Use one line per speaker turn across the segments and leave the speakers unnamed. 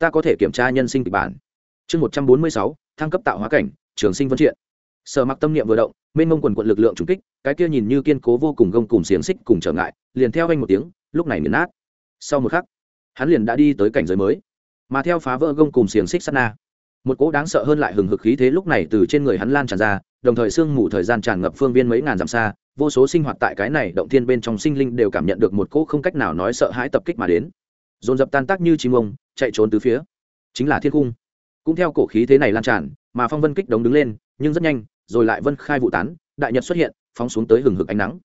ta có thể kiểm tra nhân sinh kịch bản. Chương một trăm bốn mươi sáu, thăng cấp tạo hóa cảnh, trường sinh vân triện. Sở mặc tâm niệm vừa động, mênh mông quần quận lực lượng trùng kích, cái kia nhìn như kiên cố vô cùng gông cùng xiềng xích cùng trở ngại, liền theo anh một tiếng, lúc này nghiền nát. Sau một khắc, hắn liền đã đi tới cảnh giới mới, mà theo phá vỡ gông cùng xiềng xích sát na, một cỗ đáng sợ hơn lại hừng hực khí thế lúc này từ trên người hắn lan tràn ra, đồng thời sương mù thời gian tràn ngập phương viên mấy ngàn dặm xa, vô số sinh hoạt tại cái này động thiên bên trong sinh linh đều cảm nhận được một cỗ không cách nào nói sợ hãi tập kích mà đến dồn dập tan tác như chim ông, chạy trốn từ phía. Chính là thiên cung cũng theo cổ khí thế này lan tràn, mà phong vân kích đống đứng lên, nhưng rất nhanh, rồi lại vân khai vụ tán, đại nhật xuất hiện, phóng xuống tới hừng hực ánh nắng.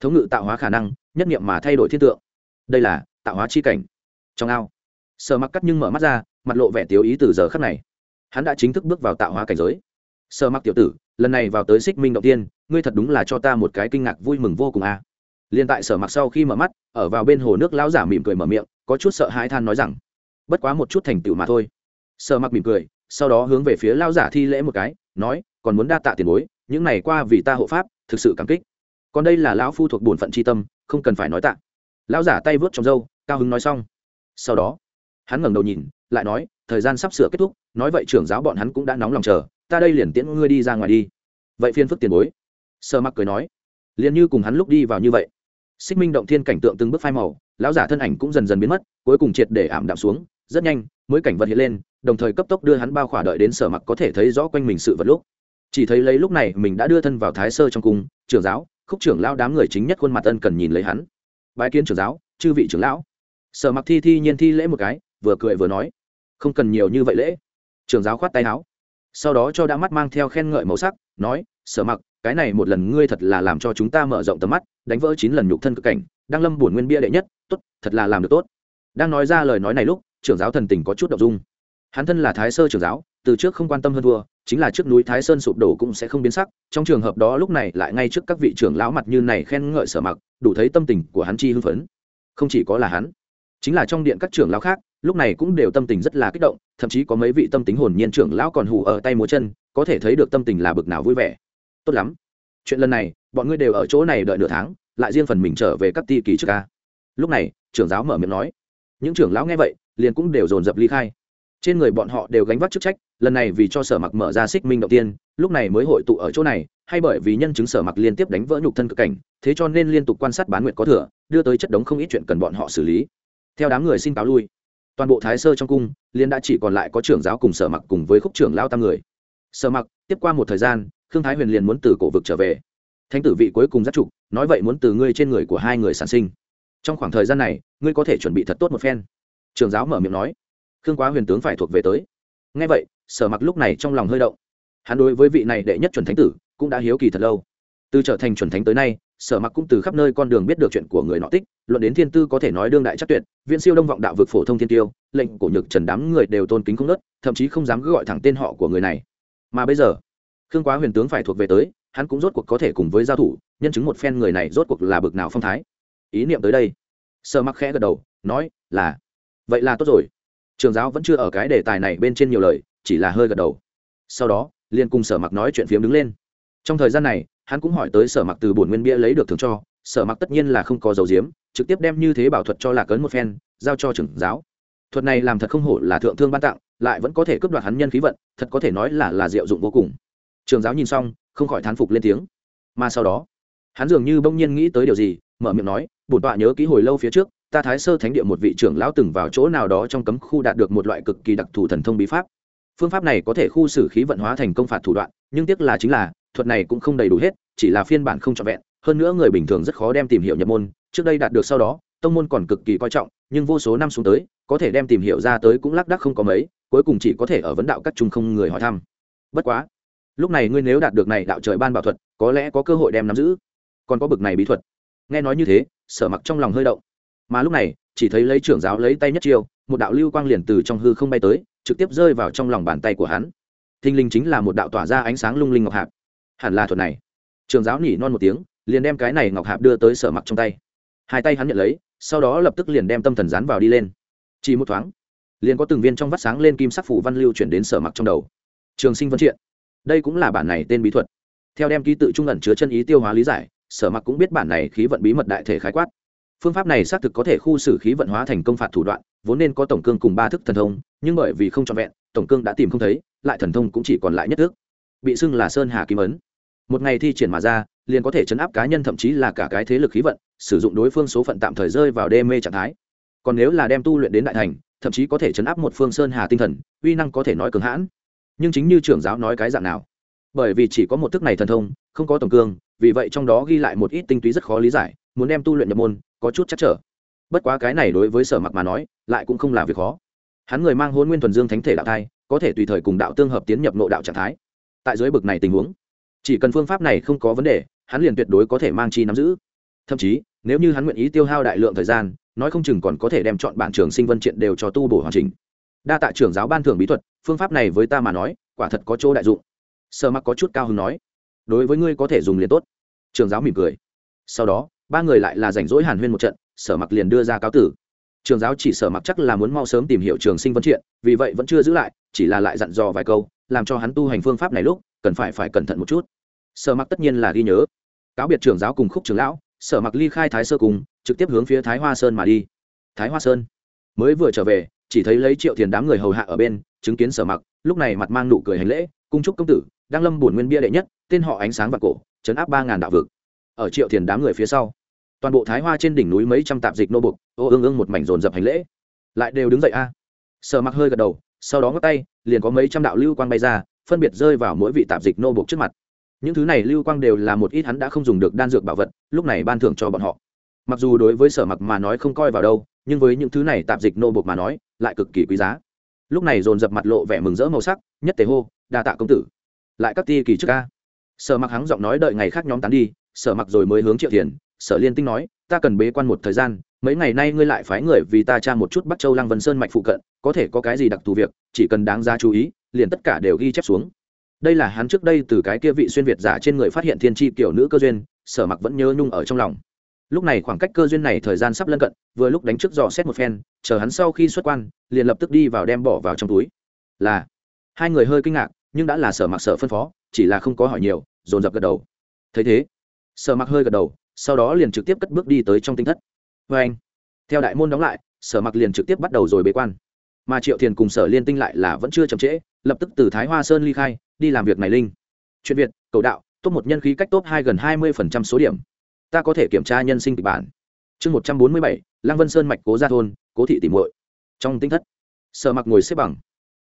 Thống ngự tạo hóa khả năng, nhất niệm mà thay đổi thiên tượng. Đây là tạo hóa chi cảnh. Trong ao sợ mặc cắt nhưng mở mắt ra, mặt lộ vẻ tiếu ý từ giờ khắc này. Hắn đã chính thức bước vào tạo hóa cảnh giới. Sợ mặc tiểu tử, lần này vào tới xích minh đầu tiên, ngươi thật đúng là cho ta một cái kinh ngạc vui mừng vô cùng a. À. liên tại sở mặc sau khi mở mắt, ở vào bên hồ nước lão giả mỉm cười mở miệng có chút sợ hãi than nói rằng, bất quá một chút thành tựu mà thôi. Sở mặc mỉm cười, sau đó hướng về phía lão giả thi lễ một cái, nói, còn muốn đa tạ tiền bối, những này qua vì ta hộ pháp, thực sự cảm kích. Còn đây là lão phu thuộc bổn phận tri tâm, không cần phải nói tạ. Lão giả tay vớt trong râu, cao hứng nói xong. Sau đó, hắn ngẩng đầu nhìn, lại nói, thời gian sắp sửa kết thúc, nói vậy trưởng giáo bọn hắn cũng đã nóng lòng chờ, ta đây liền tiễn ngươi đi ra ngoài đi. Vậy phiên phức tiền bối. Sợ mặc cười nói. Liền như cùng hắn lúc đi vào như vậy, xích minh động thiên cảnh tượng từng bước phai màu lão giả thân ảnh cũng dần dần biến mất, cuối cùng triệt để ảm đạm xuống, rất nhanh, mới cảnh vật hiện lên, đồng thời cấp tốc đưa hắn bao khỏa đợi đến sở mặc có thể thấy rõ quanh mình sự vật lúc. Chỉ thấy lấy lúc này, mình đã đưa thân vào thái sơ trong cung, trưởng giáo, khúc trưởng lao đám người chính nhất khuôn mặt ân cần nhìn lấy hắn. Bái kiến trưởng giáo, chư vị trưởng lão. Sở mặc thi thi nhiên thi lễ một cái, vừa cười vừa nói, không cần nhiều như vậy lễ. Trưởng giáo khoát tay áo, sau đó cho đã mắt mang theo khen ngợi màu sắc, nói, sở mặc, cái này một lần ngươi thật là làm cho chúng ta mở rộng tầm mắt, đánh vỡ chín lần nhục thân cực cảnh đang lâm bổn nguyên bia đệ nhất, tốt, thật là làm được tốt. Đang nói ra lời nói này lúc, trưởng giáo thần tình có chút đ ộ n g dung. Hắn thân là thái sơ trưởng giáo, từ trước không quan tâm hơn thua, chính là trước núi thái sơn sụp đổ cũng sẽ không biến sắc, trong trường hợp đó lúc này lại ngay trước các vị trưởng lão mặt như này khen ngợi sở mặc, đủ thấy tâm tình của hắn chi hưng phấn. Không chỉ có là hắn, chính là trong điện các trưởng lão khác, lúc này cũng đều tâm tình rất là kích động, thậm chí có mấy vị tâm tính hồn nhiên trưởng lão còn hù ở tay múa chân, có thể thấy được tâm tình là bực nào vui vẻ. Tốt lắm, chuyện lần này, bọn ngươi đều ở chỗ này đợi nửa tháng lại riêng phần mình trở về các ti kỳ trước ca. Lúc này, trưởng giáo mở miệng nói. Những trưởng lão nghe vậy, liền cũng đều dồn dập ly khai. Trên người bọn họ đều gánh vác chức trách, lần này vì cho sở mặc mở ra xích minh đầu tiên, lúc này mới hội tụ ở chỗ này, hay bởi vì nhân chứng sở mặc liên tiếp đánh vỡ nhục thân cực cảnh, thế cho nên liên tục quan sát bán nguyện có thừa, đưa tới chất đống không ít chuyện cần bọn họ xử lý. Theo đám người xin cáo lui, toàn bộ thái sơ trong cung liên đã chỉ còn lại có trưởng giáo cùng sở mặc cùng với khúc trưởng lao tam người. Sở mặc, tiếp qua một thời gian, khương thái huyền liền muốn từ cổ vực trở về thánh tử vị cuối cùng giác trục nói vậy muốn từ ngươi trên người của hai người sản sinh. Trong khoảng thời gian này, ngươi có thể chuẩn bị thật tốt một phen. Trường giáo mở miệng nói. Khương quá huyền tướng phải thuộc về tới. Ngay vậy, sở mặc lúc này trong lòng hơi động. Hắn đối với vị này đệ nhất chuẩn thánh tử cũng đã hiếu kỳ thật lâu. Từ trở thành chuẩn thánh tới nay, sở mặc cũng từ khắp nơi con đường biết được chuyện của người nọ tích, luận đến thiên tư có thể nói đương đại chắc tuyệt viên siêu đông vọng đạo vực phổ thông thiên tiêu, lệnh của nhược trần đám người đều tôn kính không nớt, thậm chí không dám gọi thẳng tên họ của người này. Mà bây giờ, khương quá huyền tướng phải thuộc về tới hắn cũng rốt cuộc có thể cùng với giao thủ, nhân chứng một phen người này rốt cuộc là bực nào phong thái. Ý niệm tới đây. Sở mặc khẽ gật đầu, nói, là. Vậy là tốt rồi. Trường giáo vẫn chưa ở cái đề tài này bên trên nhiều lời, chỉ là hơi gật đầu. Sau đó, liền cùng sở mặc nói chuyện phiếm đứng lên. Trong thời gian này, hắn cũng hỏi tới sở mặc từ bổn nguyên bia lấy được thường cho. Sở mặc tất nhiên là không có dấu diếm, trực tiếp đem như thế bảo thuật cho lạc ấn một phen, giao cho trưởng giáo. Thuật này làm thật không hổ là thượng thương ban tặng, lại vẫn có thể cướp đoạt hắn nhân khí vận, thật có thể nói là là diệu dụng vô cùng. Trường giáo nhìn xong không khỏi thán phục lên tiếng. Mà sau đó, hắn dường như bỗng nhiên nghĩ tới điều gì, mở miệng nói, bổn tọa nhớ ký hồi lâu phía trước, ta thái sơ thánh địa một vị trưởng lão từng vào chỗ nào đó trong cấm khu đạt được một loại cực kỳ đặc thù thần thông bí pháp. Phương pháp này có thể khu xử khí vận hóa thành công phạt thủ đoạn, nhưng tiếc là chính là, thuật này cũng không đầy đủ hết, chỉ là phiên bản không trọn vẹn, hơn nữa người bình thường rất khó đem tìm hiểu nhập môn, trước đây đạt được sau đó, tông môn còn cực kỳ coi trọng, nhưng vô số năm xuống tới, có thể đem tìm hiểu ra tới cũng lác đác không có mấy, cuối cùng chỉ có thể ở vấn đạo các trung không người hỏi thăm. Bất quá lúc này ngươi nếu đạt được này đạo trời ban bảo thuật, có lẽ có cơ hội đem nắm giữ. Còn có bực này bí thuật. Nghe nói như thế, sở mặc trong lòng hơi động. Mà lúc này, chỉ thấy lấy trưởng giáo lấy tay nhất chiêu, một đạo lưu quang liền từ trong hư không bay tới, trực tiếp rơi vào trong lòng bàn tay của hắn. Thinh linh chính là một đạo tỏa ra ánh sáng lung linh ngọc hạp. Hẳn là thuật này. Trường giáo nỉ non một tiếng, liền đem cái này ngọc hạp đưa tới sở mặc trong tay. Hai tay hắn nhận lấy, sau đó lập tức liền đem tâm thần dán vào đi lên. Chỉ một thoáng, liền có từng viên trong vắt sáng lên kim sắc phủ văn lưu chuyển đến sở mặc trong đầu. Trường sinh vân triện đây cũng là bản này tên bí thuật. Theo đem ký tự trung ẩn chứa chân ý tiêu hóa lý giải, sở mặc cũng biết bản này khí vận bí mật đại thể khái quát. Phương pháp này xác thực có thể khu xử khí vận hóa thành công phạt thủ đoạn, vốn nên có tổng cương cùng ba thức thần thông, nhưng bởi vì không trọn vẹn, tổng cương đã tìm không thấy, lại thần thông cũng chỉ còn lại nhất thức. Bị xưng là sơn hà kim ấn. Một ngày thi triển mà ra, liền có thể chấn áp cá nhân thậm chí là cả cái thế lực khí vận, sử dụng đối phương số phận tạm thời rơi vào đê mê trạng thái. Còn nếu là đem tu luyện đến đại thành, thậm chí có thể chấn áp một phương sơn hà tinh thần, uy năng có thể nói cường hãn nhưng chính như trưởng giáo nói cái dạng nào. Bởi vì chỉ có một thức này thần thông, không có tổng cương, vì vậy trong đó ghi lại một ít tinh túy rất khó lý giải, muốn đem tu luyện nhập môn, có chút chắc trở. Bất quá cái này đối với sở mặc mà nói, lại cũng không là việc khó. Hắn người mang hôn nguyên thuần dương thánh thể đạo thai, có thể tùy thời cùng đạo tương hợp tiến nhập nội đạo trạng thái. Tại dưới bực này tình huống, chỉ cần phương pháp này không có vấn đề, hắn liền tuyệt đối có thể mang chi nắm giữ. Thậm chí, nếu như hắn nguyện ý tiêu hao đại lượng thời gian, nói không chừng còn có thể đem chọn bản trường sinh vân triện đều cho tu bổ hoàn chỉnh đa tạ trưởng giáo ban thưởng bí thuật, phương pháp này với ta mà nói, quả thật có chỗ đại dụng. Sơ mặc có chút cao hứng nói, đối với ngươi có thể dùng liền tốt. Trưởng giáo mỉm cười. Sau đó, ba người lại là rảnh rỗi hàn huyên một trận sở mặc liền đưa ra cáo tử. Trường giáo chỉ sở mặc chắc là muốn mau sớm tìm hiểu trường sinh vấn triện vì vậy vẫn chưa giữ lại, chỉ là lại dặn dò vài câu, làm cho hắn tu hành phương pháp này lúc, cần phải phải cẩn thận một chút. Sở mặc tất nhiên là ghi nhớ. Cáo biệt trưởng giáo cùng khúc trưởng lão sở mặc ly khai thái sơ cùng, trực tiếp hướng phía thái hoa sơn mà đi. Thái hoa sơn. Mới vừa trở về chỉ thấy lấy triệu tiền đám người hầu hạ ở bên, chứng kiến sở mặc, lúc này mặt mang nụ cười hành lễ, cung trúc công tử đang lâm bổn nguyên bia đệ nhất, tên họ ánh sáng và cổ chấn áp ba ngàn đạo vực. Ở triệu tiền đám người phía sau, toàn bộ thái hoa trên đỉnh núi mấy trăm tạp dịch nô bục, ô ương ương một mảnh dồn dập hành lễ. Lại đều đứng dậy a. Sở mặc hơi gật đầu, sau đó ngắt tay, liền có mấy trăm đạo lưu quang bay ra, phân biệt rơi vào mỗi vị tạp dịch nô bục trước mặt. Những thứ này lưu quang đều là một ít hắn đã không dùng được đan dược bảo vật, lúc này ban thưởng cho bọn họ. Mặc dù đối với sở mặc mà nói không coi vào đâu, nhưng với những thứ này tạp dịch nô bục mà nói lại cực kỳ quý giá. Lúc này dồn dập mặt lộ vẻ mừng rỡ màu sắc, nhất tề hô, đa tạ công tử. Lại các ti kỳ trước ca. Sở mặc hắng giọng nói đợi ngày khác nhóm tán đi, sở mặc rồi mới hướng triệu thiền, sở liên tinh nói, ta cần bế quan một thời gian, mấy ngày nay ngươi lại phái người vì ta tra một chút bắt châu lăng vân sơn mạch phụ cận, có thể có cái gì đặc thù việc, chỉ cần đáng ra chú ý, liền tất cả đều ghi chép xuống. Đây là hắn trước đây từ cái kia vị xuyên việt giả trên người phát hiện thiên tri kiểu nữ cơ duyên, sở mặc vẫn nhớ nhung ở trong lòng lúc này khoảng cách cơ duyên này thời gian sắp lân cận, vừa lúc đánh trước dò xét một phen, chờ hắn sau khi xuất quan, liền lập tức đi vào đem bỏ vào trong túi. Là, hai người hơi kinh ngạc, nhưng đã là sở mặc sở phân phó, chỉ là không có hỏi nhiều, dồn dập gật đầu. Thấy thế, sở mặc hơi gật đầu, sau đó liền trực tiếp cất bước đi tới trong tinh thất. Vê anh, theo đại môn đóng lại, sở mặc liền trực tiếp bắt đầu rồi bế quan. Mà triệu thiền cùng sở liên tinh lại là vẫn chưa chậm trễ, lập tức từ thái hoa sơn ly khai, đi làm việc này linh. Chuyện việt, cầu đạo, top một nhân khí cách top hai gần hai mươi số điểm ta có thể kiểm tra nhân sinh kịch bản. Chương một trăm bốn mươi bảy, lăng vân sơn mạch cố gia thôn, cố thị tìm muội. Trong tinh thất, sở mặc ngồi xếp bằng.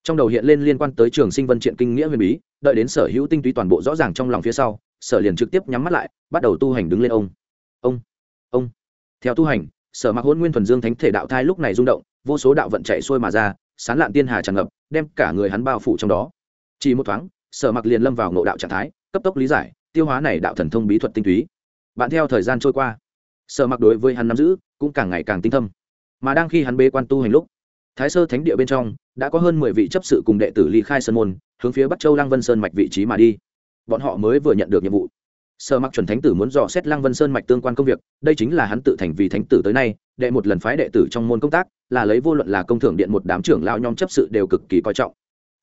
Trong đầu hiện lên liên quan tới trường sinh vân triện kinh nghĩa huyền bí, đợi đến sở hữu tinh túy toàn bộ rõ ràng trong lòng phía sau, sở liền trực tiếp nhắm mắt lại, bắt đầu tu hành đứng lên ông. Ông ông. Theo tu hành, sở mặc hôn nguyên thuần dương thánh thể đạo thai lúc này rung động, vô số đạo vận chạy xuôi mà ra, sán lạn tiên hà tràn ngập, đem cả người hắn bao phủ trong đó. Chỉ một thoáng, sở mặc liền lâm vào ngộ đạo trạng thái, cấp tốc lý giải, tiêu hóa này đạo thần thông bí thuật tinh túy bạn theo thời gian trôi qua. Sở mặc đối với hắn nắm giữ cũng càng ngày càng tinh thâm. Mà đang khi hắn bế quan tu hành lúc, thái sơ thánh địa bên trong đã có hơn mười vị chấp sự cùng đệ tử ly khai sơn môn, hướng phía bắc châu lăng vân sơn mạch vị trí mà đi. Bọn họ mới vừa nhận được nhiệm vụ. Sở mặc chuẩn thánh tử muốn dò xét lăng vân sơn mạch tương quan công việc, đây chính là hắn tự thành vì thánh tử tới nay, đệ một lần phái đệ tử trong môn công tác, là lấy vô luận là công thưởng điện một đám trưởng lao nhóm chấp sự đều cực kỳ coi trọng.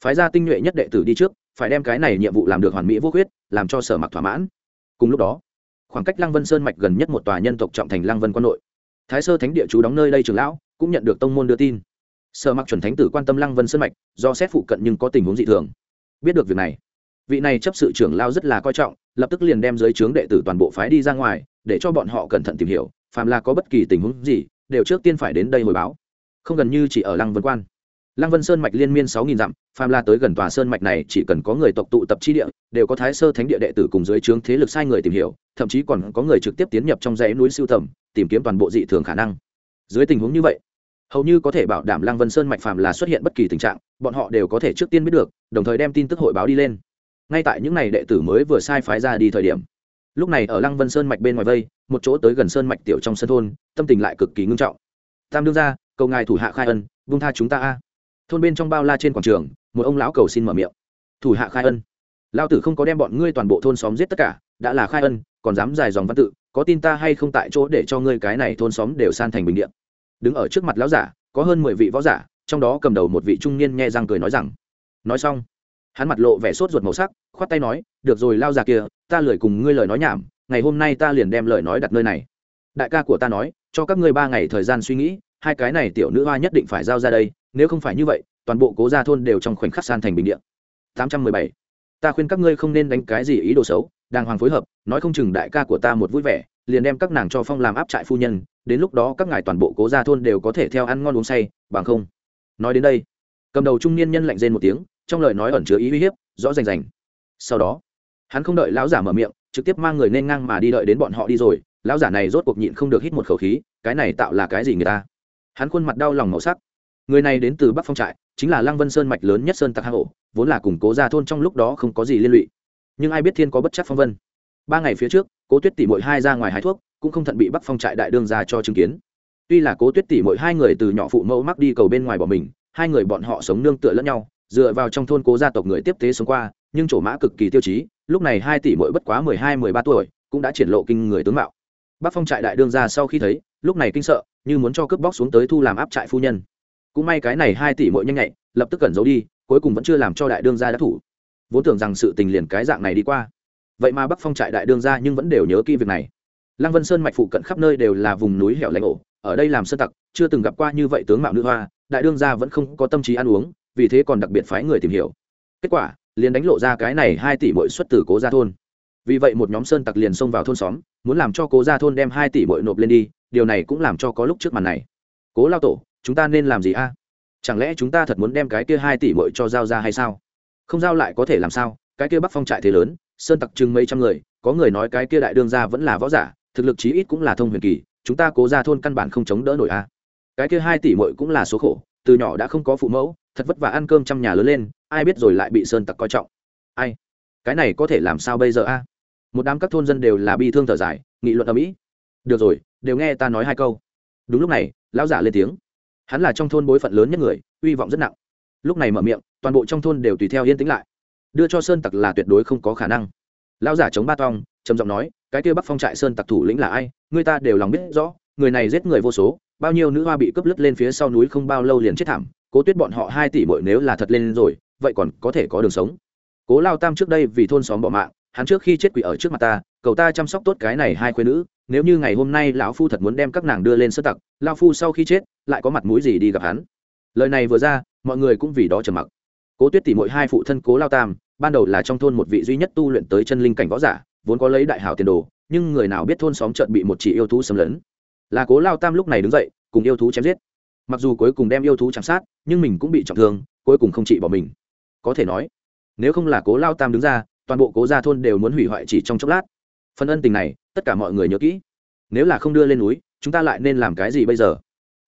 Phái ra tinh nhuệ nhất đệ tử đi trước, phải đem cái này nhiệm vụ làm được hoàn mỹ vô khuyết, làm cho sở mặc thỏa mãn. Cùng lúc đó khoảng cách lăng vân sơn mạch gần nhất một tòa nhân tộc trọng thành lăng vân quan nội. Thái sơ thánh địa chú đóng nơi đây trường lão cũng nhận được tông môn đưa tin. Sở mặc chuẩn thánh tử quan tâm lăng vân sơn mạch, do xét phụ cận nhưng có tình huống dị thường. Biết được việc này, vị này chấp sự trưởng lao rất là coi trọng, lập tức liền đem giới trướng đệ tử toàn bộ phái đi ra ngoài, để cho bọn họ cẩn thận tìm hiểu, phàm là có bất kỳ tình huống gì, đều trước tiên phải đến đây hồi báo. Không gần như chỉ ở lăng vân quan lăng vân sơn mạch liên miên sáu nghìn dặm phàm la tới gần tòa sơn mạch này chỉ cần có người tộc tụ tập chi địa đều có thái sơ thánh địa đệ tử cùng dưới trướng thế lực sai người tìm hiểu thậm chí còn có người trực tiếp tiến nhập trong dãy núi siêu tầm tìm kiếm toàn bộ dị thường khả năng. Dưới tình huống như vậy hầu như có thể bảo đảm lăng vân sơn mạch phàm là xuất hiện bất kỳ tình trạng bọn họ đều có thể trước tiên biết được đồng thời đem tin tức hội báo đi lên. Ngay tại những ngày đệ tử mới vừa sai phái ra đi thời điểm lúc này ở lăng vân sơn mạch bên ngoài vây một chỗ tới gần sơn mạch tiểu trong sân thôn tâm tình lại cực kỳ ngưng trọng. Tam đương gia, cầu ngài thủ hạ khai ân vung tha chúng ta a thôn bên trong bao la trên quảng trường, một ông lão cầu xin mở miệng. Thủ hạ khai ân. Lao tử không có đem bọn ngươi toàn bộ thôn xóm giết tất cả, đã là khai ân, còn dám dài dòng văn tự, có tin ta hay không tại chỗ để cho ngươi cái này thôn xóm đều san thành bình điện đứng ở trước mặt lão giả, có hơn mười vị võ giả, trong đó cầm đầu một vị trung niên nhẹ răng cười nói rằng, nói xong. Hắn mặt lộ vẻ sốt ruột màu sắc, khoát tay nói, được rồi lao già kia, ta lười cùng ngươi lời nói nhảm, ngày hôm nay ta liền đem lời nói đặt nơi này. Đại ca của ta nói, cho các ngươi ba ngày thời gian suy nghĩ hai cái này tiểu nữ hoa nhất định phải giao ra đây, nếu không phải như vậy, toàn bộ cố gia thôn đều trong khoảnh khắc san thành bình điện tám trăm mười bảy. Ta khuyên các ngươi không nên đánh cái gì ý đồ xấu, đàng hoàng phối hợp, nói không chừng đại ca của ta một vui vẻ, liền đem các nàng cho phong làm áp trại phu nhân, đến lúc đó các ngài toàn bộ cố gia thôn đều có thể theo ăn ngon uống say, bằng không. Nói đến đây, cầm đầu trung niên nhân lạnh rên một tiếng, trong lời nói ẩn chứa ý uy hiếp, rõ rành rành. Sau đó, hắn không đợi lão giả mở miệng, trực tiếp mang người nên ngang mà đi đợi đến bọn họ đi rồi, lão giả này rốt cuộc nhịn không được hít một khẩu khí, cái này tạo là cái gì người ta? Hắn khuôn mặt đau lòng màu sắc. Người này đến từ bắc phong trại, chính là lăng vân sơn mạch lớn nhất sơn tặc hang ổ, vốn là củng cố gia thôn trong lúc đó không có gì liên lụy. Nhưng ai biết thiên có bất chắc phong vân. Ba ngày phía trước, cố tuyết tỷ mỗi hai ra ngoài hái thuốc, cũng không thận bị bắc phong trại đại đương ra cho chứng kiến. Tuy là cố tuyết tỷ mỗi hai người từ nhỏ phụ mẫu mắc đi cầu bên ngoài bỏ mình, hai người bọn họ sống nương tựa lẫn nhau, dựa vào trong thôn cố gia tộc người tiếp tế sống qua, nhưng chỗ mã cực kỳ tiêu chí, lúc này hai tỷ mỗi bất quá mười hai, mười ba tuổi, cũng đã triển lộ kinh người tướng mạo. Bắc phong trại đại đương ra sau khi thấy, lúc này kinh sợ như muốn cho cướp bóc xuống tới thu làm áp trại phu nhân. Cũng may cái này hai tỷ mỗi nhanh nhạy, lập tức cẩn giấu đi, cuối cùng vẫn chưa làm cho đại đương gia đã thủ. Vốn tưởng rằng sự tình liền cái dạng này đi qua. Vậy mà bắc phong trại đại đương gia nhưng vẫn đều nhớ kỹ việc này. Lăng vân sơn mạch phụ cận khắp nơi đều là vùng núi hẻo lánh ổ, ở đây làm sơ tặc, chưa từng gặp qua như vậy tướng mạo nữ hoa, đại đương gia vẫn không có tâm trí ăn uống, vì thế còn đặc biệt phái người tìm hiểu. Kết quả, liền đánh lộ ra cái này hai tỷ mỗi xuất từ cố gia thôn. Vì vậy một nhóm sơn tặc liền xông vào thôn xóm, muốn làm cho cố gia thôn đem hai tỷ mỗi nộp lên đi điều này cũng làm cho có lúc trước màn này. Cố lao tổ, chúng ta nên làm gì a? Chẳng lẽ chúng ta thật muốn đem cái kia hai tỷ bội cho giao ra hay sao? Không giao lại có thể làm sao? Cái kia bắc phong trại thế lớn, sơn tặc chừng mấy trăm người, có người nói cái kia đại đương gia vẫn là võ giả, thực lực chí ít cũng là thông huyền kỳ, chúng ta cố ra thôn căn bản không chống đỡ nổi a. Cái kia hai tỷ bội cũng là số khổ, từ nhỏ đã không có phụ mẫu, thật vất vả ăn cơm trong nhà lớn lên, ai biết rồi lại bị sơn tặc coi trọng. Ai? Cái này có thể làm sao bây giờ a? Một đám các thôn dân đều là bi thương thở dài, nghị luận ở mỹ được rồi, đều nghe ta nói hai câu. Đúng lúc này, lão giả lên tiếng. Hắn là trong thôn bối phận lớn nhất người, uy vọng rất nặng. Lúc này mở miệng, toàn bộ trong thôn đều tùy theo yên tĩnh lại. Đưa cho sơn tặc là tuyệt đối không có khả năng. Lão giả chống ba tong, trầm giọng nói, cái kia bắc phong trại sơn tặc thủ lĩnh là ai? Người ta đều lòng biết rõ, người này giết người vô số, bao nhiêu nữ hoa bị cướp lướt lên phía sau núi không bao lâu liền chết thảm, cố tuyết bọn họ hai tỷ bội nếu là thật lên rồi, vậy còn có thể có đường sống. Cố lao tam trước đây vì thôn xóm bỏ mạng, hắn trước khi chết quỷ ở trước mặt ta, cầu ta chăm sóc tốt cái này hai khuyên nữ nếu như ngày hôm nay lão phu thật muốn đem các nàng đưa lên sơ tặc lao phu sau khi chết, lại có mặt mũi gì đi gặp hắn? Lời này vừa ra, mọi người cũng vì đó trầm mặc. Cố tuyết tỷ mỗi hai phụ thân cố lao tam, ban đầu là trong thôn một vị duy nhất tu luyện tới chân linh cảnh võ giả, vốn có lấy đại hảo tiền đồ, nhưng người nào biết thôn xóm trợn bị một chị yêu thú xâm lấn. Là cố lao tam lúc này đứng dậy, cùng yêu thú chém giết. Mặc dù cuối cùng đem yêu thú chạm sát, nhưng mình cũng bị trọng thương, cuối cùng không trị bỏ mình. Có thể nói, nếu không là cố lao tam đứng ra, toàn bộ cố gia thôn đều muốn hủy hoại chỉ trong chốc lát phần ân tình này, tất cả mọi người nhớ kỹ. Nếu là không đưa lên núi, chúng ta lại nên làm cái gì bây giờ?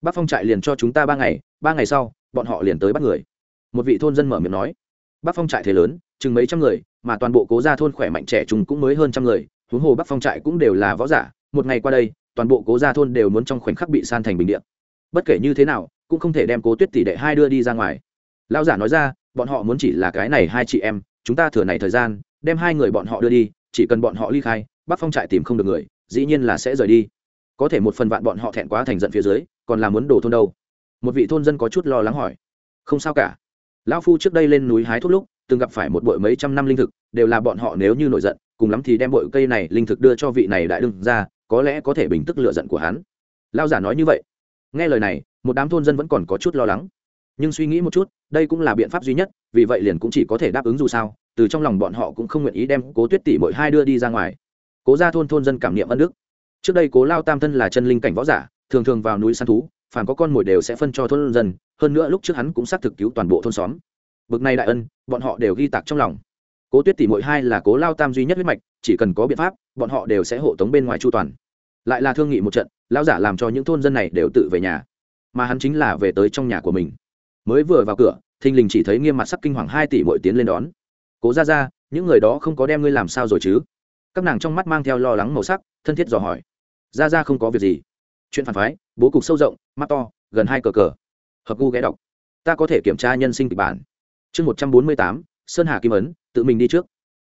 Bác phong trại liền cho chúng ta ba ngày ba ngày sau, bọn họ liền tới bắt người. Một vị thôn dân mở miệng nói. Bác phong trại thế lớn, chừng mấy trăm người, mà toàn bộ cố gia thôn khỏe mạnh trẻ chúng cũng mới hơn trăm người, huống hồ bắc phong trại cũng đều là võ giả. Một ngày qua đây, toàn bộ cố gia thôn đều muốn trong khoảnh khắc bị san thành bình điện bất kể như thế nào, cũng không thể đem cố tuyết tỷ đệ hai đưa đi ra ngoài. Lão giả nói ra, bọn họ muốn chỉ là cái này hai chị em, chúng ta thừa này thời gian, đem hai người bọn họ đưa đi, chỉ cần bọn họ ly khai bắc phong trại tìm không được người, dĩ nhiên là sẽ rời đi. Có thể một phần vạn bọn họ thẹn quá thành giận phía dưới, còn là muốn đổ thôn đâu? Một vị thôn dân có chút lo lắng hỏi. Không sao cả. Lão phu trước đây lên núi hái thuốc lúc, từng gặp phải một bội mấy trăm năm linh thực, đều là bọn họ nếu như nổi giận, cùng lắm thì đem bội cây này, linh thực đưa cho vị này đại đương ra có lẽ có thể bình tức lựa giận của hắn. Lao giả nói như vậy. Nghe lời này, một đám thôn dân vẫn còn có chút lo lắng. Nhưng suy nghĩ một chút, đây cũng là biện pháp duy nhất, vì vậy liền cũng chỉ có thể đáp ứng dù sao, từ trong lòng bọn họ cũng không nguyện ý đem cố tuyết tỷ mỗi hai đưa đi ra ngoài cố ra thôn thôn dân cảm niệm ân đức. Trước đây cố lao tam thân là chân linh cảnh võ giả, thường thường vào núi săn thú phản có con mồi đều sẽ phân cho thôn dân, hơn nữa lúc trước hắn cũng xác thực cứu toàn bộ thôn xóm. Bực này đại ân, bọn họ đều ghi tạc trong lòng. Cố tuyết tỷ mỗi hai là cố lao tam duy nhất huyết mạch, chỉ cần có biện pháp, bọn họ đều sẽ hộ tống bên ngoài chu toàn. Lại là thương nghị một trận lao giả làm cho những thôn dân này đều tự về nhà. Mà hắn chính là về tới trong nhà của mình. Mới vừa vào cửa, thình lình chỉ thấy nghiêm mặt sắc kinh hoàng hai tỷ mỗi tiến lên đón. Cố ra ra những người đó không có đem ngươi làm sao rồi chứ? Các nàng trong mắt mang theo lo lắng màu sắc, thân thiết dò hỏi. Ra ra không có việc gì. Chuyện phản phái, bố cục sâu rộng, mắt to, gần hai cờ cờ. Hợp gu ghé đọc. Ta có thể kiểm tra nhân sinh kịch bản. Chương một trăm bốn mươi tám, sơn hà kim ấn, tự mình đi trước.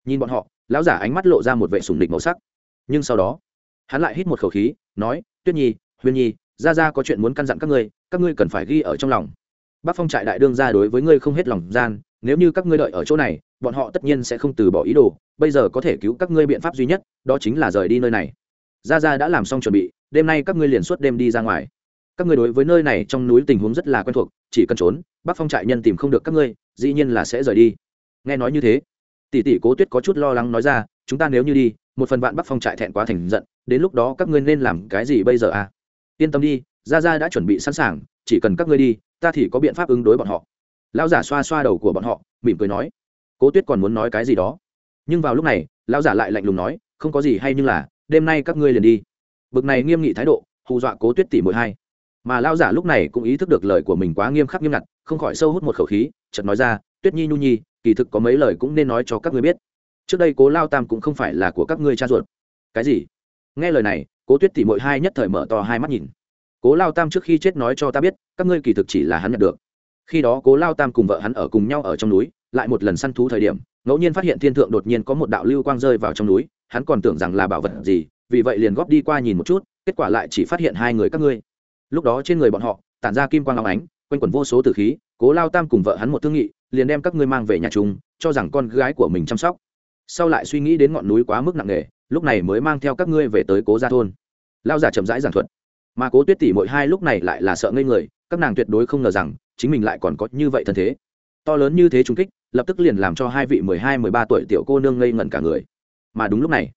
Nhìn bọn họ, lão giả ánh mắt lộ ra một vệ sùng địch màu sắc. Nhưng sau đó, hắn lại hít một khẩu khí, nói, tuyết nhi, huyền nhi ra ra có chuyện muốn căn dặn các ngươi các ngươi cần phải ghi ở trong lòng. Bác phong trại đại đương ra đối với ngươi không hết lòng gian, nếu như các ngươi đợi ở chỗ này bọn họ tất nhiên sẽ không từ bỏ ý đồ, bây giờ có thể cứu các ngươi biện pháp duy nhất, đó chính là rời đi nơi này. Ra ra đã làm xong chuẩn bị, đêm nay các ngươi liền suốt đêm đi ra ngoài. Các ngươi đối với nơi này trong núi tình huống rất là quen thuộc, chỉ cần trốn bác phong trại nhân tìm không được các ngươi, dĩ nhiên là sẽ rời đi. Nghe nói như thế, tỷ tỷ cố tuyết có chút lo lắng nói ra, chúng ta nếu như đi, một phần bạn bắc phong trại thẹn quá thành giận, đến lúc đó các ngươi nên làm cái gì bây giờ à? Yên tâm đi, gia gia đã chuẩn bị sẵn sàng, chỉ cần các ngươi đi, ta thì có biện pháp ứng đối bọn họ. Lão giả xoa xoa đầu của bọn họ, mỉm cười nói cố tuyết còn muốn nói cái gì đó. Nhưng vào lúc này, lão giả lại lạnh lùng nói, không có gì hay nhưng là, đêm nay các ngươi liền đi. Bực này nghiêm nghị thái độ, hù dọa cố tuyết tỷ mỗi hai. Mà lão giả lúc này cũng ý thức được lời của mình quá nghiêm khắc nghiêm ngặt, không khỏi sâu hút một khẩu khí, chợt nói ra, tuyết nhi, nhu nhi, kỳ thực có mấy lời cũng nên nói cho các ngươi biết. Trước đây cố lao tam cũng không phải là của các ngươi cha ruột. Cái gì? Nghe lời này, cố tuyết tỷ mỗi hai nhất thời mở to hai mắt nhìn. Cố lao tam trước khi chết nói cho ta biết, các ngươi kỳ thực chỉ là hắn nhận được. Khi đó cố lao tam cùng vợ hắn ở cùng nhau ở trong núi lại một lần săn thú thời điểm, ngẫu nhiên phát hiện thiên thượng đột nhiên có một đạo lưu quang rơi vào trong núi, hắn còn tưởng rằng là bảo vật gì, vì vậy liền góp đi qua nhìn một chút, kết quả lại chỉ phát hiện hai người các ngươi. Lúc đó trên người bọn họ, tản ra kim quang long ánh, quanh quẩn vô số tử khí, cố lao tam cùng vợ hắn một thương nghị, liền đem các ngươi mang về nhà chung, cho rằng con gái của mình chăm sóc. Sau lại suy nghĩ đến ngọn núi quá mức nặng nề, lúc này mới mang theo các ngươi về tới cố gia thôn. Lao giả chậm rãi giảng thuật. Mà cố tuyết tỷ mỗi hai lúc này lại là sợ ngây người, các nàng tuyệt đối không ngờ rằng, chính mình lại còn có như vậy thân thế. To lớn như thế trung kích lập tức liền làm cho hai vị mười hai, mười ba tuổi tiểu cô nương ngây ngẩn cả người. Mà đúng lúc này,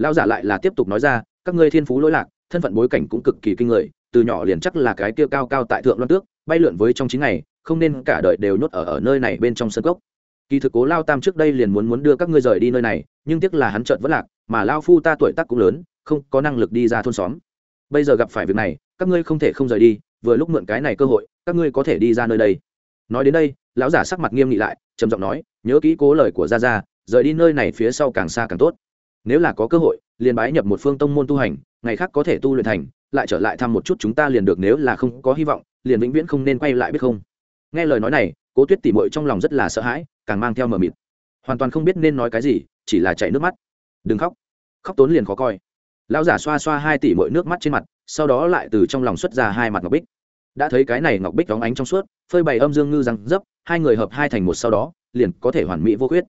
Lão giả lại là tiếp tục nói ra, các ngươi thiên phú lỗi lạc, thân phận bối cảnh cũng cực kỳ kinh người, từ nhỏ liền chắc là cái kia cao cao tại thượng loan tước, bay lượn với trong chín ngày, không nên cả đời đều nhốt ở ở nơi này bên trong sân cốc. Kỳ thực cố lao tam trước đây liền muốn muốn đưa các ngươi rời đi nơi này, nhưng tiếc là hắn chợt vẫn lạc, mà lao phu ta tuổi tác cũng lớn, không có năng lực đi ra thôn xóm. Bây giờ gặp phải việc này, các ngươi không thể không rời đi, vừa lúc mượn cái này cơ hội, các ngươi có thể đi ra nơi đây nói đến đây, lão giả sắc mặt nghiêm nghị lại, trầm giọng nói, nhớ kỹ cố lời của gia gia, rời đi nơi này phía sau càng xa càng tốt. Nếu là có cơ hội, liền bái nhập một phương tông môn tu hành, ngày khác có thể tu luyện thành, lại trở lại thăm một chút chúng ta liền được, nếu là không có hy vọng, liền vĩnh viễn không nên quay lại biết không. Nghe lời nói này, cố tuyết tỉ mội trong lòng rất là sợ hãi, càng mang theo mờ mịt. Hoàn toàn không biết nên nói cái gì, chỉ là chảy nước mắt. Đừng khóc khóc tốn liền khó coi. Lão giả xoa xoa hai tỷ mội nước mắt trên mặt, sau đó lại từ trong lòng xuất ra hai mặt ngọc bích đã thấy cái này ngọc bích đóng ánh trong suốt, phơi bày âm dương ngư răng dấp, hai người hợp hai thành một sau đó, liền có thể hoàn mỹ vô khuyết.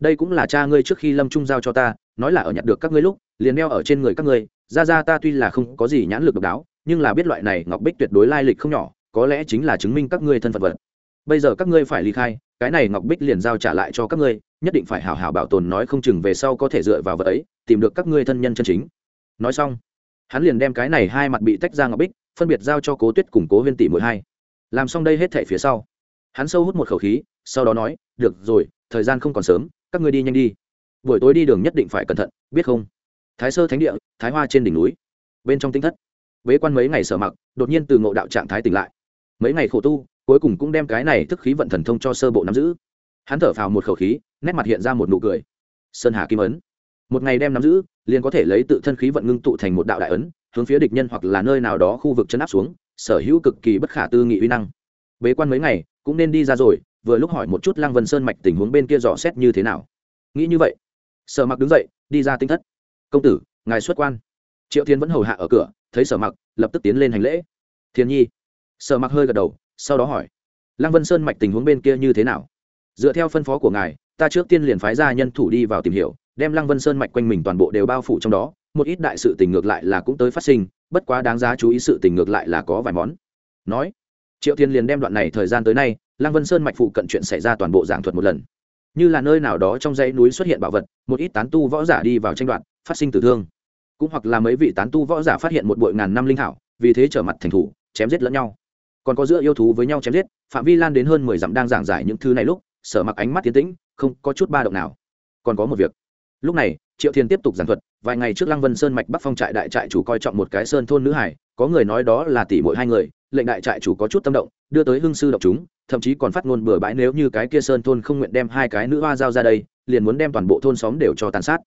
Đây cũng là cha ngươi trước khi lâm trung giao cho ta, nói là ở nhặt được các ngươi lúc, liền đeo ở trên người các ngươi. Ra ra ta tuy là không có gì nhãn lực độc đáo, nhưng là biết loại này ngọc bích tuyệt đối lai lịch không nhỏ, có lẽ chính là chứng minh các ngươi thân phận vật. Bây giờ các ngươi phải ly khai, cái này ngọc bích liền giao trả lại cho các ngươi, nhất định phải hào hào bảo tồn nói không chừng về sau có thể dựa vào vật ấy, tìm được các ngươi thân nhân chân chính. Nói xong, hắn liền đem cái này hai mặt bị tách ra ngọc bích phân biệt giao cho cố tuyết cùng cố huyên tỷ mỗi hai. Làm xong đây hết thẻ phía sau, hắn sâu hút một khẩu khí, sau đó nói, được rồi, thời gian không còn sớm, các ngươi đi nhanh đi. Buổi tối đi đường nhất định phải cẩn thận, biết không? Thái sơ thánh địa, thái hoa trên đỉnh núi, bên trong tinh thất. Bế quan mấy ngày sở mặc, đột nhiên từ ngộ đạo trạng thái tỉnh lại. Mấy ngày khổ tu, cuối cùng cũng đem cái này thức khí vận thần thông cho sơ bộ nắm giữ. Hắn thở phào một khẩu khí, nét mặt hiện ra một nụ cười. Sơn hà kim ấn. Một ngày đem nắm giữ, liền có thể lấy tự thân khí vận ngưng tụ thành một đạo đại ấn hướng phía địch nhân hoặc là nơi nào đó khu vực chân áp xuống, sở hữu cực kỳ bất khả tư nghị uy năng. Bế quan mấy ngày, cũng nên đi ra rồi, vừa lúc hỏi một chút lăng vân sơn mạch tình huống bên kia dò xét như thế nào. Nghĩ như vậy, sở mặc đứng dậy, đi ra tinh thất. Công tử, ngài xuất quan. Triệu thiên vẫn hầu hạ ở cửa, thấy sở mặc, lập tức tiến lên hành lễ. Thiên nhi. Sở mặc hơi gật đầu, sau đó hỏi, lăng vân sơn mạch tình huống bên kia như thế nào? Dựa theo phân phó của ngài, ta trước tiên liền phái ra nhân thủ đi vào tìm hiểu, đem lăng vân sơn mạch quanh mình toàn bộ đều bao phủ trong đó một ít đại sự tình ngược lại là cũng tới phát sinh, bất quá đáng giá chú ý sự tình ngược lại là có vài món. Nói, triệu thiên liền đem đoạn này thời gian tới nay, lăng vân sơn mạch phụ cận chuyện xảy ra toàn bộ giảng thuật một lần. Như là nơi nào đó trong dãy núi xuất hiện bảo vật, một ít tán tu võ giả đi vào tranh đoạt, phát sinh tử thương. Cũng hoặc là mấy vị tán tu võ giả phát hiện một bội ngàn năm linh thảo, vì thế trở mặt thành thủ, chém giết lẫn nhau. Còn có giữa yêu thú với nhau chém giết, phạm vi lan đến hơn mười dặm đang giảng giải những thứ này lúc, sở mặc ánh mắt tiến tĩnh, không có chút ba động nào. Còn có một việc. Lúc này, triệu thiên tiếp tục giảng thuật vài ngày trước lăng vân sơn mạch bắc phong trại đại trại chủ coi trọng một cái sơn thôn nữ hải, có người nói đó là tỷ mỗi hai người, lệnh đại trại chủ có chút tâm động, đưa tới hưng sư độc chúng, thậm chí còn phát ngôn bừa bãi nếu như cái kia sơn thôn không nguyện đem hai cái nữ hoa giao ra đây, liền muốn đem toàn bộ thôn xóm đều cho tàn sát.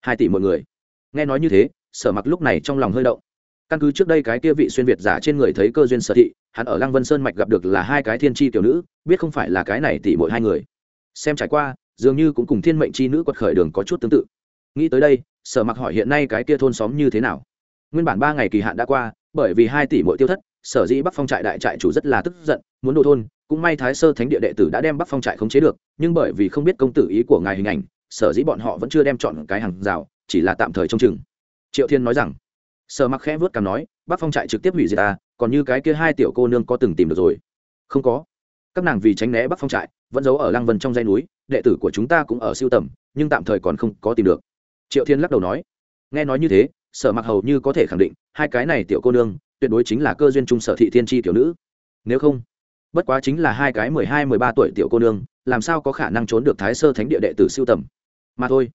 Hai tỷ mọi người. Nghe nói như thế, sở mặc lúc này trong lòng hơi động. Căn cứ trước đây cái kia vị xuyên việt giả trên người thấy cơ duyên sở thị, hắn ở lăng vân sơn mạch gặp được là hai cái thiên tri tiểu nữ, biết không phải là cái này tỷ mỗi hai người. Xem trải qua, dường như cũng cùng thiên mệnh chi nữ quật khởi đường có chút tương tự nghĩ tới đây, sở mặc hỏi hiện nay cái kia thôn xóm như thế nào? Nguyên bản ba ngày kỳ hạn đã qua, bởi vì hai tỷ mỗi tiêu thất, sở dĩ bắc phong trại đại trại chủ rất là tức giận, muốn đổ thôn, cũng may thái sơ thánh địa đệ tử đã đem bắc phong trại khống chế được, nhưng bởi vì không biết công tử ý của ngài hình ảnh, sở dĩ bọn họ vẫn chưa đem chọn cái hàng rào, chỉ là tạm thời trông chừng. Triệu thiên nói rằng, sở mặc khẽ vớt cảm nói, bắc phong trại trực tiếp hủy diệt ta còn như cái kia hai tiểu cô nương có từng tìm được rồi. Không có. Các nàng vì tránh né bắc phong trại, vẫn giấu ở lăng vân trong dãy núi, đệ tử của chúng ta cũng ở siêu tầm, nhưng tạm thời còn không có tìm được triệu thiên lắc đầu nói, nghe nói như thế, sở mặc hầu như có thể khẳng định, hai cái này tiểu cô nương, tuyệt đối chính là cơ duyên trung sở thị thiên tri tiểu nữ. Nếu không, bất quá chính là hai cái mười hai, mười ba tuổi tiểu cô nương, làm sao có khả năng trốn được thái sơ thánh địa đệ tử siêu tầm? Mà thôi,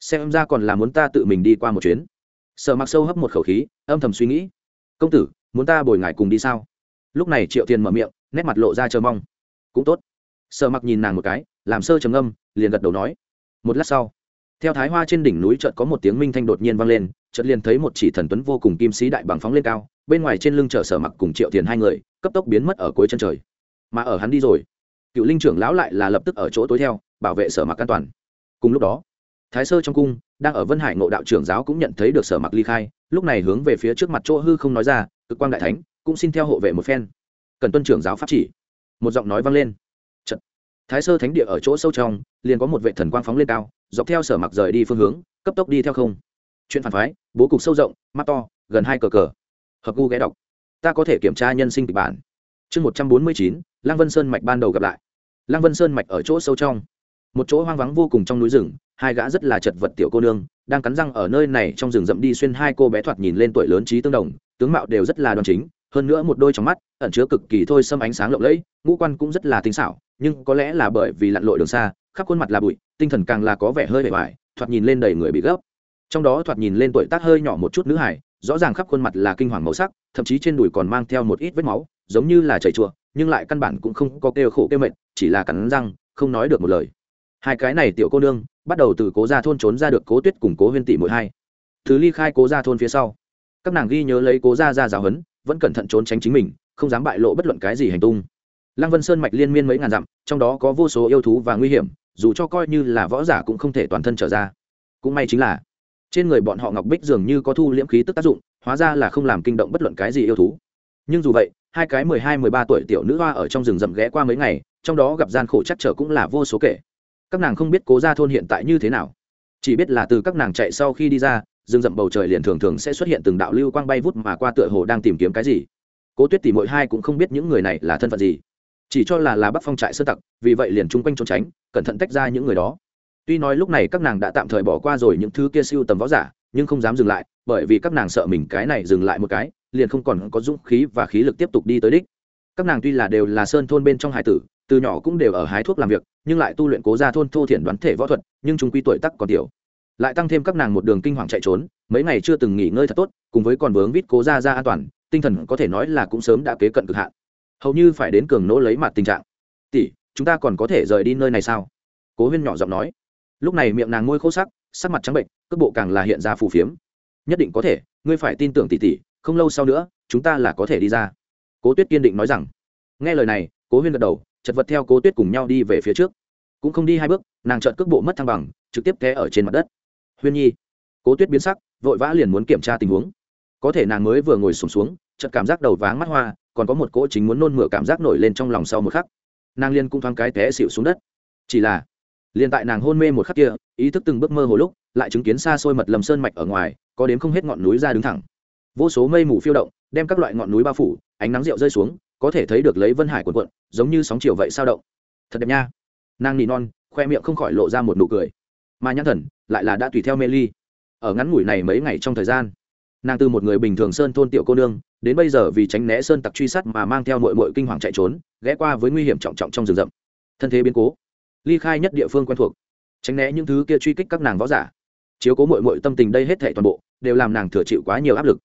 xem ra còn là muốn ta tự mình đi qua một chuyến. Sở mặc sâu hấp một khẩu khí, âm thầm suy nghĩ, công tử, muốn ta bồi ngài cùng đi sao? Lúc này triệu tiền mở miệng, nét mặt lộ ra chờ mong. Cũng tốt. Sở mặc nhìn nàng một cái, làm sơ trầm âm liền gật đầu nói, một lát sau theo thái hoa trên đỉnh núi chợt có một tiếng minh thanh đột nhiên vang lên, chợt liền thấy một chỉ thần tuấn vô cùng kim sĩ đại bằng phóng lên cao, bên ngoài trên lưng chở sở mặc cùng triệu tiền hai người, cấp tốc biến mất ở cuối chân trời. Mà ở hắn đi rồi, cựu linh trưởng lão lại là lập tức ở chỗ tối theo, bảo vệ sở mặc an toàn. Cùng lúc đó, thái sơ trong cung, đang ở vân hải ngộ đạo trưởng giáo cũng nhận thấy được sở mặc ly khai, lúc này hướng về phía trước mặt chỗ hư không nói ra, cực quang đại thánh, cũng xin theo hộ vệ một phen. Cần tuân trưởng giáo pháp chỉ. Một giọng nói vang lên. Trận. thái sơ thánh địa ở chỗ sâu trong, liền có một vệ thần quang phóng lên cao dọc theo sở mặc rời đi phương hướng, cấp tốc đi theo không. Chuyện phản phái, bố cục sâu rộng, mắt to, gần hai cờ cờ. Hợp gu ghé đọc. Ta có thể kiểm tra nhân sinh kịch bản. Chương một trăm bốn mươi chín, lăng vân sơn mạch ban đầu gặp lại. Lăng vân sơn mạch ở chỗ sâu trong. Một chỗ hoang vắng vô cùng trong núi rừng, hai gã rất là chật vật tiểu cô nương, đang cắn răng ở nơi này trong rừng rậm đi xuyên hai cô bé thoạt nhìn lên tuổi lớn trí tương đồng, tướng mạo đều rất là đoan chính, hơn nữa một đôi trong mắt ẩn chứa cực kỳ thôi xâm ánh sáng lộng lẫy, ngũ quan cũng rất là tinh xảo, nhưng có lẽ là bởi vì lặn lội đường xa khắp khuôn mặt là bụi, tinh thần càng là có vẻ hơi bề bài thoạt nhìn lên đầy người bị gấp. Trong đó thoạt nhìn lên tuổi tác hơi nhỏ một chút nữ hải rõ ràng khắp khuôn mặt là kinh hoàng màu sắc, thậm chí trên đùi còn mang theo một ít vết máu, giống như là chảy chùa, nhưng lại căn bản cũng không có kêu khổ kêu mệt, chỉ là cắn răng, không nói được một lời. Hai cái này tiểu cô nương, bắt đầu từ cố gia thôn trốn ra được cố tuyết cùng cố huyên tỷ mỗi hai. Thứ ly khai cố gia thôn phía sau. Các nàng ghi nhớ lấy cố gia ra giáo huấn, vẫn cẩn thận trốn tránh chính mình, không dám bại lộ bất luận cái gì hành tung. Lăng vân sơn mạch liên miên mấy ngàn dặm, trong đó có vô số yêu thú và nguy hiểm dù cho coi như là võ giả cũng không thể toàn thân trở ra. Cũng may chính là, trên người bọn họ ngọc bích dường như có thu liễm khí tức tác dụng, hóa ra là không làm kinh động bất luận cái gì yêu thú. Nhưng dù vậy, hai cái mười hai, mười ba tuổi tiểu nữ hoa ở trong rừng rậm ghé qua mấy ngày, trong đó gặp gian khổ chắc trở cũng là vô số kể. Các nàng không biết cố gia thôn hiện tại như thế nào. Chỉ biết là từ các nàng chạy sau khi đi ra, rừng rậm bầu trời liền thường thường sẽ xuất hiện từng đạo lưu quang bay vút mà qua tựa hồ đang tìm kiếm cái gì. Cố tuyết tỷ mỗi hai cũng không biết những người này là thân phận gì chỉ cho là là bắc phong trại sơ tặc, vì vậy liền chung quanh trốn tránh, cẩn thận tách ra những người đó. Tuy nói lúc này các nàng đã tạm thời bỏ qua rồi những thứ kia siêu tầm võ giả, nhưng không dám dừng lại, bởi vì các nàng sợ mình cái này dừng lại một cái, liền không còn có dũng khí và khí lực tiếp tục đi tới đích. Các nàng tuy là đều là sơn thôn bên trong hải tử, từ nhỏ cũng đều ở hái thuốc làm việc, nhưng lại tu luyện cố ra thôn thô thiển đoán thể võ thuật, nhưng chúng quy tuổi tắc còn tiểu. Lại tăng thêm các nàng một đường kinh hoàng chạy trốn, mấy ngày chưa từng nghỉ ngơi thật tốt, cùng với còn vướng vít cố ra ra an toàn, tinh thần có thể nói là cũng sớm đã kế cận cực hạn hầu như phải đến cường nỗ lấy mặt tình trạng. Tỷ chúng ta còn có thể rời đi nơi này sao? Cố huyên nhỏ giọng nói. Lúc này miệng nàng môi khô sắc sắc mặt trắng bệnh cước bộ càng là hiện ra phù phiếm. Nhất định có thể ngươi phải tin tưởng tỷ tỷ không lâu sau nữa chúng ta là có thể đi ra. Cố tuyết kiên định nói rằng. Nghe lời này cố huyên gật đầu chật vật theo cố tuyết cùng nhau đi về phía trước. Cũng không đi hai bước nàng trợn cước bộ mất thăng bằng trực tiếp té ở trên mặt đất. Huyên nhi. Cố tuyết biến sắc vội vã liền muốn kiểm tra tình huống. Có thể nàng mới vừa ngồi sùng xuống, xuống chợt cảm giác đầu váng mắt hoa còn có một cỗ chính muốn nôn mửa cảm giác nổi lên trong lòng sau một khắc. Nàng liên cũng thoáng cái té xịu xuống đất. Chỉ là, liền tại nàng hôn mê một khắc kia, ý thức từng bước mơ hồ lúc, lại chứng kiến xa xôi mật lầm sơn mạch ở ngoài, có đến không hết ngọn núi ra đứng thẳng. Vô số mây mù phiêu động, đem các loại ngọn núi bao phủ, ánh nắng rượu rơi xuống, có thể thấy được lấy vân hải quần quận giống như sóng chiều vậy sao động. Thật đẹp nha. Nàng nỉ non, khoe miệng không khỏi lộ ra một nụ cười. Mà nhãn thần, lại là đã tùy theo mê ly. Ở ngắn ngủi này mấy ngày trong thời gian, nàng từ một người bình thường sơn thôn tiểu cô nương đến bây giờ vì tránh né sơn tặc truy sát mà mang theo mội mội kinh hoàng chạy trốn, ghé qua với nguy hiểm trọng trọng trong rừng rậm. Thân thế biến cố. Ly khai nhất địa phương quen thuộc. Tránh né những thứ kia truy kích các nàng võ giả. Chiếu cố mội mội tâm tình đây hết thệ toàn bộ, đều làm nàng thừa chịu quá nhiều áp lực.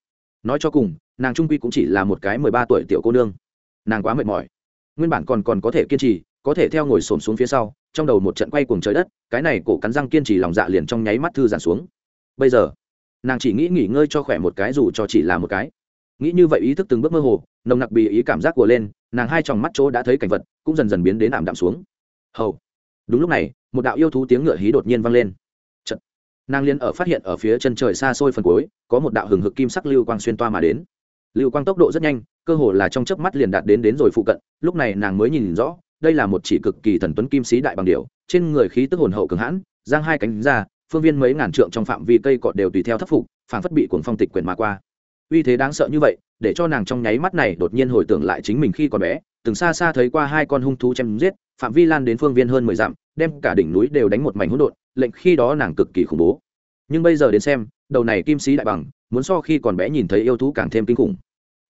Nói cho cùng, nàng trung quy cũng chỉ là một cái mười ba tuổi tiểu cô nương. Nàng quá mệt mỏi. Nguyên bản còn còn có thể kiên trì, có thể theo ngồi xổm xuống phía sau, trong đầu một trận quay cuồng trời đất, cái này cổ cắn răng kiên trì lòng dạ liền trong nháy mắt thư giàn xuống. Bây giờ, nàng chỉ nghĩ nghỉ ngơi cho khỏe một cái dù cho chỉ là một cái nghĩ như vậy ý thức từng bước mơ hồ, nồng nặc bị ý cảm giác của lên, nàng hai tròng mắt chỗ đã thấy cảnh vật, cũng dần dần biến đến ảm đạm xuống. Hầu. Đúng lúc này, một đạo yêu thú tiếng ngựa hí đột nhiên vang lên. Chật. nàng liên ở phát hiện ở phía chân trời xa xôi phần cuối, có một đạo hừng hực kim sắc lưu quang xuyên toa mà đến. Lưu quang tốc độ rất nhanh, cơ hồ là trong chớp mắt liền đạt đến đến rồi phụ cận, lúc này nàng mới nhìn rõ, đây là một chỉ cực kỳ thần tuấn kim sĩ đại bằng điệu trên người khí tức hồn hậu cường hãn, giang hai cánh ra, phương viên mấy ngàn trượng trong phạm vi cây cọt đều tùy theo thất phục phản phất bị cuồng phong tịch quyển mà qua uy thế đáng sợ như vậy, để cho nàng trong nháy mắt này đột nhiên hồi tưởng lại chính mình khi còn bé, từng xa xa thấy qua hai con hung thú chém giết, phạm vi lan đến phương viên hơn mười dặm, đem cả đỉnh núi đều đánh một mảnh hỗn độn, lệnh khi đó nàng cực kỳ khủng bố. Nhưng bây giờ đến xem, đầu này kim sĩ đại bằng, muốn so khi còn bé nhìn thấy yêu thú càng thêm kinh khủng.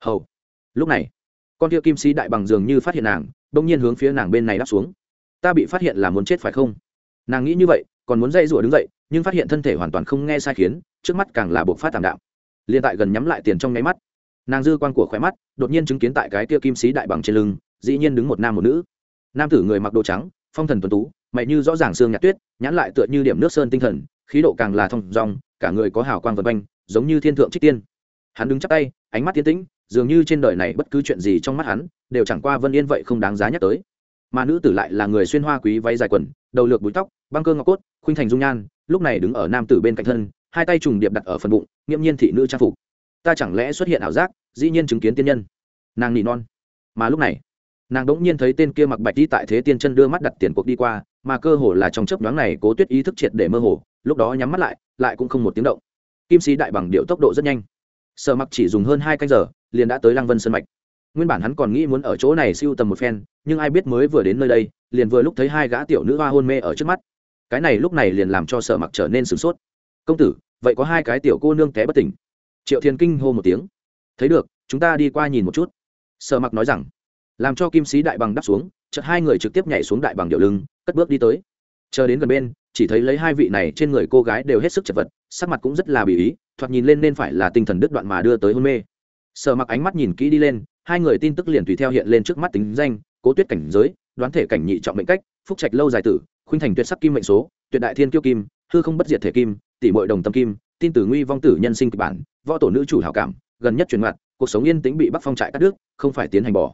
Hầu. Lúc này, con kia kim sĩ đại bằng dường như phát hiện nàng bỗng nhiên hướng phía nàng bên này đáp xuống. Ta bị phát hiện là muốn chết phải không? Nàng nghĩ như vậy, còn muốn dây rủa đứng dậy, nhưng phát hiện thân thể hoàn toàn không nghe sai khiến, trước mắt càng là buộc phát tảm đạo liền tại gần nhắm lại tiền trong nháy mắt. Nàng dư quan của khóe mắt, đột nhiên chứng kiến tại cái kia kim sĩ đại bằng trên lưng, dĩ nhiên đứng một nam một nữ. Nam tử người mặc đồ trắng, phong thần tuấn tú, mày như rõ ràng xương nhạt tuyết, nhãn lại tựa như điểm nước sơn tinh thần, khí độ càng là thông dong, cả người có hào quang vật quanh, giống như thiên thượng trích tiên. Hắn đứng chắp tay, ánh mắt tiến tĩnh, dường như trên đời này bất cứ chuyện gì trong mắt hắn, đều chẳng qua vân yên vậy không đáng giá nhắc tới. Mà nữ tử lại là người xuyên hoa quý váy dài quần, đầu lược búi tóc, băng cơ ngọc cốt, khuynh thành dung nhan, lúc này đứng ở nam tử bên cạnh thân hai tay trùng điệp đặt ở phần bụng, nghiễm nhiên thị nữ trang phục. Ta chẳng lẽ xuất hiện ảo giác, dĩ nhiên chứng kiến tiên nhân? Nàng nỉ non. Mà lúc này, nàng đ ỗ n g nhiên thấy tên kia mặc bạch đi tại thế tiên chân đưa mắt đặt tiền cuộc đi qua, mà cơ hồ là trong chấp đoán này cố tuyết ý thức triệt để mơ hồ, lúc đó nhắm mắt lại lại cũng không một tiếng động. Kim sĩ đại bằng điệu tốc độ rất nhanh. Sợ mặc chỉ dùng hơn hai canh giờ, liền đã tới lăng vân sân mạch. Nguyên bản hắn còn nghĩ muốn ở chỗ này siêu tầm một phen, nhưng ai biết mới vừa đến nơi đây, liền vừa lúc thấy hai gã tiểu nữ hoa hôn mê ở trước mắt. Cái này lúc này liền làm cho sợ mặc trở nên sửng sốt công tử, vậy có hai cái tiểu cô nương té bất tỉnh. Triệu thiên kinh hô một tiếng. Thấy được, chúng ta đi qua nhìn một chút. Sợ mặc nói rằng. Làm cho kim sĩ đại bằng đắp xuống, chợt hai người trực tiếp nhảy xuống đại bằng điệu lưng, cất bước đi tới. Chờ đến gần bên, chỉ thấy lấy hai vị này trên người cô gái đều hết sức chật vật, sắc mặt cũng rất là bị ý, thoạt nhìn lên nên phải là tinh thần đứt đoạn mà đưa tới hôn mê. Sợ mặc ánh mắt nhìn kỹ đi lên, hai người tin tức liền tùy theo hiện lên trước mắt tính danh, cố tuyết cảnh giới, đoán thể cảnh nhị trọng mệnh cách, phúc trạch lâu dài tử, khuynh thành tuyệt sắc kim mệnh số, tuyệt đại thiên kiêu kim, hư không bất diệt thể kim tỷ muội đồng tâm kim tin tử nguy vong tử nhân sinh kịch bản võ tổ nữ chủ hảo cảm gần nhất truyền ngoặt, cuộc sống yên tĩnh bị bắc phong trại cắt đứt không phải tiến hành bỏ.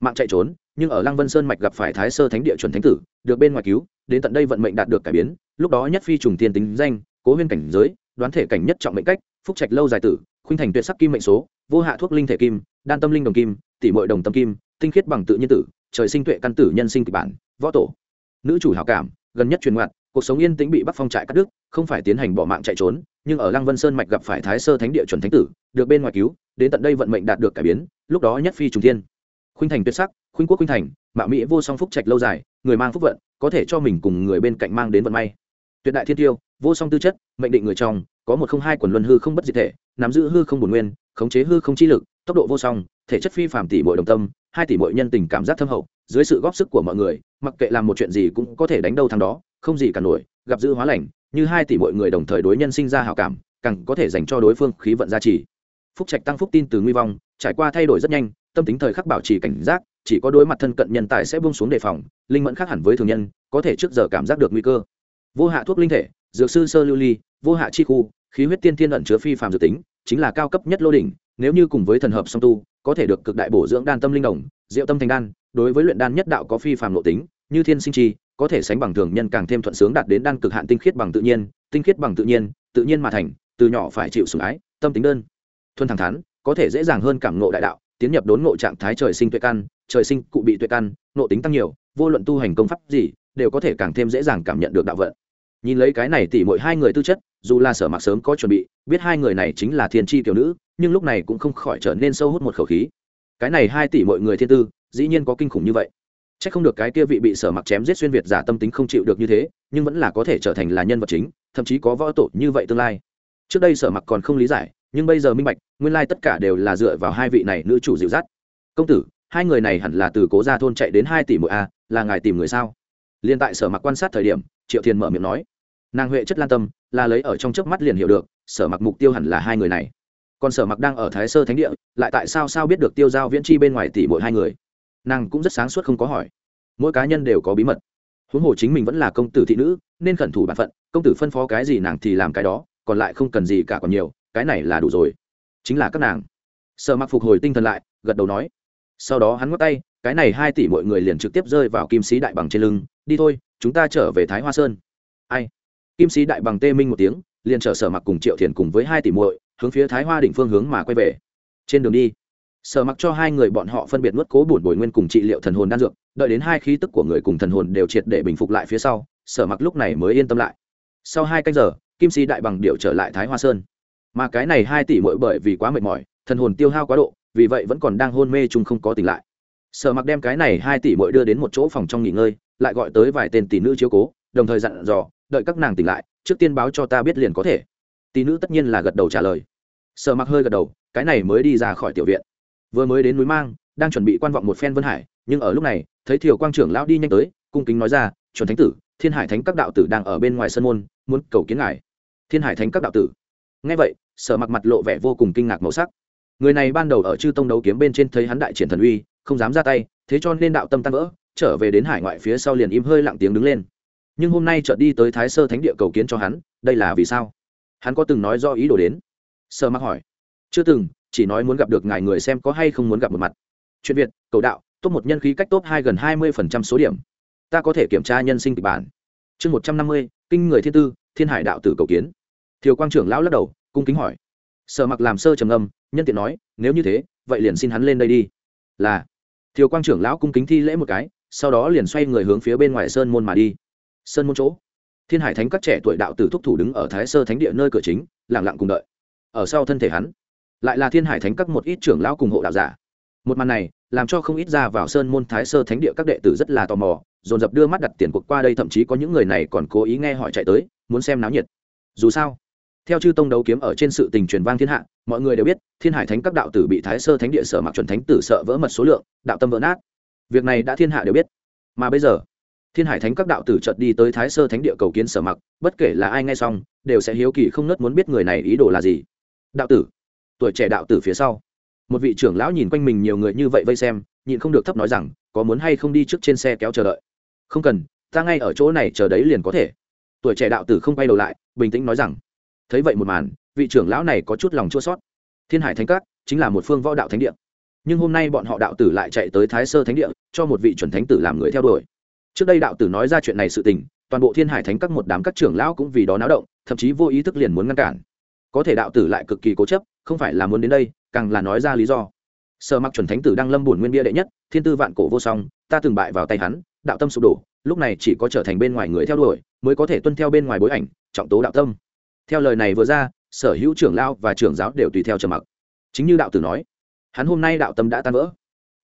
Mạng chạy trốn nhưng ở lăng vân sơn mạch gặp phải thái sơ thánh địa chuẩn thánh tử được bên ngoài cứu đến tận đây vận mệnh đạt được cải biến lúc đó nhất phi trùng tiên tính danh cố huyên cảnh giới đoán thể cảnh nhất trọng mệnh cách phúc trạch lâu dài tử khuynh thành tuyệt sắc kim mệnh số vô hạ thuốc linh thể kim đan tâm linh đồng kim tỷ muội đồng tâm kim tinh khiết bằng tự nhiên tử trời sinh tuệ căn tử nhân sinh kịch bản võ tổ. Nữ chủ hảo cảm gần nhất truyền ngoạn cuộc sống yên tĩnh bị bắc phong trại cắt đứt, không phải tiến hành bỏ mạng chạy trốn, nhưng ở lăng vân sơn mạch gặp phải thái sơ thánh địa chuẩn thánh tử, được bên ngoài cứu, đến tận đây vận mệnh đạt được cải biến, lúc đó nhất phi trùng thiên. Khuynh thành tuyệt sắc, khuynh quốc khuynh thành, mạo mỹ vô song phúc trạch lâu dài, người mang phúc vận, có thể cho mình cùng người bên cạnh mang đến vận may. Tuyệt đại thiên tiêu, vô song tư chất, mệnh định người trong, có một không hai quần luân hư không bất diệt thể, nắm giữ hư không bổn nguyên, khống chế hư không chi lực, tốc độ vô song, thể chất phi phàm tỷ muội đồng tâm, hai tỷ muội nhân tình cảm giác thâm hậu dưới sự góp sức của mọi người, mặc kệ làm một chuyện gì cũng có thể đánh đâu thằng đó, không gì cả nổi, gặp dư hóa lành, như hai tỷ mọi người đồng thời đối nhân sinh ra hảo cảm, càng có thể dành cho đối phương khí vận gia trì. Phúc trạch tăng phúc tin từ nguy vong, trải qua thay đổi rất nhanh, tâm tính thời khắc bảo trì cảnh giác, chỉ có đối mặt thân cận nhân tài sẽ buông xuống đề phòng, linh mẫn khác hẳn với thường nhân, có thể trước giờ cảm giác được nguy cơ. Vô hạ thuốc linh thể, dược sư sơ lưu ly, vô hạ chi khu, khí huyết tiên thiên ẩn chứa phi phàm dự tính, chính là cao cấp nhất lô đỉnh, nếu như cùng với thần hợp song tu có thể được cực đại bổ dưỡng đan tâm linh đồng, diệu tâm thành đan, đối với luyện đan nhất đạo có phi phàm nội tính, như thiên sinh chi, có thể sánh bằng thường nhân càng thêm thuận sướng đạt đến đan cực hạn tinh khiết bằng tự nhiên, tinh khiết bằng tự nhiên tự nhiên mà thành, từ nhỏ phải chịu sủng ái, tâm tính đơn. Thuần thẳng thắn, có thể dễ dàng hơn cảm ngộ đại đạo, tiến nhập đốn ngộ trạng thái trời sinh tuệ căn, trời sinh cụ bị tuệ căn, ngộ tính tăng nhiều, vô luận tu hành công pháp gì, đều có thể càng thêm dễ dàng cảm nhận được đạo vận. Nhìn lấy cái này tỉ mỗi hai người tư chất dù là sở mặc sớm có chuẩn bị, biết hai người này chính là thiên tri tiểu nữ, nhưng lúc này cũng không khỏi trở nên sâu hút một khẩu khí. Cái này hai tỷ mọi người thiên tư, dĩ nhiên có kinh khủng như vậy. C h ắ c không được cái kia vị bị sở mặc chém giết xuyên việt giả tâm tính không chịu được như thế, nhưng vẫn là có thể trở thành là nhân vật chính, thậm chí có võ tổ như vậy tương lai. Trước đây sở mặc còn không lý giải, nhưng bây giờ minh bạch, nguyên lai tất cả đều là dựa vào hai vị này nữ chủ dịu dắt. Công tử, hai người này hẳn là từ cố gia thôn chạy đến hai tỷ mỗi a, là ngài tìm người sao? Liên tại sở mặc quan sát thời điểm, triệu thiền mở miệng nói nàng huệ chất lan tâm, là lấy ở trong trước mắt liền hiểu được, sở mặc mục tiêu hẳn là hai người này. Còn sở mặc đang ở thái sơ thánh địa, lại tại sao sao biết được tiêu giao viễn chi bên ngoài tỷ mỗi hai người? Nàng cũng rất sáng suốt không có hỏi. Mỗi cá nhân đều có bí mật. Huống hồ chính mình vẫn là công tử thị nữ, nên khẩn thủ bản phận, công tử phân phó cái gì nàng thì làm cái đó, còn lại không cần gì cả còn nhiều, cái này là đủ rồi. Chính là các nàng. Sở mặc phục hồi tinh thần lại, gật đầu nói. Sau đó hắn ngót tay, cái này hai tỷ mọi người liền trực tiếp rơi vào kim sĩ đại bằng trên lưng, đi thôi, chúng ta trở về thái hoa sơn. Ai? Kim sĩ đại bằng tê minh một tiếng, liền chở sở mặc cùng triệu thiền cùng với hai tỷ muội hướng phía thái hoa đỉnh phương hướng mà quay về. Trên đường đi, sở mặc cho hai người bọn họ phân biệt nuốt cố bổn bồi nguyên cùng trị liệu thần hồn đan dược, đợi đến hai khí tức của người cùng thần hồn đều triệt để bình phục lại phía sau, sở mặc lúc này mới yên tâm lại. Sau hai canh giờ, kim sĩ đại bằng điệu trở lại thái hoa sơn. Mà cái này hai tỷ muội bởi vì quá mệt mỏi, thần hồn tiêu hao quá độ, vì vậy vẫn còn đang hôn mê chung không có tỉnh lại. Sở mặc đem cái này hai tỷ muội đưa đến một chỗ phòng trong nghỉ ngơi, lại gọi tới vài tên tỷ nữ chiếu cố đồng thời dặn dò, đợi các nàng tỉnh lại, trước tiên báo cho ta biết liền có thể. Tỷ nữ tất nhiên là gật đầu trả lời. Sở mặc hơi gật đầu, cái này mới đi ra khỏi tiểu viện. Vừa mới đến núi mang, đang chuẩn bị quan vọng một phen vân hải, nhưng ở lúc này, thấy thiều quang trưởng lão đi nhanh tới, cung kính nói ra, chuẩn thánh tử, thiên hải thánh các đạo tử đang ở bên ngoài sân môn, muốn cầu kiến ngài. Thiên hải thánh các đạo tử? Ngay vậy, sở mặc mặt lộ vẻ vô cùng kinh ngạc màu sắc. Người này ban đầu ở chư tông đấu kiếm bên trên thấy hắn đại triển thần uy, không dám ra tay, thế cho nên đạo tâm tan vỡ, trở về đến hải ngoại phía sau liền im hơi lặng tiếng đứng lên nhưng hôm nay chợt đi tới thái sơ thánh địa cầu kiến cho hắn, đây là vì sao? Hắn có từng nói do ý đồ đến? Sơ mặc hỏi. Chưa từng, chỉ nói muốn gặp được ngài người xem có hay không muốn gặp một mặt. Chuyện việt, cầu đạo, top một nhân khí cách top hai gần hai mươi phần trăm số điểm. Ta có thể kiểm tra nhân sinh kịch bản. Chương một trăm năm mươi, kinh người thiên tư, thiên hải đạo tử cầu kiến. Thiều quang trưởng lão lắc đầu, cung kính hỏi. Sợ mặc làm sơ trầm âm nhân tiện nói, nếu như thế, vậy liền xin hắn lên đây đi. Là. Thiều quang trưởng lão cung kính thi lễ một cái, sau đó liền xoay người hướng phía bên ngoài sơn môn mà đi sơn môn chỗ. Thiên hải thánh các trẻ tuổi đạo tử thúc thủ đứng ở thái sơ thánh địa nơi cửa chính lẳng lặng cùng đợi. Ở sau thân thể hắn, lại là thiên hải thánh các một ít trưởng lão cùng hộ đạo giả. Một màn này, làm cho không ít ra vào sơn môn thái sơ thánh địa các đệ tử rất là tò mò, dồn dập đưa mắt đặt tiền cuộc qua đây, thậm chí có những người này còn cố ý nghe hỏi chạy tới, muốn xem náo nhiệt. Dù sao, theo chư tông đấu kiếm ở trên sự tình truyền vang thiên hạ, mọi người đều biết, thiên hải thánh các đạo tử bị thái sơ thánh địa sở mặc chuẩn thánh tử sợ vỡ mật số lượng, đạo tâm vỡ nát. Việc này đã thiên hạ đều biết. Mà bây giờ thiên hải thánh các đạo tử chợt đi tới thái sơ thánh địa cầu kiến sở mặc, bất kể là ai nghe xong, đều sẽ hiếu kỳ không nớt muốn biết người này ý đồ là gì. Đạo tử, tuổi trẻ đạo tử phía sau. Một vị trưởng lão nhìn quanh mình nhiều người như vậy vây xem, nhịn không được thấp nói rằng, có muốn hay không đi trước trên xe kéo chờ đợi? Không cần, ta ngay ở chỗ này chờ đấy liền có thể. Tuổi trẻ đạo tử không quay đầu lại, bình tĩnh nói rằng, thấy vậy một màn, vị trưởng lão này có chút lòng chua sót thiên hải thánh các chính là một phương võ đạo thánh địa. Nhưng hôm nay bọn họ đạo tử lại chạy tới thái sơ thánh địa, cho một vị chuẩn thánh tử làm người theo đuổi trước đây đạo tử nói ra chuyện này sự tình, toàn bộ thiên hải thánh các một đám các trưởng lão cũng vì đó náo động, thậm chí vô ý thức liền muốn ngăn cản. Có thể đạo tử lại cực kỳ cố chấp, không phải là muốn đến đây, càng là nói ra lý do. Sợ mặc chuẩn thánh tử đang lâm bùn nguyên bia đệ nhất, thiên tư vạn cổ vô song, ta từng bại vào tay hắn, đạo tâm sụp đổ, lúc này chỉ có trở thành bên ngoài người theo đuổi, mới có thể tuân theo bên ngoài bối ảnh, trọng tố đạo tâm. Theo lời này vừa ra, sở hữu trưởng lao và trưởng giáo đều tùy theo trầm mặc. Chính như đạo tử nói, hắn hôm nay đạo tâm đã tan vỡ.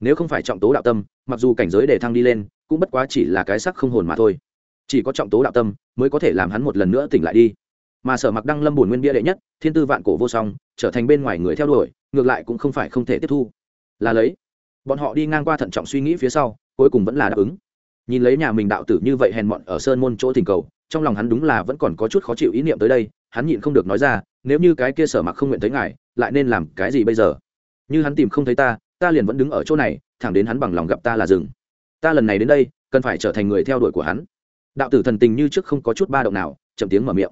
Nếu không phải trọng tố đạo tâm, mặc dù cảnh giới để thăng đi lên cũng bất quá chỉ là cái sắc không hồn mà thôi. Chỉ có trọng tố đạo tâm mới có thể làm hắn một lần nữa tỉnh lại đi. Mà sở mặc đăng lâm bổn nguyên bia đệ nhất, thiên tư vạn cổ vô song, trở thành bên ngoài người theo đuổi, ngược lại cũng không phải không thể tiếp thu. Là lấy, bọn họ đi ngang qua thận trọng suy nghĩ phía sau, cuối cùng vẫn là đáp ứng. Nhìn lấy nhà mình đạo tử như vậy hèn mọn ở sơn môn chỗ thỉnh cầu, trong lòng hắn đúng là vẫn còn có chút khó chịu ý niệm tới đây, hắn nhịn không được nói ra, nếu như cái kia sở mặc không nguyện thấy ngài, lại nên làm cái gì bây giờ? Như hắn tìm không thấy ta ta liền vẫn đứng ở chỗ này, thẳng đến hắn bằng lòng gặp ta là rừng ta lần này đến đây, cần phải trở thành người theo đuổi của hắn. Đạo tử thần tình như trước không có chút ba động nào, chậm tiếng mở miệng.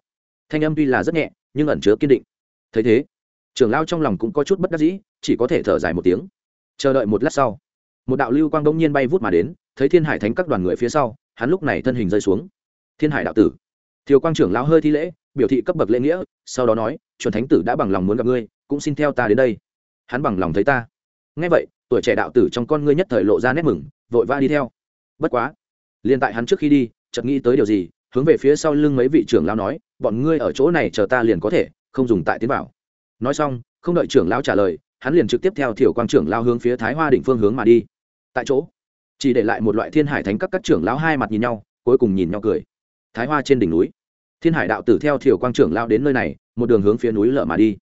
Thanh âm tuy là rất nhẹ, nhưng ẩn chứa kiên định. Thấy thế, trưởng lao trong lòng cũng có chút bất đắc dĩ, chỉ có thể thở dài một tiếng. Chờ đợi một lát sau, một đạo lưu quang đông nhiên bay vút mà đến, thấy thiên hải thánh các đoàn người phía sau, hắn lúc này thân hình rơi xuống. Thiên hải đạo tử thiếu quang trưởng lao hơi thi lễ, biểu thị cấp bậc lễ nghĩa, sau đó nói, chuẩn thánh tử đã bằng lòng muốn gặp ngươi, cũng xin theo ta đến đây. Hắn bằng lòng thấy ta. Ngay vậy tuổi trẻ đạo tử trong con ngươi nhất thời lộ ra nét mừng, vội vã đi theo. Bất quá, liền tại hắn trước khi đi, chợt nghĩ tới điều gì, hướng về phía sau lưng mấy vị trưởng lão nói, bọn ngươi ở chỗ này chờ ta liền có thể, không dùng tại tiến bảo nói xong, không đợi trưởng lão trả lời, hắn liền trực tiếp theo thiểu quang trưởng lao hướng phía thái hoa đỉnh phương hướng mà đi. Tại chỗ, chỉ để lại một loại thiên hải thánh các các trưởng lão hai mặt nhìn nhau, cuối cùng nhìn nhau cười. Thái hoa trên đỉnh núi, thiên hải đạo tử theo thiểu quang trưởng lao đến nơi này, một đường hướng phía núi lở mà đi.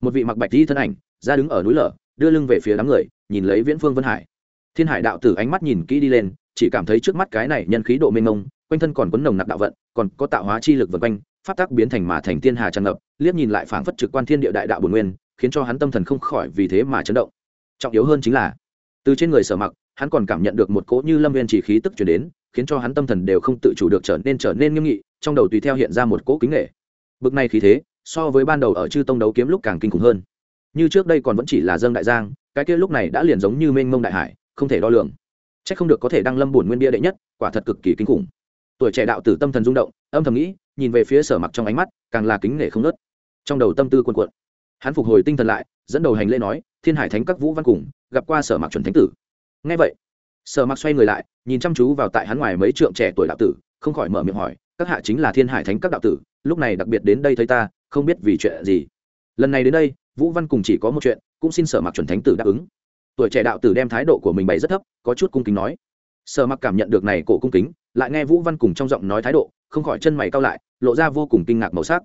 Một vị mặc bạch đi thân ảnh, ra đứng ở núi lở đưa lưng về phía đám người, nhìn lấy viễn phương vân hải. Thiên hải đạo tử ánh mắt nhìn kỹ đi lên, chỉ cảm thấy trước mắt cái này nhân khí độ mênh mông, quanh thân còn quấn nồng nặc đạo vận, còn có tạo hóa chi lực vần quanh phát tác biến thành mà thành tiên hà tràn ngập, liếc nhìn lại phảng phất trực quan thiên địa đại đạo bồn nguyên, khiến cho hắn tâm thần không khỏi vì thế mà chấn động. Trọng yếu hơn chính là, từ trên người sở mặc, hắn còn cảm nhận được một cỗ như lâm viên chỉ khí tức chuyển đến, khiến cho hắn tâm thần đều không tự chủ được trở nên trở nên nghiêm nghị, trong đầu tùy theo hiện ra một cỗ kính nghệ bực này khí thế, so với ban đầu ở chư tông đấu kiếm lúc càng kinh khủng hơn như trước đây còn vẫn chỉ là dâng đại giang, cái kia lúc này đã liền giống như mênh mông đại hải, không thể đo lường. C h ắ c không được có thể đăng lâm bổn nguyên bia đệ nhất, quả thật cực kỳ kinh khủng. Tuổi trẻ đạo tử tâm thần rung động, âm thầm nghĩ, nhìn về phía sở mặc trong ánh mắt, càng là kính nể không nớt. Trong đầu tâm tư quân quận hắn phục hồi tinh thần lại, dẫn đầu hành lễ nói, thiên hải thánh các vũ văn cùng, gặp qua sở mặc chuẩn thánh tử. Ngay vậy, sở mặc xoay người lại, nhìn chăm chú vào tại hắn ngoài mấy trượng trẻ tuổi đạo tử, không khỏi mở miệng hỏi, các hạ chính là thiên hải thánh các đạo tử, lúc này đặc biệt đến đây thấy ta, không biết vì chuyện gì? Lần này đến đây vũ văn cùng chỉ có một chuyện, cũng xin sở mặc chuẩn thánh tử đáp ứng. Tuổi trẻ đạo tử đem thái độ của mình bày rất thấp, có chút cung kính nói. Sở mặc cảm nhận được này cổ cung kính, lại nghe vũ văn cùng trong giọng nói thái độ, không khỏi chân mày cau lại, lộ ra vô cùng kinh ngạc màu sắc.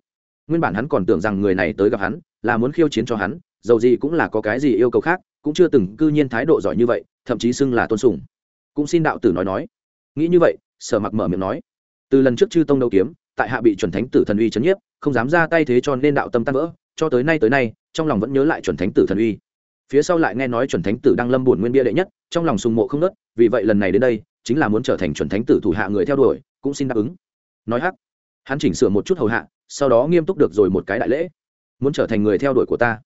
Nguyên bản hắn còn tưởng rằng người này tới gặp hắn, là muốn khiêu chiến cho hắn, dầu gì cũng là có cái gì yêu cầu khác, cũng chưa từng cư nhiên thái độ giỏi như vậy, thậm chí xưng là tôn sùng. Cũng xin đạo tử nói nói. Nghĩ như vậy, sở mặc mở miệng nói. Từ lần trước chư tông đấu kiếm, tại hạ bị chuẩn thánh tử thần uy chấn nhiếp, không dám ra tay thế cho nên đạo tâm tan vỡ cho tới nay tới nay, trong lòng vẫn nhớ lại chuẩn thánh tử thần uy. Phía sau lại nghe nói chuẩn thánh tử đang lâm bổn nguyên bia đệ nhất, trong lòng sùng mộ không nớt, vì vậy lần này đến đây, chính là muốn trở thành chuẩn thánh tử thủ hạ người theo đuổi, cũng xin đáp ứng. Nói hắc, hắn chỉnh sửa một chút hầu hạ, sau đó nghiêm túc được rồi một cái đại lễ. Muốn trở thành người theo đuổi của ta.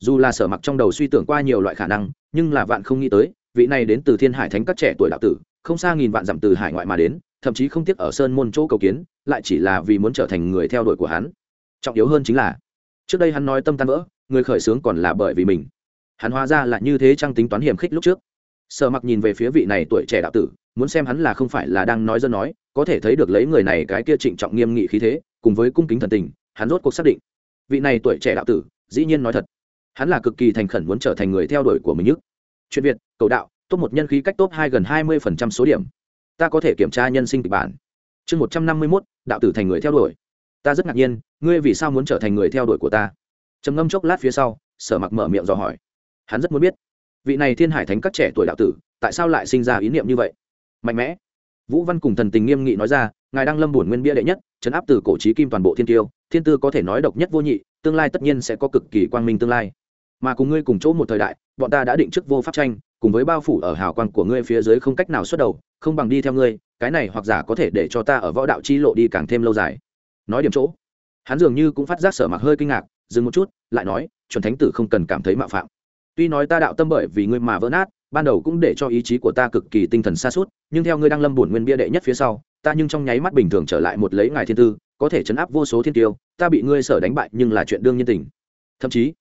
Dù là sở mặc trong đầu suy tưởng qua nhiều loại khả năng, nhưng là vạn không nghĩ tới, vị này đến từ thiên hải thánh các trẻ tuổi đạo tử, không xa nghìn vạn dặm từ hải ngoại mà đến, thậm chí không tiếc ở sơn môn chỗ cầu kiến, lại chỉ là vì muốn trở thành người theo đuổi của hắn. Trọng yếu hơn chính là trước đây hắn nói tâm tan vỡ, người khởi xướng còn là bởi vì mình. Hắn hóa ra là như thế trang tính toán hiểm khích lúc trước. Sở mặc nhìn về phía vị này tuổi trẻ đạo tử, muốn xem hắn là không phải là đang nói dân nói, có thể thấy được lấy người này cái kia trịnh trọng nghiêm nghị khí thế, cùng với cung kính thần tình, hắn rốt cuộc xác định. Vị này tuổi trẻ đạo tử, dĩ nhiên nói thật. Hắn là cực kỳ thành khẩn muốn trở thành người theo đuổi của mình nhất. Chuyện việt, cầu đạo, top một nhân khí cách top hai gần hai mươi phần trăm số điểm. Ta có thể kiểm tra nhân sinh kịch bản. Chương một trăm năm mươi mốt, đạo tử thành người theo đuổi ta rất ngạc nhiên, ngươi vì sao muốn trở thành người theo đuổi của ta? Trầm ngâm chốc lát phía sau, sở mặc mở miệng dò hỏi. Hắn rất muốn biết, vị này thiên hải thánh các trẻ tuổi đạo tử, tại sao lại sinh ra ý niệm như vậy? Mạnh mẽ. Vũ văn cùng thần tình nghiêm nghị nói ra, ngài đang lâm bổn nguyên bia đệ nhất chấn áp từ cổ trí kim toàn bộ thiên tiêu, thiên tư có thể nói độc nhất vô nhị, tương lai tất nhiên sẽ có cực kỳ quang minh tương lai. Mà cùng ngươi cùng chỗ một thời đại, bọn ta đã định trước vô pháp tranh, cùng với bao phủ ở hào quang của ngươi phía dưới không cách nào xuất đầu, không bằng đi theo ngươi, cái này hoặc giả có thể để cho ta ở võ đạo chi lộ đi càng thêm lâu dài nói điểm chỗ. Hắn dường như cũng phát giác sở mặc hơi kinh ngạc, dừng một chút, lại nói, chuẩn thánh tử không cần cảm thấy mạo phạm. Tuy nói ta đạo tâm bởi vì ngươi mà vỡ nát, ban đầu cũng để cho ý chí của ta cực kỳ tinh thần xa suốt nhưng theo ngươi đang lâm bổn nguyên bia đệ nhất phía sau, ta nhưng trong nháy mắt bình thường trở lại một lấy ngài thiên tư, có thể chấn áp vô số thiên tiêu, ta bị ngươi sở đánh bại nhưng là chuyện đương nhiên tình. Thậm chí,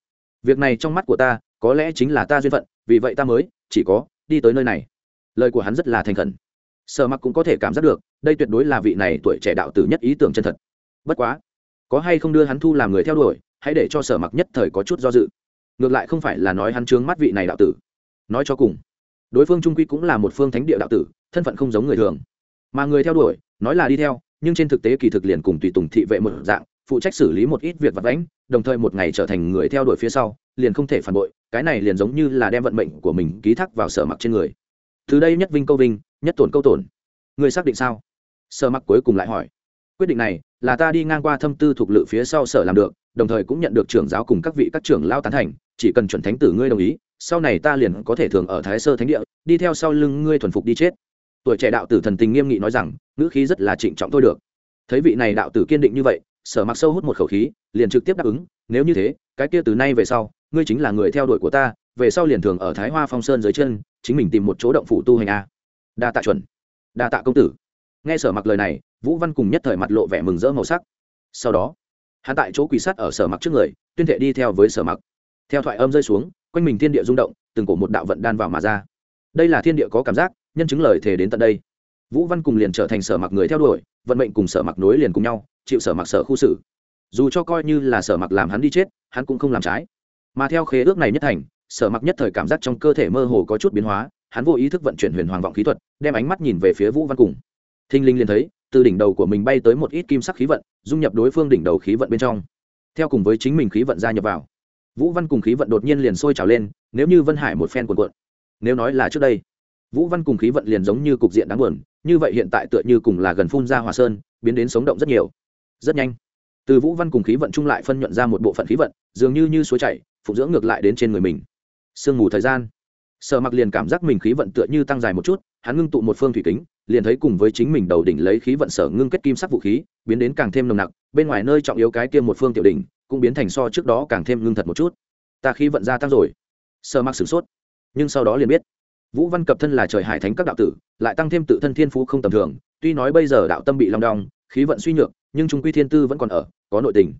việc này trong mắt của ta, có lẽ chính là ta duyên phận, vì vậy ta mới, chỉ có, đi tới nơi này. Lời của hắn rất là thành khẩn. Sở mặc cũng có thể cảm giác được, đây tuyệt đối là vị này tuổi trẻ đạo tử nhất ý tưởng chân thật bất quá, có hay không đưa hắn thu làm người theo đuổi, hãy để cho sở mặc nhất thời có chút do dự. Ngược lại không phải là nói hắn trướng mắt vị này đạo tử. Nói cho cùng, đối phương trung quy cũng là một phương thánh địa đạo tử, thân phận không giống người thường. Mà người theo đuổi, nói là đi theo, nhưng trên thực tế kỳ thực liền cùng tùy tùng thị vệ một dạng, phụ trách xử lý một ít việc vặt vãnh, đồng thời một ngày trở thành người theo đuổi phía sau, liền không thể phản bội, cái này liền giống như là đem vận mệnh của mình ký thác vào sở mặc trên người. Từ đây nhất vinh câu vinh, nhất tổn câu tổn. Người xác định sao? Sở mặc cuối cùng lại hỏi quyết định này là ta đi ngang qua thâm tư thuộc lự phía sau sở làm được, đồng thời cũng nhận được trưởng giáo cùng các vị các trưởng lao tán thành, chỉ cần chuẩn thánh tử ngươi đồng ý, sau này ta liền có thể thường ở thái sơ thánh địa, đi theo sau lưng ngươi thuần phục đi chết. Tuổi trẻ đạo tử thần tình nghiêm nghị nói rằng, ngữ khí rất là trịnh trọng thôi được. Thấy vị này đạo tử kiên định như vậy, sở mặc sâu hút một khẩu khí, liền trực tiếp đáp ứng, nếu như thế, cái kia từ nay về sau, ngươi chính là người theo đuổi của ta, về sau liền thường ở thái hoa phong sơn dưới chân, chính mình tìm một chỗ động phủ tu hành a. Đa tạ chuẩn. Đa tạ công tử. Nghe sở mặc lời này vũ văn cùng nhất thời mặt lộ vẻ mừng rỡ màu sắc. Sau đó, hắn tại chỗ quỳ sát ở sở mặc trước người, tuyên thệ đi theo với sở mặc. Theo thoại âm rơi xuống, quanh mình thiên địa rung động, từng cổ một đạo vận đan vào mà ra. Đây là thiên địa có cảm giác, nhân chứng lời thề đến tận đây. Vũ văn cùng liền trở thành sở mặc người theo đuổi, vận mệnh cùng sở mặc nối liền cùng nhau, chịu sở mặc sở khu xử. Dù cho coi như là sở mặc làm hắn đi chết, hắn cũng không làm trái. Mà theo khế ước này nhất thành, sở mặc nhất thời cảm giác trong cơ thể mơ hồ có chút biến hóa, hắn vô ý thức vận chuyển huyền hoàng vọng khí thuật, đem ánh mắt nhìn về phía vũ văn cùng. Thinh linh liền thấy từ đỉnh đầu của mình bay tới một ít kim sắc khí vận, dung nhập đối phương đỉnh đầu khí vận bên trong. Theo cùng với chính mình khí vận gia nhập vào, vũ văn cùng khí vận đột nhiên liền sôi trào lên, nếu như vân hải một phen cuộn cuộn. Nếu nói là trước đây, vũ văn cùng khí vận liền giống như cục diện đáng buồn, như vậy hiện tại tựa như cùng là gần phun ra hòa sơn, biến đến sống động rất nhiều. Rất nhanh, từ vũ văn cùng khí vận chung lại phân nhuận ra một bộ phận khí vận, dường như như suối chảy phụng dưỡng ngược lại đến trên người mình. Sương mù thời gian. Sở mặc liền cảm giác mình khí vận tựa như tăng dài một chút, hắn ngưng tụ một phương thủy kính liền thấy cùng với chính mình đầu đỉnh lấy khí vận sở ngưng kết kim sắc vũ khí, biến đến càng thêm nồng nặc, bên ngoài nơi trọng yếu cái kia một phương tiểu đỉnh, cũng biến thành so trước đó càng thêm ngưng thật một chút. Ta khí vận gia tăng rồi. Sợ mặc sửng sốt. Nhưng sau đó liền biết, vũ văn cập thân là trời hải thánh các đạo tử, lại tăng thêm tự thân thiên phú không tầm thường, tuy nói bây giờ đạo tâm bị long đong, khí vận suy nhược, nhưng trung quy thiên tư vẫn còn ở, có nội tình.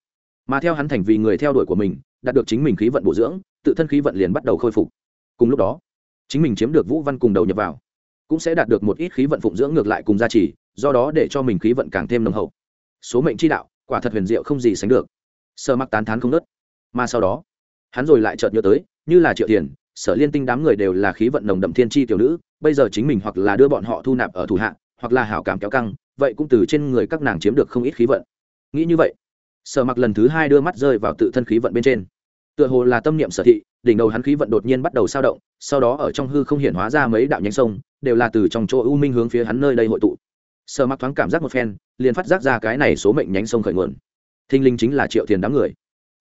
Mà theo hắn thành vì người theo đuổi của mình, đạt được chính mình khí vận bổ dưỡng, tự thân khí vận liền bắt đầu khôi phục. Cùng lúc đó, chính mình chiếm được vũ văn cùng đầu nhập vào cũng sẽ đạt được một ít khí vận phụng dưỡng ngược lại cùng gia trì, do đó để cho mình khí vận càng thêm nồng hậu. Số mệnh chi đạo, quả thật huyền diệu không gì sánh được. Sợ mắc tán thán không nớt. Mà sau đó, hắn rồi lại chợt nhớ tới, như là triệu tiền sở liên tinh đám người đều là khí vận nồng đậm thiên tri tiểu nữ, bây giờ chính mình hoặc là đưa bọn họ thu nạp ở thủ hạ, hoặc là hảo cảm kéo căng, vậy cũng từ trên người các nàng chiếm được không ít khí vận. Nghĩ như vậy, sở mặc lần thứ hai đưa mắt rơi vào tự thân khí vận bên trên tựa hồ là tâm niệm sở thị, đỉnh đầu hắn khí vận đột nhiên bắt đầu sao động, sau đó ở trong hư không hiện hóa ra mấy đạo nhánh sông, đều là từ trong chỗ u minh hướng phía hắn nơi đây hội tụ. Sở mặc thoáng cảm giác một phen, liền phát giác ra cái này số mệnh nhánh sông khởi nguồn. Thinh linh chính là triệu tiền đám người.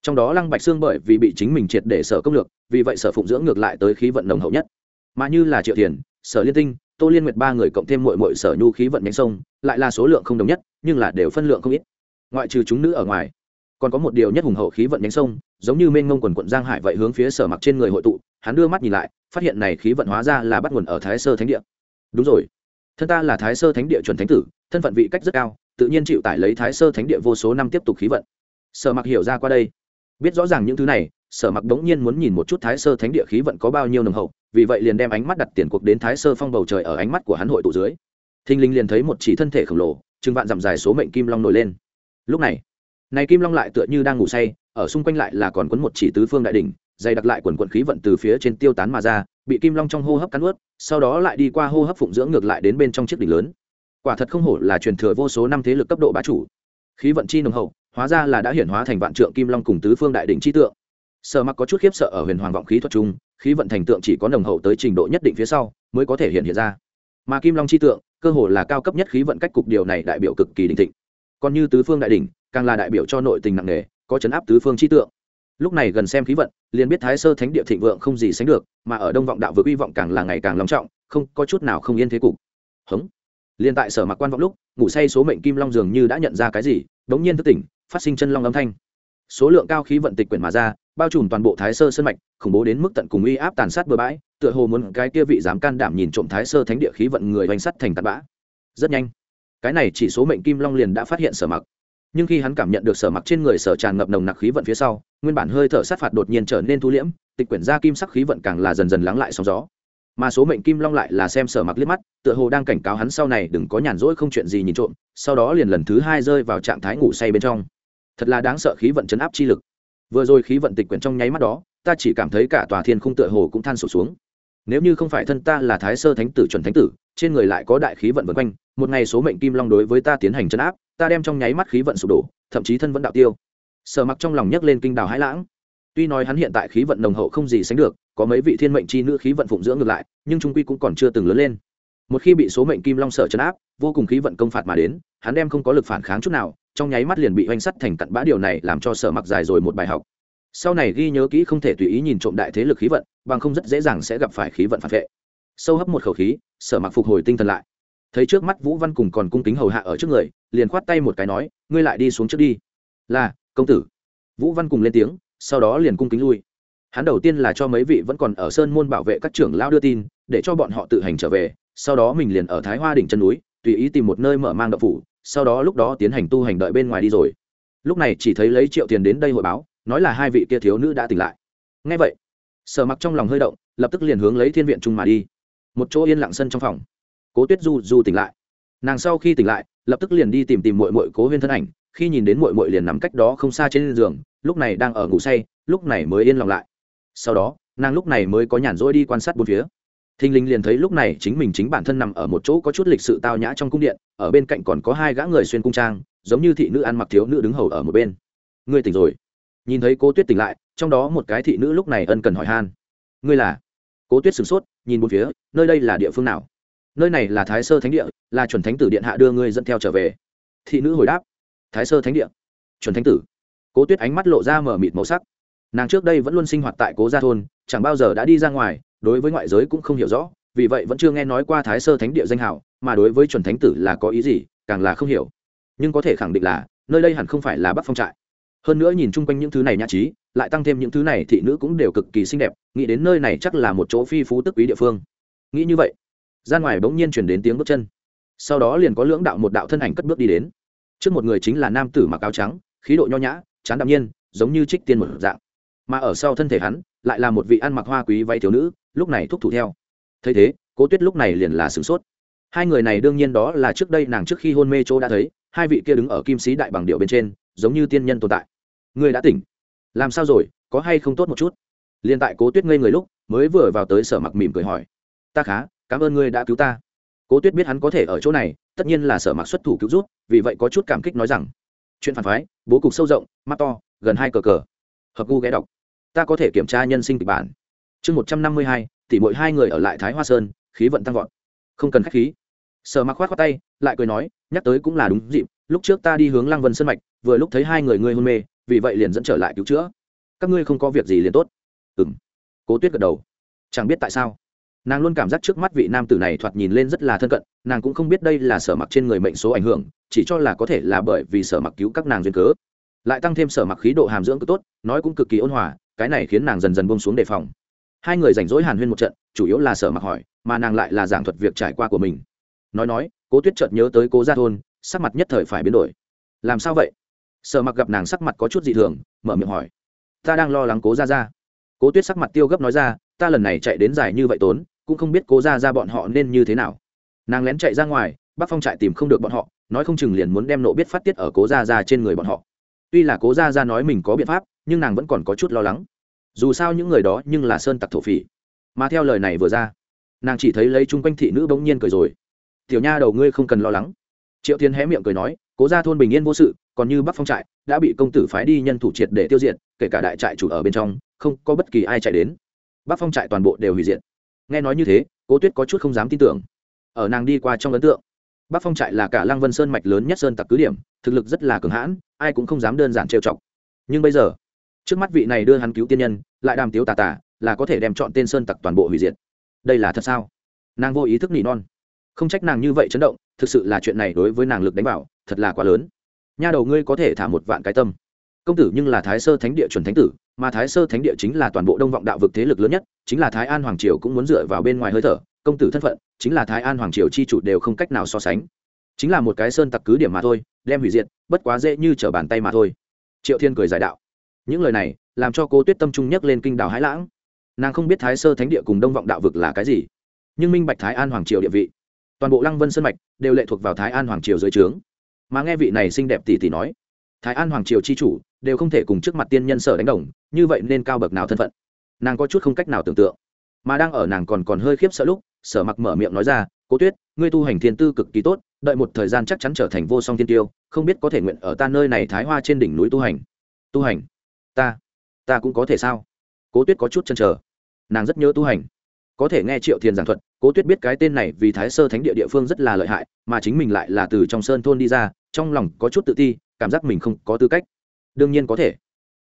Trong đó lăng bạch xương bởi vì bị chính mình triệt để sở công lược, vì vậy sở phụng dưỡng ngược lại tới khí vận nồng hậu nhất. Mà như là triệu tiền sở liên tinh, tô liên nguyệt ba người cộng thêm mội mội sở nhu khí vận nhánh sông, lại là số lượng không đồng nhất, nhưng là đều phân lượng không ít. Ngoại trừ chúng nữ ở ngoài, còn có một điều nhất hùng hậu khí vận nhánh sông giống như mênh ngông quần quận giang hải vậy hướng phía sở mặc trên người hội tụ, hắn đưa mắt nhìn lại, phát hiện này khí vận hóa ra là bắt nguồn ở thái sơ thánh địa. Đúng rồi. Thân ta là thái sơ thánh địa chuẩn thánh tử, thân phận vị cách rất cao, tự nhiên chịu tải lấy thái sơ thánh địa vô số năm tiếp tục khí vận. Sở mặc hiểu ra qua đây. Biết rõ ràng những thứ này, sở mặc đống nhiên muốn nhìn một chút thái sơ thánh địa khí vận có bao nhiêu nồng hậu, vì vậy liền đem ánh mắt đặt tiền cuộc đến thái sơ phong bầu trời ở ánh mắt của hắn hội tụ dưới. Thinh linh liền thấy một chỉ thân thể khổng lồ chừng vạn dặm dài số mệnh kim long nổi lên. Lúc này này kim long lại tựa như đang ngủ say ở xung quanh lại là còn quấn một chỉ tứ phương đại đỉnh dày đặc lại quần quần khí vận từ phía trên tiêu tán mà ra bị kim long trong hô hấp cắn nuốt, sau đó lại đi qua hô hấp phụng dưỡng ngược lại đến bên trong chiếc đỉnh lớn. Quả thật không hổ là truyền thừa vô số năm thế lực cấp độ bá chủ. Khí vận chi nồng hậu hóa ra là đã hiển hóa thành vạn trượng kim long cùng tứ phương đại đỉnh chi tượng. Sở mặc có chút khiếp sợ ở huyền hoàng vọng khí thuật trung khí vận thành tượng chỉ có nồng hậu tới trình độ nhất định phía sau mới có thể hiện hiện ra. Mà kim long chi tượng cơ hồ là cao cấp nhất khí vận cách cục điều này đại biểu cực kỳ đỉnh thịnh. Còn như tứ phương đại đỉnh càng là đại biểu cho nội tình nặng nề có chấn áp tứ phương chi tượng. Lúc này gần xem khí vận, liền biết thái sơ thánh địa thịnh vượng không gì sánh được, mà ở đông vọng đạo vực uy vọng càng là ngày càng long trọng, không, có chút nào không yên thế cục. Hống. Liền tại sở mặc quan vọng lúc, ngủ say số mệnh kim long dường như đã nhận ra cái gì, đống nhiên thức tỉnh, phát sinh chân long âm thanh. Số lượng cao khí vận tịch quyển mà ra, bao trùm toàn bộ thái sơ sơn mạch, khủng bố đến mức tận cùng uy áp tàn sát bừa bãi, tựa hồ muốn cái kia vị dám can đảm nhìn trộm thái sơ thánh địa khí vận người hoành sắt thành tạt bã. Rất nhanh. Cái này chỉ số mệnh kim long liền đã phát hiện sở mặc nhưng khi hắn cảm nhận được sở mặc trên người sở tràn ngập nồng nặc khí vận phía sau, nguyên bản hơi thở sát phạt đột nhiên trở nên thu liễm, tịch quyển ra kim sắc khí vận càng là dần dần lắng lại sóng gió. Mà số mệnh kim long lại là xem sở mặc liếc mắt, tựa hồ đang cảnh cáo hắn sau này đừng có nhàn rỗi không chuyện gì nhìn trộm, sau đó liền lần thứ hai rơi vào trạng thái ngủ say bên trong. Thật là đáng sợ khí vận chấn áp chi lực. Vừa rồi khí vận tịch quyển trong nháy mắt đó, ta chỉ cảm thấy cả tòa thiên khung tựa hồ cũng than sụp xuống. Nếu như không phải thân ta là thái sơ thánh tử chuẩn thánh tử trên người lại có đại khí vận vân quanh, một ngày số mệnh kim long đối với ta tiến hành chấn áp, ta đem trong nháy mắt khí vận sụp đổ, thậm chí thân vẫn đạo tiêu. Sở mặc trong lòng nhấc lên kinh đào hãi lãng. Tuy nói hắn hiện tại khí vận nồng hậu không gì sánh được, có mấy vị thiên mệnh chi nữ khí vận phụng dưỡng ngược lại, nhưng trung quy cũng còn chưa từng lớn lên. Một khi bị số mệnh kim long sở chấn áp, vô cùng khí vận công phạt mà đến, hắn đem không có lực phản kháng chút nào, trong nháy mắt liền bị oanh sắt thành cặn bã điều này làm cho sở mặc dài rồi một bài học. Sau này ghi nhớ kỹ không thể tùy ý nhìn trộm đại thế lực khí vận, bằng không rất dễ dàng sẽ gặp phải khí vận phản vệ sâu hấp một khẩu khí, sở mặc phục hồi tinh thần lại. Thấy trước mắt vũ văn cùng còn cung kính hầu hạ ở trước người, liền khoát tay một cái nói, ngươi lại đi xuống trước đi. Là, công tử. Vũ văn cùng lên tiếng, sau đó liền cung kính lui. Hắn đầu tiên là cho mấy vị vẫn còn ở sơn môn bảo vệ các trưởng lao đưa tin, để cho bọn họ tự hành trở về, sau đó mình liền ở thái hoa đỉnh chân núi, tùy ý tìm một nơi mở mang đậu phủ, sau đó lúc đó tiến hành tu hành đợi bên ngoài đi rồi. Lúc này chỉ thấy lấy triệu tiền đến đây hội báo, nói là hai vị kia thiếu nữ đã tỉnh lại. Ngay vậy, sở mặc trong lòng hơi động, lập tức liền hướng lấy thiên viện trung mà đi một chỗ yên lặng sân trong phòng. Cố tuyết du du tỉnh lại. Nàng sau khi tỉnh lại, lập tức liền đi tìm tìm mội mội cố huyên thân ảnh, khi nhìn đến mội mội liền nằm cách đó không xa trên giường, lúc này đang ở ngủ say, lúc này mới yên lòng lại. Sau đó, nàng lúc này mới có nhàn rỗi đi quan sát bốn phía. Thinh linh liền thấy lúc này chính mình chính bản thân nằm ở một chỗ có chút lịch sự tao nhã trong cung điện, ở bên cạnh còn có hai gã người xuyên cung trang, giống như thị nữ ăn mặc thiếu nữ đứng hầu ở một bên. Ngươi tỉnh rồi. Nhìn thấy cố tuyết tỉnh lại, trong đó một cái thị nữ lúc này ân cần hỏi han. Ngươi là? Cố tuyết sửng sốt, nhìn bốn phía, nơi đây là địa phương nào? Nơi này là thái sơ thánh địa, là chuẩn thánh tử điện hạ đưa ngươi dẫn theo trở về. Thị nữ hồi đáp, thái sơ thánh địa, chuẩn thánh tử. Cố tuyết ánh mắt lộ ra mở mịt màu sắc. Nàng trước đây vẫn luôn sinh hoạt tại cố gia thôn, chẳng bao giờ đã đi ra ngoài, đối với ngoại giới cũng không hiểu rõ, vì vậy vẫn chưa nghe nói qua thái sơ thánh địa danh hảo mà đối với chuẩn thánh tử là có ý gì, càng là không hiểu. Nhưng có thể khẳng định là, nơi đây hẳn không phải là bắc phong trại. Hơn nữa nhìn chung quanh những thứ này nhã trí lại tăng thêm những thứ này thị nữ cũng đều cực kỳ xinh đẹp, nghĩ đến nơi này chắc là một chỗ phi phú tức quý địa phương. Nghĩ như vậy ra ngoài bỗng nhiên chuyển đến tiếng bước chân. Sau đó liền có lưỡng đạo một đạo thân ảnh cất bước đi đến. Trước một người chính là nam tử mặc áo trắng, khí độ nho nhã, chán đạm nhiên, giống như trích tiên một dạng. Mà ở sau thân thể hắn, lại là một vị ăn mặc hoa quý váy thiếu nữ, lúc này thúc thủ theo. Thấy thế, cố tuyết lúc này liền là sửng sốt. Hai người này đương nhiên đó là trước đây nàng trước khi hôn mê chỗ đã thấy, hai vị kia đứng ở kim sĩ đại bằng điệu bên trên, giống như tiên nhân tồn tại. Người đã tỉnh làm sao rồi, có hay không tốt một chút? Liền tại cố tuyết ngây người lúc, mới vừa vào tới sở mặc mỉm cười hỏi. Ta khá, cảm ơn ngươi đã cứu ta. Cố tuyết biết hắn có thể ở chỗ này, tất nhiên là sở mặc xuất thủ cứu rút vì vậy có chút cảm kích nói rằng, chuyện phản phái, bố cục sâu rộng, mắt to, gần hai cờ cờ. Hợp gu ghé đọc. Ta có thể kiểm tra nhân sinh kịch bản. Chương một trăm năm mươi hai tỷ mỗi hai người ở lại thái hoa sơn, khí vận tăng vọt. Không cần k h á c h khí. Sở mặc khoát khoát tay, lại cười nói, nhắc tới cũng là đúng dịp, lúc trước ta đi hướng lăng vân sân mạch, vừa lúc thấy hai người ngươi hôn mê vì vậy liền dẫn trở lại cứu chữa. Các ngươi không có việc gì liền tốt. Ừ m cố tuyết gật đầu. Chẳng biết tại sao, nàng luôn cảm giác trước mắt vị nam tử này thoạt nhìn lên rất là thân cận, nàng cũng không biết đây là sở mặc trên người mệnh số ảnh hưởng, chỉ cho là có thể là bởi vì sở mặc cứu các nàng duyên cớ. Lại tăng thêm sở mặc khí độ hàm dưỡng cực tốt, nói cũng cực kỳ ôn hòa, cái này khiến nàng dần dần bông xuống đề phòng. Hai người rảnh rỗi hàn huyên một trận, chủ yếu là sở mặc hỏi, mà nàng lại là giảng thuật việc trải qua của mình. Nói nói, cố tuyết chợt nhớ tới cố gia thôn, sắc mặt nhất thời phải biến đổi. Làm sao vậy? Sợ mặc gặp nàng sắc mặt có chút dị thường, mở miệng hỏi, ta đang lo lắng cố gia ra cố tuyết sắc mặt tiêu gấp nói ra, ta lần này chạy đến dài như vậy tốn, cũng không biết cố gia ra bọn họ nên như thế nào. Nàng lén chạy ra ngoài, bắc phong trại tìm không được bọn họ, nói không chừng liền muốn đem nộ biết phát tiết ở cố gia ra trên người bọn họ. Tuy là cố gia ra nói mình có biện pháp, nhưng nàng vẫn còn có chút lo lắng. Dù sao những người đó nhưng là sơn tặc thổ phỉ. Mà theo lời này vừa ra, nàng chỉ thấy lấy chung quanh thị nữ bỗng nhiên cười rồi. Tiểu nha đầu ngươi không cần lo lắng. Triệu thiên hé miệng cười nói, cố gia thôn bình yên vô sự còn như bắc phong trại, đã bị công tử phái đi nhân thủ triệt để tiêu diệt, kể cả đại trại chủ ở bên trong, không có bất kỳ ai chạy đến. Bắc phong trại toàn bộ đều hủy diệt. Nghe nói như thế, cố tuyết có chút không dám tin tưởng. Ở nàng đi qua trong ấn tượng, bắc phong trại là cả lăng vân sơn mạch lớn nhất sơn tặc cứ điểm, thực lực rất là cường hãn, ai cũng không dám đơn giản trêu chọc. Nhưng bây giờ, trước mắt vị này đưa hắn cứu tiên nhân, lại đàm tiếu tà tà, là có thể đem chọn tên sơn tặc toàn bộ hủy diệt. Đây là thật sao? Nàng vô ý thức nỉ non. Không trách nàng như vậy chấn động, thực sự là chuyện này đối với nàng lực đánh bảo thật là quá lớn nha đầu ngươi có thể thả một vạn cái tâm. Công tử nhưng là thái sơ thánh địa chuẩn thánh tử, mà thái sơ thánh địa chính là toàn bộ đông vọng đạo vực thế lực lớn nhất, chính là thái an hoàng triều cũng muốn dựa vào bên ngoài hơi thở, công tử thân phận, chính là thái an hoàng triều chi chủ đều không cách nào so sánh. Chính là một cái sơn tặc cứ điểm mà thôi, đem hủy diệt, bất quá dễ như trở bàn tay mà thôi. Triệu thiên cười giải đạo. Những lời này, làm cho cô tuyết tâm trung nhắc lên kinh đảo hái lãng. Nàng không biết thái sơ thánh địa cùng đông vọng đạo vực là cái gì, nhưng minh bạch thái an hoàng triều địa vị. Toàn bộ lăng vân sơn mạch đều lệ thuộc vào thái an hoàng triều dưới trướng mà nghe vị này xinh đẹp tỷ tỷ nói, thái an hoàng triều chi chủ đều không thể cùng trước mặt tiên nhân sở đánh đồng, như vậy nên cao bậc nào thân phận? Nàng có chút không cách nào tưởng tượng, mà đang ở nàng còn còn hơi khiếp sợ lúc, sở mặc mở miệng nói ra, cố tuyết, ngươi tu hành thiên tư cực kỳ tốt, đợi một thời gian chắc chắn trở thành vô song thiên tiêu, không biết có thể nguyện ở ta nơi này thái hoa trên đỉnh núi tu hành. Tu hành? Ta ta cũng có thể sao? Cố tuyết có chút chân trở nàng rất nhớ tu hành. Có thể nghe triệu thiền giảng thuật cố tuyết biết cái tên này vì thái sơ thánh địa địa phương rất là lợi hại, mà chính mình lại là từ trong sơn thôn đi ra, trong lòng có chút tự ti, cảm giác mình không có tư cách. Đương nhiên có thể.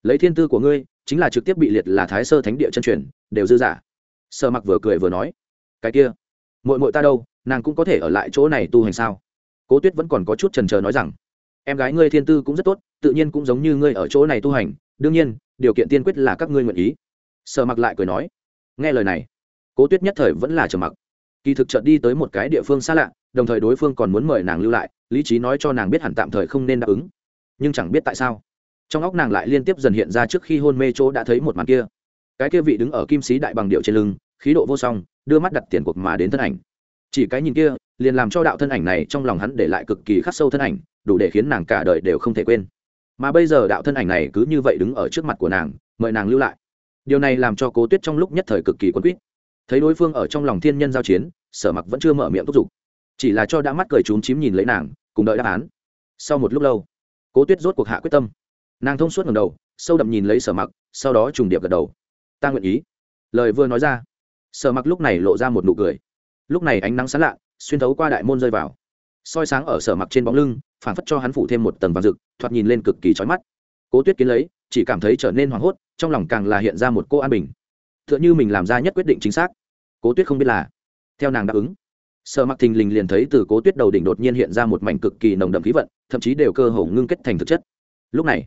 Lấy thiên tư của ngươi, chính là trực tiếp bị liệt là thái sơ thánh địa chân truyền, đều dư giả sơ mặc vừa cười vừa nói, cái kia mội mội ta đâu, nàng cũng có thể ở lại chỗ này tu hành sao? Cố tuyết vẫn còn có chút trần trờ nói rằng, em gái ngươi thiên tư cũng rất tốt, tự nhiên cũng giống như ngươi ở chỗ này tu hành, đương nhiên, điều kiện tiên quyết là các ngươi nguyện ý. Sơ mặc lại cười nói, nghe lời này. Cố tuyết nhất thời vẫn là trầm mặc kỳ thực chợt đi tới một cái địa phương xa lạ, đồng thời đối phương còn muốn mời nàng lưu lại, lý trí nói cho nàng biết hẳn tạm thời không nên đáp ứng. Nhưng chẳng biết tại sao, trong óc nàng lại liên tiếp dần hiện ra trước khi hôn mê chỗ đã thấy một màn kia. Cái kia vị đứng ở kim sĩ đại bằng điệu trên lưng, khí độ vô song, đưa mắt đặt tiền cuộc mà đến thân ảnh. Chỉ cái nhìn kia, liền làm cho đạo thân ảnh này trong lòng hắn để lại cực kỳ khắc sâu thân ảnh, đủ để khiến nàng cả đời đều không thể quên. Mà bây giờ đạo thân ảnh này cứ như vậy đứng ở trước mặt của nàng, mời nàng lưu lại. Điều này làm cho cố tuyết trong lúc nhất thời cực kỳ quân quýt thấy đối phương ở trong lòng thiên nhân giao chiến, sở mặc vẫn chưa mở miệng thúc giục. Chỉ là cho đã mắt cười trúng chím nhìn lấy nàng, cùng đợi đáp án. Sau một lúc lâu, cố tuyết rốt cuộc hạ quyết tâm. Nàng thông suốt ngầm đầu, sâu đậm nhìn lấy sở mặc, sau đó trùng điệp gật đầu. Ta nguyện ý. Lời vừa nói ra, sở mặc lúc này lộ ra một nụ cười. Lúc này ánh nắng sáng lạ, xuyên thấu qua đại môn rơi vào. Soi sáng ở sở mặc trên bóng lưng, phản phất cho hắn phủ thêm một tầng vàng rực, thoạt nhìn lên cực kỳ trói mắt. Cố tuyết kiến lấy, chỉ cảm thấy trở nên hoảng hốt, trong lòng càng là hiện ra một cô an bình tựa như mình làm ra nhất quyết định chính xác. Cố tuyết không biết là, theo nàng đáp ứng, sở mặc thình lình liền thấy từ cố tuyết đầu đỉnh đột nhiên hiện ra một mảnh cực kỳ nồng đậm khí vận, thậm chí đều cơ hồ ngưng kết thành thực chất. Lúc này,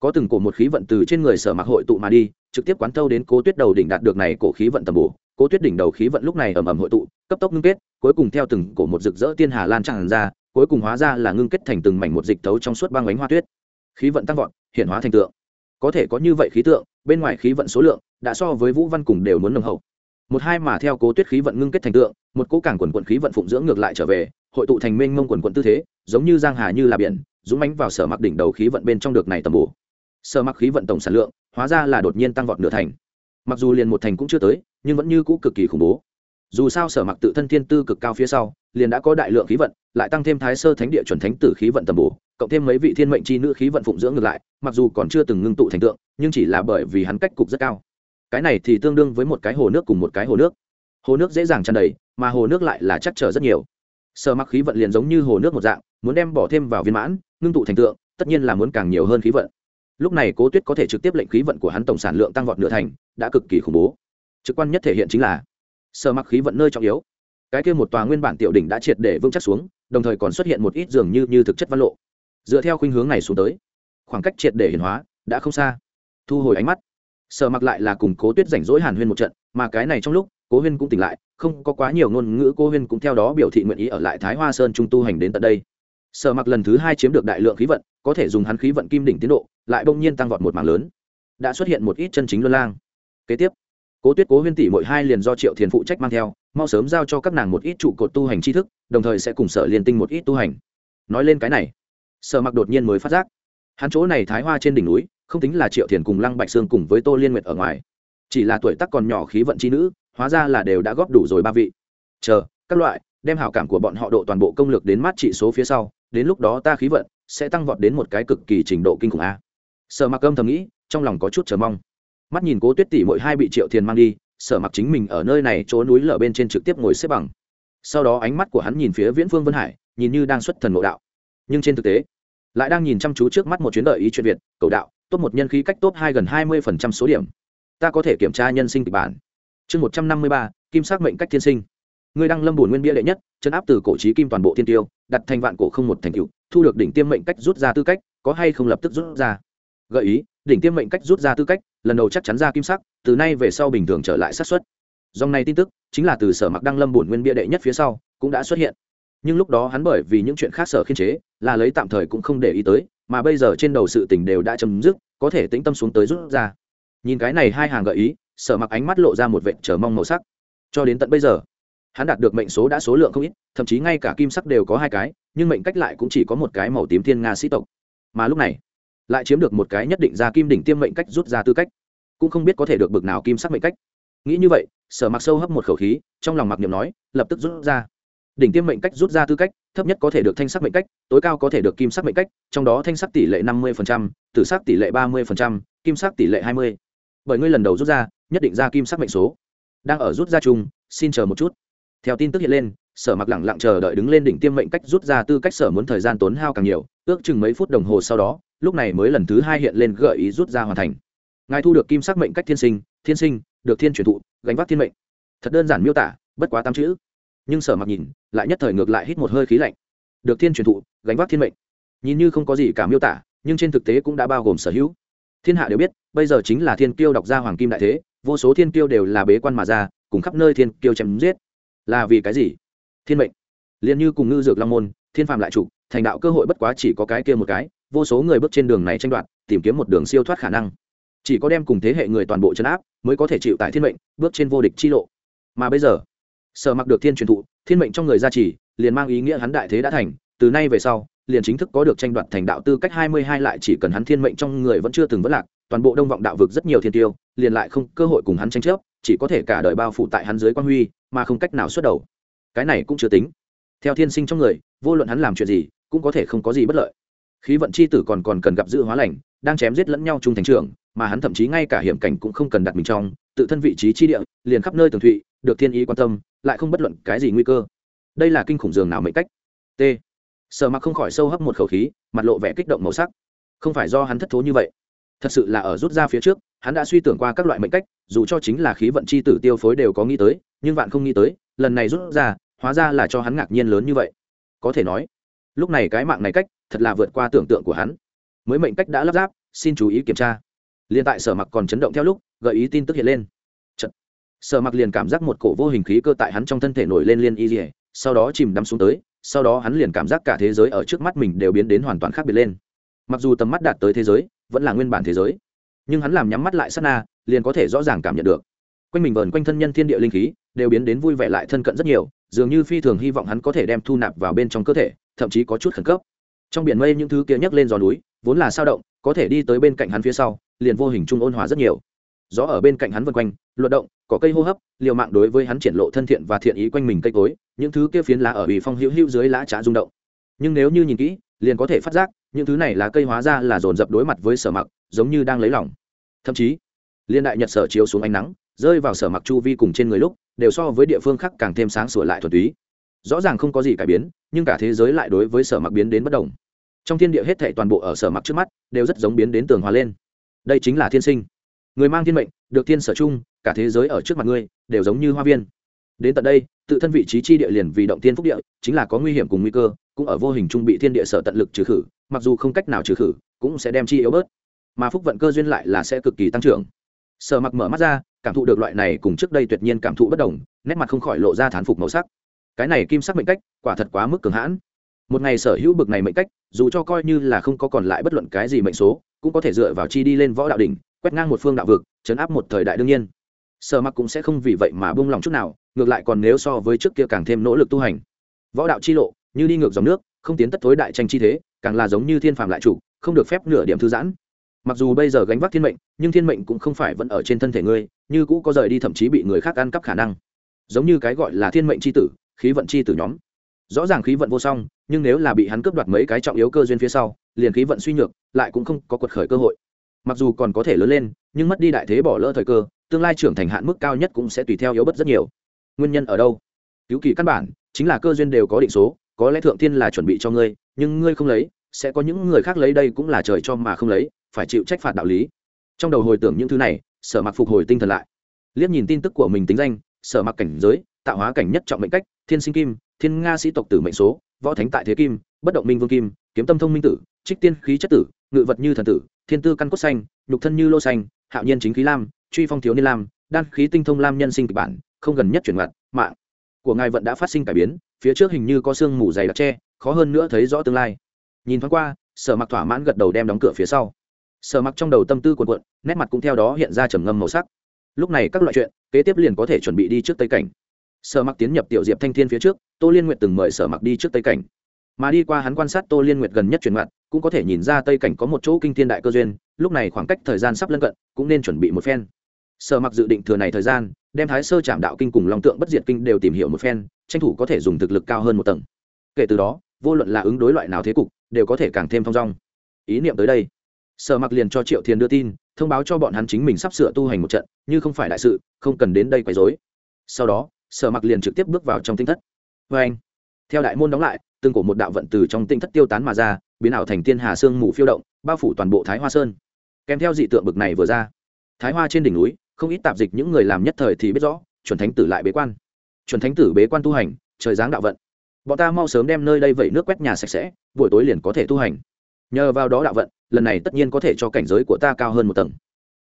có từng cổ một khí vận từ trên người sở mặc hội tụ mà đi, trực tiếp quán thâu đến cố tuyết đầu đỉnh đạt được này cổ khí vận tầm bổ. Cố tuyết đỉnh đầu khí vận lúc này ầm ầm hội tụ, cấp tốc ngưng kết, cuối cùng theo từng cổ một rực rỡ tiên hà lan tràn ra, cuối cùng hóa ra là ngưng kết thành từng mảnh một dịch tấu trong suốt băng bánh hoa tuyết. Khí vận tăng vọt, hiện hóa thành tượng. Có thể có như vậy khí tượng, bên ngoài khí vận số lượng đã so với vũ văn cùng đều muốn nồng hậu. Một hai mà theo cố tuyết khí vận ngưng kết thành tượng, một cố cảng quần quận khí vận phụng dưỡng ngược lại trở về, hội tụ thành mênh mông quần quận tư thế, giống như giang hà như là biển, dũng mánh vào sở mặc đỉnh đầu khí vận bên trong được này tầm bổ. Sở mặc khí vận tổng sản lượng, hóa ra là đột nhiên tăng vọt nửa thành. Mặc dù liền một thành cũng chưa tới, nhưng vẫn như cũ cực kỳ khủng bố. Dù sao sở mặc tự thân thiên tư cực cao phía sau, liền đã có đại lượng khí vận, lại tăng thêm thái sơ thánh địa chuẩn thánh tử khí vận tầm bổ, cộng thêm mấy vị thiên mệnh c h i nữ khí vận phụng dưỡng ngược lại, mặc dù còn chưa từng ngưng tụ thành tượng, nhưng chỉ là bởi vì hắn cách cục rất cao cái này thì tương đương với một cái hồ nước cùng một cái hồ nước. Hồ nước dễ dàng tràn đầy, mà hồ nước lại là chắc trở rất nhiều. Sở mặc khí vận liền giống như hồ nước một dạng, muốn đem bỏ thêm vào viên mãn, ngưng tụ thành tượng, tất nhiên là muốn càng nhiều hơn khí vận. Lúc này cố tuyết có thể trực tiếp lệnh khí vận của hắn tổng sản lượng tăng vọt nửa thành, đã cực kỳ khủng bố. Trực quan nhất thể hiện chính là, sở mặc khí vận nơi trọng yếu. Cái kia một tòa nguyên bản tiểu đỉnh đã triệt để vững chắc xuống, đồng thời còn xuất hiện một ít dường như như thực chất văn lộ. Dựa theo khuynh hướng này xuống tới, khoảng cách triệt để hiển hóa, đã không xa. Thu hồi ánh mắt sở mặc lại là cùng cố tuyết rảnh rỗi hàn huyên một trận, mà cái này trong lúc, cố huyên cũng tỉnh lại, không có quá nhiều ngôn ngữ, cố huyên cũng theo đó biểu thị nguyện ý ở lại thái hoa sơn trung tu hành đến tận đây. Sở mặc lần thứ hai chiếm được đại lượng khí vận, có thể dùng hắn khí vận kim đỉnh tiến độ, lại bỗng nhiên tăng vọt một mảng lớn. Đã xuất hiện một ít chân chính luân lang. Kế tiếp, cố tuyết cố huyên tỷ mỗi hai liền do triệu thiền phụ trách mang theo, mau sớm giao cho các nàng một ít trụ cột tu hành tri thức, đồng thời sẽ cùng sở liên tinh một ít tu hành. Nói lên cái này, sở mặc đột nhiên mới phát giác, hắn chỗ này thái hoa trên đỉnh núi không tính là triệu thiền cùng lăng bạch sương cùng với tô liên nguyệt ở ngoài. Chỉ là tuổi tác còn nhỏ khí vận chi nữ, hóa ra là đều đã góp đủ rồi ba vị. Chờ, các loại, đem hảo cảm của bọn họ độ toàn bộ công lực đến mát trị số phía sau, đến lúc đó ta khí vận sẽ tăng vọt đến một cái cực kỳ trình độ kinh khủng a. Sở mặc âm thầm nghĩ, trong lòng có chút chờ mong. Mắt nhìn cố tuyết tỷ mỗi hai bị triệu thiền mang đi, sở mặc chính mình ở nơi này chỗ núi lở bên trên trực tiếp ngồi xếp bằng. Sau đó ánh mắt của hắn nhìn phía viễn phương vân hải, nhìn như đang xuất thần ngộ đạo. Nhưng trên thực tế, lại đang nhìn chăm chú trước mắt một chuyến đợi ý chuyện việt, cầu đạo top một nhân khí cách top hai gần hai mươi phần trăm số điểm. Ta có thể kiểm tra nhân sinh kịch bản. Chương một trăm năm mươi ba, kim sắc mệnh cách thiên sinh. Người đăng lâm bổn nguyên bia đệ nhất chân áp từ cổ trí kim toàn bộ thiên tiêu, đặt thành vạn cổ không một thành cựu thu được đỉnh tiêm mệnh cách rút ra tư cách, có hay không lập tức rút ra? Gợi ý, đỉnh tiêm mệnh cách rút ra tư cách, lần đầu chắc chắn ra kim sắc, từ nay về sau bình thường trở lại sát xuất dòng này tin tức, chính là từ sở mặc đăng lâm bổn nguyên bia đệ nhất phía sau, cũng đã xuất hiện. Nhưng lúc đó hắn bởi vì những chuyện khác sở khiên chế, là lấy tạm thời cũng không để ý tới mà bây giờ trên đầu sự tình đều đã chấm dứt, có thể tĩnh tâm xuống tới rút ra. Nhìn cái này hai hàng gợi ý, sở mặc ánh mắt lộ ra một vệ chờ mong màu sắc. Cho đến tận bây giờ, hắn đạt được mệnh số đã số lượng không ít, thậm chí ngay cả kim sắc đều có hai cái, nhưng mệnh cách lại cũng chỉ có một cái màu tím thiên nga sĩ tộc. Mà lúc này, lại chiếm được một cái nhất định ra kim đỉnh tiêm mệnh cách rút ra tư cách. Cũng không biết có thể được bực nào kim sắc mệnh cách. Nghĩ như vậy, sở mặc sâu hấp một khẩu khí, trong lòng mặc niệm nói, lập tức rút ra đỉnh tiêm mệnh cách rút ra tư cách, thấp nhất có thể được thanh sắc mệnh cách, tối cao có thể được kim sắc mệnh cách, trong đó thanh sắc tỷ lệ năm mươi tử sắc tỷ lệ ba mươi kim sắc tỷ lệ hai mươi. Bởi ngươi lần đầu rút ra, nhất định ra kim sắc mệnh số. Đang ở rút ra chung, xin chờ một chút. Theo tin tức hiện lên, sở mặc lẳng lặng chờ đợi đứng lên đỉnh tiêm mệnh cách rút ra tư cách sở muốn thời gian tốn hao càng nhiều, ước chừng mấy phút đồng hồ sau đó, lúc này mới lần thứ hai hiện lên gợi ý rút ra hoàn thành. Ngài thu được kim sắc mệnh cách thiên sinh thiên sinh, được thiên truyền thụ, gánh vác thiên mệnh. Thật đơn giản miêu tả, bất quá tám chữ nhưng sở mặc nhìn, lại nhất thời ngược lại hít một hơi khí lạnh. Được thiên truyền thụ, gánh vác thiên mệnh. Nhìn như không có gì cả miêu tả, nhưng trên thực tế cũng đã bao gồm sở hữu. Thiên hạ đều biết, bây giờ chính là thiên kiêu đọc ra hoàng kim đại thế, vô số thiên kiêu đều là bế quan mà ra, cùng khắp nơi thiên kiêu chém giết. Là vì cái gì? Thiên mệnh. Liền như cùng ngư dược long môn, thiên phàm lại chủ, thành đạo cơ hội bất quá chỉ có cái kia một cái, vô số người bước trên đường này tranh đoạt, tìm kiếm một đường siêu thoát khả năng. Chỉ có đem cùng thế hệ người toàn bộ chấn áp, mới có thể chịu tại thiên mệnh, bước trên vô địch chi lộ. Mà bây giờ sở mặc được thiên truyền thụ, thiên mệnh trong người gia trì, liền mang ý nghĩa hắn đại thế đã thành, từ nay về sau, liền chính thức có được tranh đoạt thành đạo tư cách hai mươi hai lại chỉ cần hắn thiên mệnh trong người vẫn chưa từng vất lạc, toàn bộ đông vọng đạo vực rất nhiều thiên tiêu, liền lại không cơ hội cùng hắn tranh chấp, chỉ có thể cả đời bao phủ tại hắn dưới quan huy, mà không cách nào xuất đầu. Cái này cũng chưa tính. Theo thiên sinh trong người, vô luận hắn làm chuyện gì, cũng có thể không có gì bất lợi. Khí vận c h i tử còn còn cần gặp dự hóa lành, đang chém giết lẫn nhau chung thành trường mà hắn thậm chí ngay cả hiểm cảnh cũng không cần đặt mình trong, tự thân vị trí chi địa, liền khắp nơi tường thụy được thiên ý quan tâm, lại không bất luận cái gì nguy cơ. Đây là kinh khủng giường nào mệnh cách? T. Sợ mặc không khỏi sâu hấp một khẩu khí, mặt lộ vẻ kích động màu sắc. Không phải do hắn thất thố như vậy. Thật sự là ở rút ra phía trước, hắn đã suy tưởng qua các loại mệnh cách, dù cho chính là khí vận c h i tử tiêu phối đều có nghĩ tới, nhưng vạn không nghĩ tới, lần này rút ra, hóa ra là cho hắn ngạc nhiên lớn như vậy. Có thể nói, lúc này cái mạng này cách, thật là vượt qua tưởng tượng của hắn. Mới mệnh cách đã lắp ráp, xin chú ý kiểm tra. Liền tại sở mặc còn chấn động theo lúc, gợi ý tin tức hiện lên sở mặc liền cảm giác một cổ vô hình khí cơ tại hắn trong thân thể nổi lên liên y dỉa sau đó chìm đắm xuống tới, sau đó hắn liền cảm giác cả thế giới ở trước mắt mình đều biến đến hoàn toàn khác biệt lên. Mặc dù tầm mắt đạt tới thế giới, vẫn là nguyên bản thế giới, nhưng hắn làm nhắm mắt lại sát na, liền có thể rõ ràng cảm nhận được. Quanh mình vờn quanh thân nhân thiên địa linh khí, đều biến đến vui vẻ lại thân cận rất nhiều, dường như phi thường hy vọng hắn có thể đem thu nạp vào bên trong cơ thể, thậm chí có chút khẩn cấp. Trong biển mây những thứ kia nhấc lên giò núi, vốn là sao động, có thể đi tới bên cạnh hắn phía sau, liền vô hình trung ôn hòa rất nhiều gió ở bên cạnh hắn vân quanh, luận động, có cây hô hấp, liều mạng đối với hắn triển lộ thân thiện và thiện ý quanh mình cây cối, những thứ kia phiến lá ở ủy phong hữu hữu dưới lá trà rung động. Nhưng nếu như nhìn kỹ, liền có thể phát giác, những thứ này là cây hóa ra là dồn dập đối mặt với sở mặc, giống như đang lấy lòng. Thậm chí, liên đại nhật sở chiếu xuống ánh nắng, rơi vào sở mặc chu vi cùng trên người lúc, đều so với địa phương khác càng thêm sáng sủa lại thuần túy. Rõ ràng không có gì cải biến, nhưng cả thế giới lại đối với sở mặc biến đến bất đồng. Trong thiên địa hết thệ toàn bộ ở sở mặc trước mắt, đều rất giống biến đến tường hòa lên. Đây chính là thiên sinh người mang thiên mệnh, được thiên sở chung, cả thế giới ở trước mặt ngươi, đều giống như hoa viên. Đến tận đây, tự thân vị trí chi địa liền vì động thiên phúc địa, chính là có nguy hiểm cùng nguy cơ, cũng ở vô hình trung bị thiên địa sở tận lực trừ khử, mặc dù không cách nào trừ khử, cũng sẽ đem chi yếu bớt. Mà phúc vận cơ duyên lại là sẽ cực kỳ tăng trưởng. Sở mặc mở mắt ra, cảm thụ được loại này cùng trước đây tuyệt nhiên cảm thụ bất đồng, nét mặt không khỏi lộ ra thán phục màu sắc. Cái này kim sắc mệnh cách, quả thật quá mức cường hãn. Một ngày sở hữu bực này mệnh cách, dù cho coi như là không có còn lại bất luận cái gì mệnh số, cũng có thể dựa vào chi đi lên võ đạo đỉnh quét ngang một phương đạo vực, chấn áp một thời đại đương nhiên. Sở mặc cũng sẽ không vì vậy mà buông lòng chút nào, ngược lại còn nếu so với trước kia càng thêm nỗ lực tu hành. Võ đạo chi lộ, như đi ngược dòng nước, không tiến tất thối đại tranh chi thế, càng là giống như thiên phàm lại chủ, không được phép nửa điểm thư giãn. Mặc dù bây giờ gánh vác thiên mệnh, nhưng thiên mệnh cũng không phải vẫn ở trên thân thể ngươi, như cũ có rời đi thậm chí bị người khác ăn cắp khả năng. Giống như cái gọi là thiên mệnh c h i tử, khí vận c h i tử nhóm. Rõ ràng khí vận vô song, nhưng nếu là bị hắn cướp đoạt mấy cái trọng yếu cơ duyên phía sau, liền khí vận suy nhược, lại cũng không có quật khởi cơ hội mặc dù còn có thể lớn lên, nhưng mất đi đại thế bỏ lỡ thời cơ, tương lai trưởng thành hạn mức cao nhất cũng sẽ tùy theo yếu bất rất nhiều. Nguyên nhân ở đâu? Cứu kỳ căn bản, chính là cơ duyên đều có định số, có lẽ thượng thiên là chuẩn bị cho ngươi, nhưng ngươi không lấy, sẽ có những người khác lấy đây cũng là trời cho mà không lấy, phải chịu trách phạt đạo lý. Trong đầu hồi tưởng những thứ này, sở mặc phục hồi tinh thần lại. Liếc nhìn tin tức của mình tính danh, sở mặc cảnh giới, tạo hóa cảnh nhất trọng mệnh cách, thiên sinh kim, thiên nga sĩ tộc tử mệnh số, võ thánh tại thế kim, bất động minh vương kim, kiếm tâm thông minh tử, trích tiên khí chất tử, ngự vật như thần tử thiên tư căn cốt xanh, nhục thân như lô xanh, hạo nhiên chính khí lam, truy phong thiếu niên lam, đan khí tinh thông lam nhân sinh kịch bản, không gần nhất chuyển ngặt mạng của ngài vận đã phát sinh cải biến, phía trước hình như có sương mù dày đặc tre khó hơn nữa thấy rõ tương lai. Nhìn thoáng qua, sở mặc thỏa mãn gật đầu đem đóng cửa phía sau. Sở mặc trong đầu tâm tư cuộn cuộn, nét mặt cũng theo đó hiện ra trầm ngâm màu sắc. Lúc này các loại chuyện, kế tiếp liền có thể chuẩn bị đi trước tây cảnh. Sở mặc tiến nhập tiểu diệp thanh thiên phía trước, tô liên nguyệt từng mời sở mặc đi trước tây cảnh. Mà đi qua hắn quan sát tô liên nguyệt gần nhất chuyển mặt cũng có thể nhìn ra tây cảnh có một chỗ kinh thiên đại cơ duyên, lúc này khoảng cách thời gian sắp lân cận, cũng nên chuẩn bị một phen. Sở mặc dự định thừa này thời gian, đem thái sơ chạm đạo kinh cùng lòng tượng bất diệt kinh đều tìm hiểu một phen, tranh thủ có thể dùng thực lực cao hơn một tầng. Kể từ đó, vô luận là ứng đối loại nào thế cục, đều có thể càng thêm thong dong. Ý niệm tới đây, sở mặc liền cho triệu thiền đưa tin, thông báo cho bọn hắn chính mình sắp sửa tu hành một trận, như không phải đại sự, không cần đến đây quấy dối sau đó, sở mặc liền trực tiếp bước vào trong tinh thất. Vê anh theo đại môn đóng lại, từng cổ một đạo vận từ trong tinh thất tiêu tán mà ra biến ảo thành tiên hà sương mù phiêu động, bao phủ toàn bộ thái hoa sơn. Kèm theo dị tượng bực này vừa ra, thái hoa trên đỉnh núi, không ít tạp dịch những người làm nhất thời thì biết rõ, chuẩn thánh tử lại bế quan. Chuẩn thánh tử bế quan tu hành, trời giáng đạo vận. Bọn ta mau sớm đem nơi đây vẩy nước quét nhà sạch sẽ, buổi tối liền có thể tu hành. Nhờ vào đó đạo vận, lần này tất nhiên có thể cho cảnh giới của ta cao hơn một tầng.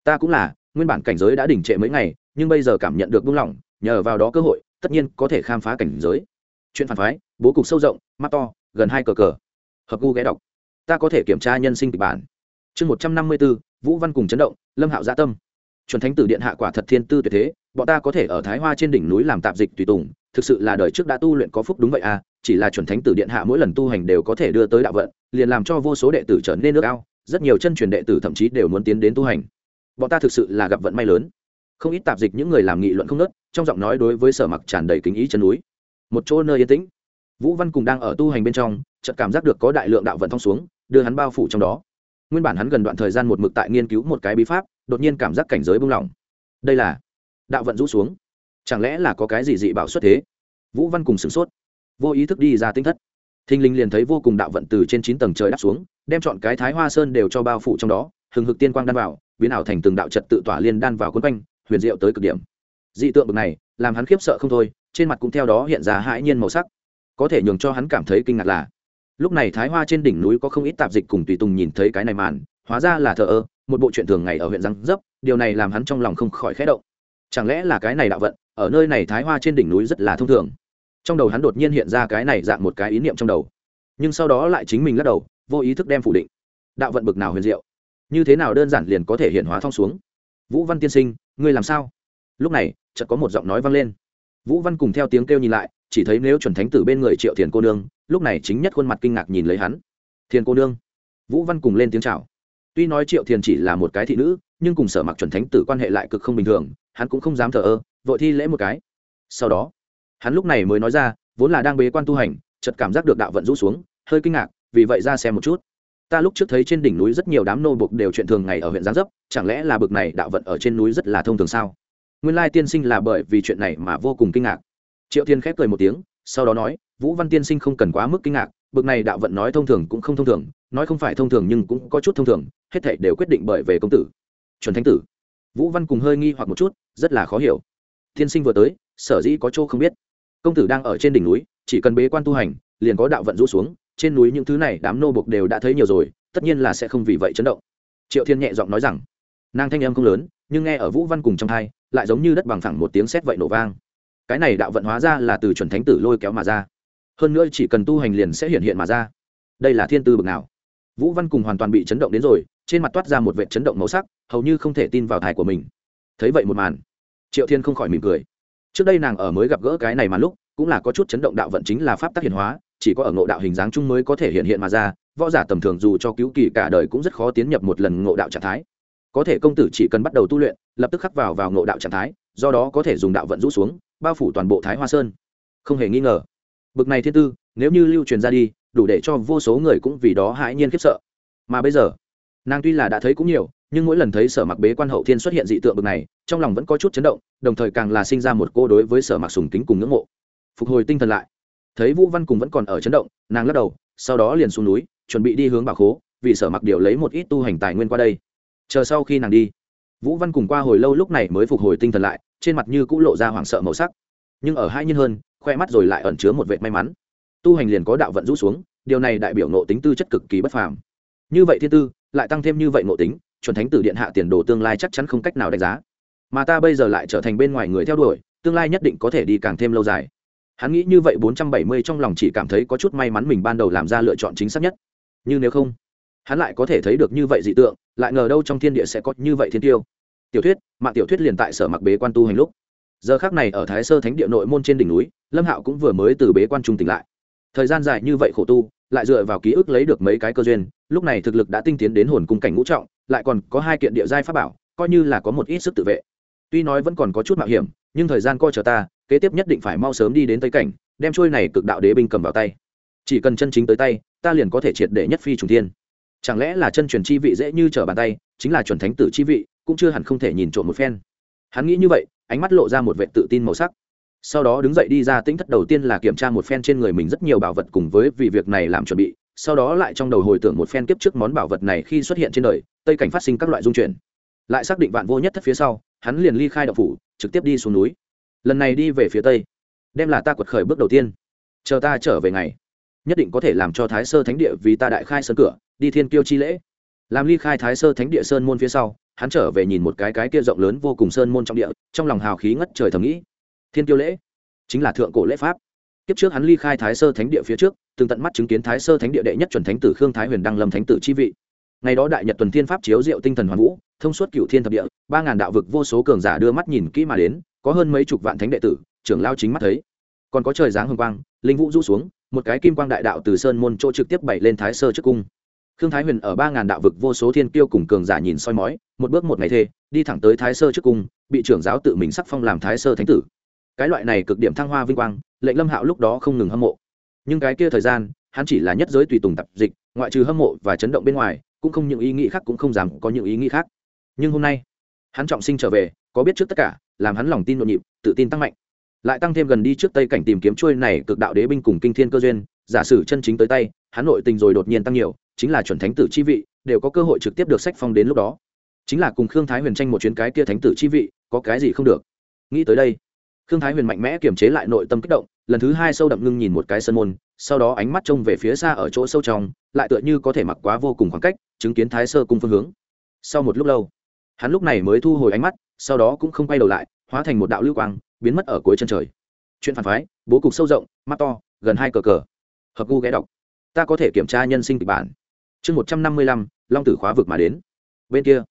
Ta cũng là, nguyên bản cảnh giới đã đỉnh trệ mấy ngày, nhưng bây giờ cảm nhận được buông lỏng, nhờ vào đó cơ hội, tất nhiên có thể khám phá cảnh giới. Chuyện phản phái, bố cục sâu rộng, mắt to, gần hai cờ cờ hợp gu ghé đọc. Ta có thể kiểm tra nhân sinh kịch bản. Chương một trăm năm mươi bốn vũ văn cùng chấn động, lâm hạo gia tâm. Chuẩn thánh tử điện hạ quả thật thiên tư tuyệt thế, bọn ta có thể ở thái hoa trên đỉnh núi làm tạp dịch tùy tùng, thực sự là đời trước đã tu luyện có phúc đúng vậy à chỉ là chuẩn thánh tử điện hạ mỗi lần tu hành đều có thể đưa tới đạo vận, liền làm cho vô số đệ tử trở nên nước ao, rất nhiều chân truyền đệ tử thậm chí đều muốn tiến đến tu hành. Bọn ta thực sự là gặp vận may lớn. Không ít tạp dịch những người làm nghị luận không nớt, trong giọng nói đối với sở mặc tràn đầy kính ý chân núi. Một chỗ nơi yên tĩnh vũ văn cùng đang ở tu hành bên trong, chợt cảm giác được có đại lượng đạo vận thong xuống, đưa hắn bao phủ trong đó. Nguyên bản hắn gần đoạn thời gian một mực tại nghiên cứu một cái bí pháp, đột nhiên cảm giác cảnh giới buông lỏng. Đây là đạo vận rũ xuống. Chẳng lẽ là có cái gì dị bảo xuất thế? Vũ văn cùng sửng sốt. Vô ý thức đi ra tinh thất. Thinh linh liền thấy vô cùng đạo vận từ trên chín tầng trời đáp xuống, đem chọn cái thái hoa sơn đều cho bao phủ trong đó, hừng hực tiên quang đan vào, biến ảo thành từng đạo trật tự tỏa liên đan vào quân quanh, huyền diệu tới cực điểm. Dị tượng bực này, làm hắn khiếp sợ không thôi, trên mặt cũng theo đó hiện ra hãi nhiên màu sắc có thể nhường cho hắn cảm thấy kinh ngạc là, lúc này thái hoa trên đỉnh núi có không ít tạp dịch cùng tùy tùng nhìn thấy cái này màn, hóa ra là thợ ơ, một bộ chuyện thường ngày ở huyện răng dấp, điều này làm hắn trong lòng không khỏi khẽ động. Chẳng lẽ là cái này đạo vận, ở nơi này thái hoa trên đỉnh núi rất là thông thường? Trong đầu hắn đột nhiên hiện ra cái này dạng một cái ý niệm trong đầu. Nhưng sau đó lại chính mình lắc đầu, vô ý thức đem phủ định. Đạo vận bực nào huyền diệu? Như thế nào đơn giản liền có thể hiện hóa thong xuống? Vũ văn tiên sinh, ngươi làm sao? Lúc này, chợt có một giọng nói vang lên. Vũ văn cùng theo tiếng kêu nhìn lại chỉ thấy nếu chuẩn thánh tử bên người triệu thiền cô nương, lúc này chính nhất khuôn mặt kinh ngạc nhìn lấy hắn. Thiền cô nương. Vũ văn cùng lên tiếng chào. Tuy nói triệu thiền chỉ là một cái thị nữ, nhưng cùng sở mặc chuẩn thánh tử quan hệ lại cực không bình thường, hắn cũng không dám thờ ơ, vội thi lễ một cái. Sau đó, hắn lúc này mới nói ra, vốn là đang bế quan tu hành, chợt cảm giác được đạo vận rũ xuống, hơi kinh ngạc, vì vậy ra xem một chút. Ta lúc trước thấy trên đỉnh núi rất nhiều đám nô bục đều chuyện thường ngày ở huyện giáng dấp, chẳng lẽ là bực này đạo vận ở trên núi rất là thông thường sao? Nguyên lai tiên sinh là bởi vì chuyện này mà vô cùng kinh ngạc triệu thiên khép cười một tiếng, sau đó nói, vũ văn tiên sinh không cần quá mức kinh ngạc, bực này đạo vận nói thông thường cũng không thông thường, nói không phải thông thường nhưng cũng có chút thông thường, hết thảy đều quyết định bởi về công tử. Chuẩn thánh tử. Vũ văn cùng hơi nghi hoặc một chút, rất là khó hiểu. Tiên sinh vừa tới, sở dĩ có chỗ không biết? Công tử đang ở trên đỉnh núi, chỉ cần bế quan tu hành, liền có đạo vận rũ xuống, trên núi những thứ này đám nô bộc đều đã thấy nhiều rồi, tất nhiên là sẽ không vì vậy chấn động. Triệu thiên nhẹ giọng nói rằng. Nàng thanh Em không lớn, nhưng nghe ở vũ văn cùng trong thai lại giống như đất bằng thẳng một tiếng sét vậy nổ vang cái này đạo vận hóa ra là từ chuẩn thánh tử lôi kéo mà ra. Hơn nữa chỉ cần tu hành liền sẽ hiện hiện mà ra. Đây là thiên tư bực nào. Vũ văn cùng hoàn toàn bị chấn động đến rồi, trên mặt toát ra một vệ chấn động màu sắc, hầu như không thể tin vào thai của mình. Thấy vậy một màn, triệu thiên không khỏi mỉm cười. Trước đây nàng ở mới gặp gỡ cái này mà lúc, cũng là có chút chấn động đạo vận chính là pháp tác hiện hóa, chỉ có ở ngộ đạo hình dáng chung mới có thể hiện hiện mà ra, võ giả tầm thường dù cho cứu kỳ cả đời cũng rất khó tiến nhập một lần ngộ đạo trạng thái. Có thể công tử chỉ cần bắt đầu tu luyện, lập tức khắc vào vào ngộ đạo trạng thái, do đó có thể dùng đạo vận rũ xuống bao phủ toàn bộ thái hoa sơn. Không hề nghi ngờ. Bực này thiên tư, nếu như lưu truyền ra đi, đủ để cho vô số người cũng vì đó hãi nhiên khiếp sợ. Mà bây giờ, nàng tuy là đã thấy cũng nhiều, nhưng mỗi lần thấy sở mặc bế quan hậu thiên xuất hiện dị tượng bực này, trong lòng vẫn có chút chấn động, đồng thời càng là sinh ra một cô đối với sở mặc sùng kính cùng ngưỡng mộ. Phục hồi tinh thần lại, thấy vũ văn cùng vẫn còn ở chấn động, nàng lắc đầu, sau đó liền xuống núi, chuẩn bị đi hướng bảo khố, vì sở mặc điều lấy một ít tu hành tài nguyên qua đây. Chờ sau khi nàng đi vũ văn cùng qua hồi lâu lúc này mới phục hồi tinh thần lại, trên mặt như cũng lộ ra hoảng sợ màu sắc. Nhưng ở hai nhân hơn, khoe mắt rồi lại ẩn chứa một vệ may mắn. Tu hành liền có đạo vận rũ xuống, điều này đại biểu nộ tính tư chất cực kỳ bất phàm. Như vậy thiên tư, lại tăng thêm như vậy nộ tính, chuẩn thánh tử điện hạ tiền đồ tương lai chắc chắn không cách nào đánh giá. Mà ta bây giờ lại trở thành bên ngoài người theo đuổi, tương lai nhất định có thể đi càng thêm lâu dài. Hắn nghĩ như vậy bốn trăm bảy mươi trong lòng chỉ cảm thấy có chút may mắn mình ban đầu làm ra lựa chọn chính xác nhất. Nhưng nếu không, hắn lại có thể thấy được như vậy dị tượng, lại ngờ đâu trong thiên địa sẽ có như vậy thiên tiêu tiểu thuyết, mạng tiểu thuyết liền tại sở mặc bế quan tu hành lúc. Giờ khác này ở thái sơ thánh địa nội môn trên đỉnh núi, lâm hạo cũng vừa mới từ bế quan trung tỉnh lại. Thời gian dài như vậy khổ tu, lại dựa vào ký ức lấy được mấy cái cơ duyên, lúc này thực lực đã tinh tiến đến hồn cung cảnh ngũ trọng, lại còn có hai kiện địa giai pháp bảo, coi như là có một ít sức tự vệ. Tuy nói vẫn còn có chút mạo hiểm, nhưng thời gian coi chờ ta, kế tiếp nhất định phải mau sớm đi đến tây cảnh, đem trôi này cực đạo đế binh cầm vào tay. Chỉ cần chân chính tới tay, ta liền có thể triệt để nhất phi trùng thiên. Chẳng lẽ là chân truyền chi vị dễ như trở bàn tay, chính là chuẩn thánh tử chi vị cũng chưa hẳn không thể nhìn trộm một phen. Hắn nghĩ như vậy, ánh mắt lộ ra một vệ tự tin màu sắc. Sau đó đứng dậy đi ra tính thất đầu tiên là kiểm tra một phen trên người mình rất nhiều bảo vật cùng với vì việc này làm chuẩn bị, sau đó lại trong đầu hồi tưởng một phen kiếp trước món bảo vật này khi xuất hiện trên đời, tây cảnh phát sinh các loại dung chuyển. Lại xác định vạn vô nhất thất phía sau, hắn liền ly khai đậu phủ, trực tiếp đi xuống núi. Lần này đi về phía tây, đem là ta quật khởi bước đầu tiên. Chờ ta trở về ngày, nhất định có thể làm cho thái sơ thánh địa vì ta đại khai sơn cửa, đi thiên kiêu chi lễ. Làm ly khai thái sơ thánh địa sơn môn phía sau hắn trở về nhìn một cái cái kia rộng lớn vô cùng sơn môn trong địa, trong lòng hào khí ngất trời thầm nghĩ. Thiên tiêu lễ, chính là thượng cổ lễ pháp. Kiếp trước hắn ly khai thái sơ thánh địa phía trước, từng tận mắt chứng kiến thái sơ thánh địa đệ nhất chuẩn thánh tử khương thái huyền đăng lâm thánh tử chi vị. Ngày đó đại nhật tuần thiên pháp chiếu diệu tinh thần hoàn vũ, thông suốt cựu thiên thập địa, ba ngàn đạo vực vô số cường giả đưa mắt nhìn kỹ mà đến, có hơn mấy chục vạn thánh đệ tử, trưởng lao chính mắt thấy. Còn có trời dáng hồng quang, linh vũ rũ xuống, một cái kim quang đại đạo từ sơn môn chỗ trực tiếp bảy lên thái sơ trước cung khương thái huyền ở ba ngàn đạo vực vô số thiên kiêu cùng cường giả nhìn soi mói, một bước một ngày thê, đi thẳng tới thái sơ trước cung, bị trưởng giáo tự mình sắc phong làm thái sơ thánh tử. Cái loại này cực điểm thăng hoa vinh quang, lệnh lâm hạo lúc đó không ngừng hâm mộ. Nhưng cái kia thời gian, hắn chỉ là nhất giới tùy tùng tập dịch, ngoại trừ hâm mộ và chấn động bên ngoài, cũng không những ý nghĩ khác cũng không dám có những ý nghĩ khác. Nhưng hôm nay, hắn trọng sinh trở về, có biết trước tất cả, làm hắn lòng tin nhộn nhịp, tự tin tăng mạnh. Lại tăng thêm gần đi trước tây cảnh tìm kiếm trôi này cực đạo đế binh cùng kinh thiên cơ duyên, giả sử chân chính tới tay, hắn nội tình rồi đột nhiên tăng nhiều chính là chuẩn thánh tử chi vị, đều có cơ hội trực tiếp được sách phong đến lúc đó. Chính là cùng khương thái huyền tranh một chuyến cái kia thánh tử chi vị, có cái gì không được. Nghĩ tới đây, khương thái huyền mạnh mẽ kiềm chế lại nội tâm kích động, lần thứ hai sâu đậm ngưng nhìn một cái sân môn, sau đó ánh mắt trông về phía xa ở chỗ sâu trong, lại tựa như có thể mặc quá vô cùng khoảng cách, chứng kiến thái sơ cung phương hướng. Sau một lúc lâu, hắn lúc này mới thu hồi ánh mắt, sau đó cũng không quay đầu lại, hóa thành một đạo lưu quang, biến mất ở cuối chân trời. Chuyện phản phái, bố cục sâu rộng, mắt to, gần hai cờ cờ. Hợp gu ghé đọc. Ta có thể kiểm tra nhân sinh kịch bản chương một trăm năm mươi lăm, long tử khóa vực mà đến. Bên kia,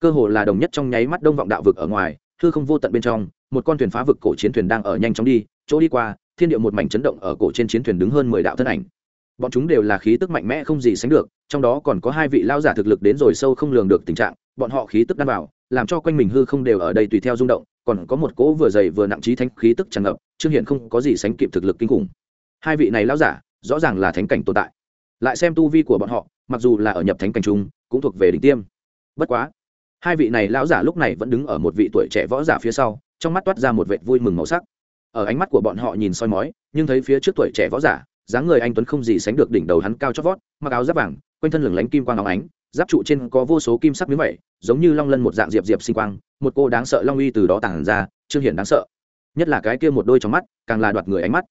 cơ hồ là đồng nhất trong nháy mắt đông vọng đạo vực ở ngoài, hư không vô tận bên trong, một con thuyền phá vực cổ chiến thuyền đang ở nhanh chóng đi, chỗ đi qua, thiên địa một mảnh chấn động ở cổ trên chiến thuyền đứng hơn mười đạo thân ảnh. Bọn chúng đều là khí tức mạnh mẽ không gì sánh được, trong đó còn có hai vị lao giả thực lực đến rồi sâu không lường được tình trạng, bọn họ khí tức đan vào, làm cho quanh mình hư không đều ở đây tùy theo rung động, còn có một cỗ vừa dày vừa nặng trí thánh khí tức tràn ngập, chưa hiện không có gì sánh kịp thực lực kinh khủng. Hai vị này lao giả, rõ ràng là thánh cảnh tồn tại. Lại xem tu vi của bọn họ mặc dù là ở nhập thánh cảnh trung, cũng thuộc về đỉnh tiêm. Bất quá, hai vị này lão giả lúc này vẫn đứng ở một vị tuổi trẻ võ giả phía sau, trong mắt toát ra một vệt vui mừng màu sắc. Ở ánh mắt của bọn họ nhìn soi mói, nhưng thấy phía trước tuổi trẻ võ giả, dáng người anh tuấn không gì sánh được đỉnh đầu hắn cao chót vót, mặc áo giáp vàng, quanh thân lửng lánh kim quang óng ánh, giáp trụ trên có vô số kim sắc miếng vậy giống như long lân một dạng diệp diệp sinh quang, một cô đáng sợ long uy từ đó tản ra, trương hiển đáng sợ. Nhất là cái kia một đôi trong mắt, càng là đoạt người ánh mắt.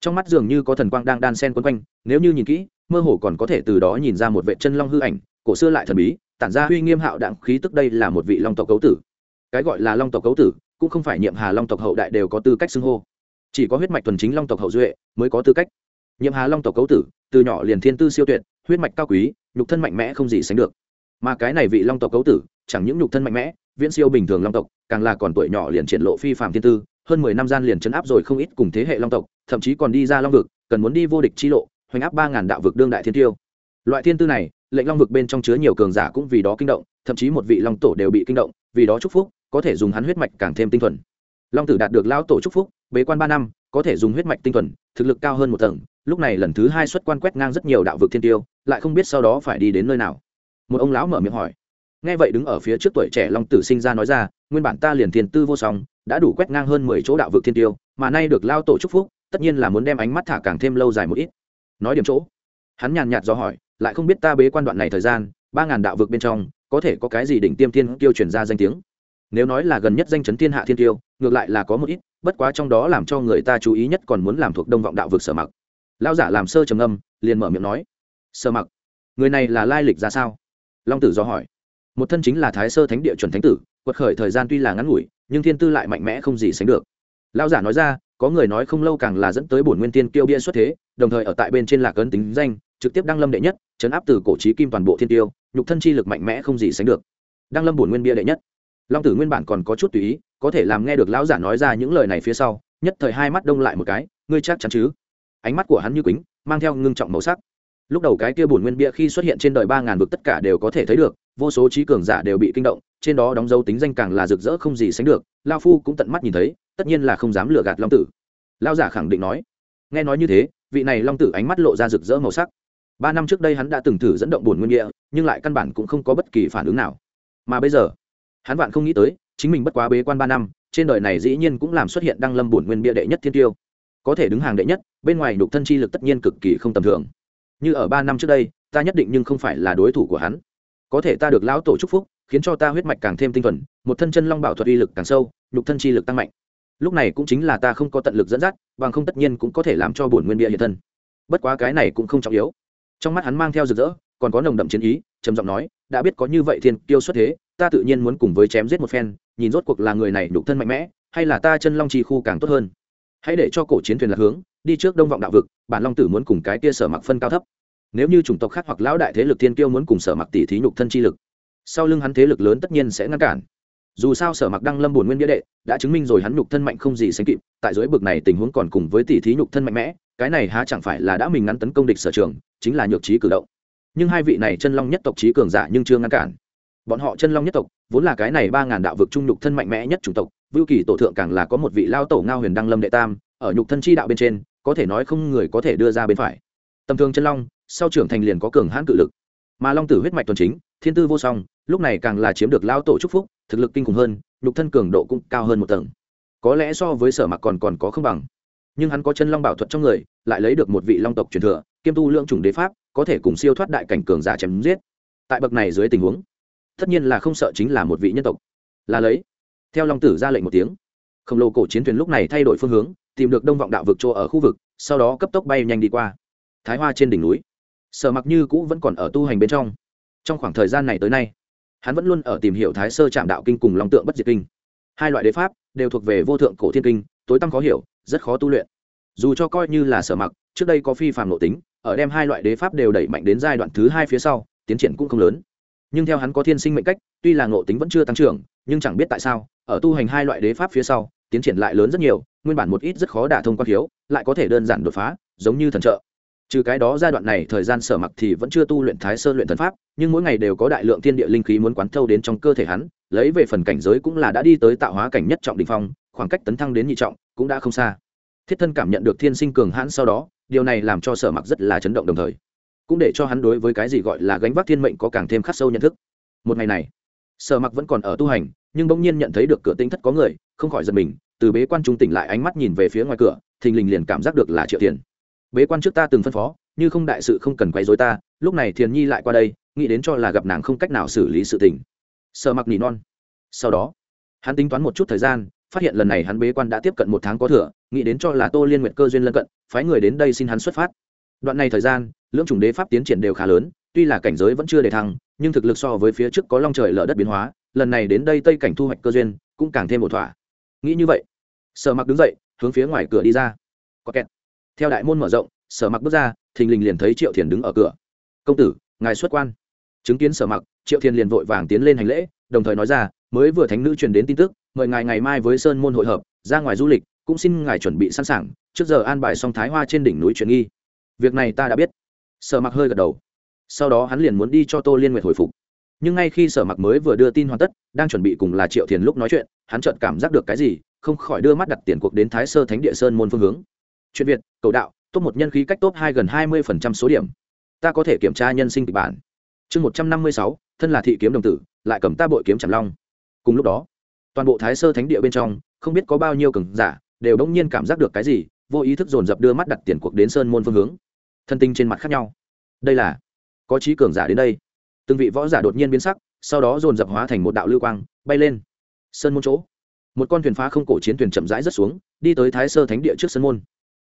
Trong mắt dường như có thần quang đang đan sen quấn quanh, nếu như nhìn kỹ mơ hồ còn có thể từ đó nhìn ra một vệ chân long hư ảnh, cổ xưa lại thần bí, tản ra uy nghiêm hạo đạm khí tức đây là một vị long tộc cấu tử. Cái gọi là long tộc cấu tử, cũng không phải nhiệm hà long tộc hậu đại đều có tư cách xưng hô. Chỉ có huyết mạch thuần chính long tộc hậu duệ mới có tư cách. Nhiệm hà long tộc cấu tử, từ nhỏ liền thiên tư siêu tuyệt, huyết mạch cao quý, nhục thân mạnh mẽ không gì sánh được. Mà cái này vị long tộc cấu tử, chẳng những nhục thân mạnh mẽ, viễn siêu bình thường long tộc, càng là còn tuổi nhỏ liền triển lộ phi phạm thiên tư, hơn mười năm gian liền chấn áp rồi không ít cùng thế hệ long tộc, thậm chí còn đi ra long vực, cần muốn đi vô địch chi lộ hoành áp ba ngàn đạo vực đương đại thiên tiêu. Loại thiên tư này, lệnh long vực bên trong chứa nhiều cường giả cũng vì đó kinh động, thậm chí một vị long tổ đều bị kinh động, vì đó chúc phúc, có thể dùng hắn huyết mạch càng thêm tinh thuần. Long tử đạt được lao tổ chúc phúc, bế quan ba năm, có thể dùng huyết mạch tinh thuần, thực lực cao hơn một tầng, lúc này lần thứ hai xuất quan quét ngang rất nhiều đạo vực thiên tiêu, lại không biết sau đó phải đi đến nơi nào. Một ông lão mở miệng hỏi. Nghe vậy đứng ở phía trước tuổi trẻ long tử sinh ra nói ra, nguyên bản ta liền thiên tư vô song, đã đủ quét ngang hơn mười chỗ đạo vực thiên tiêu, mà nay được lao tổ chúc phúc, tất nhiên là muốn đem ánh mắt thả càng thêm lâu dài một ít nói điểm chỗ. Hắn nhàn nhạt do hỏi, lại không biết ta bế quan đoạn này thời gian, ba ngàn đạo vực bên trong, có thể có cái gì đỉnh tiêm thiên tiêu truyền ra danh tiếng? Nếu nói là gần nhất danh chấn thiên hạ thiên tiêu ngược lại là có một ít, bất quá trong đó làm cho người ta chú ý nhất còn muốn làm thuộc đông vọng đạo vực sở mặc. Lao giả làm sơ trầm âm liền mở miệng nói, sở mặc, người này là lai lịch ra sao? Long tử do hỏi, một thân chính là thái sơ thánh địa chuẩn thánh tử, quật khởi thời gian tuy là ngắn ngủi, nhưng thiên tư lại mạnh mẽ không gì sánh được. Lao giả nói ra có người nói không lâu càng là dẫn tới bổn nguyên tiên kiêu bia xuất thế, đồng thời ở tại bên trên lạc ấn tính danh, trực tiếp đăng lâm đệ nhất, chấn áp từ cổ trí kim toàn bộ thiên tiêu, nhục thân chi lực mạnh mẽ không gì sánh được. Đăng lâm bổn nguyên bia đệ nhất. Long tử nguyên bản còn có chút tùy ý, có thể làm nghe được lão giả nói ra những lời này phía sau, nhất thời hai mắt đông lại một cái, ngươi chắc chắn chứ? Ánh mắt của hắn như quýnh, mang theo ngưng trọng màu sắc. Lúc đầu cái kia bổn nguyên bia khi xuất hiện trên đời ba ngàn vực tất cả đều có thể thấy được, vô số trí cường giả đều bị kinh động trên đó đóng dấu tính danh càng là rực rỡ không gì sánh được, lao phu cũng tận mắt nhìn thấy, tất nhiên là không dám lừa gạt long tử. Lao giả khẳng định nói. Nghe nói như thế, vị này long tử ánh mắt lộ ra rực rỡ màu sắc. Ba năm trước đây hắn đã từng thử dẫn động bổn nguyên địa, nhưng lại căn bản cũng không có bất kỳ phản ứng nào. Mà bây giờ, hắn vạn không nghĩ tới, chính mình bất quá bế quan ba năm, trên đời này dĩ nhiên cũng làm xuất hiện đăng lâm bổn nguyên bia đệ nhất thiên tiêu. Có thể đứng hàng đệ nhất, bên ngoài đục thân chi lực tất nhiên cực kỳ không tầm thường. Như ở ba năm trước đây, ta nhất định nhưng không phải là đối thủ của hắn. Có thể ta được lão tổ chúc phúc khiến cho ta huyết mạch càng thêm tinh thuần, một thân chân long bảo thuật uy lực càng sâu, nhục thân chi lực tăng mạnh. Lúc này cũng chính là ta không có tận lực dẫn dắt, bằng không tất nhiên cũng có thể làm cho bổn nguyên bia hiện thân. Bất quá cái này cũng không trọng yếu. Trong mắt hắn mang theo rực rỡ, còn có nồng đậm chiến ý, trầm giọng nói, đã biết có như vậy thiên kiêu xuất thế, ta tự nhiên muốn cùng với chém giết một phen, nhìn rốt cuộc là người này nhục thân mạnh mẽ, hay là ta chân long chi khu càng tốt hơn. Hãy để cho cổ chiến thuyền lạc hướng, đi trước đông vọng đạo vực, bản long tử muốn cùng cái kia sở mặc phân cao thấp. Nếu như chủng tộc khác hoặc lão đại thế lực thiên kiêu muốn cùng sở mặc tỷ thí nhục thân chi lực sau lưng hắn thế lực lớn tất nhiên sẽ ngăn cản. Dù sao sở mặc đăng lâm bổn nguyên nghĩa đệ, đã chứng minh rồi hắn nhục thân mạnh không gì sánh kịp, tại dưới bực này tình huống còn cùng với tỷ thí nhục thân mạnh mẽ, cái này há chẳng phải là đã mình ngắn tấn công địch sở trường, chính là nhược trí cử động. Nhưng hai vị này chân long nhất tộc trí cường giả nhưng chưa ngăn cản. Bọn họ chân long nhất tộc, vốn là cái này ba ngàn đạo vực trung nhục thân mạnh mẽ nhất chủng tộc, vưu kỳ tổ thượng càng là có một vị lao tổ ngao huyền đăng lâm đệ tam, ở nhục thân chi đạo bên trên, có thể nói không người có thể đưa ra bên phải. Tầm thường chân long, sau trưởng thành liền có cường hãn cự lực. Mà long tử huyết mạch tuần chính thiên tư vô song, lúc này càng là chiếm được lao tổ c phúc, thực lực kinh khủng hơn, nhục thân cường độ cũng cao hơn một tầng. Có lẽ so với sở mặc còn còn có không bằng. Nhưng hắn có chân long bảo thuật trong người, lại lấy được một vị long tộc truyền thừa, kiêm tu lượng chủng đế pháp, có thể cùng siêu thoát đại cảnh cường giả chém giết. Tại bậc này dưới tình huống, tất nhiên là không sợ chính là một vị nhân tộc. Là lấy. Theo long tử ra lệnh một tiếng, khổng lồ cổ chiến thuyền lúc này thay đổi phương hướng, tìm được đông vọng đạo vực chỗ ở khu vực, sau đó cấp tốc bay nhanh đi qua. Thái hoa trên đỉnh núi, sở mặc như cũ vẫn còn ở tu hành bên trong trong khoảng thời gian này tới nay, hắn vẫn luôn ở tìm hiểu thái sơ trạm đạo kinh cùng long tượng bất diệt kinh. Hai loại đế pháp đều thuộc về vô thượng cổ thiên kinh, tối tăm khó hiểu, rất khó tu luyện. Dù cho coi như là sở mặc, trước đây có phi phàm nội tính, ở đem hai loại đế pháp đều đẩy mạnh đến giai đoạn thứ hai phía sau, tiến triển cũng không lớn. Nhưng theo hắn có thiên sinh mệnh cách, tuy là ngộ tính vẫn chưa tăng trưởng, nhưng chẳng biết tại sao, ở tu hành hai loại đế pháp phía sau, tiến triển lại lớn rất nhiều, nguyên bản một ít rất khó đả thông quan thiếu lại có thể đơn giản đột phá, giống như thần trợ trừ cái đó giai đoạn này thời gian sở mặc thì vẫn chưa tu luyện thái sơ luyện thần pháp, nhưng mỗi ngày đều có đại lượng thiên địa linh khí muốn quán thâu đến trong cơ thể hắn, lấy về phần cảnh giới cũng là đã đi tới tạo hóa cảnh nhất trọng đình phong, khoảng cách tấn thăng đến nhị trọng cũng đã không xa. Thiết thân cảm nhận được thiên sinh cường hãn sau đó, điều này làm cho sở mặc rất là chấn động đồng thời, cũng để cho hắn đối với cái gì gọi là gánh vác thiên mệnh có càng thêm khắc sâu nhận thức. Một ngày này, sở mặc vẫn còn ở tu hành, nhưng bỗng nhiên nhận thấy được cửa tinh thất có người, không khỏi giật mình, từ bế quan trung tỉnh lại ánh mắt nhìn về phía ngoài cửa, thình lình liền cảm giác được là triệu tiền bế quan trước ta từng phân phó, như không đại sự không cần quấy dối ta, lúc này thiền nhi lại qua đây, nghĩ đến cho là gặp nàng không cách nào xử lý sự tình. Sợ mặc nỉ non. Sau đó, hắn tính toán một chút thời gian, phát hiện lần này hắn bế quan đã tiếp cận một tháng có thừa, nghĩ đến cho là tô liên nguyện cơ duyên lân cận, phái người đến đây xin hắn xuất phát. Đoạn này thời gian, lưỡng chủng đế pháp tiến triển đều khá lớn, tuy là cảnh giới vẫn chưa đề thăng, nhưng thực lực so với phía trước có long trời lở đất biến hóa, lần này đến đây tây cảnh thu hoạch cơ duyên, cũng càng thêm một thỏa. Nghĩ như vậy Sợ mặc đứng dậy, hướng phía ngoài cửa đi ra. Có kẹt theo đại môn mở rộng, sở mặc bước ra, thình lình liền thấy triệu thiền đứng ở cửa. Công tử, ngài xuất quan. Chứng kiến sở mặc, triệu thiền liền vội vàng tiến lên hành lễ, đồng thời nói ra, mới vừa thánh nữ truyền đến tin tức, mời ngài ngày mai với sơn môn hội hợp, ra ngoài du lịch, cũng xin ngài chuẩn bị sẵn sàng, trước giờ an bài xong thái hoa trên đỉnh núi truyền nghi. Việc này ta đã biết. Sở mặc hơi gật đầu. Sau đó hắn liền muốn đi cho tô liên nguyệt hồi phục. Nhưng ngay khi sở mặc mới vừa đưa tin hoàn tất, đang chuẩn bị cùng là triệu thiền lúc nói chuyện, hắn chợt cảm giác được cái gì, không khỏi đưa mắt đặt tiền cuộc đến thái sơ thánh địa sơn môn phương hướng chuyện việt, cầu đạo, top một nhân khí cách top hai gần hai mươi phần trăm số điểm. Ta có thể kiểm tra nhân sinh kịch bản. Chương một trăm năm mươi sáu, thân là thị kiếm đồng tử, lại cầm ta bội kiếm trầm long. Cùng lúc đó, toàn bộ thái sơ thánh địa bên trong, không biết có bao nhiêu cường giả, đều bỗng nhiên cảm giác được cái gì, vô ý thức dồn dập đưa mắt đặt tiền cuộc đến sơn môn phương hướng. Thân tinh trên mặt khác nhau. Đây là, có trí cường giả đến đây. Từng vị võ giả đột nhiên biến sắc, sau đó dồn dập hóa thành một đạo lưu quang, bay lên. Sơn môn chỗ, một con thuyền phá không cổ chiến thuyền chậm rãi rất xuống, đi tới thái sơ thánh địa trước sơn môn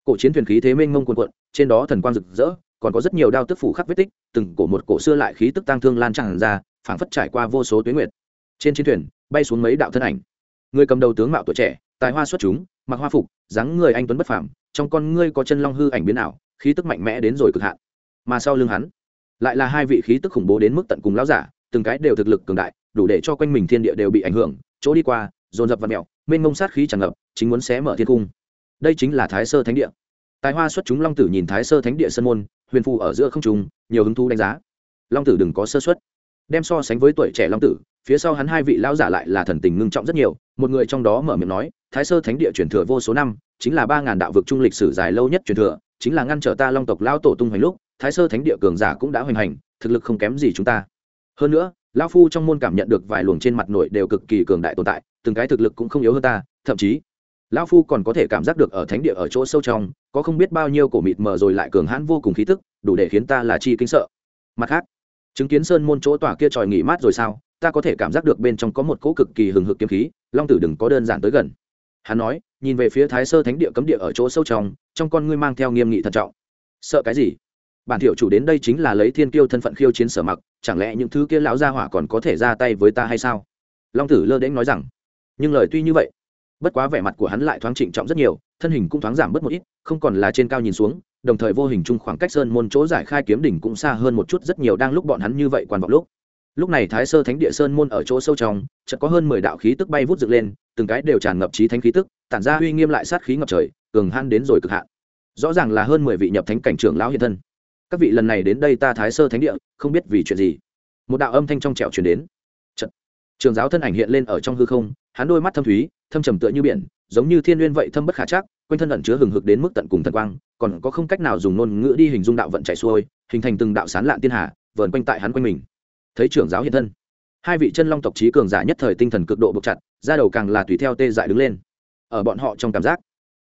cổ chiến thuyền khí thế mênh mông cuồn cuộn, trên đó thần quang rực rỡ còn có rất nhiều đao tức phủ khắc vết tích từng cổ một cổ xưa lại khí tức tang thương lan tràn ra phảng phất trải qua vô số tuyến nguyệt. Trên chiến thuyền bay xuống mấy đạo thân ảnh. Người cầm đầu tướng mạo tuổi trẻ tài hoa xuất chúng mặc hoa phục dáng người anh tuấn bất phàm trong con ngươi có chân long hư ảnh biến ảo khí tức mạnh mẽ đến rồi cực hạn. Mà sau lưng hắn lại là hai vị khí tức khủng bố đến mức tận cùng lão giả từng cái đều thực lực cường đại đủ để cho quanh mình thiên địa đều bị ảnh hưởng chỗ đi qua dồn dập và mèo mênh mông sát khí tràn ngập chính muốn xé mở thiên cung đây chính là thái sơ thánh địa. Tài hoa xuất chúng long tử nhìn thái sơ thánh địa sân môn, huyền phù ở giữa không trùng nhiều hứng thú đánh giá. Long tử đừng có sơ xuất đem so sánh với tuổi trẻ long tử, phía sau hắn hai vị lão giả lại là thần tình ngưng trọng rất nhiều, một người trong đó mở miệng nói, thái sơ thánh địa truyền thừa vô số năm, chính là ba ngàn đạo vực trung lịch sử dài lâu nhất truyền thừa, chính là ngăn trở ta long tộc lao tổ tung hoành lúc, thái sơ thánh địa cường giả cũng đã hoành hành, thực lực không kém gì chúng ta. Hơn nữa, lão phu trong môn cảm nhận được vài luồng trên mặt nội đều cực kỳ cường đại tồn tại, từng cái thực lực cũng không yếu hơn ta, thậm chí lão phu còn có thể cảm giác được ở thánh địa ở chỗ sâu trong, có không biết bao nhiêu cổ mịt mờ rồi lại cường hãn vô cùng khí tức, đủ để khiến ta là chi kính sợ. Mặt khác, chứng kiến sơn môn chỗ tỏa kia tròi nghỉ mát rồi sao, ta có thể cảm giác được bên trong có một cỗ cực kỳ hừng hực kiếm khí, long tử đừng có đơn giản tới gần. Hắn nói, nhìn về phía thái sơ thánh địa cấm địa ở chỗ sâu trong trong con ngươi mang theo nghiêm nghị thận trọng. Sợ cái gì? Bản thiệu chủ đến đây chính là lấy thiên kiêu thân phận khiêu chiến sở mặc, chẳng lẽ những thứ kia lão gia hỏa còn có thể ra tay với ta hay sao? Long tử lơ đễnh nói rằng, nhưng lời tuy như vậy bất quá vẻ mặt của hắn lại thoáng trịnh trọng rất nhiều, thân hình cũng thoáng giảm bớt một ít, không còn là trên cao nhìn xuống, đồng thời vô hình chung khoảng cách sơn môn chỗ giải khai kiếm đỉnh cũng xa hơn một chút rất nhiều đang lúc bọn hắn như vậy quan vọng lúc. Lúc này thái sơ thánh địa sơn môn ở chỗ sâu trong, chợt có hơn mười đạo khí tức bay vút dựng lên, từng cái đều tràn ngập trí thánh khí tức, tản ra uy nghiêm lại sát khí ngập trời, cường han đến rồi cực hạn. Rõ ràng là hơn mười vị nhập thánh cảnh trưởng lão hiện thân. Các vị lần này đến đây ta thái sơ thánh địa, không biết vì chuyện gì. Một đạo âm thanh trong trẻo truyền đến. Chật. trường giáo thân ảnh hiện lên ở trong hư không hắn đôi mắt thâm thúy, thâm trầm tựa như biển, giống như thiên n vậy thâm bất khả chắc, quanh thân ẩn chứa hừng hực đến mức tận cùng thần quang, còn có không cách nào dùng ngôn ngữ đi hình dung đạo vận chạy xuôi, hình thành từng đạo sán lạn tiên hà, vờn quanh tại hắn quanh mình. Thấy trưởng giáo hiện thân, hai vị chân long tộc trí cường giả nhất thời tinh thần cực độ bộc chặt ra đầu càng là tùy theo tê dại đứng lên. Ở bọn họ trong cảm giác,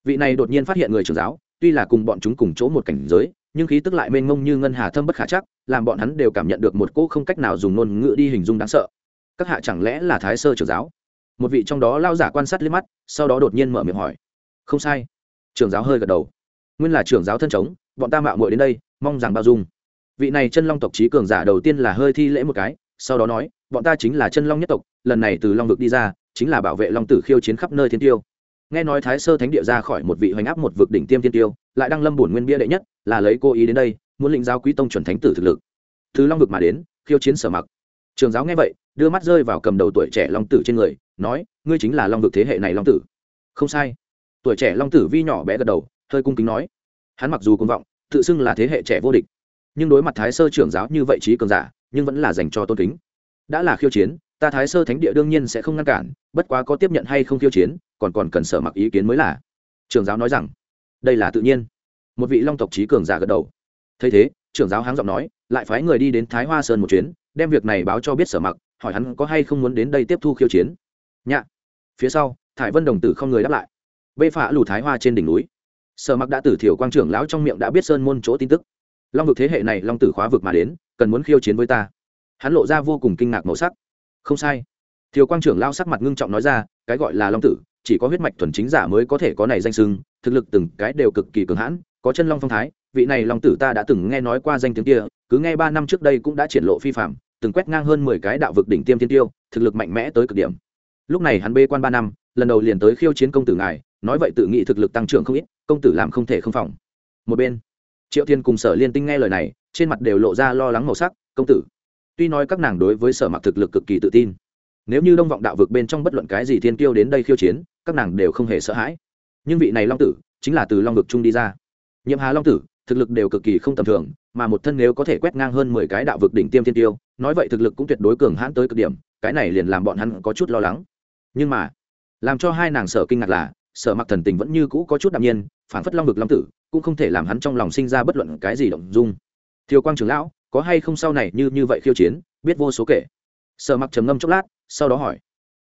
vị này đột nhiên phát hiện người trưởng giáo, tuy là cùng bọn chúng cùng chỗ một cảnh giới, nhưng khí tức lại mênh mông như ngân hà thâm bất khả chắc, làm bọn hắn đều cảm nhận được một cỗ không cách nào dùng ngôn ngữ đi hình dung đáng sợ. Các hạ chẳng lẽ là thái sơ trưởng giáo? Một vị trong đó lao giả quan sát liếc mắt, sau đó đột nhiên mở miệng hỏi. Không sai. Trưởng giáo hơi gật đầu. Nguyên là trưởng giáo thân chống bọn ta mạo muội đến đây, mong rằng bao dung. Vị này chân long tộc trí cường giả đầu tiên là hơi thi lễ một cái, sau đó nói, bọn ta chính là chân long nhất tộc, lần này từ long vực đi ra, chính là bảo vệ long tử khiêu chiến khắp nơi thiên tiêu. Nghe nói thái sơ thánh địa ra khỏi một vị hoành áp một vực đỉnh tiêm thiên tiêu, lại đang lâm bổn nguyên bia đệ nhất, là lấy cô ý đến đây, muốn lĩnh giáo quý tông chuẩn thánh tử thực lực. Từ long vực mà đến, khiêu chiến sở mặc. Trường giáo nghe vậy, đưa mắt rơi vào cầm đầu tuổi trẻ long tử trên người nói, ngươi chính là long vực thế hệ này long tử. Không sai. Tuổi trẻ long tử vi nhỏ bé gật đầu, hơi cung kính nói. Hắn mặc dù công vọng, tự xưng là thế hệ trẻ vô địch, nhưng đối mặt thái sơ trưởng giáo như vậy trí cường giả, nhưng vẫn là dành cho tôn kính. Đã là khiêu chiến, ta thái sơ thánh địa đương nhiên sẽ không ngăn cản, bất quá có tiếp nhận hay không khiêu chiến, còn còn cần sở mặc ý kiến mới là. Trưởng giáo nói rằng, đây là tự nhiên. Một vị long tộc trí cường giả gật đầu. Thấy thế, trưởng giáo háng giọng nói, lại phái người đi đến thái hoa sơn một chuyến, đem việc này báo cho biết sở mặc, hỏi hắn có hay không muốn đến đây tiếp thu khiêu chiến nhạ. Phía sau, thải vân đồng tử không người đáp lại. Bê phả lù thái hoa trên đỉnh núi. Sở mặc đã tử thiểu quang trưởng lão trong miệng đã biết sơn môn chỗ tin tức. Long vực thế hệ này long tử khóa vực mà đến, cần muốn khiêu chiến với ta. Hắn lộ ra vô cùng kinh ngạc màu sắc. Không sai. Thiều quang trưởng lao sắc mặt ngưng trọng nói ra, cái gọi là long tử, chỉ có huyết mạch thuần chính giả mới có thể có này danh sưng thực lực từng cái đều cực kỳ cường hãn, có chân long phong thái, vị này long tử ta đã từng nghe nói qua danh tiếng kia, cứ nghe ba năm trước đây cũng đã triển lộ phi phạm, từng quét ngang hơn mười cái đạo vực đỉnh tiêm tiên tiêu, thực lực mạnh mẽ tới cực điểm lúc này hắn bê quan ba năm, lần đầu liền tới khiêu chiến công tử ngài, nói vậy tự nghĩ thực lực tăng trưởng không ít, công tử làm không thể không phòng. Một bên, triệu thiên cùng sở liên tinh nghe lời này, trên mặt đều lộ ra lo lắng màu sắc, công tử, tuy nói các nàng đối với sở mặc thực lực cực kỳ tự tin, nếu như đông vọng đạo vực bên trong bất luận cái gì thiên kiêu đến đây khiêu chiến, các nàng đều không hề sợ hãi. Nhưng vị này long tử, chính là từ long vực trung đi ra. Nhiệm hà long tử, thực lực đều cực kỳ không tầm thường, mà một thân nếu có thể quét ngang hơn mười cái đạo vực đỉnh tiêm thiên tiêu nói vậy thực lực cũng tuyệt đối cường hãn tới cực điểm, cái này liền làm bọn hắn có chút lo lắng nhưng mà, làm cho hai nàng sở kinh ngạc là, sở mặc thần tình vẫn như cũ có chút đạm nhiên phản phất long vực long tử, cũng không thể làm hắn trong lòng sinh ra bất luận cái gì động dung. Thiều quang trưởng lão, có hay không sau này như như vậy khiêu chiến, biết vô số kể? Sở mặc trầm ngâm chốc lát, sau đó hỏi.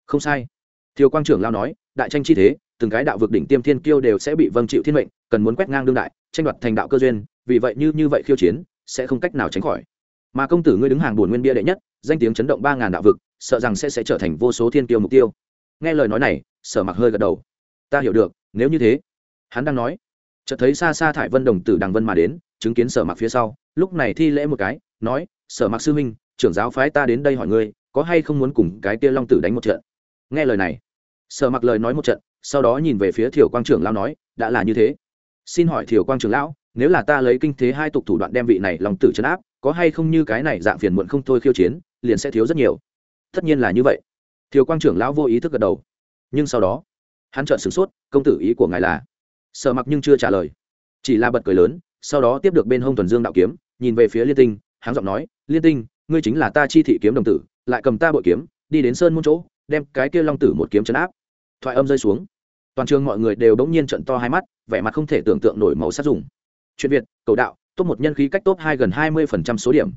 Không sai. Thiều quang trưởng lão nói, đại tranh chi thế, từng cái đạo vực đỉnh tiêm thiên kiêu đều sẽ bị vâng chịu thiên mệnh, cần muốn quét ngang đương đại, tranh đoạt thành đạo cơ duyên, vì vậy như như vậy khiêu chiến, sẽ không cách nào tránh khỏi. Mà công tử ngươi đứng hàng buồn nguyên bia đệ nhất, danh tiếng chấn động ba ngàn đạo vực, sợ rằng sẽ sẽ trở thành vô số thiên kiêu mục tiêu nghe lời nói này, sở mặc hơi gật đầu. Ta hiểu được, nếu như thế, hắn đang nói. Chợt thấy xa xa thải vân đồng tử đằng vân mà đến, chứng kiến sở mặc phía sau, lúc này thi lễ một cái, nói, sở mặc sư huynh, trưởng giáo phái ta đến đây hỏi ngươi, có hay không muốn cùng cái kia long tử đánh một trận? Nghe lời này, sở mặc lời nói một trận, sau đó nhìn về phía thiểu quang trưởng lão nói, đã là như thế. Xin hỏi thiểu quang trưởng lão, nếu là ta lấy kinh thế hai tục thủ đoạn đem vị này long tử chấn áp, có hay không như cái này dạng phiền muộn không thôi khiêu chiến, liền sẽ thiếu rất nhiều. Tất nhiên là như vậy. Thiếu quang trưởng lão vô ý thức gật đầu. Nhưng sau đó, hắn trợn sửng sốt, công tử ý của ngài là? Sợ mặc nhưng chưa trả lời. Chỉ là bật cười lớn, sau đó tiếp được bên hông thuần dương đạo kiếm, nhìn về phía liên tinh, hắn giọng nói, liên tinh, ngươi chính là ta chi thị kiếm đồng tử, lại cầm ta bội kiếm, đi đến sơn môn chỗ, đem cái kia long tử một kiếm chấn áp. Thoại âm rơi xuống. Toàn trường mọi người đều đống nhiên trận to hai mắt, vẻ mặt không thể tưởng tượng nổi màu sắc dùng. Chuyện việt, cầu đạo, top một nhân khí cách top hai gần hai mươi phần trăm số điểm.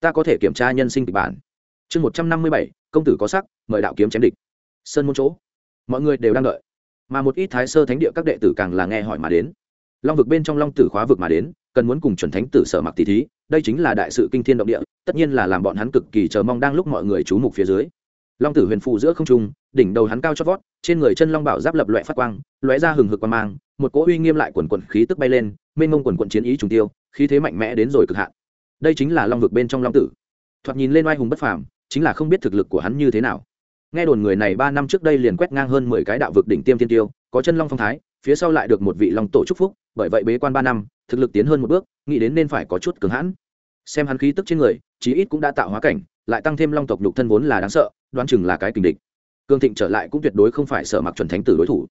Ta có thể kiểm tra nhân sinh kịch bản chương một trăm năm mươi bảy, công tử có sắc, mời đạo kiếm chém địch. Sơn môn chỗ, mọi người đều đang đợi, mà một ít thái sơ thánh địa các đệ tử càng là nghe hỏi mà đến. Long vực bên trong long tử khóa vực mà đến, cần muốn cùng chuẩn thánh tử sở mặc tỷ thí, đây chính là đại sự kinh thiên động địa, tất nhiên là làm bọn hắn cực kỳ chờ mong đang lúc mọi người chú mục phía dưới. Long tử huyền phụ giữa không trung, đỉnh đầu hắn cao chót vót, trên người chân long bảo giáp lập loẹ phát quang loẹ ra hừng hực quan mang, một cỗ uy nghiêm lại quần quần khí tức bay lên, mênh mông quần quần chiến ý trùng tiêu, khí thế mạnh mẽ đến rồi cực hạn. Đây chính là long vực bên trong long tử. Thoạt nhìn lên oai hùng bất phàm chính là không biết thực lực của hắn như thế nào. Nghe đồn người này ba năm trước đây liền quét ngang hơn mười cái đạo vực đỉnh tiêm tiên tiêu, có chân long phong thái, phía sau lại được một vị long tổ chúc phúc, bởi vậy bế quan ba năm, thực lực tiến hơn một bước, nghĩ đến nên phải có chút cứng hãn. Xem hắn khí tức trên người, chí ít cũng đã tạo hóa cảnh, lại tăng thêm long tộc nhục thân vốn là đáng sợ, đoán chừng là cái kình địch. Cương thịnh trở lại cũng tuyệt đối không phải sợ mặc chuẩn thánh tử đối thủ.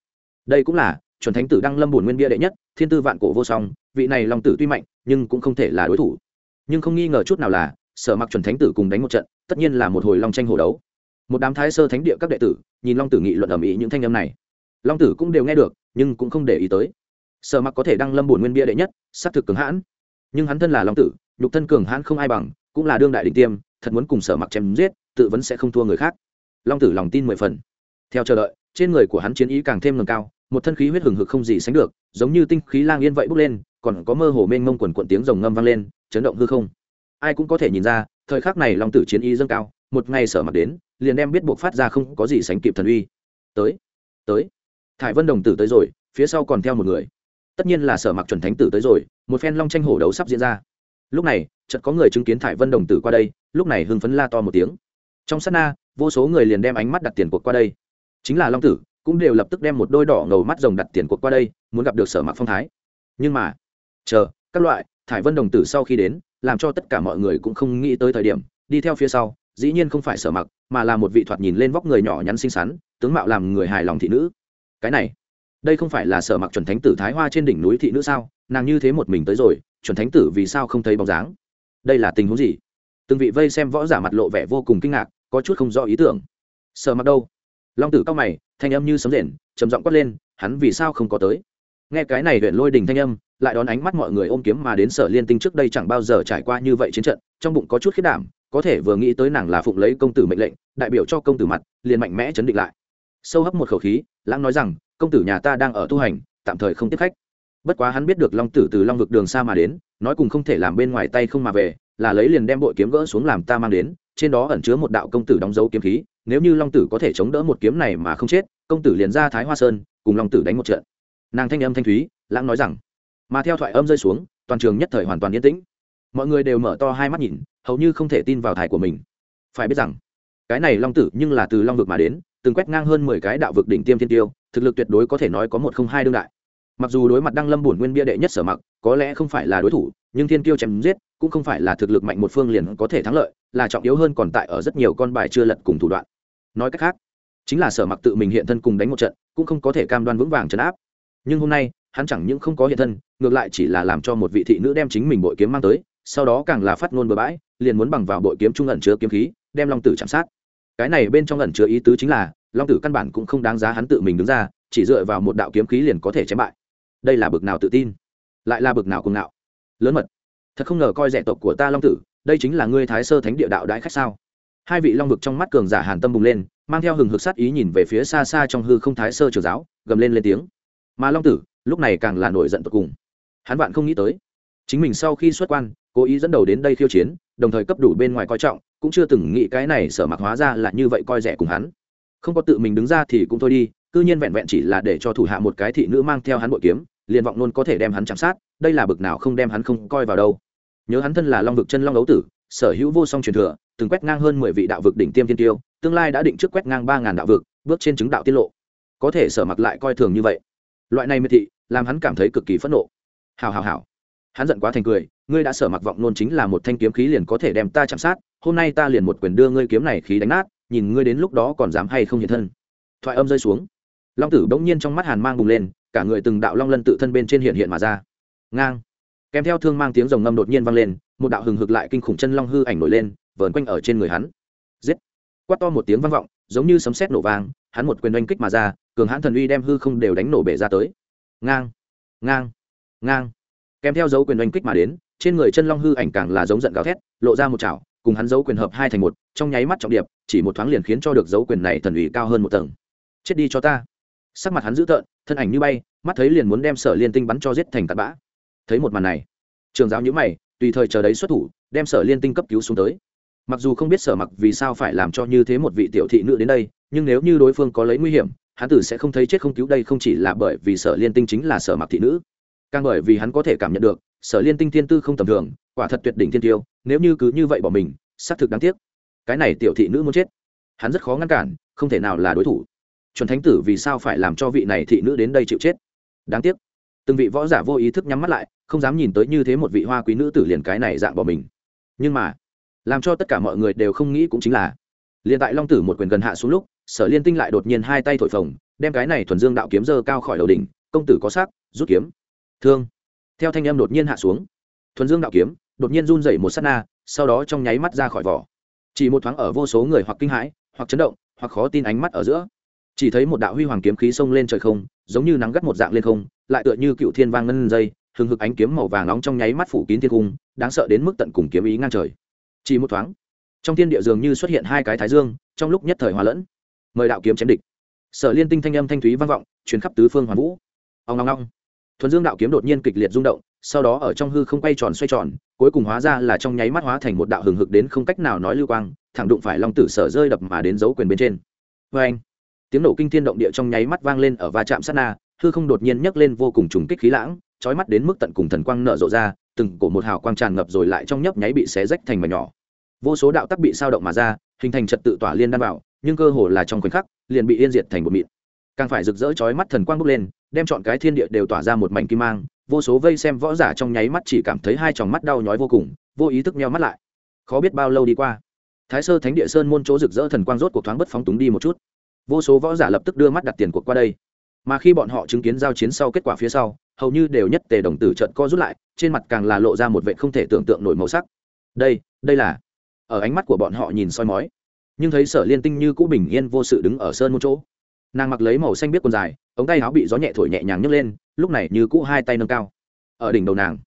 Đây cũng là, chuẩn thánh tử đăng lâm bổn nguyên bia đệ nhất, thiên tư vạn cổ vô song, vị này long tử tuy mạnh, nhưng cũng không thể là đối thủ. Nhưng không nghi ngờ chút nào là sở mặc chuẩn thánh tử cùng đánh một trận, tất nhiên là một hồi long tranh hổ đấu. Một đám thái sơ thánh địa các đệ tử, nhìn long tử nghị luận ầm ĩ những thanh âm này. Long tử cũng đều nghe được, nhưng cũng không để ý tới. Sở mặc có thể đăng lâm bổn nguyên bia đệ nhất xác thực cường hãn. Nhưng hắn thân là long tử, nhục thân cường hãn không ai bằng, cũng là đương đại đỉnh tiêm, thật muốn cùng sở mặc chém giết, tự vẫn sẽ không thua người khác. Long tử lòng tin mười phần. Theo chờ đợi, trên người của hắn chiến ý càng thêm nâng cao, một thân khí huyết hừng hực không gì sánh được, giống như tinh khí lang yên vậy bốc lên, còn có mơ hồ mênh mông quần quận tiếng rồng ngâm vang lên, chấn động hư không ai cũng có thể nhìn ra, thời khắc này long tử chiến y dâng cao, một ngày sở mặc đến, liền đem biết buộc phát ra không có gì sánh kịp thần uy. Tới tới. Thải vân đồng tử tới rồi, phía sau còn theo một người. Tất nhiên là sở mặc chuẩn thánh tử tới rồi, một phen long tranh hổ đấu sắp diễn ra. Lúc này, chợt có người chứng kiến thải vân đồng tử qua đây, lúc này hưng phấn la to một tiếng. Trong sát na, vô số người liền đem ánh mắt đặt tiền cuộc qua đây. Chính là long tử, cũng đều lập tức đem một đôi đỏ ngầu mắt rồng đặt tiền cuộc qua đây, muốn gặp được sở mặc phong thái. Nhưng mà, chờ, các loại, thải vân đồng tử sau khi đến làm cho tất cả mọi người cũng không nghĩ tới thời điểm, đi theo phía sau, dĩ nhiên không phải sở mặc, mà là một vị thoạt nhìn lên vóc người nhỏ nhắn xinh xắn, tướng mạo làm người hài lòng thị nữ. Cái này, đây không phải là sở mặc chuẩn thánh tử thái hoa trên đỉnh núi thị nữ sao? Nàng như thế một mình tới rồi, chuẩn thánh tử vì sao không thấy bóng dáng? Đây là tình huống gì? Từng vị vây xem võ giả mặt lộ vẻ vô cùng kinh ngạc, có chút không rõ ý tưởng. Sợ mặc đâu? Long tử cao mày, thanh âm như sấm rền, trầm giọng quát lên, hắn vì sao không có tới? Nghe cái này huyện lôi đình thanh âm lại đón ánh mắt mọi người ôm kiếm mà đến sở liên tinh trước đây chẳng bao giờ trải qua như vậy chiến trận, trong bụng có chút khiết đảm, có thể vừa nghĩ tới nàng là phụng lấy công tử mệnh lệnh, đại biểu cho công tử mặt, liền mạnh mẽ chấn định lại. Sâu hấp một khẩu khí, lãng nói rằng, công tử nhà ta đang ở tu hành, tạm thời không tiếp khách. Bất quá hắn biết được long tử từ long vực đường xa mà đến, nói cùng không thể làm bên ngoài tay không mà về, là lấy liền đem bội kiếm gỡ xuống làm ta mang đến, trên đó ẩn chứa một đạo công tử đóng dấu kiếm khí, nếu như long tử có thể chống đỡ một kiếm này mà không chết, công tử liền ra thái hoa sơn, cùng long tử đánh một trận. Nàng thanh âm thanh thúy, lãng nói rằng mà theo thoại âm rơi xuống, toàn trường nhất thời hoàn toàn yên tĩnh. Mọi người đều mở to hai mắt nhìn, hầu như không thể tin vào thải của mình. Phải biết rằng, cái này long tử nhưng là từ long vực mà đến, từng quét ngang hơn mười cái đạo vực đỉnh tiêm thiên tiêu, thực lực tuyệt đối có thể nói có một không hai đương đại. Mặc dù đối mặt đăng lâm bổn nguyên bia đệ nhất sở mặc, có lẽ không phải là đối thủ, nhưng thiên tiêu chém giết, cũng không phải là thực lực mạnh một phương liền có thể thắng lợi, là trọng yếu hơn còn tại ở rất nhiều con bài chưa lật cùng thủ đoạn. Nói cách khác, chính là sở mặc tự mình hiện thân cùng đánh một trận, cũng không có thể cam đoan vững vàng chấn áp. Nhưng hôm nay hắn chẳng những không có hiện thân, ngược lại chỉ là làm cho một vị thị nữ đem chính mình bội kiếm mang tới, sau đó càng là phát ngôn bừa bãi, liền muốn bằng vào bội kiếm trung ẩn chứa kiếm khí, đem long tử chạm sát. Cái này bên trong ẩn chứa ý tứ chính là, long tử căn bản cũng không đáng giá hắn tự mình đứng ra, chỉ dựa vào một đạo kiếm khí liền có thể chém bại. Đây là bực nào tự tin? Lại là bực nào cùng nào lớn mật. Thật không ngờ coi rẻ tộc của ta long tử, đây chính là ngươi thái sơ thánh địa đạo đãi khách sao? Hai vị long vực trong mắt cường giả hàn tâm bùng lên, mang theo hừng hực sát ý nhìn về phía xa xa trong hư không thái sơ trường giáo, gầm lên lên tiếng. Mà long tử lúc này càng là nổi giận tột cùng. Hắn vạn không nghĩ tới, chính mình sau khi xuất quan, cố ý dẫn đầu đến đây khiêu chiến, đồng thời cấp đủ bên ngoài coi trọng, cũng chưa từng nghĩ cái này sở mặc hóa ra là như vậy coi rẻ cùng hắn. Không có tự mình đứng ra thì cũng thôi đi, cư nhiên vẹn vẹn chỉ là để cho thủ hạ một cái thị nữ mang theo hắn bội kiếm, liền vọng luôn có thể đem hắn chạm sát, đây là bực nào không đem hắn không coi vào đâu. Nhớ hắn thân là long vực chân long đấu tử, sở hữu vô song truyền thừa, từng quét ngang hơn mười vị đạo vực đỉnh tiêm tiên tiêu, tương lai đã định trước quét ngang ba ngàn đạo vực, bước trên chứng đạo tiết lộ. Có thể sở mặc lại coi thường như vậy loại này miệt thị, làm hắn cảm thấy cực kỳ phẫn nộ. Hào hào hào hắn giận quá thành cười, ngươi đã sở mặc vọng nôn chính là một thanh kiếm khí liền có thể đem ta chạm sát, hôm nay ta liền một quyền đưa ngươi kiếm này khí đánh nát, nhìn ngươi đến lúc đó còn dám hay không hiện thân. Thoại âm rơi xuống. Long tử bỗng nhiên trong mắt hàn mang bùng lên, cả người từng đạo long lân tự thân bên trên hiện hiện mà ra. Ngang. Kèm theo thương mang tiếng rồng ngâm đột nhiên vang lên, một đạo hừng hực lại kinh khủng chân long hư ảnh nổi lên, vờn quanh ở trên người hắn. Giết. Quát to một tiếng vang vọng, giống như sấm sét nổ vang, hắn một quyền oanh kích mà ra cường hãn thần uy đem hư không đều đánh nổ bể ra tới. Ngang ngang ngang. Kèm theo dấu quyền oanh kích mà đến, trên người chân long hư ảnh càng là giống giận gào thét, lộ ra một chảo, cùng hắn dấu quyền hợp hai thành một, trong nháy mắt trọng điệp, chỉ một thoáng liền khiến cho được dấu quyền này thần uy cao hơn một tầng. Chết đi cho ta. Sắc mặt hắn dữ tợn, thân ảnh như bay, mắt thấy liền muốn đem sở liên tinh bắn cho giết thành tạt bã. Thấy một màn này, trường giáo nhữ mày, tùy thời chờ đấy xuất thủ, đem sở liên tinh cấp cứu xuống tới. Mặc dù không biết sở mặc vì sao phải làm cho như thế một vị tiểu thị nữ đến đây, nhưng nếu như đối phương có lấy nguy hiểm hắn tử sẽ không thấy chết không cứu đây không chỉ là bởi vì sở liên tinh chính là sở mặc thị nữ, càng bởi vì hắn có thể cảm nhận được, sở liên tinh thiên tư không tầm thường, quả thật tuyệt đỉnh thiên tiêu, nếu như cứ như vậy bỏ mình, xác thực đáng tiếc. Cái này tiểu thị nữ muốn chết, hắn rất khó ngăn cản, không thể nào là đối thủ. Chuẩn thánh tử vì sao phải làm cho vị này thị nữ đến đây chịu chết? Đáng tiếc. Từng vị võ giả vô ý thức nhắm mắt lại, không dám nhìn tới như thế một vị hoa quý nữ tử liền cái này dạng bỏ mình. Nhưng mà, làm cho tất cả mọi người đều không nghĩ cũng chính là, liền tại long tử một quyền gần hạ xuống lúc sở liên tinh lại đột nhiên hai tay thổi phồng, đem cái này thuần dương đạo kiếm dơ cao khỏi đầu đỉnh, công tử có xác, rút kiếm. Thương. Theo thanh em đột nhiên hạ xuống, thuần dương đạo kiếm đột nhiên run dậy một s á t na, sau đó trong nháy mắt ra khỏi vỏ. Chỉ một thoáng ở vô số người hoặc kinh hãi, hoặc chấn động, hoặc khó tin ánh mắt ở giữa. Chỉ thấy một đạo huy hoàng kiếm khí xông lên trời không, giống như nắng gắt một dạng lên không, lại tựa như cựu thiên vang ngân dây, hừng hực ánh kiếm màu vàng nóng trong nháy mắt phủ kín thiên cung, đáng sợ đến mức tận cùng kiếm ý ngang trời. Chỉ một thoáng, trong thiên địa dường như xuất hiện hai cái thái dương, trong lúc nhất thời hòa lẫn mời đạo kiếm chém địch. Sở liên tinh thanh âm thanh thúy vang vọng chuyến khắp tứ phương hoàn vũ. Ông long long thuần dương đạo kiếm đột nhiên kịch liệt rung động, sau đó ở trong hư không quay tròn xoay tròn, cuối cùng hóa ra là trong nháy mắt hóa thành một đạo hừng hực đến không cách nào nói lưu quang, thẳng đụng phải long tử sở rơi đập mà đến dấu quyền bên trên. Vê anh, tiếng nổ kinh thiên động địa trong nháy mắt vang lên ở va chạm sát na, hư không đột nhiên nhấc lên vô cùng trùng kích khí lãng trói mắt đến mức tận cùng thần quang nở rộ ra, từng cổ một hào quang tràn ngập rồi lại trong nhấp nháy bị xé rách thành mà nhỏ. Vô số đạo tắc bị sao động mà ra, hình thành trật tự tỏa liên đan vào nhưng cơ hồ là trong khoảnh khắc, liền bị yên diệt thành một mịn. Càng phải rực rỡ chói mắt thần quang bốc lên, đem chọn cái thiên địa đều tỏa ra một mảnh kim mang, vô số vây xem võ giả trong nháy mắt chỉ cảm thấy hai tròng mắt đau nhói vô cùng, vô ý thức meo mắt lại. Khó biết bao lâu đi qua. Thái sơ thánh địa sơn môn chỗ rực rỡ thần quang rốt cuộc thoáng bất phóng túng đi một chút. Vô số võ giả lập tức đưa mắt đặt tiền cuộc qua đây. Mà khi bọn họ chứng kiến giao chiến sau kết quả phía sau, hầu như đều nhất tề đồng tử trận co rút lại, trên mặt càng là lộ ra một vệ không thể tưởng tượng nổi màu sắc. Đây đây là. Ở ánh mắt của bọn họ nhìn soi mói nhưng thấy sở liên tinh như cũ bình yên vô sự đứng ở sơn một chỗ. Nàng mặc lấy màu xanh biết quần dài, ống tay áo bị gió nhẹ thổi nhẹ nhàng nhấc lên, lúc này như cũ hai tay nâng cao. Ở đỉnh đầu nàng,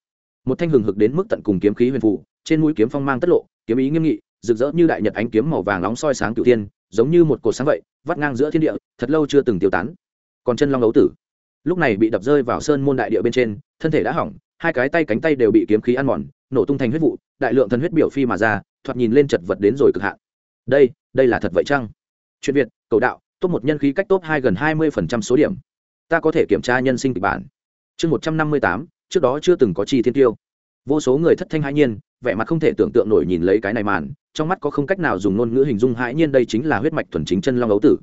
một thanh hừng hực đến mức tận cùng kiếm khí huyền phụ trên mũi kiếm phong mang tất lộ, kiếm ý nghiêm nghị, rực rỡ như đại nhật ánh kiếm màu vàng nóng soi sáng cửu thiên, giống như một cột sáng vậy, vắt ngang giữa thiên địa, thật lâu chưa từng tiêu tán. Còn chân long ấu tử, lúc này bị đập rơi vào sơn môn đại địa bên trên, thân thể đã hỏng, hai cái tay cánh tay đều bị kiếm khí ăn mòn, nổ tung thành huyết vụ, đại lượng thần huyết biểu phi mà ra, thoạt nhìn lên chật vật đến rồi cực hạn đây đây là thật vậy chăng? Chuyện việt, cầu đạo, top một nhân khí cách top hai gần hai mươi phần trăm số điểm. Ta có thể kiểm tra nhân sinh kịch bản. Chương một trăm năm mươi tám, trước đó chưa từng có chi thiên tiêu. Vô số người thất thanh hãi nhiên, vẻ mặt không thể tưởng tượng nổi nhìn lấy cái này màn, trong mắt có không cách nào dùng ngôn ngữ hình dung hãi nhiên đây chính là huyết mạch thuần chính chân long ấu tử.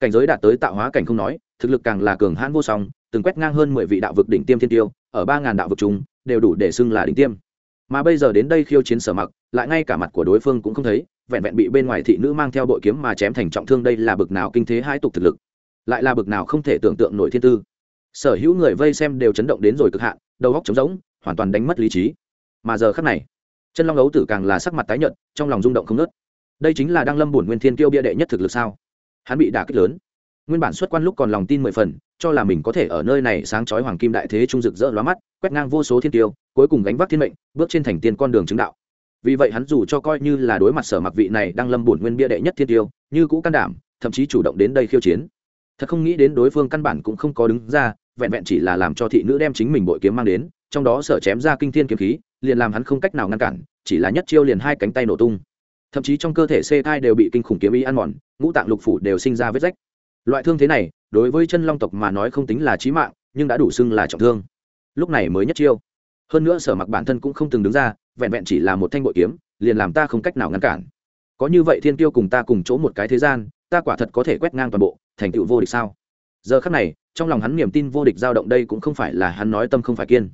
Cảnh giới đạt tới tạo hóa cảnh không nói, thực lực càng là cường hãn vô song, từng quét ngang hơn mười vị đạo vực đỉnh tiêm thiên tiêu, ở ba ngàn đạo vực chúng đều đủ để xưng là đỉnh tiêm. Mà bây giờ đến đây khiêu chiến sở mặc, lại ngay cả mặt của đối phương cũng không thấy vẹn vẹn bị bên ngoài thị nữ mang theo bội kiếm mà chém thành trọng thương, đây là bực nào kinh thế hai tục thực lực, lại là bực nào không thể tưởng tượng nổi thiên tư. Sở hữu người vây xem đều chấn động đến rồi cực hạn, đầu góc trống rỗng, hoàn toàn đánh mất lý trí. Mà giờ khắc này, chân long ấu tử càng là sắc mặt tái nhợt, trong lòng rung động không nớt đây chính là đang lâm bổn nguyên thiên kiêu bia đệ nhất thực lực sao? Hắn bị đả kích lớn. Nguyên bản xuất quan lúc còn lòng tin mười phần, cho là mình có thể ở nơi này sáng chói hoàng kim đại thế trung rực rỡ lóa mắt, quét ngang vô số thiên tiêu cuối cùng gánh vác thiên mệnh, bước trên thành tiên con đường chứng đạo vì vậy hắn dù cho coi như là đối mặt sở mặc vị này đang lâm bổn nguyên bia đệ nhất thiên tiêu, như cũ can đảm, thậm chí chủ động đến đây khiêu chiến. Thật không nghĩ đến đối phương căn bản cũng không có đứng ra, vẹn vẹn chỉ là làm cho thị nữ đem chính mình bội kiếm mang đến, trong đó sở chém ra kinh thiên kiếm khí, liền làm hắn không cách nào ngăn cản, chỉ là nhất chiêu liền hai cánh tay nổ tung. Thậm chí trong cơ thể xê thai đều bị kinh khủng kiếm ý ăn mòn, ngũ tạng lục phủ đều sinh ra vết rách. Loại thương thế này, đối với chân long tộc mà nói không tính là trí mạng, nhưng đã đủ xưng là trọng thương. Lúc này mới nhất chiêu hơn nữa sở mặc bản thân cũng không từng đứng ra, vẹn vẹn chỉ là một thanh bội kiếm, liền làm ta không cách nào ngăn cản. Có như vậy thiên tiêu cùng ta cùng chỗ một cái thế gian, ta quả thật có thể quét ngang toàn bộ, thành tựu vô địch sao? Giờ khắc này, trong lòng hắn niềm tin vô địch dao động đây cũng không phải là hắn nói tâm không phải kiên.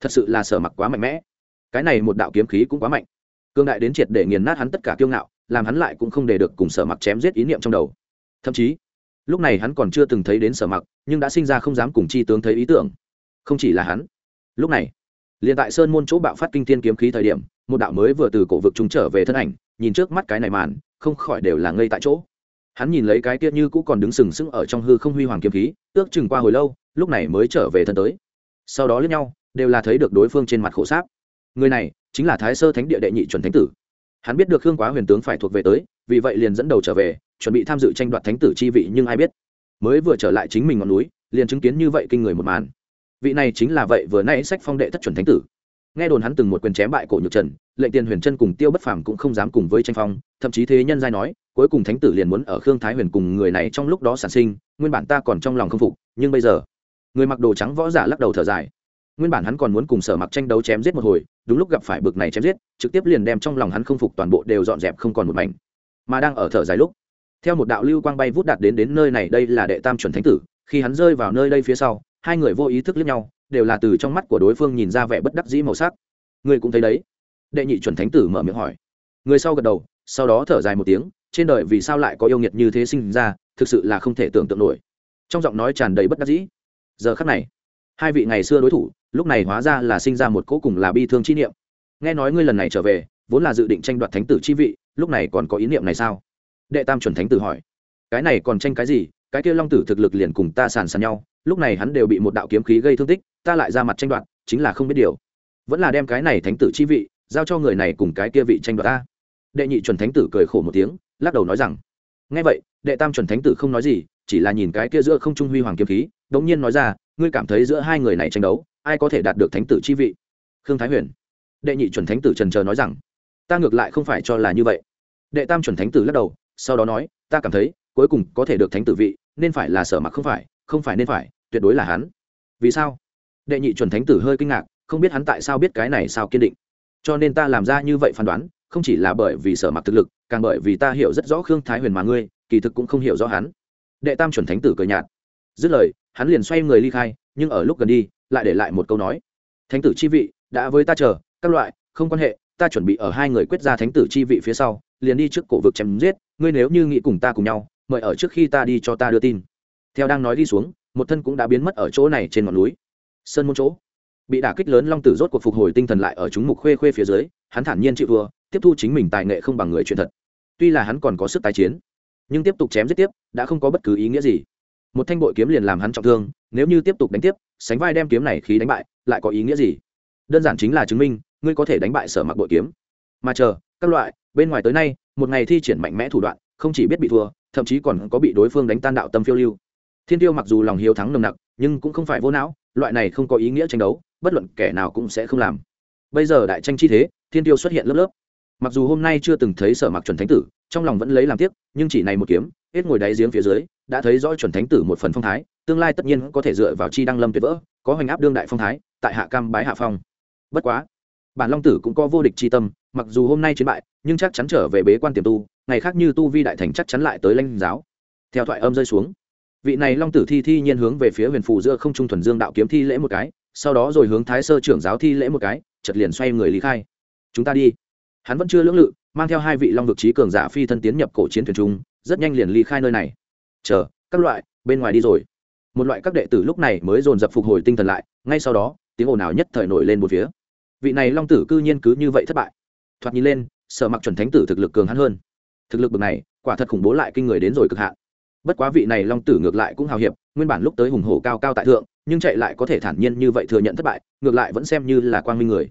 Thật sự là sở mặc quá mạnh mẽ. Cái này một đạo kiếm khí cũng quá mạnh. Cương đại đến triệt để nghiền nát hắn tất cả kiêu ngạo, làm hắn lại cũng không để được cùng sở mặc chém giết ý niệm trong đầu. Thậm chí, lúc này hắn còn chưa từng thấy đến sở mặc, nhưng đã sinh ra không dám cùng chi tướng thấy ý tưởng. Không chỉ là hắn. Lúc này liền tại sơn môn chỗ bạo phát kinh thiên kiếm khí thời điểm, một đạo mới vừa từ cổ vực chúng trở về thân ảnh, nhìn trước mắt cái này màn, không khỏi đều là ngây tại chỗ. Hắn nhìn lấy cái kia như cũ còn đứng sừng sững ở trong hư không huy hoàng kiếm khí, ước chừng qua hồi lâu, lúc này mới trở về thân tới. Sau đó lẫn nhau, đều là thấy được đối phương trên mặt khổ sáp. Người này chính là thái sơ thánh địa đệ nhị chuẩn thánh tử. Hắn biết được hương quá huyền tướng phải thuộc về tới, vì vậy liền dẫn đầu trở về, chuẩn bị tham dự tranh đoạt thánh tử chi vị, nhưng ai biết, mới vừa trở lại chính mình ngọn núi, liền chứng kiến như vậy kinh người một màn vị này chính là vậy vừa nãy sách phong đệ thất chuẩn thánh tử. Nghe đồn hắn từng một quyền chém bại cổ nhược trần, lệnh tiền huyền chân cùng tiêu bất phàm cũng không dám cùng với tranh phong, thậm chí thế nhân giai nói, cuối cùng thánh tử liền muốn ở khương thái huyền cùng người này trong lúc đó sản sinh, nguyên bản ta còn trong lòng không phục, nhưng bây giờ, người mặc đồ trắng võ giả lắc đầu thở dài. Nguyên bản hắn còn muốn cùng sở mặc tranh đấu chém giết một hồi, đúng lúc gặp phải bực này chém giết, trực tiếp liền đem trong lòng hắn không phục toàn bộ đều dọn dẹp không còn một mảnh. Mà đang ở thở dài lúc, theo một đạo lưu quang bay vút đạt đến đến nơi này, đây là đệ tam chuẩn thánh tử, khi hắn rơi vào nơi đây phía sau hai người vô ý thức lẫn nhau, đều là từ trong mắt của đối phương nhìn ra vẻ bất đắc dĩ màu sắc. Người cũng thấy đấy. Đệ nhị chuẩn thánh tử mở miệng hỏi. Người sau gật đầu, sau đó thở dài một tiếng, trên đời vì sao lại có yêu nghiệt như thế sinh ra, thực sự là không thể tưởng tượng nổi. Trong giọng nói tràn đầy bất đắc dĩ. Giờ khắc này, hai vị ngày xưa đối thủ, lúc này hóa ra là sinh ra một cỗ cùng là bi thương chi niệm. Nghe nói ngươi lần này trở về, vốn là dự định tranh đoạt thánh tử chi vị, lúc này còn có ý niệm này sao? Đệ tam chuẩn thánh tử hỏi. Cái này còn tranh cái gì? Cái kia long tử thực lực liền cùng ta sàn sàn nhau lúc này hắn đều bị một đạo kiếm khí gây thương tích, ta lại ra mặt tranh đoạt, chính là không biết điều. Vẫn là đem cái này thánh tử chi vị, giao cho người này cùng cái kia vị tranh đoạt ta. Đệ nhị chuẩn thánh tử cười khổ một tiếng, lắc đầu nói rằng, nghe vậy, đệ tam chuẩn thánh tử không nói gì, chỉ là nhìn cái kia giữa không trung huy hoàng kiếm khí đống nhiên nói ra, ngươi cảm thấy giữa hai người này tranh đấu, ai có thể đạt được thánh tử chi vị? Khương thái huyền. Đệ nhị chuẩn thánh tử trần chờ nói rằng, ta ngược lại không phải cho là như vậy. Đệ tam chuẩn thánh tử lắc đầu, sau đó nói, ta cảm thấy, cuối cùng có thể được thánh tử vị, nên phải là sở mặc không phải không phải nên phải, tuyệt đối là hắn. Vì sao? Đệ nhị chuẩn thánh tử hơi kinh ngạc, không biết hắn tại sao biết cái này sao kiên định. Cho nên ta làm ra như vậy phán đoán, không chỉ là bởi vì sở mặc thực lực, càng bởi vì ta hiểu rất rõ khương thái huyền mà ngươi, kỳ thực cũng không hiểu rõ hắn. Đệ tam chuẩn thánh tử cười nhạt. Dứt lời, hắn liền xoay người ly khai, nhưng ở lúc gần đi, lại để lại một câu nói. Thánh tử chi vị, đã với ta chờ, các loại, không quan hệ, ta chuẩn bị ở hai người quyết ra thánh tử chi vị phía sau, liền đi trước cổ vực chém giết, ngươi nếu như nghĩ cùng ta cùng nhau, mời ở trước khi ta đi cho ta đưa tin theo đang nói đi xuống một thân cũng đã biến mất ở chỗ này trên ngọn núi. Sơn môn chỗ. Bị đả kích lớn long tử rốt cuộc phục hồi tinh thần lại ở chúng mục khuê khuê phía dưới hắn thản nhiên chịu thua, tiếp thu chính mình tài nghệ không bằng người chuyện thật. Tuy là hắn còn có sức tái chiến nhưng tiếp tục chém giết tiếp đã không có bất cứ ý nghĩa gì. Một thanh bội kiếm liền làm hắn trọng thương nếu như tiếp tục đánh tiếp sánh vai đem kiếm này khí đánh bại lại có ý nghĩa gì? Đơn giản chính là chứng minh ngươi có thể đánh bại sở mặc bội kiếm. Mà chờ các loại bên ngoài tới nay một ngày thi triển mạnh mẽ thủ đoạn không chỉ biết bị thua thậm chí còn có bị đối phương đánh tan đạo tâm phiêu lưu thiên tiêu mặc dù lòng hiếu thắng nồng nặc, nhưng cũng không phải vô não, loại này không có ý nghĩa tranh đấu, bất luận kẻ nào cũng sẽ không làm. Bây giờ đại tranh chi thế, thiên tiêu xuất hiện lớp lớp. Mặc dù hôm nay chưa từng thấy sở mặc chuẩn thánh tử, trong lòng vẫn lấy làm tiếc, nhưng chỉ này một kiếm, hết ngồi đáy giếng phía dưới, đã thấy rõ chuẩn thánh tử một phần phong thái, tương lai tất nhiên có thể dựa vào chi đăng lâm tuyệt vỡ, có hoành áp đương đại phong thái, tại hạ cam bái hạ phong. Bất quá, bản long tử cũng có vô địch chi tâm, mặc dù hôm nay chiến bại, nhưng chắc chắn trở về bế quan tiềm tu, ngày khác như tu vi đại thành chắc chắn lại tới lãnh giáo. Theo thoại âm rơi xuống vị này long tử thi thi nhiên hướng về phía huyền phù giữa không trung thuần dương đạo kiếm thi lễ một cái, sau đó rồi hướng thái sơ trưởng giáo thi lễ một cái chật liền xoay người lý khai. Chúng ta đi. Hắn vẫn chưa lưỡng lự, mang theo hai vị long vực trí cường giả phi thân tiến nhập cổ chiến thuyền trung, rất nhanh liền ly khai nơi này. Chờ, các loại, bên ngoài đi rồi. Một loại các đệ tử lúc này mới dồn dập phục hồi tinh thần lại, ngay sau đó, tiếng ồn ào nhất thời nổi lên một phía. Vị này long tử cư nhiên cứ như vậy thất bại. Thoạt nhìn lên, sở mặc chuẩn thánh tử thực lực cường hắn hơn. Thực lực bậc này, quả thật khủng bố lại kinh người đến rồi cực hạn bất quá vị này long tử ngược lại cũng hào hiệp, nguyên bản lúc tới hùng hổ cao cao tại thượng, nhưng chạy lại có thể thản nhiên như vậy thừa nhận thất bại, ngược lại vẫn xem như là quang minh người.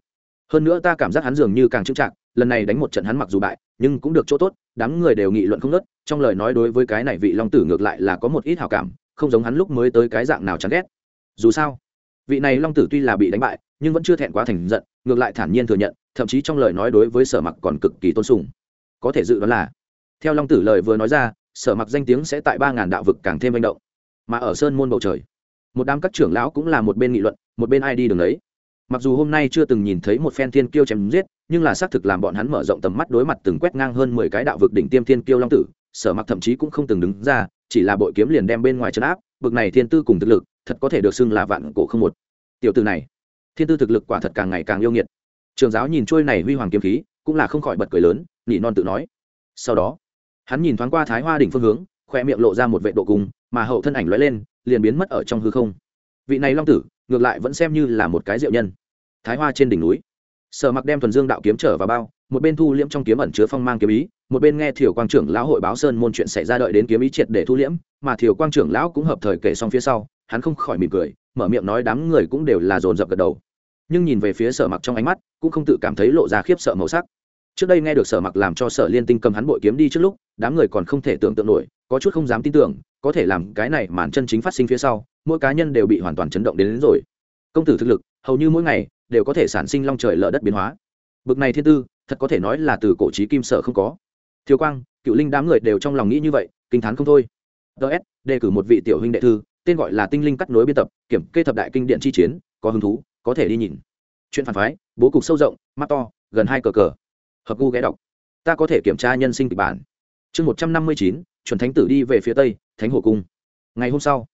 Hơn nữa ta cảm giác hắn dường như càng trưng trạng lần này đánh một trận hắn mặc dù bại, nhưng cũng được chỗ tốt, đám người đều nghị luận không nớt trong lời nói đối với cái này vị long tử ngược lại là có một ít hào cảm, không giống hắn lúc mới tới cái dạng nào chán ghét. Dù sao, vị này long tử tuy là bị đánh bại, nhưng vẫn chưa thẹn quá thành giận, ngược lại thản nhiên thừa nhận, thậm chí trong lời nói đối với sở mặc còn cực kỳ tôn sùng. Có thể dự đoán là, theo long tử lời vừa nói ra sở mặc danh tiếng sẽ tại ba ngàn đạo vực càng thêm manh động. Mà ở sơn môn bầu trời, một đám các trưởng lão cũng là một bên nghị luận, một bên ai đi đường ấy mặc dù hôm nay chưa từng nhìn thấy một phen thiên kiêu chém giết, nhưng là xác thực làm bọn hắn mở rộng tầm mắt đối mặt từng quét ngang hơn mười cái đạo vực đỉnh tiêm thiên kiêu long tử, sở mặc thậm chí cũng không từng đứng ra, chỉ là bội kiếm liền đem bên ngoài trấn áp, bực này thiên tư cùng thực lực, thật có thể được xưng là vạn cổ không một. Tiểu từ này, thiên tư thực lực quả thật càng ngày càng yêu nghiệt. Trường giáo nhìn trôi này huy hoàng kiếm khí, cũng là không khỏi bật cười lớn, nỉ non tự nói. Sau đó hắn nhìn thoáng qua thái hoa đỉnh phương hướng khoe miệng lộ ra một vệ độ cùng mà hậu thân ảnh lóe lên, liền biến mất ở trong hư không. Vị này long tử, ngược lại vẫn xem như là một cái diệu nhân. Thái hoa trên đỉnh núi. Sở mặc đem thuần dương đạo kiếm trở vào bao, một bên thu liễm trong kiếm ẩn chứa phong mang kiếm ý, một bên nghe thiều quang trưởng lão hội báo sơn môn chuyện xảy ra đợi đến kiếm ý triệt để thu liễm, mà thiều quang trưởng lão cũng hợp thời kể xong phía sau, hắn không khỏi mỉm cười, mở miệng nói đám người cũng đều là dồn dập gật đầu. Nhưng nhìn về phía sở mặc trong ánh mắt, cũng không tự cảm thấy lộ ra khiếp sợ màu sắc trước đây nghe được sở mặc làm cho sở liên tinh cầm hắn bội kiếm đi trước lúc đám người còn không thể tưởng tượng nổi có chút không dám tin tưởng có thể làm cái này màn chân chính phát sinh phía sau mỗi cá nhân đều bị hoàn toàn chấn động đến, đến rồi. Công tử thực lực hầu như mỗi ngày đều có thể sản sinh long trời lở đất biến hóa. Bực này thiên tư thật có thể nói là từ cổ trí kim sở không có. Thiếu quang cựu linh đám người đều trong lòng nghĩ như vậy kinh t h á n không thôi. Ts đề cử một vị tiểu huynh đệ thư tên gọi là tinh linh cắt nối biên tập kiểm kê thập đại kinh điện chi chiến có hứng thú có thể đi nhìn. Chuyện phản phái bố cục sâu rộng mắt to gần hai cờ cờ hợp gu ghé đọc. Ta có thể kiểm tra nhân sinh kịch bản. Chương một trăm năm mươi chín, chuẩn thánh tử đi về phía tây, thánh hồ cung. Ngày hôm sau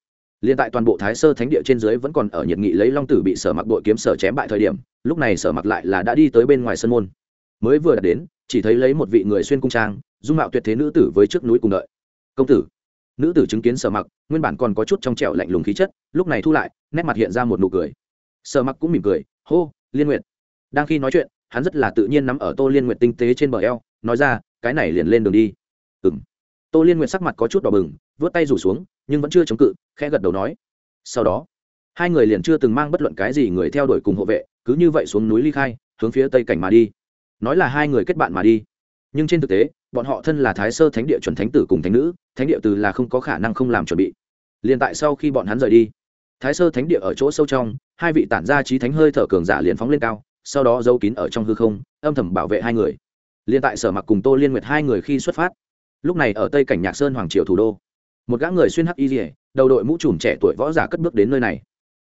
liên tại toàn bộ thái sơ thánh địa trên dưới vẫn còn ở nhiệt nghị lấy long tử bị sở mặc đội kiếm sở chém bại thời điểm, lúc này sở mặc lại là đã đi tới bên ngoài sân môn. Mới vừa đạt đến, chỉ thấy lấy một vị người xuyên cung trang, dung mạo tuyệt thế nữ tử với trước núi cùng đợi. Công tử. Nữ tử chứng kiến sở mặc nguyên bản còn có chút trong trẻo lạnh lùng khí chất, lúc này thu lại, nét mặt hiện ra một nụ cười. Sở mặc cũng mỉm cười, hô, liên nguyện đang khi nói chuyện hắn rất là tự nhiên nắm ở tô liên nguyện tinh tế trên bờ eo, nói ra, cái này liền lên đường đi. Ừ m tô liên nguyện sắc mặt có chút đỏ bừng vớt tay rủ xuống, nhưng vẫn chưa chống cự, khẽ gật đầu nói. Sau đó, hai người liền chưa từng mang bất luận cái gì người theo đuổi cùng hộ vệ, cứ như vậy xuống núi ly khai, hướng phía tây cảnh mà đi. Nói là hai người kết bạn mà đi. Nhưng trên thực tế, bọn họ thân là thái sơ thánh địa chuẩn thánh tử cùng thánh nữ, thánh địa từ là không có khả năng không làm chuẩn bị. Liền tại sau khi bọn hắn rời đi, thái sơ thánh địa ở chỗ sâu trong, hai vị tản ra trí thánh hơi thở cường giả liền phóng lên cao sau đó giấu kín ở trong hư không, âm thầm bảo vệ hai người. Liên tại sở mặc cùng tô liên nguyệt hai người khi xuất phát, lúc này ở tây cảnh nhạc sơn hoàng triều thủ đô, một gã người xuyên hắc y dỉa đầu đội mũ trùm trẻ tuổi võ giả cất bước đến nơi này.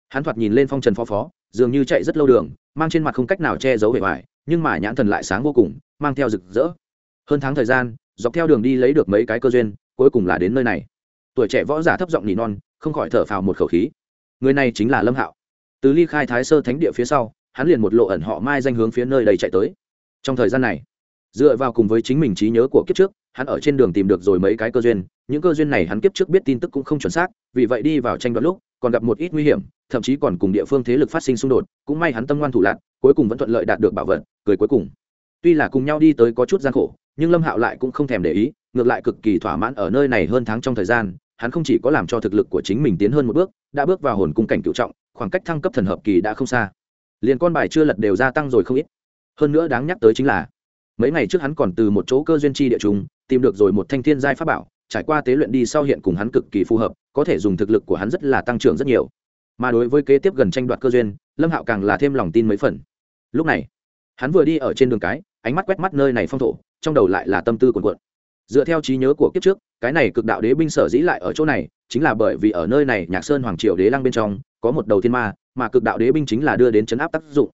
Hắn thoạt nhìn lên phong trần phó phó, dường như chạy rất lâu đường, mang trên mặt không cách nào che giấu vẻ vải, nhưng mà nhãn thần lại sáng vô cùng, mang theo rực rỡ. Hơn tháng thời gian, dọc theo đường đi lấy được mấy cái cơ duyên, cuối cùng là đến nơi này. Tuổi trẻ võ giả thấp giọng nỉ non, không khỏi thở phào một khẩu khí. Người này chính là lâm hạo. Từ ly khai thái sơ thánh địa phía sau hắn liền một lộ ẩn họ mai danh hướng phía nơi đây chạy tới. Trong thời gian này, dựa vào cùng với chính mình trí nhớ của kiếp trước, hắn ở trên đường tìm được rồi mấy cái cơ duyên, những cơ duyên này hắn kiếp trước biết tin tức cũng không chuẩn xác, vì vậy đi vào tranh đoạt lúc, còn gặp một ít nguy hiểm, thậm chí còn cùng địa phương thế lực phát sinh xung đột, cũng may hắn tâm ngoan thủ lạc cuối cùng vẫn thuận lợi đạt được bảo vật, cười cuối cùng. Tuy là cùng nhau đi tới có chút gian khổ, nhưng lâm hạo lại cũng không thèm để ý, ngược lại cực kỳ thỏa mãn ở nơi này hơn tháng trong thời gian, hắn không chỉ có làm cho thực lực của chính mình tiến hơn một bước, đã bước vào hồn cung cảnh cựu trọng, khoảng cách thăng cấp thần hợp kỳ đã không xa liền con bài chưa lật đều gia tăng rồi không ít. Hơn nữa đáng nhắc tới chính là, mấy ngày trước hắn còn từ một chỗ cơ duyên chi địa chúng tìm được rồi một thanh thiên giai pháp bảo, trải qua tế luyện đi sau hiện cùng hắn cực kỳ phù hợp, có thể dùng thực lực của hắn rất là tăng trưởng rất nhiều. Mà đối với kế tiếp gần tranh đoạt cơ duyên, lâm hạo càng là thêm lòng tin mấy phần. Lúc này, hắn vừa đi ở trên đường cái, ánh mắt quét mắt nơi này phong thổ, trong đầu lại là tâm tư cuồn cuộn. Dựa theo trí nhớ của kiếp trước, cái này cực đạo đế binh sở dĩ lại ở chỗ này, chính là bởi vì ở nơi này nhạc sơn hoàng triều đế lăng bên trong, có một đầu thiên ma mà cực đạo đế binh chính là đưa đến chấn áp tác dụng.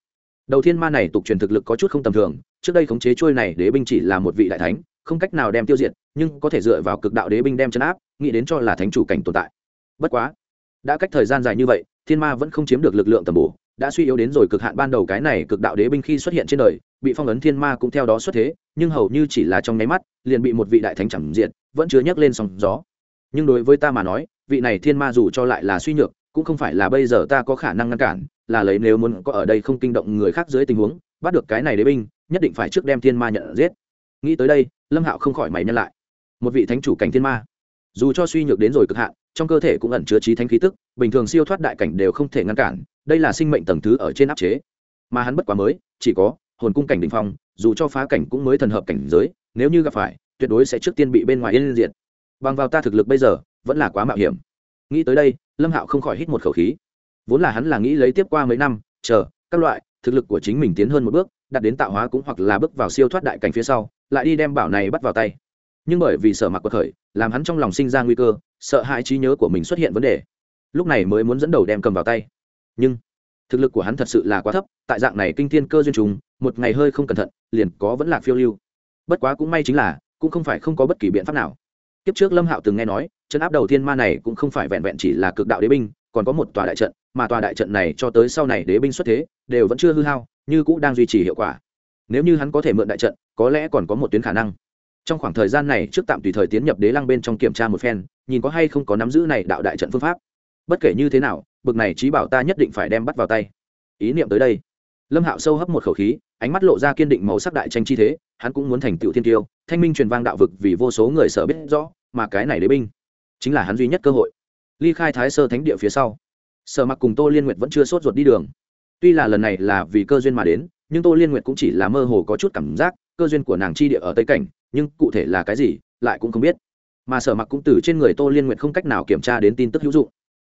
Đầu thiên ma này tục truyền thực lực có chút không tầm thường, trước đây khống chế trôi này đế binh chỉ là một vị đại thánh, không cách nào đem tiêu diệt, nhưng có thể dựa vào cực đạo đế binh đem chấn áp, nghĩ đến cho là thánh chủ cảnh tồn tại. Bất quá, đã cách thời gian dài như vậy, thiên ma vẫn không chiếm được lực lượng tầm bổ, đã suy yếu đến rồi cực hạn ban đầu cái này cực đạo đế binh khi xuất hiện trên đời, bị phong ấn thiên ma cũng theo đó xuất thế, nhưng hầu như chỉ là trong nháy mắt, liền bị một vị đại thánh chẳng diện vẫn chưa nhấc lên sóng gió. Nhưng đối với ta mà nói, vị này thiên ma dù cho lại là suy nhược cũng không phải là bây giờ ta có khả năng ngăn cản, là lấy nếu muốn có ở đây không kinh động người khác dưới tình huống, bắt được cái này đế binh, nhất định phải trước đem thiên ma nhận giết. Nghĩ tới đây, lâm hạo không khỏi mày nhân lại. Một vị thánh chủ cảnh thiên ma. Dù cho suy nhược đến rồi cực hạn, trong cơ thể cũng ẩn chứa trí thánh khí tức, bình thường siêu thoát đại cảnh đều không thể ngăn cản, đây là sinh mệnh tầng thứ ở trên áp chế. Mà hắn bất quá mới, chỉ có hồn cung cảnh đ ỉ n h phong, dù cho phá cảnh cũng mới thần hợp cảnh giới, nếu như gặp phải, tuyệt đối sẽ trước tiên bị bên ngoài yên diện bằng vào ta thực lực bây giờ, vẫn là quá mạo hiểm. Nghĩ tới đây lâm hạo không khỏi hít một khẩu khí. Vốn là hắn là nghĩ lấy tiếp qua mấy năm, chờ, các loại, thực lực của chính mình tiến hơn một bước đặt đến tạo hóa cũng hoặc là bước vào siêu thoát đại cảnh phía sau, lại đi đem bảo này bắt vào tay. Nhưng bởi vì sợ mặc cuộc khởi, làm hắn trong lòng sinh ra nguy cơ, sợ hãi trí nhớ của mình xuất hiện vấn đề. Lúc này mới muốn dẫn đầu đem cầm vào tay. Nhưng, thực lực của hắn thật sự là quá thấp, tại dạng này kinh thiên cơ duyên trùng, một ngày hơi không cẩn thận, liền có vẫn là phiêu lưu. Bất quá cũng may chính là, cũng không phải không có bất kỳ biện pháp nào. Kiếp trước lâm hạo từng nghe nói chân áp đầu thiên ma này cũng không phải vẹn vẹn chỉ là cực đạo đế binh, còn có một tòa đại trận, mà tòa đại trận này cho tới sau này đế binh xuất thế, đều vẫn chưa hư hao, như cũng đang duy trì hiệu quả. Nếu như hắn có thể mượn đại trận, có lẽ còn có một tuyến khả năng. Trong khoảng thời gian này, trước tạm tùy thời tiến nhập đế lăng bên trong kiểm tra một phen, nhìn có hay không có nắm giữ này đạo đại trận phương pháp. Bất kể như thế nào, bực này trí bảo ta nhất định phải đem bắt vào tay. Ý niệm tới đây. Lâm hạo sâu hấp một khẩu khí, ánh mắt lộ ra kiên định màu sắc đại tranh chi thế, hắn cũng muốn thành tựu thiên tiêu, thanh minh truyền vang đạo vực vì vô số người sở biết rõ, mà cái này đế binh chính là hắn duy nhất cơ hội. Ly khai thái sơ thánh địa phía sau, sở mặc cùng tô liên nguyệt vẫn chưa sốt ruột đi đường. Tuy là lần này là vì cơ duyên mà đến, nhưng tô liên nguyệt cũng chỉ là mơ hồ có chút cảm giác cơ duyên của nàng chi địa ở tây cảnh, nhưng cụ thể là cái gì, lại cũng không biết. Mà sở mặc cũng từ trên người tô liên nguyệt không cách nào kiểm tra đến tin tức hữu dụng.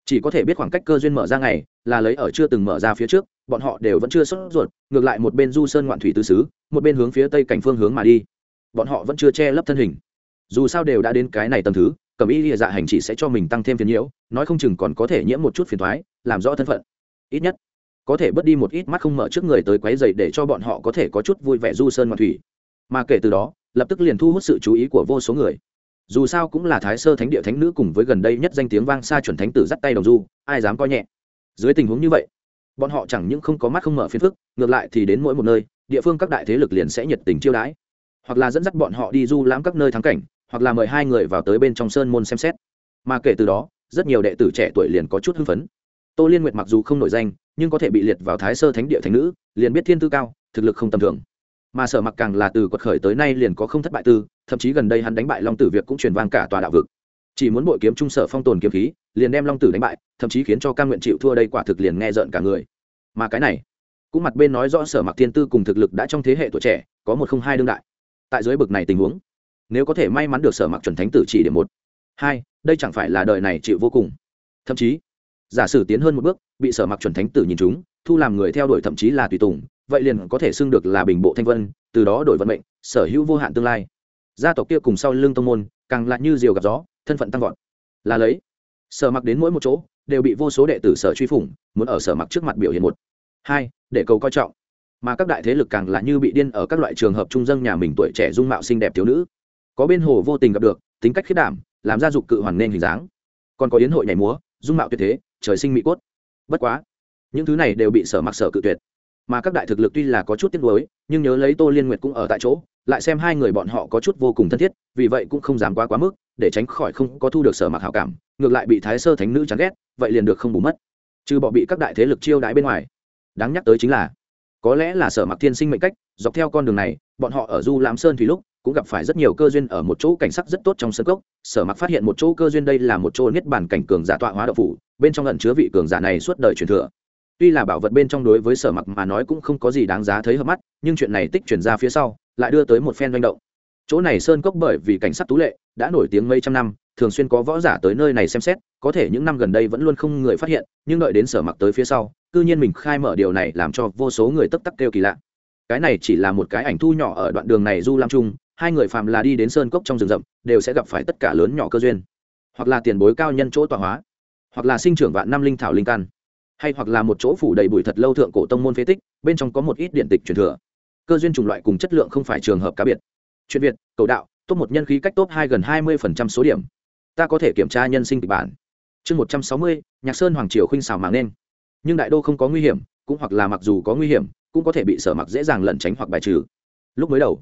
Chỉ có thể biết khoảng cách cơ duyên mở ra ngày là lấy ở chưa từng mở ra phía trước, bọn họ đều vẫn chưa sốt ruột, ngược lại một bên du sơn ngoạn thủy tứ xứ, một bên hướng phía tây cảnh phương hướng mà đi. Bọn họ vẫn chưa che lấp thân hình. Dù sao đều đã đến cái này tầm thứ cầm y địa dạ hành chỉ sẽ cho mình tăng thêm phiền nhiễu, nói không chừng còn có thể nhiễm một chút phiền thoái, làm rõ thân phận. Ít nhất, có thể bớt đi một ít mắt không mở trước người tới quấy dày để cho bọn họ có thể có chút vui vẻ du sơn ngoạn thủy. Mà kể từ đó, lập tức liền thu hút sự chú ý của vô số người. Dù sao cũng là thái sơ thánh địa thánh nữ cùng với gần đây nhất danh tiếng vang xa chuẩn thánh tử dắt tay đồng du, ai dám coi nhẹ? Dưới tình huống như vậy, bọn họ chẳng những không có mắt không mở phiền phức, ngược lại thì đến mỗi một nơi, địa phương các đại thế lực liền sẽ nhiệt tình chiêu đãi. Hoặc là dẫn dắt bọn họ đi du lãm các nơi thắng cảnh hoặc là mời hai người vào tới bên trong sơn môn xem xét. Mà kể từ đó, rất nhiều đệ tử trẻ tuổi liền có chút hưng phấn. Tô liên nguyệt mặc dù không nổi danh, nhưng có thể bị liệt vào thái sơ thánh địa thánh nữ, liền biết thiên tư cao, thực lực không tầm thường. Mà sở mặc càng là từ quật khởi tới nay liền có không thất bại tư, thậm chí gần đây hắn đánh bại long tử việc cũng truyền vang cả tòa đạo vực. Chỉ muốn bội kiếm trung sở phong tồn kiếm khí, liền đem long tử đánh bại, thậm chí khiến cho ca nguyện chịu thua đây quả thực liền nghe rợn cả người. Mà cái này, cũng mặt bên nói rõ sở mặc thiên tư cùng thực lực đã trong thế hệ tuổi trẻ, có một không hai đương đại. Tại dưới bực này tình huống nếu có thể may mắn được sở mặc chuẩn thánh tử chỉ điểm một. Hai, đây chẳng phải là đời này chịu vô cùng. Thậm chí, giả sử tiến hơn một bước, bị sở mặc chuẩn thánh tử nhìn chúng, thu làm người theo đuổi thậm chí là tùy tùng, vậy liền có thể xưng được là bình bộ thanh vân, từ đó đổi vận mệnh, sở hữu vô hạn tương lai. Gia tộc kia cùng sau lưng tông môn, càng lại như diều gặp gió, thân phận tăng vọt. Là lấy, sở mặc đến mỗi một chỗ, đều bị vô số đệ tử sở truy phủng, muốn ở sở mặc trước mặt biểu hiện một. Hai, để cầu coi trọng. Mà các đại thế lực càng là như bị điên ở các loại trường hợp trung dân nhà mình tuổi trẻ dung mạo xinh đẹp thiếu nữ có bên hồ vô tình gặp được, tính cách khiết đảm, làm gia dục cự hoàn nên hình dáng. Còn có yến hội nhảy múa, dung mạo tuyệt thế, trời sinh mỹ cốt. Bất quá, những thứ này đều bị sở mặc sở cự tuyệt. Mà các đại thực lực tuy là có chút tiếc nuối, nhưng nhớ lấy tô liên nguyệt cũng ở tại chỗ, lại xem hai người bọn họ có chút vô cùng thân thiết, vì vậy cũng không dám quá quá mức, để tránh khỏi không có thu được sở mặc hảo cảm, ngược lại bị thái sơ thánh nữ chán ghét, vậy liền được không bù mất. Trừ bỏ bị các đại thế lực chiêu đãi bên ngoài, đáng nhắc tới chính là, có lẽ là sở mặc thiên sinh mệnh cách, dọc theo con đường này, bọn họ ở du lãm sơn thủy lúc cũng gặp phải rất nhiều cơ duyên ở một chỗ cảnh sắc rất tốt trong sân cốc. Sở mặc phát hiện một chỗ cơ duyên đây là một chỗ niết bàn cảnh cường giả tọa hóa đậu phủ, bên trong ẩn chứa vị cường giả này suốt đời truyền thừa. Tuy là bảo vật bên trong đối với sở mặc mà nói cũng không có gì đáng giá thấy hợp mắt, nhưng chuyện này tích chuyển ra phía sau, lại đưa tới một phen manh động. Chỗ này sơn cốc bởi vì cảnh sắc tú lệ, đã nổi tiếng mấy trăm năm, thường xuyên có võ giả tới nơi này xem xét, có thể những năm gần đây vẫn luôn không người phát hiện, nhưng đợi đến sở mặc tới phía sau, cư nhiên mình khai mở điều này làm cho vô số người tấp tắc kêu kỳ lạ. Cái này chỉ là một cái ảnh thu nhỏ ở đoạn đường này du lam trung hai người phàm là đi đến sơn cốc trong rừng rậm, đều sẽ gặp phải tất cả lớn nhỏ cơ duyên. Hoặc là tiền bối cao nhân chỗ tọa hóa, hoặc là sinh trưởng vạn năm linh thảo linh căn, hay hoặc là một chỗ phủ đầy bụi thật lâu thượng cổ tông môn phế tích, bên trong có một ít điện tịch truyền thừa. Cơ duyên chủng loại cùng chất lượng không phải trường hợp cá biệt. Chuyện việt, cầu đạo, top một nhân khí cách top hai gần hai mươi số điểm. Ta có thể kiểm tra nhân sinh kịch bản. Chương một trăm sáu mươi, nhạc sơn hoàng triều khinh xào màng nên nhưng đại đô không có nguy hiểm, cũng hoặc là mặc dù có nguy hiểm, cũng có thể bị sở mặc dễ dàng lẩn tránh hoặc bài trừ. Lúc mới đầu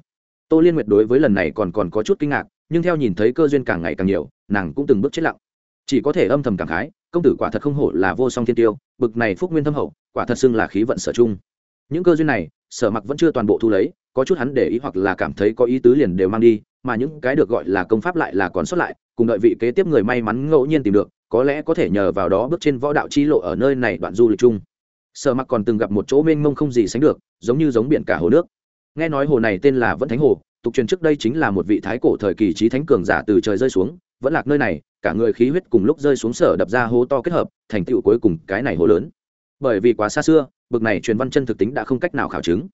tô liên nguyệt đối với lần này còn còn có chút kinh ngạc, nhưng theo nhìn thấy cơ duyên càng ngày càng nhiều, nàng cũng từng bước chết lặng. Chỉ có thể âm thầm cảm khái, công tử quả thật không hổ là vô song thiên tiêu, bực này phúc nguyên thâm hậu, quả thật xưng là khí vận sở chung những cơ duyên này, sở mặc vẫn chưa toàn bộ thu lấy, có chút hắn để ý hoặc là cảm thấy có ý tứ liền đều mang đi, mà những cái được gọi là công pháp lại là còn sót lại, cùng đợi vị kế tiếp người may mắn ngẫu nhiên tìm được, có lẽ có thể nhờ vào đó bước trên võ đạo chi lộ ở nơi này đoạn du lịch chung. Sở mặc còn từng gặp một chỗ mênh mông không gì sánh được, giống như giống biển cả hồ nước nghe nói hồ này tên là vẫn thánh hồ, tục truyền trước đây chính là một vị thái cổ thời kỳ trí thánh cường giả từ trời rơi xuống, vẫn lạc nơi này, cả người khí huyết cùng lúc rơi xuống sở đập ra hố to kết hợp, thành tựu cuối cùng cái này hồ lớn. Bởi vì quá xa xưa, bực này truyền văn chân thực tính đã không cách nào khảo chứng.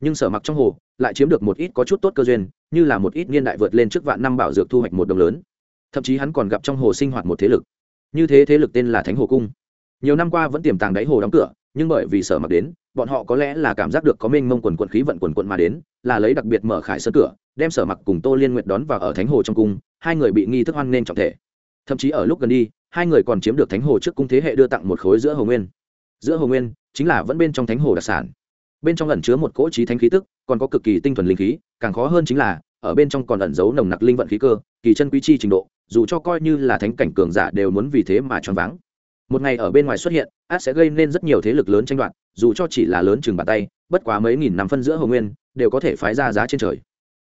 Nhưng sở mặc trong hồ, lại chiếm được một ít có chút tốt cơ duyên, như là một ít niên đại vượt lên trước vạn năm bảo dược thu hoạch một đồng lớn. Thậm chí hắn còn gặp trong hồ sinh hoạt một thế lực. Như thế thế lực tên là thánh hồ cung. Nhiều năm qua vẫn tiềm tàng đáy hồ đóng cửa nhưng bởi vì sở mặc đến, bọn họ có lẽ là cảm giác được có mênh mông quần quận khí vận quần quận mà đến, là lấy đặc biệt mở khải sơ cửa, đem sở mặc cùng tô liên nguyệt đón vào ở thánh hồ trong cung, hai người bị nghi thức hoan nên trọng thể. Thậm chí ở lúc gần đi, hai người còn chiếm được thánh hồ trước cung thế hệ đưa tặng một khối giữa hồ nguyên. Giữa hồ nguyên chính là vẫn bên trong thánh hồ đặc sản. Bên trong ẩn chứa một cỗ trí thánh khí tức, còn có cực kỳ tinh thuần linh khí, càng khó hơn chính là, ở bên trong còn ẩn giấu nồng nặc linh vận khí cơ, kỳ chân quý chi trình độ, dù cho coi như là thánh cảnh cường giả đều muốn vì thế mà choáng váng một ngày ở bên ngoài xuất hiện át sẽ gây nên rất nhiều thế lực lớn tranh đoạt, dù cho chỉ là lớn chừng bàn tay, bất quá mấy nghìn năm phân giữa hồ nguyên, đều có thể phái ra giá trên trời.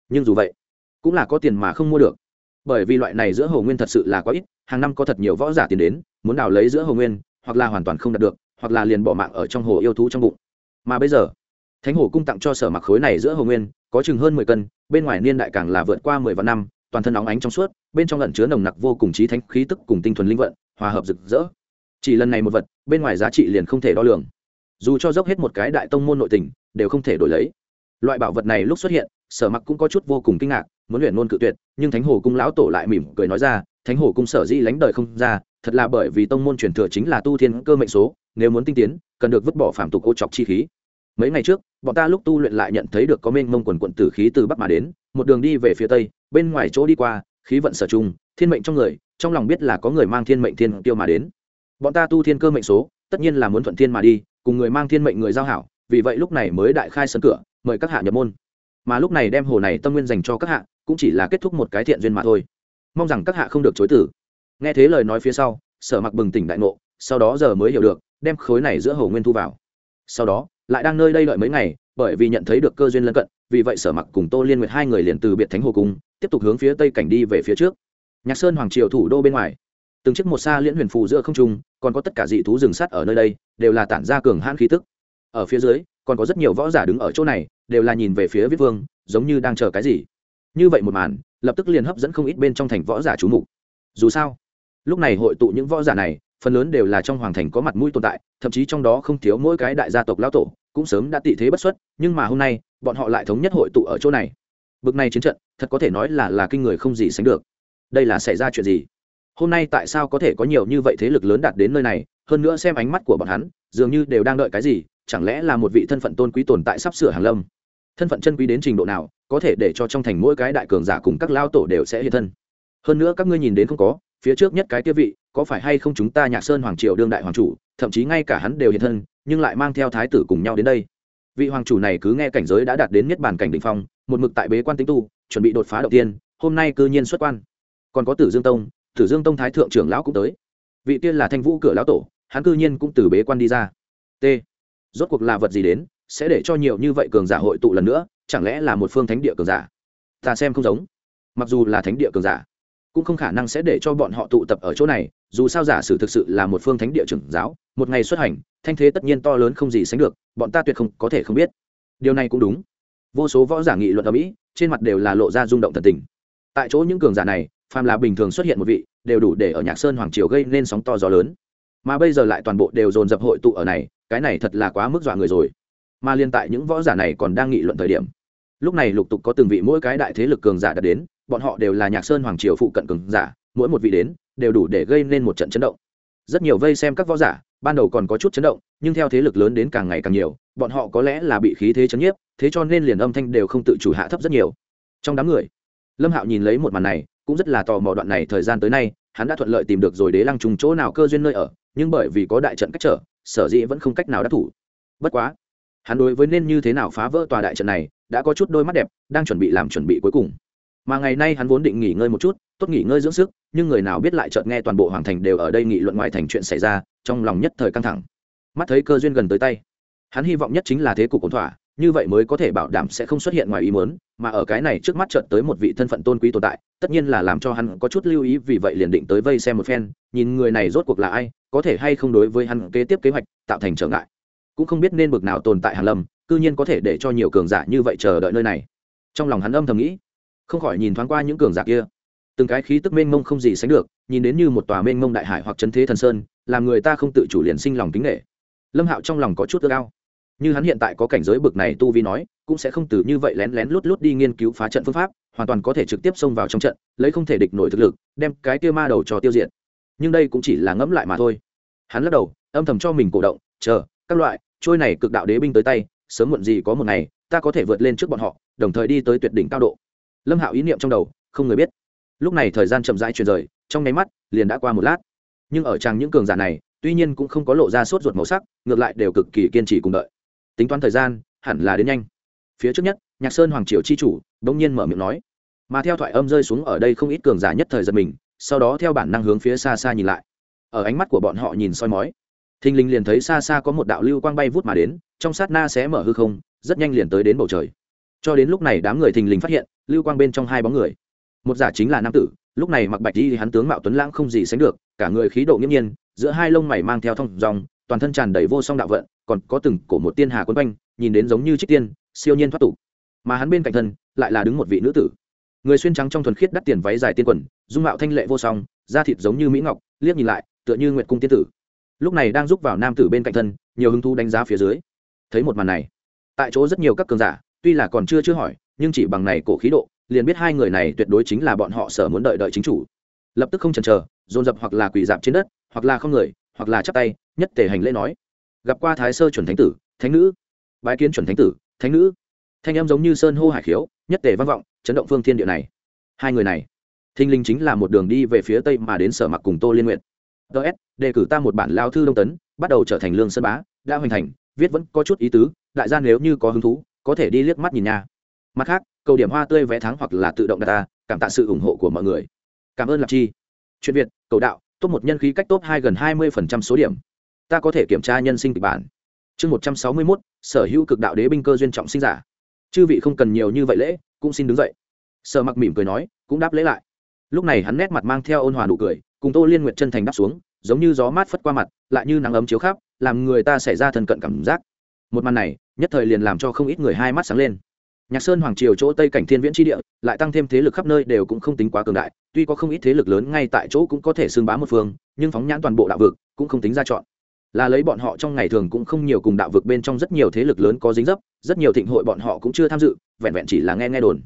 Nhưng dù vậy, cũng là có tiền mà không mua được. Bởi vì loại này giữa hồ nguyên thật sự là quá ít, hàng năm có thật nhiều võ giả tiền đến, muốn đào lấy giữa hồ nguyên, hoặc là hoàn toàn không đạt được, hoặc là liền bỏ mạng ở trong hồ yêu thú trong bụng. Mà bây giờ, thánh hồ cung tặng cho sở mặc khối này giữa hồ nguyên, có chừng hơn mười cân, bên ngoài niên đại càng là vượt qua mười vạn năm, toàn thân óng ánh trong suốt, bên trong lẩn chứa nồng nặc vô cùng trí thánh, khí tức cùng tinh thuần linh vận, hòa hợp rực rỡ chỉ lần này một vật, bên ngoài giá trị liền không thể đo lường. Dù cho dốc hết một cái đại tông môn nội tình, đều không thể đổi lấy. Loại bảo vật này lúc xuất hiện, sở mặc cũng có chút vô cùng kinh ngạc, muốn luyện nôn cự tuyệt, nhưng thánh hồ cung lão tổ lại mỉm cười nói ra, thánh hồ cung sở dĩ lánh đời không ra, thật là bởi vì tông môn truyền thừa chính là tu thiên cơ mệnh số, nếu muốn tinh tiến, cần được vứt bỏ phạm tục ô chọc chi khí. Mấy ngày trước, bọn ta lúc tu luyện lại nhận thấy được có mênh mông quần quận tử khí từ bắc mà đến, một đường đi về phía tây, bên ngoài chỗ đi qua, khí vận sở trung, thiên mệnh trong người, trong lòng biết là có người mang thiên mệnh thiên tiêu mà đến bọn ta tu thiên cơ mệnh số, tất nhiên là muốn thuận thiên mà đi, cùng người mang thiên mệnh người giao hảo, vì vậy lúc này mới đại khai sân cửa, mời các hạ nhập môn. Mà lúc này đem hồ này tâm nguyên dành cho các hạ, cũng chỉ là kết thúc một cái thiện duyên mà thôi. Mong rằng các hạ không được chối tử nghe thế lời nói phía sau, sở mặc bừng tỉnh đại ngộ, sau đó giờ mới hiểu được, đem khối này giữa hồ nguyên thu vào. Sau đó, lại đang nơi đây đợi mấy ngày, bởi vì nhận thấy được cơ duyên lân cận, vì vậy sở mặc cùng tô liên nguyệt hai người liền từ biệt thánh hồ cung, tiếp tục hướng phía tây cảnh đi về phía trước. Nhạc sơn hoàng triều thủ đô bên ngoài. Từng chiếc một xa liễn huyền phù giữa không trung còn có tất cả dị thú rừng sắt ở nơi đây, đều là tản ra cường hãn khí tức. Ở phía dưới, còn có rất nhiều võ giả đứng ở chỗ này, đều là nhìn về phía viết vương, giống như đang chờ cái gì. Như vậy một màn, lập tức liền hấp dẫn không ít bên trong thành võ giả chú mục. Dù sao, lúc này hội tụ những võ giả này, phần lớn đều là trong hoàng thành có mặt mũi tồn tại, thậm chí trong đó không thiếu mỗi cái đại gia tộc lão tổ, cũng sớm đã tị thế bất xuất, nhưng mà hôm nay, bọn họ lại thống nhất hội tụ ở chỗ này. Bực này chiến trận, thật có thể nói là là kinh người không gì sánh được. Đây là xảy ra chuyện gì? Hôm nay tại sao có thể có nhiều như vậy thế lực lớn đạt đến nơi này, hơn nữa xem ánh mắt của bọn hắn, dường như đều đang đợi cái gì, chẳng lẽ là một vị thân phận tôn quý tồn tại sắp sửa hàng lâm? Thân phận chân quý đến trình độ nào, có thể để cho trong thành mỗi cái đại cường giả cùng các lao tổ đều sẽ hiện thân? Hơn nữa các ngươi nhìn đến không có, phía trước nhất cái tiêu vị, có phải hay không chúng ta nhạc sơn hoàng triều đương đại hoàng chủ, thậm chí ngay cả hắn đều hiện thân, nhưng lại mang theo thái tử cùng nhau đến đây. Vị hoàng chủ này cứ nghe cảnh giới đã đạt đến nhất bản cảnh đ ỉ n h phong, một mực tại bế quan tính tu, chuẩn bị đột phá đầu tiên, hôm nay cư nhiên xuất quan. Còn có tử dương tông tử dương tông thái thượng trưởng lão cũng tới. Vị tiên là thanh vũ cửa lão tổ, hắn cư nhiên cũng từ bế quan đi ra. T. Rốt cuộc là vật gì đến, sẽ để cho nhiều như vậy cường giả hội tụ lần nữa, chẳng lẽ là một phương thánh địa cường giả? Ta xem không giống. Mặc dù là thánh địa cường giả, cũng không khả năng sẽ để cho bọn họ tụ tập ở chỗ này, dù sao giả sử thực sự là một phương thánh địa trưởng giáo, một ngày xuất hành, thanh thế tất nhiên to lớn không gì sánh được, bọn ta tuyệt không có thể không biết. Điều này cũng đúng. Vô số võ giả nghị luận ở mỹ, trên mặt đều là lộ ra rung động thần tình. Tại chỗ những cường giả này phàm là bình thường xuất hiện một vị, đều đủ để ở nhạc sơn hoàng triều gây nên sóng to gió lớn. Mà bây giờ lại toàn bộ đều dồn dập hội tụ ở này, cái này thật là quá mức dọa người rồi. Mà liên tại những võ giả này còn đang nghị luận thời điểm, lúc này lục tục có từng vị mỗi cái đại thế lực cường giả đã đến, bọn họ đều là nhạc sơn hoàng triều phụ cận cường giả, mỗi một vị đến, đều đủ để gây nên một trận chấn động. Rất nhiều vây xem các võ giả, ban đầu còn có chút chấn động, nhưng theo thế lực lớn đến càng ngày càng nhiều, bọn họ có lẽ là bị khí thế chấn nhiếp, thế cho nên liền âm thanh đều không tự chủ hạ thấp rất nhiều. Trong đám người, lâm hạo nhìn lấy một màn này cũng rất là tò mò đoạn này thời gian tới nay, hắn đã thuận lợi tìm được rồi đế lăng trùng chỗ nào cơ duyên nơi ở, nhưng bởi vì có đại trận cách trở, sở dĩ vẫn không cách nào đắc thủ. Bất quá, hắn đối với nên như thế nào phá vỡ tòa đại trận này, đã có chút đôi mắt đẹp, đang chuẩn bị làm chuẩn bị cuối cùng. Mà ngày nay hắn vốn định nghỉ ngơi một chút, tốt nghỉ ngơi dưỡng sức, nhưng người nào biết lại chợt nghe toàn bộ hoàng thành đều ở đây nghị luận ngoại thành chuyện xảy ra, trong lòng nhất thời căng thẳng. Mắt thấy cơ duyên gần tới tay, hắn hy vọng nhất chính là thế cục ổn thỏa, như vậy mới có thể bảo đảm sẽ không xuất hiện ngoài ý muốn mà ở cái này trước mắt chợt tới một vị thân phận tôn quý tồn tại, tất nhiên là làm cho hắn có chút lưu ý, vì vậy liền định tới vây xem một phen, nhìn người này rốt cuộc là ai, có thể hay không đối với hắn kế tiếp kế hoạch tạo thành trở ngại. Cũng không biết nên bực nào tồn tại hàn lâm, cư nhiên có thể để cho nhiều cường giả như vậy chờ đợi nơi này. Trong lòng hắn âm thầm nghĩ, không khỏi nhìn thoáng qua những cường giả kia. Từng cái khí tức mênh mông không gì sánh được, nhìn đến như một tòa mênh mông đại hải hoặc chân thế thần sơn, làm người ta không tự chủ liền sinh lòng kính nể. lâm hạo trong lòng có chút ước ao như hắn hiện tại có cảnh giới bực này tu vi nói, cũng sẽ không từ như vậy lén lén lút lút đi nghiên cứu phá trận phương pháp, hoàn toàn có thể trực tiếp xông vào trong trận, lấy không thể địch nổi thực lực, đem cái kia ma đầu cho tiêu diệt. Nhưng đây cũng chỉ là ngẫm lại mà thôi. Hắn lắc đầu, âm thầm cho mình cổ động, chờ, các loại, trôi này cực đạo đế binh tới tay, sớm muộn gì có một ngày, ta có thể vượt lên trước bọn họ, đồng thời đi tới tuyệt đỉnh cao độ. Lâm hạo ý niệm trong đầu, không người biết. Lúc này thời gian chậm rãi chuyển rời, trong nháy mắt, liền đã qua một lát. Nhưng ở trang những cường giả này, tuy nhiên cũng không có lộ ra sốt ruột màu sắc, ngược lại đều cực kỳ kiên trì cùng đợi tính toán thời gian, hẳn là đến nhanh. Phía trước nhất, nhạc sơn hoàng triều chi chủ, bỗng nhiên mở miệng nói. Mà theo thoại âm rơi xuống ở đây không ít cường giả nhất thời giật mình, sau đó theo bản năng hướng phía xa xa nhìn lại. Ở ánh mắt của bọn họ nhìn soi mói, thình lình liền thấy xa xa có một đạo lưu quang bay vút mà đến, trong sát na sẽ mở hư không, rất nhanh liền tới đến bầu trời. Cho đến lúc này đám người thình lình phát hiện, lưu quang bên trong hai bóng người. Một giả chính là nam tử, lúc này mặc bạch đi hắn tướng mạo tuấn lãng không gì sánh được, cả người khí độ nghiêm nhiên, giữa hai lông mày mang theo thông dòng, toàn thân tràn đầy vô song đạo vận còn có từng cổ một tiên hà quấn quanh, nhìn đến giống như trích tiên, siêu nhiên thoát tục. Mà hắn bên cạnh thân, lại là đứng một vị nữ tử. Người xuyên trắng trong thuần khiết đắt tiền váy dài tiên quần, dung mạo thanh lệ vô song, da thịt giống như mỹ ngọc, liếc nhìn lại, tựa như nguyệt cung tiên tử. Lúc này đang giúp vào nam tử bên cạnh thân, nhiều hứng thú đánh giá phía dưới. Thấy một màn này, tại chỗ rất nhiều các cường giả, tuy là còn chưa chưa hỏi, nhưng chỉ bằng này cổ khí độ, liền biết hai người này tuyệt đối chính là bọn họ sở muốn đợi đợi chính chủ. Lập tức không chần chờ, dồn dập hoặc là quỳ dạp trên đất, hoặc là không người, hoặc là chắp tay, nhất tề hành lễ nói gặp qua thái sơ chuẩn thánh tử, thánh nữ. Bái kiến chuẩn thánh tử, thánh nữ. Thanh em giống như sơn hô hải khiếu, nhất tề vang vọng, chấn động phương thiên địa này. Hai người này thinh linh chính là một đường đi về phía tây mà đến sở mặc cùng tô liên nguyện ts đề cử ta một bản lao thư đông tấn, bắt đầu trở thành lương sơn bá, đã hoành thành, viết vẫn có chút ý tứ, đại gia nếu như có hứng thú, có thể đi liếc mắt nhìn nha. Mặt khác, cầu điểm hoa tươi vé thắng hoặc là tự động đặt ta, cảm tạ sự ủng hộ của mọi người. Cảm ơn lạp chi. Chuyện việt, cầu đạo, top một nhân khí cách top hai gần hai mươi số điểm ta có thể kiểm tra nhân sinh kịch bản. Chương một trăm sáu mươi mốt, sở hữu cực đạo đế binh cơ duyên trọng sinh giả. Chư vị không cần nhiều như vậy lễ, cũng xin đứng dậy. Sở mặc mỉm cười nói, cũng đáp lễ lại. Lúc này hắn nét mặt mang theo ôn hòa nụ cười, cùng tô liên nguyệt chân thành đáp xuống, giống như gió mát phất qua mặt, lại như nắng ấm chiếu khắp, làm người ta xảy ra thân cận cảm giác. Một màn này, nhất thời liền làm cho không ít người hai mắt sáng lên. Nhạc sơn hoàng triều chỗ tây cảnh thiên viễn tri địa, lại tăng thêm thế lực khắp nơi đều cũng không tính quá cường đại, tuy có không ít thế lực lớn ngay tại chỗ cũng có thể xưng bá một phương, nhưng phóng nhãn toàn bộ đạo vực cũng không tính ra chọn là lấy bọn họ trong ngày thường cũng không nhiều cùng đạo vực bên trong rất nhiều thế lực lớn có dính dấp, rất nhiều thịnh hội bọn họ cũng chưa tham dự, vẹn vẹn chỉ là nghe nghe đồn.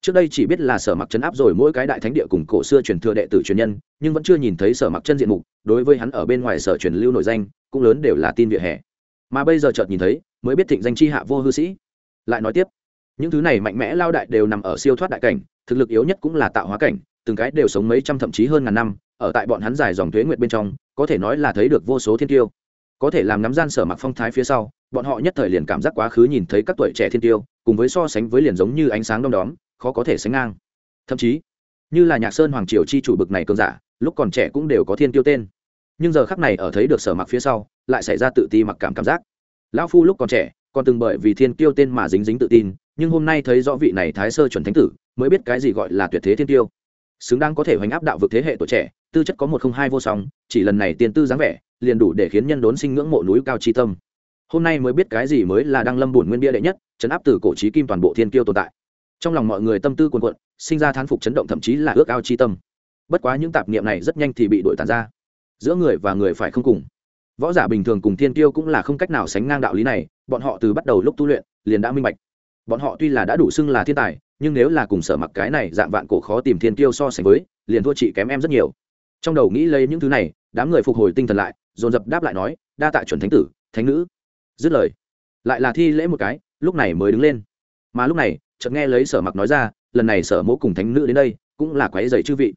Trước đây chỉ biết là sở mặc chấn áp rồi mỗi cái đại thánh địa cùng cổ xưa truyền thừa đệ tử truyền nhân, nhưng vẫn chưa nhìn thấy sở mặc chân diện mục, đối với hắn ở bên ngoài sở truyền lưu nội danh, cũng lớn đều là tin vỉa hè. Mà bây giờ chợt nhìn thấy, mới biết thịnh danh chi hạ vô hư sĩ. Lại nói tiếp, những thứ này mạnh mẽ lao đại đều nằm ở siêu thoát đại cảnh, thực lực yếu nhất cũng là tạo hóa cảnh, từng cái đều sống mấy trăm thậm chí hơn ngàn năm, ở tại bọn hắn dài dòng thuế nguyệt bên trong, có thể nói là thấy được vô số thiên tiêu có thể làm nắm gian sở mặc phong thái phía sau, bọn họ nhất thời liền cảm giác quá khứ nhìn thấy các tuổi trẻ thiên tiêu, cùng với so sánh với liền giống như ánh sáng đom đóm, khó có thể sánh ngang. Thậm chí, như là nhạc sơn hoàng triều chi chủ bực này cường giả, lúc còn trẻ cũng đều có thiên tiêu tên. Nhưng giờ khắc này ở thấy được sở mặc phía sau, lại xảy ra tự ti mặc cảm cảm giác. Lão phu lúc còn trẻ, còn từng bởi vì thiên tiêu tên mà dính dính tự tin, nhưng hôm nay thấy rõ vị này thái sơ chuẩn thánh tử, mới biết cái gì gọi là tuyệt thế thiên tiêu xứng đáng có thể hoành áp đạo vực thế hệ tuổi trẻ tư chất có một không hai vô song chỉ lần này tiền tư dáng vẻ liền đủ để khiến nhân đốn sinh ngưỡng mộ núi cao chi tâm. Hôm nay mới biết cái gì mới là đăng lâm bùn nguyên bia đệ nhất chấn áp từ cổ trí kim toàn bộ thiên kiêu tồn tại. Trong lòng mọi người tâm tư cuồn cuộn, sinh ra thán phục chấn động thậm chí là ước ao chi tâm. Bất quá những tạp niệm này rất nhanh thì bị đổi tàn ra. Giữa người và người phải không cùng. Võ giả bình thường cùng thiên kiêu cũng là không cách nào sánh ngang đạo lý này bọn họ từ bắt đầu lúc tu luyện liền đã minh bạch bọn họ tuy là đã đủ xưng là thiên tài, nhưng nếu là cùng sở mặc cái này dạng vạn cổ khó tìm thiên tiêu so sánh với, liền thua chị kém em rất nhiều. Trong đầu nghĩ lấy những thứ này, đám người phục hồi tinh thần lại, dồn dập đáp lại nói, đa tạ chuẩn thánh tử, thánh nữ. Dứt lời, lại là thi lễ một cái, lúc này mới đứng lên. Mà lúc này, chợt nghe lấy sở mặc nói ra, lần này sở mỗ cùng thánh nữ đến đây, cũng là quái dày chư vị.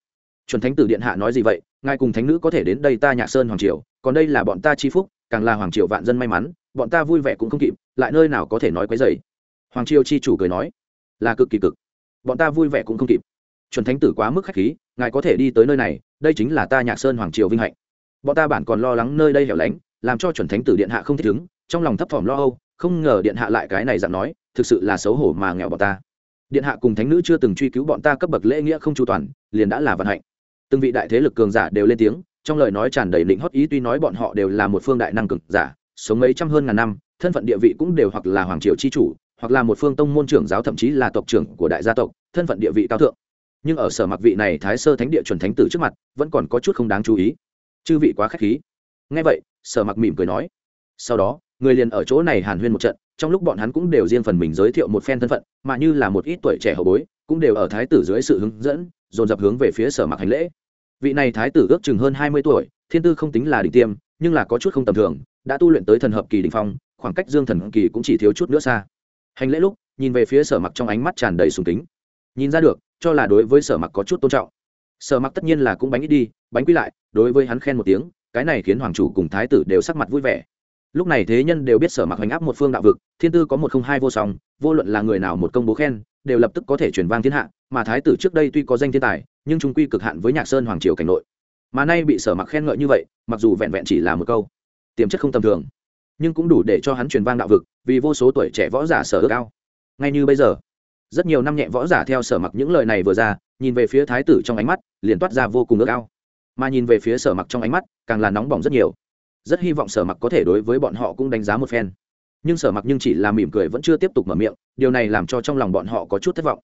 Chuẩn thánh tử điện hạ nói gì vậy? Ngài cùng thánh nữ có thể đến đây ta nhạc sơn hoàng triều, còn đây là bọn ta chi phúc, càng là hoàng triều vạn dân may mắn, bọn ta vui vẻ cũng không kịp, lại nơi nào có thể nói quấy dày hoàng triều chi chủ cười nói, là cực kỳ cực. Bọn ta vui vẻ cũng không kịp. Chuẩn thánh tử quá mức khách khí, ngài có thể đi tới nơi này, đây chính là ta nhạc sơn hoàng triều vinh hạnh. Bọn ta bản còn lo lắng nơi đây hẻo lánh, làm cho chuẩn thánh tử điện hạ không thích ứng, trong lòng thấp thỏm lo âu, không ngờ điện hạ lại cái này dặn nói, thực sự là xấu hổ mà nghèo bọn ta. Điện hạ cùng thánh nữ chưa từng truy cứu bọn ta cấp bậc lễ nghĩa không chu toàn, liền đã là vận hạnh. Từng vị đại thế lực cường giả đều lên tiếng, trong lời nói tràn đầy định hót ý tuy nói bọn họ đều là một phương đại năng cường giả, sống mấy trăm hơn ngàn năm, thân phận địa vị cũng đều hoặc là hoàng triều chi chủ hoặc là một phương tông môn trưởng giáo thậm chí là tộc trưởng của đại gia tộc, thân phận địa vị cao thượng. Nhưng ở sở mặc vị này thái sơ thánh địa chuẩn thánh tử trước mặt, vẫn còn có chút không đáng chú ý. Chư vị quá k h á c h khí. Ngay vậy, sở mặc mỉm cười nói, sau đó, người liền ở chỗ này hàn huyên một trận, trong lúc bọn hắn cũng đều riêng phần mình giới thiệu một phen thân phận, mà như là một ít tuổi trẻ hậu bối, cũng đều ở thái tử dưới sự hướng dẫn, dồn dập hướng về phía sở mặc hành lễ. Vị này thái tử ước chừng hơn hai mươi tuổi, thiên tư không tính là đỉnh tiêm, nhưng là có chút không tầm thường, đã tu luyện tới thần hợp kỳ đình phong, khoảng cách dương thần kỳ cũng chỉ thiếu chút nữa xa hành lễ lúc, nhìn về phía sở mặc trong ánh mắt tràn đầy sùng kính. Nhìn ra được, cho là đối với sở mặc có chút tôn trọng. Sở mặc tất nhiên là cũng bánh ít đi, bánh quy lại, đối với hắn khen một tiếng, cái này khiến hoàng chủ cùng thái tử đều sắc mặt vui vẻ. Lúc này thế nhân đều biết sở mặc hành áp một phương đạo vực, thiên tư có một không hai vô song, vô luận là người nào một công bố khen, đều lập tức có thể chuyển vang thiên hạ, mà thái tử trước đây tuy có danh thiên tài, nhưng trung quy cực hạn với nhạc sơn hoàng triều cảnh nội. Mà nay bị sở mặc khen ngợi như vậy, mặc dù vẹn vẹn chỉ là một câu, tiềm chất không tầm thường nhưng cũng đủ để cho hắn truyền vang đạo vực, vì vô số tuổi trẻ võ giả sở ước ao. Ngay như bây giờ, rất nhiều năm nhẹ võ giả theo sở mặc những lời này vừa ra, nhìn về phía thái tử trong ánh mắt, liền toát ra vô cùng ước ao. Mà nhìn về phía sở mặc trong ánh mắt, càng là nóng bỏng rất nhiều. Rất hy vọng sở mặc có thể đối với bọn họ cũng đánh giá một phen. Nhưng sở mặc nhưng chỉ là mỉm cười vẫn chưa tiếp tục mở miệng, điều này làm cho trong lòng bọn họ có chút thất vọng.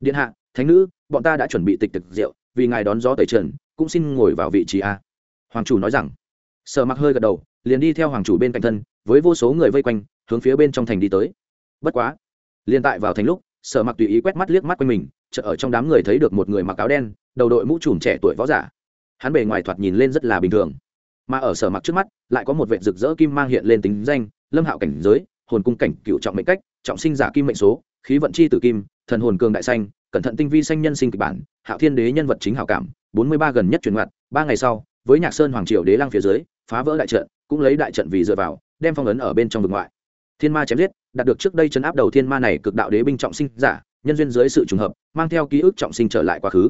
Điện hạ, thánh nữ, bọn ta đã chuẩn bị tịch thực rượu, vì ngài đón gió tẩy trần, cũng xin ngồi vào vị trí a. Hoàng chủ nói rằng sở mặc hơi gật đầu, liền đi theo hoàng chủ bên cạnh thân, với vô số người vây quanh, hướng phía bên trong thành đi tới. Bất quá, liền tại vào thành lúc, sở mặc tùy ý quét mắt liếc mắt quanh mình chợ ở trong đám người thấy được một người mặc áo đen, đầu đội mũ trùm trẻ tuổi võ giả. Hắn bề ngoài thoạt nhìn lên rất là bình thường, mà ở sở mặc trước mắt, lại có một vệ rực rỡ kim mang hiện lên tính danh, lâm hạo cảnh giới, hồn cung cảnh cựu trọng mệnh cách, trọng sinh giả kim mệnh số, khí vận chi tử kim, thần hồn cường đại xanh, cẩn thận tinh vi xanh nhân sinh kịch bản, hạo thiên đế nhân vật chính hảo cảm, bốn mươi ba gần nhất truyền ngặt ba ngày sau, với nhạc sơn hoàng triều đế lang phía dưới phá vỡ đại trận, cũng lấy đại trận vì dựa vào, đem phong ấn ở bên trong vực ngoại. Thiên ma chém giết, đạt được trước đây chấn áp đầu thiên ma này cực đạo đế binh trọng sinh giả, nhân duyên dưới sự trùng hợp, mang theo ký ức trọng sinh trở lại quá khứ.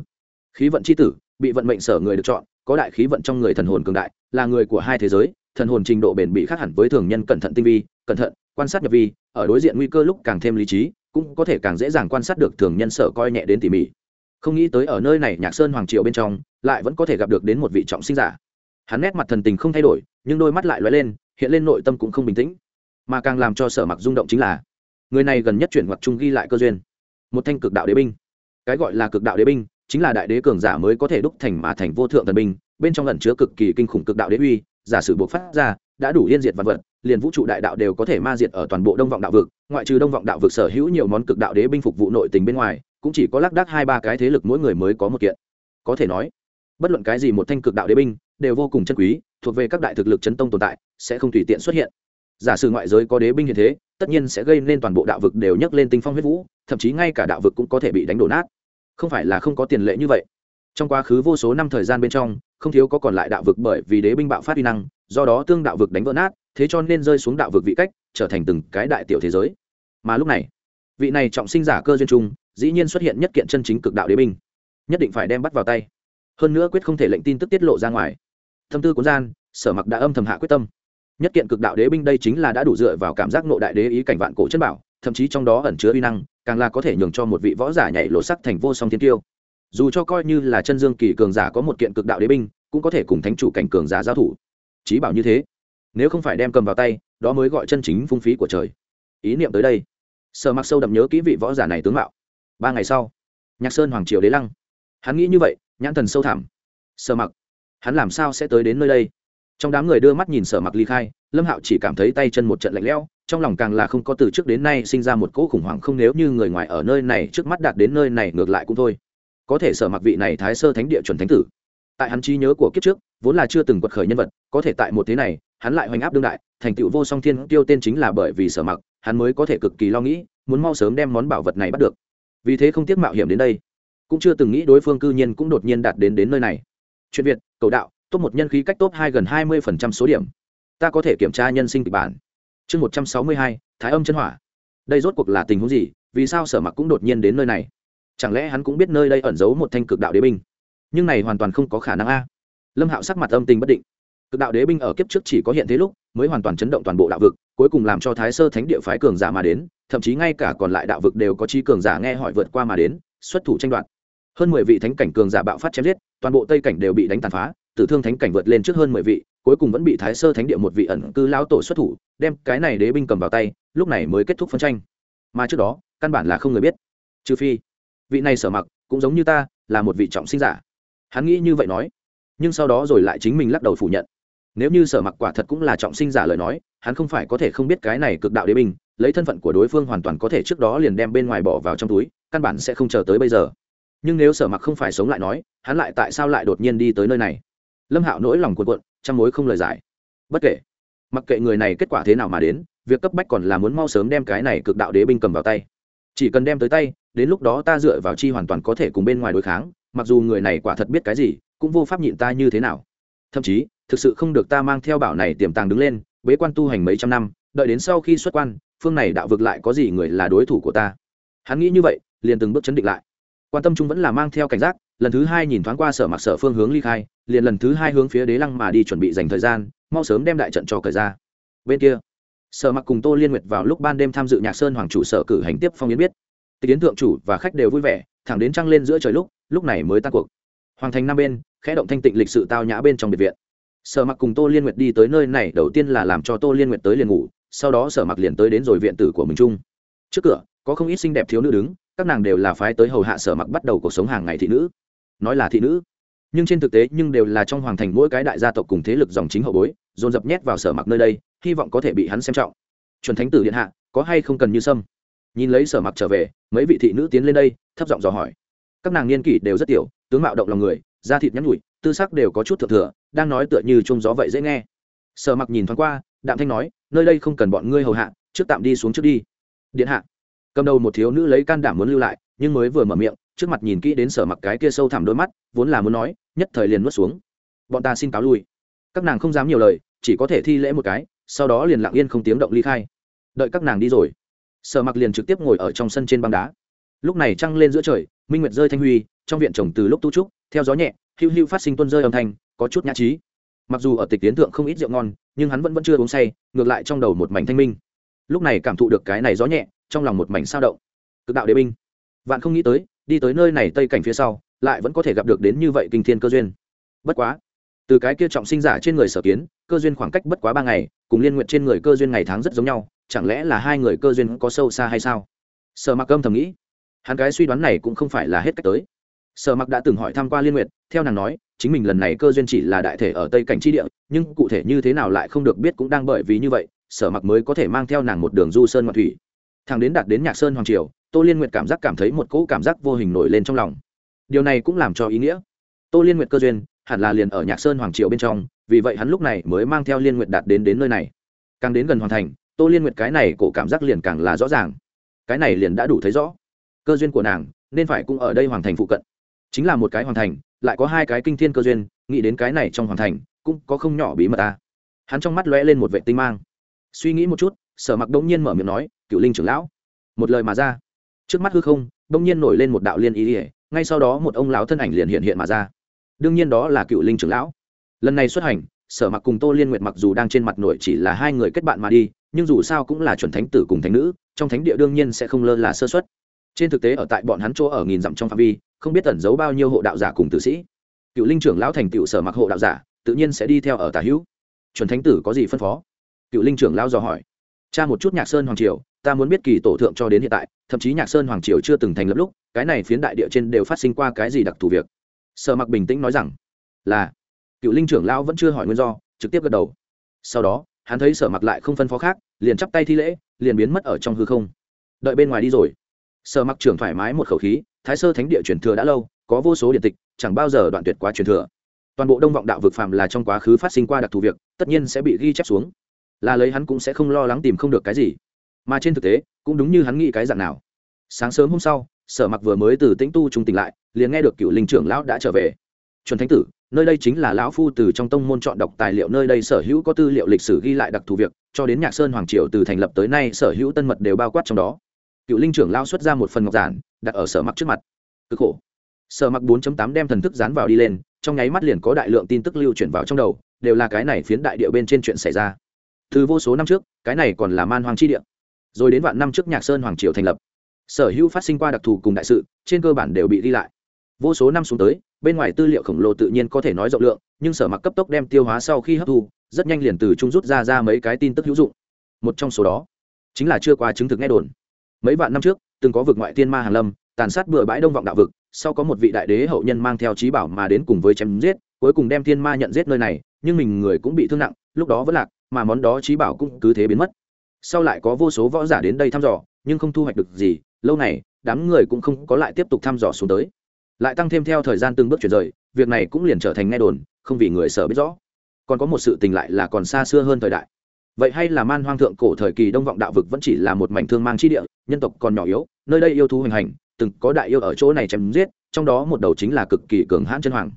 Khí vận c h i tử, bị vận mệnh sở người được chọn, có đại khí vận trong người thần hồn cường đại, là người của hai thế giới, thần hồn trình độ bền bị khác hẳn với thường nhân cẩn thận tinh vi, cẩn thận, quan sát nhập vi, ở đối diện nguy cơ lúc càng thêm lý trí, cũng có thể càng dễ dàng quan sát được thường nhân sở coi nhẹ đến tỉ mỉ. Không nghĩ tới ở nơi này nhạc sơn hoàng triều bên trong, lại vẫn có thể gặp được đến một vị trọng sinh giả hắn nét mặt thần tình không thay đổi, nhưng đôi mắt lại lóe lên, hiện lên nội tâm cũng không bình tĩnh. Mà càng làm cho sở mặc rung động chính là, người này gần nhất chuyển hoặc trung ghi lại cơ duyên. Một thanh cực đạo đế binh. Cái gọi là cực đạo đế binh, chính là đại đế cường giả mới có thể đúc thành mà thành vô thượng thần binh, bên trong lần chứa cực kỳ kinh khủng cực đạo đế uy, giả sử buộc phát ra, đã đủ yên diệt vật vật, liền vũ trụ đại đạo đều có thể ma diệt ở toàn bộ đông vọng đạo vực, ngoại trừ đông vọng đạo vực sở hữu nhiều món cực đạo đế binh phục vụ nội tình bên ngoài, cũng chỉ có lác đác hai ba cái thế lực mỗi người mới có một kiện. Có thể nói, bất luận cái gì một thanh cực đạo đế binh đều vô cùng chân quý, thuộc về các đại thực lực chấn tông tồn tại, sẽ không tùy tiện xuất hiện. Giả sử ngoại giới có đế binh như thế, tất nhiên sẽ gây nên toàn bộ đạo vực đều nhấc lên tinh phong huyết vũ, thậm chí ngay cả đạo vực cũng có thể bị đánh đổ nát. Không phải là không có tiền lệ như vậy. Trong quá khứ vô số năm thời gian bên trong, không thiếu có còn lại đạo vực bởi vì đế binh bạo phát uy năng, do đó tương đạo vực đánh vỡ nát, thế cho nên rơi xuống đạo vực vị cách, trở thành từng cái đại tiểu thế giới. Mà lúc này, vị này trọng sinh giả cơ duyên trung, dĩ nhiên xuất hiện nhất kiện chân chính cực đạo đế binh, nhất định phải đem bắt vào tay. Hơn nữa quyết không thể lệnh tin tức tiết lộ ra ngoài tâm tư cuốn gian, sở mặc đã âm thầm hạ quyết tâm. Nhất kiện cực đạo đế binh đây chính là đã đủ dựa vào cảm giác nộ đại đế ý cảnh vạn cổ chân bảo, thậm chí trong đó ẩn chứa uy năng, càng là có thể nhường cho một vị võ giả nhảy lộ sắc thành vô song thiên tiêu. Dù cho coi như là chân dương kỳ cường giả có một kiện cực đạo đế binh, cũng có thể cùng thánh chủ cảnh cường giả giao thủ. Chí bảo như thế, nếu không phải đem cầm vào tay, đó mới gọi chân chính phung phí của trời. Ý niệm tới đây, sở mặc sâu đậm nhớ kỹ vị võ giả này tướng mạo. Ba ngày sau, nhạc sơn hoàng triều đế lăng. Hắn nghĩ như vậy, nhãn thần sâu thẳm. Sở mặc hắn làm sao sẽ tới đến nơi đây? Trong đám người đưa mắt nhìn sở mặc ly khai, lâm hạo chỉ cảm thấy tay chân một trận lạnh lẽo, trong lòng càng là không có từ trước đến nay sinh ra một cỗ khủng hoảng không nếu như người ngoài ở nơi này trước mắt đạt đến nơi này ngược lại cũng thôi. Có thể sở mặc vị này thái sơ thánh địa chuẩn thánh tử. Tại hắn trí nhớ của kiếp trước, vốn là chưa từng quật khởi nhân vật, có thể tại một thế này, hắn lại hoành áp đương đại, thành tựu vô song thiên tiêu tên chính là bởi vì sở mặc, hắn mới có thể cực kỳ lo nghĩ, muốn mau sớm đem món bảo vật này bắt được. Vì thế không tiếc mạo hiểm đến đây. Cũng chưa từng nghĩ đối phương cư nhiên cũng đột nhiên đạt đến đến nơi này chuyện việt, cầu đạo, top một nhân khí cách top hai gần hai mươi phần trăm số điểm. Ta có thể kiểm tra nhân sinh kịch bản. Chương một trăm sáu mươi hai, thái âm chân hỏa. Đây rốt cuộc là tình huống gì? Vì sao sở mặc cũng đột nhiên đến nơi này? Chẳng lẽ hắn cũng biết nơi đây ẩn giấu một thanh cực đạo đế binh? Nhưng này hoàn toàn không có khả năng a. Lâm hạo sắc mặt âm tình bất định. Cực đạo đế binh ở kiếp trước chỉ có hiện thế lúc, mới hoàn toàn chấn động toàn bộ đạo vực, cuối cùng làm cho thái sơ thánh địa phái cường giả mà đến, thậm chí ngay cả còn lại đạo vực đều có chi cường giả nghe hỏi vượt qua mà đến, xuất thủ tranh đoạt. Hơn mười vị thánh cảnh cường giả bạo phát chém giết toàn bộ tây cảnh đều bị đánh tàn phá, tử thương thánh cảnh vượt lên trước hơn mười vị, cuối cùng vẫn bị thái sơ thánh địa một vị ẩn cư lao tổ xuất thủ, đem cái này đế binh cầm vào tay, lúc này mới kết thúc phân tranh. Mà trước đó, căn bản là không người biết. Trừ phi, vị này sở mặc cũng giống như ta, là một vị trọng sinh giả. Hắn nghĩ như vậy nói, nhưng sau đó rồi lại chính mình lắc đầu phủ nhận. Nếu như sở mặc quả thật cũng là trọng sinh giả lời nói, hắn không phải có thể không biết cái này cực đạo đế binh, lấy thân phận của đối phương hoàn toàn có thể trước đó liền đem bên ngoài bỏ vào trong túi, căn bản sẽ không chờ tới bây giờ nhưng nếu sở mặc không phải sống lại nói, hắn lại tại sao lại đột nhiên đi tới nơi này? Lâm hạo nỗi lòng cuộn cuộn chăm mối không lời giải. Bất kể, mặc kệ người này kết quả thế nào mà đến, việc cấp bách còn là muốn mau sớm đem cái này cực đạo đế binh cầm vào tay. Chỉ cần đem tới tay, đến lúc đó ta dựa vào chi hoàn toàn có thể cùng bên ngoài đối kháng, mặc dù người này quả thật biết cái gì, cũng vô pháp nhịn ta như thế nào. Thậm chí, thực sự không được ta mang theo bảo này tiềm tàng đứng lên, bế quan tu hành mấy trăm năm, đợi đến sau khi xuất quan, phương này đạo vực lại có gì người là đối thủ của ta? Hắn nghĩ như vậy, liền từng bước chấn định lại quan tâm chúng vẫn là mang theo cảnh giác, lần thứ hai nhìn thoáng qua sở mặc sở phương hướng ly khai, liền lần thứ hai hướng phía đế lăng mà đi chuẩn bị dành thời gian, mau sớm đem đại trận cho cởi ra. Bên kia, sở mặc cùng tô liên nguyệt vào lúc ban đêm tham dự nhạc sơn hoàng chủ sở cử hành tiếp phong yến biết. Tịch yến thượng chủ và khách đều vui vẻ, thẳng đến trăng lên giữa trời lúc lúc này mới tan cuộc. Hoàng thành năm bên, khẽ động thanh tịnh lịch sự tao nhã bên trong biệt viện. Sở mặc cùng tô liên nguyệt đi tới nơi này, đầu tiên là làm cho tô liên nguyệt tới liền ngủ, sau đó sở mặc liền tới đến rồi viện tử của mình chung. Trước cửa, có không ít xinh đẹp thiếu nữ đứng các nàng đều là phái tới hầu hạ sở mặc bắt đầu cuộc sống hàng ngày thị nữ. Nói là thị nữ, nhưng trên thực tế nhưng đều là trong hoàng thành mỗi cái đại gia tộc cùng thế lực dòng chính hậu bối, dồn dập nhét vào sở mặc nơi đây, hy vọng có thể bị hắn xem trọng. Chuẩn thánh tử điện hạ, có hay không cần như sâm? Nhìn lấy sở mặc trở về, mấy vị thị nữ tiến lên đây, thấp giọng dò hỏi. Các nàng niên kỷ đều rất tiểu, tướng mạo động lòng người, da thịt nhắn nhủi, tư sắc đều có chút thượng thừa, đang nói tựa như trông gió vậy dễ nghe. Sở mặc nhìn thoáng qua, đạm thanh nói, nơi đây không cần bọn ngươi hầu hạ, trước tạm đi xuống trước đi. Điện hạ cầm đầu một thiếu nữ lấy can đảm muốn lưu lại, nhưng mới vừa mở miệng, trước mặt nhìn kỹ đến sở mặc cái kia sâu thẳm đôi mắt, vốn là muốn nói, nhất thời liền nuốt xuống. Bọn ta xin cáo lui. Các nàng không dám nhiều lời, chỉ có thể thi lễ một cái, sau đó liền lặng yên không tiếng động ly khai. Đợi các nàng đi rồi, sở mặc liền trực tiếp ngồi ở trong sân trên băng đá. Lúc này trăng lên giữa trời, minh nguyệt rơi thanh huy, trong viện trồng từ lúc tu trúc, theo gió nhẹ hữu hữu phát sinh tuân rơi âm thanh, có chút nhã trí. Mặc dù ở tịch tiến thượng không ít rượu ngon, nhưng hắn vẫn vẫn chưa uống say, ngược lại trong đầu một mảnh thanh minh. Lúc này cảm thụ được cái này gió nhẹ trong lòng một mảnh sao động. Cực đạo đế binh. Vạn không nghĩ tới, đi tới nơi này tây cảnh phía sau, lại vẫn có thể gặp được đến như vậy kinh thiên cơ duyên. Bất quá, từ cái kia trọng sinh giả trên người sở kiến, cơ duyên khoảng cách bất quá ba ngày, cùng liên nguyện trên người cơ duyên ngày tháng rất giống nhau, chẳng lẽ là hai người cơ duyên có sâu xa hay sao? Sở mặc âm thầm nghĩ. Hắn cái suy đoán này cũng không phải là hết cách tới. Sở mặc đã từng hỏi thăm qua liên nguyện theo nàng nói, chính mình lần này cơ duyên chỉ là đại thể ở tây cảnh tri địa, nhưng cụ thể như thế nào lại không được biết cũng đang bởi vì như vậy, sở mặc mới có thể mang theo nàng một đường du sơn ngoại thủy thằng đến đạt đến nhạc sơn hoàng triều, tô liên nguyệt cảm giác cảm thấy một cỗ cảm giác vô hình nổi lên trong lòng. Điều này cũng làm cho ý nghĩa. Tô liên nguyệt cơ duyên, hẳn là liền ở nhạc sơn hoàng triều bên trong, vì vậy hắn lúc này mới mang theo liên nguyệt đạt đến đến nơi này. Càng đến gần hoàn thành, tô liên nguyệt cái này cổ cảm giác liền càng là rõ ràng. Cái này liền đã đủ thấy rõ. Cơ duyên của nàng, nên phải cũng ở đây hoàng thành phụ cận. Chính là một cái hoàn thành, lại có hai cái kinh thiên cơ duyên, nghĩ đến cái này trong hoàn thành, cũng có không nhỏ bí mật ta hắn trong mắt lóe lên một vệ tinh mang. Suy nghĩ một chút sở mặc đông nhiên mở miệng nói, cựu linh trưởng lão. Một lời mà ra, trước mắt hư không đông nhiên nổi lên một đạo liên ý ỉa, ngay sau đó một ông lão thân ảnh liền hiện hiện mà ra. Đương nhiên đó là cựu linh trưởng lão. Lần này xuất hành, sở mặc cùng tô liên nguyệt mặc dù đang trên mặt nội chỉ là hai người kết bạn mà đi, nhưng dù sao cũng là chuẩn thánh tử cùng thánh nữ, trong thánh địa đương nhiên sẽ không lơ là sơ xuất trên thực tế ở tại bọn hắn chỗ ở nghìn dặm trong phạm vi, không biết tẩn giấu bao nhiêu hộ đạo giả cùng tử sĩ. Cựu linh trưởng lão thành cựu sở mặc hộ đạo giả, tự nhiên sẽ đi theo ở tả hữu. Chuẩn thánh tử có gì phân phó? Cựu linh trưởng lão dò hỏi cha một chút nhạc sơn hoàng triều, ta muốn biết kỳ tổ thượng cho đến hiện tại, thậm chí nhạc sơn hoàng triều chưa từng thành lập lúc, cái này phiến đại địa trên đều phát sinh qua cái gì đặc thù việc? Sở mặc bình tĩnh nói rằng, là. Cựu linh trưởng lão vẫn chưa hỏi nguyên do, trực tiếp gật đầu. Sau đó, hắn thấy sở mặc lại không phân phó khác, liền chắp tay thi lễ, liền biến mất ở trong hư không. Đợi bên ngoài đi rồi. Sở mặc trưởng thoải mái một khẩu khí, thái sơ thánh địa truyền thừa đã lâu, có vô số điện tịch, chẳng bao giờ đoạn tuyệt quá truyền thừa. Toàn bộ đông vọng đạo vực phàm là trong quá khứ phát sinh qua đặc thù việc, tất nhiên sẽ bị ghi chép xuống là lấy hắn cũng sẽ không lo lắng tìm không được cái gì. Mà trên thực tế, cũng đúng như hắn nghĩ cái dạng nào. Sáng sớm hôm sau, sở mặc vừa mới từ tĩnh tu trung tỉnh lại, liền nghe được cựu linh trưởng lão đã trở về. Chuẩn thánh tử, nơi đây chính là lão phu từ trong tông môn chọn đọc tài liệu nơi đây sở hữu có tư liệu lịch sử ghi lại đặc thù việc, cho đến nhạc sơn hoàng triều từ thành lập tới nay sở hữu tân mật đều bao quát trong đó. Cựu linh trưởng lao xuất ra một phần ngọc giản, đặt ở sở mặc trước mặt. Cực khổ. Sở mặc 4.8 đem thần thức dán vào đi lên, trong nháy mắt liền có đại lượng tin tức lưu chuyển vào trong đầu, đều là cái này phiến đại địa bên trên chuyện xảy ra từ vô số năm trước, cái này còn là man hoàng chi địa. Rồi đến vạn năm trước nhạc sơn hoàng triều thành lập. Sở hữu phát sinh qua đặc thù cùng đại sự, trên cơ bản đều bị ghi lại. Vô số năm xuống tới, bên ngoài tư liệu khổng lồ tự nhiên có thể nói rộng lượng, nhưng sở mặc cấp tốc đem tiêu hóa sau khi hấp thu, rất nhanh liền từ trung rút ra ra mấy cái tin tức hữu dụng. Một trong số đó, chính là chưa qua chứng thực nghe đồn. Mấy vạn năm trước, từng có vực ngoại tiên ma hàn lâm, tàn sát bừa bãi đông vọng đạo vực, sau có một vị đại đế hậu nhân mang theo trí bảo mà đến cùng với chém giết, cuối cùng đem thiên ma nhận giết nơi này, nhưng mình người cũng bị thương nặng, lúc đó vẫn lạc mà món đó trí bảo cũng cứ thế biến mất. Sau lại có vô số võ giả đến đây thăm dò, nhưng không thu hoạch được gì, lâu này, đám người cũng không có lại tiếp tục thăm dò xuống tới. Lại tăng thêm theo thời gian từng bước chuyển rời, việc này cũng liền trở thành nghe đồn, không vì người sở biết rõ. Còn có một sự tình lại là còn xa xưa hơn thời đại. Vậy hay là man hoang thượng cổ thời kỳ đông vọng đạo vực vẫn chỉ là một mảnh thương mang chi địa, nhân tộc còn nhỏ yếu, nơi đây yêu thú hoành hành, từng có đại yêu ở chỗ này chém giết, trong đó một đầu chính là cực kỳ cường hãn chân hoàng.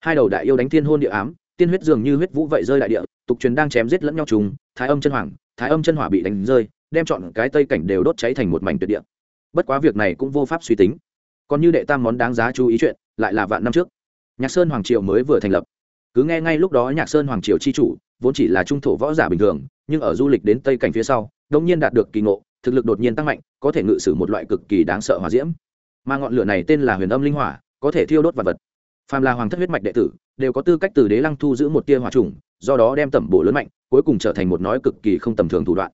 Hai đầu đại yêu đánh thiên hôn địa ám tiên huyết dường như huyết vũ vậy rơi đại địa, tục truyền đang chém giết lẫn nhau trùng, thái âm chân hoàng, thái âm chân hỏa bị đánh rơi, đem chọn cái tây cảnh đều đốt cháy thành một mảnh tuyệt địa. Bất quá việc này cũng vô pháp suy tính. Còn như đệ tam món đáng giá chú ý chuyện, lại là vạn năm trước. Nhạc sơn hoàng triều mới vừa thành lập. Cứ nghe ngay lúc đó nhạc sơn hoàng triều chi chủ, vốn chỉ là trung thổ võ giả bình thường, nhưng ở du lịch đến tây cảnh phía sau đông nhiên đạt được kỳ ngộ, thực lực đột nhiên tăng mạnh, có thể ngự sử một loại cực kỳ đáng sợ hỏa diễm. Mà ngọn lửa này tên là huyền âm linh hỏa, có thể thiêu đốt vật vật phàm là hoàng thất huyết mạch đệ tử, đều có tư cách từ đế lăng thu giữ một tia hỏa trùng, do đó đem tẩm bổ lớn mạnh, cuối cùng trở thành một nói cực kỳ không tầm thường thủ đoạn.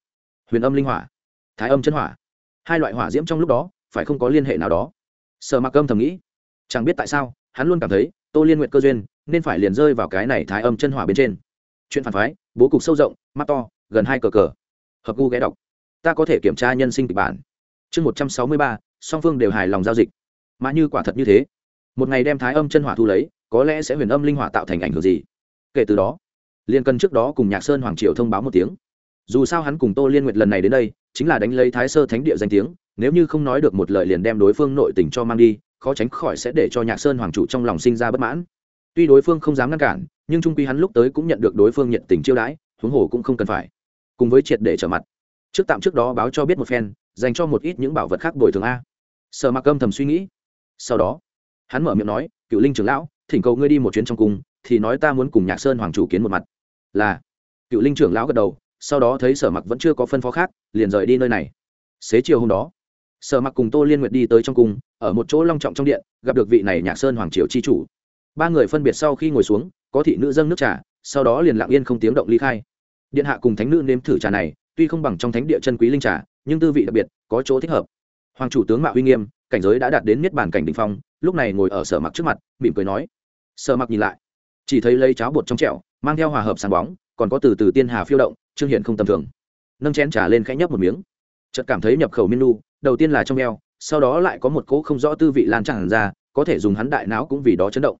Huyền âm linh hỏa, thái âm chân hỏa. Hai loại hỏa diễm trong lúc đó, phải không có liên hệ nào đó? Sở mặc âm thầm nghĩ. Chẳng biết tại sao, hắn luôn cảm thấy, tô liên nguyện cơ duyên, nên phải liền rơi vào cái này thái âm chân hỏa bên trên. Chuyện phản phái, bố cục sâu rộng, mắt to, gần hai cờ cờ. Hợp gu ghé đọc. Ta có thể kiểm tra nhân sinh kịch bản. Chương một trăm sáu mươi ba, song phương đều hài lòng giao dịch. Mà như quả thật như thế một ngày đem thái âm chân hỏa thu lấy, có lẽ sẽ huyền âm linh hỏa tạo thành ảnh hưởng gì. Kể từ đó liên cân trước đó cùng nhạc sơn hoàng triều thông báo một tiếng. Dù sao hắn cùng tô liên nguyệt lần này đến đây, chính là đánh lấy thái sơ thánh địa danh tiếng, nếu như không nói được một lời liền đem đối phương nội tình cho mang đi, khó tránh khỏi sẽ để cho nhạc sơn hoàng chủ trong lòng sinh ra bất mãn. Tuy đối phương không dám ngăn cản, nhưng trung quy hắn lúc tới cũng nhận được đối phương nhận tình chiêu đãi, huống hồ cũng không cần phải. Cùng với triệt để trở mặt. Trước tạm trước đó báo cho biết một phen, dành cho một ít những bảo vật khác bồi thường a. Sở mặc âm thầm suy nghĩ. Sau đó hắn mở miệng nói, cựu linh trưởng lão, thỉnh cầu ngươi đi một chuyến trong cung, thì nói ta muốn cùng nhạc sơn hoàng chủ kiến một mặt. Là. Cựu linh trưởng lão gật đầu, sau đó thấy sở mặc vẫn chưa có phân phó khác, liền rời đi nơi này. Xế chiều hôm đó, sở mặc cùng tô liên nguyệt đi tới trong cung, ở một chỗ long trọng trong điện, gặp được vị này nhạc sơn hoàng triều chi chủ. Ba người phân biệt sau khi ngồi xuống, có thị nữ dâng nước trà, sau đó liền lặng yên không tiếng động ly khai. Điện hạ cùng thánh nữ nếm thử trà này, tuy không bằng trong thánh địa chân quý linh trà, nhưng tư vị đặc biệt, có chỗ thích hợp. Hoàng chủ tướng mạo uy nghiêm cảnh giới đã đạt đến miết bản cảnh đình phong, lúc này ngồi ở sở mặc trước mặt, mỉm cười nói. Sở mặc nhìn lại, chỉ thấy lấy cháo bột trong trẹo mang theo hòa hợp sáng bóng, còn có từ từ tiên hà phiêu động, trương hiện không tầm thường. Nâng chén trà lên khẽ nhấp một miếng. Chợt cảm thấy nhập khẩu menu đầu tiên là trong eo, sau đó lại có một cỗ không rõ tư vị lan tràn ra, có thể dùng hắn đại não cũng vì đó chấn động.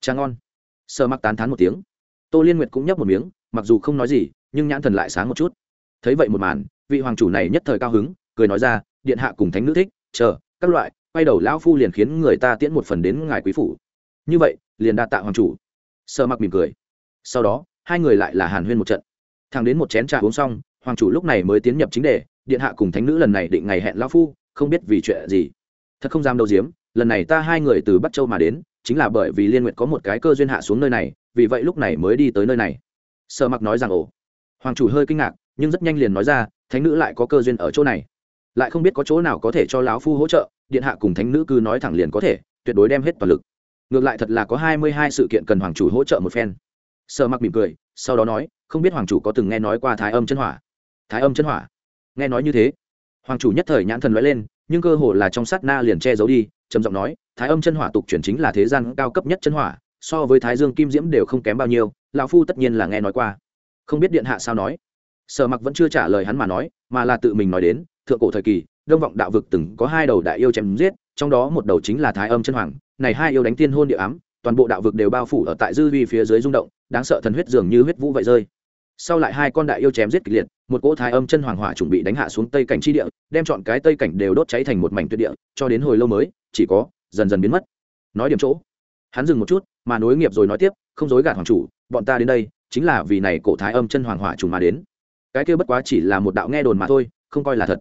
Trà ngon. Sở mặc tán thán một tiếng. Tô liên nguyệt cũng nhấp một miếng, mặc dù không nói gì, nhưng nhãn thần lại sáng một chút. Thấy vậy một màn, vị hoàng chủ này nhất thời cao hứng, cười nói ra, điện hạ cùng thánh nữ thích, chờ các loại, quay đầu lão phu liền khiến người ta tiễn một phần đến ngài quý phủ. Như vậy, liền đa tạ hoàng chủ. Sơ mặc mỉm cười. Sau đó, hai người lại là hàn huyên một trận. Thằng đến một chén trà uống xong, hoàng chủ lúc này mới tiến nhập chính đề, điện hạ cùng thánh nữ lần này định ngày hẹn lão phu, không biết vì chuyện gì. Thật không dám đâu diếm, lần này ta hai người từ bắc châu mà đến, chính là bởi vì liên nguyện có một cái cơ duyên hạ xuống nơi này, vì vậy lúc này mới đi tới nơi này. Sợ mặc nói rằng, ồ. Hoàng chủ hơi kinh ngạc, nhưng rất nhanh liền nói ra, thánh nữ lại có cơ duyên ở chỗ này lại không biết có chỗ nào có thể cho lão phu hỗ trợ, điện hạ cùng thánh nữ cứ nói thẳng liền có thể, tuyệt đối đem hết toàn lực. Ngược lại thật là có hai mươi hai sự kiện cần hoàng chủ hỗ trợ một phen. Sở mặc mỉm cười, sau đó nói, không biết hoàng chủ có từng nghe nói qua thái âm chân hỏa? Thái âm chân hỏa? Nghe nói như thế. Hoàng chủ nhất thời nhãn thần l lên, nhưng cơ hồ là trong sát na liền che giấu đi, trầm giọng nói, thái âm chân hỏa tục chuyển chính là thế gian cao cấp nhất chân hỏa, so với thái dương kim diễm đều không kém bao nhiêu, lão phu tất nhiên là nghe nói qua. Không biết điện hạ sao nói. Sở mặc vẫn chưa trả lời hắn mà nói, mà là tự mình nói đến thượng cổ thời kỳ, đông vọng đạo vực từng có hai đầu đại yêu chém giết, trong đó một đầu chính là thái âm chân hoàng, này hai yêu đánh tiên hôn địa ám, toàn bộ đạo vực đều bao phủ ở tại dư vi phía dưới rung động, đáng sợ thần huyết dường như huyết vũ vậy rơi. Sau lại hai con đại yêu chém giết kịch liệt, một cỗ thái âm chân hoàng hỏa chuẩn bị đánh hạ xuống tây cảnh chi địa, đem chọn cái tây cảnh đều đốt cháy thành một mảnh tuyệt địa, cho đến hồi lâu mới, chỉ có dần dần biến mất. Nói điểm chỗ, hắn dừng một chút, mà nối nghiệp rồi nói tiếp, không dối gạt hoàng chủ, bọn ta đến đây, chính là vì này cổ thái âm chân hoàng hỏa trùng mà đến. Cái kia bất quá chỉ là một đạo nghe đồn mà thôi, không coi là thật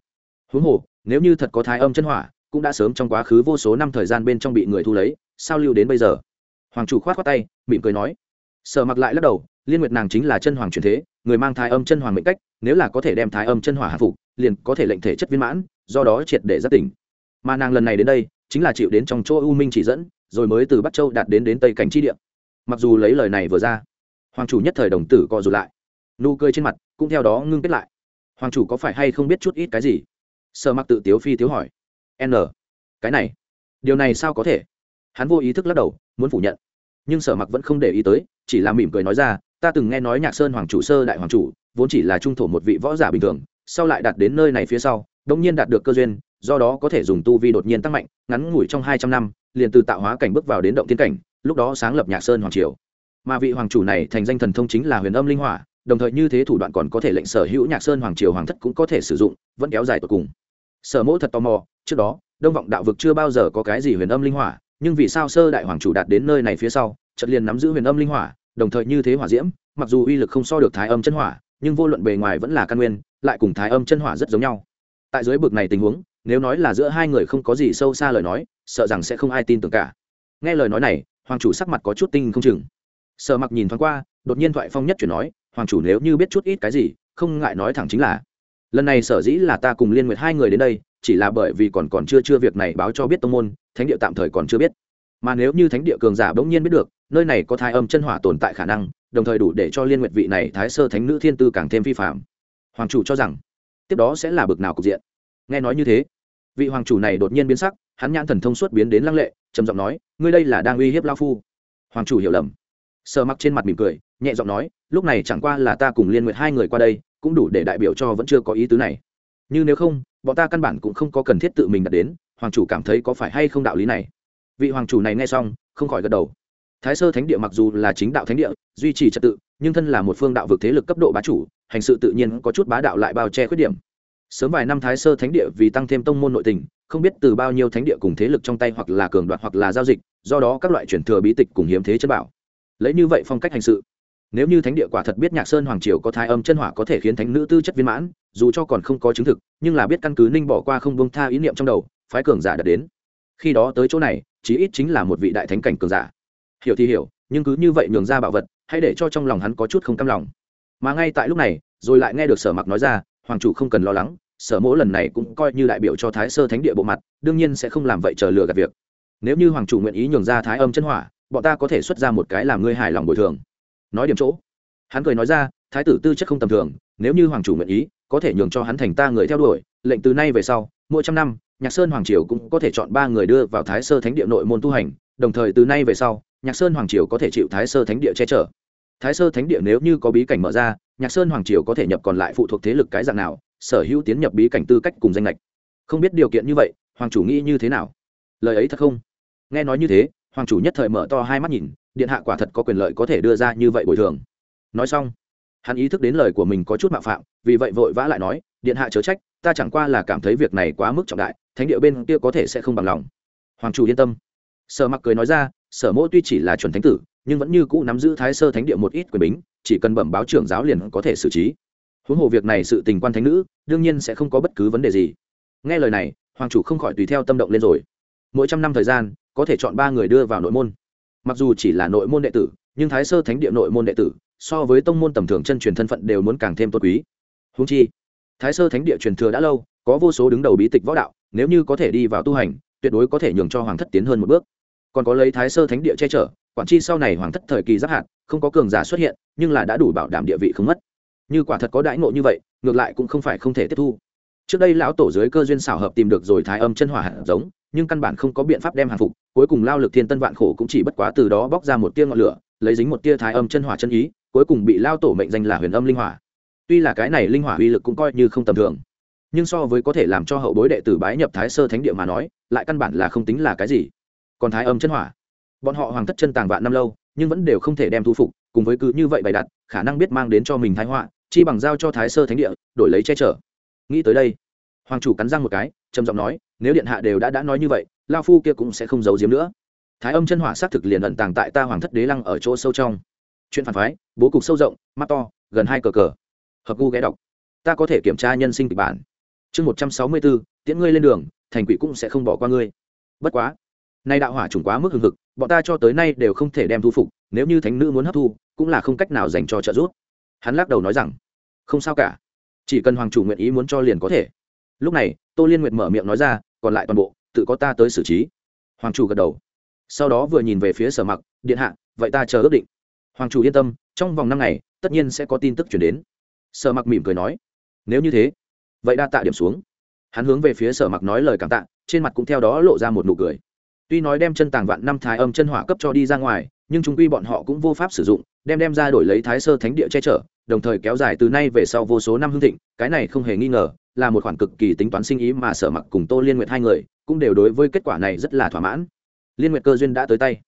huống hồ, nếu như thật có thái âm chân hỏa, cũng đã sớm trong quá khứ vô số năm thời gian bên trong bị người thu lấy, sao lưu đến bây giờ? Hoàng chủ khoát khoát tay, mỉm cười nói. Sở mặc lại lắc đầu, liên nguyệt nàng chính là chân hoàng truyền thế, người mang thái âm chân hoàng mệnh cách, nếu là có thể đem thái âm chân hỏa hạ phục, liền có thể lệnh thể chất viên mãn, do đó triệt để giác tỉnh. Mà nàng lần này đến đây, chính là chịu đến trong chỗ u minh chỉ dẫn, rồi mới từ bắc châu đạt đến đến tây cảnh chi địa. Mặc dù lấy lời này vừa ra, hoàng chủ nhất thời đồng tử co rụt lại. Nụ cười trên mặt cũng theo đó ngưng kết lại. Hoàng chủ có phải hay không biết chút ít cái gì? Sợ mặc tự tiếu phi tiếu hỏi. N, cái này, điều này sao có thể? Hắn vô ý thức lắc đầu, muốn phủ nhận. Nhưng sở mặc vẫn không để ý tới, chỉ là mỉm cười nói ra, ta từng nghe nói nhạc sơn hoàng chủ sơ đại hoàng chủ, vốn chỉ là trung thổ một vị võ giả bình thường, sau lại đạt đến nơi này phía sau đông nhiên đạt được cơ duyên, do đó có thể dùng tu vi đột nhiên tăng mạnh, ngắn ngủi trong hai trăm năm, liền từ tạo hóa cảnh bước vào đến động tiên cảnh, lúc đó sáng lập nhạc sơn hoàng triều. Mà vị hoàng chủ này thành danh thần thông chính là huyền âm linh hỏa, đồng thời như thế thủ đoạn còn có thể lệnh sở hữu nhạc sơn hoàng triều hoàng thất cũng có thể sử dụng, vẫn kéo dài tột cùng sở mẫu thật tò mò, trước đó, đông vọng đạo vực chưa bao giờ có cái gì huyền âm linh hỏa, nhưng vì sao sơ đại hoàng chủ đạt đến nơi này phía sau trận liền nắm giữ huyền âm linh hỏa, đồng thời như thế hỏa diễm, mặc dù uy lực không so được thái âm chân hỏa, nhưng vô luận bề ngoài vẫn là căn nguyên, lại cùng thái âm chân hỏa rất giống nhau. Tại dưới bực này tình huống, nếu nói là giữa hai người không có gì sâu xa lời nói, sợ rằng sẽ không ai tin tưởng cả. Nghe lời nói này, hoàng chủ sắc mặt có chút tinh không chừng. Sợ mặc nhìn thoáng qua, đột nhiên thoại phong nhất chuyển nói, hoàng chủ nếu như biết chút ít cái gì, không ngại nói thẳng chính là lần này sở dĩ là ta cùng liên nguyệt hai người đến đây, chỉ là bởi vì còn còn chưa chưa việc này báo cho biết tông môn, thánh địa tạm thời còn chưa biết. Mà nếu như thánh địa cường giả bỗng nhiên biết được, nơi này có thái âm chân hỏa tồn tại khả năng, đồng thời đủ để cho liên nguyệt vị này thái sơ thánh nữ thiên tư càng thêm vi phạm. Hoàng chủ cho rằng, tiếp đó sẽ là bực nào cục diện. Nghe nói như thế, vị hoàng chủ này đột nhiên biến sắc, hắn nhãn thần thông suốt biến đến lăng lệ, trầm giọng nói, ngươi đây là đang uy hiếp lao phu. Hoàng chủ hiểu lầm. Sờ mặc trên mặt mỉm cười, nhẹ giọng nói, lúc này chẳng qua là ta cùng liên nguyệt hai người qua đây cũng đủ để đại biểu cho vẫn chưa có ý tứ này. Như nếu không, bọn ta căn bản cũng không có cần thiết tự mình đặt đến, hoàng chủ cảm thấy có phải hay không đạo lý này? Vị hoàng chủ này nghe xong, không khỏi gật đầu. Thái sơ thánh địa mặc dù là chính đạo thánh địa, duy trì trật tự, nhưng thân là một phương đạo vực thế lực cấp độ bá chủ, hành sự tự nhiên có chút bá đạo lại bao che khuyết điểm. Sớm vài năm thái sơ thánh địa vì tăng thêm tông môn nội tình, không biết từ bao nhiêu thánh địa cùng thế lực trong tay hoặc là cường đoạt hoặc là giao dịch, do đó các loại chuyển thừa bí tịch cùng hiếm thế chân bảo. Lấy như vậy phong cách hành sự nếu như thánh địa quả thật biết nhạc sơn hoàng triều có thái âm chân hỏa có thể khiến thánh nữ tư chất viên mãn, dù cho còn không có chứng thực, nhưng là biết căn cứ ninh bỏ qua không bông tha ý niệm trong đầu, phái cường giả đạt đến. Khi đó tới chỗ này, chí ít chính là một vị đại thánh cảnh cường giả. Hiểu thì hiểu, nhưng cứ như vậy nhường ra bảo vật, hãy để cho trong lòng hắn có chút không cam lòng. Mà ngay tại lúc này, rồi lại nghe được sở mặc nói ra, hoàng chủ không cần lo lắng, sở mỗ lần này cũng coi như đại biểu cho thái sơ thánh địa bộ mặt, đương nhiên sẽ không làm vậy chờ lừa gạt việc. Nếu như hoàng chủ nguyện ý nhường ra thái âm chân hỏa, bọn ta có thể xuất ra một cái làm ngươi hài lòng bồi thường nói điểm chỗ. Hắn cười nói ra, thái tử tư chất không tầm thường, nếu như hoàng chủ nguyện ý, có thể nhường cho hắn thành ta người theo đuổi. Lệnh từ nay về sau, mỗi trăm năm, nhạc sơn hoàng triều cũng có thể chọn ba người đưa vào thái sơ thánh địa nội môn tu hành, đồng thời từ nay về sau, nhạc sơn hoàng triều có thể chịu thái sơ thánh địa che chở. Thái sơ thánh địa nếu như có bí cảnh mở ra, nhạc sơn hoàng triều có thể nhập còn lại phụ thuộc thế lực cái dạng nào, sở hữu tiến nhập bí cảnh tư cách cùng danh lệch không biết điều kiện như vậy, hoàng chủ nghĩ như thế nào? Lời ấy thật không? Nghe nói như thế, hoàng chủ nhất thời mở to hai mắt nhìn điện hạ quả thật có quyền lợi có thể đưa ra như vậy bồi thường. Nói xong, hắn ý thức đến lời của mình có chút mạo phạm, vì vậy vội vã lại nói, điện hạ chớ trách, ta chẳng qua là cảm thấy việc này quá mức trọng đại, thánh địa bên kia có thể sẽ không bằng lòng. Hoàng chủ yên tâm. Sở mặc cười nói ra, sở mỗ tuy chỉ là chuẩn thánh tử, nhưng vẫn như cũ nắm giữ thái sơ thánh địa một ít quyền bính, chỉ cần bẩm báo trưởng giáo liền có thể xử trí. Huống hồ việc này sự tình quan thánh nữ, đương nhiên sẽ không có bất cứ vấn đề gì. Nghe lời này, hoàng chủ không khỏi tùy theo tâm động lên rồi. Mỗi trăm năm thời gian, có thể chọn ba người đưa vào nội môn mặc dù chỉ là nội môn đệ tử, nhưng thái sơ thánh địa nội môn đệ tử, so với tông môn tầm thường chân truyền thân phận đều muốn càng thêm tốt quý. Húng chi, thái sơ thánh địa truyền thừa đã lâu, có vô số đứng đầu bí tịch võ đạo, nếu như có thể đi vào tu hành, tuyệt đối có thể nhường cho hoàng thất tiến hơn một bước. Còn có lấy thái sơ thánh địa che chở, quản chi sau này hoàng thất thời kỳ giáp hạn không có cường giả xuất hiện, nhưng là đã đủ bảo đảm địa vị không mất. Như quả thật có đãi ngộ như vậy, ngược lại cũng không phải không thể tiếp thu. Trước đây lão tổ dưới cơ duyên xảo hợp tìm được rồi thái âm chân hỏa hạt giống nhưng căn bản không có biện pháp đem hàng phục, cuối cùng lao lực thiên tân vạn khổ cũng chỉ bất quá từ đó bóc ra một tia ngọn lửa, lấy dính một tia thái âm chân hỏa chân ý, cuối cùng bị lao tổ mệnh danh là huyền âm linh hỏa. Tuy là cái này linh hỏa uy lực cũng coi như không tầm thường, nhưng so với có thể làm cho hậu bối đệ tử bái nhập thái sơ thánh địa mà nói, lại căn bản là không tính là cái gì. Còn thái âm chân hỏa, bọn họ hoàng thất chân tàng vạn năm lâu, nhưng vẫn đều không thể đem thu phục, cùng với cứ như vậy bày đặt, khả năng biết mang đến cho mình thái họa, chi bằng giao cho thái sơ thánh địa, đổi lấy che chở. Nghĩ tới đây, hoàng chủ cắn răng một cái trầm giọng nói, nếu điện hạ đều đã đã nói như vậy lao phu kia cũng sẽ không giấu giếm nữa. Thái âm chân hỏa xác thực liền ẩn tàng tại ta hoàng thất đế lăng ở chỗ sâu trong. Chuyện phản phái, bố cục sâu rộng, mắt to, gần hai cờ cờ. Hợp gu ghé đọc. Ta có thể kiểm tra nhân sinh kịch bản. Chương một trăm sáu mươi bốn, tiễn ngươi lên đường, thành quỷ cũng sẽ không bỏ qua ngươi. Bất quá, nay đạo hỏa trùng quá mức hừng hực, bọn ta cho tới nay đều không thể đem thu phục, nếu như thánh nữ muốn hấp thu, cũng là không cách nào dành cho trợ giúp. Hắn lắc đầu nói rằng, không sao cả. Chỉ cần hoàng chủ nguyện ý muốn cho liền có thể lúc này, tô liên nguyệt mở miệng nói ra, còn lại toàn bộ, tự có ta tới xử trí. Hoàng chủ gật đầu. Sau đó vừa nhìn về phía sở mặc, điện hạ, vậy ta chờ ước định. Hoàng chủ yên tâm, trong vòng năm ngày, tất nhiên sẽ có tin tức chuyển đến. Sở mặc mỉm cười nói, nếu như thế, vậy đa tạ điểm xuống. Hắn hướng về phía sở mặc nói lời cảm tạ, trên mặt cũng theo đó lộ ra một nụ cười. Tuy nói đem chân tàng vạn năm thái âm chân hỏa cấp cho đi ra ngoài, nhưng chúng quy bọn họ cũng vô pháp sử dụng, đem đem ra đổi lấy thái sơ thánh địa che chở đồng thời kéo dài từ nay về sau vô số năm hương thịnh, cái này không hề nghi ngờ, là một khoản cực kỳ tính toán sinh ý mà sở mặc cùng tô liên nguyệt hai người cũng đều đối với kết quả này rất là thỏa mãn. Liên nguyệt cơ duyên đã tới tay.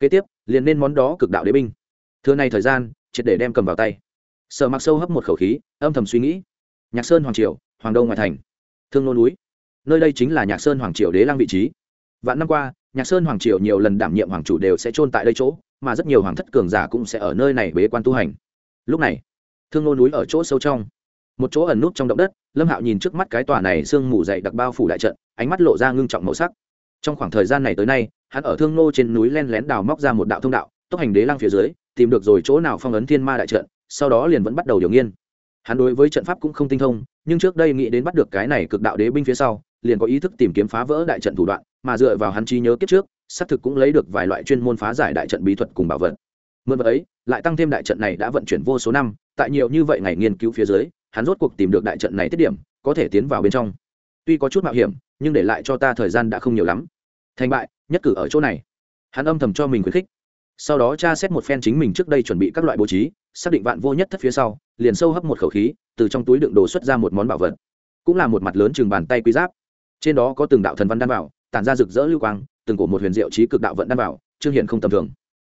Kế tiếp, liền nên món đó cực đạo đế binh. Thưa này thời gian, triệt để đem cầm vào tay. Sở mặc sâu hấp một khẩu khí, âm thầm suy nghĩ. Nhạc sơn hoàng triều, hoàng đông ngoại thành. Thương nô núi. Nơi đây chính là nhạc sơn hoàng triều đế lang vị trí. Vạn năm qua, nhạc sơn hoàng triều nhiều lần đảm nhiệm hoàng chủ đều sẽ chôn tại đây chỗ, mà rất nhiều hoàng thất cường giả cũng sẽ ở nơi này bế quan tu hành. Lúc này thương nô núi ở chỗ sâu trong. Một chỗ ẩn nút trong động đất, lâm hạo nhìn trước mắt cái tòa này sương mù dậy đặc bao phủ đại trận, ánh mắt lộ ra ngưng trọng màu sắc. Trong khoảng thời gian này tới nay, hắn ở thương nô trên núi len lén đào móc ra một đạo thông đạo, tốc hành đế lăng phía dưới, tìm được rồi chỗ nào phong ấn thiên ma đại trận, sau đó liền vẫn bắt đầu điều nghiên. Hắn đối với trận pháp cũng không tinh thông, nhưng trước đây nghĩ đến bắt được cái này cực đạo đế binh phía sau, liền có ý thức tìm kiếm phá vỡ đại trận thủ đoạn, mà dựa vào hắn trí nhớ kiếp trước, xác thực cũng lấy được vài loại chuyên môn phá giải đại trận bí thuật cùng bảo vật mượn vật ấy, lại tăng thêm đại trận này đã vận chuyển vô số năm, tại nhiều như vậy ngày nghiên cứu phía dưới, hắn rốt cuộc tìm được đại trận này tiết điểm, có thể tiến vào bên trong. Tuy có chút mạo hiểm, nhưng để lại cho ta thời gian đã không nhiều lắm. Thành bại, nhất cử ở chỗ này. Hắn âm thầm cho mình khuyến khích. Sau đó tra xét một phen chính mình trước đây chuẩn bị các loại bố trí, xác định vạn vô nhất thất phía sau, liền sâu hấp một khẩu khí, từ trong túi đựng đồ xuất ra một món bảo vật. Cũng là một mặt lớn chừng bàn tay quý giáp. Trên đó có từng đạo thần văn đan bảo, tản ra rực rỡ lưu quang, từng cổ một huyền diệu trí cực đạo vận đan bảo trương hiện không tầm thường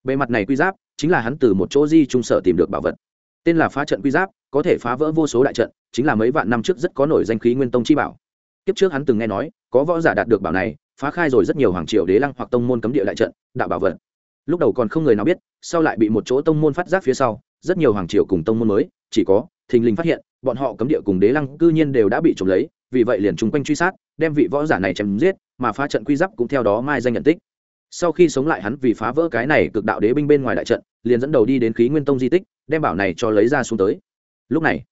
bề mặt này quy giáp chính là hắn từ một chỗ di trung sở tìm được bảo vật. Tên là phá trận quy giáp, có thể phá vỡ vô số đại trận, chính là mấy vạn năm trước rất có nổi danh khí nguyên tông chi bảo. Kiếp trước hắn từng nghe nói, có võ giả đạt được bảo này, phá khai rồi rất nhiều hoàng triều đế lăng hoặc tông môn cấm địa đại trận, đạo bảo vật. Lúc đầu còn không người nào biết, sau lại bị một chỗ tông môn phát giác phía sau, rất nhiều hoàng triều cùng tông môn mới, chỉ có thình lình phát hiện, bọn họ cấm địa cùng đế lăng cư nhiên đều đã bị trộm lấy, vì vậy liền chung quanh truy sát, đem vị võ giả này chém giết, mà phá trận quy giáp cũng theo đó mai danh nhận tích sau khi sống lại hắn vì phá vỡ cái này cực đạo đế binh bên ngoài đại trận, liền dẫn đầu đi đến khí nguyên tông di tích, đem bảo này cho lấy ra xuống tới. Lúc này,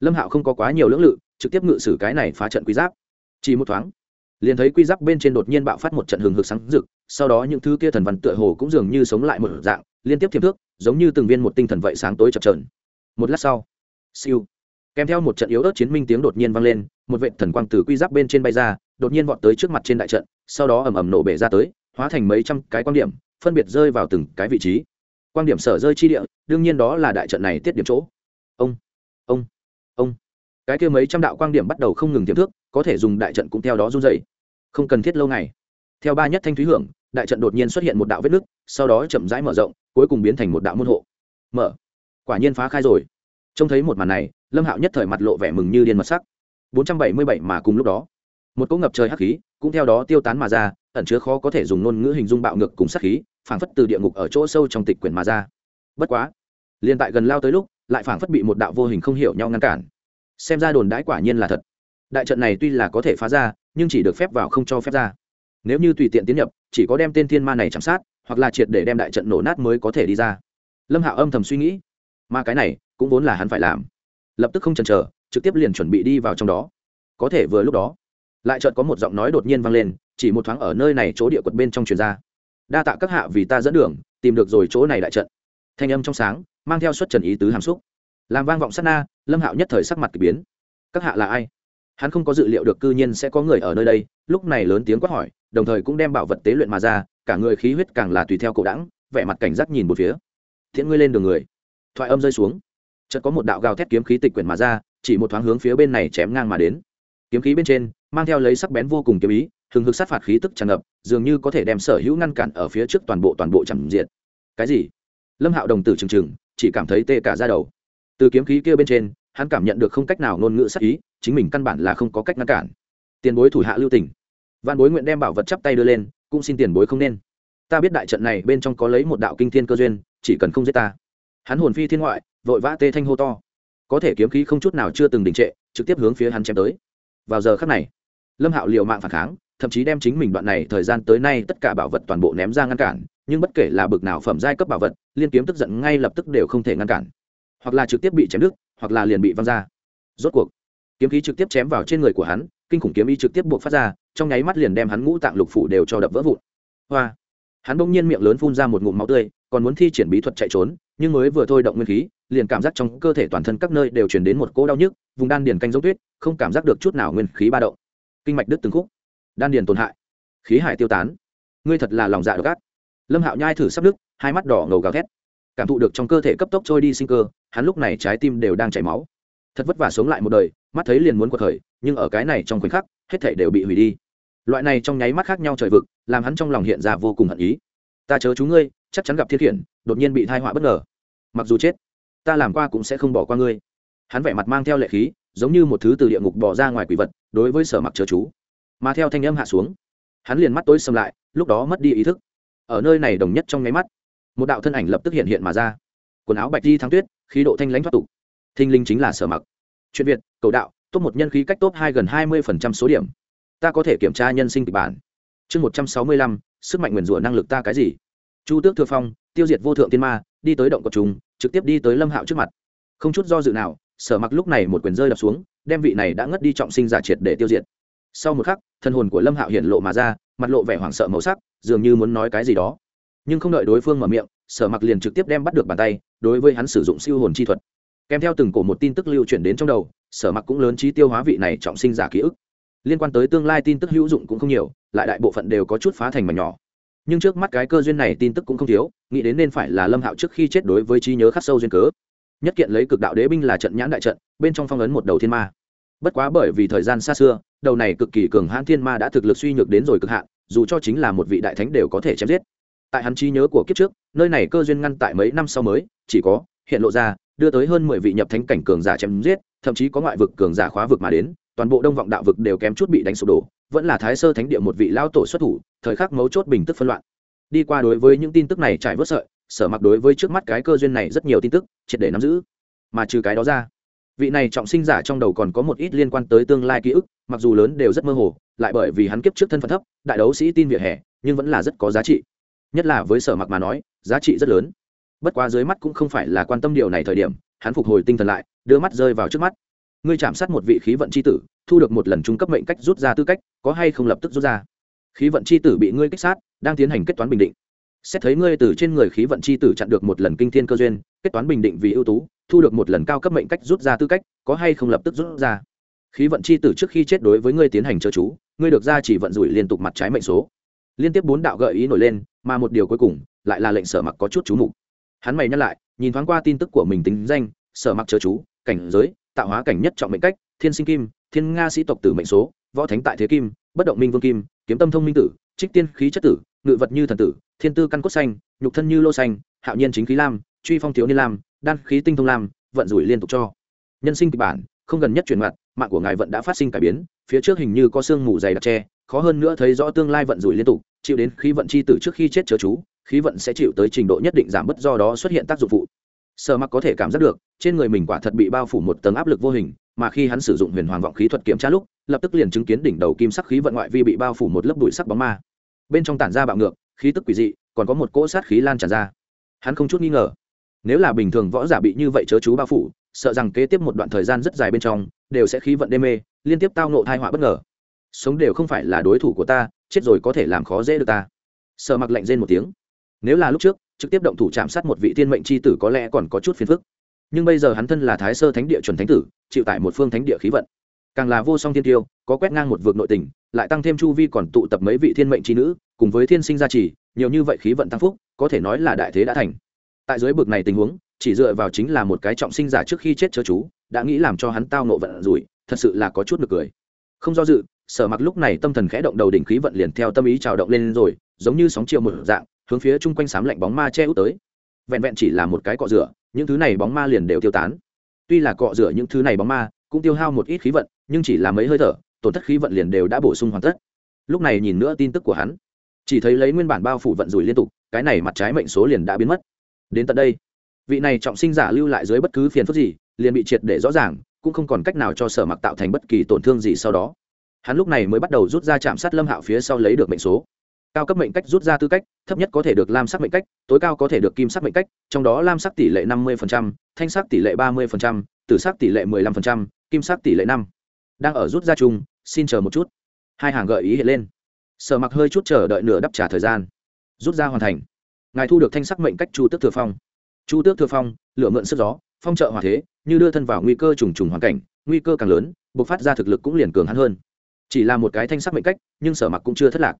lâm hạo không có quá nhiều lưỡng lự, trực tiếp ngự sử cái này phá trận quy giáp. Chỉ một thoáng, liền thấy quy giáp bên trên đột nhiên bạo phát một trận hừng hực sáng rực, sau đó những thứ kia thần văn tựa hồ cũng dường như sống lại một dạng, liên tiếp thiêm thước, giống như từng viên một tinh thần vậy sáng tối chập trờn một lát sau, siêu, kèm theo một trận yếu ớt chiến minh tiếng đột nhiên vang lên, một vệ thần quang từ quy giáp bên trên bay ra, đột nhiên vọt tới trước mặt trên đại trận, sau đó ầm ầm nổ bể ra tới hóa thành mấy trăm cái quan điểm, phân biệt rơi vào từng cái vị trí. Quan điểm sở rơi chi địa, đương nhiên đó là đại trận này tiết điểm chỗ. Ông ông ông. Cái kia mấy trăm đạo quan điểm bắt đầu không ngừng tiềm thước có thể dùng đại trận cũng theo đó run dày không cần thiết lâu ngày. Theo ba nhất thanh thúy hưởng, đại trận đột nhiên xuất hiện một đạo vết nứt, sau đó chậm rãi mở rộng, cuối cùng biến thành một đạo môn hộ. Mở. Quả nhiên phá khai rồi. Trông thấy một màn này, lâm hạo nhất thời mặt lộ vẻ mừng như điên mật sắc. 477 mà cùng lúc đó, một cỗ ngập trời hắc khí cũng theo đó tiêu tán mà ra ẩn chứa khó có thể dùng ngôn ngữ hình dung bạo ngược cùng sát khí, phảng phất từ địa ngục ở chỗ sâu trong tịch quyển mà ra. Bất quá, liền tại gần lao tới lúc, lại phảng phất bị một đạo vô hình không hiểu nhau ngăn cản. Xem ra đồn đãi quả nhiên là thật. Đại trận này tuy là có thể phá ra, nhưng chỉ được phép vào không cho phép ra. Nếu như tùy tiện tiến nhập, chỉ có đem tên thiên ma này chạm sát, hoặc là triệt để đem đại trận nổ nát mới có thể đi ra. Lâm hạo âm thầm suy nghĩ. Mà cái này, cũng vốn là hắn phải làm. Lập tức không chần chờ, trực tiếp liền chuẩn bị đi vào trong đó. Có thể vừa lúc đó lại chợt có một giọng nói đột nhiên vang lên, chỉ một thoáng ở nơi này chỗ địa quật bên trong truyền ra. Đa tạ các hạ vì ta dẫn đường, tìm được rồi chỗ này đại trận. Thanh âm trong sáng, mang theo xuất trần ý tứ hàm xúc. Làm vang vọng sát na, lâm hạo nhất thời sắc mặt k ỳ biến. Các hạ là ai? Hắn không có dự liệu được cư nhiên sẽ có người ở nơi đây, lúc này lớn tiếng quát hỏi, đồng thời cũng đem bảo vật tế luyện mà ra, cả người khí huyết càng là tùy theo cổ đẳng, vẻ mặt cảnh giác nhìn một phía. Thiện ngươi lên đường người. Thoại âm rơi xuống. Chợt có một đạo gào thét kiếm khí tịch quyển mà ra, chỉ một thoáng hướng phía bên này chém ngang mà đến. Kiếm khí bên trên mang theo lấy sắc bén vô cùng kiếm ý, hừng hực sát phạt khí tức tràn ngập, dường như có thể đem sở hữu ngăn cản ở phía trước toàn bộ toàn bộ chẳng diện cái gì? Lâm hạo đồng tử trừng trừng, chỉ cảm thấy tê cả ra đầu. Từ kiếm khí kia bên trên, hắn cảm nhận được không cách nào ngôn ngữ sắc ý, chính mình căn bản là không có cách ngăn cản. Tiền bối thủ hạ lưu tình. Văn bối nguyện đem bảo vật chắp tay đưa lên, cũng xin tiền bối không nên. Ta biết đại trận này bên trong có lấy một đạo kinh thiên cơ duyên, chỉ cần không giết ta. Hắn hồn phi thiên ngoại, vội vã tê thanh hô to. Có thể kiếm khí không chút nào chưa từng đình trệ, trực tiếp hướng phía hắn chém tới. Vào giờ khắc này lâm hạo liều mạng phản kháng, thậm chí đem chính mình đoạn này thời gian tới nay tất cả bảo vật toàn bộ ném ra ngăn cản, nhưng bất kể là bực nào phẩm giai cấp bảo vật, liên kiếm tức giận ngay lập tức đều không thể ngăn cản. Hoặc là trực tiếp bị chém đứt, hoặc là liền bị văng ra. Rốt cuộc, kiếm khí trực tiếp chém vào trên người của hắn, kinh khủng kiếm y trực tiếp buộc phát ra, trong nháy mắt liền đem hắn ngũ tạng lục phủ đều cho đập vỡ vụn. Hoa! Hắn bỗng nhiên miệng lớn phun ra một ngụm máu tươi, còn muốn thi triển bí thuật chạy trốn, nhưng mới vừa thôi động nguyên khí, liền cảm giác trong cơ thể toàn thân các nơi đều chuyển đến một cỗ đau nhức, vùng đan điền canh giống tuyết, không cảm giác được chút nào nguyên khí ba động kinh mạch đứt từng khúc. Đan điền tổn hại. Khí hải tiêu tán. Ngươi thật là lòng dạ độc ác. Lâm hạo nhai thử sắp đứt, hai mắt đỏ ngầu gào thét. Cảm thụ được trong cơ thể cấp tốc trôi đi sinh cơ, hắn lúc này trái tim đều đang chảy máu. Thật vất vả sống lại một đời, mắt thấy liền muốn cuộc khởi, nhưng ở cái này trong khoảnh khắc, hết thể đều bị hủy đi. Loại này trong nháy mắt khác nhau trời vực, làm hắn trong lòng hiện ra vô cùng hận ý. Ta chớ chú ngươi, chắc chắn gặp thiên khiển, đột nhiên bị thai họa bất ngờ. Mặc dù chết, ta làm qua cũng sẽ không bỏ qua ngươi hắn vẻ mặt mang theo lệ khí, giống như một thứ từ địa ngục bỏ ra ngoài quỷ vật, đối với sở mặc chớ chú. Mà theo thanh âm hạ xuống, hắn liền mắt tối xâm lại, lúc đó mất đi ý thức. Ở nơi này đồng nhất trong nháy mắt, một đạo thân ảnh lập tức hiện hiện mà ra. Quần áo bạch di thắng tuyết, khí độ thanh lãnh thoát tục. Thinh linh chính là sở mặc. Chuyện việt, cầu đạo, top một nhân khí cách top hai gần hai mươi số điểm. Ta có thể kiểm tra nhân sinh kịch bản. Chương một trăm sáu mươi lăm, sức mạnh nguyền rủa năng lực ta cái gì? Chu tước thừa phong, tiêu diệt vô thượng tiên ma, đi tới động cọc chúng trực tiếp đi tới lâm hạo trước mặt. Không chút do dự nào sở mặc lúc này một quyền rơi đập xuống, đem vị này đã ngất đi trọng sinh giả triệt để tiêu diệt. Sau một khắc, thân hồn của lâm hạo hiện lộ mà ra, mặt lộ vẻ hoảng sợ màu sắc, dường như muốn nói cái gì đó. Nhưng không đợi đối phương mở miệng, sở mặc liền trực tiếp đem bắt được bàn tay, đối với hắn sử dụng siêu hồn chi thuật. Kèm theo từng cổ một tin tức lưu chuyển đến trong đầu, sở mặc cũng lớn trí tiêu hóa vị này trọng sinh giả ký ức. Liên quan tới tương lai tin tức hữu dụng cũng không nhiều, lại đại bộ phận đều có chút phá thành mà nhỏ. Nhưng trước mắt cái cơ duyên này tin tức cũng không thiếu, nghĩ đến nên phải là lâm hạo trước khi chết đối với trí nhớ khắc sâu duyên cớ nhất kiện lấy cực đạo đế binh là trận nhãn đại trận, bên trong phong ấn một đầu thiên ma. Bất quá bởi vì thời gian xa xưa, đầu này cực kỳ cường hãn thiên ma đã thực lực suy nhược đến rồi cực hạn, dù cho chính là một vị đại thánh đều có thể chém giết. Tại hắn trí nhớ của kiếp trước, nơi này cơ duyên ngăn tại mấy năm sau mới, chỉ có, hiện lộ ra, đưa tới hơn mười vị nhập thánh cảnh cường giả chém giết, thậm chí có ngoại vực cường giả khóa vực mà đến, toàn bộ đông vọng đạo vực đều kém chút bị đánh sụp đổ, vẫn là thái sơ thánh địa một vị lao tổ xuất thủ, thời khắc mấu chốt bình tức phân loạn. Đi qua đối với những tin tức này trải vớt sợi sở mặc đối với trước mắt cái cơ duyên này rất nhiều tin tức, triệt để nắm giữ. Mà trừ cái đó ra, vị này trọng sinh giả trong đầu còn có một ít liên quan tới tương lai ký ức, mặc dù lớn đều rất mơ hồ, lại bởi vì hắn kiếp trước thân phận thấp, đại đấu sĩ tin vỉa hè, nhưng vẫn là rất có giá trị. Nhất là với sở mặc mà nói, giá trị rất lớn. Bất quá dưới mắt cũng không phải là quan tâm điều này thời điểm, hắn phục hồi tinh thần lại, đưa mắt rơi vào trước mắt. Ngươi chạm sát một vị khí vận c h i tử, thu được một lần trung cấp mệnh cách rút ra tư cách, có hay không lập tức rút ra? Khí vận c h i tử bị ngươi kích sát, đang tiến hành kết toán bình định xét thấy ngươi từ trên người khí vận c h i tử chặn được một lần kinh thiên cơ duyên, kết toán bình định vì ưu tú, thu được một lần cao cấp mệnh cách rút ra tư cách, có hay không lập tức rút ra? Khí vận c h i tử trước khi chết đối với ngươi tiến hành chớ chú, ngươi được ra chỉ vận rủi liên tục mặt trái mệnh số. Liên tiếp bốn đạo gợi ý nổi lên, mà một điều cuối cùng lại là lệnh sở mặc có chút chú mục. Hắn mày nhắc lại, nhìn thoáng qua tin tức của mình tính danh, sở mặc chớ chú, cảnh giới, tạo hóa cảnh nhất trọng mệnh cách, thiên sinh kim, thiên nga sĩ tộc tử mệnh số, võ thánh tại thế kim, bất động minh vương kim, kiếm tâm thông minh tử, trích tiên khí chất tử, ngự vật như thần tử thiên tư căn cốt xanh, nhục thân như lô xanh, hạo nhiên chính khí lam, truy phong thiếu niên lam, đan khí tinh thông lam, vận rủi liên tục cho. Nhân sinh kịch bản, không gần nhất chuyển mặt mạng của ngài vận đã phát sinh cải biến, phía trước hình như có sương mù dày đặc tre khó hơn nữa thấy rõ tương lai vận rủi liên tục, chịu đến khí vận chi tử trước khi chết chớ chú, khí vận sẽ chịu tới trình độ nhất định giảm bớt do đó xuất hiện tác dụng phụ. Sợ mặc có thể cảm giác được, trên người mình quả thật bị bao phủ một tầng áp lực vô hình, mà khi hắn sử dụng huyền hoàng vọng khí thuật kiểm tra lúc, lập tức liền chứng kiến đỉnh đầu kim sắc khí vận ngoại vi bị bao phủ một lớp bụi sắc bóng ma. Bên trong tản ra bạo ngược khí tức quỷ dị, còn có một cỗ sát khí lan tràn ra. Hắn không chút nghi ngờ. Nếu là bình thường võ giả bị như vậy chớ chú bao phủ, sợ rằng kế tiếp một đoạn thời gian rất dài bên trong, đều sẽ khí vận đê mê, liên tiếp tao nộ thai họa bất ngờ. Sống đều không phải là đối thủ của ta, chết rồi có thể làm khó dễ được ta. Sợ mặc lạnh rên một tiếng. Nếu là lúc trước, trực tiếp động thủ chạm sát một vị thiên mệnh c h i tử có lẽ còn có chút phiền phức. Nhưng bây giờ hắn thân là thái sơ thánh địa chuẩn thánh tử, chịu tại một phương thánh địa khí vận. Càng là vô song thiên tiêu, có quét ngang một vực nội tình, lại tăng thêm chu vi còn tụ tập mấy vị thiên mệnh trí nữ cùng với thiên sinh gia trì, nhiều như vậy khí vận tăng phúc, có thể nói là đại thế đã thành. Tại dưới bực này tình huống, chỉ dựa vào chính là một cái trọng sinh giả trước khi chết chớ chú, đã nghĩ làm cho hắn tao nộ vận rủi, thật sự là có chút nực cười. Không do dự, sở mặc lúc này tâm thần khẽ động đầu đỉnh khí vận liền theo tâm ý trào động lên rồi, giống như sóng chiều một dạng, hướng phía chung quanh sám lạnh bóng ma che út tới. Vẹn vẹn chỉ là một cái cọ rửa, những thứ này bóng ma liền đều tiêu tán. Tuy là cọ rửa những thứ này bóng ma, cũng tiêu hao một ít khí vận, nhưng chỉ là mấy hơi thở, tổn thất khí vận liền đều đã bổ sung hoàn tất. Lúc này nhìn nữa tin tức của hắn chỉ thấy lấy nguyên bản bao phủ vận rủi liên tục cái này mặt trái mệnh số liền đã biến mất. Đến tận đây vị này trọng sinh giả lưu lại dưới bất cứ phiền phức gì liền bị triệt để rõ ràng cũng không còn cách nào cho sở mặc tạo thành bất kỳ tổn thương gì sau đó. Hắn lúc này mới bắt đầu rút ra chạm sát lâm hạo phía sau lấy được mệnh số. Cao cấp mệnh cách rút ra tư cách thấp nhất có thể được lam sắc mệnh cách tối cao có thể được kim sắc mệnh cách trong đó lam sắc tỷ lệ năm mươi thanh sắc tỷ lệ ba mươi tử sắc tỷ lệ 15%, kim sắc tỷ lệ năm. Đang ở rút ra chung xin chờ một chút. Hai hàng gợi ý hiện lên sở mặc hơi chút chờ đợi nửa đắp trả thời gian. Rút ra hoàn thành. Ngài thu được thanh sắc mệnh cách chu tước thừa phong. Chu tước thừa phong lựa mượn sức gió, phong trợ hòa thế, như đưa thân vào nguy cơ trùng trùng hoàn cảnh, nguy cơ càng lớn buộc phát ra thực lực cũng liền cường hắn hơn. Chỉ là một cái thanh sắc mệnh cách, nhưng sở mặc cũng chưa thất lạc.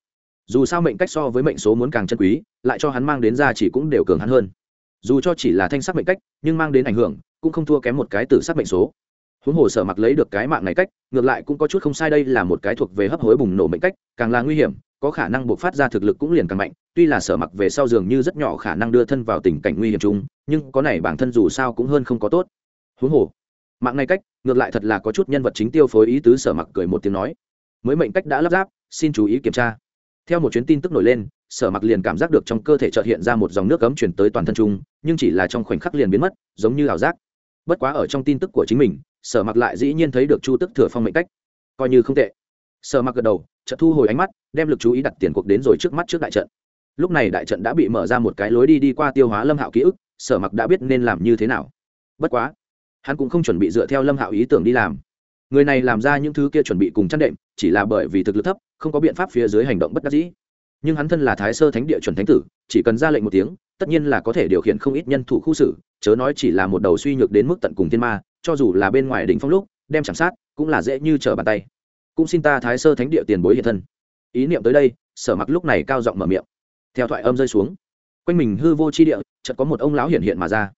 Dù sao mệnh cách so với mệnh số muốn càng chân quý, lại cho hắn mang đến ra chỉ cũng đều cường hắn hơn. Dù cho chỉ là thanh sắc mệnh cách, nhưng mang đến ảnh hưởng, cũng không thua kém một cái tử sắc mệnh số huống hồ sở mặc lấy được cái mạng này cách, ngược lại cũng có chút không sai, đây là một cái thuộc về hấp hối bùng nổ mệnh cách, càng là nguy hiểm, có khả năng buộc phát ra thực lực cũng liền càng mạnh. Tuy là sở mặc về sau dường như rất nhỏ khả năng đưa thân vào tình cảnh nguy hiểm chung, nhưng có này bản thân dù sao cũng hơn không có tốt. Huống hồ, mạng này cách, ngược lại thật là có chút nhân vật chính tiêu phối ý tứ, sở mặc cười một tiếng nói. Mới mệnh cách đã lắp ráp, xin chú ý kiểm tra. Theo một chuyến tin tức nổi lên, sở mặc liền cảm giác được trong cơ thể trợt hiện ra một dòng nước cấm chuyển tới toàn thân chung, nhưng chỉ là trong khoảnh khắc liền biến mất, giống như ảo giác. Bất quá ở trong tin tức của chính mình sở mặc lại dĩ nhiên thấy được chu tức thừa phong mệnh cách. Coi như không tệ. Sở mặc gật đầu, chợt thu hồi ánh mắt, đem lực chú ý đặt tiền cuộc đến rồi trước mắt trước đại trận. Lúc này đại trận đã bị mở ra một cái lối đi đi qua tiêu hóa lâm hạo ký ức, sở mặc đã biết nên làm như thế nào. Bất quá, hắn cũng không chuẩn bị dựa theo lâm hạo ý tưởng đi làm. Người này làm ra những thứ kia chuẩn bị cùng chăn đệm, chỉ là bởi vì thực lực thấp, không có biện pháp phía dưới hành động bất đắc dĩ. Nhưng hắn thân là thái sơ thánh địa chuẩn thánh tử, chỉ cần ra lệnh một tiếng, tất nhiên là có thể điều khiển không ít nhân thủ khu xử, chớ nói chỉ là một đầu suy nhược đến mức tận cùng thiên ma cho dù là bên ngoài đỉnh phong lúc, đem chạm sát, cũng là dễ như trở bàn tay. Cũng xin ta thái sơ thánh địa tiền bối hiện thân. Ý niệm tới đây, sở mặc lúc này cao giọng mở miệng. Theo thoại âm rơi xuống, quanh mình hư vô chi địa, chợt có một ông lão hiện hiện mà ra.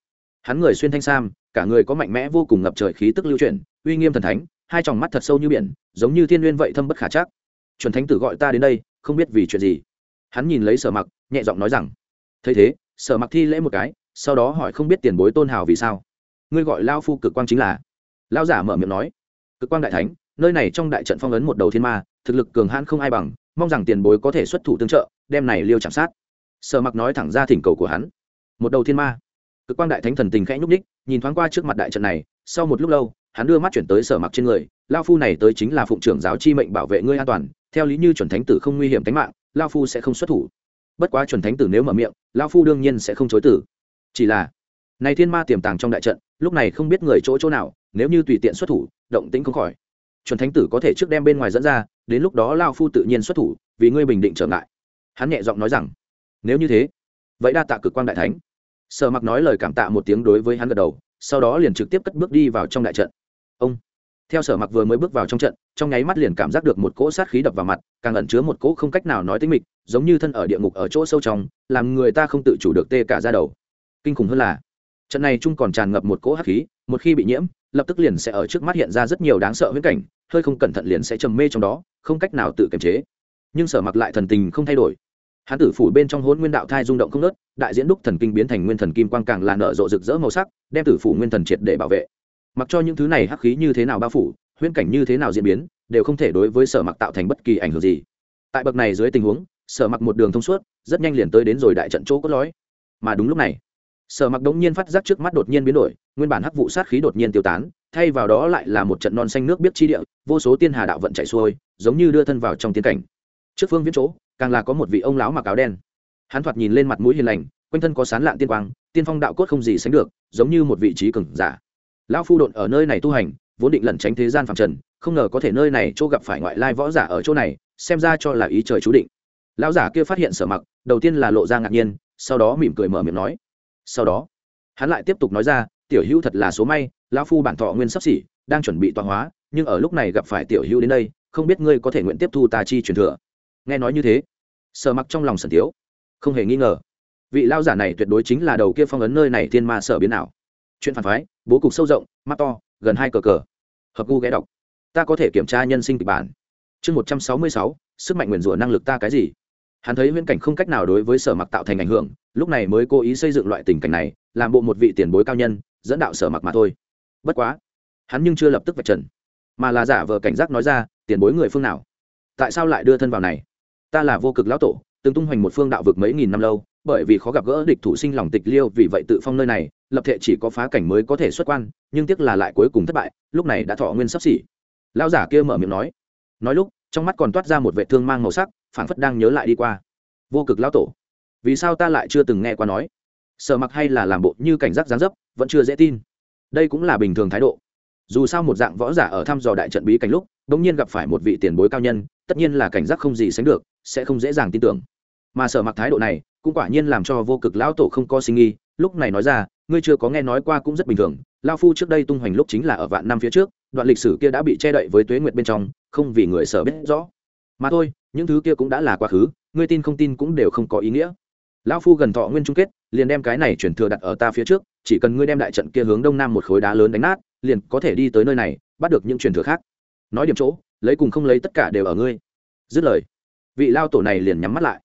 Hắn người xuyên thanh sam, cả người có mạnh mẽ vô cùng ngập trời khí tức lưu chuyển, uy nghiêm thần thánh, hai tròng mắt thật sâu như biển, giống như thiên nguyên vậy thâm bất khả chắc. Chuẩn thánh tử gọi ta đến đây, không biết vì chuyện gì. Hắn nhìn lấy sở mặc, nhẹ giọng nói rằng, thấy thế, sở mặc thi lễ một cái, sau đó hỏi không biết tiền bối tôn hào vì sao ngươi gọi lao phu cực quang chính là lao giả mở miệng nói cực quang đại thánh nơi này trong đại trận phong ấn một đầu thiên ma thực lực cường hãn không ai bằng mong rằng tiền bối có thể xuất thủ tương trợ đem này liêu chạm sát sở mặc nói thẳng ra thỉnh cầu của hắn một đầu thiên ma cực quang đại thánh thần tình khẽ nhúc ních nhìn thoáng qua trước mặt đại trận này sau một lúc lâu hắn đưa mắt chuyển tới sở mặc trên người lao phu này tới chính là phụng trưởng giáo chi mệnh bảo vệ ngươi an toàn theo lý như chuẩn thánh tử không nguy hiểm tính mạng lao phu sẽ không xuất thủ bất quá chuẩn thánh tử nếu mở miệng lao phu đương nhiên sẽ không chối tử chỉ là này thiên ma tiềm tàng trong đại trận, lúc này không biết người chỗ chỗ nào, nếu như tùy tiện xuất thủ, động tĩnh không khỏi. Chuẩn thánh tử có thể trước đem bên ngoài dẫn ra, đến lúc đó lao phu tự nhiên xuất thủ, vì ngươi bình định trở ngại. Hắn nhẹ giọng nói rằng, nếu như thế, vậy đa tạ cực quan đại thánh. Sở mặc nói lời cảm tạ một tiếng đối với hắn gật đầu, sau đó liền trực tiếp cất bước đi vào trong đại trận. Ông, theo sở mặc vừa mới bước vào trong trận, trong nháy mắt liền cảm giác được một cỗ sát khí đập vào mặt, càng ẩn chứa một cỗ không cách nào nói tính mịch, giống như thân ở địa ngục ở chỗ sâu trong, làm người ta không tự chủ được tê cả ra đầu. Kinh khủng hơn là trận này chung còn tràn ngập một cỗ hắc khí, một khi bị nhiễm, lập tức liền sẽ ở trước mắt hiện ra rất nhiều đáng sợ huyễn cảnh, hơi không cẩn thận liền sẽ trầm mê trong đó, không cách nào tự kiềm chế. Nhưng sở mặc lại thần tình không thay đổi. Hán tử phủ bên trong hôn nguyên đạo thai rung động không nớt đại diễn đúc thần kinh biến thành nguyên thần kim quang càng là nở rộ rực rỡ màu sắc, đem tử phủ nguyên thần triệt để bảo vệ. Mặc cho những thứ này hắc khí như thế nào bao phủ, huyễn cảnh như thế nào diễn biến, đều không thể đối với sở mặc tạo thành bất kỳ ảnh hưởng gì. Tại bậc này dưới tình huống, sở mặc một đường thông suốt, rất nhanh liền tới đến rồi đại trận chỗ cốt lõi. Mà đúng lúc này sở mặc đống nhiên phát giác trước mắt đột nhiên biến đổi, nguyên bản hắc vụ sát khí đột nhiên tiêu tán, thay vào đó lại là một trận non xanh nước biết chi địa, vô số tiên hà đạo vận chạy xuôi, giống như đưa thân vào trong tiên cảnh. Trước phương viễn chỗ, càng là có một vị ông lão mặc áo đen. Hắn thoạt nhìn lên mặt mũi hiền lành, quanh thân có sán lạn tiên quang, tiên phong đạo cốt không gì sánh được, giống như một vị trí cường giả. Lão phu đột ở nơi này tu hành, vốn định lẩn tránh thế gian phàm trần, không ngờ có thể nơi này chỗ gặp phải ngoại lai võ giả ở chỗ này, xem ra cho là ý trời chú định. Lão giả kia phát hiện sở mặc, đầu tiên là lộ ra ngạc nhiên, sau đó mỉm cười mở miệng nói sau đó, hắn lại tiếp tục nói ra, tiểu hữu thật là số may, lão phu bản thọ nguyên sắp xỉ, đang chuẩn bị tọa hóa, nhưng ở lúc này gặp phải tiểu hữu đến đây, không biết ngươi có thể nguyện tiếp thu tà chi truyền thừa. Nghe nói như thế sợ mặc trong lòng sần thiếu, không hề nghi ngờ. Vị lao giả này tuyệt đối chính là đầu kia phong ấn nơi này thiên ma sở biến nào chuyện phản phái, bố cục sâu rộng, mắt to, gần hai cờ cờ. Hợp gu ghé đọc. Ta có thể kiểm tra nhân sinh kịch bản. Chương một trăm sáu mươi sáu, sức mạnh nguyền rủa năng lực ta cái gì? Hắn thấy huyễn cảnh không cách nào đối với sở mặc tạo thành ảnh hưởng, lúc này mới cố ý xây dựng loại tình cảnh này, làm bộ một vị tiền bối cao nhân, dẫn đạo sở mặc mà thôi. Bất quá, hắn nhưng chưa lập tức vạch trần, mà là giả vờ cảnh giác nói ra, tiền bối người phương nào? Tại sao lại đưa thân vào này? Ta là vô cực lão tổ, từng tung hoành một phương đạo vực mấy nghìn năm lâu, bởi vì khó gặp gỡ địch thủ sinh lòng tịch liêu, vì vậy tự phong nơi này, lập thể chỉ có phá cảnh mới có thể xuất quan, nhưng tiếc là lại cuối cùng thất bại, lúc này đã thọ nguyên sắp xỉ. Lão giả kia mở miệng nói. Nói lúc trong mắt còn toát ra một vệ thương mang màu sắc, phảng phất đang nhớ lại đi qua. Vô cực lão tổ, vì sao ta lại chưa từng nghe qua nói? Sợ mặc hay là làm bộ như cảnh giác gián dấp, vẫn chưa dễ tin. Đây cũng là bình thường thái độ. Dù sao một dạng võ giả ở thăm dò đại trận bí cảnh lúc bỗng nhiên gặp phải một vị tiền bối cao nhân, tất nhiên là cảnh giác không gì sánh được, sẽ không dễ dàng tin tưởng. Mà sở mặc thái độ này, cũng quả nhiên làm cho vô cực lão tổ không có sinh nghi lúc này nói ra, ngươi chưa có nghe nói qua cũng rất bình thường lao phu trước đây tung hoành lúc chính là ở vạn năm phía trước, đoạn lịch sử kia đã bị che đậy với tuế nguyệt bên trong, không vì người sở biết rõ. Mà thôi, những thứ kia cũng đã là quá khứ, ngươi tin không tin cũng đều không có ý nghĩa. Lão phu gần thọ nguyên chung kết, liền đem cái này chuyển thừa đặt ở ta phía trước, chỉ cần ngươi đem đại trận kia hướng đông nam một khối đá lớn đánh nát, liền có thể đi tới nơi này, bắt được những truyền thừa khác. Nói điểm chỗ, lấy cùng không lấy tất cả đều ở ngươi. Dứt lời, vị lao tổ này liền nhắm mắt lại.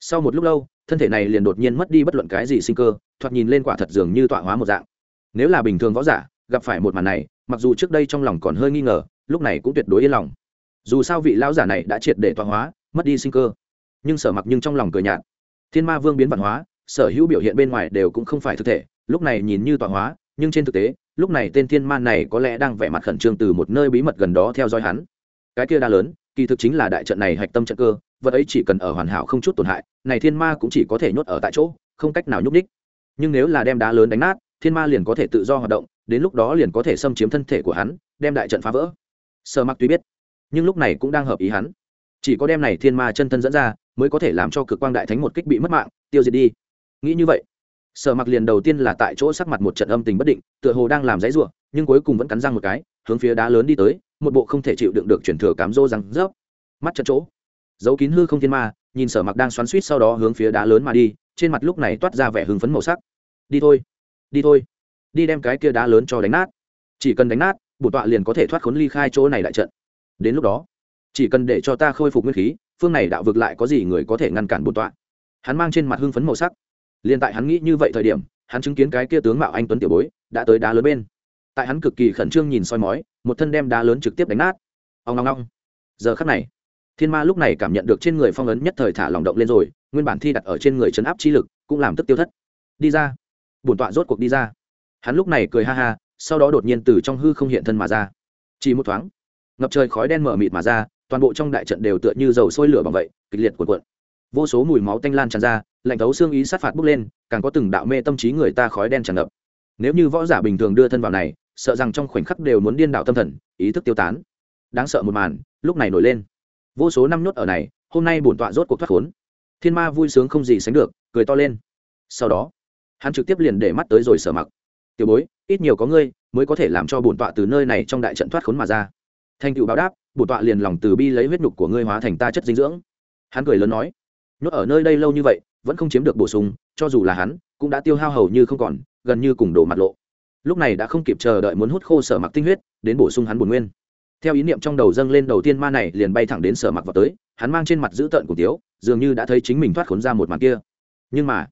Sau một lúc lâu, thân thể này liền đột nhiên mất đi bất luận cái gì sinh cơ, thoạt nhìn lên quả thật dường như tọa hóa một dạng nếu là bình thường võ giả, gặp phải một màn này, mặc dù trước đây trong lòng còn hơi nghi ngờ, lúc này cũng tuyệt đối yên lòng. Dù sao vị lão giả này đã triệt để tọa hóa, mất đi sinh cơ. Nhưng sở mặc nhưng trong lòng cười nhạt. Thiên ma vương biến văn hóa, sở hữu biểu hiện bên ngoài đều cũng không phải thực thể, lúc này nhìn như tọa hóa, nhưng trên thực tế, lúc này tên thiên ma này có lẽ đang vẻ mặt khẩn trương từ một nơi bí mật gần đó theo dõi hắn. Cái kia đa lớn, kỳ thực chính là đại trận này hạch tâm trận cơ, vật ấy chỉ cần ở hoàn hảo không chút tổn hại, này thiên ma cũng chỉ có thể nhốt ở tại chỗ, không cách nào nhúc ních nhưng nếu là đem đá lớn đánh nát thiên ma liền có thể tự do hoạt động, đến lúc đó liền có thể xâm chiếm thân thể của hắn, đem đại trận phá vỡ. Sợ mặc tuy biết, nhưng lúc này cũng đang hợp ý hắn. Chỉ có đem này thiên ma chân thân dẫn ra, mới có thể làm cho cực quang đại thánh một kích bị mất mạng, tiêu diệt đi. Nghĩ như vậy, sở mặc liền đầu tiên là tại chỗ sắc mặt một trận âm tình bất định, tựa hồ đang làm giấy ruộng nhưng cuối cùng vẫn cắn răng một cái, hướng phía đá lớn đi tới, một bộ không thể chịu đựng được chuyển thừa cám rô răng rớp. Mắt chật chỗ, giấu kín hư không thiên ma, nhìn sở mặc đang xoắn suýt sau đó hướng phía đá lớn mà đi, trên mặt lúc này toát ra vẻ hưng phấn màu sắc. Đi thôi đi thôi. Đi đem cái kia đá lớn cho đánh nát. Chỉ cần đánh nát, bổn tọa liền có thể thoát khốn ly khai chỗ này đại trận. Đến lúc đó, chỉ cần để cho ta khôi phục nguyên khí, phương này đạo vực lại có gì người có thể ngăn cản bổn tọa? Hắn mang trên mặt hưng phấn màu sắc. Liền tại hắn nghĩ như vậy thời điểm, hắn chứng kiến cái kia tướng mạo anh tuấn tiểu bối đã tới đá lớn bên. Tại hắn cực kỳ khẩn trương nhìn soi mói, một thân đem đá lớn trực tiếp đánh nát. Ông ngong ngong giờ khắc này, thiên ma lúc này cảm nhận được trên người phong ấn nhất thời thả lòng động lên rồi, nguyên bản thi đặt ở trên người chấn áp chi lực cũng làm tức tiêu thất. Đi ra bổn tọa rốt cuộc đi ra. Hắn lúc này cười ha ha, sau đó đột nhiên từ trong hư không hiện thân mà ra. Chỉ một thoáng, ngập trời khói đen mở mịt mà ra, toàn bộ trong đại trận đều tựa như dầu sôi lửa bằng vậy, kịch liệt cuộn cuộn. Vô số mùi máu tanh lan tràn ra, lạnh thấu xương ý sát phạt bốc lên, càng có từng đạo mê tâm trí người ta khói đen tràn ngập. Nếu như võ giả bình thường đưa thân vào này, sợ rằng trong khoảnh khắc đều muốn điên đảo tâm thần, ý thức tiêu tán. Đáng sợ một màn, lúc này nổi lên. Vô số năm nhốt ở này, hôm nay bổn tọa rốt cuộc thoát khốn. Thiên ma vui sướng không gì sánh được, cười to lên. Sau đó hắn trực tiếp liền để mắt tới rồi sở mặc. Tiểu bối, ít nhiều có ngươi mới có thể làm cho bổn tọa từ nơi này trong đại trận thoát khốn mà ra. Thanh cựu báo đáp, bổn tọa liền lòng từ bi lấy huyết nhục của ngươi hóa thành ta chất dinh dưỡng. Hắn cười lớn nói, nhốt ở nơi đây lâu như vậy, vẫn không chiếm được bổ sung, cho dù là hắn, cũng đã tiêu hao hầu như không còn, gần như cùng đổ mặt lộ. Lúc này đã không kịp chờ đợi muốn hút khô sở mặc tinh huyết, đến bổ sung hắn bổn nguyên. Theo ý niệm trong đầu dâng lên đầu tiên ma này liền bay thẳng đến sở mặc vào tới, hắn mang trên mặt dữ tợn của tiếu, dường như đã thấy chính mình thoát khốn ra một màn kia. Nhưng mà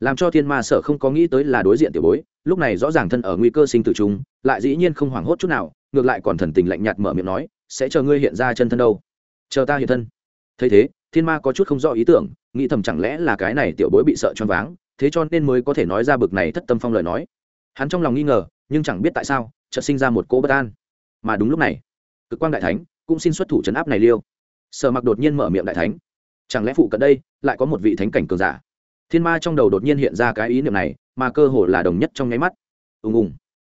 làm cho thiên ma sở không có nghĩ tới là đối diện tiểu bối, lúc này rõ ràng thân ở nguy cơ sinh tử chúng lại dĩ nhiên không hoảng hốt chút nào, ngược lại còn thần tình lạnh nhạt mở miệng nói, sẽ chờ ngươi hiện ra chân thân đâu? Chờ ta hiện thân. Thấy thế, thiên ma có chút không rõ ý tưởng, nghĩ thầm chẳng lẽ là cái này tiểu bối bị sợ choáng váng, thế cho nên mới có thể nói ra bực này thất tâm phong lời nói. Hắn trong lòng nghi ngờ, nhưng chẳng biết tại sao, chợt sinh ra một cỗ bất an. Mà đúng lúc này, cực quang đại thánh cũng xin xuất thủ trấn áp này liêu. Sở mặc đột nhiên mở miệng đại thánh. Chẳng lẽ phụ cận đây lại có một vị thánh cảnh cường giả? Thiên ma trong đầu đột nhiên hiện ra cái ý niệm này, mà cơ hồ là đồng nhất trong nháy mắt. Ùng ùng.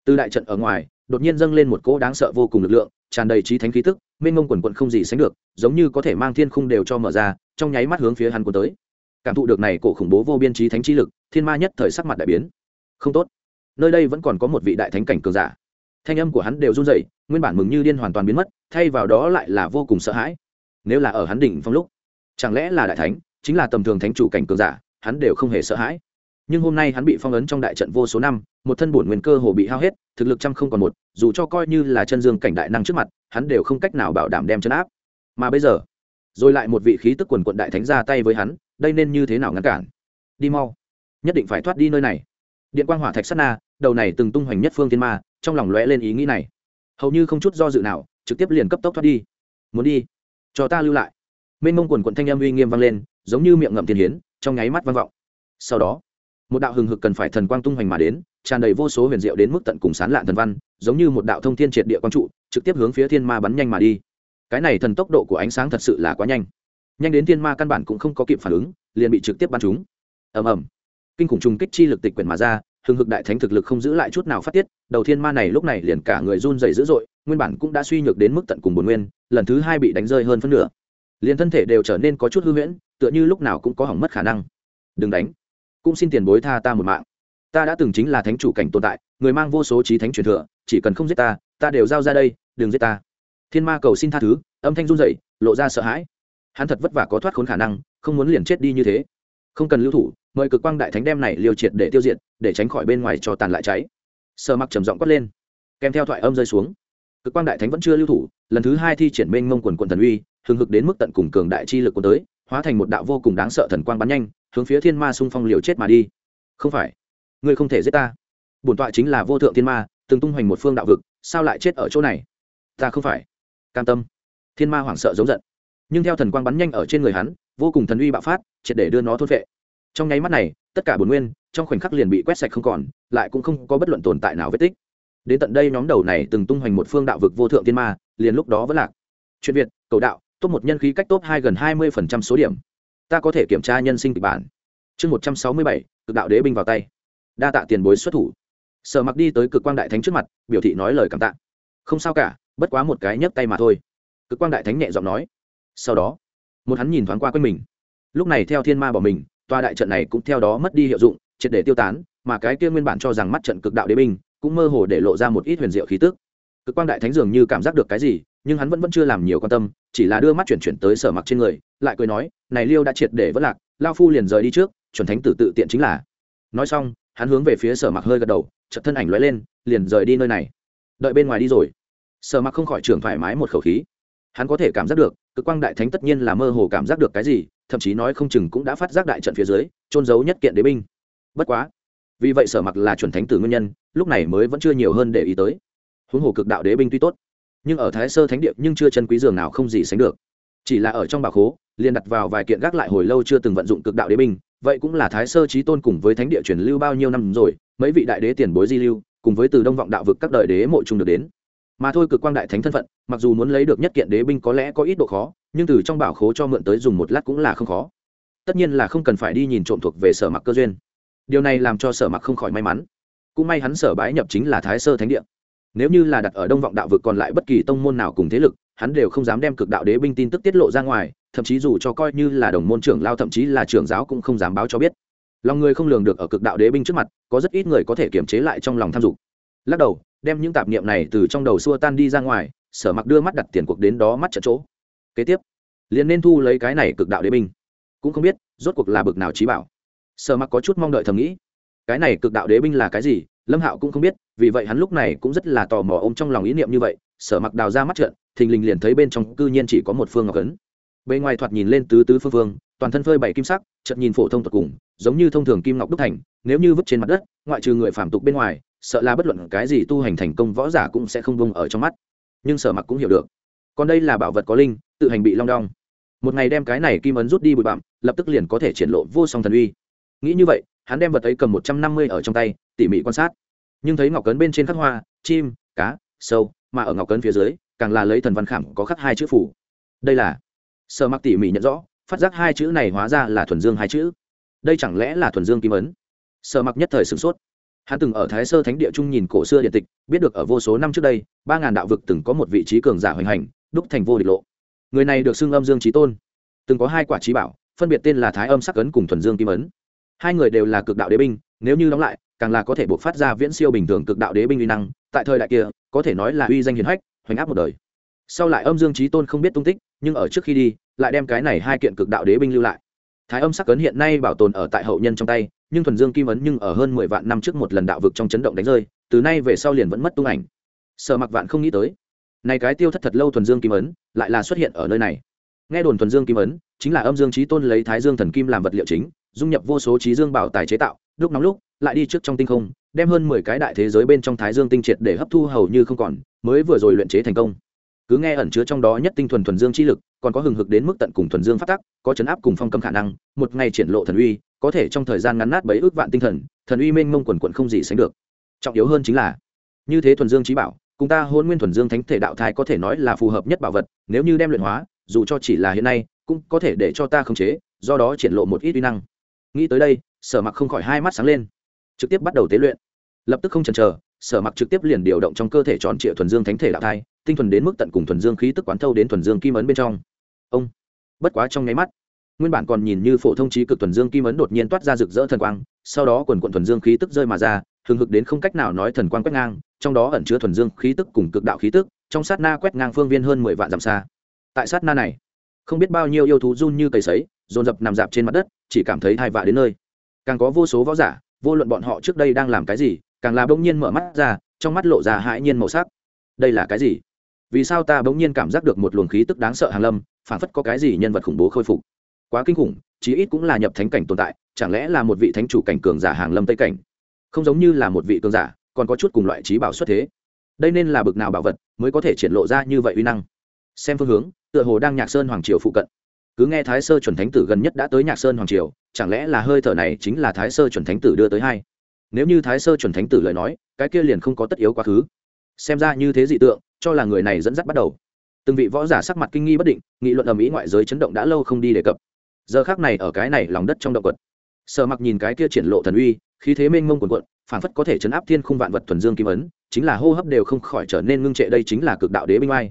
Từ đại trận ở ngoài, đột nhiên dâng lên một cỗ đáng sợ vô cùng lực lượng, tràn đầy trí thánh khí tức, mênh mông quần quận không gì sánh được, giống như có thể mang thiên khung đều cho mở ra, trong nháy mắt hướng phía hắn cuốn tới. Cảm thụ được này cổ khủng bố vô biên trí thánh trí lực, thiên ma nhất thời sắc mặt đại biến. Không tốt. Nơi đây vẫn còn có một vị đại thánh cảnh cường giả. Thanh âm của hắn đều run rẩy, nguyên bản mừng như điên hoàn toàn biến mất, thay vào đó lại là vô cùng sợ hãi. Nếu là ở hắn đỉnh phong lúc, chẳng lẽ là đại thánh, chính là tầm thường thánh chủ cảnh cường giả? Hắn đều không hề sợ hãi. Nhưng hôm nay hắn bị phong ấn trong đại trận vô số năm, một thân bổn nguyên cơ hồ bị hao hết, thực lực trăm không còn một, dù cho coi như là chân dương cảnh đại năng trước mặt, hắn đều không cách nào bảo đảm đem chân áp. Mà bây giờ, rồi lại một vị khí tức quần quận đại thánh ra tay với hắn, đây nên như thế nào ngăn cản? Đi mau, nhất định phải thoát đi nơi này. Điện quang hỏa thạch sát na, đầu này từng tung hoành nhất phương thiên ma, trong lòng lóe lên ý nghĩ này. Hầu như không chút do dự nào, trực tiếp liền cấp tốc thoát đi. Muốn đi, cho ta lưu lại. Mênh mông quần quận thanh âm uy nghiêm vang lên, giống như miệng ngậm tiền hiến trong nháy mắt vang vọng. Sau đó, một đạo hừng hực cần phải thần quang tung hoành mà đến, tràn đầy vô số huyền diệu đến mức tận cùng sán lạn thần văn, giống như một đạo thông thiên triệt địa quang trụ, trực tiếp hướng phía thiên ma bắn nhanh mà đi. Cái này thần tốc độ của ánh sáng thật sự là quá nhanh. Nhanh đến thiên ma căn bản cũng không có kịp phản ứng, liền bị trực tiếp bắn trúng. Ầm ầm. Kinh khủng trùng kích chi lực tịch quyển mà ra, hừng hực đại thánh thực lực không giữ lại chút nào phát tiết, đầu thiên ma này lúc này liền cả người run dày dữ dội, nguyên bản cũng đã suy nhược đến mức tận cùng bồn nguyên, lần thứ hai bị đánh rơi hơn phân nửa liền thân thể đều trở nên có chút hư huyễn, tựa như lúc nào cũng có hỏng mất khả năng. Đừng đánh, cũng xin tiền bối tha ta một mạng. Ta đã từng chính là thánh chủ cảnh tồn tại, người mang vô số trí thánh truyền thừa, chỉ cần không giết ta ta đều giao ra đây, đừng giết ta. Thiên ma cầu xin tha thứ, âm thanh run dậy lộ ra sợ hãi. Hắn thật vất vả có thoát khốn khả năng, không muốn liền chết đi như thế. Không cần lưu thủ, mời cực quang đại thánh đem này liều triệt để tiêu diệt, để tránh khỏi bên ngoài cho tàn lại cháy. Sợ mặc trầm giọng quát lên, kèm theo thoại âm rơi xuống. Cực quang đại thánh vẫn chưa lưu thủ, lần thứ hai thi triển mênh mông quần quần thần uy hừng hực đến mức tận cùng cường đại chi lực của tới, hóa thành một đạo vô cùng đáng sợ thần quang bắn nhanh, hướng phía thiên ma xung phong liều chết mà đi. Không phải, ngươi không thể giết ta. Bổn tọa chính là vô thượng thiên ma, từng tung hoành một phương đạo vực, sao lại chết ở chỗ này? Ta không phải. Cam tâm. Thiên ma hoảng sợ giống giận. Nhưng theo thần quang bắn nhanh ở trên người hắn, vô cùng thần uy bạo phát, triệt để đưa nó thôn vệ trong nháy mắt này, tất cả bổn nguyên, trong khoảnh khắc liền bị quét sạch không còn, lại cũng không có bất luận tồn tại nào vết tích. Đến tận đây nhóm đầu này từng tung hoành một phương đạo vực vô thượng thiên ma, liền lúc đó vẫn lạc. Chuyện việt, cầu đạo top một nhân khí cách top hai gần hai mươi phần trăm số điểm. Ta có thể kiểm tra nhân sinh kịch bản. Chương một trăm sáu mươi bảy, cực đạo đế binh vào tay. Đa tạ tiền bối xuất thủ. Sở mặc đi tới cực quang đại thánh trước mặt, biểu thị nói lời cảm tạ. Không sao cả, bất quá một cái nhấc tay mà thôi. Cực quang đại thánh nhẹ giọng nói. Sau đó, một hắn nhìn thoáng qua quanh mình. Lúc này theo thiên ma bỏ mình, tòa đại trận này cũng theo đó mất đi hiệu dụng, triệt để tiêu tán, mà cái kia nguyên bản cho rằng mắt trận cực đạo đế binh cũng mơ hồ để lộ ra một ít huyền diệu khí tức. Cực quang đại thánh dường như cảm giác được cái gì nhưng hắn vẫn vẫn chưa làm nhiều quan tâm, chỉ là đưa mắt chuyển chuyển tới sở mặc trên người, lại cười nói, này liêu đã triệt để vất lạc lao phu liền rời đi trước, chuẩn thánh tử tự tiện chính là. Nói xong, hắn hướng về phía sở mặc hơi gật đầu, chợt thân ảnh lóe lên, liền rời đi nơi này. Đợi bên ngoài đi rồi. Sở mặc không khỏi trường thoải mái một khẩu khí. Hắn có thể cảm giác được, cực quang đại thánh tất nhiên là mơ hồ cảm giác được cái gì, thậm chí nói không chừng cũng đã phát giác đại trận phía dưới trôn giấu nhất kiện đế binh. Bất quá, vì vậy sở mặc là chuẩn thánh tử nguyên nhân, lúc này mới vẫn chưa nhiều hơn để ý tới. Huống hồ cực đạo đế binh tuy tốt nhưng ở thái sơ thánh địa nhưng chưa chân quý giường nào không gì sánh được. Chỉ là ở trong bà khố, liền đặt vào vài kiện gác lại hồi lâu chưa từng vận dụng cực đạo đế binh, vậy cũng là thái sơ trí tôn cùng với thánh địa truyền lưu bao nhiêu năm rồi, mấy vị đại đế tiền bối di lưu, cùng với từ đông vọng đạo vực các đời đế mộ chung được đến. Mà thôi cực quang đại thánh thân phận, mặc dù muốn lấy được nhất kiện đế binh có lẽ có ít độ khó, nhưng từ trong bảo khố cho mượn tới dùng một lát cũng là không khó. Tất nhiên là không cần phải đi nhìn trộm thuộc về sở mặc cơ duyên. Điều này làm cho sở mặc không khỏi may mắn. Cũng may hắn sở bái nhập chính là thái sơ thánh địa nếu như là đặt ở đông vọng đạo vực còn lại bất kỳ tông môn nào cùng thế lực, hắn đều không dám đem cực đạo đế binh tin tức tiết lộ ra ngoài, thậm chí dù cho coi như là đồng môn trưởng lao, thậm chí là trưởng giáo cũng không dám báo cho biết. Lòng người không lường được ở cực đạo đế binh trước mặt, có rất ít người có thể kiềm chế lại trong lòng tham dục. Lắc đầu, đem những tạp niệm này từ trong đầu xua tan đi ra ngoài, sở mặc đưa mắt đặt tiền cuộc đến đó mắt trận chỗ. Kế tiếp, liền nên thu lấy cái này cực đạo đế binh. Cũng không biết, rốt cuộc là bực nào trí bảo. Sở mặc có chút mong đợi thầm nghĩ, cái này cực đạo đế binh là cái gì, lâm hạo cũng không biết vì vậy hắn lúc này cũng rất là tò mò ôm trong lòng ý niệm như vậy, sở mặc đào ra mắt trận, thình lình liền thấy bên trong cư nhiên chỉ có một phương ngọc ấn. Bề ngoài thoạt nhìn lên tứ tứ phương phương, toàn thân phơi bảy kim sắc, chợt nhìn phổ thông tột cùng, giống như thông thường kim ngọc đúc thành, nếu như vứt trên mặt đất, ngoại trừ người phạm tục bên ngoài, sợ là bất luận cái gì tu hành thành công võ giả cũng sẽ không bông ở trong mắt. Nhưng sở mặc cũng hiểu được. Còn đây là bảo vật có linh, tự hành bị long đong. Một ngày đem cái này kim ấn rút đi bụi bặm, lập tức liền có thể triển lộ vô song thần uy. Nghĩ như vậy, hắn đem vật ấy cầm một trăm năm mươi ở trong tay, tỉ mỉ quan sát nhưng thấy ngọc cấn bên trên khắc hoa, chim, cá, sâu, mà ở ngọc cấn phía dưới, càng là lấy thần văn khảm có khắc hai chữ phủ đây là sợ mặc tỉ mỉ nhận rõ, phát giác hai chữ này hóa ra là thuần dương hai chữ. Đây chẳng lẽ là thuần dương kim ấn? Sợ mặc nhất thời sửng sốt. Hắn từng ở thái sơ thánh địa trung nhìn cổ xưa điện tịch, biết được ở vô số năm trước đây, ba ngàn đạo vực từng có một vị trí cường giả hoành hành, đúc thành vô địch lộ. Người này được xưng âm dương trí tôn. Từng có hai quả trí bảo, phân biệt tên là thái âm sắc ấn cùng thuần dương kim ấn. Hai người đều là cực đạo đế binh, nếu như đóng lại càng là có thể buộc phát ra viễn siêu bình thường cực đạo đế binh uy năng, tại thời đại kia, có thể nói là uy danh hiền hách, hoành áp một đời. Sau lại âm dương trí tôn không biết tung tích, nhưng ở trước khi đi, lại đem cái này hai kiện cực đạo đế binh lưu lại. Thái âm sắc ấn hiện nay bảo tồn ở tại hậu nhân trong tay, nhưng thuần dương kim ấn nhưng ở hơn mười vạn năm trước một lần đạo vực trong chấn động đánh rơi, từ nay về sau liền vẫn mất tung ảnh. Sợ mặc vạn không nghĩ tới, này cái tiêu thất thật lâu thuần dương kim ấn lại là xuất hiện ở nơi này. Nghe đồn thuần dương kim ấn chính là âm dương trí tôn lấy thái dương thần kim làm vật liệu chính, dung nhập vô số trí dương bảo tài chế tạo, lúc nóng lúc lại đi trước trong tinh không, đem hơn mười cái đại thế giới bên trong thái dương tinh triệt để hấp thu hầu như không còn, mới vừa rồi luyện chế thành công. Cứ nghe ẩn chứa trong đó nhất tinh thuần thuần dương chi lực, còn có hừng hực đến mức tận cùng thuần dương phát tắc, có chấn áp cùng phong cầm khả năng, một ngày triển lộ thần uy, có thể trong thời gian ngắn nát bấy ước vạn tinh thần thần uy mênh mông quần quận không gì sánh được. Trọng yếu hơn chính là, như thế thuần dương trí bảo, cùng ta hôn nguyên thuần dương thánh thể đạo thai có thể nói là phù hợp nhất bảo vật, nếu như đem luyện hóa, dù cho chỉ là hiện nay, cũng có thể để cho ta khống chế, do đó triển lộ một ít uy năng. Nghĩ tới đây, sở mặc không khỏi hai mắt sáng lên trực tiếp bắt đầu tế luyện. Lập tức không chần chờ, sở mặc trực tiếp liền điều động trong cơ thể tròn trịa thuần dương thánh thể đạo thai, tinh thuần đến mức tận cùng thuần dương khí tức quán thâu đến thuần dương kim ấn bên trong. Ông, bất quá trong nháy mắt, nguyên bản còn nhìn như phổ thông trí cực thuần dương kim ấn đột nhiên toát ra rực rỡ thần quang, sau đó quần quận thuần dương khí tức rơi mà ra, hừng hực đến không cách nào nói thần quang quét ngang, trong đó ẩn chứa thuần dương khí tức cùng cực đạo khí tức, trong sát na quét ngang phương viên hơn mười vạn dặm xa. Tại sát na này, không biết bao nhiêu yêu thú run như cầy sấy, dồn dập nằm dạp trên mặt đất, chỉ cảm thấy thai vạ đến nơi. Càng có vô số võ giả vô luận bọn họ trước đây đang làm cái gì, càng là bỗng nhiên mở mắt ra, trong mắt lộ ra hãi nhiên màu sắc. Đây là cái gì? Vì sao ta bỗng nhiên cảm giác được một luồng khí tức đáng sợ hàng lâm phản phất có cái gì nhân vật khủng bố khôi phục? Quá kinh khủng, chí ít cũng là nhập thánh cảnh tồn tại, chẳng lẽ là một vị thánh chủ cảnh cường giả hàng lâm tây cảnh? Không giống như là một vị cường giả, còn có chút cùng loại trí bảo xuất thế. Đây nên là bực nào bảo vật mới có thể triển lộ ra như vậy uy năng? Xem phương hướng, tựa hồ đang nhạc sơn hoàng triều phụ cận. Cứ nghe thái sơ chuẩn thánh tử gần nhất đã tới nhạc sơn hoàng triều chẳng lẽ là hơi thở này chính là thái sơ chuẩn thánh tử đưa tới hai nếu như thái sơ chuẩn thánh tử lời nói, cái kia liền không có tất yếu quá khứ. Xem ra như thế dị tượng, cho là người này dẫn dắt bắt đầu. Từng vị võ giả sắc mặt kinh nghi bất định, nghị luận ở mỹ ngoại giới chấn động đã lâu không đi đề cập. Giờ khác này ở cái này lòng đất trong động quật. Sợ mặc nhìn cái kia triển lộ thần uy, khí thế mênh mông quần quận phản phất có thể chấn áp thiên khung vạn vật thuần dương kim ấn, chính là hô hấp đều không khỏi trở nên ngưng trệ, đây chính là cực đạo đế binh ai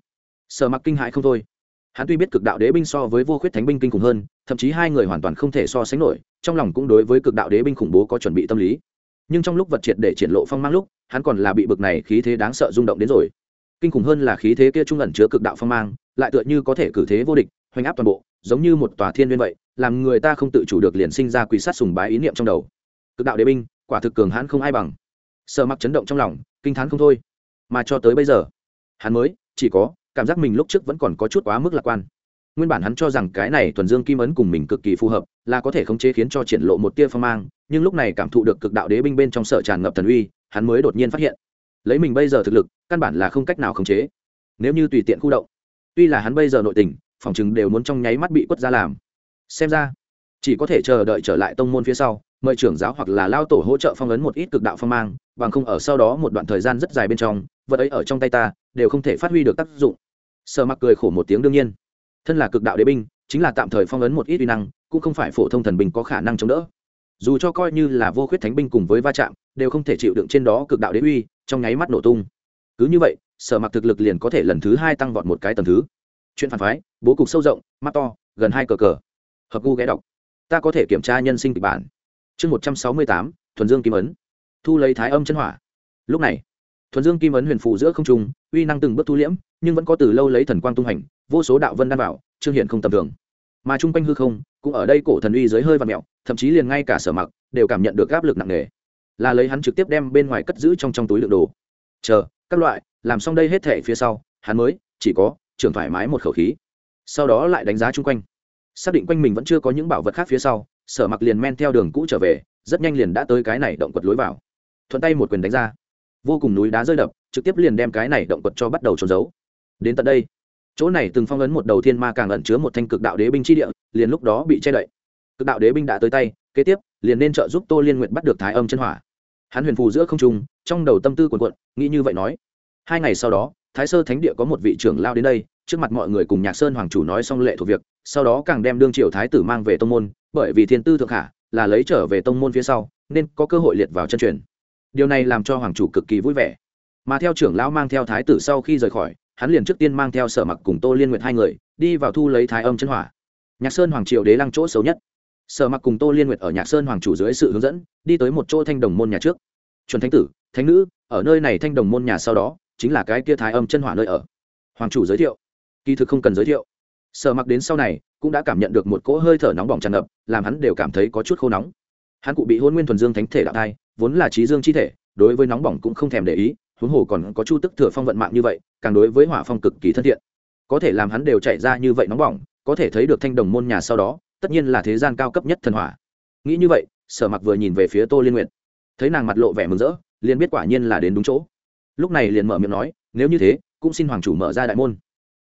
sợ mặc kinh hại không thôi hắn tuy biết cực đạo đế binh so với vô khuyết thánh binh kinh khủng hơn, thậm chí hai người hoàn toàn không thể so sánh nổi, trong lòng cũng đối với cực đạo đế binh khủng bố có chuẩn bị tâm lý. Nhưng trong lúc vật triệt để triển lộ phong mang lúc, hắn còn là bị bực này khí thế đáng sợ rung động đến rồi. Kinh khủng hơn là khí thế kia trung ẩn chứa cực đạo phong mang, lại tựa như có thể cử thế vô địch, hoành áp toàn bộ, giống như một tòa thiên viên vậy, làm người ta không tự chủ được liền sinh ra quỷ sát sùng bái ý niệm trong đầu. Cực đạo đế binh, quả thực cường hãn không ai bằng. Sợ mặc chấn động trong lòng, kinh t h á n không thôi. Mà cho tới bây giờ, hắn mới chỉ có cảm giác mình lúc trước vẫn còn có chút quá mức lạc quan. Nguyên bản hắn cho rằng cái này thuần dương kim ấn cùng mình cực kỳ phù hợp, là có thể khống chế khiến cho triển lộ một tia phong mang, nhưng lúc này cảm thụ được cực đạo đế binh bên trong sở tràn ngập thần uy, hắn mới đột nhiên phát hiện. Lấy mình bây giờ thực lực, căn bản là không cách nào khống chế. Nếu như tùy tiện khu động, tuy là hắn bây giờ nội tình, phòng chừng đều muốn trong nháy mắt bị quất ra làm. Xem ra, chỉ có thể chờ đợi trở lại tông môn phía sau, mời trưởng giáo hoặc là lao tổ hỗ trợ phong ấn một ít cực đạo phong mang, bằng không ở sau đó một đoạn thời gian rất dài bên trong, vật ấy ở trong tay ta, đều không thể phát huy được tác dụng. Sở mặc cười khổ một tiếng đương nhiên. Thân là cực đạo đế binh, chính là tạm thời phong ấn một ít uy năng, cũng không phải phổ thông thần binh có khả năng chống đỡ. Dù cho coi như là vô khuyết thánh binh cùng với va chạm, đều không thể chịu đựng trên đó cực đạo đế uy, trong nháy mắt nổ tung. Cứ như vậy, sở mặc thực lực liền có thể lần thứ hai tăng vọt một cái tầng thứ. Chuyện phản phái, bố cục sâu rộng, mắt to, gần hai cờ cờ. Hợp gu ghé đọc. Ta có thể kiểm tra nhân sinh kịch bản. Chương một trăm sáu mươi tám, thuần dương kim ấn. Thu lấy thái âm chân hỏa. Lúc này thuần dương kim ấn huyền phù giữa không trung, uy năng từng bước thu liễm, nhưng vẫn có từ lâu lấy thần quang tung hành, vô số đạo vân đan bảo trương hiện không tầm thường. Mà chung quanh hư không, cũng ở đây cổ thần uy dưới hơi và mẹo, thậm chí liền ngay cả sở mặc đều cảm nhận được áp lực nặng nề. Là lấy hắn trực tiếp đem bên ngoài cất giữ trong trong túi lượng đồ. Chờ, các loại, làm xong đây hết thể phía sau, hắn mới, chỉ có, trưởng thoải mái một khẩu khí. Sau đó lại đánh giá chung quanh. Xác định quanh mình vẫn chưa có những bảo vật khác phía sau, sở mặc liền men theo đường cũ trở về, rất nhanh liền đã tới cái này động quật lối vào. Thuận tay một quyền đánh ra vô cùng núi đá rơi đập, trực tiếp liền đem cái này động quật cho bắt đầu trốn giấu. Đến tận đây, chỗ này từng phong ấn một đầu thiên ma càng ẩn chứa một thanh cực đạo đế binh chi địa, liền lúc đó bị che đậy. Cực đạo đế binh đã tới tay, kế tiếp, liền nên trợ giúp tô liên nguyện bắt được thái âm chân hỏa. Hắn huyền phù giữa không trung, trong đầu tâm tư quần quận nghĩ như vậy nói. Hai ngày sau đó, thái sơ thánh địa có một vị trưởng lao đến đây, trước mặt mọi người cùng nhạc sơn hoàng chủ nói xong lệ thuộc việc, sau đó càng đem đương triều thái tử mang về tông môn, bởi vì thiên tư thượng hạ là lấy trở về tông môn phía sau, nên có cơ hội liệt vào chân truyền điều này làm cho hoàng chủ cực kỳ vui vẻ. Mà theo trưởng lão mang theo thái tử sau khi rời khỏi, hắn liền trước tiên mang theo sở mặc cùng tô liên nguyệt hai người, đi vào thu lấy thái âm chân hỏa. Nhạc sơn hoàng triều đế lăng chỗ xấu nhất. Sở mặc cùng tô liên nguyệt ở nhạc sơn hoàng chủ dưới sự hướng dẫn, đi tới một chỗ thanh đồng môn nhà trước. Chuẩn thánh tử, thánh nữ, ở nơi này thanh đồng môn nhà sau đó, chính là cái kia thái âm chân hỏa nơi ở. Hoàng chủ giới thiệu. Kỳ thực không cần giới thiệu. Sở mặc đến sau này, cũng đã cảm nhận được một cỗ hơi thở nóng bỏng tràn ngập, làm hắn đều cảm thấy có chút khô nóng. Hắn cụ bị hôn nguyên thuần dương thánh thể đạo thai vốn là trí dương chi thể, đối với nóng bỏng cũng không thèm để ý, huống hồ còn có chu tức thừa phong vận mạng như vậy, càng đối với hỏa phong cực kỳ thân thiện. Có thể làm hắn đều chạy ra như vậy nóng bỏng, có thể thấy được thanh đồng môn nhà sau đó, tất nhiên là thế gian cao cấp nhất thần hỏa. Nghĩ như vậy, sở mặc vừa nhìn về phía tô liên nguyện thấy nàng mặt lộ vẻ mừng rỡ, liền biết quả nhiên là đến đúng chỗ. Lúc này liền mở miệng nói, nếu như thế, cũng xin hoàng chủ mở ra đại môn.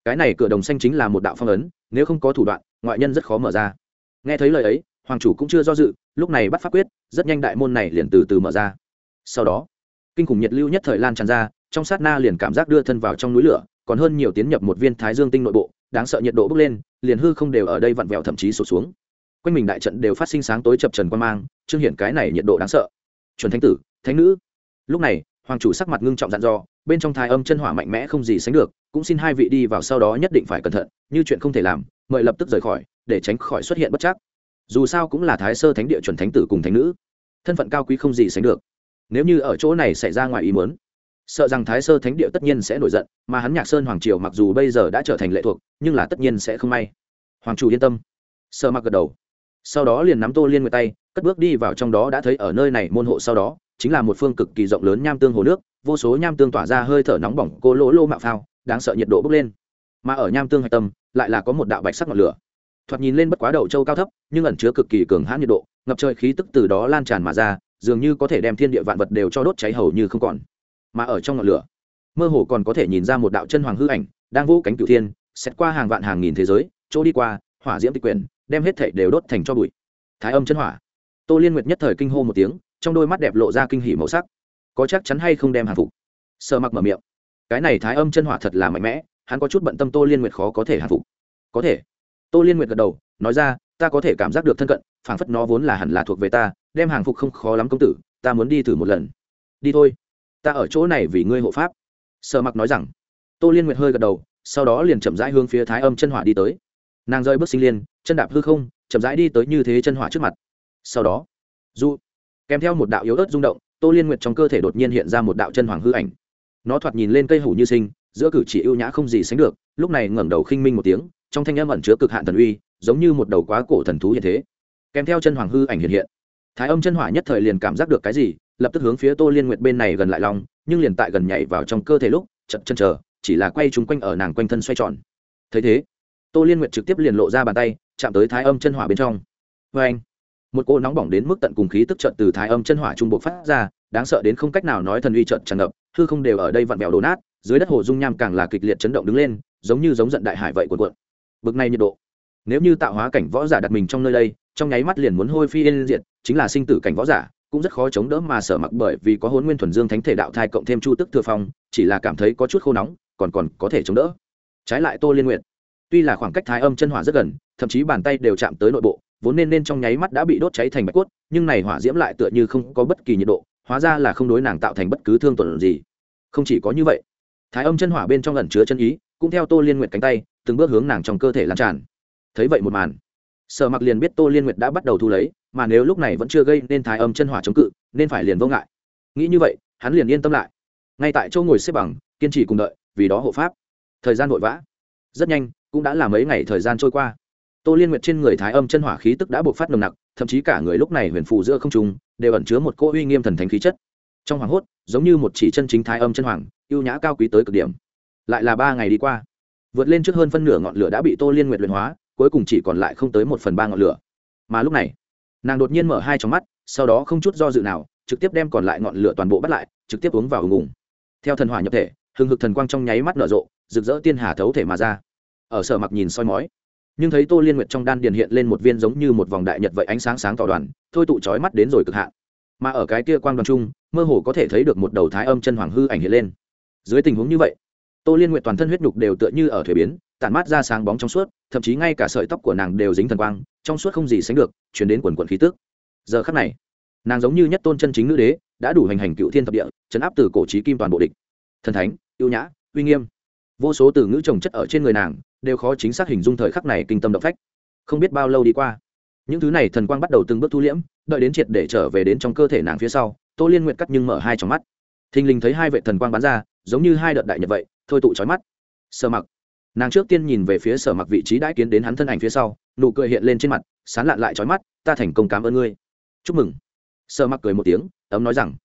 Cái này cửa đồng xanh chính là một đạo phong ấn, nếu không có thủ đoạn, ngoại nhân rất khó mở ra. Nghe thấy lời ấy hoàng chủ cũng chưa do dự, lúc này bắt pháp quyết, rất nhanh đại môn này liền từ từ mở ra. Sau đó, kinh khủng nhiệt lưu nhất thời lan tràn ra, trong sát na liền cảm giác đưa thân vào trong núi lửa, còn hơn nhiều tiến nhập một viên thái dương tinh nội bộ, đáng sợ nhiệt độ bốc lên, liền hư không đều ở đây vặn vẹo thậm chí sụt xuống. Quanh mình đại trận đều phát sinh sáng tối chập trần quan mang chương hiển cái này nhiệt độ đáng sợ. Chuẩn thánh tử, thánh nữ. Lúc này, hoàng chủ sắc mặt ngưng trọng dặn dò, bên trong thái âm chân hỏa mạnh mẽ không gì sánh được, cũng xin hai vị đi vào sau đó nhất định phải cẩn thận, như chuyện không thể làm, mời lập tức rời khỏi, để tránh khỏi xuất hiện bất chắc dù sao cũng là thái sơ thánh địa chuẩn thánh tử cùng thánh nữ. Thân phận cao quý không gì sánh được. Nếu như ở chỗ này xảy ra ngoài ý muốn, sợ rằng thái sơ thánh địa tất nhiên sẽ nổi giận, mà hắn nhạc sơn hoàng triều mặc dù bây giờ đã trở thành lệ thuộc, nhưng là tất nhiên sẽ không may. Hoàng chủ yên tâm. Sợ mặc gật đầu. Sau đó liền nắm tô liên nguyệt tay, cất bước đi vào trong đó đã thấy ở nơi này môn hộ sau đó, chính là một phương cực kỳ rộng lớn nham tương hồ nước, vô số nham tương tỏa ra hơi thở nóng bỏng, cô lỗ lô mạo phao, đáng sợ nhiệt độ bốc lên. Mà ở nham tương hạch tâm, lại là có một đạo bạch sắc ngọn lửa thoạt nhìn lên bất quá đậu châu cao thấp, nhưng ẩn chứa cực kỳ cường hãn nhiệt độ, ngập trời khí tức từ đó lan tràn mà ra, dường như có thể đem thiên địa vạn vật đều cho đốt cháy hầu như không còn. Mà ở trong ngọn lửa, mơ hồ còn có thể nhìn ra một đạo chân hoàng hư ảnh, đang vũ cánh cửu thiên, xét qua hàng vạn hàng nghìn thế giới, chỗ đi qua, hỏa diễm tịch quyền đem hết thảy đều đốt thành cho bụi. Thái âm chân hỏa. Tô liên nguyệt nhất thời kinh hô một tiếng, trong đôi mắt đẹp lộ ra kinh hỉ màu sắc. Có chắc chắn hay không đem hàng phục? Sợ mặc mở miệng. Cái này thái âm chân hỏa thật là mạnh mẽ, hắn có chút bận tâm tô liên nguyệt khó có thể hàng phục. Có thể tô liên nguyệt gật đầu, nói ra, ta có thể cảm giác được thân cận, phảng phất nó vốn là hẳn là thuộc về ta, đem hàng phục không khó lắm công tử, ta muốn đi thử một lần. Đi thôi, ta ở chỗ này vì ngươi hộ pháp. Sợ mặc nói rằng. Tô liên nguyệt hơi gật đầu, sau đó liền chậm rãi hướng phía thái âm chân hỏa đi tới. Nàng rơi bước sinh liên, chân đạp hư không, chậm rãi đi tới như thế chân hỏa trước mặt. Sau đó du kèm theo một đạo yếu ớt rung động, tô liên nguyệt trong cơ thể đột nhiên hiện ra một đạo chân hoàng hư ảnh. Nó thoạt nhìn lên cây hủ như sinh, giữa cử chỉ ưu nhã không gì sánh được, lúc này ngẩng đầu khinh minh một tiếng trong thanh âm ẩn chứa cực hạn thần uy, giống như một đầu quá cổ thần thú hiện thế. Kèm theo chân hoàng hư ảnh hiện hiện. Thái âm chân hỏa nhất thời liền cảm giác được cái gì, lập tức hướng phía tô liên nguyệt bên này gần lại lòng nhưng liền tại gần nhảy vào trong cơ thể lúc chật chân chờ, chỉ là quay chúng quanh ở nàng quanh thân xoay tròn. Thấy thế, tô liên nguyệt trực tiếp liền lộ ra bàn tay, chạm tới thái âm chân hỏa bên trong. Vê anh, một cô nóng bỏng đến mức tận cùng khí tức trận từ thái âm chân hỏa trung bộ phát ra, đáng sợ đến không cách nào nói thần uy trận tràn ngập, hư không đều ở đây vặn vẹo đổ nát, dưới đất hồ dung nham càng là kịch liệt chấn động đứng lên, giống như giống giận đại hải vậy cuộn cuộn bực này nhiệt độ. Nếu như tạo hóa cảnh võ giả đặt mình trong nơi đây, trong nháy mắt liền muốn hôi phi yên diệt, chính là sinh tử cảnh võ giả, cũng rất khó chống đỡ mà sở mặc bởi vì có hôn nguyên thuần dương thánh thể đạo thai cộng thêm chu tức thừa phong, chỉ là cảm thấy có chút khô nóng, còn còn có thể chống đỡ. Trái lại tô liên nguyện tuy là khoảng cách thái âm chân hỏa rất gần, thậm chí bàn tay đều chạm tới nội bộ, vốn nên nên trong nháy mắt đã bị đốt cháy thành bạch cốt, nhưng này hỏa diễm lại tựa như không có bất kỳ nhiệt độ, hóa ra là không đối nàng tạo thành bất cứ thương tổn gì. Không chỉ có như vậy, thái âm chân hỏa bên trong ẩn chứa chân ý cũng theo tô liên nguyện cánh tay, từng bước hướng nàng trong cơ thể lan tràn. Thấy vậy một màn, sở mặc liền biết tô liên nguyệt đã bắt đầu thu lấy, mà nếu lúc này vẫn chưa gây nên thái âm chân hỏa chống cự, nên phải liền vô ngại. Nghĩ như vậy, hắn liền yên tâm lại. Ngay tại chỗ ngồi xếp bằng, kiên trì cùng đợi, vì đó hộ pháp. Thời gian vội vã. Rất nhanh, cũng đã là mấy ngày thời gian trôi qua. Tô liên nguyệt trên người thái âm chân hỏa khí tức đã bộc phát nồng nặc, thậm chí cả người lúc này huyền phù giữa không trung đều ẩn chứa một cỗ uy nghiêm thần thánh khí chất. Trong hoàng hốt, giống như một chỉ chân chính thái âm chân hoàng, ưu nhã cao quý tới cực điểm lại là ba ngày đi qua. Vượt lên trước hơn phân nửa ngọn lửa đã bị tô liên nguyệt luyện hóa, cuối cùng chỉ còn lại không tới một phần ba ngọn lửa. Mà lúc này, nàng đột nhiên mở hai trong mắt, sau đó không chút do dự nào, trực tiếp đem còn lại ngọn lửa toàn bộ bắt lại, trực tiếp uống vào hùng theo thần hỏa nhập thể, hừng hực thần quang trong nháy mắt nở rộ, rực rỡ tiên hà thấu thể mà ra. Ở sở mặc nhìn soi mói, nhưng thấy tô liên nguyệt trong đan điền hiện lên một viên giống như một vòng đại nhật vậy ánh sáng sáng tỏ đoàn, thôi tụ trói mắt đến rồi cực hạn. Mà ở cái kia quang đoàn trung mơ hồ có thể thấy được một đầu thái âm chân hoàng hư ảnh hiện lên. Dưới tình huống như vậy tô liên nguyện toàn thân huyết nhục đều tựa như ở thuế biến, tản mát ra sáng bóng trong suốt, thậm chí ngay cả sợi tóc của nàng đều dính thần quang, trong suốt không gì sánh được, chuyển đến quần quận khí tước giờ khắc này, nàng giống như nhất tôn chân chính nữ đế, đã đủ hành hành cựu thiên thập địa, chấn áp từ cổ trí kim toàn bộ địch. Thần thánh, ưu nhã, uy nghiêm. Vô số từ ngữ trồng chất ở trên người nàng, đều khó chính xác hình dung thời khắc này kinh tâm động phách. Không biết bao lâu đi qua, những thứ này thần quang bắt đầu từng bước thu liễm, đợi đến triệt để trở về đến trong cơ thể nàng phía sau, tô liên nguyện cắt nhưng mở hai trong mắt. Thình lình thấy hai vệ thần quang bắn ra, giống như hai đợt đại nhật vậy thôi tụ trói mắt. Sơ mặc. Nàng trước tiên nhìn về phía sở mặc vị trí đã kiến đến hắn thân ảnh phía sau, nụ cười hiện lên trên mặt, sán lạn lại trói mắt, ta thành công cảm ơn ngươi. Chúc mừng. Sở mặc cười một tiếng, ấm nói rằng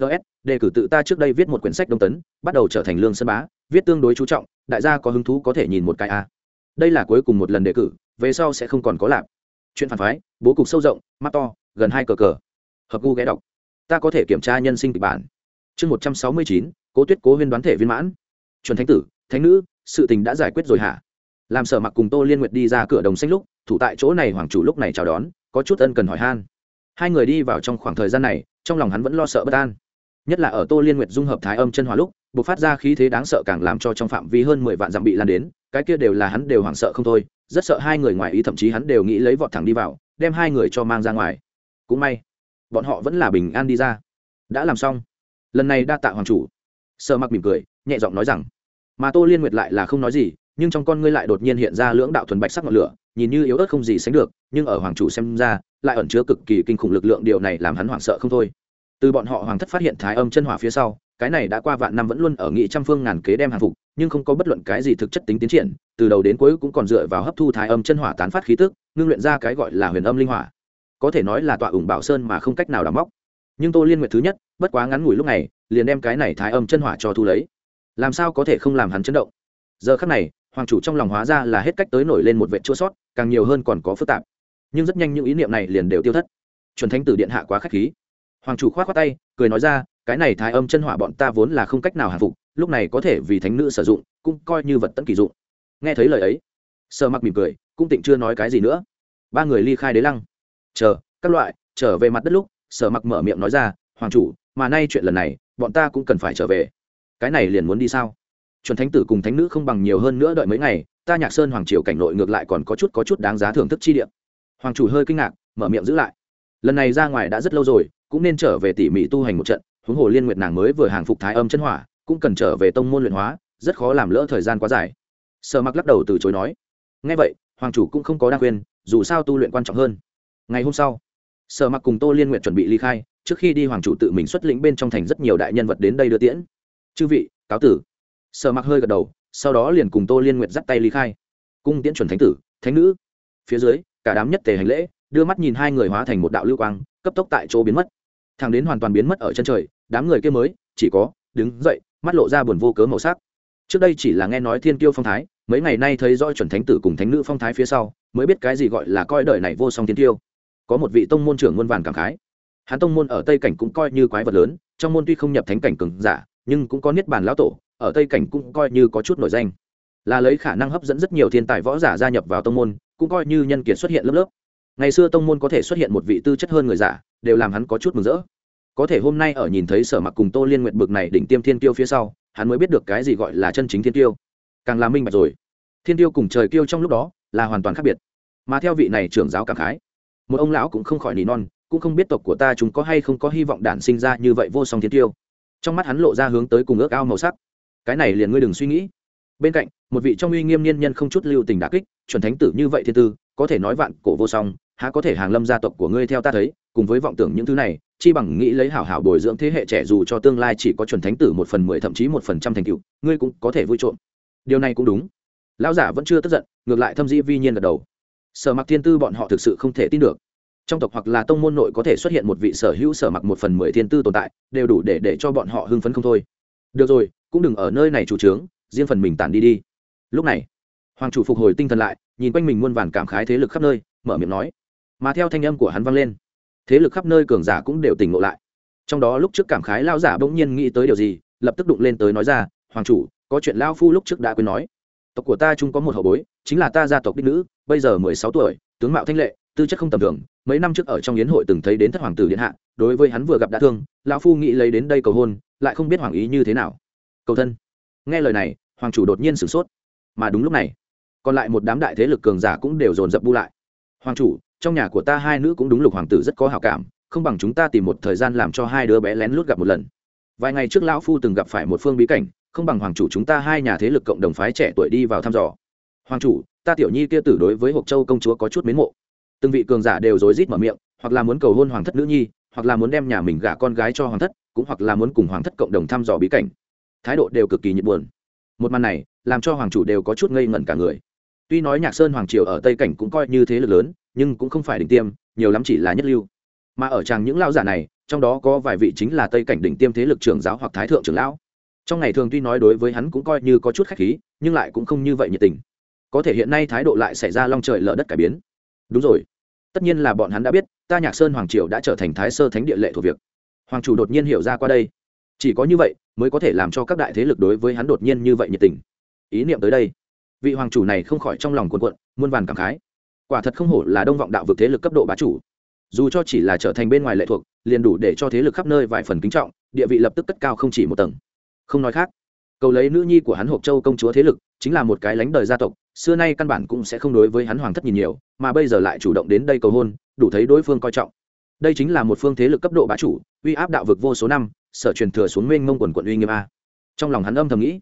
ts đề cử tự ta trước đây viết một quyển sách đông tấn, bắt đầu trở thành lương sân bá, viết tương đối chú trọng, đại gia có hứng thú có thể nhìn một cái a đây là cuối cùng một lần đề cử, về sau sẽ không còn có lạp. Chuyện phản phái, bố cục sâu rộng, mắt to, gần hai cờ cờ. Hợp gu ghé đọc. Ta có thể kiểm tra nhân sinh kịch bản. Chương một trăm sáu mươi chín, cố tuyết cố huyên đoán thể viên mãn chuẩn thánh tử, thánh nữ, sự tình đã giải quyết rồi hả? Làm sở mặc cùng tô liên nguyệt đi ra cửa đồng xanh lúc, thủ tại chỗ này hoàng chủ lúc này chào đón, có chút ân cần hỏi han. Hai người đi vào trong khoảng thời gian này, trong lòng hắn vẫn lo sợ bất an. Nhất là ở tô liên nguyệt dung hợp thái âm chân hòa lúc b ộ c phát ra khí thế đáng sợ càng làm cho trong phạm vi hơn mười vạn dặm bị lan đến, cái kia đều là hắn đều hoảng sợ không thôi, rất sợ hai người ngoài ý thậm chí hắn đều nghĩ lấy vọt thẳng đi vào, đem hai người cho mang ra ngoài. Cũng may, bọn họ vẫn là bình an đi ra. Đã làm xong. Lần này đa tạ hoàng chủ. Sợ mặc mỉm cười nhẹ giọng nói rằng, mà tô liên nguyệt lại là không nói gì, nhưng trong con ngươi lại đột nhiên hiện ra lưỡng đạo thuần bạch sắc ngọn lửa, nhìn như yếu ớt không gì sánh được, nhưng ở hoàng chủ xem ra, lại ẩn chứa cực kỳ kinh khủng lực lượng, điều này làm hắn hoảng sợ không thôi. Từ bọn họ hoàng thất phát hiện thái âm chân hỏa phía sau, cái này đã qua vạn năm vẫn luôn ở nghị trăm phương ngàn kế đem hàng phục, nhưng không có bất luận cái gì thực chất tính tiến triển, từ đầu đến cuối cũng còn dựa vào hấp thu thái âm chân hỏa tán phát khí tức, ngưng luyện ra cái gọi là huyền âm linh hỏa. Có thể nói là tọa ủng bảo sơn mà không cách nào đắm móc. Nhưng tô liên nguyện thứ nhất, bất quá ngắn ngủi lúc này, liền đem cái này thái âm chân hỏa cho thu lấy làm sao có thể không làm hắn chấn động? Giờ khắc này, hoàng chủ trong lòng hóa ra là hết cách tới nổi lên một vệ chua sót, càng nhiều hơn còn có phức tạp. Nhưng rất nhanh những ý niệm này liền đều tiêu thất. Chuẩn thánh tử điện hạ quá k h á c h khí. Hoàng chủ k h o á t khoác tay, cười nói ra, cái này thái âm chân hỏa bọn ta vốn là không cách nào hạ phục, lúc này có thể vì thánh nữ sử dụng, cũng coi như vật tẫn kỳ dụng. Nghe thấy lời ấy sợ mặc mỉm cười, cũng tịnh chưa nói cái gì nữa. Ba người ly khai đế lăng. Chờ, các loại, trở về mặt đất lúc. Sở mặc mở miệng nói ra, hoàng chủ, mà nay chuyện lần này, bọn ta cũng cần phải trở về cái này liền muốn đi sao? Chuẩn thánh tử cùng thánh nữ không bằng nhiều hơn nữa đợi mấy ngày, ta nhạc sơn hoàng triều cảnh nội ngược lại còn có chút có chút đáng giá thưởng thức chi điểm hoàng chủ hơi kinh ngạc, mở miệng giữ lại. Lần này ra ngoài đã rất lâu rồi, cũng nên trở về tỉ mỉ tu hành một trận, huống hồ liên nguyệt nàng mới vừa hàng phục thái âm chân hỏa, cũng cần trở về tông môn luyện hóa, rất khó làm lỡ thời gian quá dài. Sợ mặc lắc đầu từ chối nói. Ngay vậy, hoàng chủ cũng không có đa khuyên, dù sao tu luyện quan trọng hơn. Ngày hôm sau sợ mặc cùng tô liên nguyện chuẩn bị ly khai, trước khi đi hoàng chủ tự mình xuất lĩnh bên trong thành rất nhiều đại nhân vật đến đây đưa tiễn chư vị, cáo tử. Sợ mặc hơi gật đầu, sau đó liền cùng tô liên nguyện dắt tay ly khai. Cung tiễn chuẩn thánh tử, thánh nữ. Phía dưới, cả đám nhất tề hành lễ, đưa mắt nhìn hai người hóa thành một đạo lưu quang, cấp tốc tại chỗ biến mất. Thằng đến hoàn toàn biến mất ở chân trời, đám người kia mới, chỉ có, đứng dậy, mắt lộ ra buồn vô cớ màu sắc. Trước đây chỉ là nghe nói thiên kiêu phong thái, mấy ngày nay thấy rõ chuẩn thánh tử cùng thánh nữ phong thái phía sau, mới biết cái gì gọi là coi đời này vô song thiên kiêu. Có một vị tông môn trưởng muôn vàn cảm khái. Hắn tông môn ở tây cảnh cũng coi như quái vật lớn, trong môn tuy không nhập thánh cảnh cường giả nhưng cũng có niết bàn lão tổ, ở tây cảnh cũng coi như có chút nổi danh. Là lấy khả năng hấp dẫn rất nhiều thiên tài võ giả gia nhập vào tông môn, cũng coi như nhân kiệt xuất hiện lớp lớp. Ngày xưa tông môn có thể xuất hiện một vị tư chất hơn người giả, đều làm hắn có chút mừng rỡ. Có thể hôm nay ở nhìn thấy sở mặc cùng tô liên nguyện bực này đỉnh tiêm thiên tiêu phía sau, hắn mới biết được cái gì gọi là chân chính thiên tiêu càng là minh bạch rồi. Thiên tiêu cùng trời tiêu trong lúc đó, là hoàn toàn khác biệt. Mà theo vị này trưởng giáo cảm khái, một ông lão cũng không khỏi nỉ non, cũng không biết tộc của ta chúng có hay không có hy vọng đản sinh ra như vậy vô song thiên tiêu trong mắt hắn lộ ra hướng tới cùng ước ao màu sắc. Cái này liền ngươi đừng suy nghĩ. Bên cạnh, một vị trong uy nghiêm niên nhân không chút lưu tình đà kích, chuẩn thánh tử như vậy thiên tư, có thể nói vạn cổ vô song, há có thể hàng lâm gia tộc của ngươi theo ta thấy, cùng với vọng tưởng những thứ này, chi bằng nghĩ lấy hảo hảo bồi dưỡng thế hệ trẻ dù cho tương lai chỉ có chuẩn thánh tử một phần mười thậm chí một phần trăm thành cựu ngươi cũng có thể vui trộm. Điều này cũng đúng. Lão giả vẫn chưa tức giận, ngược lại thâm dĩ vi nhiên gật đầu. Sở mặc thiên tư bọn họ thực sự không thể tin được trong tộc hoặc là tông môn nội có thể xuất hiện một vị sở hữu sở mặc một phần mười thiên tư tồn tại, đều đủ để để cho bọn họ hưng phấn không thôi. Được rồi, cũng đừng ở nơi này chủ trướng, riêng phần mình tản đi đi. Lúc này, hoàng chủ phục hồi tinh thần lại, nhìn quanh mình muôn vàn cảm khái thế lực khắp nơi, mở miệng nói. Mà theo thanh âm của hắn vang lên, thế lực khắp nơi cường giả cũng đều tỉnh ngộ lại. Trong đó lúc trước cảm khái lao giả bỗng nhiên nghĩ tới điều gì, lập tức đụng lên tới nói ra, hoàng chủ, có chuyện lao phu lúc trước đã quên nói. Tộc của ta chung có một hậu bối, chính là ta gia tộc đích nữ, bây giờ mười sáu tuổi, tướng mạo thanh lệ tư chất không tầm thường, mấy năm trước ở trong yến hội từng thấy đến thất hoàng tử điện hạ, đối với hắn vừa gặp đã thương, lão phu nghĩ lấy đến đây cầu hôn, lại không biết hoàng ý như thế nào. Cầu thân. Nghe lời này, hoàng chủ đột nhiên sửng sốt. Mà đúng lúc này, còn lại một đám đại thế lực cường giả cũng đều dồn dập bu lại. Hoàng chủ, trong nhà của ta hai nữ cũng đúng lục hoàng tử rất có hảo cảm, không bằng chúng ta tìm một thời gian làm cho hai đứa bé lén lút gặp một lần. Vài ngày trước lão phu từng gặp phải một phương bí cảnh, không bằng hoàng chủ chúng ta hai nhà thế lực cộng đồng phái trẻ tuổi đi vào thăm dò. Hoàng chủ, ta tiểu nhi kia tử đối với hộc châu công chúa có chút mến mộ từng vị cường giả đều rối rít mở miệng, hoặc là muốn cầu hôn hoàng thất nữ nhi, hoặc là muốn đem nhà mình gả con gái cho hoàng thất, cũng hoặc là muốn cùng hoàng thất cộng đồng thăm dò bí cảnh. Thái độ đều cực kỳ nhiệt buồn. Một màn này, làm cho hoàng chủ đều có chút ngây ngẩn cả người. Tuy nói nhạc sơn hoàng triều ở tây cảnh cũng coi như thế lực lớn, nhưng cũng không phải đỉnh tiêm, nhiều lắm chỉ là nhất lưu. Mà ở tràng những lao giả này, trong đó có vài vị chính là tây cảnh đỉnh tiêm thế lực trưởng giáo hoặc thái thượng trưởng lão. Trong ngày thường tuy nói đối với hắn cũng coi như có chút khách khí, nhưng lại cũng không như vậy nhiệt tình. Có thể hiện nay thái độ lại xảy ra long trời lở đất cải biến đúng rồi. Tất nhiên là bọn hắn đã biết, ta nhạc sơn hoàng triều đã trở thành thái sơ thánh địa lệ thuộc việc. Hoàng chủ đột nhiên hiểu ra qua đây. Chỉ có như vậy mới có thể làm cho các đại thế lực đối với hắn đột nhiên như vậy nhiệt tình. Ý niệm tới đây. Vị hoàng chủ này không khỏi trong lòng cuộn cuộn, muôn vàn cảm khái. Quả thật không hổ là đông vọng đạo vực thế lực cấp độ bá chủ. Dù cho chỉ là trở thành bên ngoài lệ thuộc, liền đủ để cho thế lực khắp nơi vài phần kính trọng, địa vị lập tức cất cao không chỉ một tầng. Không nói khác, cầu lấy nữ nhi của hắn hộp châu công chúa thế lực, chính là một cái lánh đời gia tộc xưa nay căn bản cũng sẽ không đối với hắn hoàng thất nhìn nhiều, mà bây giờ lại chủ động đến đây cầu hôn, đủ thấy đối phương coi trọng. Đây chính là một phương thế lực cấp độ bá chủ, uy áp đạo vực vô số năm, sở truyền thừa xuống mênh mông quần quận uy nghiêm a. Trong lòng hắn âm thầm nghĩ,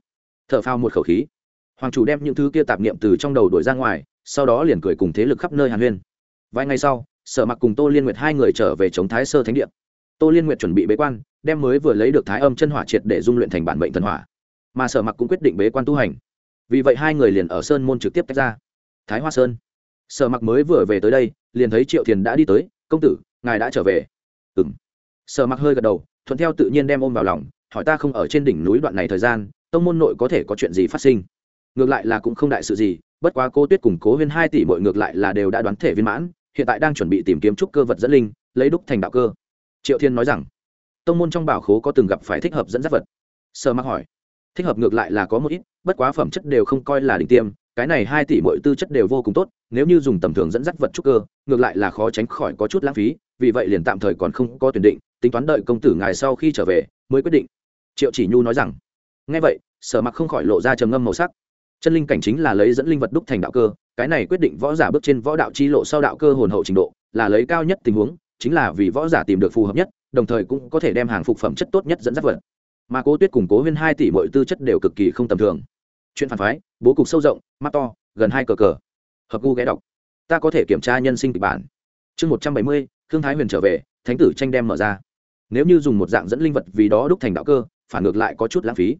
thở phao một khẩu khí. Hoàng chủ đem những thứ kia tạp niệm từ trong đầu đổi ra ngoài, sau đó liền cười cùng thế lực khắp nơi hàn huyên. Vài ngày sau, sở mặc cùng tô liên nguyệt hai người trở về chống thái sơ thánh điện tô liên nguyệt chuẩn bị bế quan, đem mới vừa lấy được thái âm chân hỏa triệt để dung luyện thành bản mệnh thần hỏa. Mà sở mặc cũng quyết định bế quan tu hành vì vậy hai người liền ở sơn môn trực tiếp tách ra. Thái hoa sơn. Sở mặc mới vừa về tới đây, liền thấy triệu thiền đã đi tới, công tử, ngài đã trở về. Ừ m sở mặc hơi gật đầu, thuận theo tự nhiên đem ôm vào lòng, hỏi ta không ở trên đỉnh núi đoạn này thời gian, tông môn nội có thể có chuyện gì phát sinh? Ngược lại là cũng không đại sự gì, bất quá cô tuyết cùng cố huyên hai tỷ bội ngược lại là đều đã đoán thể viên mãn, hiện tại đang chuẩn bị tìm kiếm trúc cơ vật dẫn linh, lấy đúc thành đạo cơ. Triệu thiên nói rằng, tông môn trong bảo khố có từng gặp phải thích hợp dẫn dắt vật. Sở mặc hỏi thích hợp ngược lại là có một ít, bất quá phẩm chất đều không coi là đỉnh tiêm, cái này hai tỷ mọi tư chất đều vô cùng tốt, nếu như dùng tầm thường dẫn dắt vật trúc cơ, ngược lại là khó tránh khỏi có chút lãng phí, vì vậy liền tạm thời còn không có tuyển định, tính toán đợi công tử ngài sau khi trở về, mới quyết định. Triệu chỉ nhu nói rằng. Ngay vậy, sở mặc không khỏi lộ ra trầm ngâm màu sắc. Chân linh cảnh chính là lấy dẫn linh vật đúc thành đạo cơ, cái này quyết định võ giả bước trên võ đạo chi lộ sau đạo cơ hồn hậu trình độ, là lấy cao nhất tình huống, chính là vì võ giả tìm được phù hợp nhất, đồng thời cũng có thể đem hàng phục phẩm chất tốt nhất dẫn dắt vật mà cố tuyết cùng cố huyên hai tỷ mọi tư chất đều cực kỳ không tầm thường. Chuyện phản phái, bố cục sâu rộng, mắt to, gần hai cờ cờ. Hợp gu ghé đọc. Ta có thể kiểm tra nhân sinh kịch bản. Chương một trăm bảy mươi thương thái huyền trở về, thánh tử tranh đem mở ra. Nếu như dùng một dạng dẫn linh vật vì đó đúc thành đạo cơ, phản ngược lại có chút lãng phí.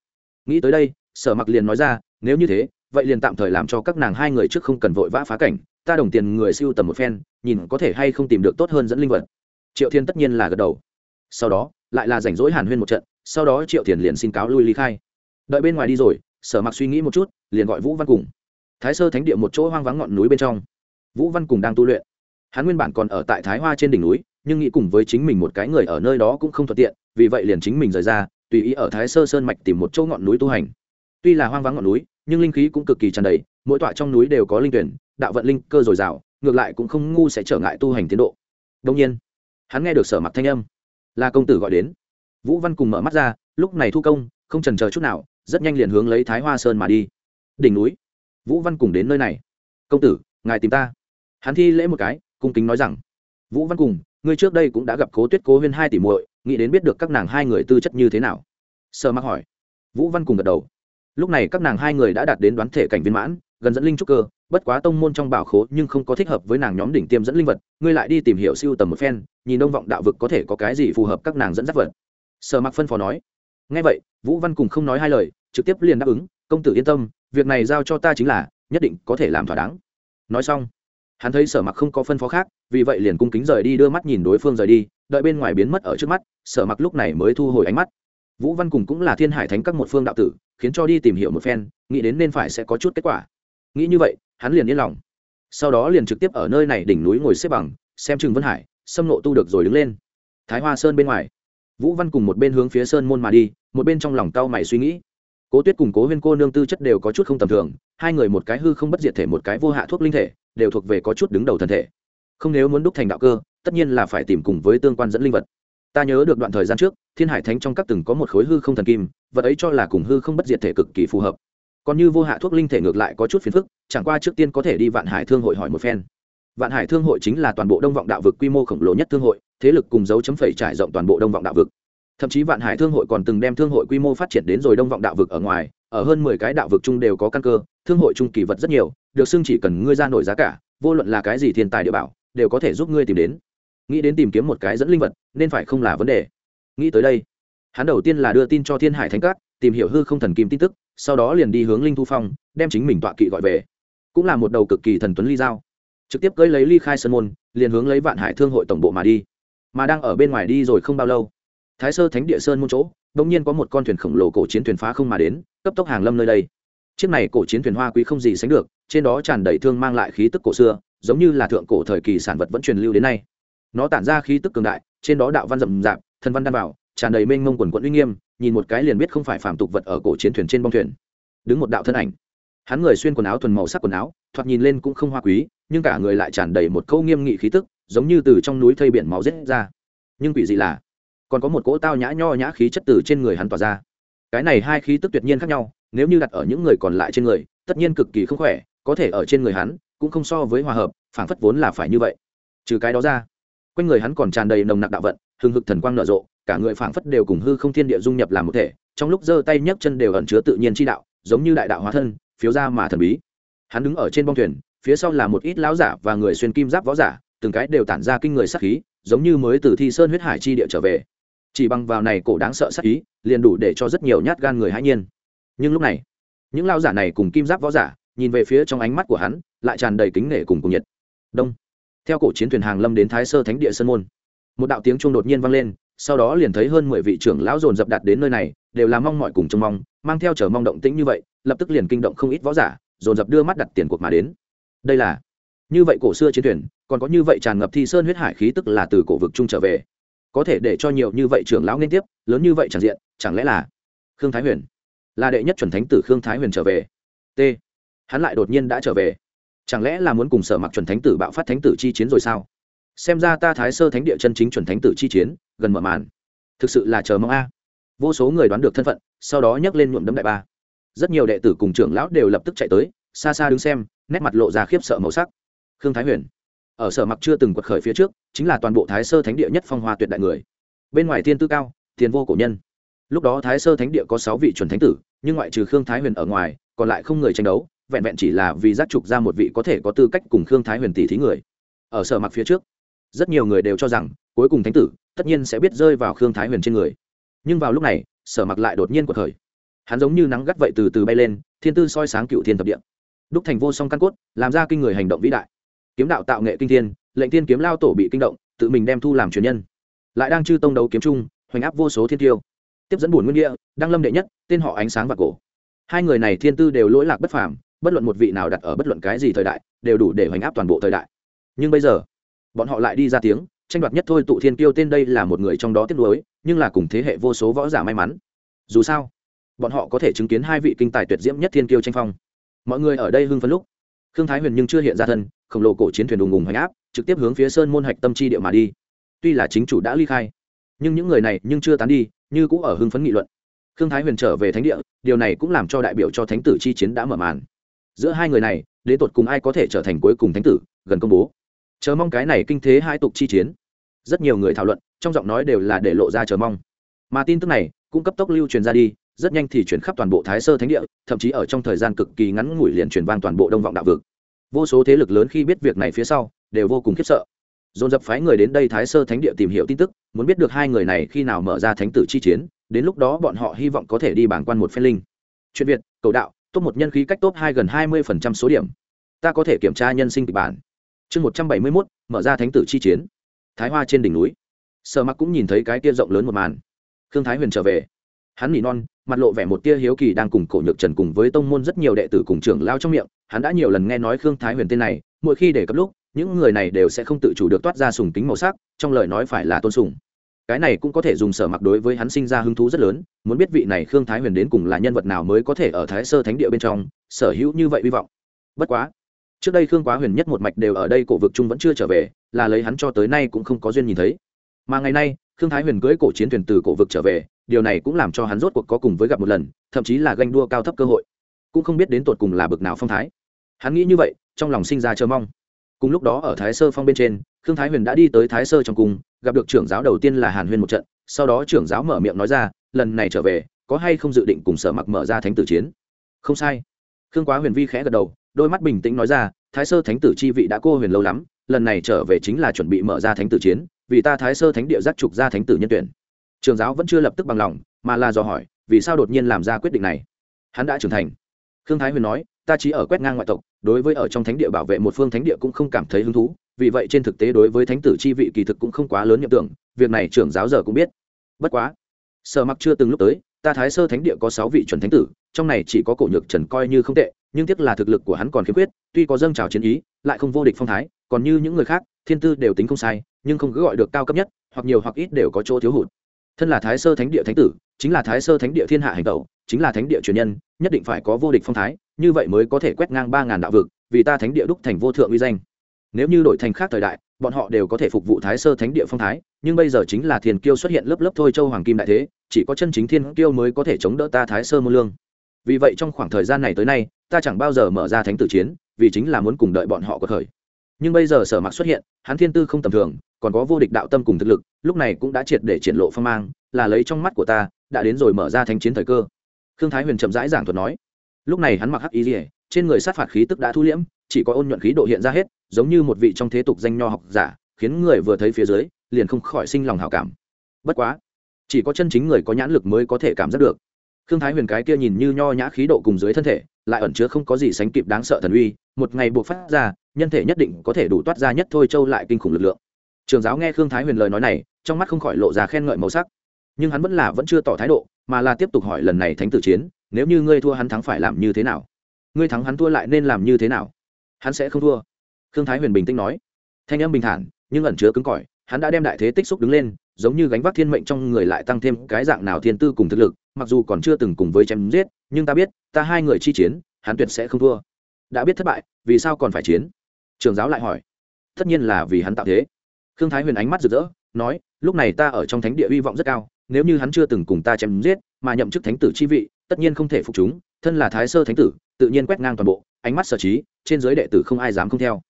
Nghĩ tới đây, sở mặc liền nói ra, nếu như thế, vậy liền tạm thời làm cho các nàng hai người trước không cần vội vã phá cảnh, ta đồng tiền người siêu tầm một phen, nhìn có thể hay không tìm được tốt hơn dẫn linh vật. Triệu thiên tất nhiên là gật đầu. Sau đó, lại là rảnh rỗi hàn huyên một trận sau đó triệu thiền liền xin cáo lui ly khai đợi bên ngoài đi rồi sở mặc suy nghĩ một chút liền gọi vũ văn cùng thái sơ thánh địa một chỗ hoang vắng ngọn núi bên trong vũ văn cùng đang tu luyện hắn nguyên bản còn ở tại thái hoa trên đỉnh núi nhưng nghĩ cùng với chính mình một cái người ở nơi đó cũng không thuận tiện vì vậy liền chính mình rời ra tùy ý ở thái sơ sơn mạch tìm một chỗ ngọn núi tu hành tuy là hoang vắng ngọn núi nhưng linh khí cũng cực kỳ tràn đầy mỗi tọa trong núi đều có linh tuyển đạo vận linh cơ dồi dào ngược lại cũng không ngu sẽ trở ngại tu hành tiến độ đông nhiên hắn nghe được sở mặc thanh âm là công tử gọi đến vũ văn cùng mở mắt ra, lúc này thu công, không trần chờ chút nào, rất nhanh liền hướng lấy thái hoa sơn mà đi. Đỉnh núi. Vũ văn cùng đến nơi này. Công tử, ngài tìm ta. Hắn thi lễ một cái, cung kính nói rằng. Vũ văn cùng, ngươi trước đây cũng đã gặp cố tuyết cố huyên hai tỷ muội, nghĩ đến biết được các nàng hai người tư chất như thế nào? Sợ mắc hỏi. Vũ văn cùng gật đầu. Lúc này các nàng hai người đã đạt đến đoán thể cảnh viên mãn, gần dẫn linh trúc cơ, bất quá tông môn trong bảo khố nhưng không có thích hợp với nàng nhóm đỉnh tiêm dẫn linh vật, ngươi lại đi tìm hiểu siêu tầm một phen, nhìn đông vọng đạo vực có thể có cái gì phù hợp các nàng dẫn dắt vật sở mặc phân phó nói. Ngay vậy, vũ văn cùng không nói hai lời, trực tiếp liền đáp ứng, công tử yên tâm, việc này giao cho ta chính là, nhất định có thể làm thỏa đáng. Nói xong, hắn thấy sở mặc không có phân phó khác, vì vậy liền cung kính rời đi, đưa mắt nhìn đối phương rời đi, đợi bên ngoài biến mất ở trước mắt, sở mặc lúc này mới thu hồi ánh mắt. Vũ văn cùng cũng là thiên hải thánh các một phương đạo tử, khiến cho đi tìm hiểu một phen, nghĩ đến nên phải sẽ có chút kết quả. Nghĩ như vậy, hắn liền yên lòng. Sau đó liền trực tiếp ở nơi này đỉnh núi ngồi xếp bằng, xem Trừng vân hải xâm nộ tu được rồi đứng lên. Thái hoa sơn bên ngoài vũ văn cùng một bên hướng phía sơn môn mà đi, một bên trong lòng cau mày suy nghĩ. Cố tuyết cùng cố huyên cô nương tư chất đều có chút không tầm thường, hai người một cái hư không bất diệt thể, một cái vô hạ thuốc linh thể, đều thuộc về có chút đứng đầu thân thể. Không nếu muốn đúc thành đạo cơ, tất nhiên là phải tìm cùng với tương quan dẫn linh vật. Ta nhớ được đoạn thời gian trước, thiên hải thánh trong các từng có một khối hư không thần kim, vật ấy cho là cùng hư không bất diệt thể cực kỳ phù hợp. Còn như vô hạ thuốc linh thể ngược lại có chút phiền phức, chẳng qua trước tiên có thể đi vạn hải thương hội hỏi một phen. Vạn hải thương hội chính là toàn bộ đông vọng đạo vực quy mô khổng lồ nhất thương hội thế lực cùng dấu chấm phẩy trải rộng toàn bộ đông vọng đạo vực. Thậm chí vạn hải thương hội còn từng đem thương hội quy mô phát triển đến rồi đông vọng đạo vực ở ngoài, ở hơn mười cái đạo vực chung đều có căn cơ, thương hội chung kỳ vật rất nhiều, được xưng chỉ cần ngươi ra nổi giá cả, vô luận là cái gì thiên tài địa bảo, đều có thể giúp ngươi tìm đến. Nghĩ đến tìm kiếm một cái dẫn linh vật, nên phải không là vấn đề. Nghĩ tới đây, hắn đầu tiên là đưa tin cho thiên hải thánh Cát tìm hiểu hư không thần kim tin tức, sau đó liền đi hướng linh thu phong, đem chính mình tọa kỵ gọi về. Cũng là một đầu cực kỳ thần tuấn ly giao trực tiếp cưỡi lấy ly khai sơn môn, liền hướng lấy vạn hải thương hội tổng bộ mà đi mà đang ở bên ngoài đi rồi không bao lâu, thái sơ thánh địa sơn môn chỗ đ ỗ n g nhiên có một con thuyền khổng lồ cổ chiến thuyền phá không mà đến, cấp tốc hàng lâm nơi đây. Chiếc này cổ chiến thuyền hoa quý không gì sánh được, trên đó tràn đầy thương mang lại khí tức cổ xưa, giống như là thượng cổ thời kỳ sản vật vẫn truyền lưu đến nay. Nó tản ra khí tức cường đại, trên đó đạo văn rậm rạp, thần văn đan bảo, tràn đầy mênh mông quần quận uy nghiêm, nhìn một cái liền biết không phải phàm tục vật ở cổ chiến thuyền trên bong thuyền. Đứng một đạo thân ảnh hắn người xuyên quần áo thuần màu sắc quần áo, thoạt nhìn lên cũng không hoa quý, nhưng cả người lại tràn đầy một câu nghiêm nghị khí tức, giống như từ trong núi thây biển máu rết ra. Nhưng quỷ dị là, còn có một cỗ tao nhã nho nhã khí chất từ trên người hắn tỏa ra. Cái này hai khí tức tuyệt nhiên khác nhau, nếu như đặt ở những người còn lại trên người, tất nhiên cực kỳ không khỏe, có thể ở trên người hắn, cũng không so với hòa hợp, phảng phất vốn là phải như vậy. Trừ cái đó ra, quanh người hắn còn tràn đầy nồng nặc đạo vận, hừng hực thần quang nở rộ, cả người phảng phất đều cùng hư không thiên địa dung nhập làm một thể, trong lúc giơ tay nhấc chân đều ẩn chứa tự nhiên chi đạo, giống như đại đạo hóa thân phiếu ra mà thần bí. Hắn đứng ở trên bong thuyền phía sau là một ít lão giả và người xuyên kim giáp võ giả từng cái đều tản ra kinh người sắc khí giống như mới từ thi sơn huyết hải chi địa trở về. Chỉ bằng vào này cổ đáng sợ sắc khí, liền đủ để cho rất nhiều nhát gan người hãi nhiên. Nhưng lúc này những lão giả này cùng kim giáp võ giả nhìn về phía trong ánh mắt của hắn lại tràn đầy kính nể cùng cùng nhiệt. Đông. Theo cổ chiến thuyền hàng lâm đến thái sơ thánh địa sơn môn một đạo tiếng chuông đột nhiên vang lên sau đó liền thấy hơn mười vị trưởng lão dồn dập đặt đến nơi này đều là mong mọi cùng trông mong mang theo chờ mong động tĩnh như vậy lập tức liền kinh động không ít võ giả, dồn dập đưa mắt đặt tiền cuộc mà đến. Đây là, như vậy cổ xưa chiến thuyền, còn có như vậy tràn ngập thi sơn huyết hải khí tức là từ cổ vực trung trở về. Có thể để cho nhiều như vậy trưởng lão liên tiếp, lớn như vậy tràn diện, chẳng lẽ là khương thái huyền? Là đệ nhất chuẩn thánh tử khương thái huyền trở về. T. Hắn lại đột nhiên đã trở về. Chẳng lẽ là muốn cùng sở mặc chuẩn thánh tử bạo phát thánh tử chi chiến rồi sao? Xem ra ta thái sơ thánh địa chân chính chuẩn thánh tử chi chiến, gần mở màn. Thực sự là chờ mong a. Vô số người đoán được thân phận, sau đó nhấc lên nhuộm đấm đại ba rất nhiều đệ tử cùng trưởng lão đều lập tức chạy tới, xa xa đứng xem, nét mặt lộ ra khiếp sợ màu sắc. Khương thái huyền, ở sở mặc chưa từng quật khởi phía trước, chính là toàn bộ thái sơ thánh địa nhất phong hoa tuyệt đại người. Bên ngoài thiên tư cao, tiền vô cổ nhân. Lúc đó thái sơ thánh địa có sáu vị chuẩn thánh tử, nhưng ngoại trừ khương thái huyền ở ngoài, còn lại không người tranh đấu, vẹn vẹn chỉ là vì giác trục ra một vị có thể có tư cách cùng khương thái huyền tỷ thí người. Ở sở mặc phía trước, rất nhiều người đều cho rằng, cuối cùng thánh tử, tất nhiên sẽ biết rơi vào khương thái huyền trên người. Nhưng vào lúc này, sở mặc lại đột nhiên cuộc khởi hắn giống như nắng gắt vậy từ từ bay lên, thiên tư soi sáng cựu thiên thập địa. Đúc thành vô song căn cốt, làm ra kinh người hành động vĩ đại. Kiếm đạo tạo nghệ kinh thiên, lệnh thiên kiếm lao tổ bị kinh động, tự mình đem thu làm truyền nhân. Lại đang chư tông đấu kiếm chung, hoành áp vô số thiên tiêu. Tiếp dẫn bùn nguyên nghĩa đăng lâm đệ nhất, tên họ ánh sáng và cổ. Hai người này thiên tư đều lỗi lạc bất phàm, bất luận một vị nào đặt ở bất luận cái gì thời đại, đều đủ để hoành áp toàn bộ thời đại. Nhưng bây giờ, bọn họ lại đi ra tiếng, tranh đoạt nhất thôi tụ thiên kiêu tên đây là một người trong đó tiếp nối nhưng là cùng thế hệ vô số võ giả may mắn. Dù sao bọn họ có thể chứng kiến hai vị kinh tài tuyệt diễm nhất thiên kiêu tranh phong. Mọi người ở đây hưng phấn lúc, khương thái huyền nhưng chưa hiện ra thân, khổng lồ cổ chiến thuyền đùng ùng hoành áp, trực tiếp hướng phía sơn môn hạch tâm chi địa mà đi. Tuy là chính chủ đã ly khai, nhưng những người này nhưng chưa tán đi, như cũng ở hưng phấn nghị luận. Khương thái huyền trở về thánh địa, điều này cũng làm cho đại biểu cho thánh tử chi chiến đã mở màn. Giữa hai người này, đến tột cùng ai có thể trở thành cuối cùng thánh tử, gần công bố. Chờ mong cái này kinh thế hai tục chi chiến. Rất nhiều người thảo luận, trong giọng nói đều là để lộ ra chờ mong. Mà tin tức này cũng cấp tốc lưu truyền ra đi rất nhanh thì chuyển khắp toàn bộ thái sơ thánh địa, thậm chí ở trong thời gian cực kỳ ngắn ngủi liền truyền vang toàn bộ đông vọng đạo vực. Vô số thế lực lớn khi biết việc này phía sau, đều vô cùng khiếp sợ. Dồn dập phái người đến đây thái sơ thánh địa tìm hiểu tin tức, muốn biết được hai người này khi nào mở ra thánh tử chi chiến, đến lúc đó bọn họ hy vọng có thể đi bảng quan một phen linh. Chuyện việt, cầu đạo, top một nhân khí cách top hai gần hai mươi phần trăm số điểm. Ta có thể kiểm tra nhân sinh kịch bản. Chương một trăm bảy mươi mốt, mở ra thánh tử chi chiến. Thái hoa trên đỉnh núi. Sở mặc cũng nhìn thấy cái tia rộng lớn một màn. Khương thái huyền trở về hắn nỉ non, mặt lộ vẻ một tia hiếu kỳ đang cùng cổ nhược trần cùng với tông môn rất nhiều đệ tử cùng trưởng lao trong miệng, hắn đã nhiều lần nghe nói khương thái huyền tên này, mỗi khi để cấp lúc, những người này đều sẽ không tự chủ được toát ra sùng kính màu sắc, trong lời nói phải là tôn sùng. Cái này cũng có thể dùng sở mặc đối với hắn sinh ra hứng thú rất lớn, muốn biết vị này khương thái huyền đến cùng là nhân vật nào mới có thể ở thái sơ thánh địa bên trong, sở hữu như vậy hy vọng. Bất quá, trước đây khương quá huyền nhất một mạch đều ở đây cổ vực trung vẫn chưa trở về, là lấy hắn cho tới nay cũng không có duyên nhìn thấy. Mà ngày nay, khương thái huyền cưới cổ chiến thuyền từ cổ vực trở về điều này cũng làm cho hắn rốt cuộc có cùng với gặp một lần, thậm chí là ganh đua cao thấp cơ hội. Cũng không biết đến tột cùng là bực nào phong thái. Hắn nghĩ như vậy, trong lòng sinh ra chờ mong. Cùng lúc đó ở thái sơ phong bên trên, khương thái huyền đã đi tới thái sơ trong cung, gặp được trưởng giáo đầu tiên là hàn Huyền một trận, sau đó trưởng giáo mở miệng nói ra, lần này trở về, có hay không dự định cùng sở mặc mở ra thánh tử chiến? Không sai. Khương quá huyền vi khẽ gật đầu, đôi mắt bình tĩnh nói ra, thái sơ thánh tử chi vị đã cô huyền lâu lắm, lần này trở về chính là chuẩn bị mở ra thánh tử chiến, vì ta thái sơ thánh địa giác trục ra thánh tử nhân tuyển trường giáo vẫn chưa lập tức bằng lòng, mà là dò hỏi, vì sao đột nhiên làm ra quyết định này? Hắn đã trưởng thành. Khương thái huyền nói, ta chỉ ở quét ngang ngoại tộc, đối với ở trong thánh địa bảo vệ một phương thánh địa cũng không cảm thấy hứng thú, vì vậy trên thực tế đối với thánh tử chi vị kỳ thực cũng không quá lớn nhậm tưởng, việc này trưởng giáo giờ cũng biết. Bất quá, sở mặc chưa từng lúc tới, ta thái sơ thánh địa có sáu vị chuẩn thánh tử, trong này chỉ có cổ nhược trần coi như không tệ, nhưng tiếc là thực lực của hắn còn khiếm khuyết, tuy có dâng trào chiến ý, lại không vô địch phong thái, còn như những người khác, thiên tư đều tính không sai, nhưng không cứ gọi được cao cấp nhất, hoặc nhiều hoặc ít đều có chỗ thiếu hụt thân là thái sơ thánh địa thánh tử, chính là thái sơ thánh địa thiên hạ hành tẩu, chính là thánh địa truyền nhân, nhất định phải có vô địch phong thái, như vậy mới có thể quét ngang ba ngàn đạo vực, vì ta thánh địa đúc thành vô thượng uy danh. Nếu như đổi thành khác thời đại, bọn họ đều có thể phục vụ thái sơ thánh địa phong thái, nhưng bây giờ chính là thiền kiêu xuất hiện lớp lớp thôi châu hoàng kim đại thế, chỉ có chân chính thiên kiêu mới có thể chống đỡ ta thái sơ môn lương. Vì vậy trong khoảng thời gian này tới nay, ta chẳng bao giờ mở ra thánh tử chiến, vì chính là muốn cùng đợi bọn họ có thời nhưng bây giờ sở mặc xuất hiện, hắn thiên tư không tầm thường, còn có vô địch đạo tâm cùng thực lực, lúc này cũng đã triệt để triển lộ phong mang, là lấy trong mắt của ta, đã đến rồi mở ra thánh chiến thời cơ. Khương thái huyền chậm rãi giảng thuật nói. Lúc này hắn mặc hắc y dỉa trên người sát phạt khí tức đã thu liễm, chỉ có ôn nhuận khí độ hiện ra hết, giống như một vị trong thế tục danh nho học giả, khiến người vừa thấy phía dưới, liền không khỏi sinh lòng hảo cảm. Bất quá, chỉ có chân chính người có nhãn lực mới có thể cảm giác được. Khương thái huyền cái kia nhìn như nho nhã khí độ cùng dưới thân thể, lại ẩn chứa không có gì sánh kịp đáng sợ thần uy, một ngày buộc phát ra nhân thể nhất định có thể đủ toát ra nhất thôi châu lại kinh khủng lực lượng. Trường giáo nghe khương thái huyền lời nói này, trong mắt không khỏi lộ ra khen ngợi màu sắc. Nhưng hắn vẫn là vẫn chưa tỏ thái độ, mà là tiếp tục hỏi lần này thánh tử chiến, nếu như ngươi thua hắn thắng phải làm như thế nào? Ngươi thắng hắn thua lại nên làm như thế nào? Hắn sẽ không thua. Khương thái huyền bình tĩnh nói. Thanh âm bình thản, nhưng ẩn chứa cứng cỏi, hắn đã đem đại thế tích xúc đứng lên, giống như gánh vác thiên mệnh trong người lại tăng thêm cái dạng nào thiên tư cùng thực lực, mặc dù còn chưa từng cùng với chém giết, nhưng ta biết, ta hai người chi chiến, hắn tuyệt sẽ không thua. Đã biết thất bại, vì sao còn phải chiến? Trường giáo lại hỏi. Tất nhiên là vì hắn tạo thế. Khương thái huyền ánh mắt rực rỡ, nói, lúc này ta ở trong thánh địa hy vọng rất cao, nếu như hắn chưa từng cùng ta chém giết, mà nhậm chức thánh tử chi vị, tất nhiên không thể phục chúng, thân là thái sơ thánh tử, tự nhiên quét ngang toàn bộ, ánh mắt sở trí, trên giới đệ tử không ai dám không theo.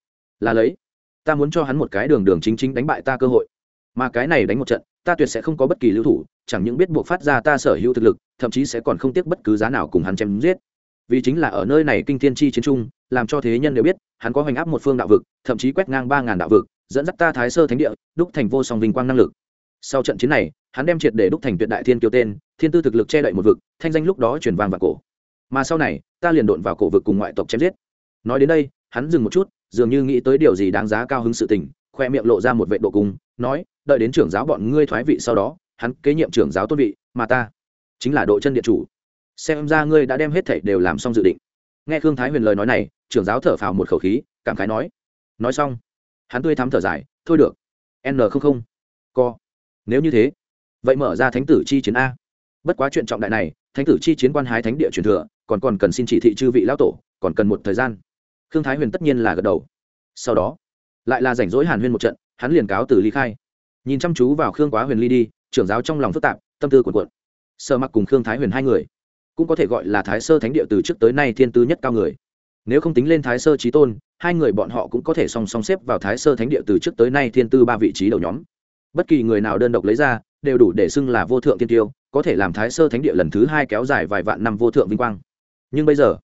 Là lấy, ta muốn cho hắn một cái đường đường chính chính đánh bại ta cơ hội. Mà cái này đánh một trận, ta tuyệt sẽ không có bất kỳ lưu thủ, chẳng những biết buộc phát ra ta sở hữu thực lực, thậm chí sẽ còn không tiếc bất cứ giá nào cùng hắn chém giết vì chính là ở nơi này kinh thiên chi chiến trung, làm cho thế nhân đều biết, hắn có hoành áp một phương đạo vực, thậm chí quét ngang ba ngàn đạo vực, dẫn dắt ta thái sơ thánh địa, đúc thành vô song vinh quang năng lực. Sau trận chiến này, hắn đem triệt để đúc thành tuyệt đại thiên kiêu tên, thiên tư thực lực che đậy một vực, thanh danh lúc đó chuyển vàng vào cổ. Mà sau này, ta liền độn vào cổ vực cùng ngoại tộc chém giết. Nói đến đây, hắn dừng một chút, dường như nghĩ tới điều gì đáng giá cao hứng sự tình, khoe miệng lộ ra một vệ độ cung, nói, đợi đến trưởng giáo bọn ngươi thoái vị sau đó, hắn kế nhiệm trưởng giáo tôn vị, mà ta chính là độ chân địa chủ xem ra ngươi đã đem hết thảy đều làm xong dự định. Nghe khương thái huyền lời nói này, trưởng giáo thở phào một khẩu khí, cảm khái nói nói xong. Hắn tươi thắm thở dài, thôi được n không không co. Nếu như thế, vậy mở ra thánh tử chi chiến a. Bất quá chuyện trọng đại này, thánh tử chi chiến quan hái thánh địa truyền thừa, còn còn cần xin chỉ thị chư vị lão tổ, còn cần một thời gian. Khương thái huyền tất nhiên là gật đầu. Sau đó, lại là rảnh rỗi hàn huyên một trận, hắn liền cáo từ ly khai. Nhìn chăm chú vào khương quá huyền ly đi, trưởng giáo trong lòng phức tạp, tâm tư cuộn cuộn. Sợ mặc cùng khương thái huyền hai người cũng có thể gọi là thái sơ thánh địa từ trước tới nay thiên tư nhất cao người. Nếu không tính lên thái sơ trí tôn, hai người bọn họ cũng có thể song song xếp vào thái sơ thánh địa từ trước tới nay thiên tư ba vị trí đầu nhóm. Bất kỳ người nào đơn độc lấy ra, đều đủ để xưng là vô thượng tiên tiêu, có thể làm thái sơ thánh địa lần thứ hai kéo dài vài vạn năm vô thượng vinh quang. Nhưng bây giờ,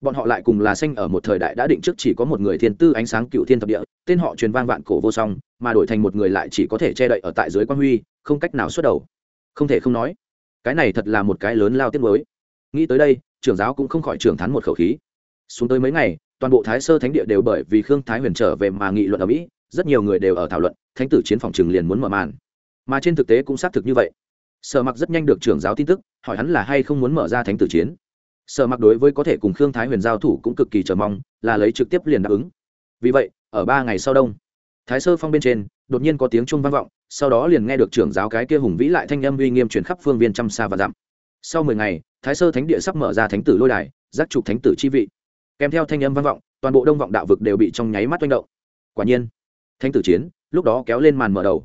bọn họ lại cùng là sinh ở một thời đại đã định trước chỉ có một người thiên tư ánh sáng cựu thiên thập địa, tên họ truyền vang vạn cổ vô song, mà đổi thành một người lại chỉ có thể che đậy ở tại dưới quan huy, không cách nào xuất đầu. Không thể không nói, cái này thật là một cái lớn lao tiết mới nghĩ tới đây, trưởng giáo cũng không khỏi trưởng thán một khẩu khí. Xuống tới mấy ngày, toàn bộ thái sơ thánh địa đều bởi vì khương thái huyền trở về mà nghị luận ở mỹ, rất nhiều người đều ở thảo luận, thánh tử chiến phòng trường liền muốn mở màn. Mà trên thực tế cũng xác thực như vậy. Sở mặc rất nhanh được trưởng giáo tin tức, hỏi hắn là hay không muốn mở ra thánh tử chiến. Sở mặc đối với có thể cùng khương thái huyền giao thủ cũng cực kỳ chờ mong, là lấy trực tiếp liền đáp ứng. Vì vậy, ở ba ngày sau đông, thái sơ phong bên trên, đột nhiên có tiếng chuông vang vọng, sau đó liền nghe được trưởng giáo cái kia hùng vĩ lại thanh âm uy nghiêm truyền khắp phương viên trăm xa và dặm sau mười ngày, thái sơ thánh địa sắp mở ra thánh tử lôi đài giác trục thánh tử chi vị. Kèm theo thanh âm vang vọng, toàn bộ đông vọng đạo vực đều bị trong nháy mắt oanh động. Quả nhiên, thánh tử chiến, lúc đó kéo lên màn mở đầu.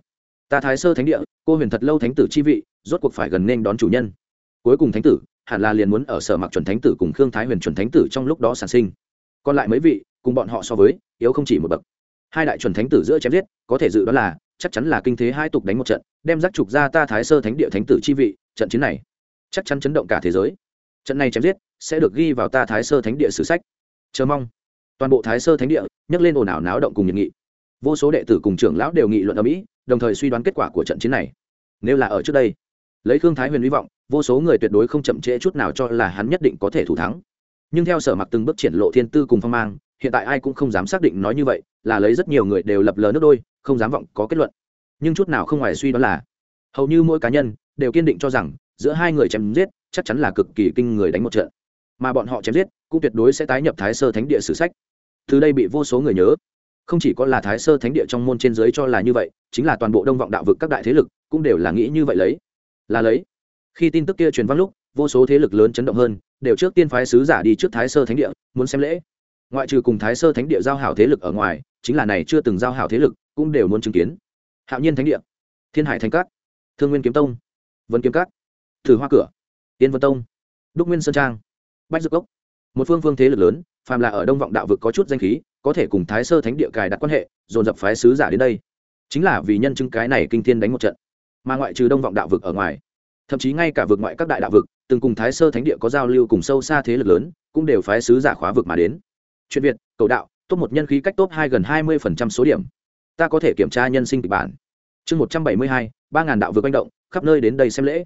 Ta thái sơ thánh địa, cô huyền thật lâu thánh tử chi vị, rốt cuộc phải gần nên đón chủ nhân. Cuối cùng thánh tử, hẳn là liền muốn ở sở mặc chuẩn thánh tử cùng khương thái huyền chuẩn thánh tử trong lúc đó sản sinh. Còn lại mấy vị, cùng bọn họ so với, yếu không chỉ một bậc. Hai đại chuẩn thánh tử giữa chém giết, có thể dự đoán là, chắc chắn là kinh thế hai tục đánh một trận, đem giác trục ra ta thái sơ thánh địa thánh tử chi vị, trận chiến này chắc chắn chấn động cả thế giới. Trận này chém giết sẽ được ghi vào ta thái sơ thánh địa sử sách. Chờ mong. Toàn bộ thái sơ thánh địa nhấc lên ồn ào náo động cùng nhiệt nghị. Vô số đệ tử cùng trưởng lão đều nghị luận ở mỹ đồng thời suy đoán kết quả của trận chiến này. Nếu là ở trước đây, lấy khương thái huyền hy vọng, vô số người tuyệt đối không chậm trễ chút nào cho là hắn nhất định có thể thủ thắng. Nhưng theo sở mặc từng bước triển lộ thiên tư cùng phong mang, hiện tại ai cũng không dám xác định nói như vậy, là lấy rất nhiều người đều lập lờ nước đôi, không dám vọng có kết luận. Nhưng chút nào không ngoài suy đoán là, hầu như mỗi cá nhân đều kiên định cho rằng giữa hai người chém giết, chắc chắn là cực kỳ kinh người đánh một trận. Mà bọn họ chém giết, cũng tuyệt đối sẽ tái nhập thái sơ thánh địa sử sách. Từ đây bị vô số người nhớ. Không chỉ có là thái sơ thánh địa trong môn trên giới cho là như vậy, chính là toàn bộ đông vọng đạo vực các đại thế lực cũng đều là nghĩ như vậy lấy. Là lấy. Khi tin tức kia truyền vang lúc, vô số thế lực lớn chấn động hơn, đều trước tiên phái sứ giả đi trước thái sơ thánh địa, muốn xem lễ. Ngoại trừ cùng thái sơ thánh địa giao hảo thế lực ở ngoài, chính là này chưa từng giao hảo thế lực cũng đều muốn chứng kiến. Hạo nhiên thánh địa. Thiên hải thánh cát. Thương nguyên kiếm tông. Vân kiếm cát thử hoa cửa. Tiên vân tông, đúc nguyên sơn trang, bách dược cốc. Một phương phương thế lực lớn, phàm là ở đông vọng đạo vực có chút danh khí, có thể cùng thái sơ thánh địa cài đặt quan hệ, dồn dập phái sứ giả đến đây. Chính là vì nhân chứng cái này kinh thiên đánh một trận. Mà ngoại trừ đông vọng đạo vực ở ngoài, thậm chí ngay cả vực ngoại các đại đạo vực, từng cùng thái sơ thánh địa có giao lưu cùng sâu xa thế lực lớn, cũng đều phái sứ giả khóa vực mà đến. Chuyện việt, cầu đạo, top một nhân khí cách top hai gần hai mươi số điểm. Ta có thể kiểm tra nhân sinh kịch bản. Chương một trăm bảy mươi hai, ba ngàn đạo vực manh động, khắp nơi đến đây xem lễ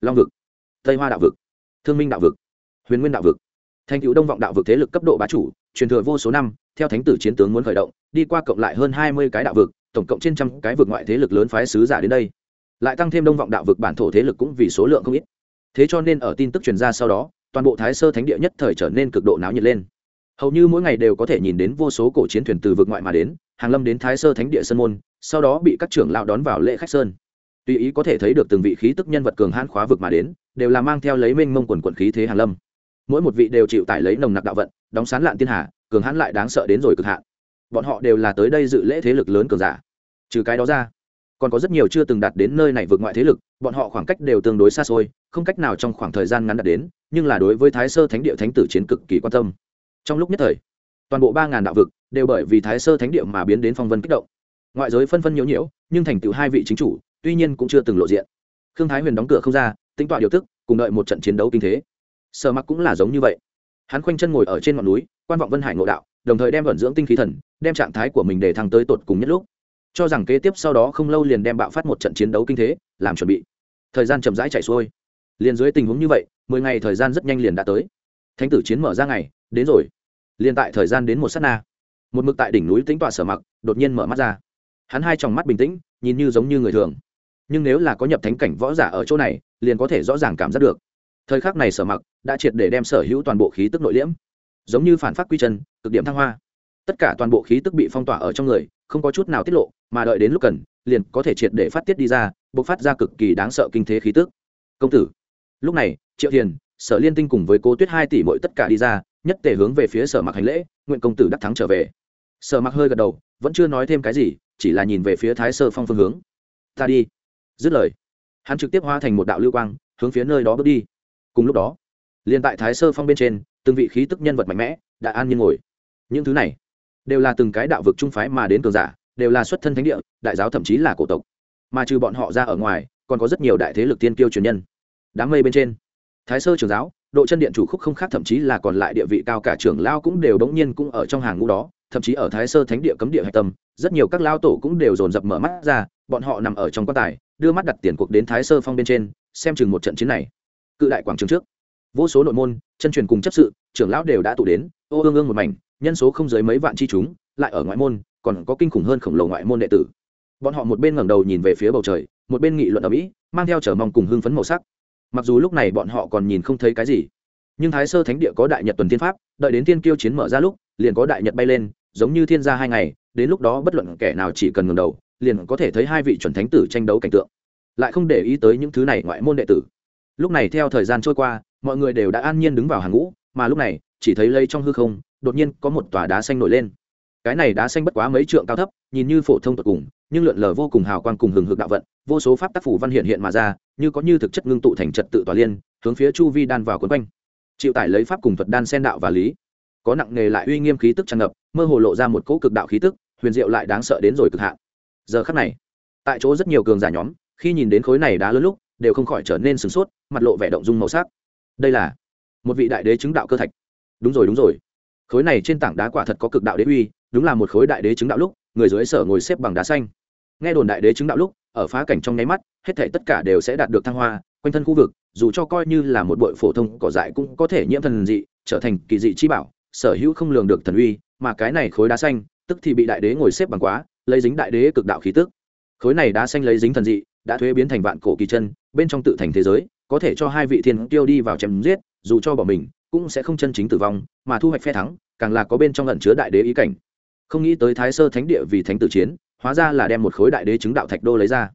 long vực, tây hoa đạo vực, thương minh đạo vực, huyền nguyên đạo vực. Thành cựu đông vọng đạo vực thế lực cấp độ bá chủ, truyền thừa vô số năm, theo thánh tử chiến tướng muốn khởi động, đi qua cộng lại hơn hai mươi cái đạo vực, tổng cộng trên trăm cái vực ngoại thế lực lớn phái sứ giả đến đây. Lại tăng thêm đông vọng đạo vực bản thổ thế lực cũng vì số lượng không ít. Thế cho nên ở tin tức truyền ra sau đó, toàn bộ thái sơ thánh địa nhất thời trở nên cực độ náo nhiệt lên. Hầu như mỗi ngày đều có thể nhìn đến vô số cổ chiến thuyền từ vực ngoại mà đến, hàng lâm đến thái sơ thánh địa sơn môn, sau đó bị các trưởng lão đón vào lễ khách sơn tùy ý có thể thấy được từng vị khí tức nhân vật cường hãn khóa vực mà đến, đều là mang theo lấy mênh mông quần quận khí thế hàng lâm. Mỗi một vị đều chịu tải lấy nồng nặc đạo vận, đóng sán lạn thiên hà, cường hãn lại đáng sợ đến rồi cực hạn. Bọn họ đều là tới đây dự lễ thế lực lớn cường giả. Trừ cái đó ra, còn có rất nhiều chưa từng đạt đến nơi này vượt ngoại thế lực, bọn họ khoảng cách đều tương đối xa xôi, không cách nào trong khoảng thời gian ngắn đạt đến, nhưng là đối với thái sơ thánh địa thánh tử chiến cực kỳ quan tâm. Trong lúc nhất thời, toàn bộ ba ngàn đạo vực đều bởi vì thái sơ thánh địa mà biến đến phong vân kích động. Ngoại giới phân phân nhiễu nhiễu, nhưng thành tựu hai vị chính chủ tuy nhiên cũng chưa từng lộ diện. Khương thái huyền đóng cửa không ra, tính tọa điều tức, cùng đợi một trận chiến đấu kinh thế. Sở mặc cũng là giống như vậy. Hắn khoanh chân ngồi ở trên ngọn núi, quan vọng vân hải ngộ đạo, đồng thời đem vận dưỡng tinh khí thần, đem trạng thái của mình để thăng tới tột cùng nhất lúc. Cho rằng kế tiếp sau đó không lâu liền đem bạo phát một trận chiến đấu kinh thế, làm chuẩn bị. Thời gian chậm rãi chạy xuôi. Liền dưới tình huống như vậy, mười ngày thời gian rất nhanh liền đã tới. Thánh tử chiến mở ra ngày, đến rồi. Liền tại thời gian đến một s á t na. Một mực tại đỉnh núi tính tọa sở mặc, đột nhiên mở mắt ra. Hắn hai tròng mắt bình tĩnh, nhìn như giống như người thường nhưng nếu là có nhập thánh cảnh võ giả ở chỗ này, liền có thể rõ ràng cảm giác được. Thời khắc này sở mặc đã triệt để đem sở hữu toàn bộ khí tức nội liễm, giống như phản phát quy chân, cực điểm thăng hoa. Tất cả toàn bộ khí tức bị phong tỏa ở trong người, không có chút nào tiết lộ, mà đợi đến lúc cần, liền có thể triệt để phát tiết đi ra, bộc phát ra cực kỳ đáng sợ kinh thế khí tức. Công tử. Lúc này, triệu thiền sở liên tinh cùng với cô tuyết hai tỷ mỗi tất cả đi ra, nhất tề hướng về phía sở mặc hành lễ, nguyện công tử đắc thắng trở về. Sở mặc hơi gật đầu, vẫn chưa nói thêm cái gì, chỉ là nhìn về phía thái sơ phong phương hướng. Ta đi dứt lời. Hắn trực tiếp hóa thành một đạo lưu quang, hướng phía nơi đó bước đi. Cùng lúc đó, liền tại thái sơ phong bên trên, từng vị khí tức nhân vật mạnh mẽ đã an nhiên ngồi. Những thứ này đều là từng cái đạo vực trung phái mà đến cường giả, đều là xuất thân thánh địa, đại giáo thậm chí là cổ tộc. Mà trừ bọn họ ra ở ngoài, còn có rất nhiều đại thế lực tiên kiêu truyền nhân. Đám mây bên trên, thái sơ trường giáo, độ chân điện chủ khúc không khác thậm chí là còn lại địa vị cao cả trưởng lao cũng đều đống nhiên cũng ở trong hàng ngũ đó, thậm chí ở thái sơ thánh địa cấm địa hạch tâm, rất nhiều các lao tổ cũng đều dồn dập mở mắt ra, bọn họ nằm ở trong quan tài đưa mắt đặt tiền cuộc đến thái sơ phong bên trên, xem chừng một trận chiến này. Cự đại quảng trường trước. Vô số nội môn, chân truyền cùng chấp sự, trưởng lão đều đã tụ đến, ô ương ương một mảnh, nhân số không dưới mấy vạn chi chúng, lại ở ngoại môn, còn có kinh khủng hơn khổng lồ ngoại môn đệ tử. Bọn họ một bên ngẩng đầu nhìn về phía bầu trời, một bên nghị luận ở mỹ, mang theo trở mong cùng hưng phấn màu sắc. Mặc dù lúc này bọn họ còn nhìn không thấy cái gì, nhưng thái sơ thánh địa có đại nhật tuần thiên pháp, đợi đến thiên kiêu chiến mở ra lúc, liền có đại nhật bay lên, giống như thiên gia hai ngày, đến lúc đó bất luận kẻ nào chỉ cần ngẩng đầu liền có thể thấy hai vị chuẩn thánh tử tranh đấu cảnh tượng. Lại không để ý tới những thứ này ngoại môn đệ tử. Lúc này theo thời gian trôi qua, mọi người đều đã an nhiên đứng vào hàng ngũ, mà lúc này, chỉ thấy lây trong hư không, đột nhiên có một tòa đá xanh nổi lên. Cái này đá xanh bất quá mấy trượng cao thấp, nhìn như phổ thông tột cùng, nhưng lượn lờ vô cùng hào quang cùng hừng hực đạo vận, vô số pháp tác phủ văn hiện hiện mà ra, như có như thực chất ngưng tụ thành trật tự tòa liên, hướng phía chu vi đan vào quấn quanh. Chịu tải lấy pháp cùng thuật đan sen đạo và lý. Có nặng nghề lại uy nghiêm khí tức tràn ngập, mơ hồ lộ ra một cỗ cực đạo khí tức, huyền diệu lại đáng sợ đến rồi cực hạn giờ khắc này, tại chỗ rất nhiều cường giả nhóm, khi nhìn đến khối này đá lớn lúc, đều không khỏi trở nên sửng sốt, mặt lộ vẻ động dung màu sắc. Đây là một vị đại đế chứng đạo cơ thạch. Đúng rồi đúng rồi. Khối này trên tảng đá quả thật có cực đạo đế uy, đúng là một khối đại đế chứng đạo lúc, người dưới sở ngồi xếp bằng đá xanh. Nghe đồn đại đế chứng đạo lúc, ở phá cảnh trong nháy mắt, hết thể tất cả đều sẽ đạt được thăng hoa, quanh thân khu vực, dù cho coi như là một bội phổ thông cỏ dại cũng có thể nhiễm thần dị, trở thành kỳ dị chi bảo, sở hữu không lường được thần uy, mà cái này khối đá xanh, tức thì bị đại đế ngồi xếp bằng quá lấy dính đại đế cực đạo khí tức. Khối này đá xanh lấy dính thần dị, đã thuế biến thành vạn cổ kỳ chân, bên trong tự thành thế giới, có thể cho hai vị thiên tiêu đi vào chém giết, dù cho bỏ mình, cũng sẽ không chân chính tử vong, mà thu hoạch phe thắng, càng là có bên trong lẩn chứa đại đế ý cảnh. Không nghĩ tới thái sơ thánh địa vì thánh tử chiến, hóa ra là đem một khối đại đế chứng đạo thạch đô lấy ra.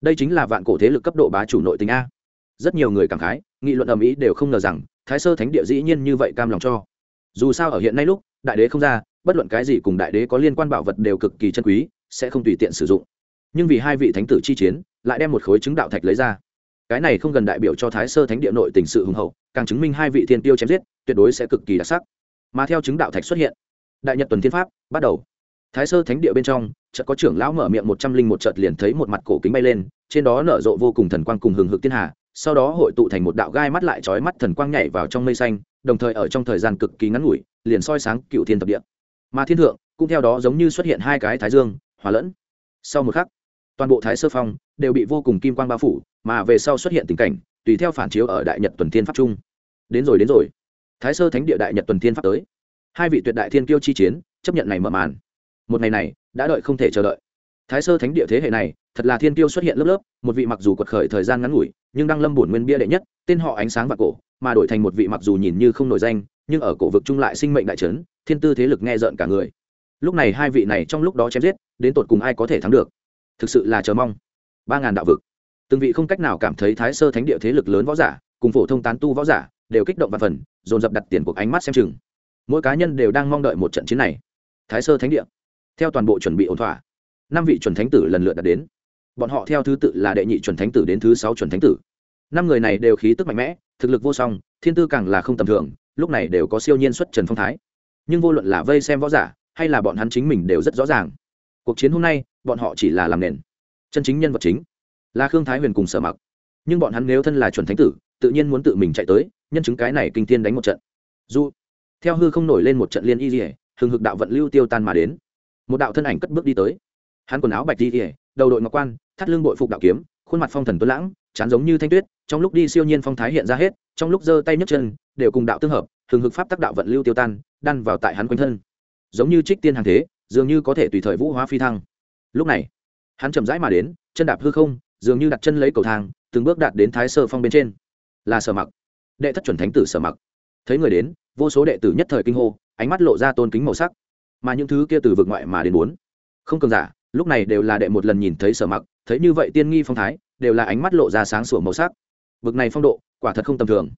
Đây chính là vạn cổ thế lực cấp độ bá chủ nội tình a. Rất nhiều người cảm khái, nghị luận ầm ĩ đều không ngờ rằng, thái sơ thánh địa dĩ nhiên như vậy cam lòng cho. Dù sao ở hiện nay lúc, đại đế không ra, bất luận cái gì cùng đại đế có liên quan bảo vật đều cực kỳ chân quý sẽ không tùy tiện sử dụng. Nhưng vì hai vị thánh tử chi chiến, lại đem một khối chứng đạo thạch lấy ra. Cái này không gần đại biểu cho thái sơ thánh địa nội tình sự hùng hậu, càng chứng minh hai vị thiên tiêu chém giết, tuyệt đối sẽ cực kỳ đặc sắc. Mà theo chứng đạo thạch xuất hiện, đại nhật tuần thiên pháp bắt đầu. Thái sơ thánh địa bên trong, chợt có trưởng lão mở miệng một trăm linh một chợt liền thấy một mặt cổ kính bay lên, trên đó nở rộ vô cùng thần quang cùng hừng hực thiên hà, sau đó hội tụ thành một đạo gai mắt lại trói mắt thần quang nhảy vào trong mây xanh, đồng thời ở trong thời gian cực kỳ ngắn ngủi, liền soi sáng cựu thiên thập địa. Mà thiên thượng, cũng theo đó giống như xuất hiện hai cái thái dương hòa lẫn. Sau một khắc, toàn bộ thái sơ phong đều bị vô cùng kim quang bao phủ, mà về sau xuất hiện tình cảnh, tùy theo phản chiếu ở đại nhật tuần thiên pháp trung. Đến rồi đến rồi. Thái sơ thánh địa đại nhật tuần thiên pháp tới. Hai vị tuyệt đại thiên kiêu chi chiến, chấp nhận này mở màn. Một ngày này, đã đợi không thể chờ đợi. Thái sơ thánh địa thế hệ này, thật là thiên kiêu xuất hiện lớp lớp, một vị mặc dù quật khởi thời gian ngắn ngủi, nhưng đang lâm bổn nguyên bia đệ nhất, tên họ ánh sáng và cổ, mà đổi thành một vị mặc dù nhìn như không nổi danh, nhưng ở cổ vực trung lại sinh mệnh đại trấn thiên tư thế lực nghe rợn cả người lúc này hai vị này trong lúc đó chém giết, đến tột cùng ai có thể thắng được? Thực sự là chờ mong. Ba ngàn đạo vực. Từng vị không cách nào cảm thấy thái sơ thánh địa thế lực lớn võ giả, cùng phổ thông tán tu võ giả, đều kích động và phần, dồn dập đặt tiền cuộc ánh mắt xem chừng. Mỗi cá nhân đều đang mong đợi một trận chiến này. Thái sơ thánh địa. Theo toàn bộ chuẩn bị ổn thỏa, năm vị chuẩn thánh tử lần lượt đặt đến. Bọn họ theo thứ tự là đệ nhị chuẩn thánh tử đến thứ sáu chuẩn thánh tử. Năm người này đều khí tức mạnh mẽ, thực lực vô song, thiên tư càng là không tầm thường, lúc này đều có siêu nhiên xuất trần phong thái. Nhưng vô luận là vây xem võ giả hay là bọn hắn chính mình đều rất rõ ràng. Cuộc chiến hôm nay, bọn họ chỉ là làm nền. Chân chính nhân vật chính là khương thái huyền cùng sở mặc. Nhưng bọn hắn nếu thân là chuẩn thánh tử, tự nhiên muốn tự mình chạy tới, nhân chứng cái này kinh tiên đánh một trận. Dù theo hư không nổi lên một trận liên y dỉa hừng hực đạo vận lưu tiêu tan mà đến. Một đạo thân ảnh cất bước đi tới. Hắn quần áo bạch đi dỉa đầu đội ngọc quan, thắt lưng bội phục đạo kiếm, khuôn mặt phong thần tuấn lãng chán giống như thanh tuyết, trong lúc đi siêu nhiên phong thái hiện ra hết, trong lúc giơ tay nhấc chân, đều cùng đạo tương hợp, hừng hực pháp tác đạo vận lưu tiêu tan, đan vào tại hắn quanh thân giống như trích tiên hàng thế, dường như có thể tùy thời vũ hóa phi thăng. Lúc này, hắn chậm rãi mà đến, chân đạp hư không, dường như đặt chân lấy cầu thang, từng bước đạt đến thái sơ phong bên trên. Là sở mặc. Đệ thất chuẩn thánh tử sở mặc. Thấy người đến, vô số đệ tử nhất thời kinh hô, ánh mắt lộ ra tôn kính màu sắc. Mà những thứ kia từ vực ngoại mà đến muốn không cường giả, lúc này đều là đệ một lần nhìn thấy sở mặc, thấy như vậy tiên nghi phong thái, đều là ánh mắt lộ ra sáng sủa màu sắc. Vực này phong độ, quả thật không tầm thường.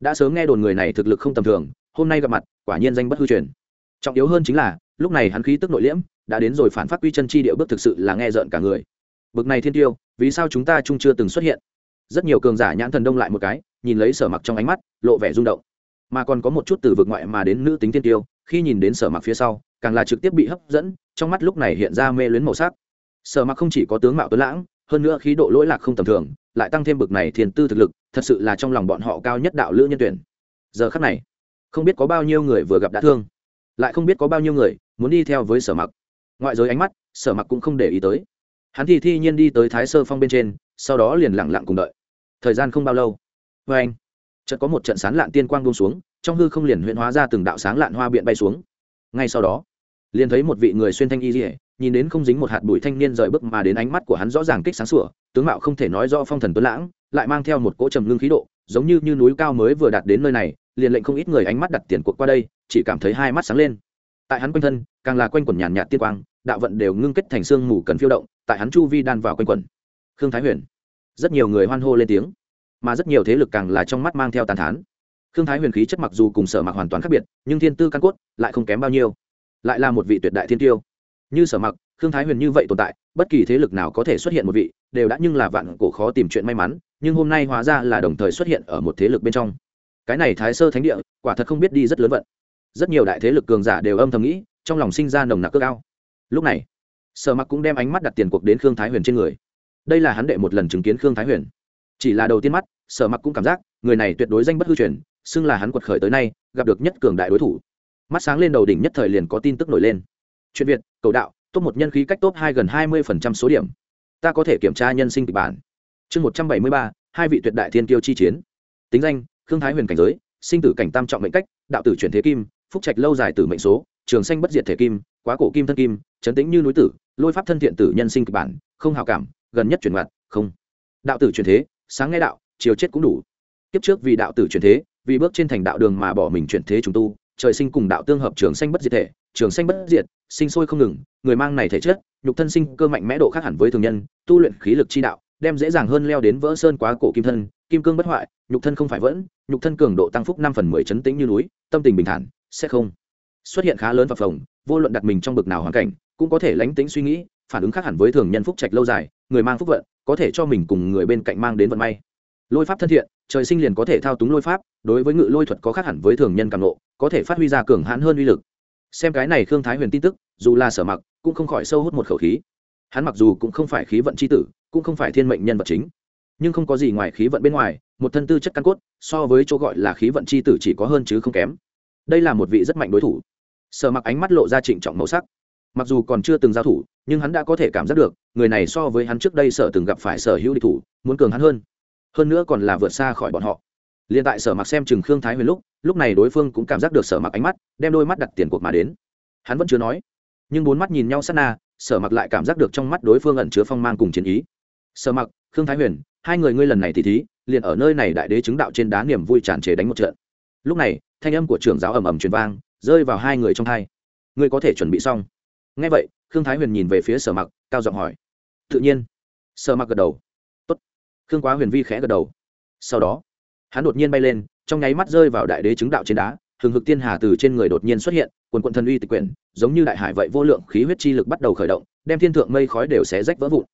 Đã sớm nghe đồn người này thực lực không tầm thường, hôm nay gặp mặt, quả nhiên danh bất hư truyền trọng yếu hơn chính là, lúc này hắn khí tức nội liễm, đã đến rồi phản phát quy chân chi địa bước thực sự là nghe rợn cả người. Bực này thiên tiêu, vì sao chúng ta chung chưa từng xuất hiện? Rất nhiều cường giả nhãn thần đông lại một cái, nhìn lấy sở mặc trong ánh mắt, lộ vẻ rung động. Mà còn có một chút từ vực ngoại mà đến nữ tính thiên tiêu, khi nhìn đến sở mặc phía sau, càng là trực tiếp bị hấp dẫn, trong mắt lúc này hiện ra mê luyến màu sắc. Sở mặc không chỉ có tướng mạo tuấn lãng, hơn nữa khí độ lỗi lạc không tầm thường, lại tăng thêm bực này thiền tư thực lực, thật sự là trong lòng bọn họ cao nhất đạo lữ nhân tuyển. Giờ khắc này, không biết có bao nhiêu người vừa gặp đã thương lại không biết có bao nhiêu người muốn đi theo với sở mặc. Ngoại giới ánh mắt, sở mặc cũng không để ý tới. Hắn thì thi nhiên đi tới thái sơ phong bên trên, sau đó liền lẳng lặng cùng đợi. Thời gian không bao lâu. Vê anh, chợt có một trận sán lạn tiên quang buông xuống, trong hư không liền huyện hóa ra từng đạo sáng lạn hoa biện bay xuống. Ngay sau đó, liền thấy một vị người xuyên thanh y dỉa nhìn đến không dính một hạt bụi thanh niên rời bước mà đến ánh mắt của hắn rõ ràng kích sáng sủa, tướng mạo không thể nói do phong thần tuấn lãng, lại mang theo một cỗ trầm ngưng khí độ, giống như như núi cao mới vừa đạt đến nơi này liền lệnh không ít người ánh mắt đặt tiền cuộc qua đây, chỉ cảm thấy hai mắt sáng lên. Tại hắn quanh thân, càng là quanh quần nhàn nhạt tiên quang, đạo vận đều ngưng kết thành xương mù cần phiêu động, tại hắn chu vi đan vào quanh quần khương thái huyền. Rất nhiều người hoan hô lên tiếng, mà rất nhiều thế lực càng là trong mắt mang theo tàn thán. Khương thái huyền khí chất mặc dù cùng sở mặc hoàn toàn khác biệt, nhưng thiên tư căn cốt lại không kém bao nhiêu. Lại là một vị tuyệt đại thiên tiêu. Như sở mặc khương thái huyền như vậy tồn tại, bất kỳ thế lực nào có thể xuất hiện một vị, đều đã nhưng là vạn cổ khó tìm chuyện may mắn, nhưng hôm nay hóa ra là đồng thời xuất hiện ở một thế lực bên trong cái này thái sơ thánh địa, quả thật không biết đi rất lớn vận. Rất nhiều đại thế lực cường giả đều âm thầm nghĩ, trong lòng sinh ra nồng nặc cơ cao lúc này, sở mặc cũng đem ánh mắt đặt tiền cuộc đến khương thái huyền trên người. Đây là hắn đệ một lần chứng kiến khương thái huyền. Chỉ là đầu tiên mắt, sở mặc cũng cảm giác, người này tuyệt đối danh bất hư truyền, xưng là hắn quật khởi tới nay, gặp được nhất cường đại đối thủ. Mắt sáng lên đầu đỉnh nhất thời liền có tin tức nổi lên. Chuyện việt, cầu đạo, top một nhân khí cách top hai gần hai mươi phần trăm số điểm. Ta có thể kiểm tra nhân sinh kịch bản. Chương một trăm bảy mươi ba, hai vị tuyệt đại thiên kiêu chi chiến. Tính danh khương thái huyền cảnh giới, sinh tử cảnh tam trọng mệnh cách, đạo tử chuyển thế kim, phúc trạch lâu dài tử mệnh số, trường xanh bất diệt thể kim, quá cổ kim thân kim, chấn tĩnh như núi tử, lôi pháp thân thiện tử nhân sinh kịch bản, không hào cảm, gần nhất chuyển mặt không. Đạo tử chuyển thế, sáng nghe đạo, chiều chết cũng đủ. Kiếp trước vì đạo tử chuyển thế, vì bước trên thành đạo đường mà bỏ mình chuyển thế chúng tu, trời sinh cùng đạo tương hợp trường xanh bất diệt thể, trường xanh bất diệt, sinh sôi không ngừng, người mang này thể chất, nhục thân sinh cơ mạnh mẽ độ khác hẳn với thường nhân, tu luyện khí lực chi đạo, đem dễ dàng hơn leo đến vỡ sơn quá cổ kim thân kim cương bất hoại, nhục thân không phải vẫn, nhục thân cường độ tăng phúc năm phần mười chấn tĩnh như núi, tâm tình bình thản, sẽ không xuất hiện khá lớn và phồng, vô luận đặt mình trong bực nào hoàn cảnh, cũng có thể lánh tính suy nghĩ, phản ứng khác hẳn với thường nhân phúc trạch lâu dài, người mang phúc vận, có thể cho mình cùng người bên cạnh mang đến vận may. Lôi pháp thân thiện, trời sinh liền có thể thao túng lôi pháp, đối với ngự lôi thuật có khác hẳn với thường nhân càng nộ có thể phát huy ra cường hãn hơn uy lực. Xem cái này khương thái huyền tin tức, dù là sở mặc, cũng không khỏi sâu hút một khẩu khí. Hắn mặc dù cũng không phải khí vận c h i tử, cũng không phải thiên mệnh nhân vật chính nhưng không có gì ngoài khí vận bên ngoài, một thân tư chất căn cốt, so với chỗ gọi là khí vận c h i tử chỉ có hơn chứ không kém. Đây là một vị rất mạnh đối thủ. Sở mặc ánh mắt lộ ra trịnh trọng màu sắc. Mặc dù còn chưa từng giao thủ, nhưng hắn đã có thể cảm giác được, người này so với hắn trước đây sở từng gặp phải sở hữu địch thủ, muốn cường hắn hơn. Hơn nữa còn là vượt xa khỏi bọn họ. Liền tại sở mặc xem chừng khương thái huyền lúc lúc này đối phương cũng cảm giác được sở mặc ánh mắt, đem đôi mắt đặt tiền cuộc mà đến. Hắn vẫn chưa nói, nhưng bốn mắt nhìn nhau sát na, sở mặc lại cảm giác được trong mắt đối phương ẩn chứa phong mang cùng chiến ý. Sở mặc, khương thái huyền hai người ngươi lần này thì thí, liền ở nơi này đại đế chứng đạo trên đá niềm vui tràn trề đánh một trận. Lúc này, thanh âm của trưởng giáo ầm ầm truyền vang, rơi vào hai người trong hai. Ngươi có thể chuẩn bị xong. Ngay vậy, khương thái huyền nhìn về phía sở mặc, cao giọng hỏi. Tự nhiên. Sở mặc gật đầu. Tốt. khương quá huyền vi khẽ gật đầu. Sau đó, hắn đột nhiên bay lên, trong nháy mắt rơi vào đại đế chứng đạo trên đá, hừng hực tiên hà từ trên người đột nhiên xuất hiện, quần quận thần uy tịch quyển, giống như đại hải vậy vô lượng khí huyết chi lực bắt đầu khởi động, đem thiên thượng mây khói đều xé rách vỡ vụn.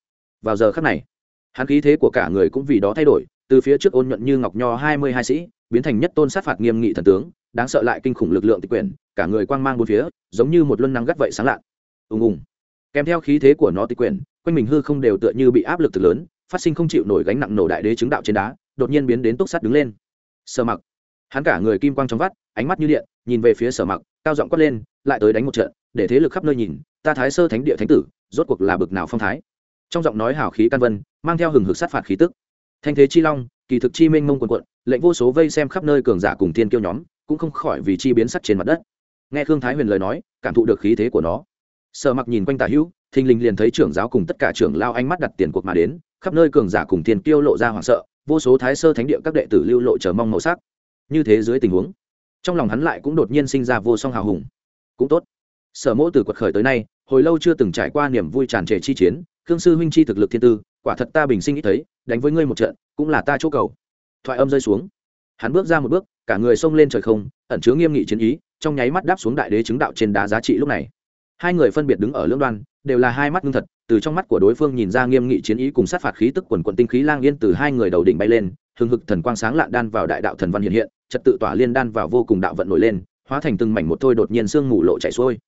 Vào giờ khắc này hắn khí thế của cả người cũng vì đó thay đổi, từ phía trước ôn nhuận như ngọc nho hai mươi hai sĩ, biến thành nhất tôn sát phạt nghiêm nghị thần tướng, đáng sợ lại kinh khủng lực lượng tịch quyền cả người quang mang bốn phía, giống như một luân nắng gắt vậy sáng lạn. Ùng ùng. Kèm theo khí thế của nó tịch quyền quanh mình hư không đều tựa như bị áp lực từ lớn, phát sinh không chịu nổi gánh nặng nổ đại đế chứng đạo trên đá, đột nhiên biến đến túc sắt đứng lên. Sợ mặc. Hắn cả người kim quang trong vắt, ánh mắt như điện, nhìn về phía sở mặc, cao giọng quát lên, lại tới đánh một trận, để thế lực khắp nơi nhìn, ta thái sơ thánh địa thánh tử, rốt cuộc là bực nào phong thái? Trong giọng nói hào khí căn vân, mang theo hừng hực sát phạt khí tức. Thanh thế chi long, kỳ thực chi minh mông quần quận lệnh vô số vây xem khắp nơi cường giả cùng thiên kiêu nhóm, cũng không khỏi vì chi biến sắc trên mặt đất. Nghe khương thái huyền lời nói, cảm thụ được khí thế của nó. Sợ mặc nhìn quanh tà hữu, thình lình liền thấy trưởng giáo cùng tất cả trưởng lao ánh mắt đặt tiền cuộc mà đến, khắp nơi cường giả cùng thiên kiêu lộ ra hoảng sợ, vô số thái sơ thánh địa các đệ tử lưu lộ chờ mong màu sắc. Như thế dưới tình huống, trong lòng hắn lại cũng đột nhiên sinh ra vô song hào hùng. Cũng tốt. Sở mỗ từ quật khởi tới nay, hồi lâu chưa từng trải qua niềm vui tràn trề chi chiến khương sư huynh chi thực lực thiên tư, quả thật ta bình sinh ít thấy, đánh với ngươi một trận, cũng là ta chỗ cầu. Thoại âm rơi xuống. Hắn bước ra một bước, cả người xông lên trời không, ẩn chứa nghiêm nghị chiến ý, trong nháy mắt đáp xuống đại đế chứng đạo trên đá giá trị lúc này. Hai người phân biệt đứng ở lưỡng đoan, đều là hai mắt ngưng thật, từ trong mắt của đối phương nhìn ra nghiêm nghị chiến ý cùng sát phạt khí tức quần quận tinh khí lang yên từ hai người đầu đỉnh bay lên, hừng hực thần quang sáng lạn đan vào đại đạo thần văn hiện hiện, trật tự tỏa liên đan vào vô cùng đạo vận nổi lên, hóa thành từng mảnh một thôi đột nhiên sương mù lộ chảy xuôi.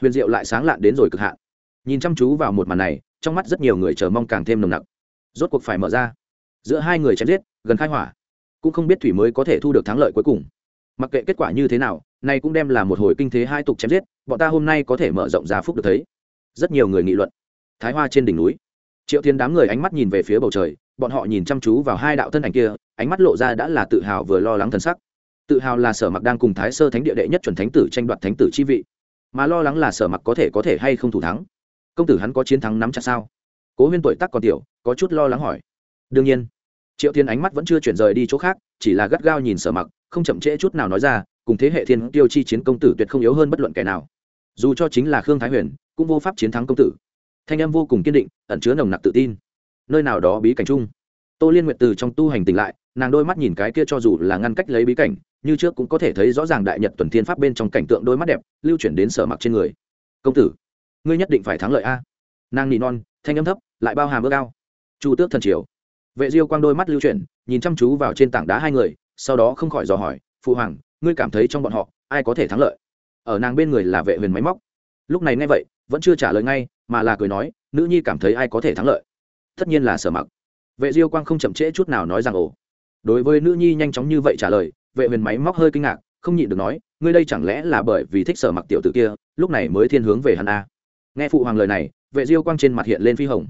Huyền diệu lại sáng lạn đến rồi cực hạn. Nhìn chăm chú vào một màn này trong mắt rất nhiều người chờ mong càng thêm nồng nặc. Rốt cuộc phải mở ra. Giữa hai người chém giết, gần khai hỏa. Cũng không biết thủy mới có thể thu được thắng lợi cuối cùng. Mặc kệ kết quả như thế nào, này cũng đem là một hồi kinh thế hai tục chém giết, bọn ta hôm nay có thể mở rộng giá phúc được thấy. Rất nhiều người nghị luận. Thái hoa trên đỉnh núi. Triệu thiên đám người ánh mắt nhìn về phía bầu trời, bọn họ nhìn chăm chú vào hai đạo thân ảnh kia, ánh mắt lộ ra đã là tự hào vừa lo lắng thân sắc. Tự hào là sở mặc đang cùng thái sơ thánh địa đệ nhất chuẩn thánh tử tranh đoạt thánh tử chi vị, mà lo lắng là sở mặc có thể có thể hay không thủ thắng công tử hắn có chiến thắng nắm chặt sao? Cố huyên tuổi tắc còn tiểu, có chút lo lắng hỏi. Đương nhiên. Triệu thiên ánh mắt vẫn chưa chuyển rời đi chỗ khác, chỉ là gắt gao nhìn sở mặc, không chậm trễ chút nào nói ra, cùng thế hệ thiên tiêu chi chiến công tử tuyệt không yếu hơn bất luận kẻ nào. Dù cho chính là khương thái huyền, cũng vô pháp chiến thắng công tử. Thanh em vô cùng kiên định, ẩn chứa nồng nặc tự tin. Nơi nào đó bí cảnh chung. Tô liên nguyện từ trong tu hành tỉnh lại, nàng đôi mắt nhìn cái kia cho dù là ngăn cách lấy bí cảnh, như trước cũng có thể thấy rõ ràng đại nhật tuần thiên pháp bên trong cảnh tượng đôi mắt đẹp, lưu chuyển đến sở mặc trên người. Công tử ngươi nhất định phải thắng lợi a. Nàng nỉ non, thanh âm thấp, lại bao hàm ước ao. Chu tước thần triều. Vệ diêu quang đôi mắt lưu chuyển, nhìn chăm chú vào trên tảng đá hai người, sau đó không khỏi dò hỏi, phụ hoàng, ngươi cảm thấy trong bọn họ, ai có thể thắng lợi? Ở nàng bên người là vệ huyền máy móc. Lúc này nghe vậy, vẫn chưa trả lời ngay, mà là cười nói, nữ nhi cảm thấy ai có thể thắng lợi? Tất nhiên là sở mặc. Vệ diêu quang không chậm trễ chút nào nói rằng, ồ. Đối với nữ nhi nhanh chóng như vậy trả lời, vệ huyền máy móc hơi kinh ngạc, không nhịn được nói, ngươi đây chẳng lẽ là bởi vì thích sở mặc tiểu tử kia, lúc này mới thiên hướng về hắn a? Nghe phụ hoàng lời này, vệ diêu quang trên mặt hiện lên phi hồng.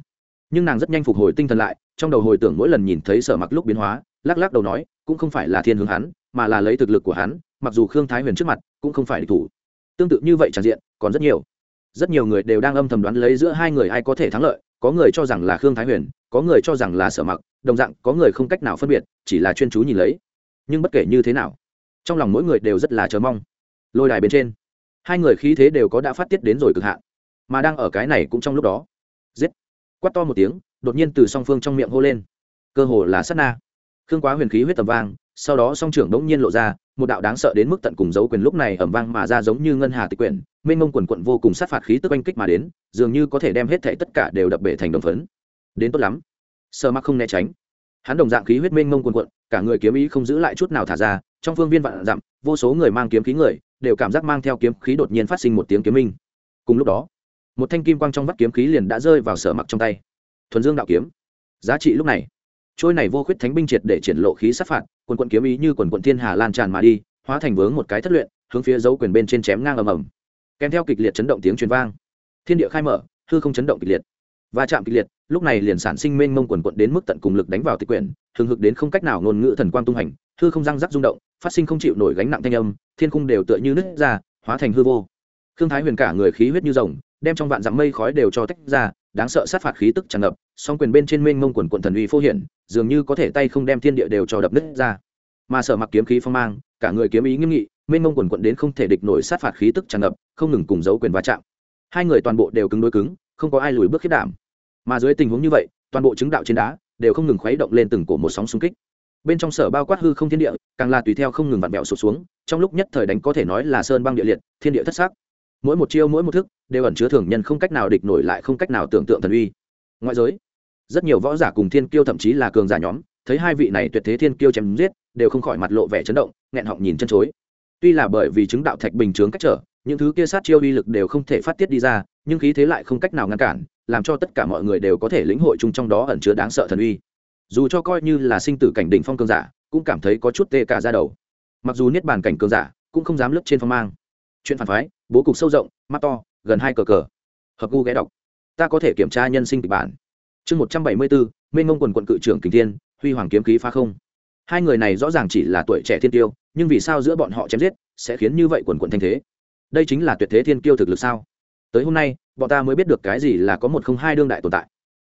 Nhưng nàng rất nhanh phục hồi tinh thần lại, trong đầu hồi tưởng mỗi lần nhìn thấy sở mặc lúc biến hóa, lắc lắc đầu nói, cũng không phải là thiên hướng hắn, mà là lấy thực lực của hắn, mặc dù khương thái huyền trước mặt cũng không phải địch thủ. Tương tự như vậy tràn diện, còn rất nhiều. Rất nhiều người đều đang âm thầm đoán lấy giữa hai người ai có thể thắng lợi, có người cho rằng là khương thái huyền, có người cho rằng là sở mặc, đồng dạng có người không cách nào phân biệt, chỉ là chuyên chú nhìn lấy. Nhưng bất kể như thế nào, trong lòng mỗi người đều rất là chờ mong. Lôi đài bên trên, hai người khí thế đều có đã phát tiết đến rồi cực hạn mà đang ở cái này cũng trong lúc đó. Giết. Quát to một tiếng, đột nhiên từ song phương trong miệng hô lên. Cơ hồ là sát na. Khương quá huyền khí huyết tầm vang, sau đó song trưởng đống nhiên lộ ra, một đạo đáng sợ đến mức tận cùng dấu quyền lúc này ẩm vang mà ra giống như ngân hà tịch quyển, mênh mông quần quận vô cùng sát phạt khí tức oanh kích mà đến, dường như có thể đem hết thảy tất cả đều đập bể thành đồng phấn. Đến tốt lắm. Sơ mắc không né tránh. Hắn đồng dạng khí huyết mênh mông quần quận, cả người kiếm ý không giữ lại chút nào thả ra, trong phương viên vạn dặm, vô số người mang kiếm khí người, đều cảm giác mang theo kiếm khí đột nhiên phát sinh một tiếng kiếm minh. Cùng lúc đó một thanh kim quang trong vắt kiếm khí liền đã rơi vào sở mặc trong tay. Thuần dương đạo kiếm. Giá trị lúc này, trôi này vô khuyết thánh binh triệt để triển lộ khí sát phạt, quần quận kiếm ý như quần quận thiên hà lan tràn mà đi, hóa thành vướng một cái thất luyện, hướng phía dấu quyền bên trên chém ngang ầm ầm. Kèm theo kịch liệt chấn động tiếng truyền vang. Thiên địa khai mở, hư không chấn động kịch liệt. Và chạm kịch liệt, lúc này liền sản sinh mênh mông quần quận đến mức tận cùng lực đánh vào tịch quyển, hừng hực đến không cách nào ngôn ngữ thần quang tung hành, hư không răng rắc rung động, phát sinh không chịu nổi gánh nặng thanh âm, thiên cung đều tựa như nứt ra, hóa thành hư vô. Khương thái huyền cả người khí huyết như rồng đem trong vạn dặm mây khói đều cho tách ra, đáng sợ sát phạt khí tức tràn ngập, song quyền bên trên mênh mông quần quận thần uy phô hiển dường như có thể tay không đem thiên địa đều cho đập nứt ra. Mà sở mặc kiếm khí phong mang, cả người kiếm ý nghiêm nghị, mênh mông quần quận đến không thể địch nổi sát phạt khí tức tràn ngập, không ngừng cùng giấu quyền va chạm. Hai người toàn bộ đều cứng đối cứng, không có ai lùi bước khiết đảm. Mà dưới tình huống như vậy, toàn bộ chứng đạo trên đá đều không ngừng khuấy động lên từng cổ một sóng xung kích. Bên trong sở bao quát hư không thiên địa, càng là tùy theo không ngừng vặn bẹo sụt xuống, trong lúc nhất thời đánh có thể nói là sơn băng địa liệt, thiên địa thất xác mỗi một chiêu mỗi một thức đều ẩn chứa thường nhân không cách nào địch nổi lại không cách nào tưởng tượng thần uy. Ngoại giới, rất nhiều võ giả cùng thiên kiêu thậm chí là cường giả nhóm, thấy hai vị này tuyệt thế thiên kiêu chém giết, đều không khỏi mặt lộ vẻ chấn động, nghẹn họng nhìn chân chối. Tuy là bởi vì chứng đạo thạch bình chướng cách trở, những thứ kia sát chiêu uy lực đều không thể phát tiết đi ra, nhưng khí thế lại không cách nào ngăn cản, làm cho tất cả mọi người đều có thể lĩnh hội chung trong đó ẩn chứa đáng sợ thần uy. Dù cho coi như là sinh tử cảnh đỉnh phong cường giả, cũng cảm thấy có chút tê cả ra đầu. Mặc dù niết bàn cảnh cường giả, cũng không dám lướt trên phong mang. Chuyện phản phái bố cục sâu rộng, mắt to, gần hai cờ cờ. Hợp gu ghé đọc. Ta có thể kiểm tra nhân sinh kịch bản. Chương một trăm bảy mươi bốn, mênh ngông quần quận cự trưởng kình thiên, huy hoàng kiếm khí phá không. Hai người này rõ ràng chỉ là tuổi trẻ thiên tiêu, nhưng vì sao giữa bọn họ chém giết, sẽ khiến như vậy quần quận thanh thế? Đây chính là tuyệt thế thiên kiêu thực lực sao? Tới hôm nay, bọn ta mới biết được cái gì là có một không hai đương đại tồn tại.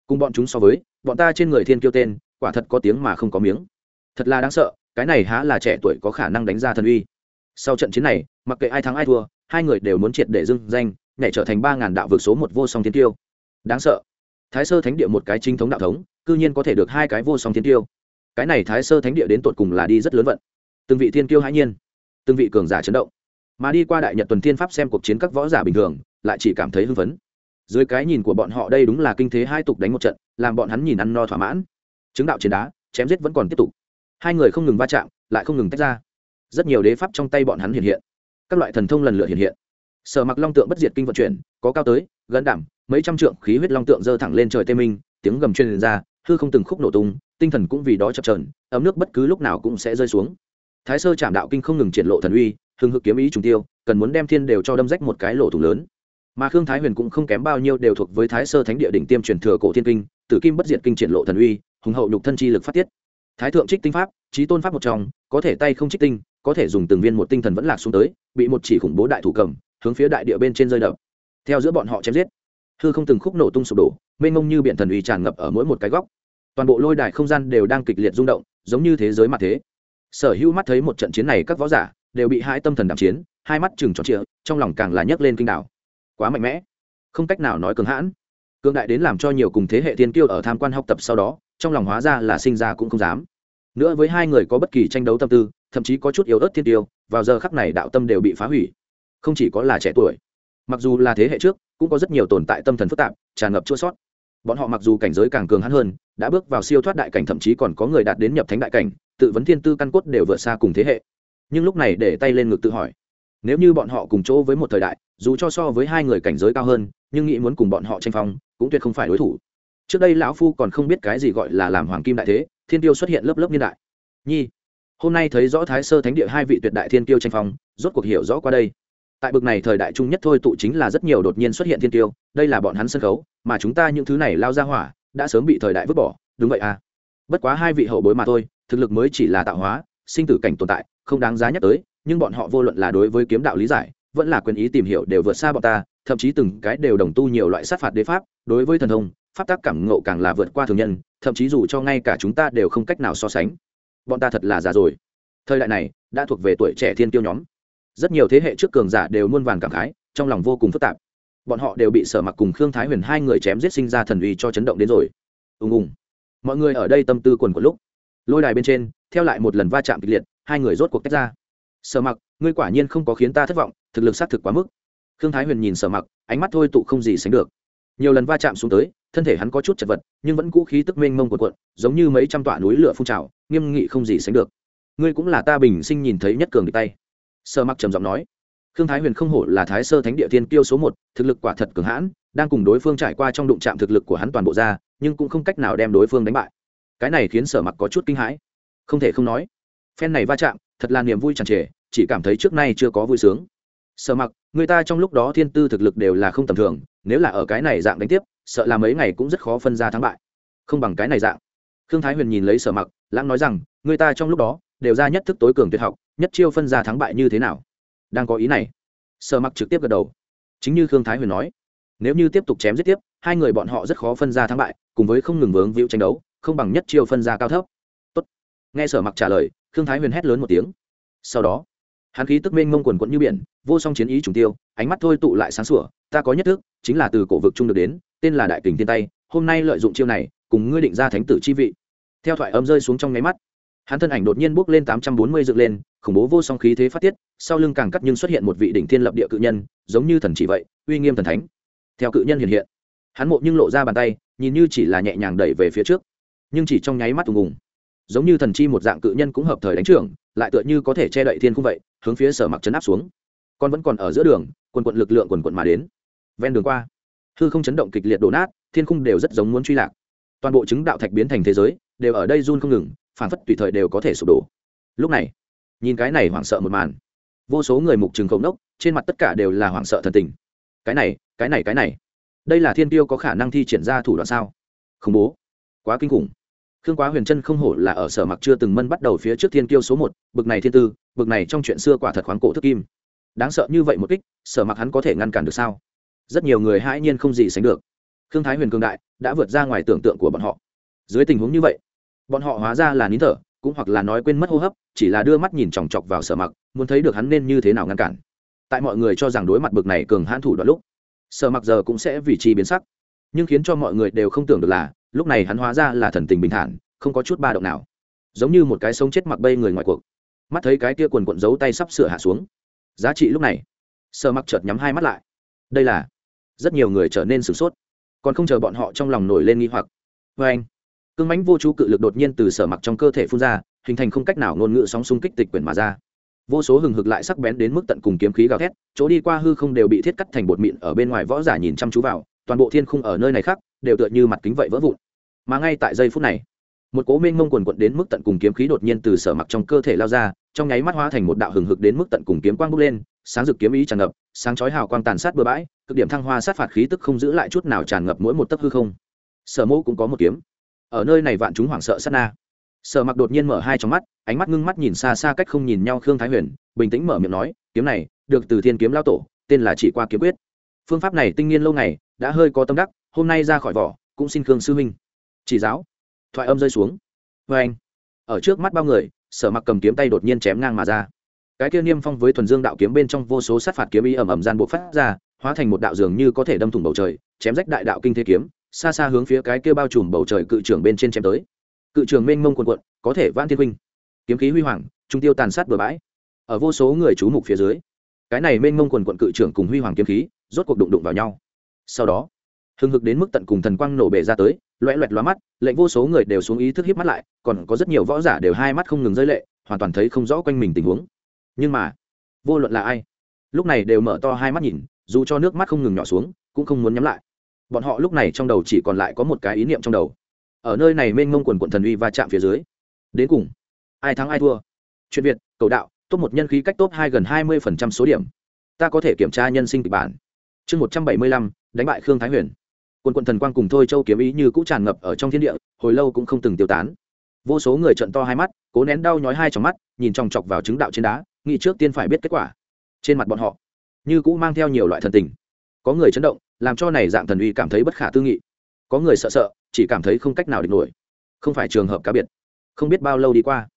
Cùng bọn chúng so với, bọn ta trên người thiên kiêu tên, quả thật có tiếng mà không có miếng. Thật là đáng sợ, cái này há là trẻ tuổi có khả năng đánh ra thần uy. Sau trận chiến này, mặc kệ ai thắng ai thua hai người đều muốn triệt để dưng danh, nhảy trở thành ba ngàn đạo vực số một vô song thiên tiêu. Đáng sợ. Thái sơ thánh địa một cái chính thống đạo thống, cư nhiên có thể được hai cái vô song thiên tiêu. Cái này thái sơ thánh địa đến tột cùng là đi rất lớn vận. Từng vị thiên tiêu hãi nhiên, từng vị cường giả chấn động. Mà đi qua đại nhật tuần thiên pháp xem cuộc chiến các võ giả bình thường, lại chỉ cảm thấy hưng phấn. Dưới cái nhìn của bọn họ đây đúng là kinh thế hai tục đánh một trận, làm bọn hắn nhìn ăn no thỏa mãn. Chứng đạo chiến đá, chém giết vẫn còn tiếp tục. Hai người không ngừng va chạm, lại không ngừng tách ra. Rất nhiều đế pháp trong tay bọn hắn hiện hiện các loại thần thông lần lượt hiện hiện. Sở mặc long tượng bất diệt kinh vận chuyển, có cao tới, gần đảm, mấy trăm trượng khí huyết long tượng dơ thẳng lên trời tê minh, tiếng gầm truyền ra, hư không từng khúc nổ tung, tinh thần cũng vì đó chập trờn ấm nước bất cứ lúc nào cũng sẽ rơi xuống. Thái sơ trảm đạo kinh không ngừng triển lộ thần uy hưng hực kiếm ý trùng tiêu, cần muốn đem thiên đều cho đâm rách một cái lỗ thủng lớn. Mà khương thái huyền cũng không kém bao nhiêu đều thuộc với thái sơ thánh địa đỉnh tiêm truyền thừa cổ thiên kinh, tử kim bất diệt kinh triển lộ thần uy, hùng hậu nhục thân chi lực phát tiết. Thái thượng trích tinh pháp trí tôn pháp một trong, có thể tay không trích tinh có thể dùng từng viên một tinh thần vẫn lạc xuống tới, bị một chỉ khủng bố đại thủ cầm, hướng phía đại địa bên trên rơi đập. Theo giữa bọn họ chém giết, hư không từng khúc nổ tung sụp đổ, mênh mông như biển thần uy tràn ngập ở mỗi một cái góc. Toàn bộ lôi đài không gian đều đang kịch liệt rung động, giống như thế giới mặt thế. Sở hữu mắt thấy một trận chiến này các võ giả đều bị hai tâm thần đạm chiến, hai mắt chừng tròn trịa, trong lòng càng là nhấc lên kinh đảo. Quá mạnh mẽ. Không cách nào nói cường hãn. Cường đại đến làm cho nhiều cùng thế hệ thiên kiêu ở tham quan học tập sau đó, trong lòng hóa ra là sinh ra cũng không dám. Nữa với hai người có bất kỳ tranh đấu tâm tư thậm chí có chút yếu ớt thiên tiêu, vào giờ khắc này đạo tâm đều bị phá hủy. Không chỉ có là trẻ tuổi, mặc dù là thế hệ trước, cũng có rất nhiều tồn tại tâm thần phức tạp, tràn ngập chua sót. Bọn họ mặc dù cảnh giới càng cường hắn hơn, đã bước vào siêu thoát đại cảnh, thậm chí còn có người đạt đến nhập thánh đại cảnh, tự vấn thiên tư căn cốt đều vượt xa cùng thế hệ. Nhưng lúc này để tay lên ngực tự hỏi, nếu như bọn họ cùng chỗ với một thời đại, dù cho so với hai người cảnh giới cao hơn, nhưng nghĩ muốn cùng bọn họ tranh phong, cũng tuyệt không phải đối thủ. Trước đây lão phu còn không biết cái gì gọi là làm hoàng kim đại thế, thiên tiêu xuất hiện lớp lớp niên đại. Nhi hôm nay thấy rõ thái sơ thánh địa hai vị tuyệt đại thiên tiêu tranh phong, rốt cuộc hiểu rõ qua đây. Tại bực này thời đại trung nhất thôi tụ chính là rất nhiều đột nhiên xuất hiện thiên tiêu đây là bọn hắn sân khấu, mà chúng ta những thứ này lao ra hỏa, đã sớm bị thời đại vứt bỏ, đúng vậy à? Bất quá hai vị hậu bối mà thôi, thực lực mới chỉ là tạo hóa, sinh tử cảnh tồn tại, không đáng giá nhắc tới, nhưng bọn họ vô luận là đối với kiếm đạo lý giải, vẫn là quyền ý tìm hiểu đều vượt xa bọn ta, thậm chí từng cái đều đồng tu nhiều loại sát phạt đế pháp, đối với thần thông, pháp tác cảm ngộ càng là vượt qua thường nhân, thậm chí dù cho ngay cả chúng ta đều không cách nào so sánh bọn ta thật là già rồi. Thời đại này, đã thuộc về tuổi trẻ thiên tiêu nhóm. Rất nhiều thế hệ trước cường giả đều muôn vàn cảm khái, trong lòng vô cùng phức tạp. Bọn họ đều bị sở mặc cùng khương thái huyền hai người chém giết sinh ra thần uy cho chấn động đến rồi. Ùng ùng. Mọi người ở đây tâm tư quần của lúc, lôi đài bên trên, theo lại một lần va chạm kịch liệt, hai người rốt cuộc tách ra. Sở mặc, ngươi quả nhiên không có khiến ta thất vọng, thực lực xác thực quá mức. Khương thái huyền nhìn sở mặc, ánh mắt thôi tụ không gì sánh được. Nhiều lần va chạm xuống tới, thân thể hắn có chút chật vật, nhưng vẫn cũ khí tức mênh mông của cuộn, giống như mấy trăm tọa núi lửa phun trào nghiêm nghị không gì sánh được. Ngươi cũng là ta bình sinh nhìn thấy nhất cường địch tay. Sơ mặc trầm giọng nói. Khương thái huyền không hổ là thái sơ thánh địa thiên kiêu số một, thực lực quả thật cường hãn, đang cùng đối phương trải qua trong đụng chạm thực lực của hắn toàn bộ ra, nhưng cũng không cách nào đem đối phương đánh bại. Cái này khiến sở mặc có chút kinh hãi. Không thể không nói, phen này va chạm, thật là niềm vui tràn trề, chỉ cảm thấy trước nay chưa có vui sướng. Sở mặc, người ta trong lúc đó thiên tư thực lực đều là không tầm thường, nếu là ở cái này dạng đánh tiếp, sợ là mấy ngày cũng rất khó phân ra thắng bại. Không bằng cái này dạng khương thái huyền nhìn lấy sở mặc, lãng nói rằng, người ta trong lúc đó đều ra nhất thức tối cường tuyệt học, nhất chiêu phân ra thắng bại như thế nào? Đang có ý này, sở mặc trực tiếp gật đầu. Chính như khương thái huyền nói, nếu như tiếp tục chém giết tiếp, hai người bọn họ rất khó phân ra thắng bại, cùng với không ngừng vướng víu tranh đấu, không bằng nhất chiêu phân ra cao thấp. Tốt. nghe sở mặc trả lời, khương thái huyền hét lớn một tiếng. Sau đó, hắn khí tức mênh mông quần quẫn như biển, vô song chiến ý trùng tiêu, ánh mắt thôi tụ lại sáng sủa, ta có nhất thức, chính là từ cổ vực trung được đến, tên là đại kình thiên tay, hôm nay lợi dụng chiêu này, cùng ngươi định ra thánh tử chi vị theo thoại âm rơi xuống trong nháy mắt, hắn thân ảnh đột nhiên bước lên tám trăm bốn mươi dựng lên, khủng bố vô song khí thế phát tiết, sau lưng càng cắt nhưng xuất hiện một vị đỉnh thiên lập địa cự nhân, giống như thần chỉ vậy, uy nghiêm thần thánh. Theo cự nhân hiện hiện, hắn mộ nhưng lộ ra bàn tay, nhìn như chỉ là nhẹ nhàng đẩy về phía trước, nhưng chỉ trong nháy mắt ùng ùng, giống như thần chi một dạng cự nhân cũng hợp thời đánh trưởng, lại tựa như có thể che đậy thiên không vậy, hướng phía sở mặc chấn áp xuống. Con vẫn còn ở giữa đường, quần quận lực lượng quần quận mà đến. Ven đường qua, hư không chấn động kịch liệt đổ nát, thiên khung đều rất giống muốn truy lạc. Toàn bộ chứng đạo thạch biến thành thế giới đều ở đây run không ngừng phản phất tùy thời đều có thể sụp đổ. Lúc này, nhìn cái này hoảng sợ một màn. Vô số người mục trừng khổng đốc trên mặt tất cả đều là hoảng sợ thần tình. Cái này cái này cái này. Đây là thiên tiêu có khả năng thi triển ra thủ đoạn sao? Khủng bố. Quá kinh khủng. Khương quá huyền chân không hổ là ở sở mặc chưa từng mân bắt đầu phía trước thiên tiêu số một, bực này thiên tư, bực này trong chuyện xưa quả thật khoáng cổ thức kim. Đáng sợ như vậy một kích, sở mặc hắn có thể ngăn cản được sao? Rất nhiều người hãi nhiên không gì sánh được. Khương thái huyền cương đại, đã vượt ra ngoài tưởng tượng của bọn họ. Dưới tình huống như vậy bọn họ hóa ra là nín thở, cũng hoặc là nói quên mất hô hấp, chỉ là đưa mắt nhìn chòng chọc vào sở mặc, muốn thấy được hắn nên như thế nào ngăn cản. Tại mọi người cho rằng đối mặt bực này cường hãn thủ đoạn lúc, sở mặc giờ cũng sẽ vì chi biến sắc. Nhưng khiến cho mọi người đều không tưởng được là, lúc này hắn hóa ra là thần tình bình thản, không có chút ba động nào. Giống như một cái sống chết mặc bay người ngoài cuộc. Mắt thấy cái kia quần quận giấu tay sắp sửa hạ xuống. Giá trị lúc này, sở mặc chợt nhắm hai mắt lại. Đây là, rất nhiều người trở nên sửng sốt. Còn không chờ bọn họ trong lòng nổi lên nghi hoặc. Vê anh cương mãnh vô chú cự lực đột nhiên từ sở mặc trong cơ thể phun ra, hình thành không cách nào ngôn ngữ sóng xung kích tịch quyển mà ra. Vô số hừng hực lại sắc bén đến mức tận cùng kiếm khí gào thét, chỗ đi qua hư không đều bị thiết cắt thành bột mịn ở bên ngoài võ giả nhìn chăm chú vào, toàn bộ thiên khung ở nơi này khác, đều tựa như mặt kính vậy vỡ vụn. Mà ngay tại giây phút này, một cố minh mông quần quận đến mức tận cùng kiếm khí đột nhiên từ sở mặc trong cơ thể lao ra, trong nháy mắt hóa thành một đạo hừng hực đến mức tận cùng kiếm quang bốc lên, sáng rực kiếm ý tràn ngập, sáng chói hào quang tàn sát bừa bãi, cực điểm thăng hoa sát phạt khí tức không giữ lại chút nào tràn ngập mỗi một tấc hư không. Sở mẫu cũng có một kiếm ở nơi này vạn chúng hoảng sợ sát na. Sở mặc đột nhiên mở hai trong mắt, ánh mắt ngưng mắt nhìn xa xa cách không nhìn nhau khương thái huyền, bình tĩnh mở miệng nói, kiếm này, được từ thiên kiếm lao tổ, tên là chỉ qua kiếm quyết. Phương pháp này tinh nghiên lâu ngày, đã hơi có tâm đắc, hôm nay ra khỏi vỏ, cũng xin khương sư huynh. Chỉ giáo. Thoại âm rơi xuống. Vê anh. Ở trước mắt bao người, sở mặc cầm kiếm tay đột nhiên chém ngang mà ra. Cái kia niêm phong với thuần dương đạo kiếm bên trong vô số sát phạt kiếm y ầm ầm gian bộ phát ra, hóa thành một đạo dường như có thể đâm thủng bầu trời, chém rách đại đạo kinh thế kiếm xa xa hướng phía cái kia bao trùm bầu trời cự trưởng bên trên chém tới. Cự trường mênh mông quần quận có thể vãn thiên huynh. Kiếm khí huy hoàng, trung tiêu tàn sát bừa bãi. Ở vô số người chú mục phía dưới, cái này mênh mông quần quận cự trưởng cùng huy hoàng kiếm khí, rốt cuộc đụng đụng vào nhau. Sau đó, hừng hực đến mức tận cùng thần quang nổ bể ra tới loẹ loẹt loa mắt, lệnh vô số người đều xuống ý thức hiếp mắt lại, còn có rất nhiều võ giả đều hai mắt không ngừng rơi lệ, hoàn toàn thấy không rõ quanh mình tình huống. Nhưng mà, vô luận là ai, lúc này đều mở to hai mắt nhìn, dù cho nước mắt không ngừng nhỏ xuống, cũng không muốn nhắm lại bọn họ lúc này trong đầu chỉ còn lại có một cái ý niệm trong đầu. Ở nơi này mênh mông quần quận thần uy va chạm phía dưới, đến cùng, ai thắng ai thua? Chuyện việt, cầu đạo, top một nhân khí cách top hai gần hai mươi phần trăm số điểm. Ta có thể kiểm tra nhân sinh kịch bản. Chương một trăm bảy mươi lăm, đánh bại khương thái huyền. Quân quận thần quang cùng thôi châu kiếm ý như cũ tràn ngập ở trong thiên địa, hồi lâu cũng không từng tiêu tán. Vô số người trận to hai mắt, cố nén đau nhói hai trong mắt, nhìn chòng chọc vào chứng đạo trên đá, nghĩ trước tiên phải biết kết quả. Trên mặt bọn họ, như cũ mang theo nhiều loại thần tình. Có người chấn động làm cho này dạng thần uy cảm thấy bất khả tư nghị. Có người sợ sợ, chỉ cảm thấy không cách nào địch nổi. Không phải trường hợp cá biệt. Không biết bao lâu đi qua.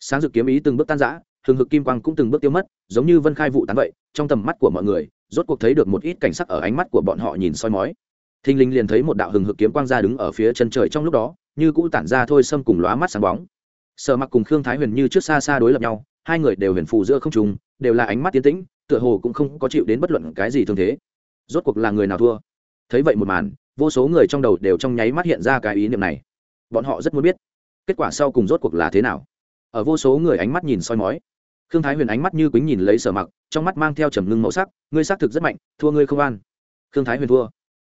Sáng dự kiếm ý từng bước tan rã, hừng hực kim quang cũng từng bước tiêu mất, giống như vân khai vụ tán vậy, trong tầm mắt của mọi người, rốt cuộc thấy được một ít cảnh sắc ở ánh mắt của bọn họ nhìn soi mói. Thinh linh liền thấy một đạo hừng hực kiếm quang ra đứng ở phía chân trời trong lúc đó, như cũ tản ra thôi xâm cùng lóa mắt sáng bóng. Sợ mặc cùng khương thái huyền như trước xa xa đối lập nhau, hai người đều huyền phù giữa không trùng đều là ánh mắt tiến tĩnh, tựa hồ cũng không có chịu đến bất luận cái gì thương thế rốt cuộc là người nào thua? Thấy vậy một màn, vô số người trong đầu đều trong nháy mắt hiện ra cái ý niệm này. Bọn họ rất muốn biết, kết quả sau cùng rốt cuộc là thế nào? Ở vô số người ánh mắt nhìn soi mói, khương thái huyền ánh mắt như quýnh nhìn lấy sở mặc, trong mắt mang theo trầm ngưng màu sắc, ngươi xác thực rất mạnh, thua ngươi không an. Khương thái huyền thua.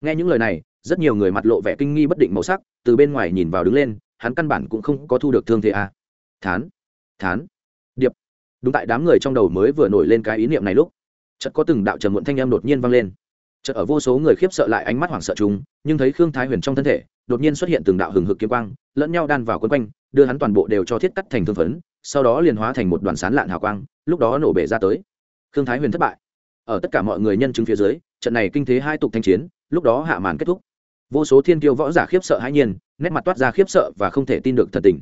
Nghe những lời này, rất nhiều người mặt lộ vẻ kinh nghi bất định màu sắc, từ bên ngoài nhìn vào đứng lên, hắn căn bản cũng không có thu được thương thế à. thán thán, điệp. Đúng tại đám người trong đầu mới vừa nổi lên cái ý niệm này lúc, chợt có từng đạo trầm muộn thanh em đột nhiên vang lên chợt ở vô số người khiếp sợ lại ánh mắt hoảng sợ chúng nhưng thấy khương thái huyền trong thân thể, đột nhiên xuất hiện từng đạo hừng hực kiếm quang, lẫn nhau đan vào quấn quanh, đưa hắn toàn bộ đều cho thiết cắt thành thương phấn, sau đó liền hóa thành một đoàn sán lạn hào quang, lúc đó nổ bể ra tới. Khương thái huyền thất bại. Ở tất cả mọi người nhân chứng phía dưới, trận này kinh thế hai tục thanh chiến, lúc đó hạ màn kết thúc. Vô số thiên kiêu võ giả khiếp sợ hãi nhiên, nét mặt toát ra khiếp sợ và không thể tin được thần tình.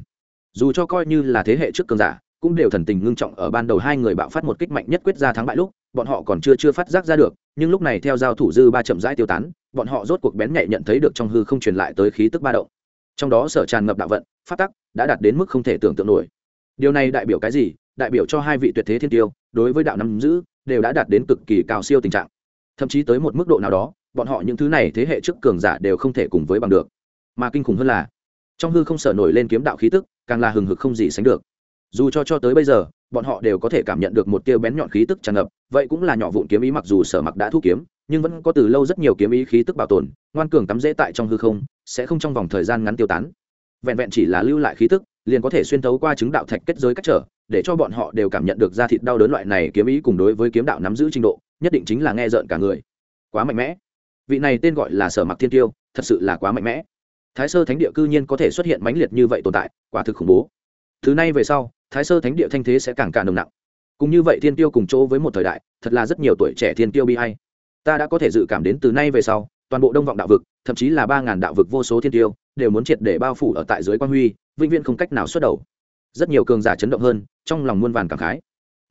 Dù cho coi như là thế hệ trước cường giả, cũng đều thần tình ngưng trọng ở ban đầu hai người bạo phát một kích mạnh nhất quyết ra thắng bại lúc bọn họ còn chưa chưa phát giác ra được, nhưng lúc này theo giao thủ dư ba chậm rãi tiêu tán, bọn họ rốt cuộc bén nhạy nhận thấy được trong hư không truyền lại tới khí tức ba động. Trong đó sở tràn ngập đạo vận phát tắc đã đạt đến mức không thể tưởng tượng nổi. Điều này đại biểu cái gì? Đại biểu cho hai vị tuyệt thế thiên tiêu, đối với đạo nắm giữ, đều đã đạt đến cực kỳ cao siêu tình trạng. Thậm chí tới một mức độ nào đó, bọn họ những thứ này thế hệ trước cường giả đều không thể cùng với bằng được. Mà kinh khủng hơn là, trong hư không sở nổi lên kiếm đạo khí tức, càng là hừng hực không gì sánh được. Dù cho cho tới bây giờ bọn họ đều có thể cảm nhận được một tia bén nhọn khí tức tràn ngập, vậy cũng là nhỏ vụn kiếm ý mặc dù sở mặc đã thu kiếm, nhưng vẫn có từ lâu rất nhiều kiếm ý khí tức bảo tồn, ngoan cường tắm dễ tại trong hư không, sẽ không trong vòng thời gian ngắn tiêu tán. Vẹn vẹn chỉ là lưu lại khí tức, liền có thể xuyên thấu qua chứng đạo thạch kết giới cách trở, để cho bọn họ đều cảm nhận được da thịt đau đớn loại này kiếm ý cùng đối với kiếm đạo nắm giữ trình độ, nhất định chính là nghe rợn cả người. Quá mạnh mẽ. Vị này tên gọi là sở mặc thiên tiêu thật sự là quá mạnh mẽ. Thái sơ thánh địa cư nhiên có thể xuất hiện mãnh liệt như vậy tồn tại, quả thực khủng bố. Thứ này về sau thái sơ thánh địa thanh thế sẽ càng càng nồng nặng. Cùng như vậy thiên tiêu cùng chỗ với một thời đại, thật là rất nhiều tuổi trẻ thiên tiêu bi hay ta đã có thể dự cảm đến từ nay về sau, toàn bộ đông vọng đạo vực, thậm chí là ba ngàn đạo vực vô số thiên tiêu, đều muốn triệt để bao phủ ở tại dưới quan huy, vĩnh viễn không cách nào xuất đầu. Rất nhiều cường giả chấn động hơn, trong lòng muôn vàn cảm khái.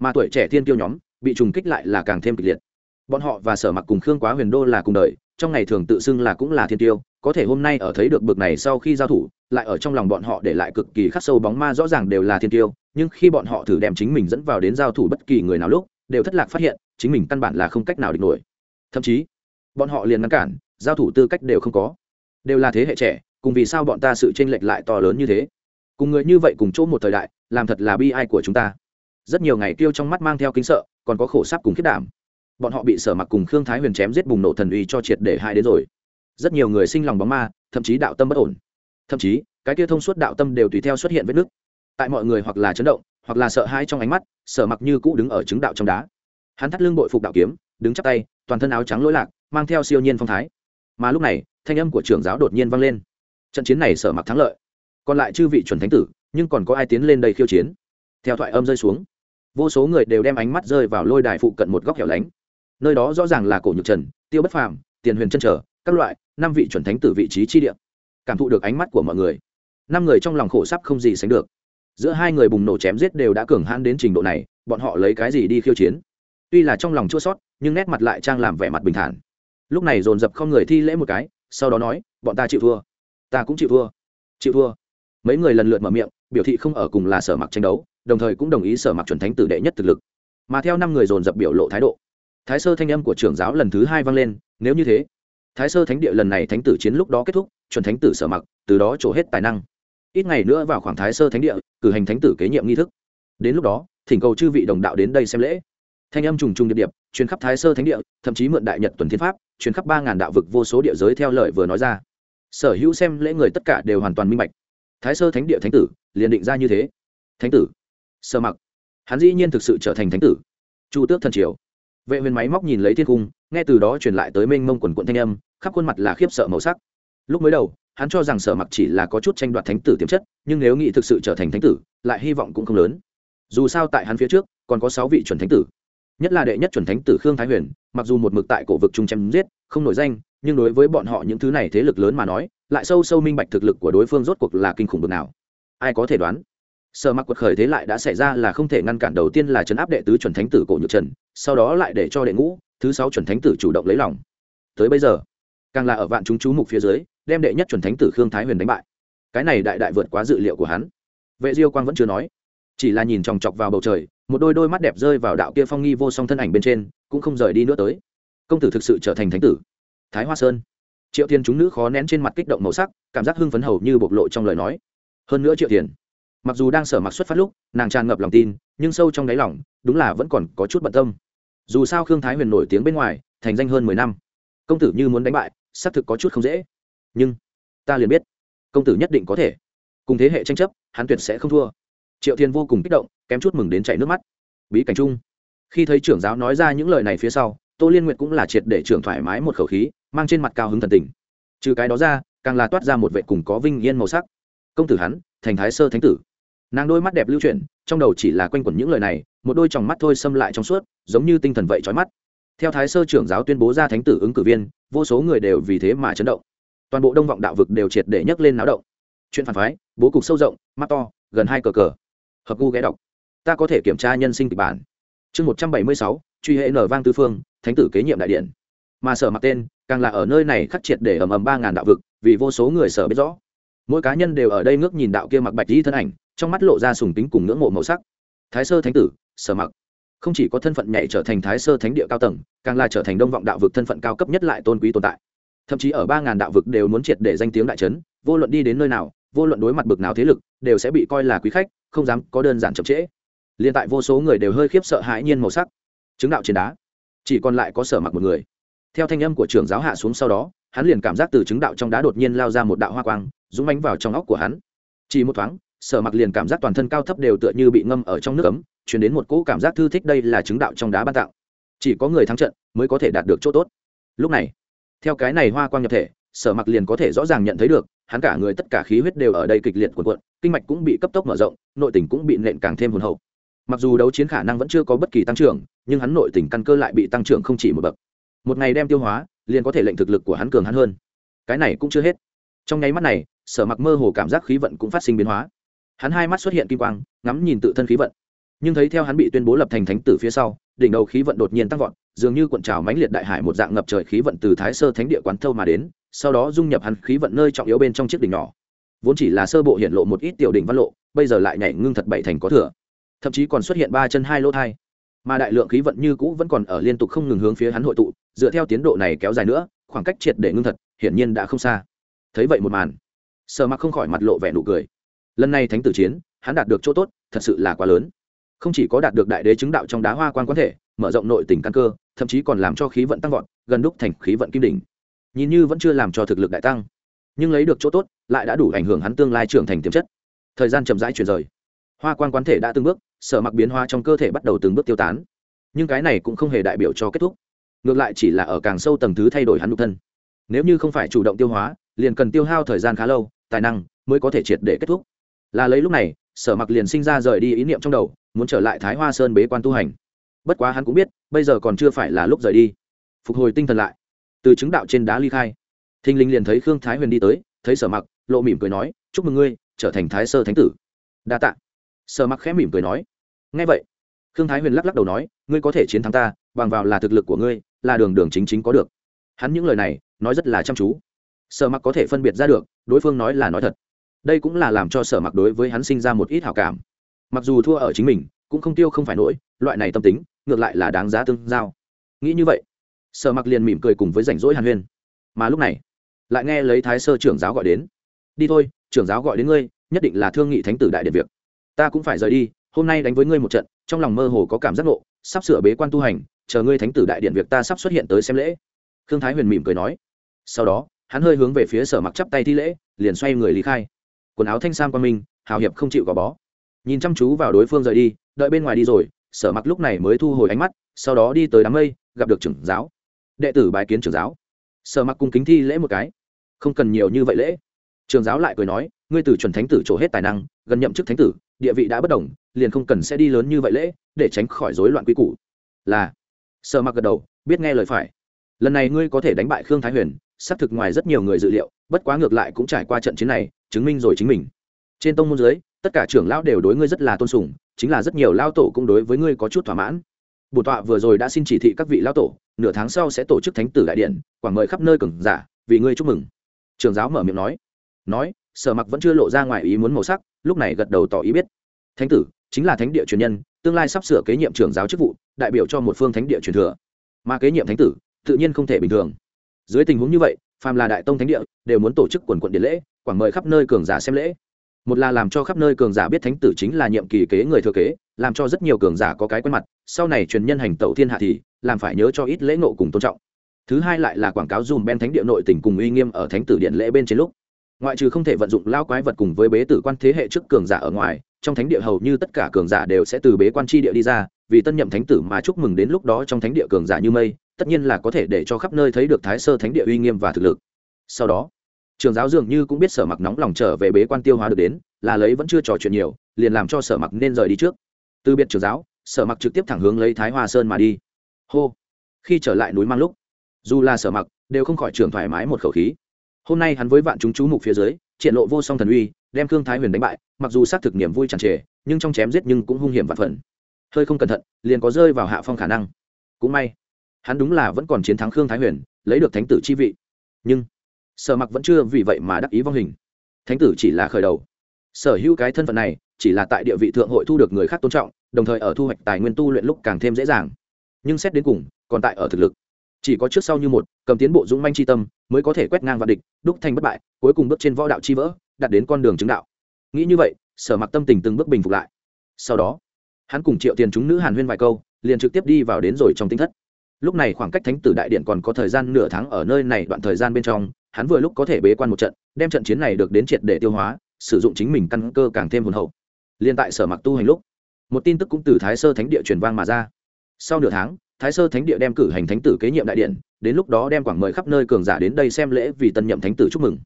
Mà tuổi trẻ thiên tiêu nhóm, bị trùng kích lại là càng thêm kịch liệt. Bọn họ và sở mặc cùng khương quá huyền đô là cùng đời, trong ngày thường tự xưng là cũng là thiên tiêu, có thể hôm nay ở thấy được bực này sau khi giao thủ, lại ở trong lòng bọn họ để lại cực kỳ khắc sâu bóng ma rõ ràng đều là thiên tiêu nhưng khi bọn họ thử đem chính mình dẫn vào đến giao thủ bất kỳ người nào lúc, đều thất lạc phát hiện, chính mình căn bản là không cách nào địch nổi. Thậm chí, bọn họ liền ngăn cản, giao thủ tư cách đều không có. Đều là thế hệ trẻ, cùng vì sao bọn ta sự chênh lệch lại to lớn như thế? Cùng người như vậy cùng chỗ một thời đại, làm thật là bi ai của chúng ta. Rất nhiều ngày tiêu trong mắt mang theo kính sợ, còn có khổ sáp cùng khiết đảm. Bọn họ bị sở mặc cùng khương thái huyền chém giết bùng nổ thần uy cho triệt để hai đến rồi. Rất nhiều người sinh lòng bóng ma, thậm chí đạo tâm bất ổn. Thậm chí, cái kia thông suốt đạo tâm đều tùy theo xuất hiện vết nứt tại mọi người hoặc là chấn động, hoặc là sợ hãi trong ánh mắt, sở mặc như cũ đứng ở chứng đạo trong đá. Hắn thắt lưng bội phục đạo kiếm, đứng chắp tay, toàn thân áo trắng lỗi lạc, mang theo siêu nhiên phong thái. Mà lúc này, thanh âm của trưởng giáo đột nhiên vang lên. Trận chiến này sở mặc thắng lợi. Còn lại chư vị chuẩn thánh tử, nhưng còn có ai tiến lên đây khiêu chiến? Theo thoại âm rơi xuống, vô số người đều đem ánh mắt rơi vào lôi đài phụ cận một góc hẻo lánh. Nơi đó rõ ràng là cổ nhược trần, tiêu bất phàm, tiền huyền chân trở, các loại, năm vị chuẩn thánh tử vị trí chi địa. Cảm thụ được ánh mắt của mọi người. Năm người trong lòng khổ sắp không gì sánh được giữa hai người bùng nổ chém giết đều đã cường hãn đến trình độ này, bọn họ lấy cái gì đi khiêu chiến? Tuy là trong lòng chua sót, nhưng nét mặt lại trang làm vẻ mặt bình thản. Lúc này dồn dập không người thi lễ một cái, sau đó nói, bọn ta chịu thua. Ta cũng chịu thua. Chịu thua. Mấy người lần lượt mở miệng, biểu thị không ở cùng là sở mặc tranh đấu, đồng thời cũng đồng ý sở mặc chuẩn thánh tử đệ nhất thực lực. Mà theo năm người dồn dập biểu lộ thái độ, thái sơ thanh âm của trưởng giáo lần thứ hai vang lên, nếu như thế, thái sơ thánh địa lần này thánh tử chiến lúc đó kết thúc, chuẩn thánh tử sở mặc, từ đó trổ hết tài năng ít ngày nữa vào khoảng thái sơ thánh địa, cử hành thánh tử kế nhiệm nghi thức. Đến lúc đó, thỉnh cầu chư vị đồng đạo đến đây xem lễ. Thanh âm trùng trùng điệp điệp, truyền khắp thái sơ thánh địa, thậm chí mượn đại nhật tuần thiên pháp, truyền khắp ba ngàn đạo vực vô số địa giới theo lời vừa nói ra. Sở hữu xem lễ người tất cả đều hoàn toàn minh bạch. Thái sơ thánh địa thánh tử, liền định ra như thế. Thánh tử. Sơ mặc. Hắn dĩ nhiên thực sự trở thành thánh tử. Chu tước thần triều. Vệ huyền máy móc nhìn lấy thiên cung, nghe từ đó truyền lại tới mênh mông quần quận thanh âm, khắp khuôn mặt là khiếp sợ màu sắc. Lúc mới đầu hắn cho rằng sở mặc chỉ là có chút tranh đoạt thánh tử tiềm chất, nhưng nếu nghị thực sự trở thành thánh tử, lại hy vọng cũng không lớn. Dù sao tại hắn phía trước, còn có sáu vị chuẩn thánh tử. Nhất là đệ nhất chuẩn thánh tử khương thái huyền, mặc dù một mực tại cổ vực trung chém giết, không nổi danh, nhưng đối với bọn họ những thứ này thế lực lớn mà nói, lại sâu sâu minh bạch thực lực của đối phương rốt cuộc là kinh khủng bực nào. Ai có thể đoán? Sở mặc quật khởi thế lại đã xảy ra là không thể ngăn cản đầu tiên là chấn áp đệ tứ chuẩn thánh tử cổ nhược trần, sau đó lại để cho đệ ngũ, thứ sáu chuẩn thánh tử chủ động lấy lòng. Tới bây giờ, càng là ở vạn chúng chú mục phía dưới đem đệ nhất chuẩn thánh tử khương thái huyền đánh bại. Cái này đại đại vượt quá dự liệu của hắn. Vệ diêu quang vẫn chưa nói. Chỉ là nhìn chòng chọc vào bầu trời một đôi đôi mắt đẹp rơi vào đạo kia phong nghi vô song thân ảnh bên trên cũng không rời đi nữa tới. Công tử thực sự trở thành thánh tử. Thái hoa sơn. Triệu thiên chúng nữ khó nén trên mặt kích động màu sắc cảm giác hưng phấn hầu như bộc lộ trong lời nói. Hơn nữa triệu Thiên, mặc dù đang sở mặc xuất phát lúc nàng tràn ngập lòng tin nhưng sâu trong đáy lòng đúng là vẫn còn có chút bận tâm. Dù sao khương thái huyền nổi tiếng bên ngoài thành danh hơn mười năm. Công tử như muốn đánh bại xác thực có chút không dễ nhưng ta liền biết, công tử nhất định có thể. Cùng thế hệ tranh chấp, hắn tuyệt sẽ không thua. Triệu thiên vô cùng kích động, kém chút mừng đến chảy nước mắt. Bí cảnh chung, khi thấy trưởng giáo nói ra những lời này phía sau, tô liên nguyệt cũng là triệt để trưởng thoải mái một khẩu khí, mang trên mặt cao hứng thần tình. Trừ cái đó ra, càng là toát ra một vệ cùng có vinh yên màu sắc. Công tử hắn, thành thái sơ thánh tử. Nàng đôi mắt đẹp lưu chuyển, trong đầu chỉ là quanh quẩn những lời này, một đôi tròng mắt thôi xâm lại trong suốt, giống như tinh thần vậy trói mắt. Theo thái sơ trưởng giáo tuyên bố ra thánh tử ứng cử viên, vô số người đều vì thế mà chấn động toàn bộ đông vọng đạo vực đều triệt để nhấc lên náo động. Chuyện phản phái, bố cục sâu rộng, mắt to, gần hai cờ cờ. Hợp gu ghé đọc. Ta có thể kiểm tra nhân sinh kịch bản. Chương một trăm bảy mươi sáu, truy hệ nở vang tư phương, thánh tử kế nhiệm đại điện. Mà sở mặc tên, càng là ở nơi này khắc triệt để ầm ầm ba ngàn đạo vực, vì vô số người sở biết rõ. Mỗi cá nhân đều ở đây ngước nhìn đạo kia mặc bạch dĩ thân ảnh, trong mắt lộ ra sùng tính cùng ngưỡng mộ màu sắc. Thái sơ thánh tử, sở mặc. Không chỉ có thân phận nhảy trở thành thái sơ thánh địa cao tầng, càng là trở thành đông vọng đạo vực thân phận cao cấp nhất lại tôn quý tồn tại thậm chí ở ba ngàn đạo vực đều muốn triệt để danh tiếng đại trấn, vô luận đi đến nơi nào, vô luận đối mặt bực nào thế lực, đều sẽ bị coi là quý khách, không dám có đơn giản chậm trễ. Liên tại vô số người đều hơi khiếp sợ hãi nhiên màu sắc. Chứng đạo trên đá, chỉ còn lại có sở mặc một người. Theo thanh âm của trưởng giáo hạ xuống sau đó, hắn liền cảm giác từ chứng đạo trong đá đột nhiên lao ra một đạo hoa quang, dũng bánh vào trong óc của hắn. Chỉ một thoáng, sở mặc liền cảm giác toàn thân cao thấp đều tựa như bị ngâm ở trong nước ấm, chuyển đến một cỗ cảm giác thư thích đây là chứng đạo trong đá ban tặng. Chỉ có người thắng trận mới có thể đạt được chỗ tốt. Lúc này theo cái này hoa quang nhập thể, sở mặc liền có thể rõ ràng nhận thấy được, hắn cả người tất cả khí huyết đều ở đây kịch liệt cuộn cuộn, kinh mạch cũng bị cấp tốc mở rộng, nội tình cũng bị nện càng thêm hồn hậu. Mặc dù đấu chiến khả năng vẫn chưa có bất kỳ tăng trưởng, nhưng hắn nội tình căn cơ lại bị tăng trưởng không chỉ một bậc. Một ngày đem tiêu hóa, liền có thể lệnh thực lực của hắn cường hắn hơn. Cái này cũng chưa hết. Trong nháy mắt này, sở mặc mơ hồ cảm giác khí vận cũng phát sinh biến hóa. Hắn hai mắt xuất hiện kim quang, ngắm nhìn tự thân khí vận nhưng thấy theo hắn bị tuyên bố lập thành thánh tử phía sau, đỉnh đầu khí vận đột nhiên tăng vọt, dường như cuộn trào mãnh liệt đại hải một dạng ngập trời khí vận từ thái sơ thánh địa quán thâu mà đến, sau đó dung nhập hắn khí vận nơi trọng yếu bên trong chiếc đỉnh nhỏ. Vốn chỉ là sơ bộ hiện lộ một ít tiểu đỉnh văn lộ, bây giờ lại nhảy ngưng thật bảy thành có thừa. Thậm chí còn xuất hiện ba chân hai lỗ thai. Mà đại lượng khí vận như cũ vẫn còn ở liên tục không ngừng hướng phía hắn hội tụ, dựa theo tiến độ này kéo dài nữa, khoảng cách triệt để ngưng thật, hiển nhiên đã không xa. Thấy vậy một màn sợ mặc không khỏi mặt lộ vẻ nụ cười. Lần này thánh tử chiến, hắn đạt được chỗ tốt, thật sự là quá lớn không chỉ có đạt được đại đế chứng đạo trong đá hoa quan quan thể, mở rộng nội tình căn cơ, thậm chí còn làm cho khí vận tăng vọt, gần đúc thành khí vận kim đỉnh. Nhìn như vẫn chưa làm cho thực lực đại tăng, nhưng lấy được chỗ tốt, lại đã đủ ảnh hưởng hắn tương lai trưởng thành tiềm chất. Thời gian chậm rãi chuyển rời. Hoa quan quán thể đã từng bước, sở mặc biến hoa trong cơ thể bắt đầu từng bước tiêu tán. Nhưng cái này cũng không hề đại biểu cho kết thúc. Ngược lại chỉ là ở càng sâu tầng thứ thay đổi hắn nhục thân. Nếu như không phải chủ động tiêu hóa, liền cần tiêu hao thời gian khá lâu, tài năng mới có thể triệt để kết thúc là lấy lúc này, sở mặc liền sinh ra rời đi ý niệm trong đầu, muốn trở lại thái hoa sơn bế quan tu hành. Bất quá hắn cũng biết, bây giờ còn chưa phải là lúc rời đi. Phục hồi tinh thần lại. Từ chứng đạo trên đá ly khai. Thinh linh liền thấy khương thái huyền đi tới, thấy sở mặc, lộ mỉm cười nói, chúc mừng ngươi, trở thành thái sơ thánh tử. Đa tạ. Sở mặc khẽ mỉm cười nói. Ngay vậy. Khương thái huyền lắc lắc đầu nói, ngươi có thể chiến thắng ta, bằng vào là thực lực của ngươi, là đường đường chính chính có được. Hắn những lời này, nói rất là chăm chú. Sở mặc có thể phân biệt ra được, đối phương nói là nói thật đây cũng là làm cho sở mặc đối với hắn sinh ra một ít hảo cảm. Mặc dù thua ở chính mình, cũng không tiêu không phải nổi, loại này tâm tính, ngược lại là đáng giá tương giao. Nghĩ như vậy, sở mặc liền mỉm cười cùng với rảnh rỗi hàn huyên. Mà lúc này, lại nghe lấy thái sơ trưởng giáo gọi đến. Đi thôi, trưởng giáo gọi đến ngươi, nhất định là thương nghị thánh tử đại điện việc. Ta cũng phải rời đi, hôm nay đánh với ngươi một trận, trong lòng mơ hồ có cảm giác ngộ, sắp sửa bế quan tu hành, chờ ngươi thánh tử đại điện việc ta sắp xuất hiện tới xem lễ. Khương thái huyền mỉm cười nói. Sau đó, hắn hơi hướng về phía sở mặc chắp tay thi lễ, liền xoay người lý khai quần áo thanh sam qua mình hào hiệp không chịu gò bó. Nhìn chăm chú vào đối phương rời đi, đợi bên ngoài đi rồi, sở mặc lúc này mới thu hồi ánh mắt, sau đó đi tới đám mây, gặp được trưởng giáo. Đệ tử bái kiến trưởng giáo. Sở mặc cung kính thi lễ một cái. Không cần nhiều như vậy lễ. Trường giáo lại cười nói, ngươi từ chuẩn thánh tử trổ hết tài năng, gần nhậm chức thánh tử, địa vị đã bất đồng, liền không cần sẽ đi lớn như vậy lễ, để tránh khỏi rối loạn quy củ. Là. Sở mặc gật đầu, biết nghe lời phải. Lần này ngươi có thể đánh bại khương thái huyền xác thực ngoài rất nhiều người dự liệu, bất quá ngược lại cũng trải qua trận chiến này, chứng minh rồi chính mình. Trên tông môn dưới, tất cả trưởng lão đều đối ngươi rất là tôn sùng, chính là rất nhiều lao tổ cũng đối với ngươi có chút thỏa mãn. Bổn tọa vừa rồi đã xin chỉ thị các vị lao tổ, nửa tháng sau sẽ tổ chức thánh tử đại điện, quảng mời khắp nơi cường giả, vì ngươi chúc mừng. Trường giáo mở miệng nói. Nói, sở mặc vẫn chưa lộ ra ngoài ý muốn màu sắc, lúc này gật đầu tỏ ý biết. Thánh tử, chính là thánh địa truyền nhân, tương lai sắp sửa kế nhiệm trưởng giáo chức vụ, đại biểu cho một phương thánh địa truyền thừa. Mà kế nhiệm thánh tử, tự nhiên không thể bình thường dưới tình huống như vậy, phàm là đại tông thánh địa, đều muốn tổ chức quần quận điện lễ, quảng mời khắp nơi cường giả xem lễ. Một là làm cho khắp nơi cường giả biết thánh tử chính là nhiệm kỳ kế người thừa kế, làm cho rất nhiều cường giả có cái quen mặt, sau này truyền nhân hành tẩu thiên hạ thì, làm phải nhớ cho ít lễ nộ cùng tôn trọng. Thứ hai lại là quảng cáo dùm ben thánh địa nội tỉnh cùng uy nghiêm ở thánh tử điện lễ bên trên lúc. Ngoại trừ không thể vận dụng lao quái vật cùng với bế tử quan thế hệ trước cường giả ở ngoài, trong thánh địa hầu như tất cả cường giả đều sẽ từ bế quan tri địa đi ra vì tân nhậm thánh tử mà chúc mừng đến lúc đó trong thánh địa cường giả như mây, tất nhiên là có thể để cho khắp nơi thấy được thái sơ thánh địa uy nghiêm và thực lực. Sau đó, trường giáo dường như cũng biết sở mặc nóng lòng trở về bế quan tiêu hóa được đến, là lấy vẫn chưa trò chuyện nhiều, liền làm cho sở mặc nên rời đi trước. Từ biệt trường giáo, sở mặc trực tiếp thẳng hướng lấy thái hoa sơn mà đi. Hô! Khi trở lại núi mang lúc, dù là sở mặc đều không khỏi trường thoải mái một khẩu khí. Hôm nay hắn với vạn chúng chú mục phía dưới, triển lộ vô song thần uy, đem khương thái huyền đánh bại, mặc dù xác thực niềm vui tràn trề, nhưng trong chém giết nhưng cũng hung hiểm vạn phần hơi không cẩn thận, liền có rơi vào hạ phong khả năng. Cũng may, hắn đúng là vẫn còn chiến thắng khương thái huyền, lấy được thánh tử chi vị. Nhưng, sở mặc vẫn chưa vì vậy mà đắc ý vong hình. Thánh tử chỉ là khởi đầu. Sở hữu cái thân phận này chỉ là tại địa vị thượng hội thu được người khác tôn trọng, đồng thời ở thu hoạch tài nguyên tu luyện lúc càng thêm dễ dàng. Nhưng xét đến cùng, còn tại ở thực lực. Chỉ có trước sau như một, cầm tiến bộ dũng manh chi tâm, mới có thể quét ngang vạn địch, đúc thành bất bại, cuối cùng bước trên võ đạo chi vỡ đặt đến con đường chứng đạo. Nghĩ như vậy, sở mặc tâm tình từng bước bình phục lại. Sau đó hắn cùng triệu tiền chúng nữ hàn huyên vài câu, liền trực tiếp đi vào đến rồi trong tinh thất. Lúc này khoảng cách thánh tử đại điện còn có thời gian nửa tháng ở nơi này đoạn thời gian bên trong, hắn vừa lúc có thể bế quan một trận, đem trận chiến này được đến triệt để tiêu hóa, sử dụng chính mình căn cơ càng thêm hồn hậu. Liên tại sở mặc tu hành lúc, một tin tức cũng từ thái sơ thánh địa truyền vang mà ra. Sau nửa tháng, thái sơ thánh địa đem cử hành thánh tử kế nhiệm đại điện, đến lúc đó đem quảng mời khắp nơi cường giả đến đây xem lễ vì tân nhậm thánh tử chúc mừng.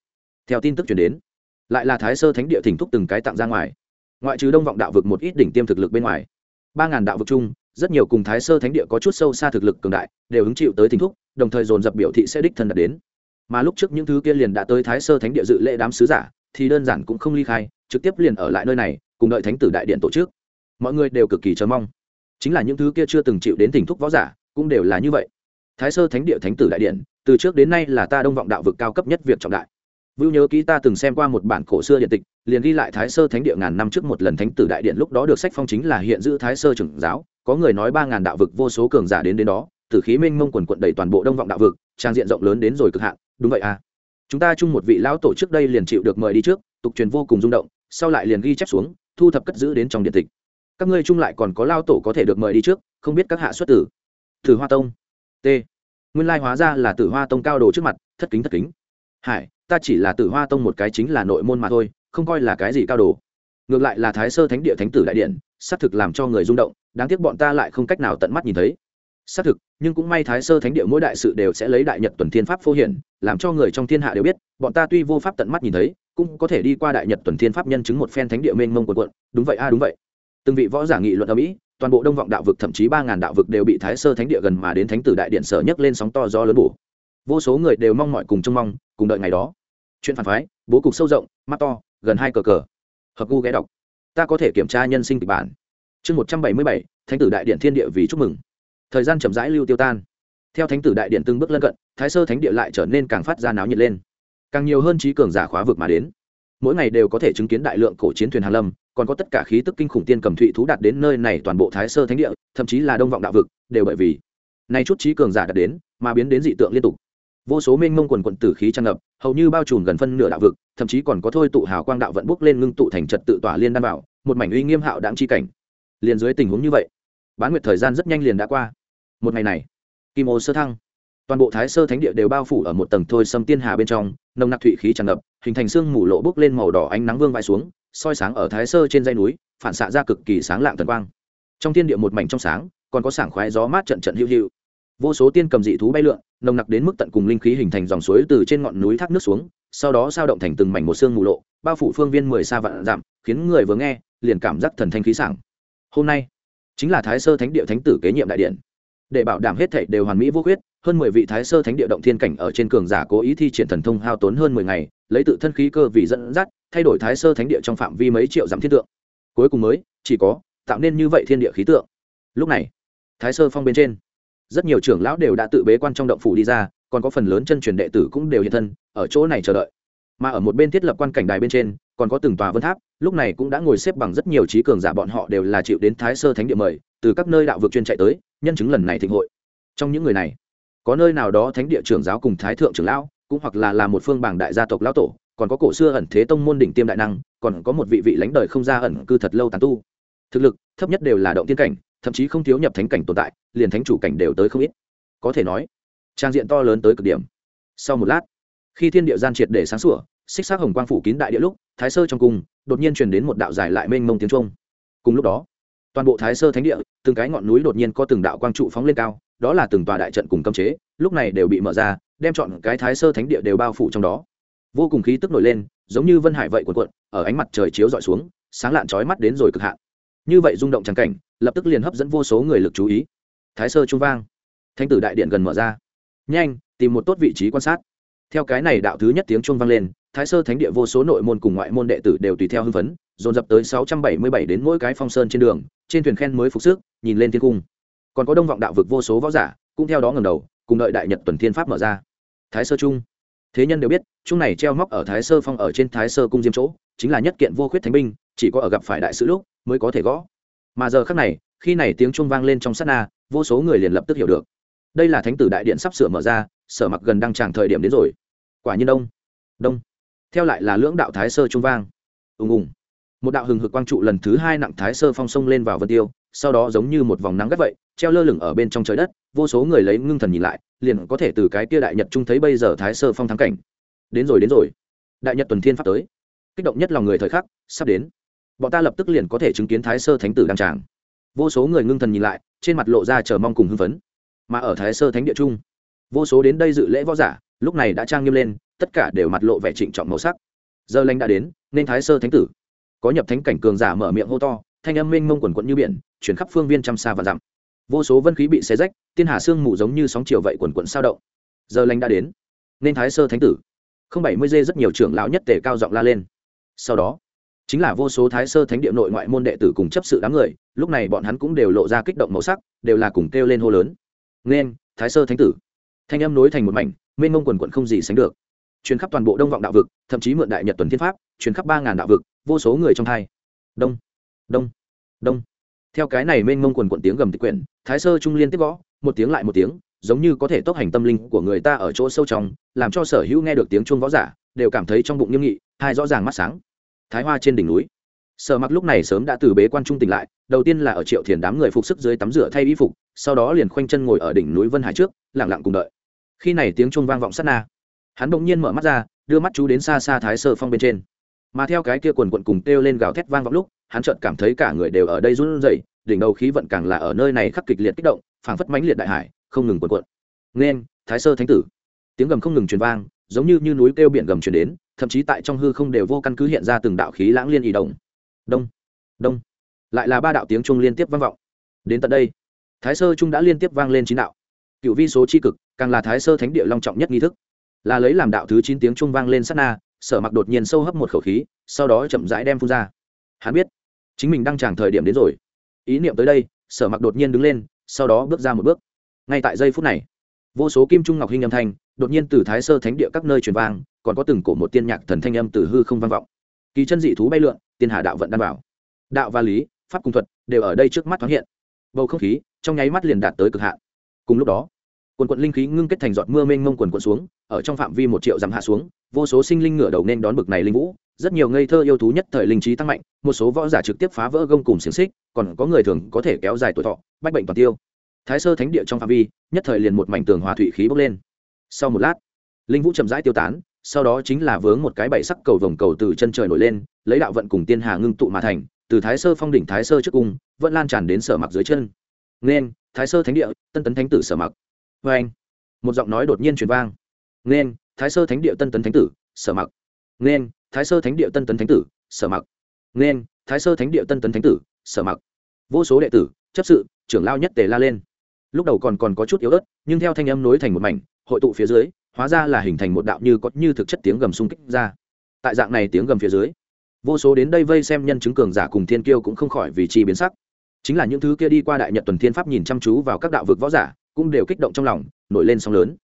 Theo tin tức truyền đến, lại là thái sơ thánh địa thỉnh thúc từng cái tặng ra ngoài. Ngoại trừ đông vọng đạo vực một ít đỉnh tiêm thực lực bên ngoài ba ngàn đạo vực chung, rất nhiều cùng thái sơ thánh địa có chút sâu xa thực lực cường đại, đều hứng chịu tới thỉnh thúc, đồng thời dồn dập biểu thị sẽ đích thân đạt đến. Mà lúc trước những thứ kia liền đã tới thái sơ thánh địa dự lễ đám sứ giả, thì đơn giản cũng không ly khai, trực tiếp liền ở lại nơi này, cùng đợi thánh tử đại điện tổ chức. Mọi người đều cực kỳ chờ mong. Chính là những thứ kia chưa từng chịu đến thỉnh thúc võ giả, cũng đều là như vậy. Thái sơ thánh địa thánh tử đại điện, từ trước đến nay là ta đông vọng đạo vực cao cấp nhất việc trọng đại. Vưu nhớ kỹ ta từng xem qua một bản cổ xưa điện tịch, liền ghi lại Thái Sơ Thánh địa ngàn năm trước một lần Thánh tử đại điện lúc đó được sách phong chính là hiện giữ Thái Sơ trưởng giáo, có người nói ba ngàn đạo vực vô số cường giả đến đến đó, tử khí mênh mông quần quật đầy toàn bộ đông vọng đạo vực, trang diện rộng lớn đến rồi cực hạn, đúng vậy à. Chúng ta chung một vị lão tổ trước đây liền chịu được mời đi trước, tục truyền vô cùng rung động, sau lại liền ghi chép xuống, thu thập cất giữ đến trong điện tịch. Các ngươi chung lại còn có lão tổ có thể được mời đi trước, không biết các hạ xuất tử. Tử Hoa Tông. T. Nguyên lai hóa ra là Tử Hoa Tông cao đồ trước mặt, thất kính thất kính. Hải, ta chỉ là tử hoa tông một cái chính là nội môn mà thôi, không coi là cái gì cao đồ. Ngược lại là thái sơ thánh địa thánh tử đại điện, xác thực làm cho người rung động, đáng tiếc bọn ta lại không cách nào tận mắt nhìn thấy. Xác thực, nhưng cũng may thái sơ thánh địa mỗi đại sự đều sẽ lấy đại nhật tuần thiên pháp phô hiển, làm cho người trong thiên hạ đều biết, bọn ta tuy vô pháp tận mắt nhìn thấy, cũng có thể đi qua đại nhật tuần thiên pháp nhân chứng một phen thánh địa mênh mông quần quận. Đúng vậy a, đúng vậy. Từng vị võ giả nghị luận ở mỹ, toàn bộ đông vọng đạo vực thậm chí ba ngàn đạo vực đều bị thái sơ thánh địa gần mà đến thánh tử đại điện sở nhấc lên sóng to do lớn bổ. Vô số người đều mong mọi cùng trông mong, cùng đợi ngày đó chuyện phản phái, bố cục sâu rộng, mắt to, gần hai cờ cờ. Hợp gu ghé đọc. Ta có thể kiểm tra nhân sinh kịch bản. Chương một trăm bảy mươi bảy, thánh tử đại điện thiên địa vì chúc mừng. Thời gian chậm rãi lưu tiêu tan. Theo thánh tử đại điện từng bước lân cận, thái sơ thánh địa lại trở nên càng phát ra náo nhiệt lên. Càng nhiều hơn trí cường giả khóa vực mà đến. Mỗi ngày đều có thể chứng kiến đại lượng cổ chiến thuyền hàn lâm, còn có tất cả khí tức kinh khủng tiên cầm thụy thú đạt đến nơi này toàn bộ thái sơ thánh địa, thậm chí là đông vọng đạo vực, đều bởi vì nay chút trí cường giả đạt đến, mà biến đến dị tượng liên tục vô số mênh mông quần quận tử khí tràn ngập, hầu như bao trùm gần phân nửa đạo vực, thậm chí còn có thôi tụ hào quang đạo vận bốc lên ngưng tụ thành trật tự tỏa liên đan bảo, một mảnh uy nghiêm hạo đáng chi cảnh. Liền dưới tình huống như vậy, bán nguyệt thời gian rất nhanh liền đã qua. Một ngày này, kim ô sơ thăng, toàn bộ thái sơ thánh địa đều bao phủ ở một tầng thôi xâm tiên hà bên trong, nồng nặc thủy khí tràn ngập, hình thành xương mù lộ bốc lên màu đỏ ánh nắng vương vãi xuống, soi sáng ở thái sơ trên dây núi, phản xạ ra cực kỳ sáng lạng thần quang. Trong thiên địa một mảnh trong sáng, còn có sảng khoái gió mát trận trận hữu hữu vô số tiên cầm dị thú bay lượn, nồng nặc đến mức tận cùng linh khí hình thành dòng suối từ trên ngọn núi thác nước xuống, sau đó sao động thành từng mảnh một xương mù lộ, bao phủ phương viên mười xa vạn dặm, khiến người vừa nghe, liền cảm giác thần thanh khí sảng. Hôm nay, chính là thái sơ thánh địa thánh tử kế nhiệm đại điện. Để bảo đảm hết thảy đều hoàn mỹ vô khuyết, hơn mười vị thái sơ thánh địa động thiên cảnh ở trên cường giả cố ý thi triển thần thông hao tốn hơn mười ngày, lấy tự thân khí cơ vì dẫn dắt, thay đổi thái sơ thánh địa trong phạm vi mấy triệu dặm thiên tượng. Cuối cùng mới, chỉ có, tạo nên như vậy thiên địa khí tượng. Lúc này, thái sơ phong bên trên rất nhiều trưởng lão đều đã tự bế quan trong động phủ đi ra, còn có phần lớn chân truyền đệ tử cũng đều hiện thân, ở chỗ này chờ đợi. Mà ở một bên thiết lập quan cảnh đài bên trên, còn có từng tòa vân tháp, lúc này cũng đã ngồi xếp bằng rất nhiều trí cường giả bọn họ đều là chịu đến thái sơ thánh địa mời, từ các nơi đạo vực chuyên chạy tới, nhân chứng lần này thịnh hội. Trong những người này, có nơi nào đó thánh địa trưởng giáo cùng thái thượng trưởng lão, cũng hoặc là là một phương bảng đại gia tộc lão tổ, còn có cổ xưa ẩn thế tông môn đỉnh tiêm đại năng, còn có một vị vị lãnh đời không ra ẩn cư thật lâu tàn tu. Thực lực thấp nhất đều là động tiên cảnh thậm chí không thiếu nhập thánh cảnh tồn tại, liền thánh chủ cảnh đều tới không ít. Có thể nói, trang diện to lớn tới cực điểm. Sau một lát, khi thiên địa gian triệt để sáng sủa, xích xác hồng quang phủ kín đại địa lúc, thái sơ trong cung, đột nhiên truyền đến một đạo dài lại mênh mông tiếng trung cùng lúc đó, toàn bộ thái sơ thánh địa, từng cái ngọn núi đột nhiên có từng đạo quang trụ phóng lên cao, đó là từng tòa đại trận cùng cấm chế, lúc này đều bị mở ra, đem chọn cái thái sơ thánh địa đều bao phủ trong đó. Vô cùng khí tức nổi lên, giống như vân hải vậy cuộn cuộn, ở ánh mặt trời chiếu dọi xuống, sáng lạn trói mắt đến rồi cực hạn như vậy rung động trắng cảnh, lập tức liền hấp dẫn vô số người lực chú ý. Thái sơ trung vang. Thanh tử đại điện gần mở ra. Nhanh, tìm một tốt vị trí quan sát. Theo cái này đạo thứ nhất tiếng trung vang lên, thái sơ thánh địa vô số nội môn cùng ngoại môn đệ tử đều tùy theo hưng phấn, dồn dập tới sáu trăm bảy mươi bảy đến mỗi cái phong sơn trên đường, trên thuyền khen mới phục sức, nhìn lên thiên cung. Còn có đông vọng đạo vực vô số võ giả, cũng theo đó ngầm đầu, cùng đợi đại nhật tuần thiên pháp mở ra. Thái sơ trung. Thế nhân đều biết, chung này treo móc ở thái sơ phong ở trên thái sơ cung diêm chỗ, chính là nhất kiện vô khuyết thánh binh chỉ có ở gặp phải đại sự lúc mới có thể gõ. Mà giờ khác này, khi này tiếng chuông vang lên trong sát na, vô số người liền lập tức hiểu được. Đây là thánh tử đại điện sắp sửa mở ra, sở mặc gần đăng tràng thời điểm đến rồi. Quả nhiên đông. Đông. Theo lại là lưỡng đạo thái sơ trung vang. Ùng ùng. Một đạo hừng hực quang trụ lần thứ hai nặng thái sơ phong sông lên vào vân tiêu, sau đó giống như một vòng nắng gắt vậy, treo lơ lửng ở bên trong trời đất, vô số người lấy ngưng thần nhìn lại, liền có thể từ cái kia đại nhật trung thấy bây giờ thái sơ phong thắng cảnh. Đến rồi đến rồi. Đại nhật tuần thiên pháp tới. Kích động nhất lòng người thời khắc, sắp đến bọn ta lập tức liền có thể chứng kiến thái sơ thánh tử đăng tràng. Vô số người ngưng thần nhìn lại, trên mặt lộ ra chờ mong cùng hưng phấn. Mà ở thái sơ thánh địa trung, vô số đến đây dự lễ võ giả, lúc này đã trang nghiêm lên, tất cả đều mặt lộ vẻ trịnh trọng màu sắc. Giờ lanh đã đến, nên thái sơ thánh tử. Có nhập thánh cảnh cường giả mở miệng hô to, thanh âm mênh mông quần quận như biển, chuyển khắp phương viên trăm xa và dặm. Vô số vân khí bị xé rách, tiên hà sương mù giống như sóng chiều vậy quần quận sao động. Giờ lanh đã đến, nên thái sơ thánh tử. Không bảy mươi dê rất nhiều trưởng lão nhất tề cao giọng la lên. Sau đó chính là vô số thái sơ thánh địa nội ngoại môn đệ tử cùng chấp sự đám người, lúc này bọn hắn cũng đều lộ ra kích động màu sắc, đều là cùng kêu lên hô lớn. Nên, thái sơ thánh tử. Thanh âm nối thành một mảnh, mênh mông quần quận không gì sánh được. Chuyến khắp toàn bộ đông vọng đạo vực, thậm chí mượn đại nhật tuần thiên pháp chuyến khắp ba ngàn đạo vực, vô số người trong thai. Đông đông đông. Theo cái này mênh mông quần quận tiếng gầm tịch quyển, thái sơ trung liên tiếp gõ, một tiếng lại một tiếng, giống như có thể tốc hành tâm linh của người ta ở chỗ sâu trong, làm cho sở hữu nghe được tiếng chuông võ giả, đều cảm thấy trong bụng nghiêm nghị, hai rõ ràng mắt sáng thái hoa trên đỉnh núi. Sở mặc lúc này sớm đã từ bế quan trung tỉnh lại, đầu tiên là ở triệu thiền đám người phục sức dưới tắm rửa thay y phục, sau đó liền khoanh chân ngồi ở đỉnh núi vân hải trước lẳng lặng cùng đợi. Khi này tiếng chuông vang vọng sát na. Hắn bỗng nhiên mở mắt ra, đưa mắt chú đến xa xa thái sơ phong bên trên. Mà theo cái kia quần quận cùng kêu lên gào thét vang vọng lúc, hắn chợt cảm thấy cả người đều ở đây run rẩy, đỉnh đầu khí vận càng là ở nơi này khắc kịch liệt kích động, phảng phất mãnh liệt đại hải, không ngừng quần quận nên, thái sơ thánh tử. Tiếng gầm không ngừng truyền vang, giống như như núi kêu biển gầm truyền đến thậm chí tại trong hư không đều vô căn cứ hiện ra từng đạo khí lãng liên ý đồng. Đông đông. Lại là ba đạo tiếng trung liên tiếp vang vọng. Đến tận đây, thái sơ trung đã liên tiếp vang lên chín đạo. Cựu vi số c h i cực, càng là thái sơ thánh địa long trọng nhất nghi thức. Là lấy làm đạo thứ chín tiếng trung vang lên sát na, sở mặc đột nhiên sâu hấp một khẩu khí, sau đó chậm rãi đem phun ra. Hắn biết, chính mình đang chẳng thời điểm đến rồi. Ý niệm tới đây, sở mặc đột nhiên đứng lên, sau đó bước ra một bước. Ngay tại giây phút này, vô số kim trung ngọc hình âm thanh đột nhiên từ thái sơ thánh địa các nơi truyền vang, còn có từng cổ một tiên nhạc thần thanh âm từ hư không vang vọng. Kỳ chân dị thú bay lượn, tiên hà đạo vận đan bảo. Đạo và lý, pháp cung thuật đều ở đây trước mắt thoáng hiện. Bầu không khí trong nháy mắt liền đạt tới cực hạn. Cùng lúc đó, quần quận linh khí ngưng kết thành giọt mưa mênh mông quần quận xuống, ở trong phạm vi một triệu dặm hạ xuống, vô số sinh linh ngửa đầu nên đón bực này linh vũ, rất nhiều ngây thơ yêu thú nhất thời linh trí tăng mạnh, một số võ giả trực tiếp phá vỡ gông cùng xiềng xích, còn có người thường có thể kéo dài tuổi thọ, bách bệnh toàn tiêu. Thái sơ thánh địa trong phạm vi, nhất thời liền một mảnh tường hòa thủy khí bốc lên sau một lát, linh vũ chậm rãi tiêu tán, sau đó chính là vướng một cái bảy sắc cầu vồng cầu từ chân trời nổi lên, lấy đạo vận cùng tiên hà ngưng tụ mà thành, từ thái sơ phong đỉnh thái sơ trước cung, vẫn lan tràn đến sở mặc dưới chân. Nên, thái sơ thánh địa, tân tấn thánh tử sở mặc. Vê anh, một giọng nói đột nhiên truyền vang. Nên, thái sơ thánh địa tân tấn thánh tử sở mặc. Nên, thái sơ thánh địa tân tấn thánh tử sở mặc. Nên, thái sơ thánh địa tân tấn thánh tử sở mặc. Vô số đệ tử, chấp sự, trưởng lao nhất tề la lên. Lúc đầu còn còn có chút yếu ớt, nhưng theo thanh âm nối thành một mảnh hội tụ phía dưới, hóa ra là hình thành một đạo như có như thực chất tiếng gầm xung kích ra. Tại dạng này tiếng gầm phía dưới, vô số đến đây vây xem nhân chứng cường giả cùng thiên kiêu cũng không khỏi vì chi biến sắc. Chính là những thứ kia đi qua đại nhật tuần thiên pháp nhìn chăm chú vào các đạo vực võ giả, cũng đều kích động trong lòng, nổi lên sóng lớn.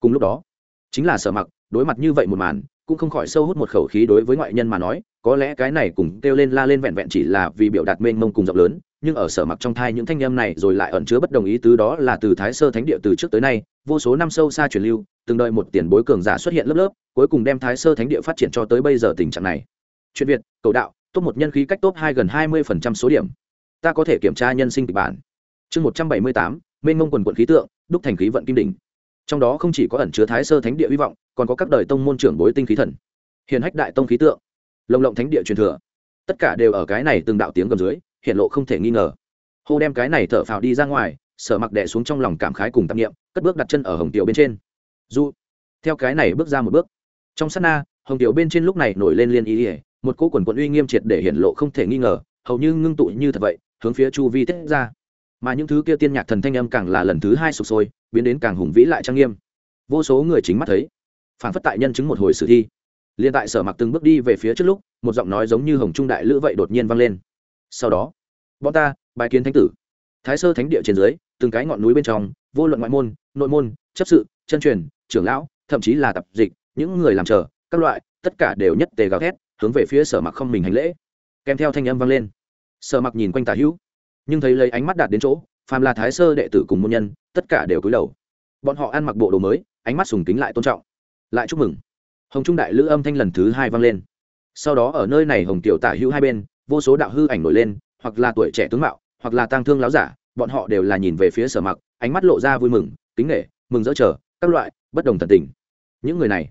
Cùng lúc đó, chính là sở mặc, đối mặt như vậy một màn cũng không khỏi sâu hút một khẩu khí đối với ngoại nhân mà nói, có lẽ cái này cùng kêu lên la lên vẹn vẹn chỉ là vì biểu đạt mênh mông cùng rộng lớn, nhưng ở sở mặc trong thai những thanh em này rồi lại ẩn chứa bất đồng ý tứ đó là từ thái sơ thánh địa từ trước tới nay, vô số năm sâu xa truyền lưu, từng đợi một tiền bối cường giả xuất hiện lớp lớp, cuối cùng đem thái sơ thánh địa phát triển cho tới bây giờ tình trạng này. Chuyện việt, cầu đạo, top một nhân khí cách top hai gần hai mươi phần trăm số điểm. Ta có thể kiểm tra nhân sinh kịch bản. Chương một trăm bảy mươi tám, mênh mông quần quận khí tượng, đúc thành khí vận kim đỉnh. Trong đó không chỉ có ẩn chứa thái sơ thánh địa hy vọng còn có các đời tông môn trưởng bối tinh khí thần hiền hách đại tông khí tượng, lồng lộng thánh địa truyền thừa. Tất cả đều ở cái này từng đạo tiếng gầm dưới, hiện lộ không thể nghi ngờ. Hô đem cái này thở phào đi ra ngoài, sở mặc đẻ xuống trong lòng cảm khái cùng tạp nghiệm cất bước đặt chân ở hồng tiểu bên trên. Du theo cái này bước ra một bước, trong sát na, hồng tiểu bên trên lúc này nổi lên liên ý ỉa một cỗ quần quận uy nghiêm triệt để hiện lộ không thể nghi ngờ, hầu như ngưng tụ như thật vậy, hướng phía chu vi tiết ra. Mà những thứ kia tiên nhạc thần thanh âm càng là lần thứ hai sụp sôi, biến đến càng hùng vĩ lại trang nghiêm. Vô số người chính mắt thấy phản phất tại nhân chứng một hồi sử thi. Liên tại sở mặc từng bước đi về phía trước lúc, một giọng nói giống như hồng trung đại lữ vậy đột nhiên vang lên. Sau đó, bọn ta bài kiến thánh tử. Thái sơ thánh địa trên dưới, từng cái ngọn núi bên trong, vô luận ngoại môn, nội môn, chấp sự, chân truyền, trưởng lão, thậm chí là tập dịch, những người làm chờ, các loại, tất cả đều nhất tề gào thét, hướng về phía sở mặc không mình hành lễ. Kèm theo thanh âm vang lên. Sở mặc nhìn quanh tả hữu, nhưng thấy lấy ánh mắt đạt đến chỗ, phàm là thái sơ đệ tử cùng môn nhân, tất cả đều cúi đầu. Bọn họ ăn mặc bộ đồ mới, ánh mắt sùng kính lại tôn trọng lại chúc mừng. Hồng trung đại lữ âm thanh lần thứ hai vang lên. Sau đó ở nơi này hồng tiểu tả hữu hai bên, vô số đạo hư ảnh nổi lên, hoặc là tuổi trẻ tướng mạo, hoặc là tang thương láo giả, bọn họ đều là nhìn về phía sở mặc, ánh mắt lộ ra vui mừng, kính nghệ mừng dỡ chờ, các loại, bất đồng thần tình. Những người này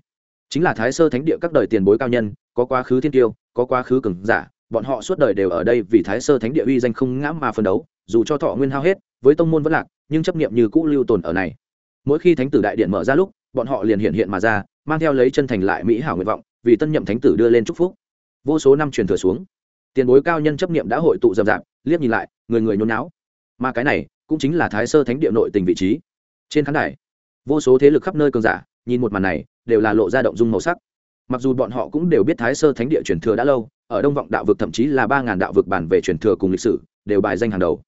chính là thái sơ thánh địa các đời tiền bối cao nhân, có quá khứ thiên tiêu có quá khứ cường giả, bọn họ suốt đời đều ở đây vì thái sơ thánh địa uy danh không ngã mà phân đấu, dù cho thọ nguyên hao hết, với tông môn vẫn lạc, nhưng chấp niệm như cũ lưu tồn ở này. Mỗi khi thánh tử đại điện mở ra lúc, bọn họ liền hiện hiện mà ra mang theo lấy chân thành lại mỹ hảo nguyện vọng, vì tân nhậm thánh tử đưa lên chúc phúc. Vô số năm truyền thừa xuống, tiền bối cao nhân chấp niệm đã hội tụ rậm rạp liếc nhìn lại, người người nhốn não mà cái này cũng chính là thái sơ thánh địa nội tình vị trí. Trên khán đài, vô số thế lực khắp nơi cường giả, nhìn một màn này, đều là lộ ra động dung màu sắc. Mặc dù bọn họ cũng đều biết thái sơ thánh địa truyền thừa đã lâu, ở đông vọng đạo vực thậm chí là ba ngàn đạo vực bản về truyền thừa cùng lịch sử, đều bài danh hàng đầu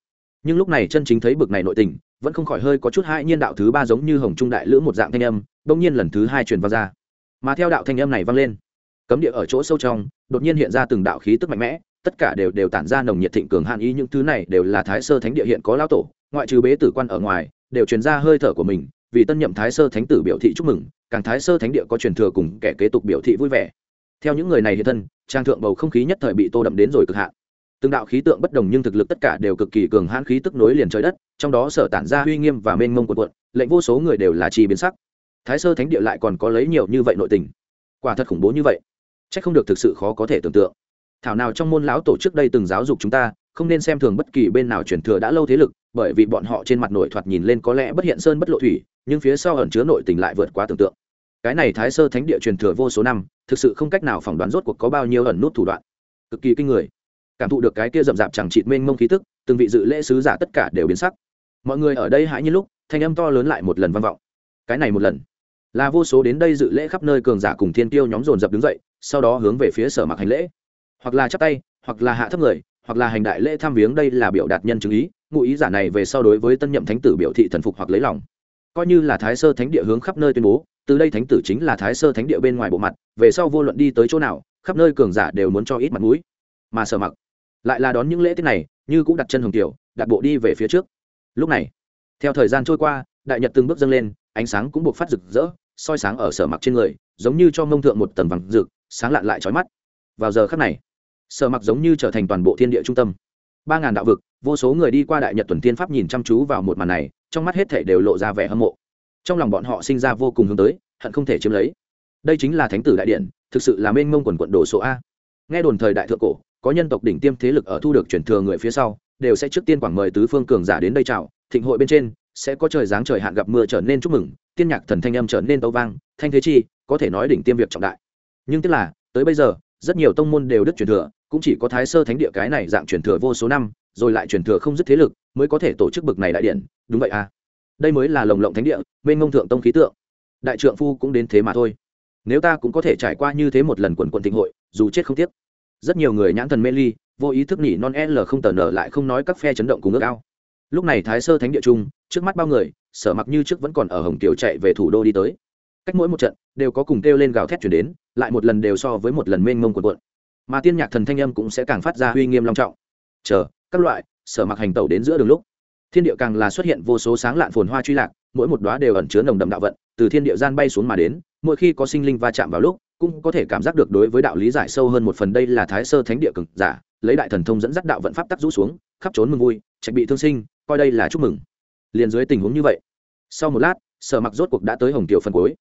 nhưng lúc này chân chính thấy bực này nội tình, vẫn không khỏi hơi có chút hai nhiên đạo thứ ba giống như hồng trung đại lữ một dạng thanh âm, bỗng nhiên lần thứ hai truyền vào ra. Mà theo đạo thanh âm này vang lên, cấm địa ở chỗ sâu trong, đột nhiên hiện ra từng đạo khí tức mạnh mẽ, tất cả đều đều tản ra nồng nhiệt thịnh cường hạn ý những thứ này đều là thái sơ thánh địa hiện có lao tổ, ngoại trừ bế tử quan ở ngoài, đều truyền ra hơi thở của mình, vì tân nhậm thái sơ thánh tử biểu thị chúc mừng, càng thái sơ thánh địa có truyền thừa cùng kẻ kế tục biểu thị vui vẻ. Theo những người này hiện thân, trang thượng bầu không khí nhất thời bị tô đậm đến rồi cực hạn từng đạo khí tượng bất đồng nhưng thực lực tất cả đều cực kỳ cường hãn khí tức nối liền trời đất, trong đó sở tản ra uy nghiêm và mênh mông quần quận lệnh vô số người đều là chi biến sắc. Thái sơ thánh địa lại còn có lấy nhiều như vậy nội tình. Quả thật khủng bố như vậy. C h ắ c không được thực sự khó có thể tưởng tượng. Thảo nào trong môn lão tổ trước đây từng giáo dục chúng ta, không nên xem thường bất kỳ bên nào truyền thừa đã lâu thế lực, bởi vì bọn họ trên mặt nội thoạt nhìn lên có lẽ bất hiện sơn bất lộ thủy, nhưng phía sau ẩn chứa nội tình lại vượt quá tưởng tượng. Cái này thái sơ thánh địa truyền thừa vô số năm, thực sự không cách nào phỏng đoán rốt cuộc có bao nhiêu ẩn nút thủ đoạn. Cực kỳ kinh người cảm thụ được cái kia rậm rạp chẳng chịt mênh mông khí tức, từng vị dự lễ sứ giả tất cả đều biến sắc. Mọi người ở đây hãy như lúc, thanh âm to lớn lại một lần vang vọng. Cái này một lần, là vô số đến đây dự lễ khắp nơi cường giả cùng thiên tiêu nhóm dồn dập đứng dậy, sau đó hướng về phía sở mặc hành lễ. Hoặc là chắp tay, hoặc là hạ thấp người, hoặc là hành đại lễ tham viếng đây là biểu đạt nhân chứng ý, ngụ ý giả này về sau đối với tân nhậm thánh tử biểu thị thần phục hoặc lấy lòng. Coi như là thái sơ thánh địa hướng khắp nơi tuyên bố, từ đây thánh tử chính là thái sơ thánh địa bên ngoài bộ mặt, về sau vô luận đi tới chỗ nào, khắp nơi cường giả đều muốn cho ít mặt mũi. Mà sở mặc lại là đón những lễ tiết này, như cũng đặt chân hồng tiểu đặt bộ đi về phía trước. Lúc này, theo thời gian trôi qua, đại nhật từng bước dâng lên, ánh sáng cũng buộc phát rực rỡ, soi sáng ở sở mặc trên người, giống như cho mông thượng một tầng vàng rực, sáng lạn lại trói mắt. Vào giờ khắc này, sở mặc giống như trở thành toàn bộ thiên địa trung tâm. Ba ngàn đạo vực, vô số người đi qua đại nhật tuần tiên pháp nhìn chăm chú vào một màn này, trong mắt hết thể đều lộ ra vẻ hâm mộ. Trong lòng bọn họ sinh ra vô cùng hướng tới, hận không thể chiếm lấy. Đây chính là thánh tử đại điện, thực sự là mênh mông quần quận đồ số a. Nghe đồn thời đại thượng cổ có nhân tộc đỉnh tiêm thế lực ở thu được chuyển thừa người phía sau, đều sẽ trước tiên quảng mời tứ phương cường giả đến đây chào, thịnh hội bên trên, sẽ có trời dáng trời hạn gặp mưa trở nên chúc mừng, tiên nhạc thần thanh âm trở nên tấu vang, thanh thế chi, có thể nói đỉnh tiêm việc trọng đại. Nhưng tức là, tới bây giờ, rất nhiều tông môn đều đứt truyền thừa, cũng chỉ có thái sơ thánh địa cái này dạng truyền thừa vô số năm, rồi lại truyền thừa không dứt thế lực, mới có thể tổ chức bực này đại điện. Đúng vậy à. Đây mới là lồng lộng thánh địa bên ngông thượng tông khí tượng. Đại trượng phu cũng đến thế mà thôi. Nếu ta cũng có thể trải qua như thế một lần quần quần thịnh hội, dù chết không tiếc rất nhiều người nhãn thần mê ly, vô ý thức nỉ non l không tờ nở lại không nói các phe chấn động cùng ước ao. Lúc này thái sơ thánh địa trung, trước mắt bao người, sở mặc như trước vẫn còn ở hồng kiều chạy về thủ đô đi tới. Cách mỗi một trận, đều có cùng kêu lên gào thét chuyển đến, lại một lần đều so với một lần mênh mông quần quận mà tiên nhạc thần thanh âm cũng sẽ càng phát ra uy nghiêm long trọng. Chờ, các loại, sở mặc hành tẩu đến giữa đường lúc. Thiên địa càng là xuất hiện vô số sáng lạn phồn hoa truy lạc, mỗi một đóa đều ẩn chứa nồng đậm đạo vận, từ thiên địa gian bay xuống mà đến, mỗi khi có sinh linh va chạm vào lúc cũng có thể cảm giác được đối với đạo lý giải sâu hơn một phần đây là thái sơ thánh địa cực giả, lấy đại thần thông dẫn dắt đạo vận pháp tắc rũ xuống, khắp trốn mừng vui, trạch bị thương sinh, coi đây là chúc mừng. Liền dưới tình huống như vậy, sau một lát, sở mặc rốt cuộc đã tới hồng tiểu phần cuối.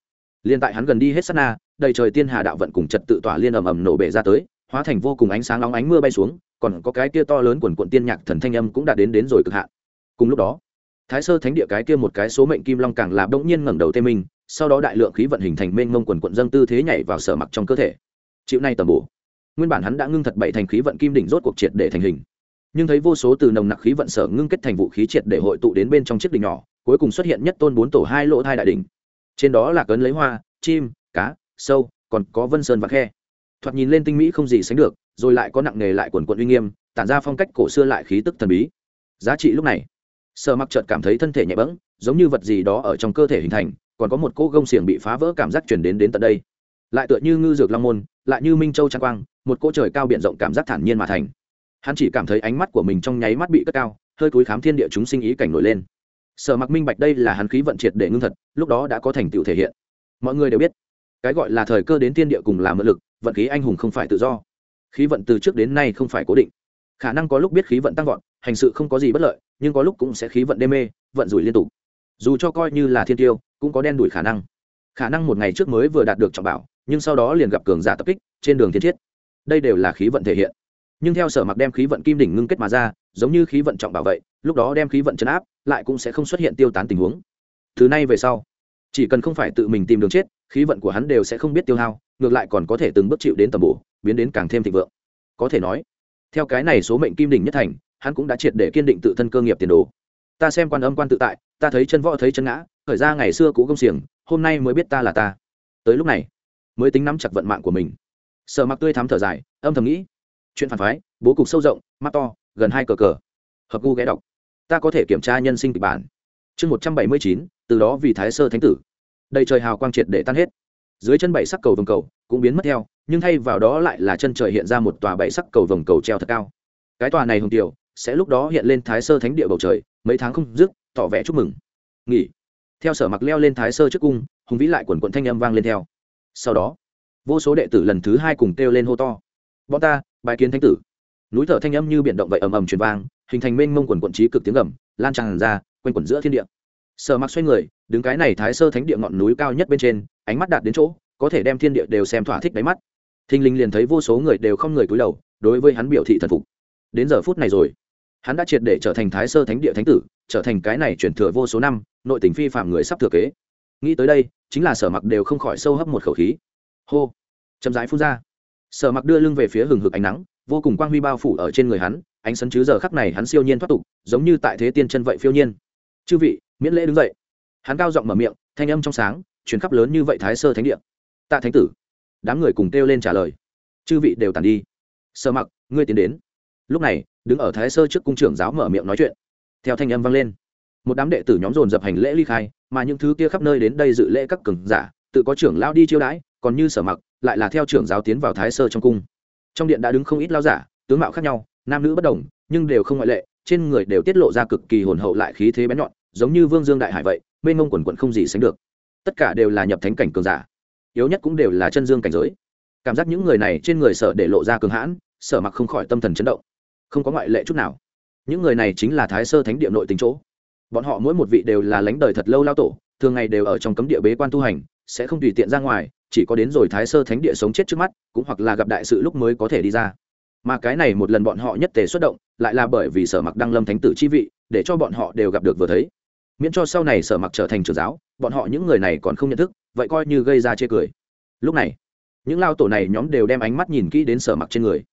Liền tại hắn gần đi hết sát na, đầy trời tiên hà đạo vận cùng trật tự tỏa liên ầm ầm nổ bể ra tới, hóa thành vô cùng ánh sáng nóng ánh mưa bay xuống, còn có cái kia to lớn quần quận tiên nhạc thần thanh âm cũng đã đến đến rồi cực hạn. Cùng lúc đó thái sơ thánh địa cái kia một cái số mệnh kim long càng là bỗng nhiên ngẩng đầu tê minh, sau đó đại lượng khí vận hình thành mênh mông quần quận dâng tư thế nhảy vào sở mặc trong cơ thể. Chịu nay tầm bổ. Nguyên bản hắn đã ngưng thật bảy thành khí vận kim đỉnh rốt cuộc triệt để thành hình. Nhưng thấy vô số từ nồng nặc khí vận sở ngưng kết thành vũ khí triệt để hội tụ đến bên trong chiếc đỉnh nhỏ, cuối cùng xuất hiện nhất tôn bốn tổ hai lỗ thai đại đỉnh. Trên đó là cấn lấy hoa, chim, cá, sâu, còn có vân sơn và khe. Thoạt nhìn lên tinh mỹ không gì sánh được, rồi lại có nặng nghề lại quần quận uy nghiêm, tản ra phong cách cổ xưa lại khí tức thần bí. Giá trị lúc này sợ mặc trợt cảm thấy thân thể nhẹ bẫng, giống như vật gì đó ở trong cơ thể hình thành, còn có một cỗ gông xiềng bị phá vỡ cảm giác chuyển đến đến tận đây. Lại tựa như ngư dược long môn, lại như minh châu trang quang, một cỗ trời cao b i ể n rộng cảm giác thản nhiên mà thành. Hắn chỉ cảm thấy ánh mắt của mình trong nháy mắt bị cất cao, hơi cúi khám thiên địa chúng sinh ý cảnh nổi lên. Sở mặc minh bạch đây là hắn khí vận triệt để ngưng thật, lúc đó đã có thành tựu thể hiện. Mọi người đều biết, cái gọi là thời cơ đến thiên địa cùng là mượn lực, vận khí anh hùng không phải tự do. Khí vận từ trước đến nay không phải cố định. Khả năng có lúc biết khí vận tăng vọt hành sự không có gì bất lợi, nhưng có lúc cũng sẽ khí vận đê mê, vận rủi liên tục. Dù cho coi như là thiên tiêu, cũng có đen đủi khả năng. Khả năng một ngày trước mới vừa đạt được trọng bảo, nhưng sau đó liền gặp cường giả tập kích, trên đường thiên thiết. Đây đều là khí vận thể hiện. Nhưng theo sở mặc đem khí vận kim đỉnh ngưng kết mà ra, giống như khí vận trọng bảo vậy, lúc đó đem khí vận chấn áp, lại cũng sẽ không xuất hiện tiêu tán tình huống. Thứ này về sau, chỉ cần không phải tự mình tìm đường chết, khí vận của hắn đều sẽ không biết tiêu hao, ngược lại còn có thể từng bước chịu đến tầm bổ, biến đến càng thêm thịnh vượng. Có thể nói theo cái này số mệnh kim đỉnh nhất thành, hắn cũng đã triệt để kiên định tự thân cơ nghiệp tiền đồ. Ta xem quan âm quan tự tại, ta thấy chân võ thấy chân ngã, khởi ra ngày xưa cũ công xiềng, hôm nay mới biết ta là ta. Tới lúc này, mới tính nắm chặt vận mạng của mình. Sợ mặc tươi thắm thở dài, âm thầm nghĩ, chuyện phản phái, bố cục sâu rộng, mắt to, gần hai cờ cờ. Hợp gu ghé đọc. Ta có thể kiểm tra nhân sinh kịch bản. Chương một trăm bảy mươi chín, từ đó vì thái sơ thánh tử. Đầy trời hào quang triệt để tan hết dưới chân bảy sắc cầu vồng cầu cũng biến mất theo, nhưng thay vào đó lại là chân trời hiện ra một tòa bảy sắc cầu vồng cầu treo thật cao. Cái tòa này hồng tiểu sẽ lúc đó hiện lên thái sơ thánh địa bầu trời, mấy tháng không dứt, tỏ vẻ chúc mừng. Nghỉ. Theo sở mặc leo lên thái sơ trước cung, hùng vĩ lại quần quận thanh âm vang lên theo. Sau đó, vô số đệ tử lần thứ hai cùng kêu lên hô to. Bọn ta bài kiến thánh tử. Núi thở thanh âm như biển động vậy ầm ầm truyền vang, hình thành mênh mông quần quận trí cực tiếng gầm, lan tràn ra, quanh quẩn giữa thiên địa sở mặc xoay người, đứng cái này thái sơ thánh địa ngọn núi cao nhất bên trên, ánh mắt đạt đến chỗ, có thể đem thiên địa đều xem thỏa thích đáy mắt. Thình linh liền thấy vô số người đều không người cúi đầu, đối với hắn biểu thị thần phục. Đến giờ phút này rồi, hắn đã triệt để trở thành thái sơ thánh địa thánh tử, trở thành cái này chuyển thừa vô số năm, nội tình phi phạm người sắp thừa kế. Nghĩ tới đây, chính là sở mặc đều không khỏi sâu hấp một khẩu khí. Hô! Chậm rãi phun ra. Sở mặc đưa lưng về phía hừng hực ánh nắng, vô cùng quang huy bao phủ ở trên người hắn, ánh sấn chứ giờ khắc này hắn siêu nhiên thoát tục, giống như tại thế tiên chân vậy phiêu nhiên. Chư vị miễn lễ đứng dậy. Hắn cao giọng mở miệng, thanh âm trong sáng chuyến khắp lớn như vậy thái sơ thánh địa. Tạ thánh tử, đám người cùng kêu lên trả lời. Chư vị đều tàn đi. Sơ mặc, ngươi tiến đến. Lúc này, đứng ở thái sơ trước cung trưởng giáo mở miệng nói chuyện. Theo thanh âm vang lên, một đám đệ tử nhóm dồn dập hành lễ ly khai, mà những thứ kia khắp nơi đến đây dự lễ các cường giả, tự có trưởng lao đi chiêu đãi, còn như sở mặc, lại là theo trưởng giáo tiến vào thái sơ trong cung. Trong điện đã đứng không ít lao giả, tướng mạo khác nhau, nam nữ bất đồng, nhưng đều không ngoại lệ, trên người đều tiết lộ ra cực kỳ hồn hậu lại khí thế bén nhọn giống như vương dương đại hải vậy, mênh mông quần quận không gì sánh được. Tất cả đều là nhập thánh cảnh cường giả, yếu nhất cũng đều là chân dương cảnh giới. Cảm giác những người này trên người sở để lộ ra cường hãn sở mặc không khỏi tâm thần chấn động. Không có ngoại lệ chút nào. Những người này chính là thái sơ thánh địa nội tính chỗ. Bọn họ mỗi một vị đều là lãnh đời thật lâu lao tổ, thường ngày đều ở trong cấm địa bế quan tu hành, sẽ không tùy tiện ra ngoài, chỉ có đến rồi thái sơ thánh địa sống chết trước mắt, cũng hoặc là gặp đại sự lúc mới có thể đi ra. Mà cái này một lần bọn họ nhất tề xuất động, lại là bởi vì sở mặc đăng lâm thánh tử chi vị, để cho bọn họ đều gặp được vừa thấy miễn cho sau này sở mặc trở thành trưởng giáo, bọn họ những người này còn không nhận thức, vậy coi như gây ra chê cười. Lúc này, những lao tổ này nhóm đều đem ánh mắt nhìn kỹ đến sở mặc trên người.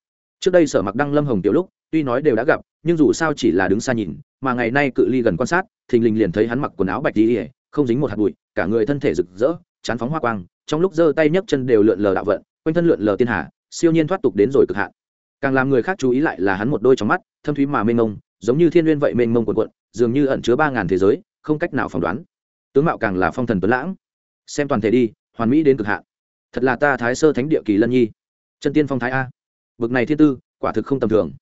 Trước đây sở mặc đăng lâm hồng tiểu lúc, tuy nói đều đã gặp, nhưng dù sao chỉ là đứng xa nhìn, mà ngày nay cự ly gần quan sát, thình lình liền thấy hắn mặc quần áo bạch đi không dính một hạt bụi, cả người thân thể rực rỡ, chán phóng hoa quang, trong lúc giơ tay nhấc chân đều lượn lờ đạo vận, quanh thân lượn lờ tiên hà, siêu nhiên thoát tục đến rồi cực hạn. Càng làm người khác chú ý lại là hắn một đôi trong mắt, thâm thúy mà mênh mông, giống như thiên n vậy mênh mông quần quận dường như ẩn chứa ba ngàn thế giới không cách nào phỏng đoán. Tướng mạo càng là phong thần tuấn lãng. Xem toàn thể đi, hoàn mỹ đến cực hạn. Thật là ta thái sơ thánh địa kỳ lân nhi. Chân tiên phong thái a. Bực này thiên tư, quả thực không tầm thường.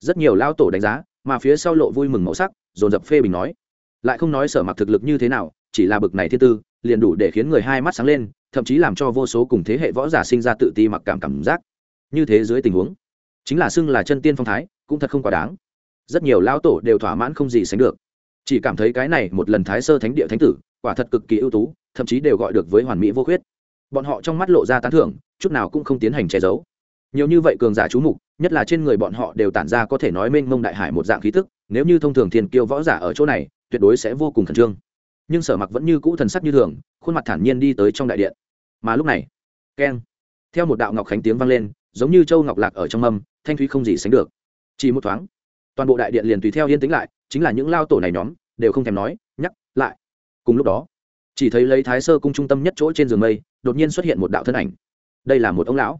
Rất nhiều lao tổ đánh giá, mà phía sau lộ vui mừng màu sắc, dồn dập phê bình nói. Lại không nói sở mặc thực lực như thế nào, chỉ là bực này thiên tư, liền đủ để khiến người hai mắt sáng lên, thậm chí làm cho vô số cùng thế hệ võ giả sinh ra tự ti mặc cảm cảm giác. Như thế dưới tình huống, chính là xưng là chân tiên phong thái, cũng thật không quá đáng. Rất nhiều lao tổ đều thỏa mãn không gì sánh được chỉ cảm thấy cái này một lần thái sơ thánh địa thánh tử, quả thật cực kỳ ưu tú, thậm chí đều gọi được với hoàn mỹ vô khuyết. Bọn họ trong mắt lộ ra tán thưởng, chút nào cũng không tiến hành che giấu. Nhiều như vậy cường giả chú mục, nhất là trên người bọn họ đều tản ra có thể nói mênh mông đại hải một dạng khí tức, nếu như thông thường thiên kiêu võ giả ở chỗ này, tuyệt đối sẽ vô cùng khẩn trương. Nhưng sở mặc vẫn như cũ thần sắc như thường, khuôn mặt thản nhiên đi tới trong đại điện. Mà lúc này, keng, theo một đạo ngọc khánh tiếng vang lên, giống như châu ngọc lạc ở trong mâm, thanh thúy không gì sánh được. Chỉ một thoáng toàn bộ đại điện liền tùy theo yên tĩnh lại, chính là những lao tổ này nhóm, đều không thèm nói, nhắc, lại. Cùng lúc đó, chỉ thấy lấy thái sơ cung trung tâm nhất chỗ trên giường mây, đột nhiên xuất hiện một đạo thân ảnh. Đây là một ông lão.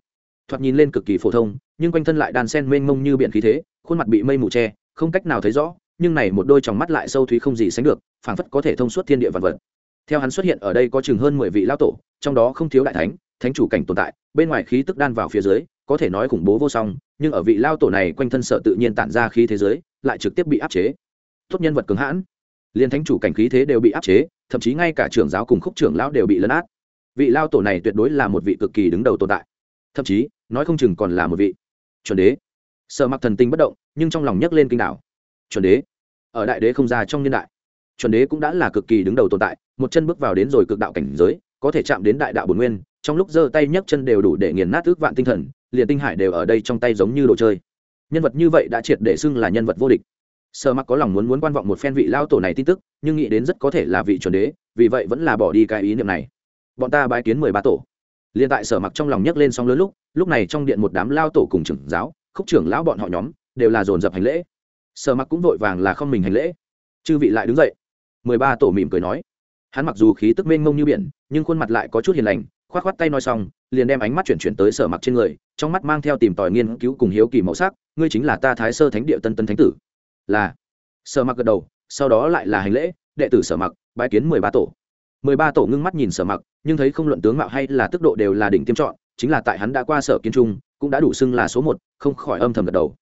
Thoạt nhìn lên cực kỳ phổ thông, nhưng quanh thân lại đàn sen mênh mông như biển khí thế, khuôn mặt bị mây mù che, không cách nào thấy rõ, nhưng này một đôi tròng mắt lại sâu thúy không gì sánh được, phảng phất có thể thông suốt thiên địa vật vật. Theo hắn xuất hiện ở đây có chừng hơn mười vị lão tổ, trong đó không thiếu đại thánh thánh chủ cảnh tồn tại, bên ngoài khí tức đan vào phía dưới, có thể nói khủng bố vô song, nhưng ở vị lao tổ này quanh thân sợ tự nhiên tản ra khí thế giới lại trực tiếp bị áp chế. Tốt nhân vật cứng hãn. Liền thánh chủ cảnh khí thế đều bị áp chế, thậm chí ngay cả trưởng giáo cùng khúc trưởng lão đều bị lấn át. Vị lao tổ này tuyệt đối là một vị cực kỳ đứng đầu tồn tại. Thậm chí, nói không chừng còn là một vị chuẩn đế. Sợ mặc thần tinh bất động, nhưng trong lòng nhấc lên kinh đảo. Chuẩn đế? Ở đại đế không ra trong niên đại, chuẩn đế cũng đã là cực kỳ đứng đầu tồn tại, một chân bước vào đến rồi cực đạo cảnh giới, có thể chạm đến đại đạo bồn nguyên trong lúc giơ tay nhấc chân đều đủ để nghiền nát ước vạn tinh thần, liền tinh hải đều ở đây trong tay giống như đồ chơi. Nhân vật như vậy đã triệt để xưng là nhân vật vô địch. Sợ mặc có lòng muốn muốn quan vọng một phen vị lao tổ này tin tức, nhưng nghĩ đến rất có thể là vị chuẩn đế, vì vậy vẫn là bỏ đi cái ý niệm này. Bọn ta bái kiến mười ba tổ. Liền tại sở mặc trong lòng nhấc lên song lớn lúc lúc này trong điện một đám lao tổ cùng trưởng giáo, khúc trưởng lão bọn họ nhóm, đều là dồn dập hành lễ. Sở mặc cũng vội vàng là không mình hành lễ. Chư vị lại đứng dậy. Mười ba tổ mỉm cười nói. Hắn mặc dù khí tức mênh mông như biển, nhưng khuôn mặt lại có chút hiền lành k h o á t k h o á t tay nói xong, liền đem ánh mắt chuyển chuyển tới sở mặc trên người, trong mắt mang theo tìm tòi nghiên cứu cùng hiếu kỳ màu sắc, ngươi chính là ta thái sơ thánh địa tân tân thánh tử. Là. Sở mặc gật đầu, sau đó lại là hành lễ, đệ tử sở mặc bãi kiến mười ba tổ. Mười ba tổ ngưng mắt nhìn sở mặc, nhưng thấy không luận tướng mạo hay là tốc độ đều là đỉnh tiêm chọn, chính là tại hắn đã qua sở kiến trung, cũng đã đủ xưng là số một, không khỏi âm thầm gật đầu.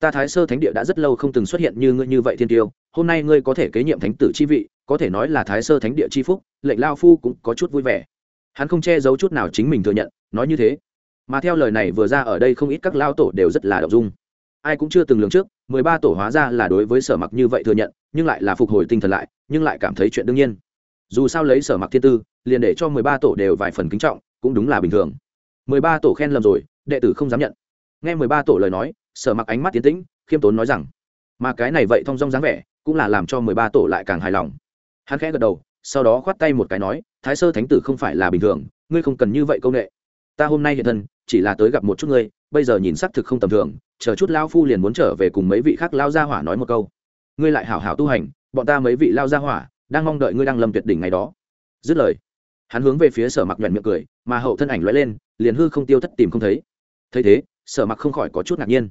Ta thái sơ thánh địa đã rất lâu không từng xuất hiện như ngươi như vậy thiên tiêu, hôm nay ngươi có thể kế nhiệm thánh tử chi vị, có thể nói là thái sơ thánh địa chi phúc, lệnh lao phu cũng có chút vui vẻ hắn không che giấu chút nào chính mình thừa nhận, nói như thế. Mà theo lời này vừa ra ở đây không ít các lao tổ đều rất là động dung. Ai cũng chưa từng lường trước, mười ba tổ hóa ra là đối với sở mặc như vậy thừa nhận, nhưng lại là phục hồi tinh thần lại, nhưng lại cảm thấy chuyện đương nhiên. Dù sao lấy sở mặc thiên tư, liền để cho mười ba tổ đều vài phần kính trọng, cũng đúng là bình thường. Mười ba tổ khen lầm rồi, đệ tử không dám nhận. Nghe mười ba tổ lời nói, sở mặc ánh mắt tiến tĩnh, khiêm tốn nói rằng, mà cái này vậy thong dong dáng vẻ, cũng là làm cho mười ba tổ lại càng hài lòng. Hắn khẽ gật đầu, sau đó khoát tay một cái nói thái sơ thánh tử không phải là bình thường, ngươi không cần như vậy công nghệ ta hôm nay hiện thân, chỉ là tới gặp một chút ngươi, bây giờ nhìn xác thực không tầm thường, chờ chút lao phu liền muốn trở về cùng mấy vị khác lao gia hỏa nói một câu. Ngươi lại hảo hảo tu hành, bọn ta mấy vị lao gia hỏa, đang mong đợi ngươi đang lâm tuyệt đỉnh ngày đó. Dứt lời, hắn hướng về phía sở mặc nhuận miệng cười, mà hậu thân ảnh lóe lên, liền hư không tiêu thất tìm không thấy. Thấy thế, sở mặc không khỏi có chút ngạc nhiên.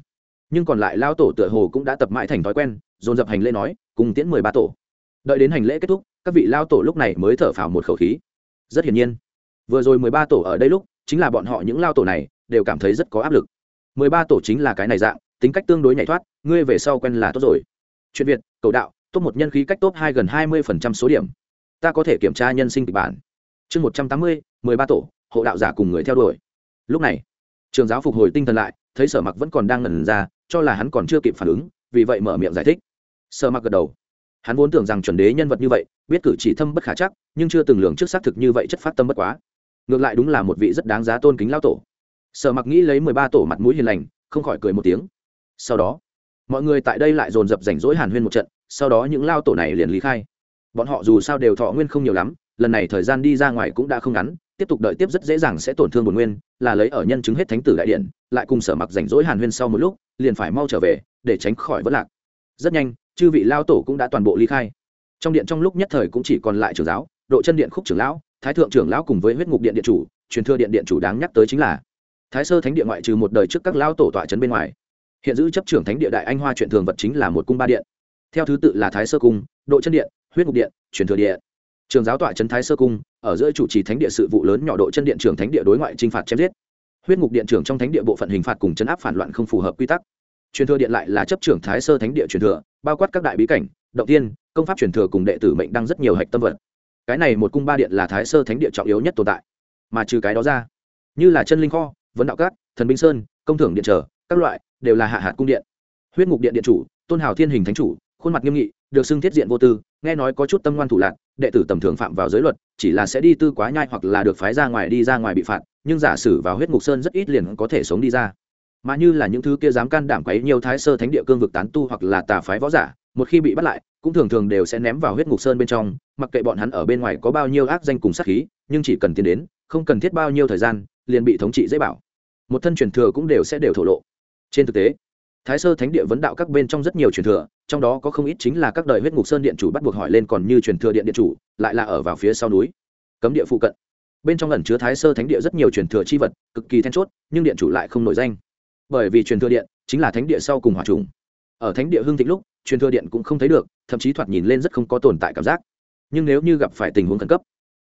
Nhưng còn lại lao tổ tựa hồ cũng đã tập mãi thành thói quen, dồn dập hành lễ nói, cùng tiễn mười ba tổ. Đợi đến hành lễ kết thúc các vị lao tổ lúc này mới thở phào một khẩu khí. Rất hiển nhiên. Vừa rồi mười ba tổ ở đây lúc, chính là bọn họ những lao tổ này, đều cảm thấy rất có áp lực. Mười ba tổ chính là cái này dạng, tính cách tương đối nhảy thoát, ngươi về sau quen là tốt rồi. Chuyện việt, cầu đạo, top một nhân khí cách top hai gần hai mươi phần trăm số điểm. Ta có thể kiểm tra nhân sinh kịch bản. Chương một trăm tám mươi, mười ba tổ, hộ đạo giả cùng người theo đuổi. Lúc này, trường giáo phục hồi tinh thần lại, thấy sở mặc vẫn còn đang ngẩn ra, cho là hắn còn chưa kịp phản ứng, vì vậy mở miệng giải thích. Sở mặc gật đầu hắn vốn tưởng rằng chuẩn đế nhân vật như vậy, biết cử chỉ thâm bất khả chắc, nhưng chưa từng lường trước xác thực như vậy chất phát tâm bất quá. Ngược lại đúng là một vị rất đáng giá tôn kính lao tổ. Sở mặc nghĩ lấy mười ba tổ mặt mũi hiền lành, không khỏi cười một tiếng. Sau đó, mọi người tại đây lại dồn dập rảnh rỗi hàn huyên một trận, sau đó những lao tổ này liền lý khai. Bọn họ dù sao đều thọ nguyên không nhiều lắm, lần này thời gian đi ra ngoài cũng đã không ngắn, tiếp tục đợi tiếp rất dễ dàng sẽ tổn thương bổn nguyên, là lấy ở nhân chứng hết thánh tử đại điện, lại cùng sở mặc rảnh rỗi hàn huyên sau một lúc, liền phải mau trở về, để tránh khỏi vất lạc. Rất nhanh chư vị lao tổ cũng đã toàn bộ ly khai. Trong điện trong lúc nhất thời cũng chỉ còn lại trưởng giáo, độ chân điện khúc trưởng lão, thái thượng trưởng lão cùng với huyết ngục điện điện chủ, truyền thừa điện điện chủ đáng nhắc tới chính là thái sơ thánh địa ngoại trừ một đời trước các lao tổ tọa trấn bên ngoài, hiện giữ chấp trưởng thánh địa đại anh hoa chuyện thường vật chính là một cung ba điện. Theo thứ tự là thái sơ cung, độ chân điện, huyết ngục điện, truyền thừa điện. Trường giáo tọa trấn thái sơ cung, ở giữa chủ trì thánh địa sự vụ lớn nhỏ độ chân điện trưởng thánh địa đối ngoại t r i n h phạt chém giết. Huyết ngục điện trưởng trong thánh địa bộ phận hình phạt cùng chấn áp phản loạn không phù hợp quy tắc truyền thừa điện lại là chấp trưởng thái sơ thánh địa truyền thừa, bao quát các đại bí cảnh, động tiên công pháp truyền thừa cùng đệ tử mệnh đăng rất nhiều hạch tâm vật. Cái này một cung ba điện là thái sơ thánh địa trọng yếu nhất tồn tại. Mà trừ cái đó ra, như là chân linh kho, vấn đạo cát thần binh sơn, công thưởng điện trở, các loại, đều là hạ hạt cung điện. Huyết ngục điện điện chủ, tôn hào thiên hình thánh chủ, khuôn mặt nghiêm nghị, được xưng thiết diện vô tư, nghe nói có chút tâm ngoan thủ lạc, đệ tử tầm thường phạm vào giới luật, chỉ là sẽ đi tư quá nhai hoặc là được phái ra ngoài đi ra ngoài bị phạt, nhưng giả sử vào huyết ngục sơn rất ít liền có thể sống đi ra mà như là những thứ kia dám can đảm quấy nhiều thái sơ thánh địa cương vực tán tu hoặc là tà phái võ giả, một khi bị bắt lại, cũng thường thường đều sẽ ném vào huyết ngục sơn bên trong, mặc kệ bọn hắn ở bên ngoài có bao nhiêu ác danh cùng sát khí, nhưng chỉ cần tiến đến, không cần thiết bao nhiêu thời gian, liền bị thống trị dễ bảo. Một thân truyền thừa cũng đều sẽ đều thổ lộ. Trên thực tế, thái sơ thánh địa vấn đạo các bên trong rất nhiều truyền thừa, trong đó có không ít chính là các đời huyết ngục sơn điện chủ bắt buộc hỏi lên còn như truyền thừa điện điện chủ, lại là ở vào phía sau núi. Cấm địa phụ cận. Bên trong ẩn chứa thái sơ thánh địa rất nhiều truyền thừa chi vật, cực kỳ then chốt, nhưng điện chủ lại không nổi danh bởi vì truyền thừa điện chính là thánh địa sau cùng hòa trùng. Ở thánh địa hưng thịnh lúc, truyền thừa điện cũng không thấy được, thậm chí thoạt nhìn lên rất không có tồn tại cảm giác. Nhưng nếu như gặp phải tình huống khẩn cấp,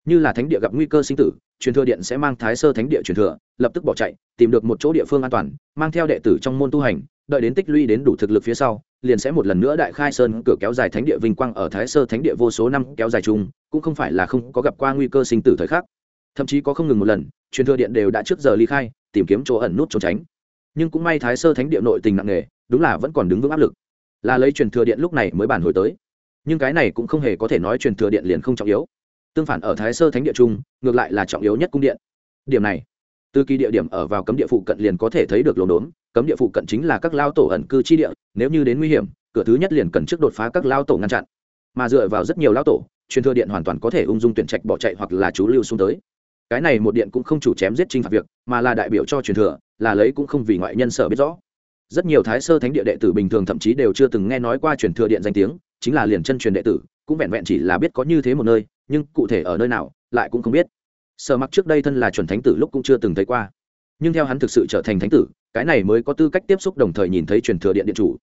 như là thánh địa gặp nguy cơ sinh tử, truyền thừa điện sẽ mang thái sơ thánh địa truyền thừa, lập tức bỏ chạy, tìm được một chỗ địa phương an toàn, mang theo đệ tử trong môn tu hành, đợi đến tích lũy đến đủ thực lực phía sau, liền sẽ một lần nữa đại khai sơn cửa kéo dài thánh địa vinh quang ở thái sơ thánh địa vô số năm kéo dài chung, cũng không phải là không có gặp qua nguy cơ sinh tử thời khắc. Thậm chí có không ngừng một lần, truyền thừa điện đều đã trước giờ ly khai, tìm kiếm chỗ ẩn nút trốn tránh nhưng cũng may thái sơ thánh địa nội tình nặng nề, đúng là vẫn còn đứng vững áp lực. Là lấy truyền thừa điện lúc này mới bàn hồi tới. Nhưng cái này cũng không hề có thể nói truyền thừa điện liền không trọng yếu. Tương phản ở thái sơ thánh địa trung ngược lại là trọng yếu nhất cung điện. Điểm này, từ kỳ địa điểm ở vào cấm địa phụ cận liền có thể thấy được lồn đốn, cấm địa phụ cận chính là các lao tổ ẩn cư chi địa, nếu như đến nguy hiểm, cửa thứ nhất liền cần trước đột phá các lao tổ ngăn chặn. Mà dựa vào rất nhiều lao tổ, truyền thừa điện hoàn toàn có thể ung dung tuyển trạch bỏ chạy hoặc là chú lưu xuống tới cái này một điện cũng không chủ chém giết trinh phạt việc, mà là đại biểu cho truyền thừa, là lấy cũng không vì ngoại nhân sở biết rõ. Rất nhiều thái sơ thánh địa đệ tử bình thường thậm chí đều chưa từng nghe nói qua truyền thừa điện danh tiếng, chính là liền chân truyền đệ tử, cũng vẹn vẹn chỉ là biết có như thế một nơi, nhưng cụ thể ở nơi nào, lại cũng không biết. Sở mặc trước đây thân là chuẩn thánh tử lúc cũng chưa từng thấy qua. Nhưng theo hắn thực sự trở thành thánh tử, cái này mới có tư cách tiếp xúc đồng thời nhìn thấy truyền thừa điện điện chủ.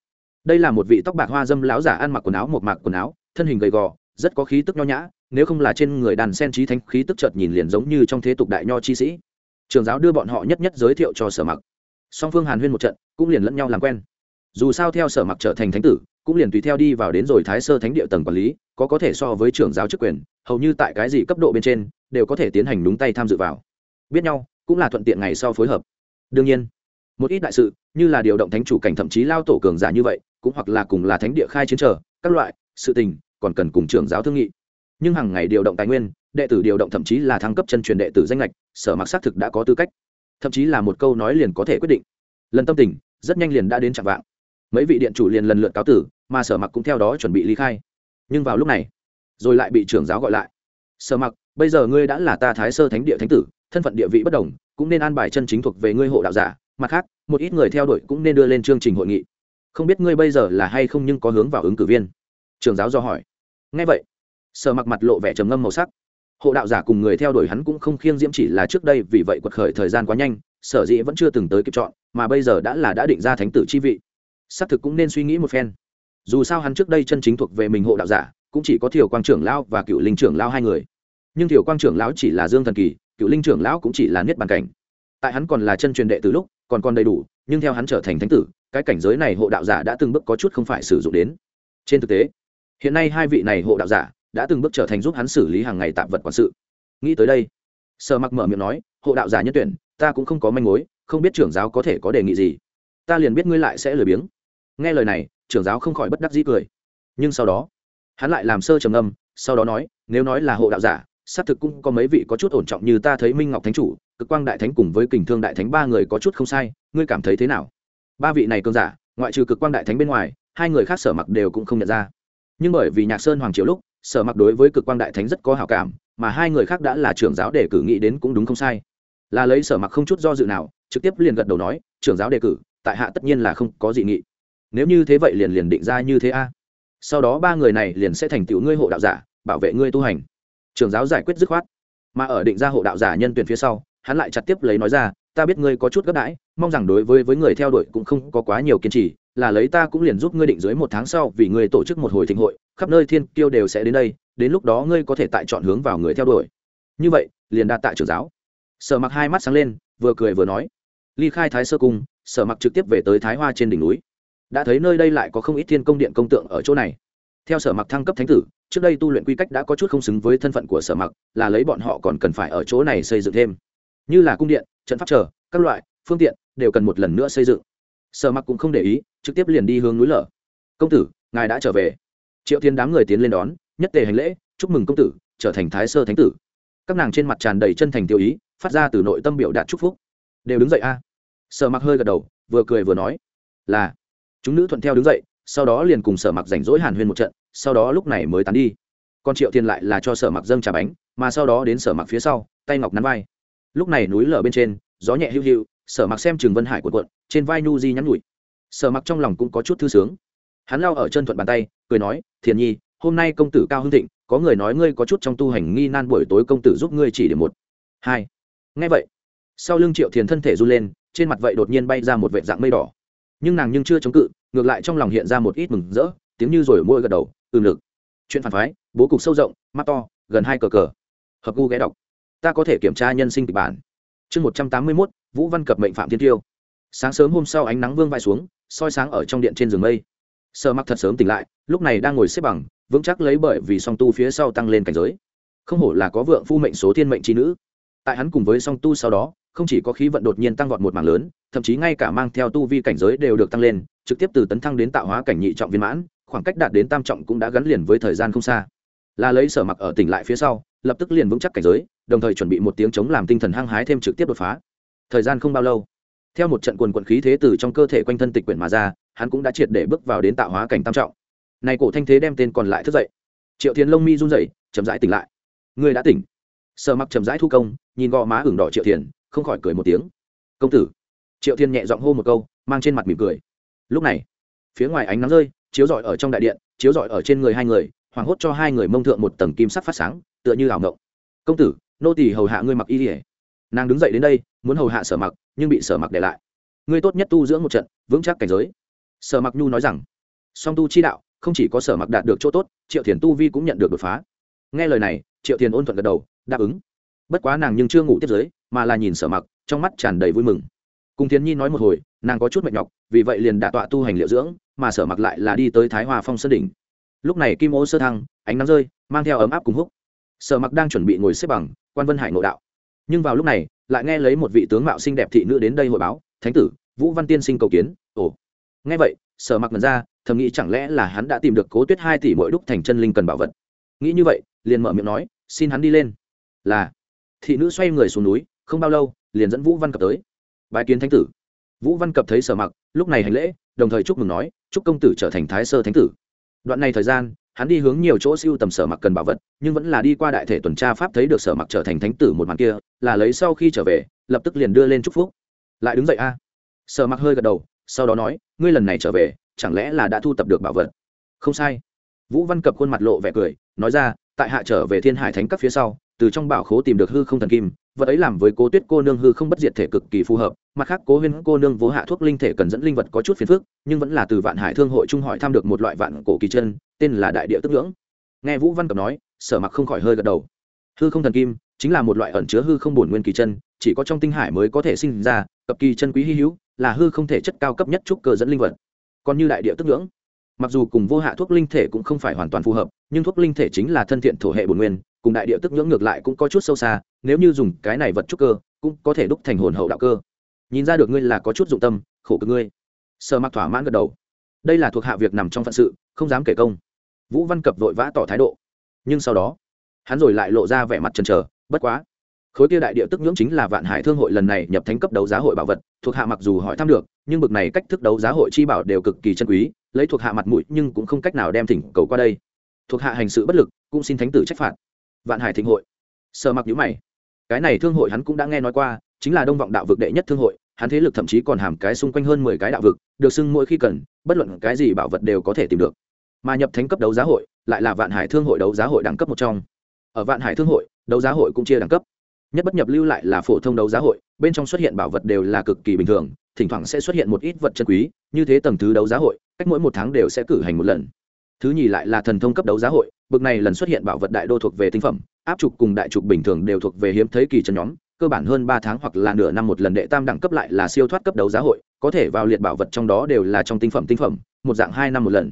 Đây là một vị tóc bạc hoa dâm láo giả ăn mặc quần áo một mạc quần áo, thân hình gầy gò rất có khí tức nho nhã, nếu không là trên người đàn sen trí thánh khí tức chợt nhìn liền giống như trong thế tục đại nho chi sĩ. Trường giáo đưa bọn họ nhất nhất giới thiệu cho sở mặc. Song phương hàn huyên một trận, cũng liền lẫn nhau làm quen. Dù sao theo sở mặc trở thành thánh tử, cũng liền tùy theo đi vào đến rồi thái sơ thánh địa tầng quản lý, có có thể so với trưởng giáo chức quyền, hầu như tại cái gì cấp độ bên trên, đều có thể tiến hành đúng tay tham dự vào. Biết nhau, cũng là thuận tiện ngày sau phối hợp. Đương nhiên, một ít đại sự, như là điều động thánh chủ cảnh thậm chí lao tổ cường giả như vậy, cũng hoặc là cùng là thánh địa khai chiến trở, các loại, sự tình còn cần cùng trưởng giáo thương nghị. Nhưng hàng ngày điều động tài nguyên, đệ tử điều động thậm chí là thăng cấp chân truyền đệ tử danh lệch sở mặc xác thực đã có tư cách. Thậm chí là một câu nói liền có thể quyết định. Lần tâm tình, rất nhanh liền đã đến chạm vạng. Mấy vị điện chủ liền lần lượt cáo tử, mà sở mặc cũng theo đó chuẩn bị ly khai. Nhưng vào lúc này, rồi lại bị trưởng giáo gọi lại. Sở mặc, bây giờ ngươi đã là ta thái sơ thánh địa thánh tử, thân phận địa vị bất đồng, cũng nên an bài chân chính thuộc về ngươi hộ đạo giả. Mặt khác, một ít người theo đuổi cũng nên đưa lên chương trình hội nghị. Không biết ngươi bây giờ là hay không nhưng có hướng vào ứng cử viên. Trường giáo do hỏi ngay vậy, sở mặc mặt lộ vẻ trầm ngâm màu sắc. Hộ đạo giả cùng người theo đuổi hắn cũng không khiêng diễm chỉ là trước đây, vì vậy quật khởi thời gian quá nhanh, sở dĩ vẫn chưa từng tới kịp chọn, mà bây giờ đã là đã định ra thánh tử chi vị. Xác thực cũng nên suy nghĩ một phen. Dù sao hắn trước đây chân chính thuộc về mình hộ đạo giả, cũng chỉ có thiểu quang trưởng lão và cựu linh trưởng lão hai người. Nhưng thiểu quang trưởng lão chỉ là dương thần kỳ, cựu linh trưởng lão cũng chỉ là niết bàn cảnh. Tại hắn còn là chân truyền đệ từ lúc, còn còn đầy đủ, nhưng theo hắn trở thành thánh tử, cái cảnh giới này hộ đạo giả đã từng bước có chút không phải sử dụng đến. Trên thực tế hiện nay hai vị này hộ đạo giả đã từng bước trở thành giúp hắn xử lý hàng ngày tạp vật quản sự. Nghĩ tới đây, sở mặc mở miệng nói, hộ đạo giả nhân tuyển, ta cũng không có manh mối, không biết trưởng giáo có thể có đề nghị gì. Ta liền biết ngươi lại sẽ lười biếng. Nghe lời này, trưởng giáo không khỏi bất đắc dĩ cười. Nhưng sau đó, hắn lại làm sơ trầm âm sau đó nói, nếu nói là hộ đạo giả, xác thực cũng có mấy vị có chút ổn trọng như ta thấy minh ngọc thánh chủ, cực quang đại thánh cùng với kình thương đại thánh ba người có chút không sai, ngươi cảm thấy thế nào? Ba vị này cơn giả, ngoại trừ cực quang đại thánh bên ngoài, hai người khác sở mặc đều cũng không nhận ra nhưng bởi vì nhạc sơn hoàng triều lúc, sở mặc đối với cực quang đại thánh rất có hảo cảm, mà hai người khác đã là trưởng giáo đề cử nghĩ đến cũng đúng không sai. Là lấy sở mặc không chút do dự nào, trực tiếp liền gật đầu nói, trưởng giáo đề cử, tại hạ tất nhiên là không có dị nghị. Nếu như thế vậy liền liền định ra như thế a. Sau đó ba người này liền sẽ thành tựu ngươi hộ đạo giả, bảo vệ ngươi tu hành. Trưởng giáo giải quyết dứt khoát. Mà ở định ra hộ đạo giả nhân tuyển phía sau, hắn lại chặt tiếp lấy nói ra, ta biết ngươi có chút gấp đãi, mong rằng đối với với người theo đuổi cũng không có quá nhiều kiên trì là lấy ta cũng liền giúp ngươi định dưới một tháng sau vì ngươi tổ chức một hồi thịnh hội, khắp nơi thiên kiêu đều sẽ đến đây, đến lúc đó ngươi có thể tại chọn hướng vào người theo đuổi. Như vậy, liền đạt tại trưởng giáo. Sở mặc hai mắt sáng lên, vừa cười vừa nói, ly khai thái sơ cung, sở mặc trực tiếp về tới thái hoa trên đỉnh núi. Đã thấy nơi đây lại có không ít thiên công điện công tượng ở chỗ này. Theo sở mặc thăng cấp thánh tử, trước đây tu luyện quy cách đã có chút không xứng với thân phận của sở mặc, là lấy bọn họ còn cần phải ở chỗ này xây dựng thêm. Như là cung điện, trận pháp chờ, các loại, phương tiện đều cần một lần nữa xây dựng. Sở mặc cũng không để ý trực tiếp liền đi hướng núi lở. Công tử, ngài đã trở về. Triệu thiên đám người tiến lên đón, nhất tề hành lễ, chúc mừng công tử, trở thành thái sơ thánh tử. Các nàng trên mặt tràn đầy chân thành tiêu ý, phát ra từ nội tâm biểu đạt chúc phúc. Đều đứng dậy a. Sở mặc hơi gật đầu, vừa cười vừa nói, là. Chúng nữ thuận theo đứng dậy, sau đó liền cùng sở mặc rảnh rỗi hàn huyên một trận, sau đó lúc này mới tán đi. Còn triệu thiên lại là cho sở mặc dâng trà bánh, mà sau đó đến sở mặc phía sau, tay ngọc nắn vai. Lúc này núi lở bên trên, gió nhẹ hữu hữu sở mặc xem trường vân hải cuộn cuộn, trên vai nu di nhắn nhủi sở mặc trong lòng cũng có chút thư sướng. Hắn lao ở chân thuận bàn tay, cười nói, thiền nhi, hôm nay công tử cao hưng thịnh, có người nói ngươi có chút trong tu hành nghi nan buổi tối công tử giúp ngươi chỉ để một. Hai. Ngay vậy, sau lưng triệu thiền thân thể run lên, trên mặt vậy đột nhiên bay ra một vệ dạng mây đỏ. Nhưng nàng nhưng chưa chống cự, ngược lại trong lòng hiện ra một ít mừng rỡ, tiếng như rồi môi gật đầu, ừm lực. Chuyện phản phái, bố cục sâu rộng, mắt to, gần hai cờ cờ. Hợp gu ghé đọc. Ta có thể kiểm tra nhân sinh kịch bản. Chương một trăm tám mươi mốt, vũ văn cập mệnh phạm thiên tiêu. Sáng sớm hôm sau ánh nắng vương vai xuống soi sáng ở trong điện trên giường mây. Sợ mặc thật sớm tỉnh lại, lúc này đang ngồi xếp bằng, vững chắc lấy bởi vì song tu phía sau tăng lên cảnh giới. Không hổ là có vượng phu mệnh số thiên mệnh trí nữ. Tại hắn cùng với song tu sau đó, không chỉ có khí vận đột nhiên tăng vọt một mảng lớn, thậm chí ngay cả mang theo tu vi cảnh giới đều được tăng lên, trực tiếp từ tấn thăng đến tạo hóa cảnh nhị trọng viên mãn, khoảng cách đạt đến tam trọng cũng đã gắn liền với thời gian không xa. Là lấy sở mặc ở tỉnh lại phía sau, lập tức liền vững chắc cảnh giới, đồng thời chuẩn bị một tiếng chống làm tinh thần hăng hái thêm trực tiếp đột phá. Thời gian không bao lâu theo một trận quần quận khí thế từ trong cơ thể quanh thân tịch quyển mà ra, hắn cũng đã triệt để bước vào đến tạo hóa cảnh tam trọng. Này cổ thanh thế đem tên còn lại thức dậy. Triệu thiền lông mi run rẩy, chậm rãi tỉnh lại. Người đã tỉnh. Sở mặc chậm rãi thu công, nhìn gò má hửng đỏ triệu thiền, không khỏi cười một tiếng. Công tử. Triệu thiên nhẹ giọng hô một câu, mang trên mặt mỉm cười. Lúc này, phía ngoài ánh nắng rơi, chiếu rọi ở trong đại điện, chiếu rọi ở trên người hai người, hoảng hốt cho hai người mông thượng một tầng kim sắc phát sáng, tựa như ảo ngộng công tử, nô tỳ hầu hạ ngươi mặc y ỉa nàng đứng dậy đến đây, muốn hầu hạ sở mặc nhưng bị sở mặc để lại. Ngươi tốt nhất tu dưỡng một trận, vững chắc cảnh giới. Sở mặc nhu nói rằng. Song tu chi đạo, không chỉ có sở mặc đạt được chỗ tốt, triệu thiền tu vi cũng nhận được đột phá. Nghe lời này, triệu thiền ôn thuận gật đầu, đáp ứng. Bất quá nàng nhưng chưa ngủ tiếp giới, mà là nhìn sở mặc, trong mắt tràn đầy vui mừng. Cùng thiến nhi nói một hồi, nàng có chút mệt nhọc, vì vậy liền đả tọa tu hành liệu dưỡng, mà sở mặc lại là đi tới thái hòa phong sơn đỉnh. Lúc này kim ô sơ thăng, ánh nắng rơi, mang theo ấm áp cùng húc. Sở mặc đang chuẩn bị ngồi xếp bằng, quan vân hải nội đạo. Nhưng vào lúc này lại nghe lấy một vị tướng mạo xinh đẹp thị nữ đến đây hội báo, thánh tử, vũ văn tiên sinh cầu kiến. Ồ. Nghe vậy, sở mặc mật ra, thầm nghĩ chẳng lẽ là hắn đã tìm được cố tuyết hai tỷ mỗi đúc thành chân linh cần bảo vật. Nghĩ như vậy, liền mở miệng nói, xin hắn đi lên. Là. Thị nữ xoay người xuống núi, không bao lâu, liền dẫn vũ văn cập tới. Bài kiến thánh tử. Vũ văn cập thấy sở mặc, lúc này hành lễ, đồng thời chúc mừng nói, chúc công tử trở thành thái sơ thánh tử. Đoạn này thời gian hắn đi hướng nhiều chỗ siêu tầm sở mặc cần bảo vật, nhưng vẫn là đi qua đại thể tuần tra pháp thấy được sở mặc trở thành thánh tử một màn kia, là lấy sau khi trở về, lập tức liền đưa lên chúc phúc. Lại đứng dậy a. Sở mặc hơi gật đầu, sau đó nói, ngươi lần này trở về, chẳng lẽ là đã thu tập được bảo vật? Không sai. Vũ văn cập khuôn mặt lộ vẻ cười, nói ra, tại hạ trở về thiên hải thánh các phía sau từ trong bảo khố tìm được hư không thần kim, vật ấy làm với cố tuyết cô nương hư không bất diệt thể cực kỳ phù hợp, mặt khác cố huyên cô nương vô hạ thuốc linh thể cần dẫn linh vật có chút phiền phức, nhưng vẫn là từ vạn hải thương hội trung hỏi tham được một loại vạn cổ kỳ chân, tên là đại địa tức ngưỡng. Nghe vũ văn cập nói, sở mặc không khỏi hơi gật đầu. Hư không thần kim chính là một loại ẩn chứa hư không bổn nguyên kỳ chân, chỉ có trong tinh hải mới có thể sinh ra, cập kỳ chân quý hy hữu, là hư không thể chất cao cấp nhất trúc cơ dẫn linh vật. Còn như đại địa tức ngưỡng, mặc dù cùng vô hạ thuốc linh thể cũng không phải hoàn toàn phù hợp, nhưng thuốc linh thể chính là thân thiện thổ hệ bổn nguyên cùng đại địa tức nhưỡng ngược lại cũng có chút sâu xa, nếu như dùng cái này vật trúc cơ, cũng có thể đúc thành hồn hậu đạo cơ. Nhìn ra được ngươi là có chút dụng tâm, khổ cực ngươi. Sợ mặc thỏa mãn gật đầu. Đây là thuộc hạ việc nằm trong phận sự, không dám kể công. Vũ văn cập vội vã tỏ thái độ. Nhưng sau đó, hắn rồi lại lộ ra vẻ mặt chần trờ bất quá, khối kia đại địa tức nhưỡng chính là vạn hải thương hội lần này nhập thánh cấp đấu giá hội bảo vật, thuộc hạ mặc dù hỏi thăm được, nhưng bực này cách thức đấu giá hội chi bảo đều cực kỳ chân quý, lấy thuộc hạ mặt mũi nhưng cũng không cách nào đem thỉnh cầu qua đây. Thuộc hạ hành sự bất lực, cũng xin thánh tử trách phạt vạn hải thịnh hội. Sợ mặc nhữ mày. Cái này thương hội hắn cũng đã nghe nói qua, chính là đông vọng đạo vực đệ nhất thương hội, hắn thế lực thậm chí còn hàm cái xung quanh hơn mười cái đạo vực, được xưng mỗi khi cần, bất luận cái gì bảo vật đều có thể tìm được. Mà nhập thánh cấp đấu giá hội, lại là vạn hải thương hội đấu giá hội đẳng cấp một trong. Ở vạn hải thương hội, đấu giá hội cũng chia đẳng cấp. Nhất bất nhập lưu lại là phổ thông đấu giá hội, bên trong xuất hiện bảo vật đều là cực kỳ bình thường, thỉnh thoảng sẽ xuất hiện một ít vật chân quý, như thế tầng thứ đấu giá hội, cách mỗi một tháng đều sẽ cử hành một lần thứ nhì lại là thần thông cấp đấu giá hội, bực này lần xuất hiện bảo vật đại đô thuộc về tinh phẩm, áp trục cùng đại trục bình thường đều thuộc về hiếm thấy kỳ chân nhóm, cơ bản hơn ba tháng hoặc là nửa năm một lần đệ tam đẳng cấp lại là siêu thoát cấp đấu giá hội, có thể vào liệt bảo vật trong đó đều là trong tinh phẩm tinh phẩm, một dạng hai năm một lần.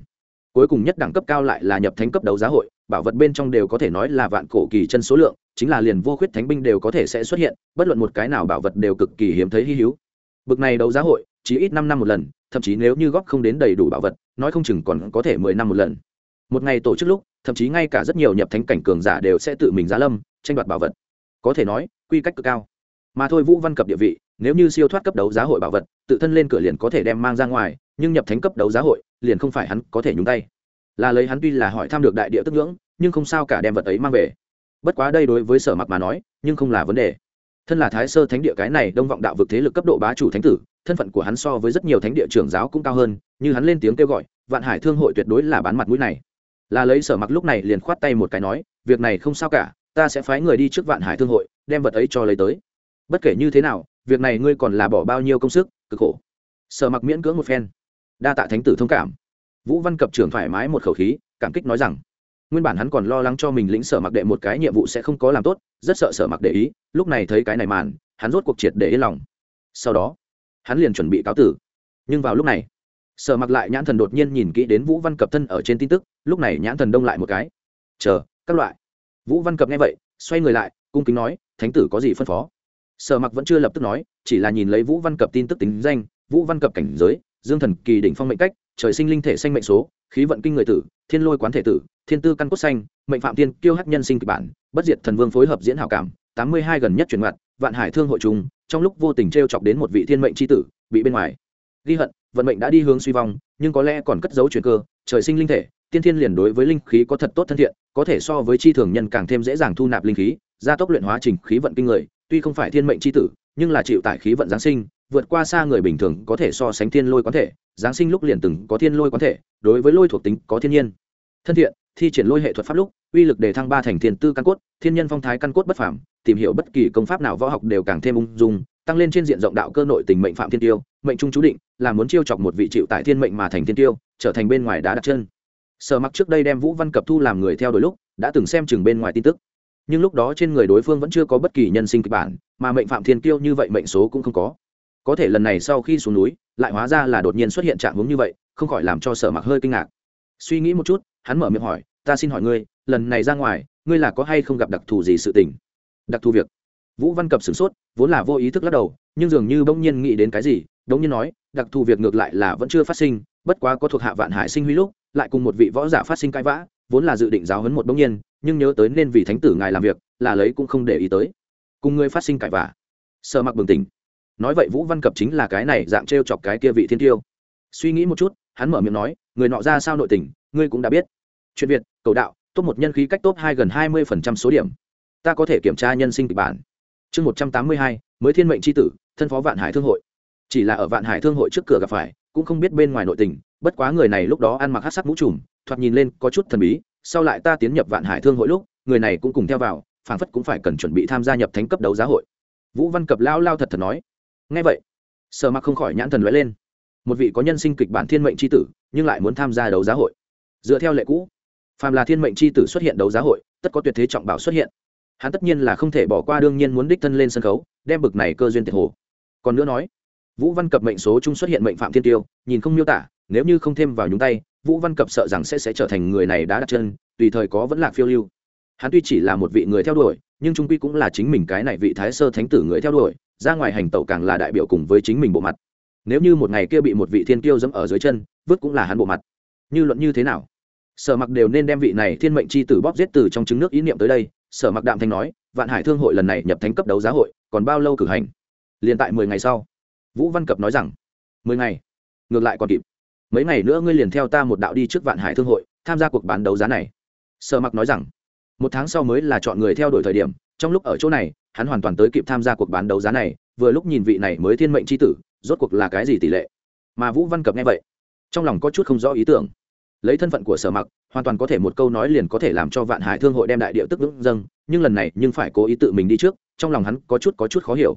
Cuối cùng nhất đẳng cấp cao lại là nhập thánh cấp đấu giá hội, bảo vật bên trong đều có thể nói là vạn cổ kỳ chân số lượng, chính là liền vô khuyết thánh binh đều có thể sẽ xuất hiện, bất luận một cái nào bảo vật đều cực kỳ hiếm thấy hy hữu. Bực này đấu giá hội, chỉ ít năm năm một lần thậm chí nếu như góp không đến đầy đủ bảo vật, nói không chừng còn có thể mười năm một lần. Một ngày tổ chức lúc, thậm chí ngay cả rất nhiều nhập thánh cảnh cường giả đều sẽ tự mình giá lâm, tranh đoạt bảo vật. Có thể nói, quy cách cực cao. Mà thôi vũ văn cập địa vị, nếu như siêu thoát cấp đấu giá hội bảo vật, tự thân lên cửa liền có thể đem mang ra ngoài, nhưng nhập thánh cấp đấu giá hội, liền không phải hắn có thể nhúng tay. Là lấy hắn tuy là hỏi thăm được đại địa tức ngưỡng, nhưng không sao cả đem vật ấy mang về. Bất quá đây đối với sở mặc mà nói, nhưng không là vấn đề. Thân là thái sơ thánh địa cái này đông vọng đạo vực thế lực cấp độ bá chủ thánh tử thân phận của hắn so với rất nhiều thánh địa trưởng giáo cũng cao hơn, như hắn lên tiếng kêu gọi, vạn hải thương hội tuyệt đối là bán mặt mũi này. Là lấy sở mặc lúc này liền khoát tay một cái nói, việc này không sao cả, ta sẽ phái người đi trước vạn hải thương hội, đem vật ấy cho lấy tới. Bất kể như thế nào, việc này ngươi còn là bỏ bao nhiêu công sức, cực khổ. Sở mặc miễn cưỡng một phen. Đa tạ thánh tử thông cảm. Vũ văn cập trưởng thoải mái một khẩu khí, cảm kích nói rằng, nguyên bản hắn còn lo lắng cho mình lĩnh sở mặc đệ một cái nhiệm vụ sẽ không có làm tốt, rất sợ sở mặc để ý, lúc này thấy cái này màn, hắn rốt cuộc triệt để yên lòng. Sau đó hắn liền chuẩn bị cáo tử. Nhưng vào lúc này, sở mặc lại nhãn thần đột nhiên nhìn kỹ đến vũ văn cập thân ở trên tin tức, lúc này nhãn thần đông lại một cái. Chờ, các loại. Vũ văn cập nghe vậy, xoay người lại, cung kính nói, thánh tử có gì phân phó? Sở mặc vẫn chưa lập tức nói, chỉ là nhìn lấy vũ văn cập tin tức tính danh, vũ văn cập cảnh giới, dương thần kỳ đỉnh phong mệnh cách, trời sinh linh thể xanh mệnh số, khí vận kinh người tử, thiên lôi quán thể tử, thiên tư căn cốt xanh mệnh phạm tiên kiêu hắc nhân sinh kịch bản, bất diệt thần vương phối hợp diễn hảo cảm, tám mươi hai gần nhất truyền mặt vạn hải thương hội trùng, trong lúc vô tình t r e o chọc đến một vị thiên mệnh c h i tử, bị bên ngoài. Ghi hận, vận mệnh đã đi hướng suy vong, nhưng có lẽ còn cất dấu truyền cơ, trời sinh linh thể, tiên thiên liền đối với linh khí có thật tốt thân thiện, có thể so với chi thường nhân càng thêm dễ dàng thu nạp linh khí, gia tốc luyện hóa trình khí vận kinh người, tuy không phải thiên mệnh c h i tử, nhưng là chịu tải khí vận giáng sinh, vượt qua xa người bình thường có thể so sánh thiên lôi quán thể, giáng sinh lúc liền từng có thiên lôi quán thể, đối với lôi thuộc tính có thiên nhiên. Thân thiện thi triển lôi hệ thuật pháp lúc, uy lực để thăng ba thành thiên tư căn cốt, thiên nhân phong thái căn cốt bất phàm, tìm hiểu bất kỳ công pháp nào võ học đều càng thêm ung dung, tăng lên trên diện rộng đạo cơ nội tình mệnh phạm thiên tiêu, mệnh trung chú định, là muốn chiêu chọc một vị chịu tại thiên mệnh mà thành thiên tiêu, trở thành bên ngoài đá đặt chân. Sở mặc trước đây đem vũ văn cập thu làm người theo đôi lúc, đã từng xem chừng bên ngoài tin tức. Nhưng lúc đó trên người đối phương vẫn chưa có bất kỳ nhân sinh kịch bản, mà mệnh phạm thiên tiêu như vậy mệnh số cũng không có. Có thể lần này sau khi xuống núi, lại hóa ra là đột nhiên xuất hiện trạng hướng như vậy, không khỏi làm cho sở mặc hơi kinh ngạc suy nghĩ một chút, hắn mở miệng hỏi, ta xin hỏi ngươi, lần này ra ngoài, ngươi là có hay không gặp đặc thù gì sự tình? Đặc thù việc? Vũ văn cập sửng sốt, vốn là vô ý thức lắc đầu, nhưng dường như bỗng nhiên nghĩ đến cái gì đống nhiên nói, đặc thù việc ngược lại là vẫn chưa phát sinh, bất quá có thuộc hạ vạn hải sinh huy lúc, lại cùng một vị võ giả phát sinh cãi vã, vốn là dự định giáo hấn một bỗng nhiên, nhưng nhớ tới nên vì thánh tử ngài làm việc, là lấy cũng không để ý tới. Cùng ngươi phát sinh cãi vã. Sợ mặc bừng tỉnh. Nói vậy vũ văn cập chính là cái này dạng t r e o chọc cái kia vị thiên tiêu. Suy nghĩ một chút hắn mở miệng nói, người nọ ra sao nội tình, ngươi cũng đã biết. Chuyện việt, cầu đạo, top một nhân khí cách top hai gần hai mươi phần trăm số điểm. Ta có thể kiểm tra nhân sinh kịch bản. Chương một trăm tám mươi hai, mới thiên mệnh tri tử, thân phó vạn hải thương hội. Chỉ là ở vạn hải thương hội trước cửa gặp phải, cũng không biết bên ngoài nội tình, bất quá người này lúc đó ăn mặc hát sắc mũ trùm, thoạt nhìn lên có chút thần bí, sau lại ta tiến nhập vạn hải thương hội lúc, người này cũng cùng theo vào, phảng phất cũng phải cần chuẩn bị tham gia nhập thánh cấp đấu giá hội. Vũ văn cập lao lao thật thật nói. Ngay vậy sợ mặc không khỏi nhãn thần lóe lên một vị có nhân sinh kịch bản thiên mệnh c h i tử, nhưng lại muốn tham gia đấu giá hội. Dựa theo lệ cũ, phàm là thiên mệnh c h i tử xuất hiện đấu giá hội, tất có tuyệt thế trọng bảo xuất hiện. Hắn tất nhiên là không thể bỏ qua đương nhiên muốn đích thân lên sân khấu, đem bực này cơ duyên tiệt hồ. Còn nữa nói, vũ văn cập mệnh số chung xuất hiện mệnh phạm thiên tiêu, nhìn không miêu tả, nếu như không thêm vào nhúng tay, vũ văn cập sợ rằng sẽ sẽ trở thành người này đã đặt chân, tùy thời có vẫn là phiêu lưu. Hắn tuy chỉ là một vị người theo đuổi, nhưng trung quy cũng là chính mình cái này vị thái sơ thánh tử người theo đuổi, ra ngoài hành tẩu càng là đại biểu cùng với chính mình bộ mặt nếu như một ngày kia bị một vị thiên kiêu dẫm ở dưới chân, vứt cũng là hắn bộ mặt. Như luận như thế nào? Sở mặc đều nên đem vị này thiên mệnh c h i tử bóp giết từ trong trứng nước ý niệm tới đây, sở mặc đạm thanh nói, vạn hải thương hội lần này nhập thánh cấp đấu giá hội, còn bao lâu cử hành? Liền tại mười ngày sau, vũ văn cập nói rằng, mười ngày, ngược lại còn kịp. Mấy ngày nữa ngươi liền theo ta một đạo đi trước vạn hải thương hội, tham gia cuộc bán đấu giá này. Sở mặc nói rằng, một tháng sau mới là chọn người theo đuổi thời điểm, trong lúc ở chỗ này, hắn hoàn toàn tới kịp tham gia cuộc bán đấu giá này, vừa lúc nhìn vị này mới thiên mệnh c h i tử rốt cuộc là cái gì tỷ lệ? Mà vũ văn cập nghe vậy, trong lòng có chút không rõ ý tưởng. Lấy thân phận của sở mặc, hoàn toàn có thể một câu nói liền có thể làm cho vạn hải thương hội đem đại điệu tức vững dâng, nhưng lần này nhưng phải cố ý tự mình đi trước, trong lòng hắn có chút có chút khó hiểu.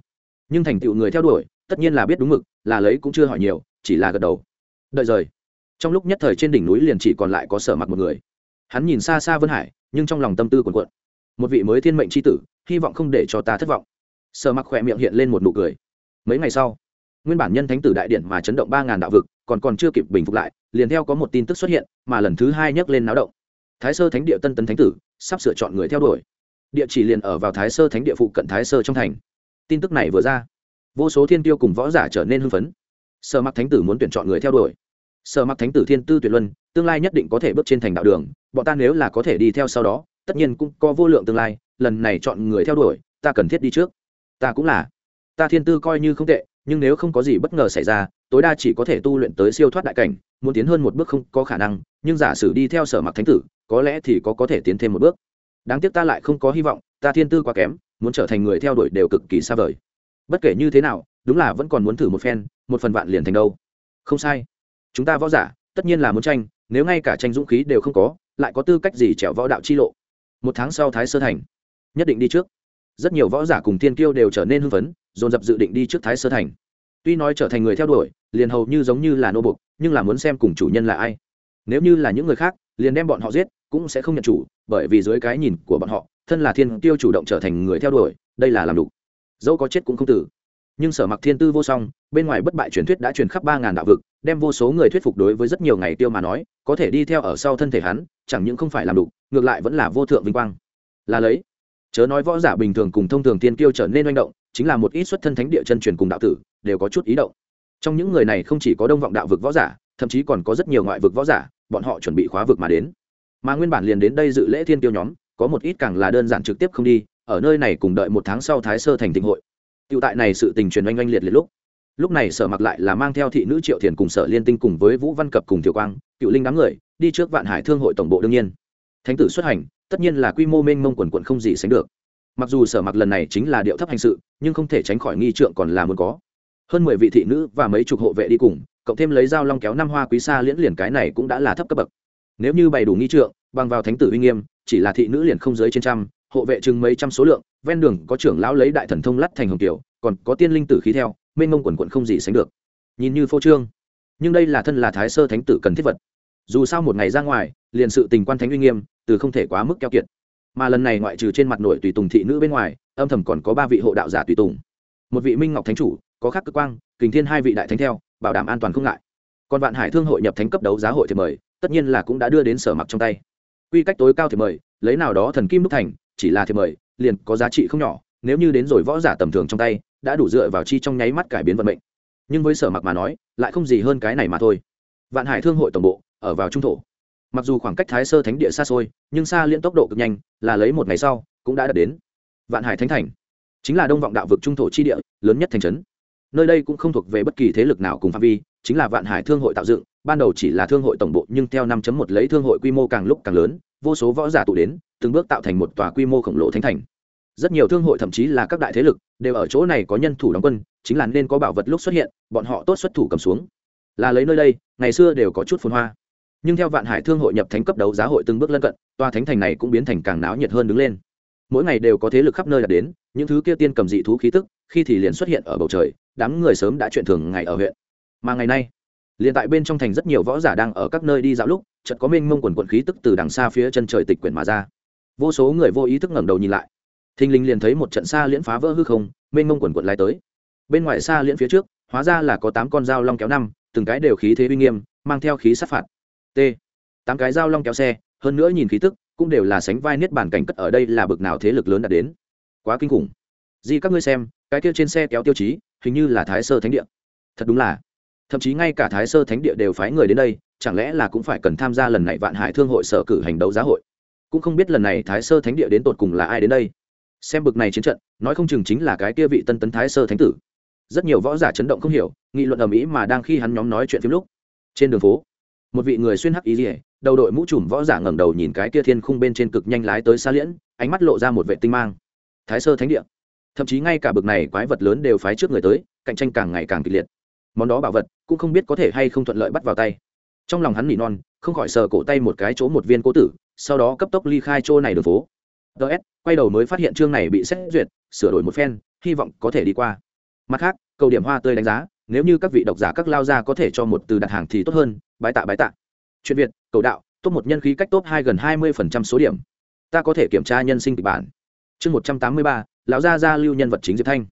Nhưng thành tựu người theo đuổi, tất nhiên là biết đúng mực, là lấy cũng chưa hỏi nhiều, chỉ là gật đầu. Đợi rời. Trong lúc nhất thời trên đỉnh núi liền chỉ còn lại có sở mặc một người. Hắn nhìn xa xa vân hải, nhưng trong lòng tâm tư cuồn cuộn. Một vị mới thiên mệnh c h i tử, hy vọng không để cho ta thất vọng. Sở mặc khỏe miệng hiện lên một nụ cười. Mấy ngày sau nguyên bản nhân thánh tử đại điện mà chấn động ba ngàn đạo vực, còn còn chưa kịp bình phục lại, liền theo có một tin tức xuất hiện, mà lần thứ hai nhắc lên náo động. Thái sơ thánh địa tân tấn thánh tử sắp sửa chọn người theo đuổi. Địa chỉ liền ở vào thái sơ thánh địa phụ cận thái sơ trong thành. Tin tức này vừa ra, vô số thiên tiêu cùng võ giả trở nên hưng phấn. Sở mặc thánh tử muốn tuyển chọn người theo đuổi. Sở mặc thánh tử thiên tư tuyệt luân, tương lai nhất định có thể bước trên thành đạo đường, bọn ta nếu là có thể đi theo sau đó, tất nhiên cũng có vô lượng tương lai, lần này chọn người theo đuổi, ta cần thiết đi trước. Ta cũng là. Ta thiên tư coi như không tệ nhưng nếu không có gì bất ngờ xảy ra, tối đa chỉ có thể tu luyện tới siêu thoát đại cảnh, muốn tiến hơn một bước không có khả năng, nhưng giả sử đi theo sở mặc thánh tử, có lẽ thì có có thể tiến thêm một bước. Đáng tiếc ta lại không có hy vọng, ta thiên tư quá kém, muốn trở thành người theo đuổi đều cực kỳ xa vời. Bất kể như thế nào, đúng là vẫn còn muốn thử một phen, một phần vạn liền thành đâu. Không sai. Chúng ta võ giả, tất nhiên là muốn tranh, nếu ngay cả tranh dũng khí đều không có, lại có tư cách gì trèo võ đạo chi lộ? Một tháng sau thái sơ thành. Nhất định đi trước. Rất nhiều võ giả cùng thiên kiêu đều trở nên hưng phấn dồn dập dự định đi trước thái sơ thành. Tuy nói trở thành người theo đuổi, liền hầu như giống như là nô bục nhưng là muốn xem cùng chủ nhân là ai. Nếu như là những người khác, liền đem bọn họ giết, cũng sẽ không nhận chủ, bởi vì dưới cái nhìn của bọn họ, thân là thiên tiêu chủ động trở thành người theo đuổi, đây là làm đủ dẫu có chết cũng không tử. Nhưng sở mặc thiên tư vô song, bên ngoài bất bại truyền thuyết đã truyền khắp ba ngàn đạo vực, đem vô số người thuyết phục đối với rất nhiều ngày tiêu mà nói, có thể đi theo ở sau thân thể hắn, chẳng những không phải làm đủ ngược lại vẫn là vô thượng vinh quang. Là lấy chớ nói võ giả bình thường cùng thông thường tiên kiêu trở nên manh động, chính là một ít xuất thân thánh địa chân truyền cùng đạo tử, đều có chút ý động. Trong những người này không chỉ có đông vọng đạo vực võ giả, thậm chí còn có rất nhiều ngoại vực võ giả, bọn họ chuẩn bị khóa vực mà đến. Mà nguyên bản liền đến đây dự lễ thiên tiêu nhóm, có một ít càng là đơn giản trực tiếp không đi, ở nơi này cùng đợi một tháng sau thái sơ thành thịnh hội. Tiêu tại này sự tình truyền oanh oanh liệt liệt lúc. Lúc này sở mặc lại là mang theo thị nữ triệu thiền cùng sở liên tinh cùng với vũ văn cập cùng tiểu quang, cựu linh đám người, đi trước vạn hải thương hội tổng bộ đương nhiên. Thánh tử xuất hành tất nhiên là quy mô mênh mông quần quận không gì sánh được. Mặc dù sở mặc lần này chính là điệu thấp hành sự, nhưng không thể tránh khỏi nghi trượng còn là muốn có. Hơn mười vị thị nữ và mấy chục hộ vệ đi cùng, cộng thêm lấy dao long kéo năm hoa quý xa liễn liền cái này cũng đã là thấp cấp bậc. Nếu như bày đủ nghi trượng, bằng vào thánh tử uy nghiêm, chỉ là thị nữ liền không dưới trên trăm, hộ vệ chừng mấy trăm số lượng, ven đường có trưởng lão lấy đại thần thông lắt thành hồng tiểu, còn có tiên linh tử khí theo, mênh mông quần quận không gì sánh được. Nhìn như phô trương, nhưng đây là thân là thái sơ thánh tử cần thiết vật dù sao một ngày ra ngoài, liền sự tình quan thánh uy nghiêm, từ không thể quá mức keo kiệt. Mà lần này ngoại trừ trên mặt nổi tùy tùng thị nữ bên ngoài, âm thầm còn có ba vị hộ đạo giả tùy tùng. Một vị minh ngọc thánh chủ, có khắc cơ quang, kình thiên hai vị đại thánh theo, bảo đảm an toàn không ngại. Còn vạn hải thương hội nhập thánh cấp đấu giá hội thì mời, tất nhiên là cũng đã đưa đến sở mặc trong tay. Quy cách tối cao thì mời, lấy nào đó thần kim đúc thành, chỉ là thì mời, liền có giá trị không nhỏ, nếu như đến rồi võ giả tầm thường trong tay, đã đủ dựa vào chi trong nháy mắt cải biến vận mệnh. Nhưng với sở mặc mà nói, lại không gì hơn cái này mà thôi. Vạn hải thương hội tổng bộ ở vào trung thổ. Mặc dù khoảng cách thái sơ thánh địa xa xôi, nhưng xa liên tốc độ cực nhanh, là lấy một ngày sau, cũng đã đạt đến vạn hải thánh thành. Chính là đông vọng đạo vực trung thổ chi địa, lớn nhất thành trấn. Nơi đây cũng không thuộc về bất kỳ thế lực nào cùng phạm vi, chính là vạn hải thương hội tạo dựng, ban đầu chỉ là thương hội tổng bộ, nhưng theo năm một lấy thương hội quy mô càng lúc càng lớn, vô số võ giả tụ đến, từng bước tạo thành một tòa quy mô khổng lồ thánh thành. Rất nhiều thương hội thậm chí là các đại thế lực, đều ở chỗ này có nhân thủ đóng quân, chính là nên có bảo vật lúc xuất hiện, bọn họ tốt xuất thủ cầm xuống. Là lấy nơi đây, ngày xưa đều có chút phồn hoa nhưng theo vạn hải thương hội nhập thánh cấp đấu giá hội từng bước lân cận, tòa thánh thành này cũng biến thành càng náo nhiệt hơn đứng lên. Mỗi ngày đều có thế lực khắp nơi đạt đến, những thứ kia tiên cầm dị thú khí tức, khi thì liền xuất hiện ở bầu trời, đám người sớm đã chuyện thường ngày ở huyện. Mà ngày nay, liền tại bên trong thành rất nhiều võ giả đang ở các nơi đi dạo lúc, chợt có mênh mông quần quận khí tức từ đằng xa phía chân trời tịch quyển mà ra. Vô số người vô ý thức ngẩng đầu nhìn lại. Thình lình liền thấy một trận xa liễn phá vỡ hư không, mênh mông quần quận lai tới. Bên ngoài xa liễn phía trước, hóa ra là có tám con dao long kéo năm, từng cái đều khí thế uy nghiêm, mang theo khí sát phạt t. Tám cái dao long kéo xe, hơn nữa nhìn khí tức, cũng đều là sánh vai niết bản cảnh cất ở đây là bực nào thế lực lớn đã đến. Quá kinh khủng. Di, các ngươi xem, cái kia trên xe kéo tiêu chí, hình như là thái sơ thánh địa. Thật đúng là. Thậm chí ngay cả thái sơ thánh địa đều phái người đến đây, chẳng lẽ là cũng phải cần tham gia lần này vạn hải thương hội sở cử hành đấu giá hội? Cũng không biết lần này thái sơ thánh địa đến tột cùng là ai đến đây. Xem bực này chiến trận, nói không chừng chính là cái kia vị tân tấn thái sơ thánh tử. Rất nhiều võ giả chấn động không hiểu, nghị luận ở mỹ mà đang khi hắn nhóm nói chuyện phim lúc. Trên đường phố một vị người xuyên hắc ý ỉa đầu đội mũ trùm võ giả ngẩng đầu nhìn cái kia thiên khung bên trên cực nhanh lái tới xa liễn, ánh mắt lộ ra một vệ tinh mang. Thái sơ thánh địa. Thậm chí ngay cả bực này quái vật lớn đều phái trước người tới, cạnh tranh càng ngày càng kịch liệt. Món đó bảo vật cũng không biết có thể hay không thuận lợi bắt vào tay. Trong lòng hắn nỉ non, không khỏi sờ cổ tay một cái chỗ một viên cố tử, sau đó cấp tốc ly khai chỗ này đường phố. Ts quay đầu mới phát hiện chương này bị xét duyệt, sửa đổi một phen, hy vọng có thể đi qua. Mặt khác, cầu điểm hoa tươi đánh giá nếu như các vị độc giả các lao gia có thể cho một từ đặt hàng thì tốt hơn, bái tạ bái tạ. Chuyện việt, cầu đạo, top một nhân khí cách top hai gần hai mươi phần trăm số điểm. Ta có thể kiểm tra nhân sinh kịch bản. Chương một trăm tám mươi ba, lão gia gia lưu nhân vật chính diệp thanh.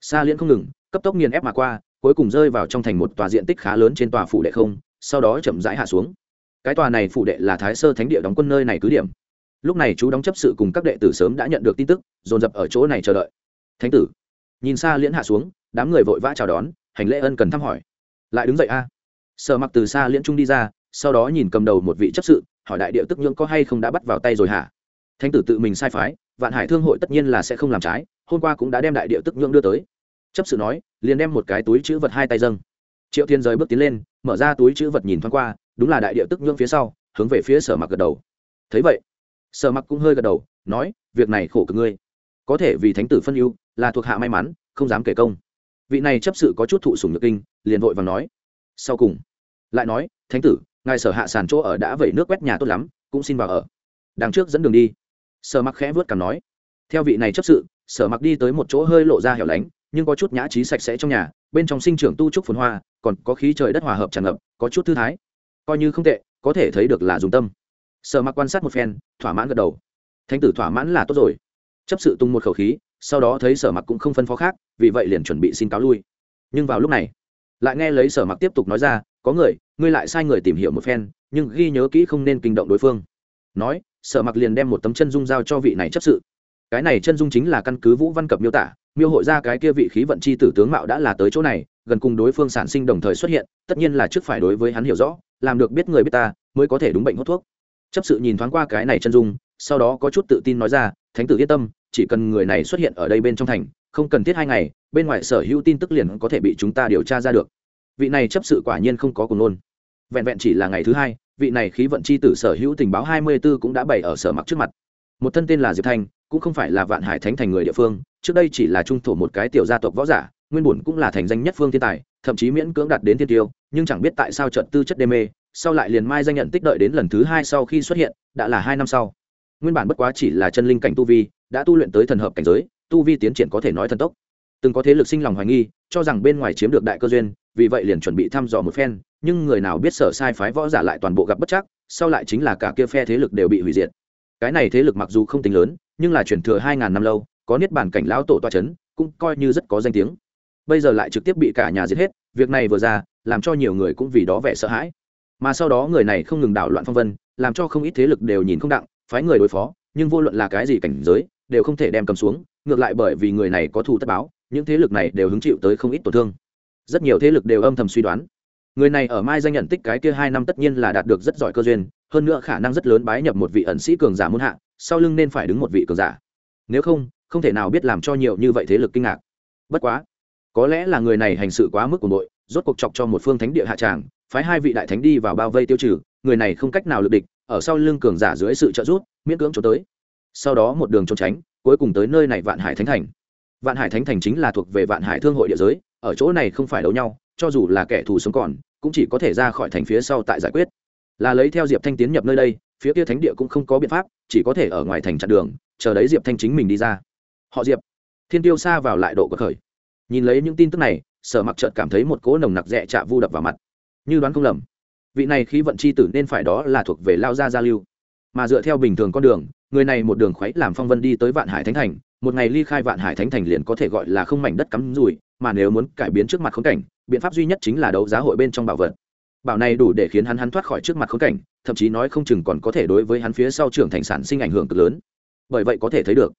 Xa liễn không ngừng, cấp tốc nghiền ép mà qua, cuối cùng rơi vào trong thành một tòa diện tích khá lớn trên tòa phủ đệ không, sau đó chậm rãi hạ xuống. Cái tòa này phủ đệ là thái sơ thánh địa đóng quân nơi này cứ điểm. Lúc này chú đóng chấp sự cùng các đệ tử sớm đã nhận được tin tức, dồn dập ở chỗ này chờ đợi. Thánh tử. Nhìn xa liễn hạ xuống, đám người vội vã chào đón hành lễ ân cần thăm hỏi. Lại đứng dậy a. Sợ mặc từ xa liễn trung đi ra, sau đó nhìn cầm đầu một vị chấp sự, hỏi đại địa tức nhưỡng có hay không đã bắt vào tay rồi hả? Thánh tử tự mình sai phái, vạn hải thương hội tất nhiên là sẽ không làm trái, hôm qua cũng đã đem đại địa tức nhưỡng đưa tới. Chấp sự nói, liền đem một cái túi chữ vật hai tay dâng. Triệu thiên giới bước tiến lên, mở ra túi chữ vật nhìn thoáng qua, đúng là đại địa tức nhưỡng phía sau, hướng về phía sở mặc gật đầu. Thấy vậy, sở mặc cũng hơi gật đầu, nói, việc này khổ cực ngươi. Có thể vì thánh tử phân ưu, là thuộc hạ may mắn, không dám kể công vị này chấp sự có chút thụ sùng nhược kinh, liền vội và nói, sau cùng. Lại nói, thánh tử, ngài sở hạ sàn chỗ ở đã vẩy nước quét nhà tốt lắm, cũng xin vào ở. Đằng trước dẫn đường đi. Sở mặc khẽ vớt cảm nói, theo vị này chấp sự, sở mặc đi tới một chỗ hơi lộ ra hẻo lánh, nhưng có chút nhã trí sạch sẽ trong nhà, bên trong sinh trưởng tu trúc phồn hoa, còn có khí trời đất hòa hợp tràn ngập, có chút thư thái. Coi như không tệ, có thể thấy được là dùng tâm. Sở mặc quan sát một phen, thỏa mãn gật đầu. Thánh tử thỏa mãn là tốt rồi. Chấp sự tung một khẩu khí, sau đó thấy sở mặc cũng không phân phó khác vì vậy liền chuẩn bị xin cáo lui. Nhưng vào lúc này, lại nghe lấy sở mặc tiếp tục nói ra, có người, ngươi lại sai người tìm hiểu một phen, nhưng ghi nhớ kỹ không nên kinh động đối phương. Nói, sở mặc liền đem một tấm chân dung giao cho vị này chấp sự. Cái này chân dung chính là căn cứ vũ văn cập miêu tả, miêu hội ra cái kia vị khí vận c h i tử tướng mạo đã là tới chỗ này, gần cùng đối phương sản sinh đồng thời xuất hiện, tất nhiên là trước phải đối với hắn hiểu rõ, làm được biết người biết ta, mới có thể đúng bệnh hút thuốc. Chấp sự nhìn thoáng qua cái này chân dung, sau đó có chút tự tin nói ra, thánh tử yên tâm, chỉ cần người này xuất hiện ở đây bên trong thành không cần thiết hai ngày, bên ngoài sở hữu tin tức liền có thể bị chúng ta điều tra ra được. Vị này chấp sự quả nhiên không có cùng nôn vẹn vẹn chỉ là ngày thứ hai, vị này khí vận c h i tử sở hữu tình báo hai mươi b ố cũng đã bày ở sở mặc trước mặt. Một thân tên là diệp thanh, cũng không phải là vạn hải thánh thành người địa phương, trước đây chỉ là trung thổ một cái tiểu gia tộc võ giả, nguyên bùn cũng là thành danh nhất phương thiên tài, thậm chí miễn cưỡng đạt đến thiên tiêu, nhưng chẳng biết tại sao trận tư chất đê mê, sau lại liền mai danh nhận tích đợi đến lần thứ hai sau khi xuất hiện, đã là hai năm sau. Nguyên bản bất quá chỉ là chân linh cảnh tu vi, đã tu luyện tới thần hợp cảnh giới tu vi tiến triển có thể nói thần tốc. Từng có thế lực sinh lòng hoài nghi, cho rằng bên ngoài chiếm được đại cơ duyên, vì vậy liền chuẩn bị thăm dò một phen, nhưng người nào biết sở sai phái võ giả lại toàn bộ gặp bất chắc, sau lại chính là cả kia phe thế lực đều bị hủy diệt. Cái này thế lực mặc dù không tính lớn, nhưng là chuyển thừa hai ngàn năm lâu, có niết bản cảnh lão tổ toa c cũng coi như rất có danh tiếng. Bây giờ lại trực tiếp bị cả nhà giết hết, việc này vừa ra, làm cho nhiều người cũng vì đó vẻ sợ hãi. Mà sau đó người này không ngừng đảo loạn phong vân, làm cho không ít thế lực đều nhìn không đặng, phái người đối phó, nhưng vô luận là cái gì cảnh giới, đều không thể đem cầm xuống ngược lại bởi vì người này có thù tất báo, những thế lực này đều hứng chịu tới không ít tổn thương. Rất nhiều thế lực đều âm thầm suy đoán. Người này ở mai danh nhận tích cái kia hai năm tất nhiên là đạt được rất giỏi cơ duyên, hơn nữa khả năng rất lớn bái nhập một vị ẩn sĩ cường giả muôn hạ, sau lưng nên phải đứng một vị cường giả. Nếu không không thể nào biết làm cho nhiều như vậy thế lực kinh ngạc. Bất quá, có lẽ là người này hành sự quá mức của nội rốt cuộc chọc cho một phương thánh địa hạ tràng, phái hai vị đại thánh đi vào bao vây tiêu trừ, người này không cách nào lực địch, ở sau lưng cường giả dưới sự trợ giúp, miễn cưỡng trốn tới. Sau đó một đường trốn tránh cuối cùng tới nơi này vạn hải thánh thành. Vạn hải thánh thành chính là thuộc về vạn hải thương hội địa giới, ở chỗ này không phải đấu nhau, cho dù là kẻ thù sống còn, cũng chỉ có thể ra khỏi thành phía sau tại giải quyết. Là lấy theo diệp thanh tiến nhập nơi đây, phía kia thánh địa cũng không có biện pháp, chỉ có thể ở ngoài thành chặn đường, chờ đấy diệp thanh chính mình đi ra. Họ diệp, thiên tiêu xa vào lại độ của khởi. Nhìn lấy những tin tức này, sở mặc trợt cảm thấy một cỗ nồng nặc rẽ chạ vu đập vào mặt. Như đoán không lầm, vị này khí vận c h i tử nên phải đó là thuộc về lao gia gia lưu. Mà dựa theo bình thường con đường người này một đường khuấy làm phong vân đi tới vạn hải thánh thành, một ngày ly khai vạn hải thánh thành liền có thể gọi là không mảnh đất cắm rùi mà nếu muốn cải biến trước mặt khốn cảnh, biện pháp duy nhất chính là đấu giá hội bên trong bảo vật. Bảo này đủ để khiến hắn hắn thoát khỏi trước mặt khốn cảnh, thậm chí nói không chừng còn có thể đối với hắn phía sau trưởng thành sản sinh ảnh hưởng cực lớn. Bởi vậy có thể thấy được,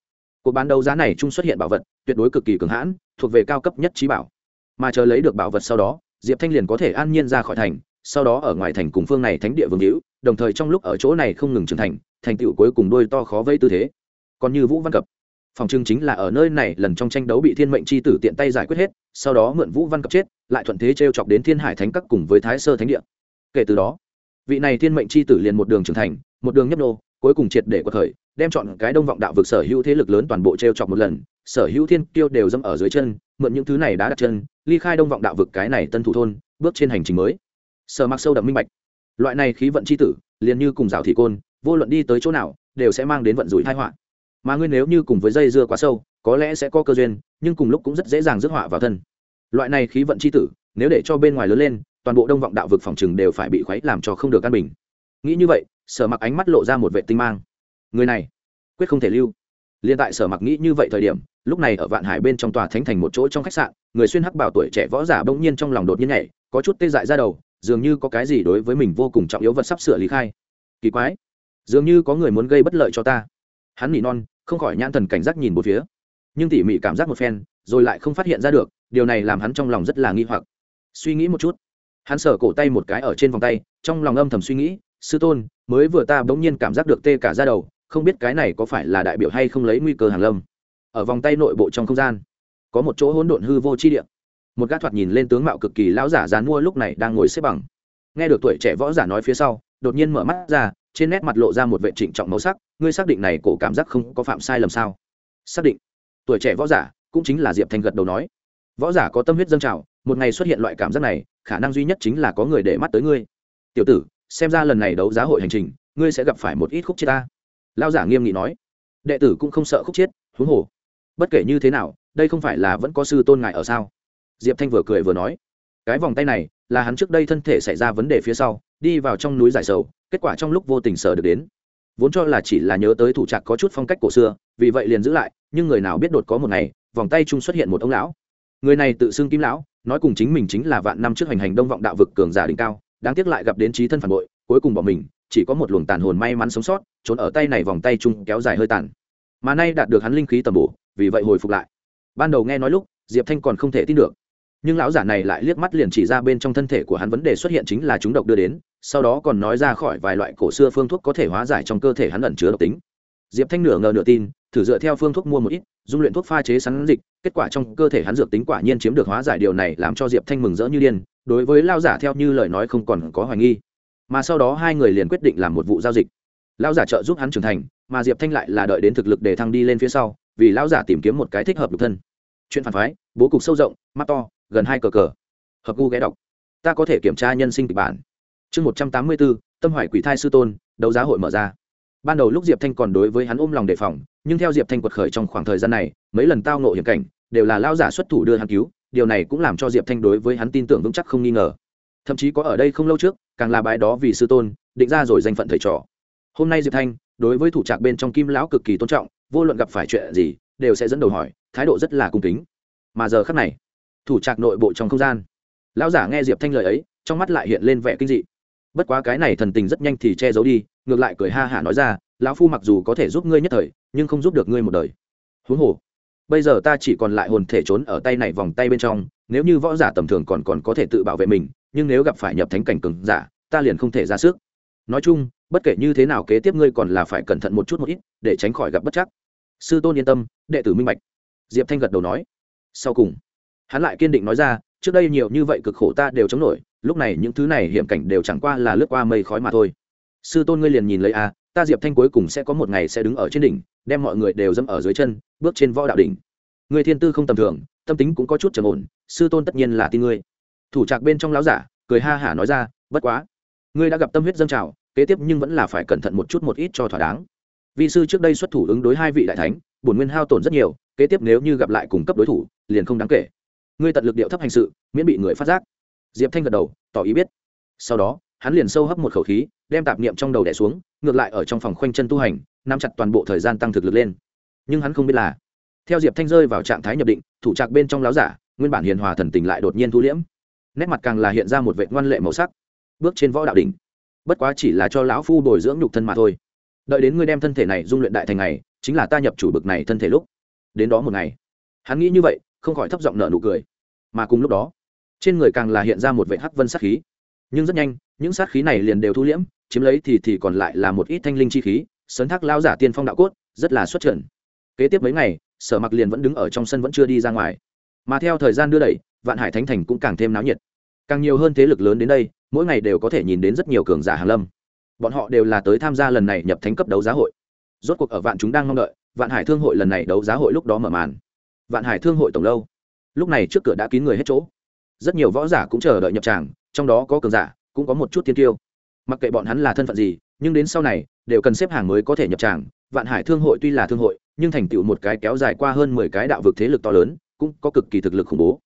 cuộc bán đấu giá này chung xuất hiện bảo vật, tuyệt đối cực kỳ cường hãn, thuộc về cao cấp nhất trí bảo. Mà chờ lấy được bảo vật sau đó, diệp thanh liền có thể an nhiên ra khỏi thành sau đó ở ngoài thành cùng phương này thánh địa vương hữu, đồng thời trong lúc ở chỗ này không ngừng trưởng thành thành tựu cuối cùng đôi to khó vây tư thế. Còn như vũ văn cập, phòng trưng chính là ở nơi này lần trong tranh đấu bị thiên mệnh c h i tử tiện tay giải quyết hết, sau đó mượn vũ văn cập chết, lại thuận thế t r e o chọc đến thiên hải thánh các cùng với thái sơ thánh địa. Kể từ đó, vị này thiên mệnh c h i tử liền một đường trưởng thành, một đường nhấp nô, cuối cùng triệt để có thời đem chọn cái đông vọng đạo vực sở hữu thế lực lớn toàn bộ t r e o chọc một lần, sở hữu thiên kiêu đều dâm ở dưới chân, mượn những thứ này đã đặt chân, ly khai đông vọng đạo vực cái này tân thủ thôn, bước trên hành trình mới sở mặc sâu đậm minh bạch. Loại này khí vận c h i tử, liền như cùng rào thị côn, vô luận đi tới chỗ nào, đều sẽ mang đến vận rủi thai họa. Mà ngươi nếu như cùng với dây dưa quá sâu, có lẽ sẽ có cơ duyên, nhưng cùng lúc cũng rất dễ dàng rước họa vào thân. Loại này khí vận c h i tử, nếu để cho bên ngoài lớn lên, toàn bộ đông vọng đạo vực phòng chừng đều phải bị khuấy làm cho không được căn bình. Nghĩ như vậy, sở mặc ánh mắt lộ ra một vệ tinh mang. Người này, quyết không thể lưu. Liên tại sở mặc nghĩ như vậy thời điểm, lúc này ở vạn hải bên trong tòa thánh thành một chỗ trong khách sạn, người xuyên hắc bảo tuổi trẻ võ giả bỗng nhiên trong lòng đột nhiên nhảy, có chút tê dại ra đầu dường như có cái gì đối với mình vô cùng trọng yếu vật sắp sửa lý khai. Kỳ quái. Dường như có người muốn gây bất lợi cho ta. Hắn nỉ non, không khỏi nhãn thần cảnh giác nhìn một phía. Nhưng tỉ mỉ cảm giác một phen, rồi lại không phát hiện ra được, điều này làm hắn trong lòng rất là nghi hoặc. Suy nghĩ một chút. Hắn sở cổ tay một cái ở trên vòng tay, trong lòng âm thầm suy nghĩ, sư tôn, mới vừa ta bỗng nhiên cảm giác được tê cả ra đầu, không biết cái này có phải là đại biểu hay không lấy nguy cơ hàng lâm. Ở vòng tay nội bộ trong không gian, có một chỗ hỗn độn hư vô chi địa một gã thoạt nhìn lên tướng mạo cực kỳ lão giả dán mua lúc này đang ngồi xếp bằng. Nghe được tuổi trẻ võ giả nói phía sau, đột nhiên mở mắt ra, trên nét mặt lộ ra một vệ trịnh trọng màu sắc, ngươi xác định này cổ cảm giác không có phạm sai lầm sao? Xác định. Tuổi trẻ võ giả, cũng chính là diệp thanh gật đầu nói. Võ giả có tâm huyết dâng trào, một ngày xuất hiện loại cảm giác này, khả năng duy nhất chính là có người để mắt tới ngươi. Tiểu tử, xem ra lần này đấu giá hội hành trình, ngươi sẽ gặp phải một ít khúc chết ta. Lao giả nghiêm nghị nói. Đệ tử cũng không sợ khúc chết, huống hồ. Bất kể như thế nào, đây không phải là vẫn có sư tôn ngại ở sao? Diệp thanh vừa cười vừa nói, cái vòng tay này là hắn trước đây thân thể xảy ra vấn đề phía sau, đi vào trong núi giải sầu, kết quả trong lúc vô tình sở được đến. Vốn cho là chỉ là nhớ tới thủ trạc có chút phong cách cổ xưa, vì vậy liền giữ lại, nhưng người nào biết đột có một ngày, vòng tay chung xuất hiện một ông lão. Người này tự xưng kim lão, nói cùng chính mình chính là vạn năm trước hành hành đông vọng đạo vực cường giả đỉnh cao, đáng tiếc lại gặp đến trí thân phản bội, cuối cùng bỏ mình, chỉ có một luồng tàn hồn may mắn sống sót, trốn ở tay này vòng tay chung kéo dài hơi tàn. Mà nay đạt được hắn linh khí tầm bổ, vì vậy hồi phục lại. Ban đầu nghe nói lúc, diệp thanh còn không thể tin được nhưng lão giả này lại liếc mắt liền chỉ ra bên trong thân thể của hắn vấn đề xuất hiện chính là chúng độc đưa đến, sau đó còn nói ra khỏi vài loại cổ xưa phương thuốc có thể hóa giải trong cơ thể hắn ẩn chứa độc tính. Diệp thanh nửa ngờ nửa tin, thử dựa theo phương thuốc mua một ít, dung luyện thuốc pha chế sắn dịch, kết quả trong cơ thể hắn dược tính quả nhiên chiếm được hóa giải điều này làm cho diệp thanh mừng rỡ như điên, đối với lao giả theo như lời nói không còn có hoài nghi. Mà sau đó hai người liền quyết định làm một vụ giao dịch. Lao giả trợ giúp hắn trưởng thành, mà diệp thanh lại là đợi đến thực lực để thăng đi lên phía sau, vì lao giả tìm kiếm một cái thích hợp độc thân. Chuyện phản phái, bố cục sâu rộng, mắt to gần hai cờ cờ. Hợp gu ghé đọc. Ta có thể kiểm tra nhân sinh kịch bản. Chương một trăm tám mươi bốn, tâm hoài quỷ thai sư tôn, đấu giá hội mở ra. Ban đầu lúc diệp thanh còn đối với hắn ôm lòng đề phòng, nhưng theo diệp thanh quật khởi trong khoảng thời gian này, mấy lần tao nộ hiểm cảnh, đều là lao giả xuất thủ đưa hắn cứu, điều này cũng làm cho diệp thanh đối với hắn tin tưởng vững chắc không nghi ngờ. Thậm chí có ở đây không lâu trước, càng là bài đó vì sư tôn, định ra rồi danh phận thầy trò. Hôm nay diệp thanh, đối với thủ trạc bên trong kim lão cực kỳ tôn trọng, vô luận gặp phải chuyện gì, đều sẽ dẫn đầu hỏi, thái độ rất là cung kính. Mà giờ khắc này thủ trạc nội bộ trong không gian. Lão giả nghe diệp thanh lời ấy, trong mắt lại hiện lên vẻ kinh dị. Bất quá cái này thần tình rất nhanh thì che giấu đi, ngược lại cười ha hả nói ra, lão phu mặc dù có thể giúp ngươi nhất thời, nhưng không giúp được ngươi một đời. Huống hồ, bây giờ ta chỉ còn lại hồn thể trốn ở tay này vòng tay bên trong, nếu như võ giả tầm thường còn còn có thể tự bảo vệ mình, nhưng nếu gặp phải nhập thánh cảnh cường giả, ta liền không thể ra sức. Nói chung, bất kể như thế nào kế tiếp ngươi còn là phải cẩn thận một chút một ít, để tránh khỏi gặp bất chắc. Sư tôn yên tâm, đệ tử minh bạch. Diệp thanh gật đầu nói. Sau cùng hắn lại kiên định nói ra trước đây nhiều như vậy cực khổ ta đều chống nổi lúc này những thứ này hiểm cảnh đều chẳng qua là lướt qua mây khói mà thôi. Sư tôn ngươi liền nhìn lấy a à, ta diệp thanh cuối cùng sẽ có một ngày sẽ đứng ở trên đỉnh đem mọi người đều dẫm ở dưới chân bước trên võ đạo đỉnh. Người thiên tư không tầm thường tâm tính cũng có chút trầm ổn sư tôn tất nhiên là tin ngươi. Thủ trạc bên trong láo giả cười ha hả nói ra bất quá ngươi đã gặp tâm huyết dâng trào kế tiếp nhưng vẫn là phải cẩn thận một chút một ít cho thỏa đáng. Vị sư trước đây xuất thủ ứng đối hai vị đại thánh bổn nguyên hao tổn rất nhiều kế tiếp nếu như gặp lại cùng cấp đối thủ liền không đáng kể ngươi tận lực điệu thấp hành sự, miễn bị người phát giác. Diệp thanh gật đầu, tỏ ý biết. Sau đó, hắn liền sâu hấp một khẩu khí, đem tạp niệm trong đầu đẻ xuống, ngược lại ở trong phòng khoanh chân tu hành, nắm chặt toàn bộ thời gian tăng thực lực lên. Nhưng hắn không biết là, theo diệp thanh rơi vào trạng thái nhập định, thủ trạc bên trong láo giả, nguyên bản hiền hòa thần tình lại đột nhiên thu liễm. Nét mặt càng là hiện ra một vệ ngoan lệ màu sắc. Bước trên võ đạo đỉnh. Bất quá chỉ là cho lão phu bồi dưỡng nhục thân mà thôi. Đợi đến ngươi đem thân thể này dung luyện đại thành ngày, chính là ta nhập chủ bực này thân thể lúc. Đến đó một ngày. Hắn nghĩ như vậy không khỏi thấp giọng nợ nụ cười. Mà cùng lúc đó, trên người càng là hiện ra một vệ hắc vân sát khí. Nhưng rất nhanh, những sát khí này liền đều thu liễm, chiếm lấy thì thì còn lại là một ít thanh linh chi khí, sấn thác lao giả tiên phong đạo cốt, rất là xuất trận kế tiếp mấy ngày, sở mặc liền vẫn đứng ở trong sân vẫn chưa đi ra ngoài. Mà theo thời gian đưa đẩy, vạn hải thánh thành cũng càng thêm náo nhiệt. Càng nhiều hơn thế lực lớn đến đây, mỗi ngày đều có thể nhìn đến rất nhiều cường giả hàn lâm. Bọn họ đều là tới tham gia lần này nhập thánh cấp đấu giá hội. Rốt cuộc ở vạn chúng đang mong đợi, vạn hải thương hội lần này đấu giá hội lúc đó mở màn vạn hải thương hội tổng lâu. Lúc này trước cửa đã kín người hết chỗ. Rất nhiều võ giả cũng chờ đợi nhập tràng, trong đó có cường giả, cũng có một chút thiên tiêu mặc kệ bọn hắn là thân phận gì, nhưng đến sau này, đều cần xếp hàng mới có thể nhập tràng. Vạn hải thương hội tuy là thương hội, nhưng thành tựu một cái kéo dài qua hơn mười cái đạo vực thế lực to lớn, cũng có cực kỳ thực lực khủng bố.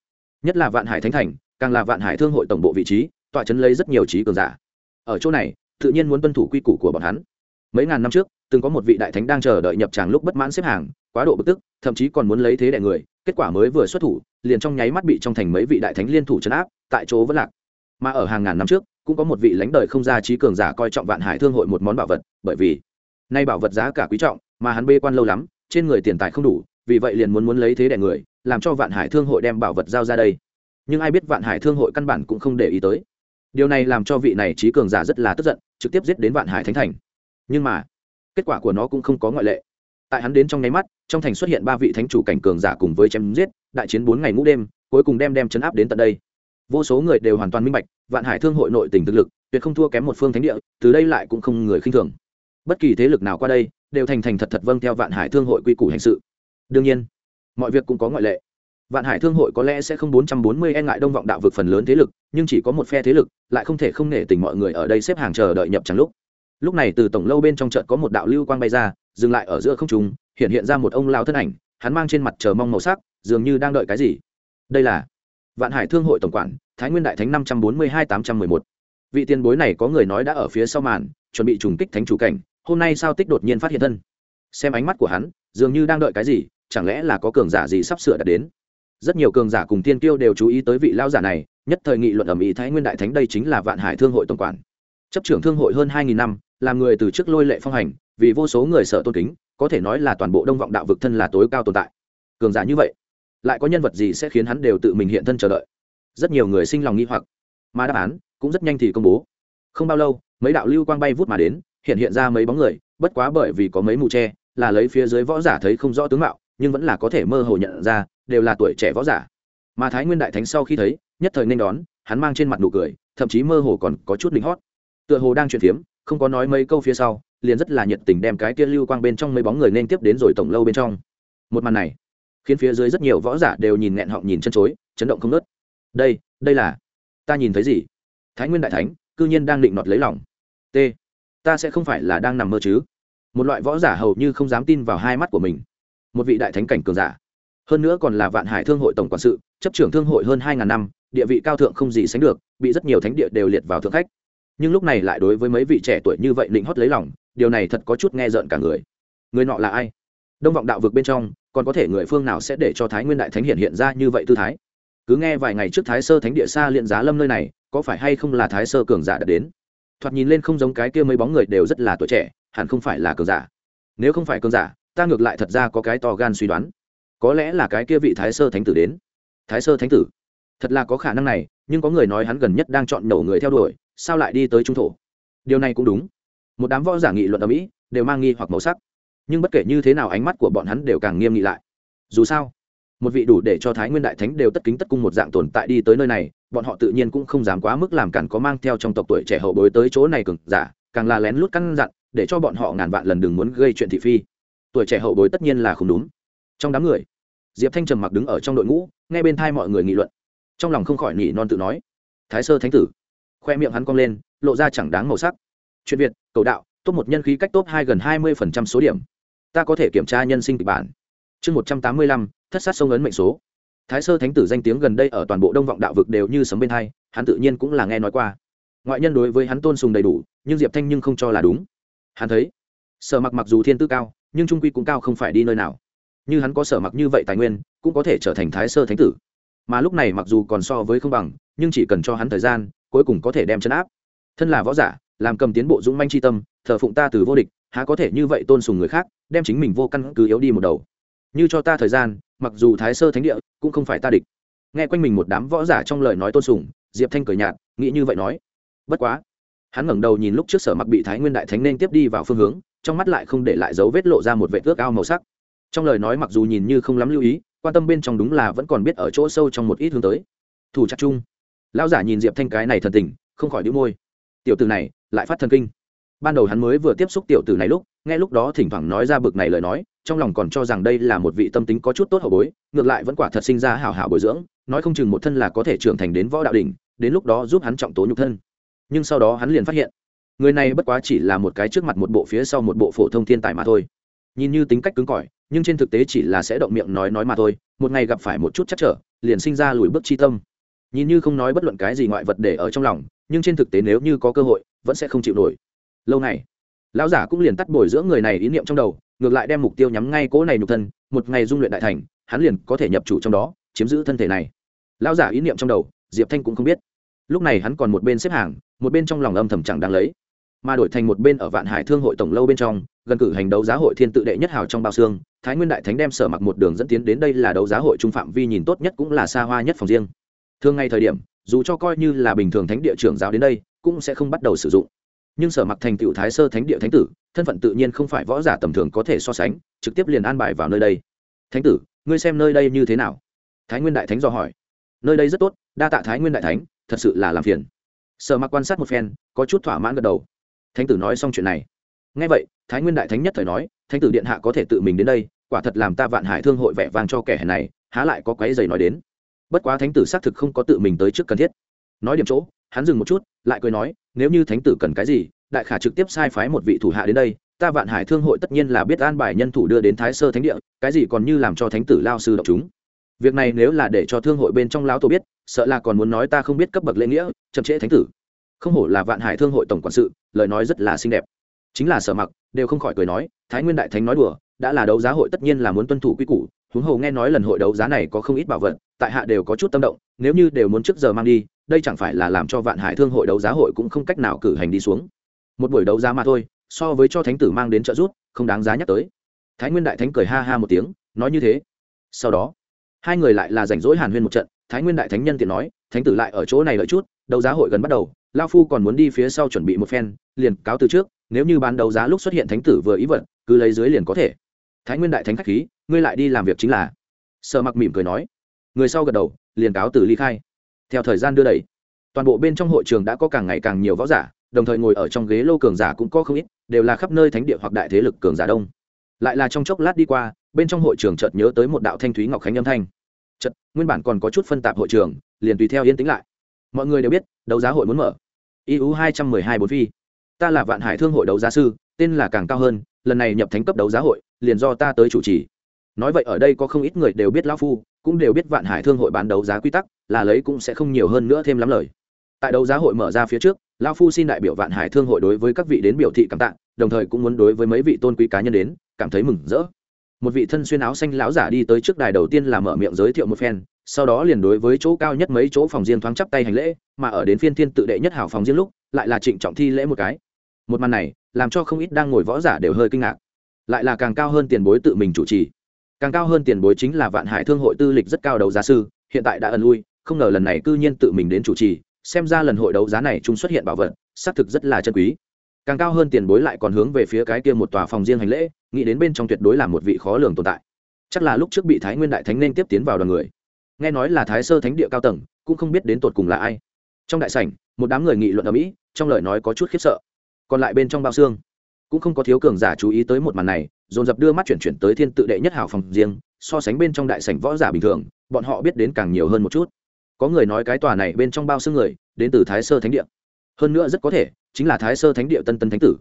Nhất là vạn hải thánh thành, càng là vạn hải thương hội tổng bộ vị trí, tọa chấn lấy rất nhiều trí cường giả. Ở chỗ này, tự nhiên muốn tuân thủ quy củ của bọn hắn. Mấy ngàn năm trước, từng có một vị đại thánh đang chờ đợi nhập tràng lúc bất mãn xếp hàng quá độ bực tức, thậm chí còn muốn lấy thế đại người, kết quả mới vừa xuất thủ, liền trong nháy mắt bị trong thành mấy vị đại thánh liên thủ chấn áp, tại chỗ vẫn lạc. Mà ở hàng ngàn năm trước, cũng có một vị lãnh đời không ra trí cường giả coi trọng vạn hải thương hội một món bảo vật, bởi vì nay bảo vật giá cả quý trọng, mà hắn bê quan lâu lắm, trên người tiền tài không đủ, vì vậy liền muốn muốn lấy thế đại người, làm cho vạn hải thương hội đem bảo vật giao ra đây. Nhưng ai biết vạn hải thương hội căn bản cũng không để ý tới. Điều này làm cho vị này trí cường giả rất là tức giận, trực tiếp giết đến vạn hải thánh thành. Nhưng mà, kết quả của nó cũng không có ngoại lệ tại hắn đến trong nháy mắt, trong thành xuất hiện ba vị thánh chủ cảnh cường giả cùng với chém giết, đại chiến bốn ngày ngũ đêm, cuối cùng đem đem chấn áp đến tận đây. Vô số người đều hoàn toàn minh bạch, vạn hải thương hội nội tỉnh thực lực, tuyệt không thua kém một phương thánh địa, từ đây lại cũng không người khinh thường. Bất kỳ thế lực nào qua đây, đều thành thành thật thật vâng theo vạn hải thương hội quy củ hành sự. Đương nhiên, mọi việc cũng có ngoại lệ. Vạn hải thương hội có lẽ sẽ không bốn trăm bốn mươi e ngại đông vọng đạo vực phần lớn thế lực, nhưng chỉ có một phe thế lực, lại không thể không nể tình mọi người ở đây xếp hàng chờ đợi nhập trắng lúc. Lúc này từ tổng lâu bên trong trận có một đạo lưu quang bay ra dừng lại ở giữa không trung, hiện hiện ra một ông lao thân ảnh, hắn mang trên mặt chờ mong màu sắc, dường như đang đợi cái gì. Đây là vạn hải thương hội tổng quản, thái nguyên đại thánh năm trăm bốn mươi hai tám trăm mười một. Vị tiền bối này có người nói đã ở phía sau màn, chuẩn bị trùng kích thánh chủ cảnh, hôm nay sao tích đột nhiên phát hiện thân? Xem ánh mắt của hắn, dường như đang đợi cái gì, chẳng lẽ là có cường giả gì sắp sửa đạt đến? Rất nhiều cường giả cùng tiên tiêu đều chú ý tới vị lao giả này, nhất thời nghị luận ẩm ý thái nguyên đại thánh đây chính là vạn hải thương hội tổng quản. Chấp trưởng thương hội hơn hai nghìn năm, làm người từ trước lôi lệ phong hành vì vô số người sợ tôn kính, có thể nói là toàn bộ đông vọng đạo vực thân là tối cao tồn tại. Cường giả như vậy, lại có nhân vật gì sẽ khiến hắn đều tự mình hiện thân chờ đợi? Rất nhiều người sinh lòng nghi hoặc, mà đáp án cũng rất nhanh thì công bố. Không bao lâu, mấy đạo lưu quang bay vút mà đến, hiện hiện ra mấy bóng người, bất quá bởi vì có mấy mù tre là lấy phía dưới võ giả thấy không rõ tướng mạo, nhưng vẫn là có thể mơ hồ nhận ra, đều là tuổi trẻ võ giả. Mà thái nguyên đại thánh sau khi thấy, nhất thời nên đón, hắn mang trên mặt nụ cười, thậm chí mơ hồ còn có chút lính hót. Tựa hồ đang chuyển phiếm không có nói mấy câu phía sau, liền rất là nhiệt tình đem cái kia lưu quang bên trong mấy bóng người nên tiếp đến rồi tổng lâu bên trong. Một màn này, khiến phía dưới rất nhiều võ giả đều nhìn nghẹn họng nhìn chân chối, chấn động không nớt đây đây là, ta nhìn thấy gì? Thái nguyên đại thánh, cư nhiên đang định nọt lấy lòng. T, ta sẽ không phải là đang nằm mơ chứ? Một loại võ giả hầu như không dám tin vào hai mắt của mình. Một vị đại thánh cảnh cường giả. Hơn nữa còn là vạn hải thương hội tổng quản sự, chấp trưởng thương hội hơn hai ngàn năm, địa vị cao thượng không gì sánh được, bị rất nhiều thánh địa đều liệt vào thượng khách nhưng lúc này lại đối với mấy vị trẻ tuổi như vậy định hót lấy lòng, điều này thật có chút nghe rợn cả người. Người nọ là ai? Đông vọng đạo vực bên trong, còn có thể người phương nào sẽ để cho thái nguyên đại thánh hiện hiện ra như vậy tư thái? Cứ nghe vài ngày trước thái sơ thánh địa xa liện giá lâm nơi này, có phải hay không là thái sơ cường giả đã đến? Thoạt nhìn lên không giống cái kia mấy bóng người đều rất là tuổi trẻ, hẳn không phải là cường giả. Nếu không phải cường giả, ta ngược lại thật ra có cái to gan suy đoán. Có lẽ là cái kia vị thái sơ thánh tử đến. Thái sơ thánh tử. Thật là có khả năng này, nhưng có người nói hắn gần nhất đang chọn nổ người theo đuổi sao lại đi tới trung thổ? Điều này cũng đúng. Một đám võ giả nghị luận ở mỹ đều mang nghi hoặc màu sắc. Nhưng bất kể như thế nào ánh mắt của bọn hắn đều càng nghiêm nghị lại. Dù sao, một vị đủ để cho thái nguyên đại thánh đều tất kính tất cung một dạng tồn tại đi tới nơi này, bọn họ tự nhiên cũng không dám quá mức làm cản có mang theo trong tộc tuổi trẻ hậu bối tới chỗ này cực giả, càng là lén lút căn dặn, để cho bọn họ ngàn vạn lần đừng muốn gây chuyện thị phi. Tuổi trẻ hậu bối tất nhiên là không đúng. Trong đám người, diệp thanh trầm mặc đứng ở trong đội ngũ, nghe bên thai mọi người nghị luận. Trong lòng không khỏi nỉ non tự nói, thái sơ thánh tử khoe miệng hắn cong lên, lộ ra chẳng đáng màu sắc. Chuyện việt, cầu đạo, top một nhân khí cách top hai gần hai mươi phần trăm số điểm. Ta có thể kiểm tra nhân sinh kịch bản. Chương một trăm tám mươi lăm, thất sát sông ấn mệnh số. Thái sơ thánh tử danh tiếng gần đây ở toàn bộ đông vọng đạo vực đều như sấm bên hai, hắn tự nhiên cũng là nghe nói qua. Ngoại nhân đối với hắn tôn sùng đầy đủ, nhưng diệp thanh nhưng không cho là đúng. Hắn thấy, sở mặc mặc dù thiên tư cao, nhưng trung quy cũng cao không phải đi nơi nào. Như hắn có sở mặc như vậy tài nguyên, cũng có thể trở thành thái sơ thánh tử. Mà lúc này mặc dù còn so với không bằng, nhưng chỉ cần cho hắn thời gian cuối cùng có thể đem chân áp. Thân là võ giả, làm cầm tiến bộ dũng manh c tâm, thờ phụng ta từ vô địch, há có thể như vậy tôn sùng người khác, đem chính mình vô căn cứ yếu đi một đầu. Như cho ta thời gian, mặc dù thái sơ thánh địa cũng không phải ta địch. Nghe quanh mình một đám võ giả trong lời nói tôn sùng, diệp thanh cười nhạt, nghĩ như vậy nói. Bất quá, hắn ngẩng đầu nhìn lúc trước sở mặc bị thái nguyên đại thánh nên tiếp đi vào phương hướng, trong mắt lại không để lại dấu vết lộ ra một vệ ước ao màu sắc. Trong lời nói mặc dù nhìn như không lắm lưu ý, quan tâm bên trong đúng là vẫn còn biết ở chỗ sâu trong một ít hướng tới. Thủ chắc chung lão giả nhìn diệp thanh cái này thần tình, không khỏi đĩu môi. Tiểu tử này, lại phát thần kinh. Ban đầu hắn mới vừa tiếp xúc tiểu tử này lúc, nghe lúc đó thỉnh thoảng nói ra bực này lời nói, trong lòng còn cho rằng đây là một vị tâm tính có chút tốt hậu bối, ngược lại vẫn quả thật sinh ra hảo hảo bồi dưỡng, nói không chừng một thân là có thể trưởng thành đến võ đạo đỉnh, đến lúc đó giúp hắn trọng tố nhục thân. Nhưng sau đó hắn liền phát hiện, người này bất quá chỉ là một cái trước mặt một bộ phía sau một bộ phổ thông thiên tài mà thôi. Nhìn như tính cách cứng cỏi, nhưng trên thực tế chỉ là sẽ động miệng nói nói mà thôi, một ngày gặp phải một chút chắc trở, liền sinh ra lùi bước chi tâm nhìn như không nói bất luận cái gì ngoại vật để ở trong lòng, nhưng trên thực tế nếu như có cơ hội, vẫn sẽ không chịu nổi. Lâu này lão giả cũng liền tắt bồi giữa người này ý niệm trong đầu, ngược lại đem mục tiêu nhắm ngay cỗ này nhục thân, một ngày dung luyện đại thành, hắn liền có thể nhập chủ trong đó, chiếm giữ thân thể này. Lão giả ý niệm trong đầu, diệp thanh cũng không biết. Lúc này hắn còn một bên xếp hàng, một bên trong lòng âm thầm chẳng đang lấy, mà đổi thành một bên ở vạn hải thương hội tổng lâu bên trong, gần cử hành đấu giá hội thiên tự đệ nhất hào trong bao xương, thái nguyên đại thánh đem sở mặc một đường dẫn tiến đến đây là đấu giá hội trung phạm vi nhìn tốt nhất cũng là xa hoa nhất phòng riêng thường ngày thời điểm, dù cho coi như là bình thường thánh địa trưởng giáo đến đây, cũng sẽ không bắt đầu sử dụng. Nhưng sở mặc thành tựu thái sơ thánh địa thánh tử, thân phận tự nhiên không phải võ giả tầm thường có thể so sánh, trực tiếp liền an bài vào nơi đây. Thánh tử, ngươi xem nơi đây như thế nào? Thái nguyên đại thánh dò hỏi. Nơi đây rất tốt, đa tạ thái nguyên đại thánh, thật sự là làm phiền. Sở mặc quan sát một phen, có chút thỏa mãn gật đầu. Thánh tử nói xong chuyện này. Ngay vậy, thái nguyên đại thánh nhất thời nói, thánh tử điện hạ có thể tự mình đến đây, quả thật làm ta vạn hải thương hội vẻ vang cho kẻ này, há lại có quái dày nói đến bất quá thánh tử xác thực không có tự mình tới trước cần thiết. Nói điểm chỗ, hắn dừng một chút, lại cười nói, nếu như thánh tử cần cái gì, đại khả trực tiếp sai phái một vị thủ hạ đến đây, ta vạn hải thương hội tất nhiên là biết an bài nhân thủ đưa đến thái sơ thánh địa, cái gì còn như làm cho thánh tử lao sư đọc chúng. Việc này nếu là để cho thương hội bên trong lão tổ biết, sợ là còn muốn nói ta không biết cấp bậc lễ nghĩa, chậm trễ thánh tử. Không hổ là vạn hải thương hội tổng quản sự, lời nói rất là xinh đẹp. Chính là sở mặc, đều không khỏi cười nói, thái nguyên đại thánh nói đùa, đã là đấu giá hội tất nhiên là muốn tuân thủ quy củ huống hồ nghe nói lần hội đấu giá này có không ít bảo vật, tại hạ đều có chút tâm động, nếu như đều muốn trước giờ mang đi, đây chẳng phải là làm cho vạn hải thương hội đấu giá hội cũng không cách nào cử hành đi xuống. Một buổi đấu giá mà thôi, so với cho thánh tử mang đến trợ giúp, không đáng giá nhắc tới. Thái nguyên đại thánh cười ha ha một tiếng, nói như thế. Sau đó, hai người lại là rảnh rỗi hàn huyên một trận, thái nguyên đại thánh nhân tiện nói, thánh tử lại ở chỗ này lợi chút, đấu giá hội gần bắt đầu lao phu còn muốn đi phía sau chuẩn bị một phen, liền cáo từ trước, nếu như bán đấu giá lúc xuất hiện thánh tử vừa ý vật, cứ lấy dưới liền có thể. Thái nguyên đại thánh khách khí ngươi lại đi làm việc chính là. Sợ mặc mỉm cười nói. Người sau gật đầu, liền cáo từ ly khai. Theo thời gian đưa đẩy, toàn bộ bên trong hội trường đã có càng ngày càng nhiều võ giả, đồng thời ngồi ở trong ghế lô cường giả cũng có không ít, đều là khắp nơi thánh địa hoặc đại thế lực cường giả đông. Lại là trong chốc lát đi qua, bên trong hội trường chợt nhớ tới một đạo thanh thúy ngọc khánh âm thanh. Chợt, nguyên bản còn có chút phân tạp hội trường, liền tùy theo yên tĩnh lại. Mọi người đều biết, đấu giá hội muốn mở. Iu hai trăm mười hai bốn phi. Ta là vạn hải thương hội đấu giá sư, tên là càng cao hơn, lần này nhập thánh cấp đấu giá hội, liền do ta tới chủ trì nói vậy ở đây có không ít người đều biết lão phu, cũng đều biết vạn hải thương hội bán đấu giá quy tắc, là lấy cũng sẽ không nhiều hơn nữa thêm lắm lời. Tại đấu giá hội mở ra phía trước, lão phu xin đại biểu vạn hải thương hội đối với các vị đến biểu thị cảm tạ, đồng thời cũng muốn đối với mấy vị tôn quý cá nhân đến, cảm thấy mừng rỡ. Một vị thân xuyên áo xanh lão giả đi tới trước đài đầu tiên là mở miệng giới thiệu một phen, sau đó liền đối với chỗ cao nhất mấy chỗ phòng riêng thoáng chắp tay hành lễ, mà ở đến phiên thiên tự đệ nhất hảo phòng riêng lúc, lại là trịnh trọng thi lễ một cái. Một màn này, làm cho không ít đang ngồi võ giả đều hơi kinh ngạc. Lại là càng cao hơn tiền bối tự mình chủ trì càng cao hơn tiền bối chính là vạn hải thương hội tư lịch rất cao đầu giá sư, hiện tại đã ẩn lui, không ngờ lần này cư nhiên tự mình đến chủ trì, xem ra lần hội đấu giá này chúng xuất hiện bảo vật, xác thực rất là chân quý. Càng cao hơn tiền bối lại còn hướng về phía cái kia một tòa phòng riêng hành lễ, nghĩ đến bên trong tuyệt đối là một vị khó lường tồn tại. Chắc là lúc trước bị thái nguyên đại thánh nên tiếp tiến vào đoàn người. Nghe nói là thái sơ thánh địa cao tầng, cũng không biết đến tột cùng là ai. Trong đại sảnh, một đám người nghị luận ở mỹ, trong lời nói có chút khiếp sợ. Còn lại bên trong bao xương cũng không có thiếu cường giả chú ý tới một màn này, dồn dập đưa mắt chuyển chuyển tới thiên tự đệ nhất hào phòng riêng, so sánh bên trong đại sảnh võ giả bình thường, bọn họ biết đến càng nhiều hơn một chút. Có người nói cái tòa này bên trong bao xương người, đến từ thái sơ thánh địa. Hơn nữa rất có thể, chính là thái sơ thánh địa tân tân thánh tử.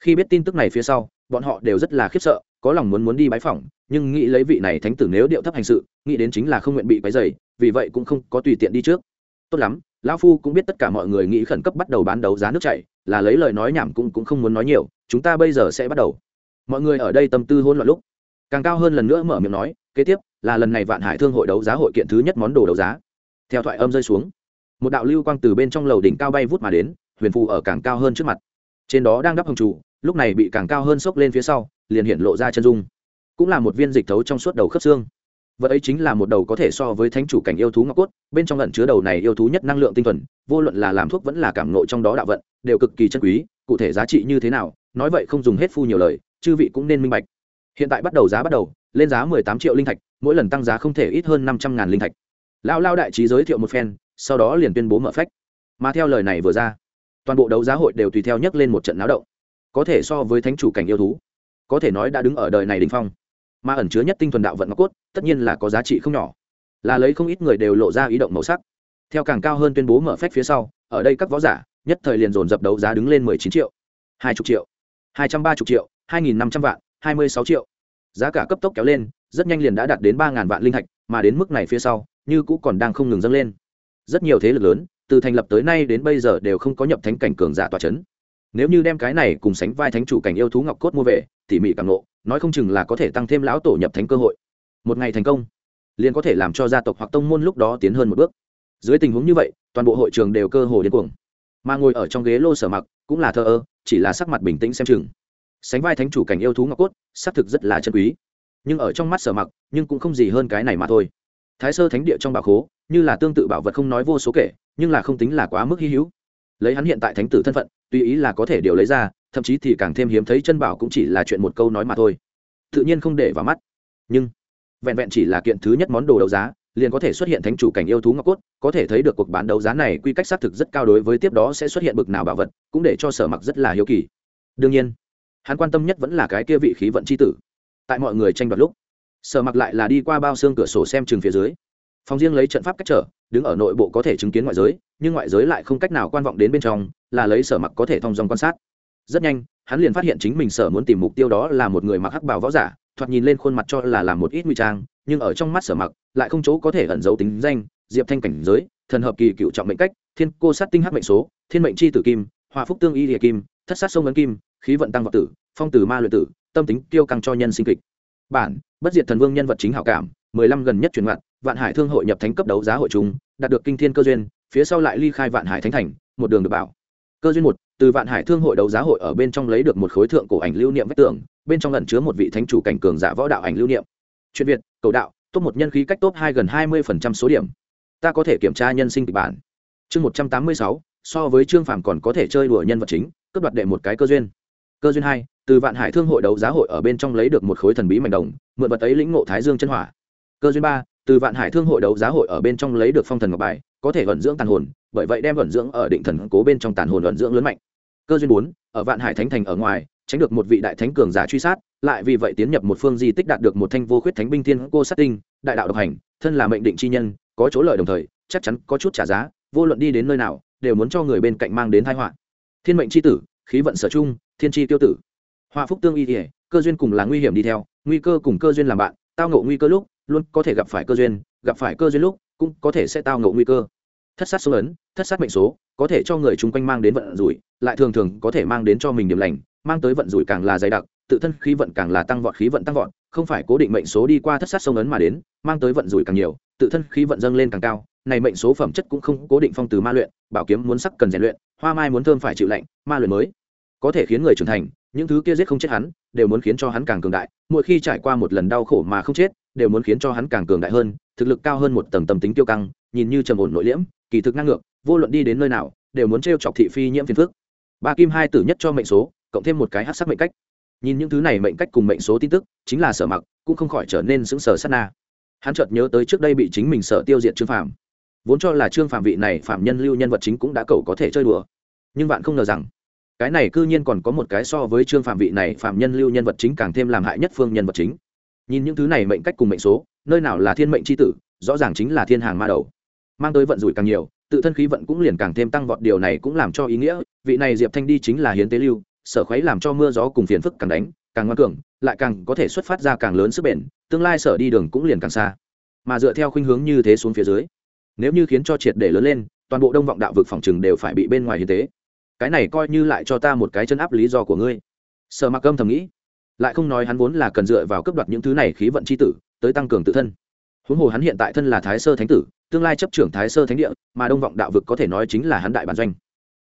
Khi biết tin tức này phía sau, bọn họ đều rất là khiếp sợ, có lòng muốn muốn đi bái phỏng, nhưng nghĩ lấy vị này thánh tử nếu điệu thấp hành sự, nghĩ đến chính là không nguyện bị quấy dày vì vậy cũng không có tùy tiện đi trước. Tốt lắm, lão phu cũng biết tất cả mọi người nghĩ khẩn cấp bắt đầu bán đấu giá nước chảy là lấy lời nói nhảm cũng cũng không muốn nói nhiều, chúng ta bây giờ sẽ bắt đầu. Mọi người ở đây tâm tư hôn loạn lúc, càng cao hơn lần nữa mở miệng nói, kế tiếp là lần này vạn hải thương hội đấu giá hội kiện thứ nhất món đồ đấu giá. Theo thoại âm rơi xuống, một đạo lưu quang từ bên trong lầu đỉnh cao bay vút mà đến, huyền phù ở càng cao hơn trước mặt. Trên đó đang đắp hồng trụ, lúc này bị càng cao hơn sốc lên phía sau, liền hiện lộ ra chân dung. Cũng là một viên dịch thấu trong suốt đầu khớp xương vật ấy chính là một đầu có thể so với thánh chủ cảnh yêu thú ngọc cốt, bên trong lần chứa đầu này yêu thú nhất năng lượng tinh thuần, vô luận là làm thuốc vẫn là cảm nộ trong đó đạo vận, đều cực kỳ chân quý, cụ thể giá trị như thế nào, nói vậy không dùng hết phu nhiều lời, chư vị cũng nên minh bạch. Hiện tại bắt đầu giá bắt đầu, lên giá mười tám triệu linh thạch, mỗi lần tăng giá không thể ít hơn năm trăm ngàn linh thạch. Lao lao đại trí giới thiệu một phen, sau đó liền tuyên bố mở phách. Mà theo lời này vừa ra, toàn bộ đấu giá hội đều tùy theo nhấc lên một trận náo động, có thể so với thánh chủ cảnh yêu thú, có thể nói đã đứng ở đời này đình phong mà ẩn chứa nhất tinh thuần đạo vận ngọc cốt, tất nhiên là có giá trị không nhỏ. Là lấy không ít người đều lộ ra ý động màu sắc. Theo càng cao hơn tuyên bố mở phép phía sau, ở đây các võ giả, nhất thời liền dồn dập đấu giá đứng lên mười chín triệu, hai chục triệu, hai trăm ba mươi triệu, hai nghìn năm trăm vạn, hai mươi sáu triệu. Giá cả cấp tốc kéo lên, rất nhanh liền đã đạt đến ba ngàn vạn linh thạch, mà đến mức này phía sau, như cũ còn đang không ngừng dâng lên. Rất nhiều thế lực lớn, từ thành lập tới nay đến bây giờ đều không có nhập thánh cảnh cường giả tòa c h ấ n nếu như đem cái này cùng sánh vai thánh chủ cảnh yêu thú ngọc cốt mua về, tỉ mỉ càng ngộ, nói không chừng là có thể tăng thêm lão tổ nhập thánh cơ hội. Một ngày thành công, liền có thể làm cho gia tộc hoặc tông môn lúc đó tiến hơn một bước. Dưới tình huống như vậy, toàn bộ hội trường đều cơ hồ điên cuồng. Mà ngồi ở trong ghế lô sở mặc, cũng là thờ ơ, chỉ là sắc mặt bình tĩnh xem chừng. Sánh vai thánh chủ cảnh yêu thú ngọc cốt, xác thực rất là chân quý. Nhưng ở trong mắt sở mặc, nhưng cũng không gì hơn cái này mà thôi. Thái sơ thánh địa trong bảo khố, như là tương tự bảo vật không nói vô số kể, nhưng là không tính là quá mức hy hữu lấy hắn hiện tại thánh tử thân phận tùy ý là có thể điều lấy ra, thậm chí thì càng thêm hiếm thấy chân bảo cũng chỉ là chuyện một câu nói mà thôi. Tự nhiên không để vào mắt. Nhưng, vẹn vẹn chỉ là kiện thứ nhất món đồ đấu giá, liền có thể xuất hiện thánh chủ cảnh yêu thú ngọc cốt, có thể thấy được cuộc bán đấu giá này quy cách xác thực rất cao đối với tiếp đó sẽ xuất hiện bực nào bảo vật, cũng để cho sở mặc rất là hiếu kỳ. Đương nhiên, hắn quan tâm nhất vẫn là cái kia vị khí vận c h i tử. Tại mọi người tranh đoạt lúc, sở mặc lại là đi qua bao xương cửa sổ xem chừng phía dưới. Phòng riêng lấy trận pháp cách trở đứng ở nội bộ có thể chứng kiến ngoại giới, nhưng ngoại giới lại không cách nào quan vọng đến bên trong, là lấy sở mặc có thể thông dòng quan sát. Rất nhanh, hắn liền phát hiện chính mình sở muốn tìm mục tiêu đó là một người mặc hắc bào võ giả, thoạt nhìn lên khuôn mặt cho là làm một ít nguy trang, nhưng ở trong mắt sở mặc, lại không chỗ có thể ẩn giấu tính danh, diệp thanh cảnh giới, thần hợp kỳ cựu trọng mệnh cách, thiên cô sát tinh hắc mệnh số, thiên mệnh chi tử kim, hòa phúc tương y địa kim, thất sát sông ấn kim, khí vận tăng vọng tử, phong tử ma luyện tử, tâm tính tiêu căng cho nhân sinh kịch. Bản, bất diệt thần vương nhân vật chính hảo cảm, mười lăm gần nhất truyền ngoạn vạn hải thương hội nhập thánh cấp đấu giá hội chúng đạt được kinh thiên cơ duyên, phía sau lại ly khai vạn hải thánh thành, một đường được bảo. Cơ duyên một, từ vạn hải thương hội đấu giá hội ở bên trong lấy được một khối thượng cổ ảnh lưu niệm vách tường, bên trong lẩn chứa một vị thánh chủ cảnh cường giả võ đạo ảnh lưu niệm. Chuyện việt, cầu đạo, top một nhân khí cách top hai gần hai mươi phần trăm số điểm. Ta có thể kiểm tra nhân sinh kịch bản. Chương một trăm tám mươi sáu, so với trương phàm còn có thể chơi đùa nhân vật chính, cướp đoạt đệ một cái cơ duyên. Cơ duyên hai, từ vạn hải thương hội đấu giá hội ở bên trong lấy được một khối thần bí mảnh đồng, mượn vật ấy lĩnh ngộ thái dương chân hỏa. Cơ duyên ba từ vạn hải thương hội đấu giá hội ở bên trong lấy được phong thần ngọc bài, có thể vận dưỡng tàn hồn, bởi vậy đem vận dưỡng ở định thần cố bên trong tàn hồn vận dưỡng lớn mạnh. Cơ duyên bốn, ở vạn hải thánh thành ở ngoài, tránh được một vị đại thánh cường giả truy sát, lại vì vậy tiến nhập một phương di tích đạt được một thanh vô khuyết thánh binh thiên cô sát tinh, đại đạo độc hành, thân là mệnh định chi nhân, có chỗ lợi đồng thời, chắc chắn có chút trả giá, vô luận đi đến nơi nào, đều muốn cho người bên cạnh mang đến tai họa. Thiên mệnh chi tử, khí vận sở trung, thiên chi tiêu tử. Hoa phúc tương y thể cơ duyên cùng là nguy hiểm đi theo, nguy cơ cùng cơ duyên làm bạn, tao ngộ nguy cơ lúc luôn có thể gặp phải cơ duyên, gặp phải cơ duyên lúc, cũng có thể sẽ tao ngộ nguy cơ. Thất sát số ấn thất sát mệnh số, có thể cho người chung quanh mang đến vận rủi, lại thường thường có thể mang đến cho mình điểm lành, mang tới vận rủi càng là dày đặc, tự thân khí vận càng là tăng vọt, khí vận tăng vọt, không phải cố định mệnh số đi qua thất sát sông ấn mà đến, mang tới vận rủi càng nhiều, tự thân khí vận dâng lên càng cao, này mệnh số phẩm chất cũng không cố định phong từ ma luyện, bảo kiếm muốn sắc cần rèn luyện, hoa mai muốn thơm phải chịu lạnh, ma luyện mới, có thể khiến người trưởng thành những thứ kia giết không chết hắn, đều muốn khiến cho hắn càng cường đại, mỗi khi trải qua một lần đau khổ mà không chết, đều muốn khiến cho hắn càng cường đại hơn, thực lực cao hơn một tầng tâm tính tiêu căng, nhìn như trầm ổn nội liễm, kỳ thực năng ngược, vô luận đi đến nơi nào, đều muốn t chọc thị phi nhiễm phiền phước ba kim hai tử nhất cho mệnh số, cộng thêm một cái hát sắc mệnh cách. Nhìn những thứ này mệnh cách cùng mệnh số tin tức, chính là sở mặc, cũng không khỏi trở nên sững sờ sát na. Hắn chợt nhớ tới trước đây bị chính mình sợ tiêu diệt trương phạm vốn cho là trương phạm vị này phạm nhân lưu nhân vật chính cũng đã cầu có thể chơi đùa. Nhưng bạn không ngờ rằng cái này cư nhiên còn có một cái so với trương phạm vị này phạm nhân lưu nhân vật chính càng thêm làm hại nhất phương nhân vật chính. Nhìn những thứ này mệnh cách cùng mệnh số, nơi nào là thiên mệnh c h i tử, rõ ràng chính là thiên hàng ma đầu. Mang tới vận rủi càng nhiều, tự thân khí vận cũng liền càng thêm tăng vọt, điều này cũng làm cho ý nghĩa, vị này diệp thanh đi chính là hiến tế lưu, sở khuấy làm cho mưa gió cùng phiền phức càng đánh, càng ngoan cường, lại càng có thể xuất phát ra càng lớn sức bền, tương lai sở đi đường cũng liền càng xa. Mà dựa theo khuynh hướng như thế xuống phía dưới, nếu như khiến cho triệt để lớn lên, toàn bộ đông vọng đạo vực phòng chừng đều phải bị bên ngoài hiến tế cái này coi như lại cho ta một cái chân áp lý do của ngươi. Sở mặc âm thầm nghĩ, lại không nói hắn vốn là cần dựa vào cấp đoạt những thứ này khí vận c h i tử, tới tăng cường tự thân. Huống hồ hắn hiện tại thân là thái sơ thánh tử, tương lai chấp trưởng thái sơ thánh địa, mà đông vọng đạo vực có thể nói chính là hắn đại bản doanh.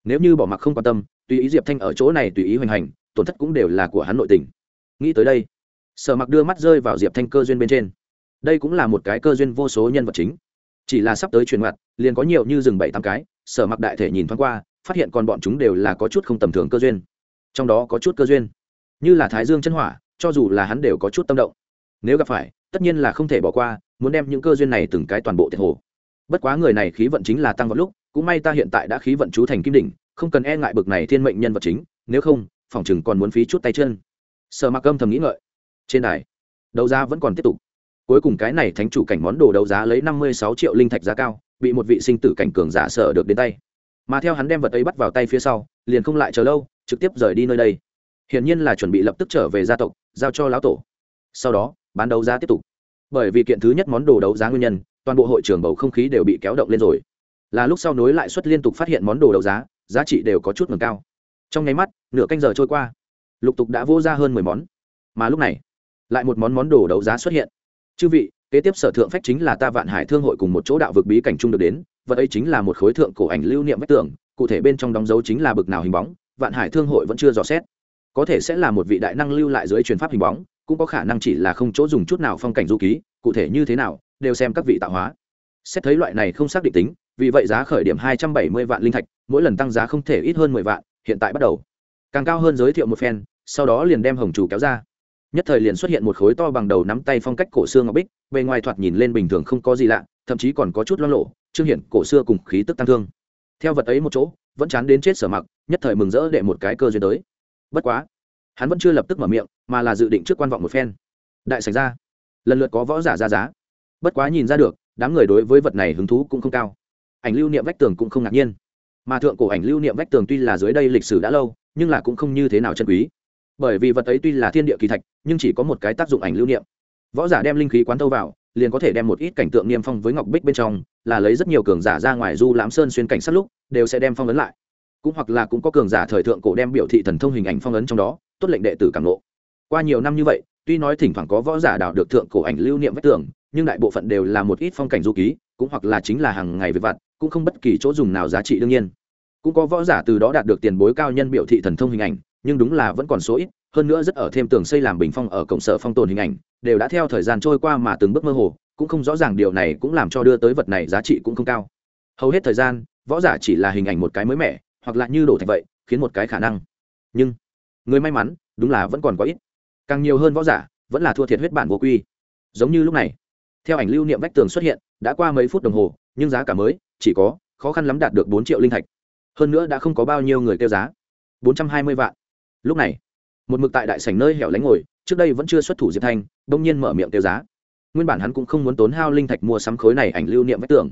Nếu như bỏ mặc không quan tâm, tùy ý diệp thanh ở chỗ này tùy ý hoành hành, tổn thất cũng đều là của hắn nội tình. Nghĩ tới đây, sở mặc đưa mắt rơi vào diệp thanh cơ duyên bên trên. Đây cũng là một cái cơ duyên vô số nhân vật chính. Chỉ là sắp tới truyền mặt liền có nhiều như rừng bảy tám cái, sở mặc đại thể nhìn thoáng qua phát hiện còn bọn chúng đều là có chút không tầm thường cơ duyên. Trong đó có chút cơ duyên. Như là thái dương chân hỏa, cho dù là hắn đều có chút tâm động. Nếu gặp phải, tất nhiên là không thể bỏ qua, muốn đem những cơ duyên này từng cái toàn bộ thiệt hồ. Bất quá người này khí vận chính là tăng vào lúc, cũng may ta hiện tại đã khí vận chú thành kim đỉnh, không cần e ngại bực này thiên mệnh nhân vật chính, nếu không, phòng chừng còn muốn phí chút tay chân. Sợ mặc âm thầm nghĩ ngợi. Trên đài, đấu giá vẫn còn tiếp tục. Cuối cùng cái này thánh chủ cảnh món đồ đấu giá lấy năm mươi sáu triệu linh thạch giá cao, bị một vị sinh tử cảnh cường giả sở được đến tay mà theo hắn đem vật ấy bắt vào tay phía sau, liền không lại chờ lâu, trực tiếp rời đi nơi đây. Hiển nhiên là chuẩn bị lập tức trở về gia tộc, giao cho lão tổ. Sau đó, bán đấu giá tiếp tục. Bởi vì kiện thứ nhất món đồ đấu giá nguyên nhân, toàn bộ hội trường bầu không khí đều bị kéo động lên rồi. Là lúc sau nối lại suất liên tục phát hiện món đồ đấu giá giá trị đều có chút ngừng cao. Trong nháy mắt, nửa canh giờ trôi qua. Lục tục đã vô ra hơn mười món. Mà lúc này, lại một món món đồ đấu giá xuất hiện. Chư vị, kế tiếp sở thượng phách chính là ta vạn hải thương hội cùng một chỗ đạo vực bí cảnh chung được đến vật ấy chính là một khối thượng cổ ảnh lưu niệm vách tường, cụ thể bên trong đóng dấu chính là bực nào hình bóng, vạn hải thương hội vẫn chưa dò xét. Có thể sẽ là một vị đại năng lưu lại dưới truyền pháp hình bóng, cũng có khả năng chỉ là không chỗ dùng chút nào phong cảnh du ký, cụ thể như thế nào, đều xem các vị tạo hóa. Xét thấy loại này không xác định tính, vì vậy giá khởi điểm hai trăm bảy mươi vạn linh thạch, mỗi lần tăng giá không thể ít hơn mười vạn, hiện tại bắt đầu. Càng cao hơn giới thiệu một phen, sau đó liền đem hồng chủ kéo ra. Nhất thời liền xuất hiện một khối to bằng đầu nắm tay phong cách cổ xương ngọc bích, bề ngoài thoạt nhìn lên bình thường không có gì lạ, thậm chí còn có chút lo lộ trương hiển cổ xưa cùng khí tức tăng thương. Theo vật ấy một chỗ, vẫn chán đến chết sở mặc, nhất thời mừng rỡ để một cái cơ duyên tới. Bất quá, hắn vẫn chưa lập tức mở miệng, mà là dự định trước quan vọng một phen. Đại sạch ra, lần lượt có võ giả ra giá. Bất quá nhìn ra được, đám người đối với vật này hứng thú cũng không cao. Ảnh lưu niệm vách tường cũng không ngạc nhiên. Mà thượng cổ ảnh lưu niệm vách tường tuy là dưới đây lịch sử đã lâu, nhưng là cũng không như thế nào chân quý. Bởi vì vật ấy tuy là thiên địa kỳ thạch, nhưng chỉ có một cái tác dụng ảnh lưu niệm. Võ giả đem linh khí quán thâu vào liền có thể đem một ít cảnh tượng niêm phong với ngọc bích bên trong, là lấy rất nhiều cường giả ra ngoài du lãm sơn xuyên cảnh sát lúc, đều sẽ đem phong ấn lại. Cũng hoặc là cũng có cường giả thời thượng cổ đem biểu thị thần thông hình ảnh phong ấn trong đó, tốt lệnh đệ tử càng lộ qua nhiều năm như vậy, tuy nói thỉnh thoảng có võ giả đào được thượng cổ ảnh lưu niệm vách tường, nhưng đại bộ phận đều là một ít phong cảnh du ký, cũng hoặc là chính là hàng ngày về vặt, cũng không bất kỳ chỗ dùng nào giá trị đương nhiên. Cũng có võ giả từ đó đạt được tiền bối cao nhân biểu thị thần thông hình ảnh, nhưng đúng là vẫn còn số ít hơn nữa rất ở thêm tường xây làm bình phong ở cổng sở phong tồn hình ảnh, đều đã theo thời gian trôi qua mà từng bước mơ hồ, cũng không rõ ràng điều này cũng làm cho đưa tới vật này giá trị cũng không cao. Hầu hết thời gian, võ giả chỉ là hình ảnh một cái mới mẻ, hoặc là như đổ thành vậy, khiến một cái khả năng. Nhưng, người may mắn, đúng là vẫn còn có ít. Càng nhiều hơn võ giả, vẫn là thua thiệt huyết bản vô quy. Giống như lúc này, theo ảnh lưu niệm vách tường xuất hiện, đã qua mấy phút đồng hồ, nhưng giá cả mới, chỉ có, khó khăn lắm đạt được bốn triệu linh thạch. Hơn nữa đã không có bao nhiêu người kêu giá. Bốn trăm hai mươi vạn. Lúc này một mực tại đại sảnh nơi hẻo lánh ngồi, trước đây vẫn chưa xuất thủ diệp thanh đông nhiên mở miệng tiêu giá. Nguyên bản hắn cũng không muốn tốn hao linh thạch mua sắm khối này ảnh lưu niệm vách tường.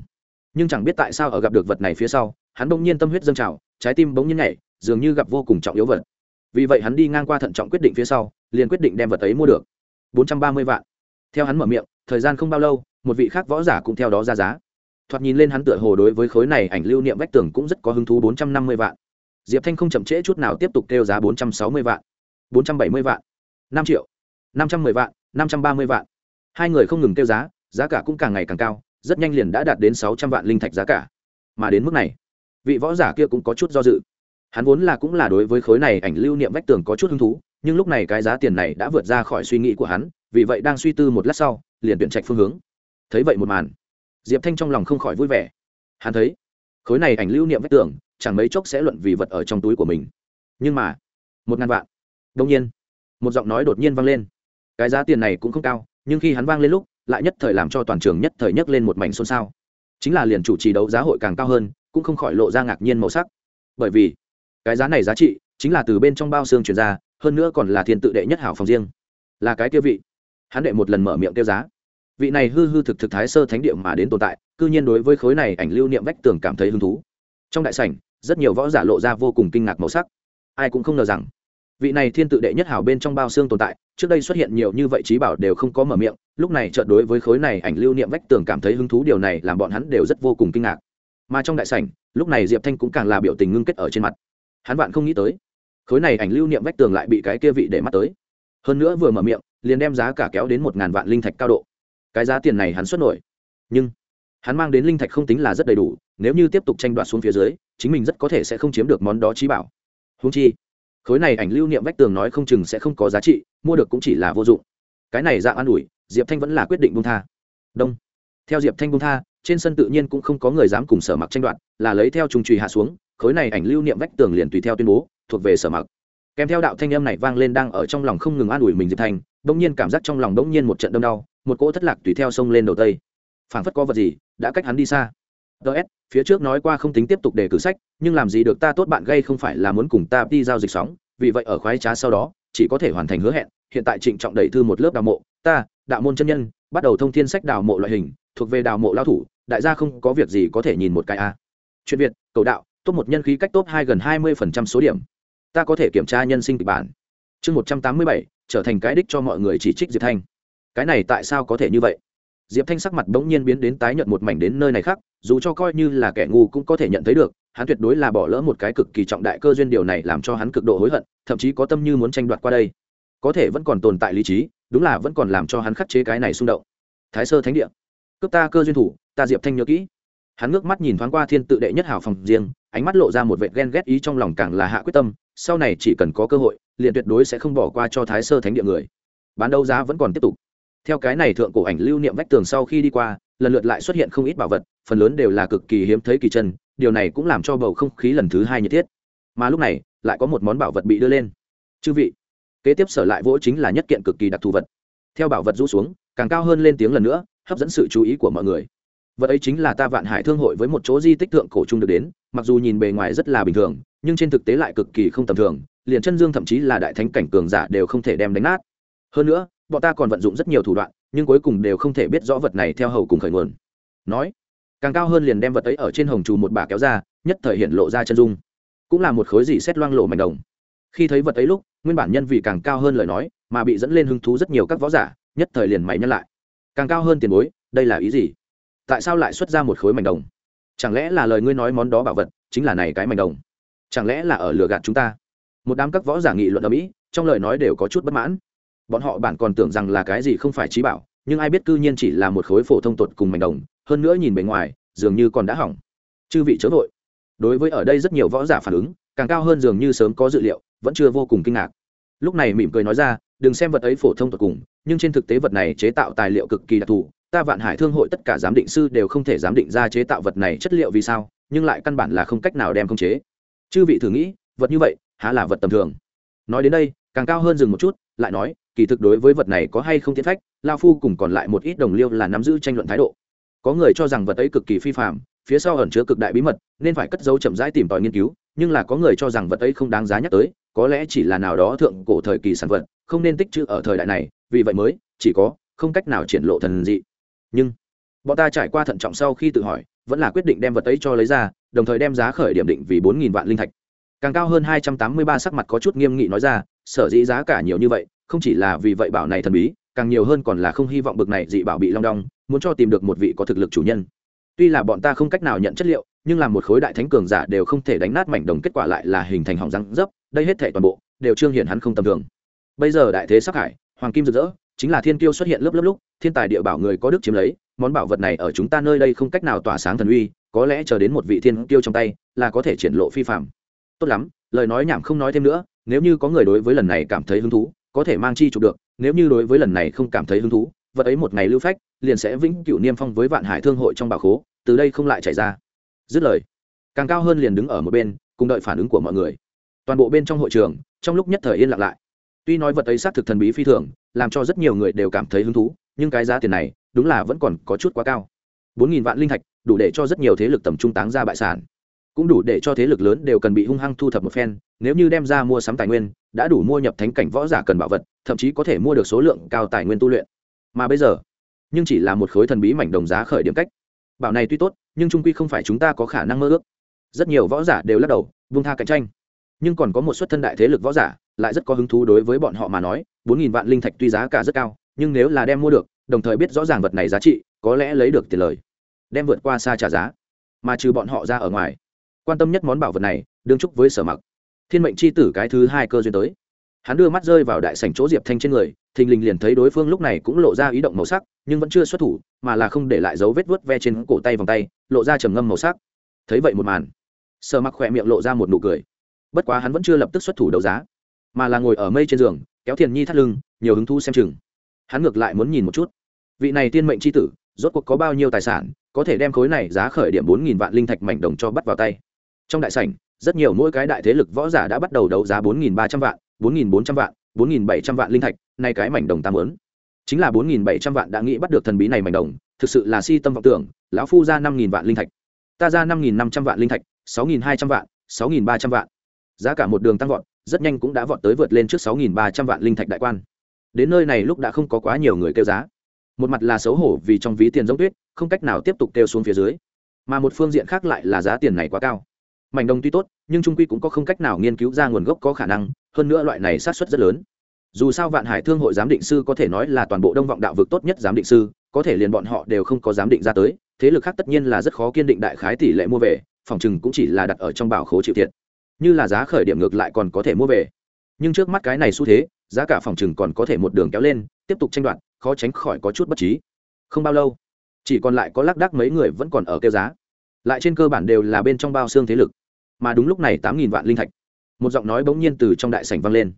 Nhưng chẳng biết tại sao ở gặp được vật này phía sau, hắn đông nhiên tâm huyết dâng trào, trái tim bỗng nhiên nhảy, dường như gặp vô cùng trọng yếu vật. Vì vậy hắn đi ngang qua thận trọng quyết định phía sau, liền quyết định đem vật ấy mua được. Bốn trăm ba mươi vạn. Theo hắn mở miệng, thời gian không bao lâu, một vị khác võ giả cũng theo đó ra giá. Thoạt nhìn lên hắn tựa hồ đối với khối này ảnh lưu niệm vách tường cũng rất có hứng thú, bốn trăm năm mươi vạn. Diệp thanh không chậm trễ chút nào tiếp tục kêu giá bốn trăm sáu mươi vạn bốn trăm bảy mươi vạn, năm triệu, năm trăm mười vạn, năm trăm ba mươi vạn. Hai người không ngừng kêu giá giá cả cũng càng ngày càng cao, rất nhanh liền đã đạt đến sáu trăm vạn linh thạch giá cả. Mà đến mức này, vị võ giả kia cũng có chút do dự. Hắn vốn là cũng là đối với khối này ảnh lưu niệm vách tường có chút hứng thú, nhưng lúc này cái giá tiền này đã vượt ra khỏi suy nghĩ của hắn, vì vậy đang suy tư một lát sau, liền tuyển trạch phương hướng. Thấy vậy một màn, diệp thanh trong lòng không khỏi vui vẻ. Hắn thấy, khối này ảnh lưu niệm vách tường, chẳng mấy chốc sẽ luận vì vật ở trong túi của mình. Nhưng mà, một ngàn vạn đông nhiên, một giọng nói đột nhiên vang lên. Cái giá tiền này cũng không cao, nhưng khi hắn vang lên lúc, lại nhất thời làm cho toàn trường nhất thời nhấc lên một mảnh xôn xao. Chính là liền chủ trì đấu giá hội càng cao hơn, cũng không khỏi lộ ra ngạc nhiên màu sắc. Bởi vì, cái giá này giá trị chính là từ bên trong bao xương chuyển ra, hơn nữa còn là thiên tự đệ nhất hảo phòng riêng. Là cái kia vị. Hắn đệ một lần mở miệng tiêu giá. Vị này hư hư thực thực thái sơ thánh địa mà đến tồn tại, cư nhiên đối với khối này ảnh lưu niệm vách tường cảm thấy hứng thú. Trong đại sảnh, rất nhiều võ giả lộ ra vô cùng kinh ngạc màu sắc. Ai cũng không ngờ rằng vị này thiên tự đệ nhất hảo bên trong bao xương tồn tại, trước đây xuất hiện nhiều như vậy trí bảo đều không có mở miệng, lúc này chợt đối với khối này ảnh lưu niệm vách tường cảm thấy hứng thú, điều này làm bọn hắn đều rất vô cùng kinh ngạc. Mà trong đại sảnh, lúc này diệp thanh cũng càng là biểu tình ngưng kết ở trên mặt. Hắn bạn không nghĩ tới, khối này ảnh lưu niệm vách tường lại bị cái kia vị để mắt tới. Hơn nữa vừa mở miệng, liền đem giá cả kéo đến một ngàn vạn linh thạch cao độ. Cái giá tiền này hắn xuất nổi. Nhưng, hắn mang đến linh thạch không tính là rất đầy đủ, nếu như tiếp tục tranh đoạt xuống phía dưới, chính mình rất có thể sẽ không chiếm được món đó trí bảo. Húng chi khối này ảnh lưu niệm vách tường nói không chừng sẽ không có giá trị, mua được cũng chỉ là vô dụng. Cái này dạng an ủi, diệp thanh vẫn là quyết định bung tha. Đông. Theo diệp thanh bung tha, trên sân tự nhiên cũng không có người dám cùng sở mặc tranh đoạt, là lấy theo trùng trùy hạ xuống, khối này ảnh lưu niệm vách tường liền tùy theo tuyên bố, thuộc về sở mặc. Kèm theo đạo thanh âm này vang lên đang ở trong lòng không ngừng an ủi mình diệp thanh, bỗng nhiên cảm giác trong lòng bỗng nhiên một trận đông đau, một cỗ thất lạc tùy theo sông lên đầu tây. Phảng phất có vật gì, đã cách hắn đi xa ts phía trước nói qua không tính tiếp tục đề cử sách, nhưng làm gì được ta tốt bạn gây không phải là muốn cùng ta đi giao dịch sóng, vì vậy ở khoái trá sau đó, chỉ có thể hoàn thành hứa hẹn, hiện tại trịnh trọng đẩy thư một lớp đào mộ, ta, đạo môn chân nhân, bắt đầu thông thiên sách đào mộ loại hình, thuộc về đào mộ lao thủ, đại gia không có việc gì có thể nhìn một cái a. Chuyện việt, cầu đạo, top một nhân khí cách top hai gần hai mươi phần trăm số điểm. Ta có thể kiểm tra nhân sinh kịch bản. Chương một trăm tám mươi bảy, trở thành cái đích cho mọi người chỉ trích diệp thanh. Cái này tại sao có thể như vậy? Diệp thanh sắc mặt bỗng nhiên biến đến tái nhận một mảnh đến nơi này khác, dù cho coi như là kẻ ngu cũng có thể nhận thấy được, hắn tuyệt đối là bỏ lỡ một cái cực kỳ trọng đại cơ duyên điều này làm cho hắn cực độ hối hận, thậm chí có tâm như muốn tranh đoạt qua đây. Có thể vẫn còn tồn tại lý trí, đúng là vẫn còn làm cho hắn khắc chế cái này xung động. Thái sơ thánh địa. Cướp ta cơ duyên thủ, ta diệp thanh nhớ kỹ. Hắn ngước mắt nhìn thoáng qua thiên tự đệ nhất hào phòng riêng, ánh mắt lộ ra một vệ ghen ghét ý trong lòng càng là hạ quyết tâm, sau này chỉ cần có cơ hội, liền tuyệt đối sẽ không bỏ qua cho thái sơ thánh địa người. Bán đấu giá vẫn còn tiếp tục theo cái này thượng cổ ảnh lưu niệm vách tường sau khi đi qua, lần lượt lại xuất hiện không ít bảo vật, phần lớn đều là cực kỳ hiếm thấy kỳ chân, điều này cũng làm cho bầu không khí lần thứ hai nhiệt thiết. Mà lúc này, lại có một món bảo vật bị đưa lên. Chư vị, kế tiếp sở lại vỗ chính là nhất kiện cực kỳ đặc thù vật. Theo bảo vật rũ xuống, càng cao hơn lên tiếng lần nữa, hấp dẫn sự chú ý của mọi người. Vật ấy chính là ta vạn hải thương hội với một chỗ di tích thượng cổ trung được đến, mặc dù nhìn bề ngoài rất là bình thường, nhưng trên thực tế lại cực kỳ không tầm thường, liền chân dương thậm chí là đại thánh cảnh cường giả đều không thể đem đánh nát. Hơn nữa bọn ta còn vận dụng rất nhiều thủ đoạn, nhưng cuối cùng đều không thể biết rõ vật này theo hầu cùng khởi nguồn. Nói, càng cao hơn liền đem vật ấy ở trên hồng trù một bà kéo ra, nhất thời hiện lộ ra chân dung. Cũng là một khối gì xét loang lộ mảnh đồng. Khi thấy vật ấy lúc, nguyên bản nhân vì càng cao hơn lời nói, mà bị dẫn lên hứng thú rất nhiều các võ giả, nhất thời liền mày nhắc lại. Càng cao hơn tiền bối, đây là ý gì? Tại sao lại xuất ra một khối mảnh đồng? Chẳng lẽ là lời ngươi nói món đó bảo vật, chính là này cái mảnh đồng? Chẳng lẽ là ở lừa gạt chúng ta? Một đám các võ giả nghị luận ở mỹ, trong lời nói đều có chút bất mãn bọn họ bản còn tưởng rằng là cái gì không phải trí bảo, nhưng ai biết cư nhiên chỉ là một khối phổ thông tột cùng mảnh đồng, hơn nữa nhìn bề ngoài, dường như còn đã hỏng. Chư vị chớ vội. Đối với ở đây rất nhiều võ giả phản ứng, càng cao hơn dường như sớm có dự liệu, vẫn chưa vô cùng kinh ngạc. Lúc này mỉm cười nói ra, đừng xem vật ấy phổ thông tột cùng, nhưng trên thực tế vật này chế tạo tài liệu cực kỳ đặc thù, ta vạn hải thương hội tất cả giám định sư đều không thể giám định ra chế tạo vật này chất liệu vì sao, nhưng lại căn bản là không cách nào đem không chế. Chư vị thử nghĩ, vật như vậy, há là vật tầm thường? Nói đến đây, càng cao hơn dừng một chút, lại nói kỳ thực đối với vật này có hay không tiến phách, lao phu cùng còn lại một ít đồng liêu là nắm giữ tranh luận thái độ. Có người cho rằng vật ấy cực kỳ phi phạm phía sau ẩn chứa cực đại bí mật, nên phải cất dấu chậm rãi tìm tòi nghiên cứu, nhưng là có người cho rằng vật ấy không đáng giá nhắc tới, có lẽ chỉ là nào đó thượng cổ thời kỳ sản vật, không nên tích chữ ở thời đại này, vì vậy mới, chỉ có, không cách nào triển lộ thần dị. Nhưng, bọn ta trải qua thận trọng sau khi tự hỏi, vẫn là quyết định đem vật ấy cho lấy ra, đồng thời đem giá khởi điểm định vì bốn nghìn vạn linh thạch. Càng cao hơn hai trăm tám mươi ba sắc mặt có chút nghiêm nghị nói ra, sở dĩ giá cả nhiều như vậy không chỉ là vì vậy bảo này thần bí, càng nhiều hơn còn là không hy vọng bực này dị bảo bị long đong, muốn cho tìm được một vị có thực lực chủ nhân. Tuy là bọn ta không cách nào nhận chất liệu, nhưng là một khối đại thánh cường giả đều không thể đánh nát mảnh đồng kết quả lại là hình thành hỏng răng dấp, đây hết thể toàn bộ, đều trương hiển hắn không tầm thường. Bây giờ đại thế sắc hải hoàng kim rực rỡ, chính là thiên tiêu xuất hiện lớp lớp lúc, thiên tài địa bảo người có đức chiếm lấy, món bảo vật này ở chúng ta nơi đây không cách nào tỏa sáng thần uy, có lẽ chờ đến một vị thiên tiêu trong tay, là có thể triển lộ phi phạm tốt lắm, lời nói nhảm không nói thêm nữa, nếu như có người đối với lần này cảm thấy hứng thú có thể mang chi chụp được, nếu như đối với lần này không cảm thấy hứng thú, vật ấy một ngày lưu phách, liền sẽ vĩnh cửu niêm phong với vạn hải thương hội trong bảo khố, từ đây không lại chảy ra. Dứt lời, càng cao hơn liền đứng ở một bên, cùng đợi phản ứng của mọi người. Toàn bộ bên trong hội trường, trong lúc nhất thời yên lặng lại. Tuy nói vật ấy xác thực thần bí phi thường, làm cho rất nhiều người đều cảm thấy hứng thú, nhưng cái giá tiền này, đúng là vẫn còn có chút quá cao. Bốn nghìn vạn linh thạch, đủ để cho rất nhiều thế lực tầm trung táng ra bại sản cũng đủ để cho thế lực lớn đều cần bị hung hăng thu thập một phen, nếu như đem ra mua sắm tài nguyên, đã đủ mua nhập thánh cảnh võ giả cần bảo vật, thậm chí có thể mua được số lượng cao tài nguyên tu luyện. Mà bây giờ, nhưng chỉ là một khối thần bí mảnh đồng giá khởi điểm cách. Bảo này tuy tốt, nhưng trung quy không phải chúng ta có khả năng mơ ước. Rất nhiều võ giả đều lắc đầu vung tha cạnh tranh. Nhưng còn có một suất thân đại thế lực võ giả, lại rất có hứng thú đối với bọn họ mà nói, bốn nghìn vạn linh thạch tuy giá cả rất cao, nhưng nếu là đem mua được, đồng thời biết rõ ràng vật này giá trị, có lẽ lấy được tiền lời, đem vượt qua xa trả giá. Mà trừ bọn họ ra ở ngoài quan tâm nhất món bảo vật này, đương chúc với sở mặc. Thiên mệnh c h i tử cái thứ hai cơ duyên tới. Hắn đưa mắt rơi vào đại sảnh chỗ diệp thanh trên người, thình lình liền thấy đối phương lúc này cũng lộ ra ý động màu sắc, nhưng vẫn chưa xuất thủ, mà là không để lại dấu vết vớt ve trên cổ tay vòng tay, lộ ra trầm ngâm màu sắc. Thấy vậy một màn, sở mặc khỏe miệng lộ ra một nụ cười. Bất quá hắn vẫn chưa lập tức xuất thủ đấu giá, mà là ngồi ở mây trên giường, kéo thiền nhi thắt lưng, nhiều hứng thú xem chừng. Hắn ngược lại muốn nhìn một chút. Vị này tiên mệnh c h i tử, rốt cuộc có bao nhiêu tài sản, có thể đem khối này giá khởi điểm bốn nghìn vạn linh thạch mảnh đồng cho bắt vào tay trong đại sảnh, rất nhiều mỗi cái đại thế lực võ giả đã bắt đầu đấu giá bốn nghìn ba trăm vạn, bốn nghìn bốn trăm vạn, bốn nghìn bảy trăm vạn linh thạch, nay cái mảnh đồng tam lớn chính là bốn nghìn bảy trăm vạn đã nghĩ bắt được thần bí này mảnh đồng, thực sự là si tâm vọng tưởng, lão phu ra năm nghìn vạn linh thạch. Ta ra năm nghìn năm trăm vạn linh thạch, sáu nghìn hai trăm vạn, sáu nghìn ba trăm vạn. Giá cả một đường tăng vọt, rất nhanh cũng đã vọt tới vượt lên trước sáu nghìn ba trăm vạn linh thạch đại quan. Đến nơi này lúc đã không có quá nhiều người kêu giá. Một mặt là xấu hổ vì trong ví tiền giống tuyết, không cách nào tiếp tục kêu xuống phía dưới. Mà một phương diện khác lại là giá tiền này quá cao mảnh đồng tuy tốt, nhưng trung quy cũng có không cách nào nghiên cứu ra nguồn gốc có khả năng, hơn nữa loại này sát xuất rất lớn. Dù sao vạn hải thương hội giám định sư có thể nói là toàn bộ đông vọng đạo vực tốt nhất giám định sư, có thể liền bọn họ đều không có giám định ra tới, thế lực khác tất nhiên là rất khó kiên định đại khái tỷ lệ mua về, phòng chừng cũng chỉ là đặt ở trong bảo khố chịu thiệt. Như là giá khởi điểm ngược lại còn có thể mua về. Nhưng trước mắt cái này xu thế, giá cả phòng chừng còn có thể một đường kéo lên, tiếp tục tranh đoạt, khó tránh khỏi có chút bất trí. Không bao lâu, chỉ còn lại có lác đác mấy người vẫn còn ở kêu giá. Lại trên cơ bản đều là bên trong bao xương thế lực mà đúng lúc này tám nghìn vạn linh thạch. Một giọng nói bỗng nhiên từ trong đại sảnh vang lên.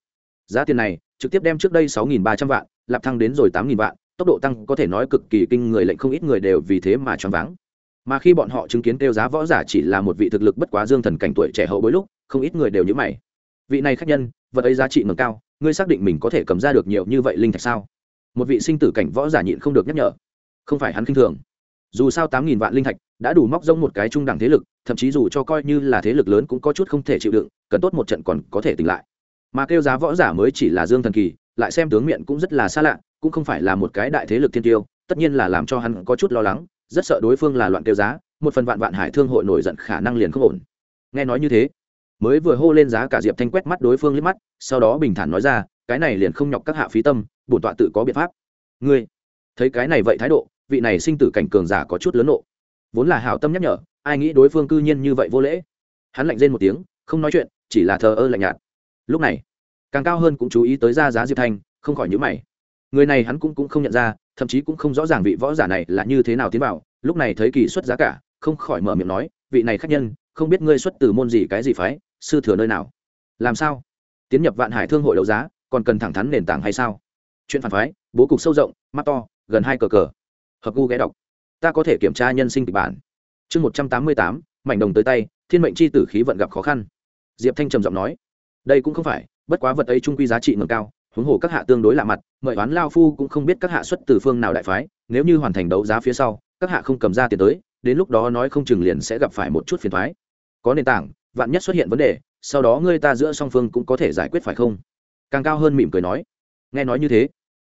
Giá tiền này, trực tiếp đem trước đây sáu nghìn ba trăm vạn, lạp thăng đến rồi tám nghìn vạn, tốc độ tăng có thể nói cực kỳ kinh người lệnh không ít người đều vì thế mà choáng váng. Mà khi bọn họ chứng kiến tiêu giá võ giả chỉ là một vị thực lực bất quá dương thần cảnh tuổi trẻ hậu bối lúc, không ít người đều nhữ mày. Vị này khách nhân, vật ấy giá trị ngầm cao, ngươi xác định mình có thể cầm ra được nhiều như vậy linh thạch sao? Một vị sinh tử cảnh võ giả nhịn không được nhắc nhở. Không phải hắn khinh thường. Dù sao tám nghìn vạn linh thạch đã đủ móc rông một cái trung đẳng thế lực, thậm chí dù cho coi như là thế lực lớn cũng có chút không thể chịu đựng, cần tốt một trận còn có thể tỉnh lại. Mà kêu giá võ giả mới chỉ là dương thần kỳ, lại xem tướng miệng cũng rất là xa lạ, cũng không phải là một cái đại thế lực thiên tiêu, tất nhiên là làm cho hắn có chút lo lắng, rất sợ đối phương là loạn kêu giá, một phần vạn vạn hải thương hội nổi giận khả năng liền không ổn. Nghe nói như thế, mới vừa hô lên giá cả diệp thanh quét mắt đối phương liếc mắt, sau đó bình thản nói ra, cái này liền không nhọc các hạ phí tâm, bổn tọa tự có biện pháp. Ngươi? Thấy cái này vậy thái độ, vị này sinh tử cảnh cường giả có chút lớn nộ vốn là hảo tâm nhắc nhở ai nghĩ đối phương cư nhiên như vậy vô lễ. Hắn lạnh rên một tiếng không nói chuyện chỉ là thờ ơ lạnh nhạt. Lúc này càng cao hơn cũng chú ý tới ra giá diệp thanh không khỏi nhữ mày. Người này hắn cũng, cũng không nhận ra thậm chí cũng không rõ ràng vị võ giả này là như thế nào tiến vào lúc này thấy kỳ xuất giá cả không khỏi mở miệng nói vị này khách nhân không biết ngươi xuất từ môn gì cái gì phái sư thừa nơi nào? Làm sao? Tiến nhập vạn hải thương hội đấu giá còn cần thẳng thắn nền tảng hay sao? Chuyện phản phái bố cục sâu rộng mắt to gần hai cờ cờ. Hợp gu ghé đọc ta có thể kiểm tra nhân sinh kịch bản. Chương một trăm tám mươi tám, mảnh đồng tới tay, thiên mệnh c h i tử khí vận gặp khó khăn. Diệp thanh trầm giọng nói, đây cũng không phải, bất quá vật ấy trung quy giá trị ngầm cao, huống hồ các hạ tương đối lạ mặt, mời oán lao phu cũng không biết các hạ xuất từ phương nào đại phái, nếu như hoàn thành đấu giá phía sau, các hạ không cầm ra tiền tới, đến lúc đó nói không chừng liền sẽ gặp phải một chút phiền thoái có nền tảng, vạn nhất xuất hiện vấn đề, sau đó ngươi ta giữa song phương cũng có thể giải quyết phải không? Càng cao hơn mỉm cười nói. Nghe nói như thế,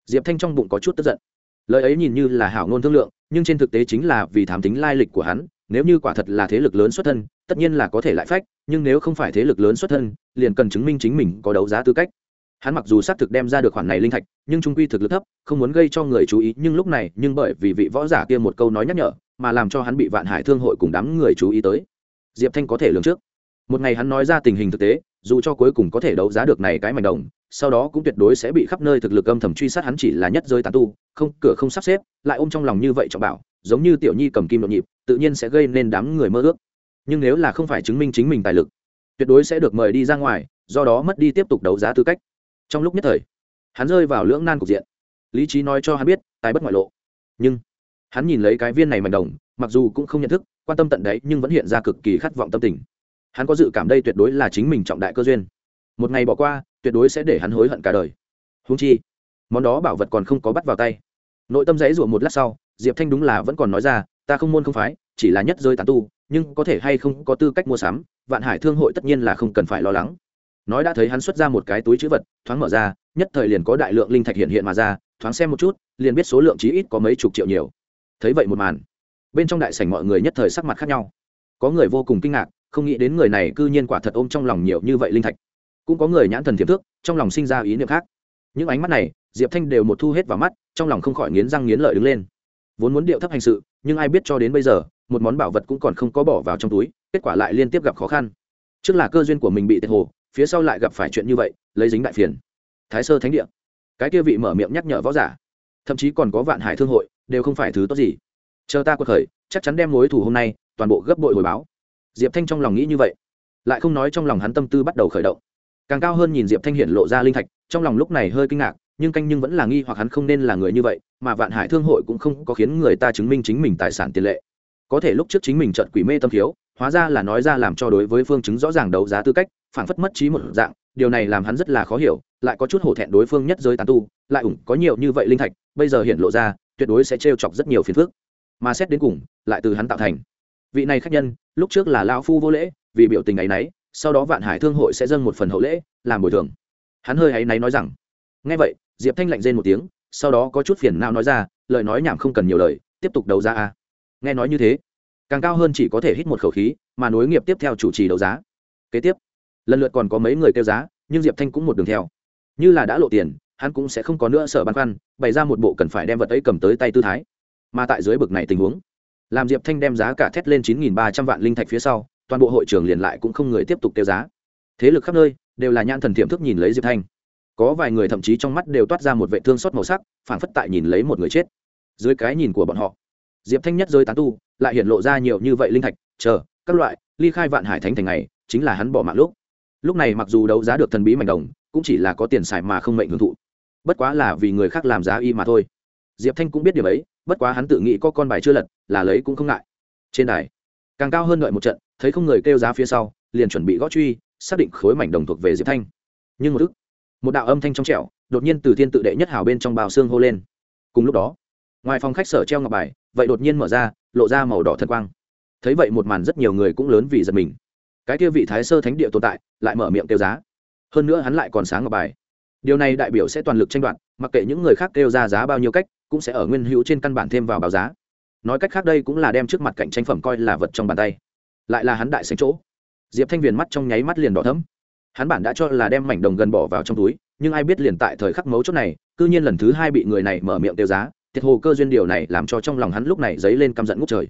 diệp thanh trong bụng có chút tức giận. Lời ấy nhìn như là hảo ngôn thương lượng nhưng trên thực tế chính là vì thám tính lai lịch của hắn, nếu như quả thật là thế lực lớn xuất thân, tất nhiên là có thể lại phách, nhưng nếu không phải thế lực lớn xuất thân, liền cần chứng minh chính mình có đấu giá tư cách. Hắn mặc dù xác thực đem ra được khoản này linh thạch, nhưng trung quy thực lực thấp, không muốn gây cho người chú ý, nhưng lúc này, nhưng bởi vì vị võ giả kia một câu nói nhắc nhở, mà làm cho hắn bị vạn hải thương hội cùng đám người chú ý tới. Diệp thanh có thể lường trước. Một ngày hắn nói ra tình hình thực tế dù cho cuối cùng có thể đấu giá được này cái mảnh đồng, sau đó cũng tuyệt đối sẽ bị khắp nơi thực lực âm thầm truy sát hắn chỉ là nhất rơi tàn tu, không, cửa không sắp xếp, lại ôm trong lòng như vậy trọng bảo, giống như tiểu nhi cầm kim nhộn nhịp, tự nhiên sẽ gây nên đám người mơ ước. Nhưng nếu là không phải chứng minh chính mình tài lực, tuyệt đối sẽ được mời đi ra ngoài, do đó mất đi tiếp tục đấu giá tư cách. Trong lúc nhất thời, hắn rơi vào lưỡng nan cục diện. Lý trí nói cho hắn biết, tài bất ngoại lộ. Nhưng, hắn nhìn lấy cái viên này mảnh đồng, mặc dù cũng không nhận thức, quan tâm tận đấy nhưng vẫn hiện ra cực kỳ khát vọng tâm tình hắn có dự cảm đây tuyệt đối là chính mình trọng đại cơ duyên. Một ngày bỏ qua, tuyệt đối sẽ để hắn hối hận cả đời. Húng chi, món đó bảo vật còn không có bắt vào tay. Nội tâm dãy rủa một lát sau, diệp thanh đúng là vẫn còn nói ra, ta không môn không phái, chỉ là nhất rơi tàn tu, nhưng có thể hay không có tư cách mua sắm, vạn hải thương hội tất nhiên là không cần phải lo lắng. Nói đã thấy hắn xuất ra một cái túi chữ vật, thoáng mở ra, nhất thời liền có đại lượng linh thạch hiện hiện mà ra, thoáng xem một chút, liền biết số lượng chí ít có mấy chục triệu nhiều. Thấy vậy một màn, bên trong đại sảnh mọi người nhất thời sắc mặt khác nhau. Có người vô cùng kinh ngạc không nghĩ đến người này cư nhiên quả thật ôm trong lòng nhiều như vậy linh thạch. Cũng có người nhãn thần thiệp thước, trong lòng sinh ra ý niệm khác. Những ánh mắt này, diệp thanh đều một thu hết vào mắt, trong lòng không khỏi nghiến răng nghiến lợi đứng lên. Vốn muốn điệu thấp hành sự, nhưng ai biết cho đến bây giờ, một món bảo vật cũng còn không có bỏ vào trong túi, kết quả lại liên tiếp gặp khó khăn. Trước là cơ duyên của mình bị tệ hồ, phía sau lại gặp phải chuyện như vậy, lấy dính đại phiền. Thái sơ thánh địa. Cái kia vị mở miệng nhắc nhở võ giả. Thậm chí còn có vạn hải thương hội, đều không phải thứ tốt gì. Chờ ta cuộc khởi, chắc chắn đem mối thủ hôm nay, toàn bộ gấp bội hồi báo diệp thanh trong lòng nghĩ như vậy, lại không nói trong lòng hắn tâm tư bắt đầu khởi động. Càng cao hơn nhìn diệp thanh hiện lộ ra linh thạch, trong lòng lúc này hơi kinh ngạc, nhưng canh nhưng vẫn là nghi hoặc hắn không nên là người như vậy, mà vạn hải thương hội cũng không có khiến người ta chứng minh chính mình tài sản tiền lệ. Có thể lúc trước chính mình trợt quỷ mê tâm thiếu, hóa ra là nói ra làm cho đối với phương chứng rõ ràng đấu giá tư cách phản phất mất trí một dạng, điều này làm hắn rất là khó hiểu, lại có chút hổ thẹn đối phương nhất giới tán tu, lại ủng có nhiều như vậy linh thạch, bây giờ hiện lộ ra, tuyệt đối sẽ trêu chọc rất nhiều phiền phức. Mà xét đến cùng, lại từ hắn tạo thành vị này khách nhân, lúc trước là lao phu vô lễ, vì biểu tình ấy nấy, sau đó vạn hải thương hội sẽ dâng một phần hậu lễ, làm bồi thường. Hắn hơi ấy náy nói rằng, nghe vậy, diệp thanh lạnh rên một tiếng, sau đó có chút phiền não nói ra, lời nói nhảm không cần nhiều lời, tiếp tục đấu giá a. Nghe nói như thế, càng cao hơn chỉ có thể hít một khẩu khí, mà nối nghiệp tiếp theo chủ trì đấu giá. Kế tiếp, lần lượt còn có mấy người kêu giá, nhưng diệp thanh cũng một đường theo. Như là đã lộ tiền, hắn cũng sẽ không có nữa sở băn khoăn, bày ra một bộ cần phải đem vật ấy cầm tới tay tư thái. Mà tại dưới bực này tình huống làm diệp thanh đem giá cả thét lên chín nghìn ba trăm vạn linh thạch phía sau, toàn bộ hội trường liền lại cũng không người tiếp tục tiêu giá. Thế lực khắp nơi đều là nhãn thần tiềm thức nhìn lấy diệp thanh. Có vài người thậm chí trong mắt đều toát ra một vệ thương xót màu sắc, phảng phất tại nhìn lấy một người chết. Dưới cái nhìn của bọn họ, diệp thanh nhất rơi tán tu lại hiện lộ ra nhiều như vậy linh thạch, chờ, các loại, ly khai vạn hải thánh thành này, chính là hắn bỏ mạng lúc. Lúc này mặc dù đấu giá được thần bí mảnh đồng, cũng chỉ là có tiền xài mà không mệnh hưởng thụ. Bất quá là vì người khác làm giá y mà thôi diệp thanh cũng biết điều ấy, bất quá hắn tự nghĩ có con bài chưa lật, là lấy cũng không ngại. Trên đài, càng cao hơn đợi một trận, thấy không người kêu giá phía sau, liền chuẩn bị gõ truy, xác định khối mảnh đồng thuộc về diệp thanh. Nhưng một thức, một đạo âm thanh trong trẻo, đột nhiên từ thiên tự đệ nhất hào bên trong bào xương hô lên. Cùng lúc đó, ngoài phòng khách sở treo ngọc bài, vậy đột nhiên mở ra, lộ ra màu đỏ thật quang. Thấy vậy một màn rất nhiều người cũng lớn vì giật mình. Cái kia vị thái sơ thánh địa tồn tại, lại mở miệng kêu giá. Hơn nữa hắn lại còn sáng ngọc bài điều này đại biểu sẽ toàn lực tranh đoạt, mặc kệ những người khác kêu ra giá bao nhiêu cách, cũng sẽ ở nguyên hữu trên căn bản thêm vào báo giá. Nói cách khác đây cũng là đem trước mặt cạnh tranh phẩm coi là vật trong bàn tay. Lại là hắn đại sánh chỗ. Diệp thanh viền mắt trong nháy mắt liền đỏ thấm hắn bản đã cho là đem mảnh đồng gần bỏ vào trong túi, nhưng ai biết liền tại thời khắc mấu chốt này, cư nhiên lần thứ hai bị người này mở miệng tiêu giá. Thiệt hồ cơ duyên điều này làm cho trong lòng hắn lúc này dấy lên căm giận ngút trời.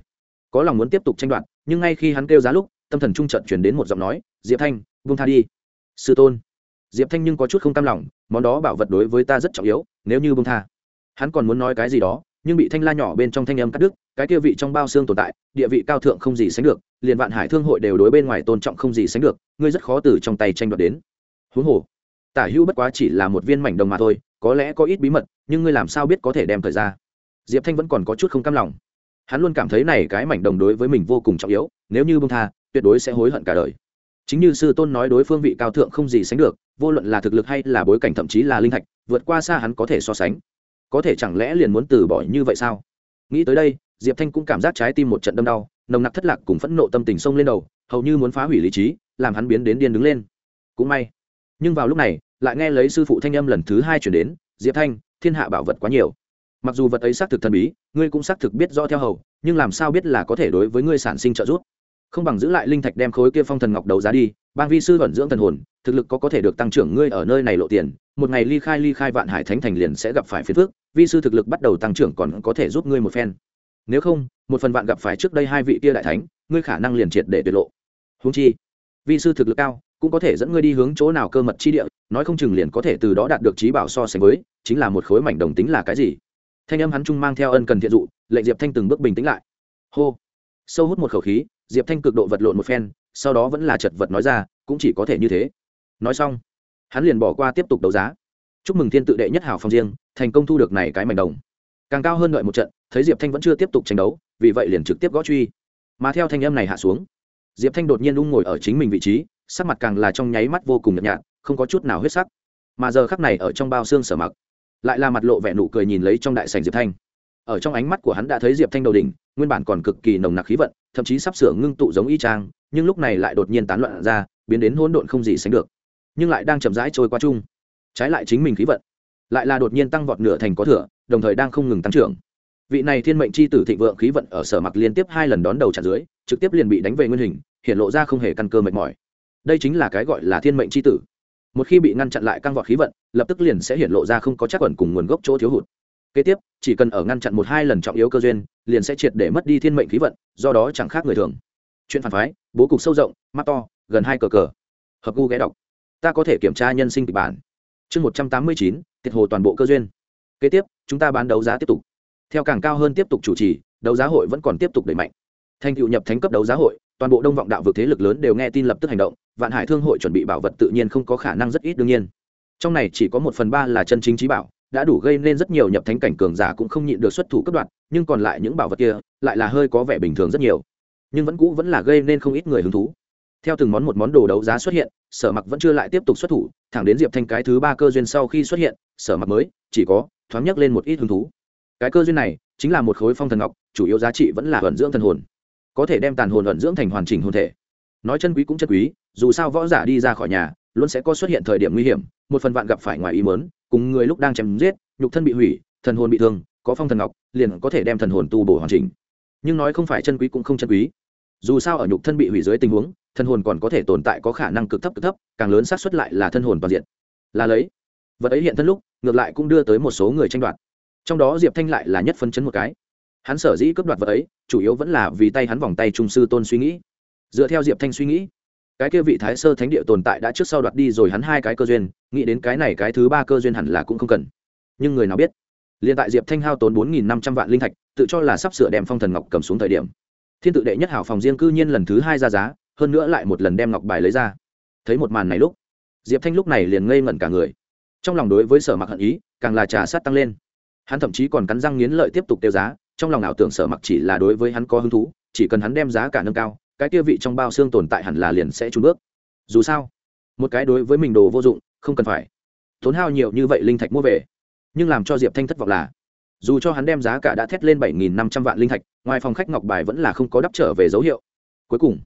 Có lòng muốn tiếp tục tranh đoạt, nhưng ngay khi hắn kêu giá lúc, tâm thần trung trận chuyển đến một giọng nói, diệp thanh vung tha đi. Sư tôn diệp thanh nhưng có chút không cam lòng, món đó bảo vật đối với ta rất trọng yếu, nếu như bông tha. Hắn còn muốn nói cái gì đó, nhưng bị thanh la nhỏ bên trong thanh âm cắt đứt, cái kia vị trong bao xương tồn tại, địa vị cao thượng không gì sánh được, liền vạn hải thương hội đều đối bên ngoài tôn trọng không gì sánh được, ngươi rất khó từ trong tay tranh đoạt đến. Huống hồ, tả hữu bất quá chỉ là một viên mảnh đồng mà thôi, có lẽ có ít bí mật, nhưng ngươi làm sao biết có thể đem thời ra? Diệp thanh vẫn còn có chút không cam lòng. Hắn luôn cảm thấy này cái mảnh đồng đối với mình vô cùng trọng yếu, nếu như bông tha, tuyệt đối sẽ hối hận cả đời chính như sư tôn nói đối phương vị cao thượng không gì sánh được, vô luận là thực lực hay là bối cảnh thậm chí là linh thạch, vượt qua xa hắn có thể so sánh. Có thể chẳng lẽ liền muốn từ bỏ như vậy sao? Nghĩ tới đây, diệp thanh cũng cảm giác trái tim một trận đâm đau, nồng nặc thất lạc cùng phẫn nộ tâm tình sông lên đầu, hầu như muốn phá hủy lý trí, làm hắn biến đến điên đứng lên. Cũng may. Nhưng vào lúc này, lại nghe lấy sư phụ thanh âm lần thứ hai chuyển đến, diệp thanh, thiên hạ bảo vật quá nhiều. Mặc dù vật ấy xác thực thần bí, ngươi cũng xác thực biết do theo hầu, nhưng làm sao biết là có thể đối với ngươi sản sinh trợ giúp? Không bằng giữ lại linh thạch đem khối kia phong thần ngọc đấu giá đi, bang vi sư vận dưỡng thần hồn, thực lực có có thể được tăng trưởng, ngươi ở nơi này lộ tiền, một ngày ly khai ly khai vạn hải thánh thành liền sẽ gặp phải phiền phước vi sư thực lực bắt đầu tăng trưởng còn có thể giúp ngươi một phen. Nếu không, một phần vạn gặp phải trước đây hai vị kia đại thánh, ngươi khả năng liền triệt để tuyệt lộ. Húng chi, vi sư thực lực cao, cũng có thể dẫn ngươi đi hướng chỗ nào cơ mật chi địa, nói không chừng liền có thể từ đó đạt được trí bảo so sánh với, chính là một khối mảnh đồng tính là cái gì? Thanh âm hắn trung mang theo ân cần thiện dụ, lệnh diệp thanh từng bước bình tĩnh lại. Hô. Sâu hút một khẩu khí diệp thanh cực độ vật lộn một phen, sau đó vẫn là chật vật nói ra, cũng chỉ có thể như thế. Nói xong, hắn liền bỏ qua tiếp tục đấu giá. Chúc mừng thiên tự đệ nhất hảo phong riêng, thành công thu được này cái mảnh đồng. Càng cao hơn đợi một trận, thấy diệp thanh vẫn chưa tiếp tục tranh đấu, vì vậy liền trực tiếp gõ truy. Mà theo thanh âm này hạ xuống, diệp thanh đột nhiên ung ngồi ở chính mình vị trí, sắc mặt càng là trong nháy mắt vô cùng nhợt nhạt, không có chút nào huyết sắc. Mà giờ khắc này ở trong bao xương sở mặc, lại là mặt lộ vẻ nụ cười nhìn lấy trong đại sảnh diệp thanh ở trong ánh mắt của hắn đã thấy diệp thanh đầu đỉnh, nguyên bản còn cực kỳ nồng nặc khí vận, thậm chí sắp sửa ngưng tụ giống y trang nhưng lúc này lại đột nhiên tán loạn ra, biến đến hỗn độn không gì sánh được. Nhưng lại đang chậm rãi trôi qua chung. Trái lại chính mình khí vận, lại là đột nhiên tăng vọt nửa thành có thừa, đồng thời đang không ngừng tăng trưởng. Vị này thiên mệnh c h i tử thịnh vượng khí vận ở sở mặc liên tiếp hai lần đón đầu chặt dưới, trực tiếp liền bị đánh về nguyên hình, hiện lộ ra không hề căn cơ mệt mỏi. Đây chính là cái gọi là thiên mệnh c h i tử. Một khi bị ngăn chặn lại căng vọt khí vận, lập tức liền sẽ hiện lộ ra không có chắc quẩn cùng nguồn gốc chỗ thiếu hụt kế tiếp, chỉ cần ở ngăn chặn một hai lần trọng yếu cơ duyên, liền sẽ triệt để mất đi thiên mệnh khí vận, do đó chẳng khác người thường. Chuyện phản phái, bố cục sâu rộng, mắt to, gần hai cờ cờ. Hợp gu ghé đọc. Ta có thể kiểm tra nhân sinh kịch bản. Chương một trăm tám mươi chín tiệt hồ toàn bộ cơ duyên. Kế tiếp, chúng ta bán đấu giá tiếp tục. Theo càng cao hơn tiếp tục chủ trì, đấu giá hội vẫn còn tiếp tục đẩy mạnh. Thành cựu nhập thánh cấp đấu giá hội, toàn bộ đông vọng đạo vực thế lực lớn đều nghe tin lập tức hành động, vạn hải thương hội chuẩn bị bảo vật tự nhiên không có khả năng rất ít đương nhiên. Trong này chỉ có một phần ba là chân chính trí bảo đã đủ gây nên rất nhiều nhập thánh cảnh cường giả cũng không nhịn được xuất thủ cấp đoạn nhưng còn lại những bảo vật kia lại là hơi có vẻ bình thường rất nhiều. Nhưng vẫn cũ vẫn là gây nên không ít người hứng thú. Theo từng món một món đồ đấu giá xuất hiện, sở mặc vẫn chưa lại tiếp tục xuất thủ, thẳng đến diệp thanh cái thứ ba cơ duyên sau khi xuất hiện, sở mặc mới, chỉ có, thoáng nhắc lên một ít hứng thú. Cái cơ duyên này, chính là một khối phong thần ngọc, chủ yếu giá trị vẫn là vận dưỡng thần hồn. Có thể đem tàn hồn vận dưỡng thành hoàn chỉnh hồn thể. Nói chân quý cũng chân quý, dù sao võ giả đi ra khỏi nhà, luôn sẽ có xuất hiện thời điểm nguy hiểm, một phần vạn gặp phải ngoài ý mớn cùng người lúc đang chém giết, nhục thân bị hủy, thần hồn bị thương, có phong thần ngọc, liền có thể đem thần hồn tu bổ hoàn chỉnh. Nhưng nói không phải chân quý cũng không chân quý. Dù sao ở nhục thân bị hủy dưới tình huống thân hồn còn có thể tồn tại có khả năng cực thấp cực thấp, càng lớn xác suất lại là thân hồn toàn diện. Là lấy, vật ấy hiện thân lúc, ngược lại cũng đưa tới một số người tranh đoạt. Trong đó diệp thanh lại là nhất phân chấn một cái. Hắn sở dĩ cướp đoạt vật ấy, chủ yếu vẫn là vì tay hắn vòng tay trung sư tôn suy nghĩ. Dựa theo diệp thanh suy nghĩ cái kia vị thái sơ thánh địa tồn tại đã trước sau đoạt đi rồi hắn hai cái cơ duyên, nghĩ đến cái này cái thứ ba cơ duyên hẳn là cũng không cần. Nhưng người nào biết? Liền tại diệp thanh hao tốn bốn nghìn năm trăm vạn linh thạch, tự cho là sắp sửa đem phong thần ngọc cầm xuống thời điểm. Thiên tự đệ nhất hảo phòng riêng cư nhiên lần thứ hai ra giá, hơn nữa lại một lần đem ngọc bài lấy ra. Thấy một màn này lúc, diệp thanh lúc này liền ngây ngẩn cả người. Trong lòng đối với sở mặc hận ý, càng là trà sát tăng lên. Hắn thậm chí còn cắn răng nghiến lợi tiếp tục tiêu giá, trong lòng ảo tưởng sở mặc chỉ là đối với hắn có hứng thú, chỉ cần hắn đem giá cả nâng cao cái kia vị trong bao xương tồn tại hẳn là liền sẽ trốn bước. Dù sao, một cái đối với mình đồ vô dụng, không cần phải. Tốn hao nhiều như vậy linh thạch mua về. Nhưng làm cho diệp thanh thất vọng là, dù cho hắn đem giá cả đã thét lên bảy nghìn năm trăm vạn linh thạch, ngoài phòng khách ngọc bài vẫn là không có đắp trở về dấu hiệu. Cuối cùng,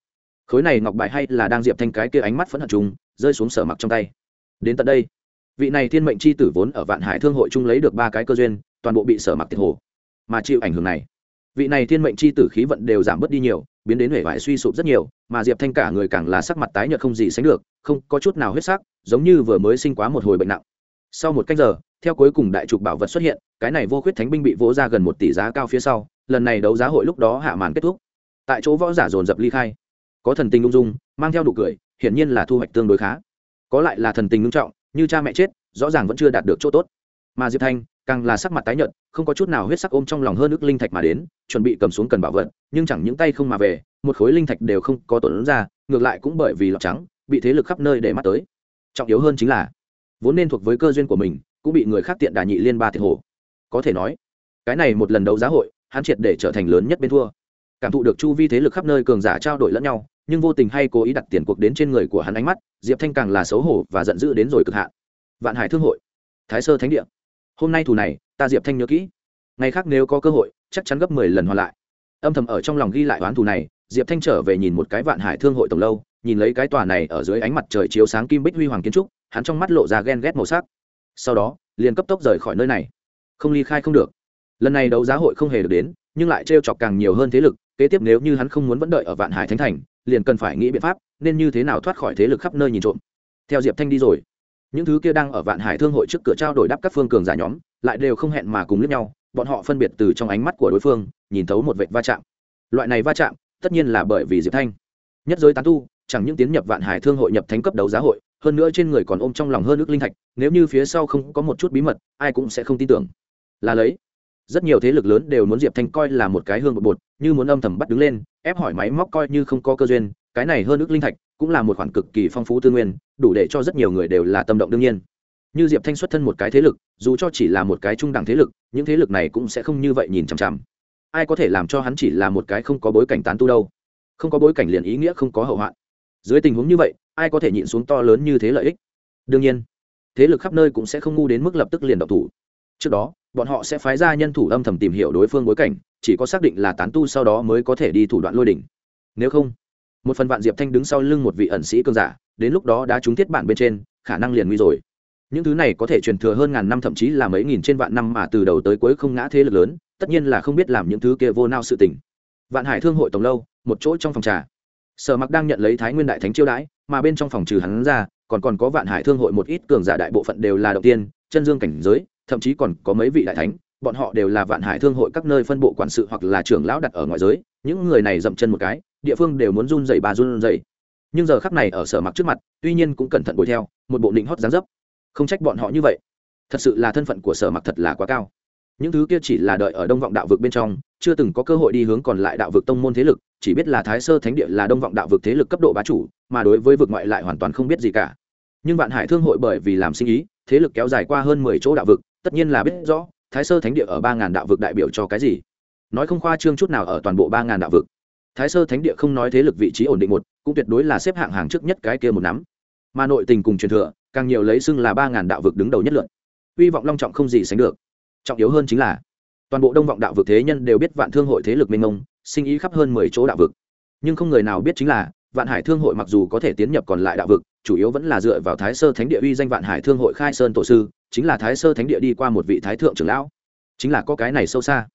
khối này ngọc bài hay là đang diệp thanh cái kia ánh mắt phẫn hận trùng, rơi xuống sở mặc trong tay. Đến tận đây, vị này thiên mệnh c h i tử vốn ở vạn hải thương hội chung lấy được ba cái cơ duyên, toàn bộ bị sở mặc tiệt hồ. Mà chịu ảnh hưởng này, vị này thiên mệnh c h i tử khí vận đều giảm bớt đi nhiều biến đến huệ vải suy sụp rất nhiều, mà diệp thanh cả người càng là sắc mặt tái nhợt không gì sánh được, không có chút nào huyết sắc, giống như vừa mới sinh quá một hồi bệnh nặng. Sau một cách giờ, theo cuối cùng đại trục bảo vật xuất hiện, cái này vô khuyết thánh binh bị vỗ ra gần một tỷ giá cao phía sau, lần này đấu giá hội lúc đó hạ màn kết thúc. Tại chỗ võ giả dồn dập ly khai. Có thần tình ung dung, mang theo đủ cười, hiển nhiên là thu hoạch tương đối khá. Có lại là thần tình nghiêm trọng, như cha mẹ chết, rõ ràng vẫn chưa đạt được chỗ tốt mà diệp thanh càng là sắc mặt tái nhợt, không có chút nào huyết sắc ôm trong lòng hơn ức linh thạch mà đến, chuẩn bị cầm xuống cần bảo vật, nhưng chẳng những tay không mà về, một khối linh thạch đều không có tổn ra, ngược lại cũng bởi vì lọc trắng, bị thế lực khắp nơi để mắt tới. Trọng yếu hơn chính là, vốn nên thuộc với cơ duyên của mình, cũng bị người khác tiện đà nhị liên ba thiệt hồ. Có thể nói, cái này một lần đấu giá hội, hắn triệt để trở thành lớn nhất bên thua. Cảm thụ được chu vi thế lực khắp nơi cường giả trao đổi lẫn nhau, nhưng vô tình hay cố ý đặt tiền cuộc đến trên người của hắn ánh mắt, diệp thanh càng là xấu hổ và giận dữ đến rồi cực hạn. Vạn hải thương hội, thái sơ thánh địa hôm nay thù này, ta diệp thanh nhớ kỹ. Ngày khác nếu có cơ hội, chắc chắn gấp mười lần hoàn lại. Âm thầm ở trong lòng ghi lại oán thù này, diệp thanh trở về nhìn một cái vạn hải thương hội tổng lâu, nhìn lấy cái tòa này ở dưới ánh mặt trời chiếu sáng kim bích huy hoàng kiến trúc, hắn trong mắt lộ ra ghen ghét màu sắc. Sau đó, liền cấp tốc rời khỏi nơi này. Không ly khai không được. Lần này đấu giá hội không hề được đến, nhưng lại trêu chọc càng nhiều hơn thế lực, kế tiếp nếu như hắn không muốn vẫn đợi ở vạn hải thánh thành, liền cần phải nghĩ biện pháp, nên như thế nào thoát khỏi thế lực khắp nơi nhìn trộm. Theo diệp thanh đi rồi những thứ kia đang ở vạn hải thương hội trước cửa trao đổi đáp các phương cường giả nhóm, lại đều không hẹn mà cùng lướt nhau, bọn họ phân biệt từ trong ánh mắt của đối phương, nhìn thấu một vệt va chạm. Loại này va chạm, tất nhiên là bởi vì diệp thanh. Nhất giới tán tu, chẳng những tiến nhập vạn hải thương hội nhập thánh cấp đấu giá hội, hơn nữa trên người còn ôm trong lòng hơn ước linh thạch, nếu như phía sau không có một chút bí mật, ai cũng sẽ không tin tưởng. Là lấy, rất nhiều thế lực lớn đều muốn diệp thanh coi là một cái hương bột bột, như muốn âm thầm bắt đứng lên, ép hỏi máy móc coi như không có cơ duyên, cái này hơn ước linh thạch cũng là một khoản cực kỳ phong phú tư nguyên, đủ để cho rất nhiều người đều là tâm động đương nhiên. Như diệp thanh xuất thân một cái thế lực, dù cho chỉ là một cái trung đẳng thế lực, những thế lực này cũng sẽ không như vậy nhìn chằm chằm. Ai có thể làm cho hắn chỉ là một cái không có bối cảnh tán tu đâu? Không có bối cảnh liền ý nghĩa không có hậu hoạn. Dưới tình huống như vậy, ai có thể nhịn xuống to lớn như thế lợi ích? Đương nhiên, thế lực khắp nơi cũng sẽ không ngu đến mức lập tức liền độc thủ. Trước đó, bọn họ sẽ phái ra nhân thủ âm thầm tìm hiểu đối phương bối cảnh, chỉ có xác định là tán tu sau đó mới có thể đi thủ đoạn lôi đỉnh. Nếu không một phần vạn diệp thanh đứng sau lưng một vị ẩn sĩ cường giả, đến lúc đó đã trúng thiết bản bên trên, khả năng liền nguy rồi. Những thứ này có thể truyền thừa hơn ngàn năm thậm chí là mấy nghìn trên vạn năm mà từ đầu tới cuối không ngã thế lực lớn, tất nhiên là không biết làm những thứ kia vô nao sự tình. Vạn hải thương hội tổng lâu, một chỗ trong phòng trà. Sở mặc đang nhận lấy thái nguyên đại thánh chiêu đãi, mà bên trong phòng trừ hắn ra, còn còn có vạn hải thương hội một ít cường giả đại bộ phận đều là đầu tiên, chân dương cảnh giới, thậm chí còn có mấy vị đại thánh, bọn họ đều là vạn hải thương hội các nơi phân bộ quản sự hoặc là trưởng lão đặt ở ngoài giới, những người này dậm chân một cái địa phương đều muốn run dày bà run dày nhưng giờ khắc này ở sở mặc trước mặt, tuy nhiên cũng cẩn thận đuổi theo, một bộ định hót dáng dấp. Không trách bọn họ như vậy. Thật sự là thân phận của sở mặc thật là quá cao. Những thứ kia chỉ là đợi ở đông vọng đạo vực bên trong, chưa từng có cơ hội đi hướng còn lại đạo vực tông môn thế lực, chỉ biết là thái sơ thánh địa là đông vọng đạo vực thế lực cấp độ bá chủ, mà đối với vực ngoại lại hoàn toàn không biết gì cả. Nhưng vạn hải thương hội bởi vì làm sinh ý, thế lực kéo dài qua hơn mười chỗ đạo vực, tất nhiên là biết rõ, thái sơ thánh địa ở ba ngàn đạo vực đại biểu cho cái gì. Nói không khoa trương chút nào ở toàn bộ ba ngàn đạo vực thái sơ thánh địa không nói thế lực vị trí ổn định một, cũng tuyệt đối là xếp hạng hàng trước nhất cái kia một nắm. Mà nội tình cùng truyền thừa, càng nhiều lấy xưng là ba ngàn đạo vực đứng đầu nhất luận hy vọng long trọng không gì sánh được. Trọng yếu hơn chính là, toàn bộ đông vọng đạo vực thế nhân đều biết vạn thương hội thế lực minh ông sinh ý khắp hơn mười chỗ đạo vực. Nhưng không người nào biết chính là, vạn hải thương hội mặc dù có thể tiến nhập còn lại đạo vực, chủ yếu vẫn là dựa vào thái sơ thánh địa uy danh vạn hải thương hội khai sơn tổ sư, chính là thái sơ thánh địa đi qua một vị thái thượng trưởng lão. Chính là có cái này sâu xa.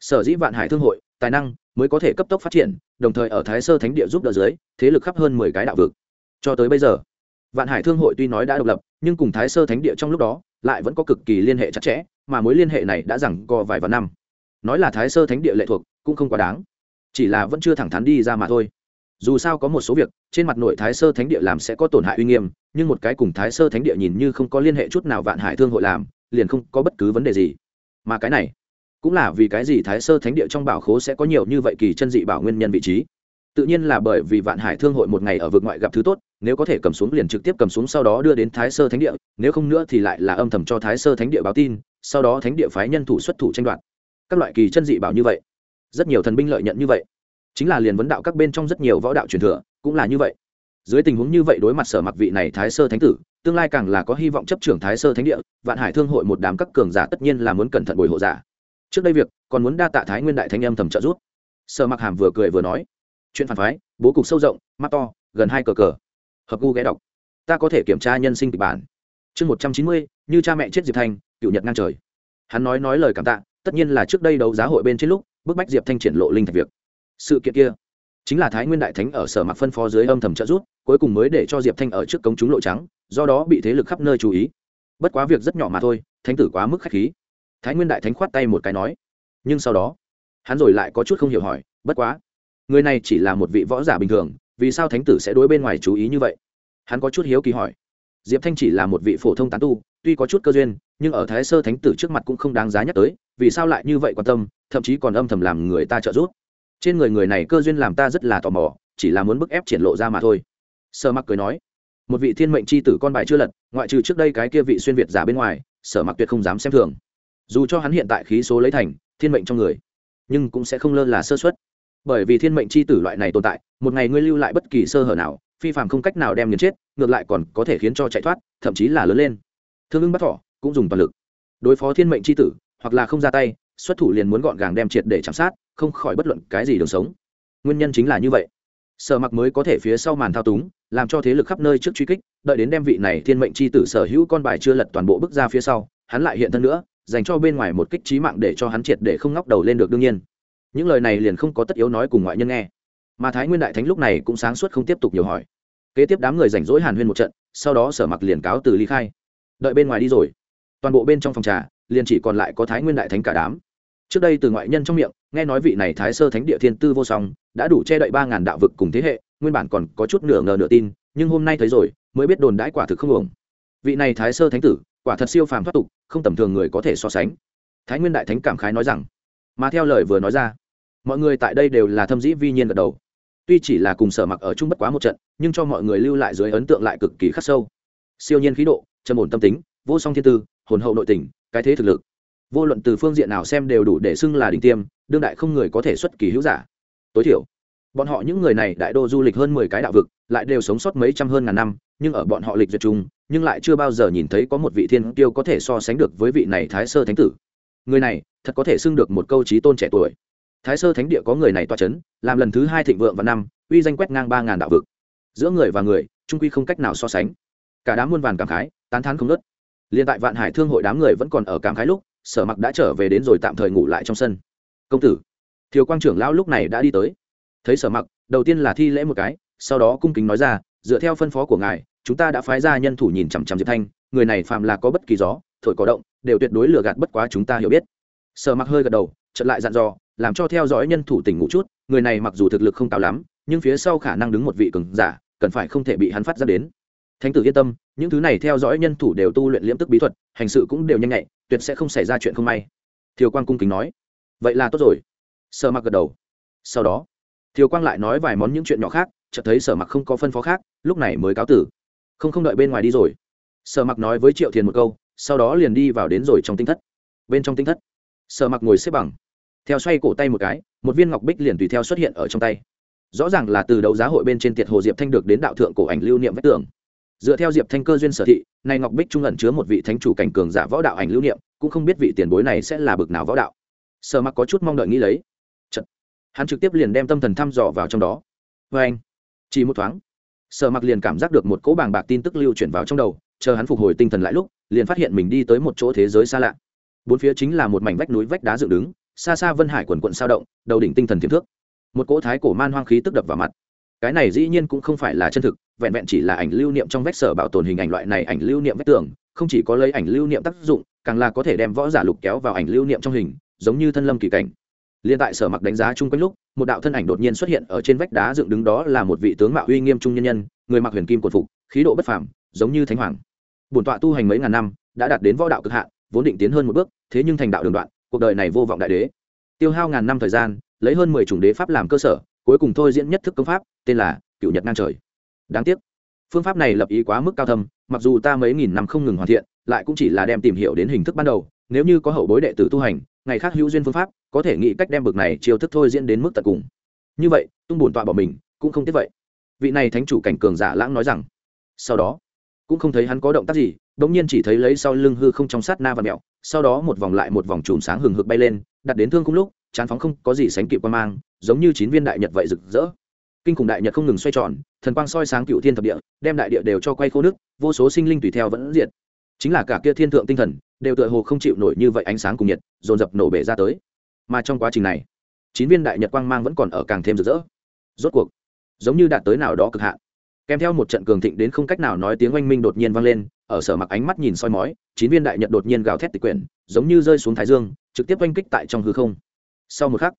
Sở dĩ vạn hải thương hội tài năng mới có thể cấp tốc phát triển, đồng thời ở thái sơ thánh địa giúp đỡ dưới, thế lực khắp hơn mười cái đạo vực. Cho tới bây giờ, vạn hải thương hội tuy nói đã độc lập, nhưng cùng thái sơ thánh địa trong lúc đó, lại vẫn có cực kỳ liên hệ chặt chẽ, mà mối liên hệ này đã rằng co vài vạn năm. Nói là thái sơ thánh địa lệ thuộc, cũng không quá đáng. Chỉ là vẫn chưa thẳng thắn đi ra mà thôi. Dù sao có một số việc, trên mặt nội thái sơ thánh địa làm sẽ có tổn hại uy nghiêm, nhưng một cái cùng thái sơ thánh địa nhìn như không có liên hệ chút nào vạn hải thương hội làm, liền không có bất cứ vấn đề gì. Mà cái này cũng là vì cái gì thái sơ thánh địa trong bảo khố sẽ có nhiều như vậy kỳ chân dị bảo nguyên nhân vị trí? Tự nhiên là bởi vì vạn hải thương hội một ngày ở vực ngoại gặp thứ tốt, nếu có thể cầm xuống liền trực tiếp cầm xuống sau đó đưa đến thái sơ thánh địa, nếu không nữa thì lại là âm thầm cho thái sơ thánh địa báo tin, sau đó thánh địa phái nhân thủ xuất thủ tranh đoạt. Các loại kỳ chân dị bảo như vậy, rất nhiều thần binh lợi nhận như vậy. Chính là liền vấn đạo các bên trong rất nhiều võ đạo truyền thừa cũng là như vậy. Dưới tình huống như vậy đối mặt sở mặc vị này thái sơ thánh tử, tương lai càng là có hy vọng chấp trưởng thái sơ thánh địa, vạn hải thương hội một đám các cường giả tất nhiên là muốn cẩn thận bồi hộ giả trước đây việc, còn muốn đa tạ thái nguyên đại thánh âm thầm trợ giúp. Sở mặc hàm vừa cười vừa nói, chuyện phản phái, bố cục sâu rộng, mắt to, gần hai cờ cờ. Hợp gu ghé đọc. Ta có thể kiểm tra nhân sinh kịch bản. Chương một trăm chín mươi, như cha mẹ chết diệp thanh, cựu nhật ngang trời. Hắn nói nói lời cảm tạ, tất nhiên là trước đây đấu giá hội bên trên lúc, bức bách diệp thanh triển lộ linh thạch việc. Sự kiện kia, chính là thái nguyên đại thánh ở sở mặc phân phó dưới âm thầm trợ giúp, cuối cùng mới để cho diệp thanh ở trước cống chúng lộ trắng, do đó bị thế lực khắp nơi chú ý. Bất quá việc rất nhỏ mà thôi, thánh tử quá mức khách khí thái nguyên đại thánh khoát tay một cái nói. Nhưng sau đó, hắn rồi lại có chút không hiểu hỏi, bất quá, người này chỉ là một vị võ giả bình thường, vì sao thánh tử sẽ đối bên ngoài chú ý như vậy? Hắn có chút hiếu kỳ hỏi. Diệp thanh chỉ là một vị phổ thông tán tu, tuy có chút cơ duyên, nhưng ở thái sơ thánh tử trước mặt cũng không đáng giá nhắc tới, vì sao lại như vậy quan tâm, thậm chí còn âm thầm làm người ta trợ giúp. Trên người người này cơ duyên làm ta rất là tò mò, chỉ là muốn bức ép triển lộ ra mà thôi. Sở mặc cười nói, một vị thiên mệnh c h i tử con bài chưa lật, ngoại trừ trước đây cái kia vị xuyên việt giả bên ngoài, sở mặc tuyệt không dám xem thường dù cho hắn hiện tại khí số lấy thành, thiên mệnh trong người, nhưng cũng sẽ không lơ là sơ xuất bởi vì thiên mệnh c h i tử loại này tồn tại, một ngày ngươi lưu lại bất kỳ sơ hở nào, phi phạm không cách nào đem nghiền chết, ngược lại còn có thể khiến cho chạy thoát, thậm chí là lớn lên. Thương ưng bắt thỏ cũng dùng toàn lực. Đối phó thiên mệnh c h i tử, hoặc là không ra tay, xuất thủ liền muốn gọn gàng đem triệt để chạm sát, không khỏi bất luận cái gì đường sống. Nguyên nhân chính là như vậy. Sở mặc mới có thể phía sau màn thao túng, làm cho thế lực khắp nơi trước truy kích, đợi đến đem vị này thiên mệnh c h i tử sở hữu con bài chưa lật toàn bộ bước ra phía sau, hắn lại hiện thân nữa dành cho bên ngoài một kích trí mạng để cho hắn triệt để không ngóc đầu lên được đương nhiên. Những lời này liền không có tất yếu nói cùng ngoại nhân nghe. Mà thái nguyên đại thánh lúc này cũng sáng suốt không tiếp tục nhiều hỏi. Kế tiếp đám người rảnh rỗi hàn huyên một trận, sau đó sở mặc liền cáo từ ly khai. Đợi bên ngoài đi rồi. Toàn bộ bên trong phòng trà, liền chỉ còn lại có thái nguyên đại thánh cả đám. Trước đây từ ngoại nhân trong miệng, nghe nói vị này thái sơ thánh địa thiên tư vô song, đã đủ che đậy ba ngàn đạo vực cùng thế hệ, nguyên bản còn có chút nửa ngờ nửa tin, nhưng hôm nay thấy rồi, mới biết đồn đãi quả thực không ổng vị này thái sơ thánh tử quả thật siêu phàm thoát tục, không tầm thường người có thể so sánh. Thái nguyên đại thánh cảm khái nói rằng, mà theo lời vừa nói ra, mọi người tại đây đều là thâm dĩ vi nhiên gật đầu. Tuy chỉ là cùng sở mặc ở chung bất quá một trận, nhưng cho mọi người lưu lại dưới ấn tượng lại cực kỳ khắc sâu. Siêu nhiên khí độ, trầm ổn tâm tính, vô song thiên tư, hồn hậu nội tình, cái thế thực lực. Vô luận từ phương diện nào xem đều đủ để xưng là đỉnh tiêm, đương đại không người có thể xuất kỳ hữu giả. Tối thiểu bọn họ những người này đại đô du lịch hơn mười cái đạo vực, lại đều sống sót mấy trăm hơn ngàn năm, nhưng ở bọn họ lịch duyệt chung, nhưng lại chưa bao giờ nhìn thấy có một vị thiên tiêu có thể so sánh được với vị này thái sơ thánh tử. Người này, thật có thể xưng được một câu trí tôn trẻ tuổi. Thái sơ thánh địa có người này toa c h ấ n làm lần thứ hai thịnh vượng và năm, uy danh quét ngang ba ngàn đạo vực. Giữa người và người, trung quy không cách nào so sánh. Cả đám muôn vàn cảm khái, tán thán không nớt liền tại vạn hải thương hội đám người vẫn còn ở cảm khái lúc, sở mặc đã trở về đến rồi tạm thời ngủ lại trong sân. Công tử thiếu quang trưởng lão lúc này đã đi tới thấy sở mặc, đầu tiên là thi lễ một cái, sau đó cung kính nói ra, dựa theo phân phó của ngài, chúng ta đã phái ra nhân thủ nhìn chằm chằm diệp thanh, người này phạm là có bất kỳ gió, thổi có động, đều tuyệt đối lừa gạt bất quá chúng ta hiểu biết. Sở mặc hơi gật đầu, chợt lại dặn dò, làm cho theo dõi nhân thủ tỉnh ngủ chút, người này mặc dù thực lực không cao lắm, nhưng phía sau khả năng đứng một vị cường giả, cần phải không thể bị hắn phát ra đến. Thánh tử yên tâm, những thứ này theo dõi nhân thủ đều tu luyện liễm tức bí thuật, hành sự cũng đều nhanh nhạy, tuyệt sẽ không xảy ra chuyện không may. Thiều quang cung kính nói, vậy là tốt rồi. Sở mặc gật đầu. Sau đó thiều quang lại nói vài món những chuyện nhỏ khác, chợt thấy sở mặc không có phân phó khác, lúc này mới cáo tử. Không không đợi bên ngoài đi rồi. Sở mặc nói với triệu thiền một câu, sau đó liền đi vào đến rồi trong tinh thất. Bên trong tinh thất, sở mặc ngồi xếp bằng, theo xoay cổ tay một cái, một viên ngọc bích liền tùy theo xuất hiện ở trong tay. Rõ ràng là từ đấu giá hội bên trên tiệt hồ diệp thanh được đến đạo thượng cổ ảnh lưu niệm vách tường. Dựa theo diệp thanh cơ duyên sở thị, nay ngọc bích trung ẩn chứa một vị thánh chủ cảnh cường giả võ đạo ảnh lưu niệm, cũng không biết vị tiền bối này sẽ là bực nào võ đạo. Sở mặc có chút mong đợi nghĩ lấy hắn trực tiếp liền đem tâm thần thăm dò vào trong đó. Vê anh, chỉ một thoáng, sở mặc liền cảm giác được một cỗ bàng bạc tin tức lưu chuyển vào trong đầu, chờ hắn phục hồi tinh thần lại lúc, liền phát hiện mình đi tới một chỗ thế giới xa lạ. Bốn phía chính là một mảnh vách núi vách đá dựng đứng, xa xa vân hải quần quận sao động, đầu đỉnh tinh thần tiềm thước. Một cỗ thái cổ man hoang khí tức đập vào mặt. Cái này dĩ nhiên cũng không phải là chân thực, vẹn vẹn chỉ là ảnh lưu niệm trong vách sở bảo tồn hình ảnh loại này ảnh lưu niệm vách tường, không chỉ có lấy ảnh lưu niệm tác dụng, càng là có thể đem võ giả lục kéo vào ảnh lưu niệm trong hình, giống như thân lâm kỳ cảnh liên tại sở mặc đánh giá chung quanh lúc, một đạo thân ảnh đột nhiên xuất hiện ở trên vách đá dựng đứng đó là một vị tướng mạo uy nghiêm trung nhân nhân, người mặc huyền kim quần phục, khí độ bất phàm, giống như thánh hoàng. Bổn tọa tu hành mấy ngàn năm, đã đạt đến võ đạo cực hạn, vốn định tiến hơn một bước, thế nhưng thành đạo đường đoạn, cuộc đời này vô vọng đại đế. Tiêu hao ngàn năm thời gian, lấy hơn mười chủng đế pháp làm cơ sở, cuối cùng thôi diễn nhất thức công pháp, tên là cựu nhật ngang trời. Đáng tiếc, phương pháp này lập ý quá mức cao thâm, mặc dù ta mấy nghìn năm không ngừng hoàn thiện, lại cũng chỉ là đem tìm hiểu đến hình thức ban đầu, nếu như có hậu bối đệ tử tu hành ngày khác hữu duyên phương pháp, có thể nghĩ cách đem bực này chiêu thức thôi diễn đến mức tận cùng. Như vậy, tung bổn tọa bỏ mình, cũng không tiếc vậy. Vị này thánh chủ cảnh cường giả lãng nói rằng, sau đó, cũng không thấy hắn có động tác gì, đống nhiên chỉ thấy lấy sau lưng hư không trong sát na và mẹo, sau đó một vòng lại một vòng chùm sáng hừng hực bay lên, đặt đến thương cùng lúc, chán phóng không có gì sánh kịp qua mang, giống như chín viên đại nhật vậy rực rỡ. Kinh khủng đại nhật không ngừng xoay tròn, thần quang soi sáng cựu thiên thập địa, đem đại địa đều cho quay khô nước, vô số sinh linh tùy theo vẫn diệt. Chính là cả kia thiên thượng tinh thần đều tựa hồ không chịu nổi như vậy ánh sáng cùng nhiệt, dồn dập nổ bể ra tới. Mà trong quá trình này, chín viên đại nhật quang mang vẫn còn ở càng thêm rực rỡ. Rốt cuộc, giống như đạt tới nào đó cực hạn. Kèm theo một trận cường thịnh đến không cách nào nói tiếng oanh minh đột nhiên vang lên, ở sở mặc ánh mắt nhìn soi mói, chín viên đại nhật đột nhiên gào thét tịch quyển, giống như rơi xuống thái dương, trực tiếp oanh kích tại trong hư không. Sau một khắc,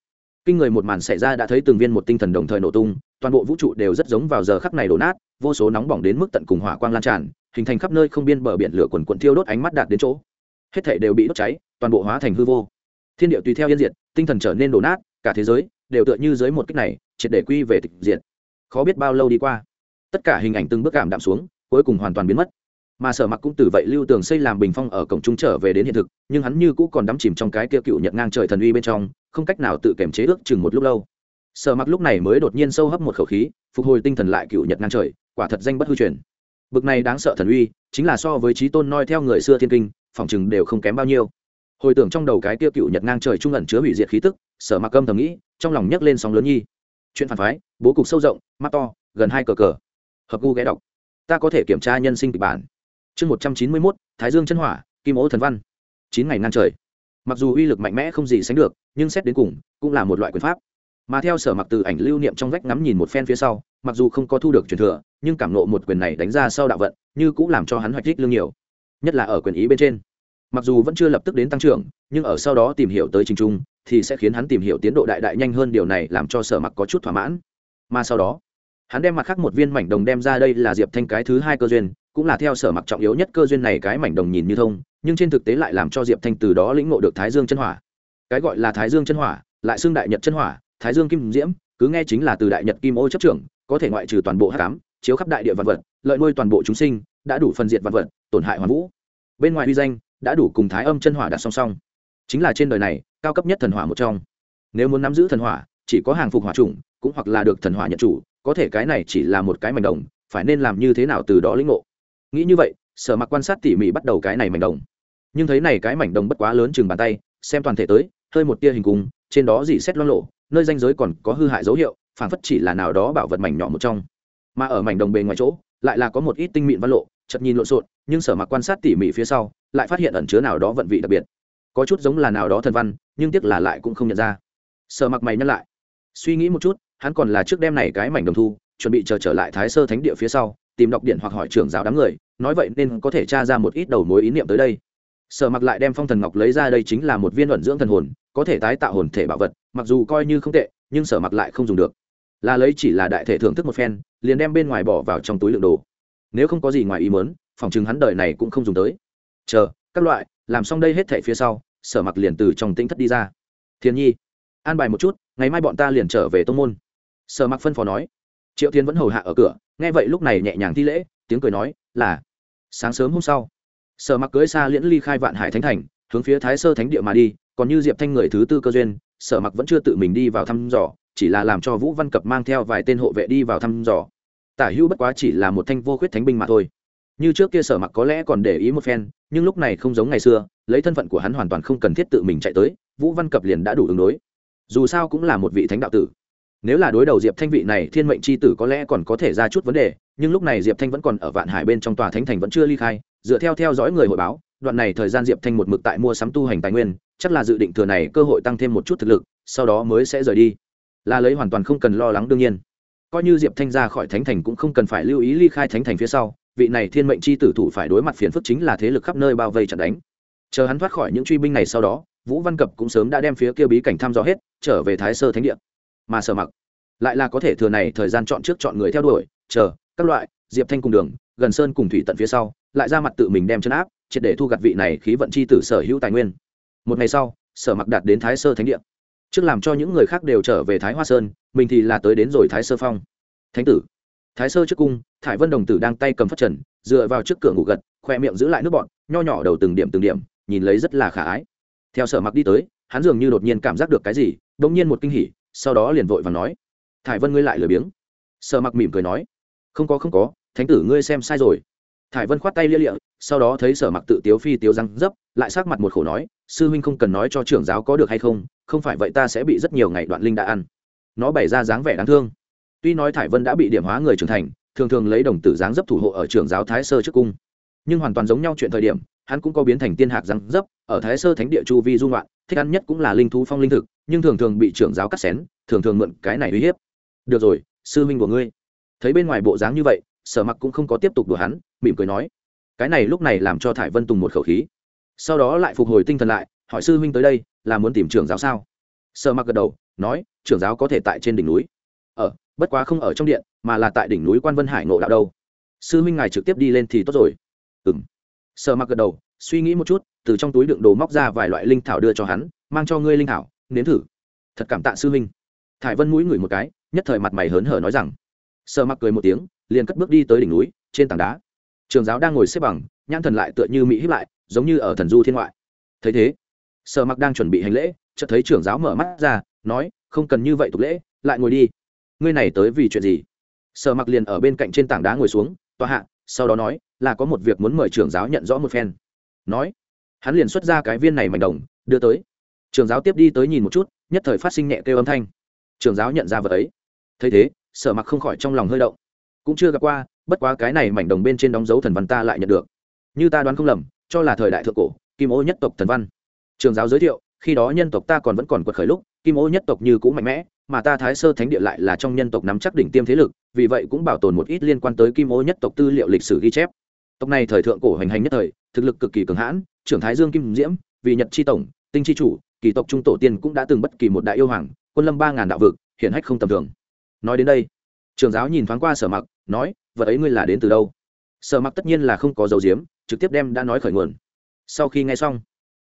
kinh người một màn xảy ra đã thấy từng viên một tinh thần đồng thời nổ tung, toàn bộ vũ trụ đều rất giống vào giờ khắc này đổ nát, vô số nóng bỏng đến mức tận cùng hỏa quang lan tràn, hình thành khắp nơi không biên bờ biển lửa quần quần thiêu đốt ánh mắt đạt đến chỗ hết thể đều bị đốt cháy, toàn bộ hóa thành hư vô. Thiên địa tùy theo yên diệt, tinh thần trở nên đổ nát, cả thế giới đều tựa như dưới một cách này, triệt để quy về tịch diệt. Khó biết bao lâu đi qua, tất cả hình ảnh từng bước cảm đạm xuống, cuối cùng hoàn toàn biến mất. Mà sở mặc cũng từ vậy lưu tường xây làm bình phong ở cổng trung trở về đến hiện thực, nhưng hắn như cũ còn đắm chìm trong cái kia cựu nhật ngang trời thần uy bên trong, không cách nào tự kiềm chế ước chừng một lúc lâu. Sở mặc lúc này mới đột nhiên sâu hấp một khẩu khí, phục hồi tinh thần lại cựu nhật ngang trời, quả thật danh bất hư truyền. Bực này đáng sợ thần uy, chính là so với trí tôn noi theo người xưa thiên kinh phòng chừng đều không kém bao nhiêu. Hồi tưởng trong đầu cái kia cựu nhật ngang trời trung ẩn chứa hủy diệt khí tức, sở mặc âm thầm nghĩ, trong lòng nhấc lên sóng lớn nhi. Chuyện phản phái, bố cục sâu rộng, mắt to, gần hai cờ cờ. Hợp gu ghé đọc. Ta có thể kiểm tra nhân sinh kịch bản. Chương một trăm chín mươi mốt, thái dương chân hỏa, kim ố thần văn. Chín ngày ngang trời. Mặc dù uy lực mạnh mẽ không gì sánh được, nhưng xét đến cùng, cũng là một loại quyền pháp. Mà theo sở mặc từ ảnh lưu niệm trong vách ngắm nhìn một phen phía sau, mặc dù không có thu được truyền thừa, nhưng cảm nộ một quyền này đánh ra sau đạo vận, như cũng làm cho hắn hoạch thích lương nhiều nhất là ở quyền ý bên trên. Mặc dù vẫn chưa lập tức đến tăng trưởng, nhưng ở sau đó tìm hiểu tới trình trung, thì sẽ khiến hắn tìm hiểu tiến độ đại đại nhanh hơn điều này làm cho sở mặc có chút thỏa mãn. Mà sau đó, hắn đem mặt khác một viên mảnh đồng đem ra đây là diệp thanh cái thứ hai cơ duyên, cũng là theo sở mặc trọng yếu nhất cơ duyên này cái mảnh đồng nhìn như thông, nhưng trên thực tế lại làm cho diệp thanh từ đó lĩnh ngộ được thái dương chân hỏa. Cái gọi là thái dương chân hỏa, lại xưng đại nhật chân hỏa, thái dương kim diễm, cứ nghe chính là từ đại nhật kim ô chấp trưởng, có thể ngoại trừ toàn bộ h tám chiếu khắp đại địa vật vật, lợi nuôi toàn bộ chúng sinh, đã đủ phân diệt vật vật tổn hại hoàn vũ. Bên ngoài uy danh đã đủ cùng thái âm chân hỏa đặt song song. Chính là trên đời này, cao cấp nhất thần hỏa một trong. Nếu muốn nắm giữ thần hỏa, chỉ có hàng phục hỏa chủng, cũng hoặc là được thần hỏa nhận chủ, có thể cái này chỉ là một cái mảnh đồng, phải nên làm như thế nào từ đó lĩnh ngộ? Nghĩ như vậy, sở mặc quan sát tỉ mỉ bắt đầu cái này mảnh đồng. Nhưng thấy này cái mảnh đồng bất quá lớn chừng bàn tay, xem toàn thể tới, hơi một tia hình cung, trên đó dì xét lo lộ, nơi danh giới còn có hư hại dấu hiệu phản phất chỉ là nào đó bảo vật mảnh nhỏ một trong. Mà ở mảnh đồng bề ngoài chỗ, lại là có một ít tinh mịn văn lộ chật nhìn lộn xộn, nhưng sở mặc quan sát tỉ mỉ phía sau, lại phát hiện ẩn chứa nào đó vận vị đặc biệt. Có chút giống là nào đó thần văn, nhưng tiếc là lại cũng không nhận ra. Sở mặc mày nhắc lại. Suy nghĩ một chút, hắn còn là trước đêm này cái mảnh đồng thu, chuẩn bị chờ trở lại thái sơ thánh địa phía sau, tìm đọc điện hoặc hỏi trưởng giáo đám người, nói vậy nên có thể tra ra một ít đầu mối ý niệm tới đây. Sở mặc lại đem phong thần ngọc lấy ra đây chính là một viên luận dưỡng thần hồn, có thể tái tạo hồn thể bảo vật, mặc dù coi như không tệ, nhưng sở mặc lại không dùng được. Là lấy chỉ là đại thể thưởng thức một phen, liền đem bên ngoài bỏ vào trong túi lượng đồ nếu không có gì ngoài ý mớn phòng chừng hắn đời này cũng không dùng tới. Chờ, các loại, làm xong đây hết thảy phía sau, sở mặc liền từ trong tĩnh thất đi ra. Thiên nhi, an bài một chút, ngày mai bọn ta liền trở về tô môn. Sở mặc phân phó nói. Triệu thiên vẫn hầu hạ ở cửa, nghe vậy lúc này nhẹ nhàng thi lễ, tiếng cười nói, là, sáng sớm hôm sau. Sở mặc cưới xa liễn ly khai vạn hải thánh thành, hướng phía thái sơ thánh địa mà đi, còn như diệp thanh người thứ tư cơ duyên, sở mặc vẫn chưa tự mình đi vào thăm dò, chỉ là làm cho vũ văn cập mang theo vài tên hộ vệ đi vào thăm dò tả hữu bất quá chỉ là một thanh vô khuyết thánh binh mà thôi. Như trước kia sở mặc có lẽ còn để ý một phen, nhưng lúc này không giống ngày xưa, lấy thân phận của hắn hoàn toàn không cần thiết tự mình chạy tới, vũ văn cập liền đã đủ ứng đối. Dù sao cũng là một vị thánh đạo tử. Nếu là đối đầu diệp thanh vị này, thiên mệnh c h i tử có lẽ còn có thể ra chút vấn đề, nhưng lúc này diệp thanh vẫn còn ở vạn hải bên trong tòa thánh thành vẫn chưa ly khai, dựa theo theo dõi người hội báo, đoạn này thời gian diệp thanh một mực tại mua sắm tu hành tài nguyên, chắc là dự định thừa này cơ hội tăng thêm một chút thực lực, sau đó mới sẽ rời đi. Là lấy hoàn toàn không cần lo lắng đương nhiên coi như diệp thanh ra khỏi thánh thành cũng không cần phải lưu ý ly khai thánh thành phía sau, vị này thiên mệnh c h i tử thủ phải đối mặt phiền phức chính là thế lực khắp nơi bao vây chặn đánh. Chờ hắn thoát khỏi những truy binh này sau đó, vũ văn cập cũng sớm đã đem phía kia bí cảnh thăm dò hết, trở về thái sơ thánh địa. Mà sở mặc lại là có thể thừa này thời gian chọn trước chọn người theo đuổi, chờ các loại, diệp thanh cùng đường, gần sơn cùng thủy tận phía sau, lại ra mặt tự mình đem chân áp, triệt để thu gặt vị này khí vận chi tử sở hữu tài nguyên. Một ngày sau, sở mặc đạt đến thái sơ thánh địa trước làm cho những người khác đều trở về thái hoa sơn, mình thì là tới đến rồi thái sơ phong. Thánh tử, thái sơ trước cung, thải vân đồng tử đang tay cầm phát trần, dựa vào trước cửa ngủ gật, khoe miệng giữ lại nước bọn nho nhỏ đầu từng điểm từng điểm, nhìn lấy rất là khả ái. Theo sở mặc đi tới, hắn dường như đột nhiên cảm giác được cái gì đ ỗ n g nhiên một kinh hỉ, sau đó liền vội và nói, thải vân ngươi lại lười biếng. Sở mặc mỉm cười nói, không có không có, thánh tử ngươi xem sai rồi thải vân khoát tay lia lịa, sau đó thấy sở mặc tự tiếu phi tiếu răng dấp, lại sát mặt một khổ nói, sư huynh không cần nói cho trưởng giáo có được hay không không phải vậy ta sẽ bị rất nhiều ngày đoạn linh đã ăn. Nó bày ra dáng vẻ đáng thương. Tuy nói thải vân đã bị điểm hóa người trưởng thành, thường thường lấy đồng tử dáng dấp thủ hộ ở trường giáo thái sơ trước cung. Nhưng hoàn toàn giống nhau chuyện thời điểm, hắn cũng có biến thành tiên hạc răng dấp, ở thái sơ thánh địa chu vi dung loạn, thích ăn nhất cũng là linh thú phong linh thực, nhưng thường thường bị trưởng giáo cắt xén, thường thường mượn cái này uy hiếp. Được rồi, sư minh của ngươi. Thấy bên ngoài bộ dáng như vậy sở mặc cũng không có tiếp tục đùa hắn, mỉm cười nói, cái này lúc này làm cho thải vân tùng một khẩu khí. Sau đó lại phục hồi tinh thần lại, hỏi sư huynh tới đây, là muốn tìm trưởng giáo sao? Sở mặc gật đầu, nói, trưởng giáo có thể tại trên đỉnh núi. Ở bất quá không ở trong điện, mà là tại đỉnh núi quan vân hải ngộ đạo đâu. Sư huynh ngài trực tiếp đi lên thì tốt rồi. Ừng Sở mặc gật đầu, suy nghĩ một chút, từ trong túi đựng đồ móc ra vài loại linh thảo đưa cho hắn, mang cho ngươi linh thảo, nếm thử. Thật cảm tạ sư huynh. Thải vân mũi ngửi một cái, nhất thời mặt mày hớn hở nói rằng. Sợ mặc cười một tiếng liền cất bước đi tới đỉnh núi, trên tảng đá. Trường giáo đang ngồi xếp bằng, nhãn thần lại tựa như mỹ hiếp lại, giống như ở thần du thiên ngoại. Thấy thế sợ mặc đang chuẩn bị hành lễ, chợt thấy trưởng giáo mở mắt ra, nói, không cần như vậy tục lễ, lại ngồi đi. Ngươi này tới vì chuyện gì? Sở mặc liền ở bên cạnh trên tảng đá ngồi xuống, tòa hạ, sau đó nói, là có một việc muốn mời trưởng giáo nhận rõ một phen. Nói, hắn liền xuất ra cái viên này mảnh đồng, đưa tới. Trưởng giáo tiếp đi tới nhìn một chút, nhất thời phát sinh nhẹ kêu âm thanh. Trưởng giáo nhận ra vật ấy. Thấy thế, sở mặc không khỏi trong lòng hơi động cũng chưa gặp qua, bất quá cái này mảnh đồng bên trên đóng dấu thần văn ta lại nhận được. Như ta đoán không lầm, cho là thời đại thượng cổ, kim ô nhất tộc thần văn. Trường giáo giới thiệu, khi đó nhân tộc ta còn vẫn còn quật khởi lúc, kim ô nhất tộc như cũng mạnh mẽ, mà ta thái sơ thánh địa lại là trong nhân tộc nắm chắc đỉnh tiêm thế lực, vì vậy cũng bảo tồn một ít liên quan tới kim ô nhất tộc tư liệu lịch sử ghi chép. Tộc này thời thượng cổ hành hành nhất thời, thực lực cực kỳ cường hãn, trưởng thái dương kim diễm, vì nhật chi tổng, tinh chi chủ, kỳ tộc trung tổ tiên cũng đã từng bất kỳ một đại yêu hoàng, quân lâm ba ngàn đạo vực hiện hách không tầm thường. Nói đến đây trường giáo nhìn thoáng qua sở mặc, nói, vật ấy ngươi là đến từ đâu? Sở mặc tất nhiên là không có dấu diếm trực tiếp đem đã nói khởi nguồn. Sau khi nghe xong,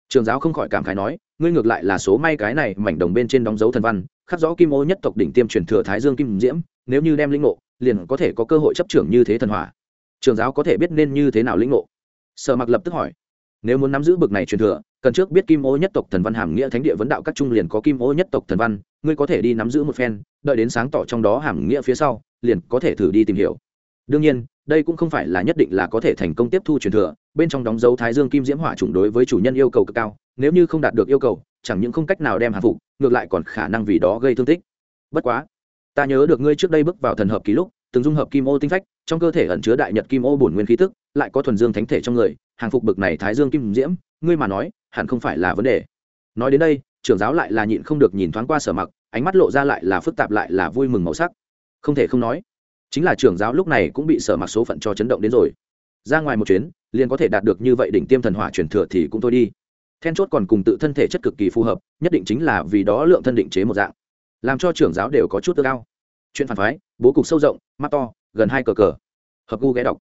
trường giáo không khỏi cảm khái nói, ngươi ngược lại là số may cái này mảnh đồng bên trên đóng dấu thần văn, khắc rõ kim ô nhất tộc đỉnh tiêm truyền thừa thái dương kim diễm, nếu như đem lĩnh ngộ, liền có thể có cơ hội chấp trưởng như thế thần hỏa. Trường giáo có thể biết nên như thế nào lĩnh ngộ. Sở mặc lập tức hỏi, nếu muốn nắm giữ bực này truyền thừa, cần trước biết kim ô nhất tộc thần văn hàm nghĩa thánh địa vấn đạo các trung liền có kim ô nhất tộc thần văn ngươi có thể đi nắm giữ một phen, đợi đến sáng tỏ trong đó hàm nghĩa phía sau, liền có thể thử đi tìm hiểu. Đương nhiên, đây cũng không phải là nhất định là có thể thành công tiếp thu truyền thừa, bên trong đóng dấu thái dương kim diễm hỏa chủng đối với chủ nhân yêu cầu cực cao, nếu như không đạt được yêu cầu, chẳng những không cách nào đem hạ phục, ngược lại còn khả năng vì đó gây thương tích. Bất quá, ta nhớ được ngươi trước đây bước vào thần hợp ký lúc, từng dung hợp kim ô tinh phách, trong cơ thể ẩn chứa đại nhật kim ô bổn nguyên khí tức, lại có thuần dương thánh thể trong người, hàng phục bực này thái dương kim diễm, ngươi mà nói, hẳn không phải là vấn đề. Nói đến đây trưởng giáo lại là nhịn không được nhìn thoáng qua sở mặc, ánh mắt lộ ra lại là phức tạp lại là vui mừng màu sắc. Không thể không nói, chính là trưởng giáo lúc này cũng bị sở mặc số phận cho chấn động đến rồi. Ra ngoài một chuyến, liền có thể đạt được như vậy đỉnh tiêm thần hỏa truyền thừa thì cũng thôi đi. Then chốt còn cùng tự thân thể chất cực kỳ phù hợp, nhất định chính là vì đó lượng thân định chế một dạng. Làm cho trưởng giáo đều có chút tự cao. chuyện phản phái, bố cục sâu rộng, mắt to, gần hai cờ cờ. Hợp gu ghé đọc.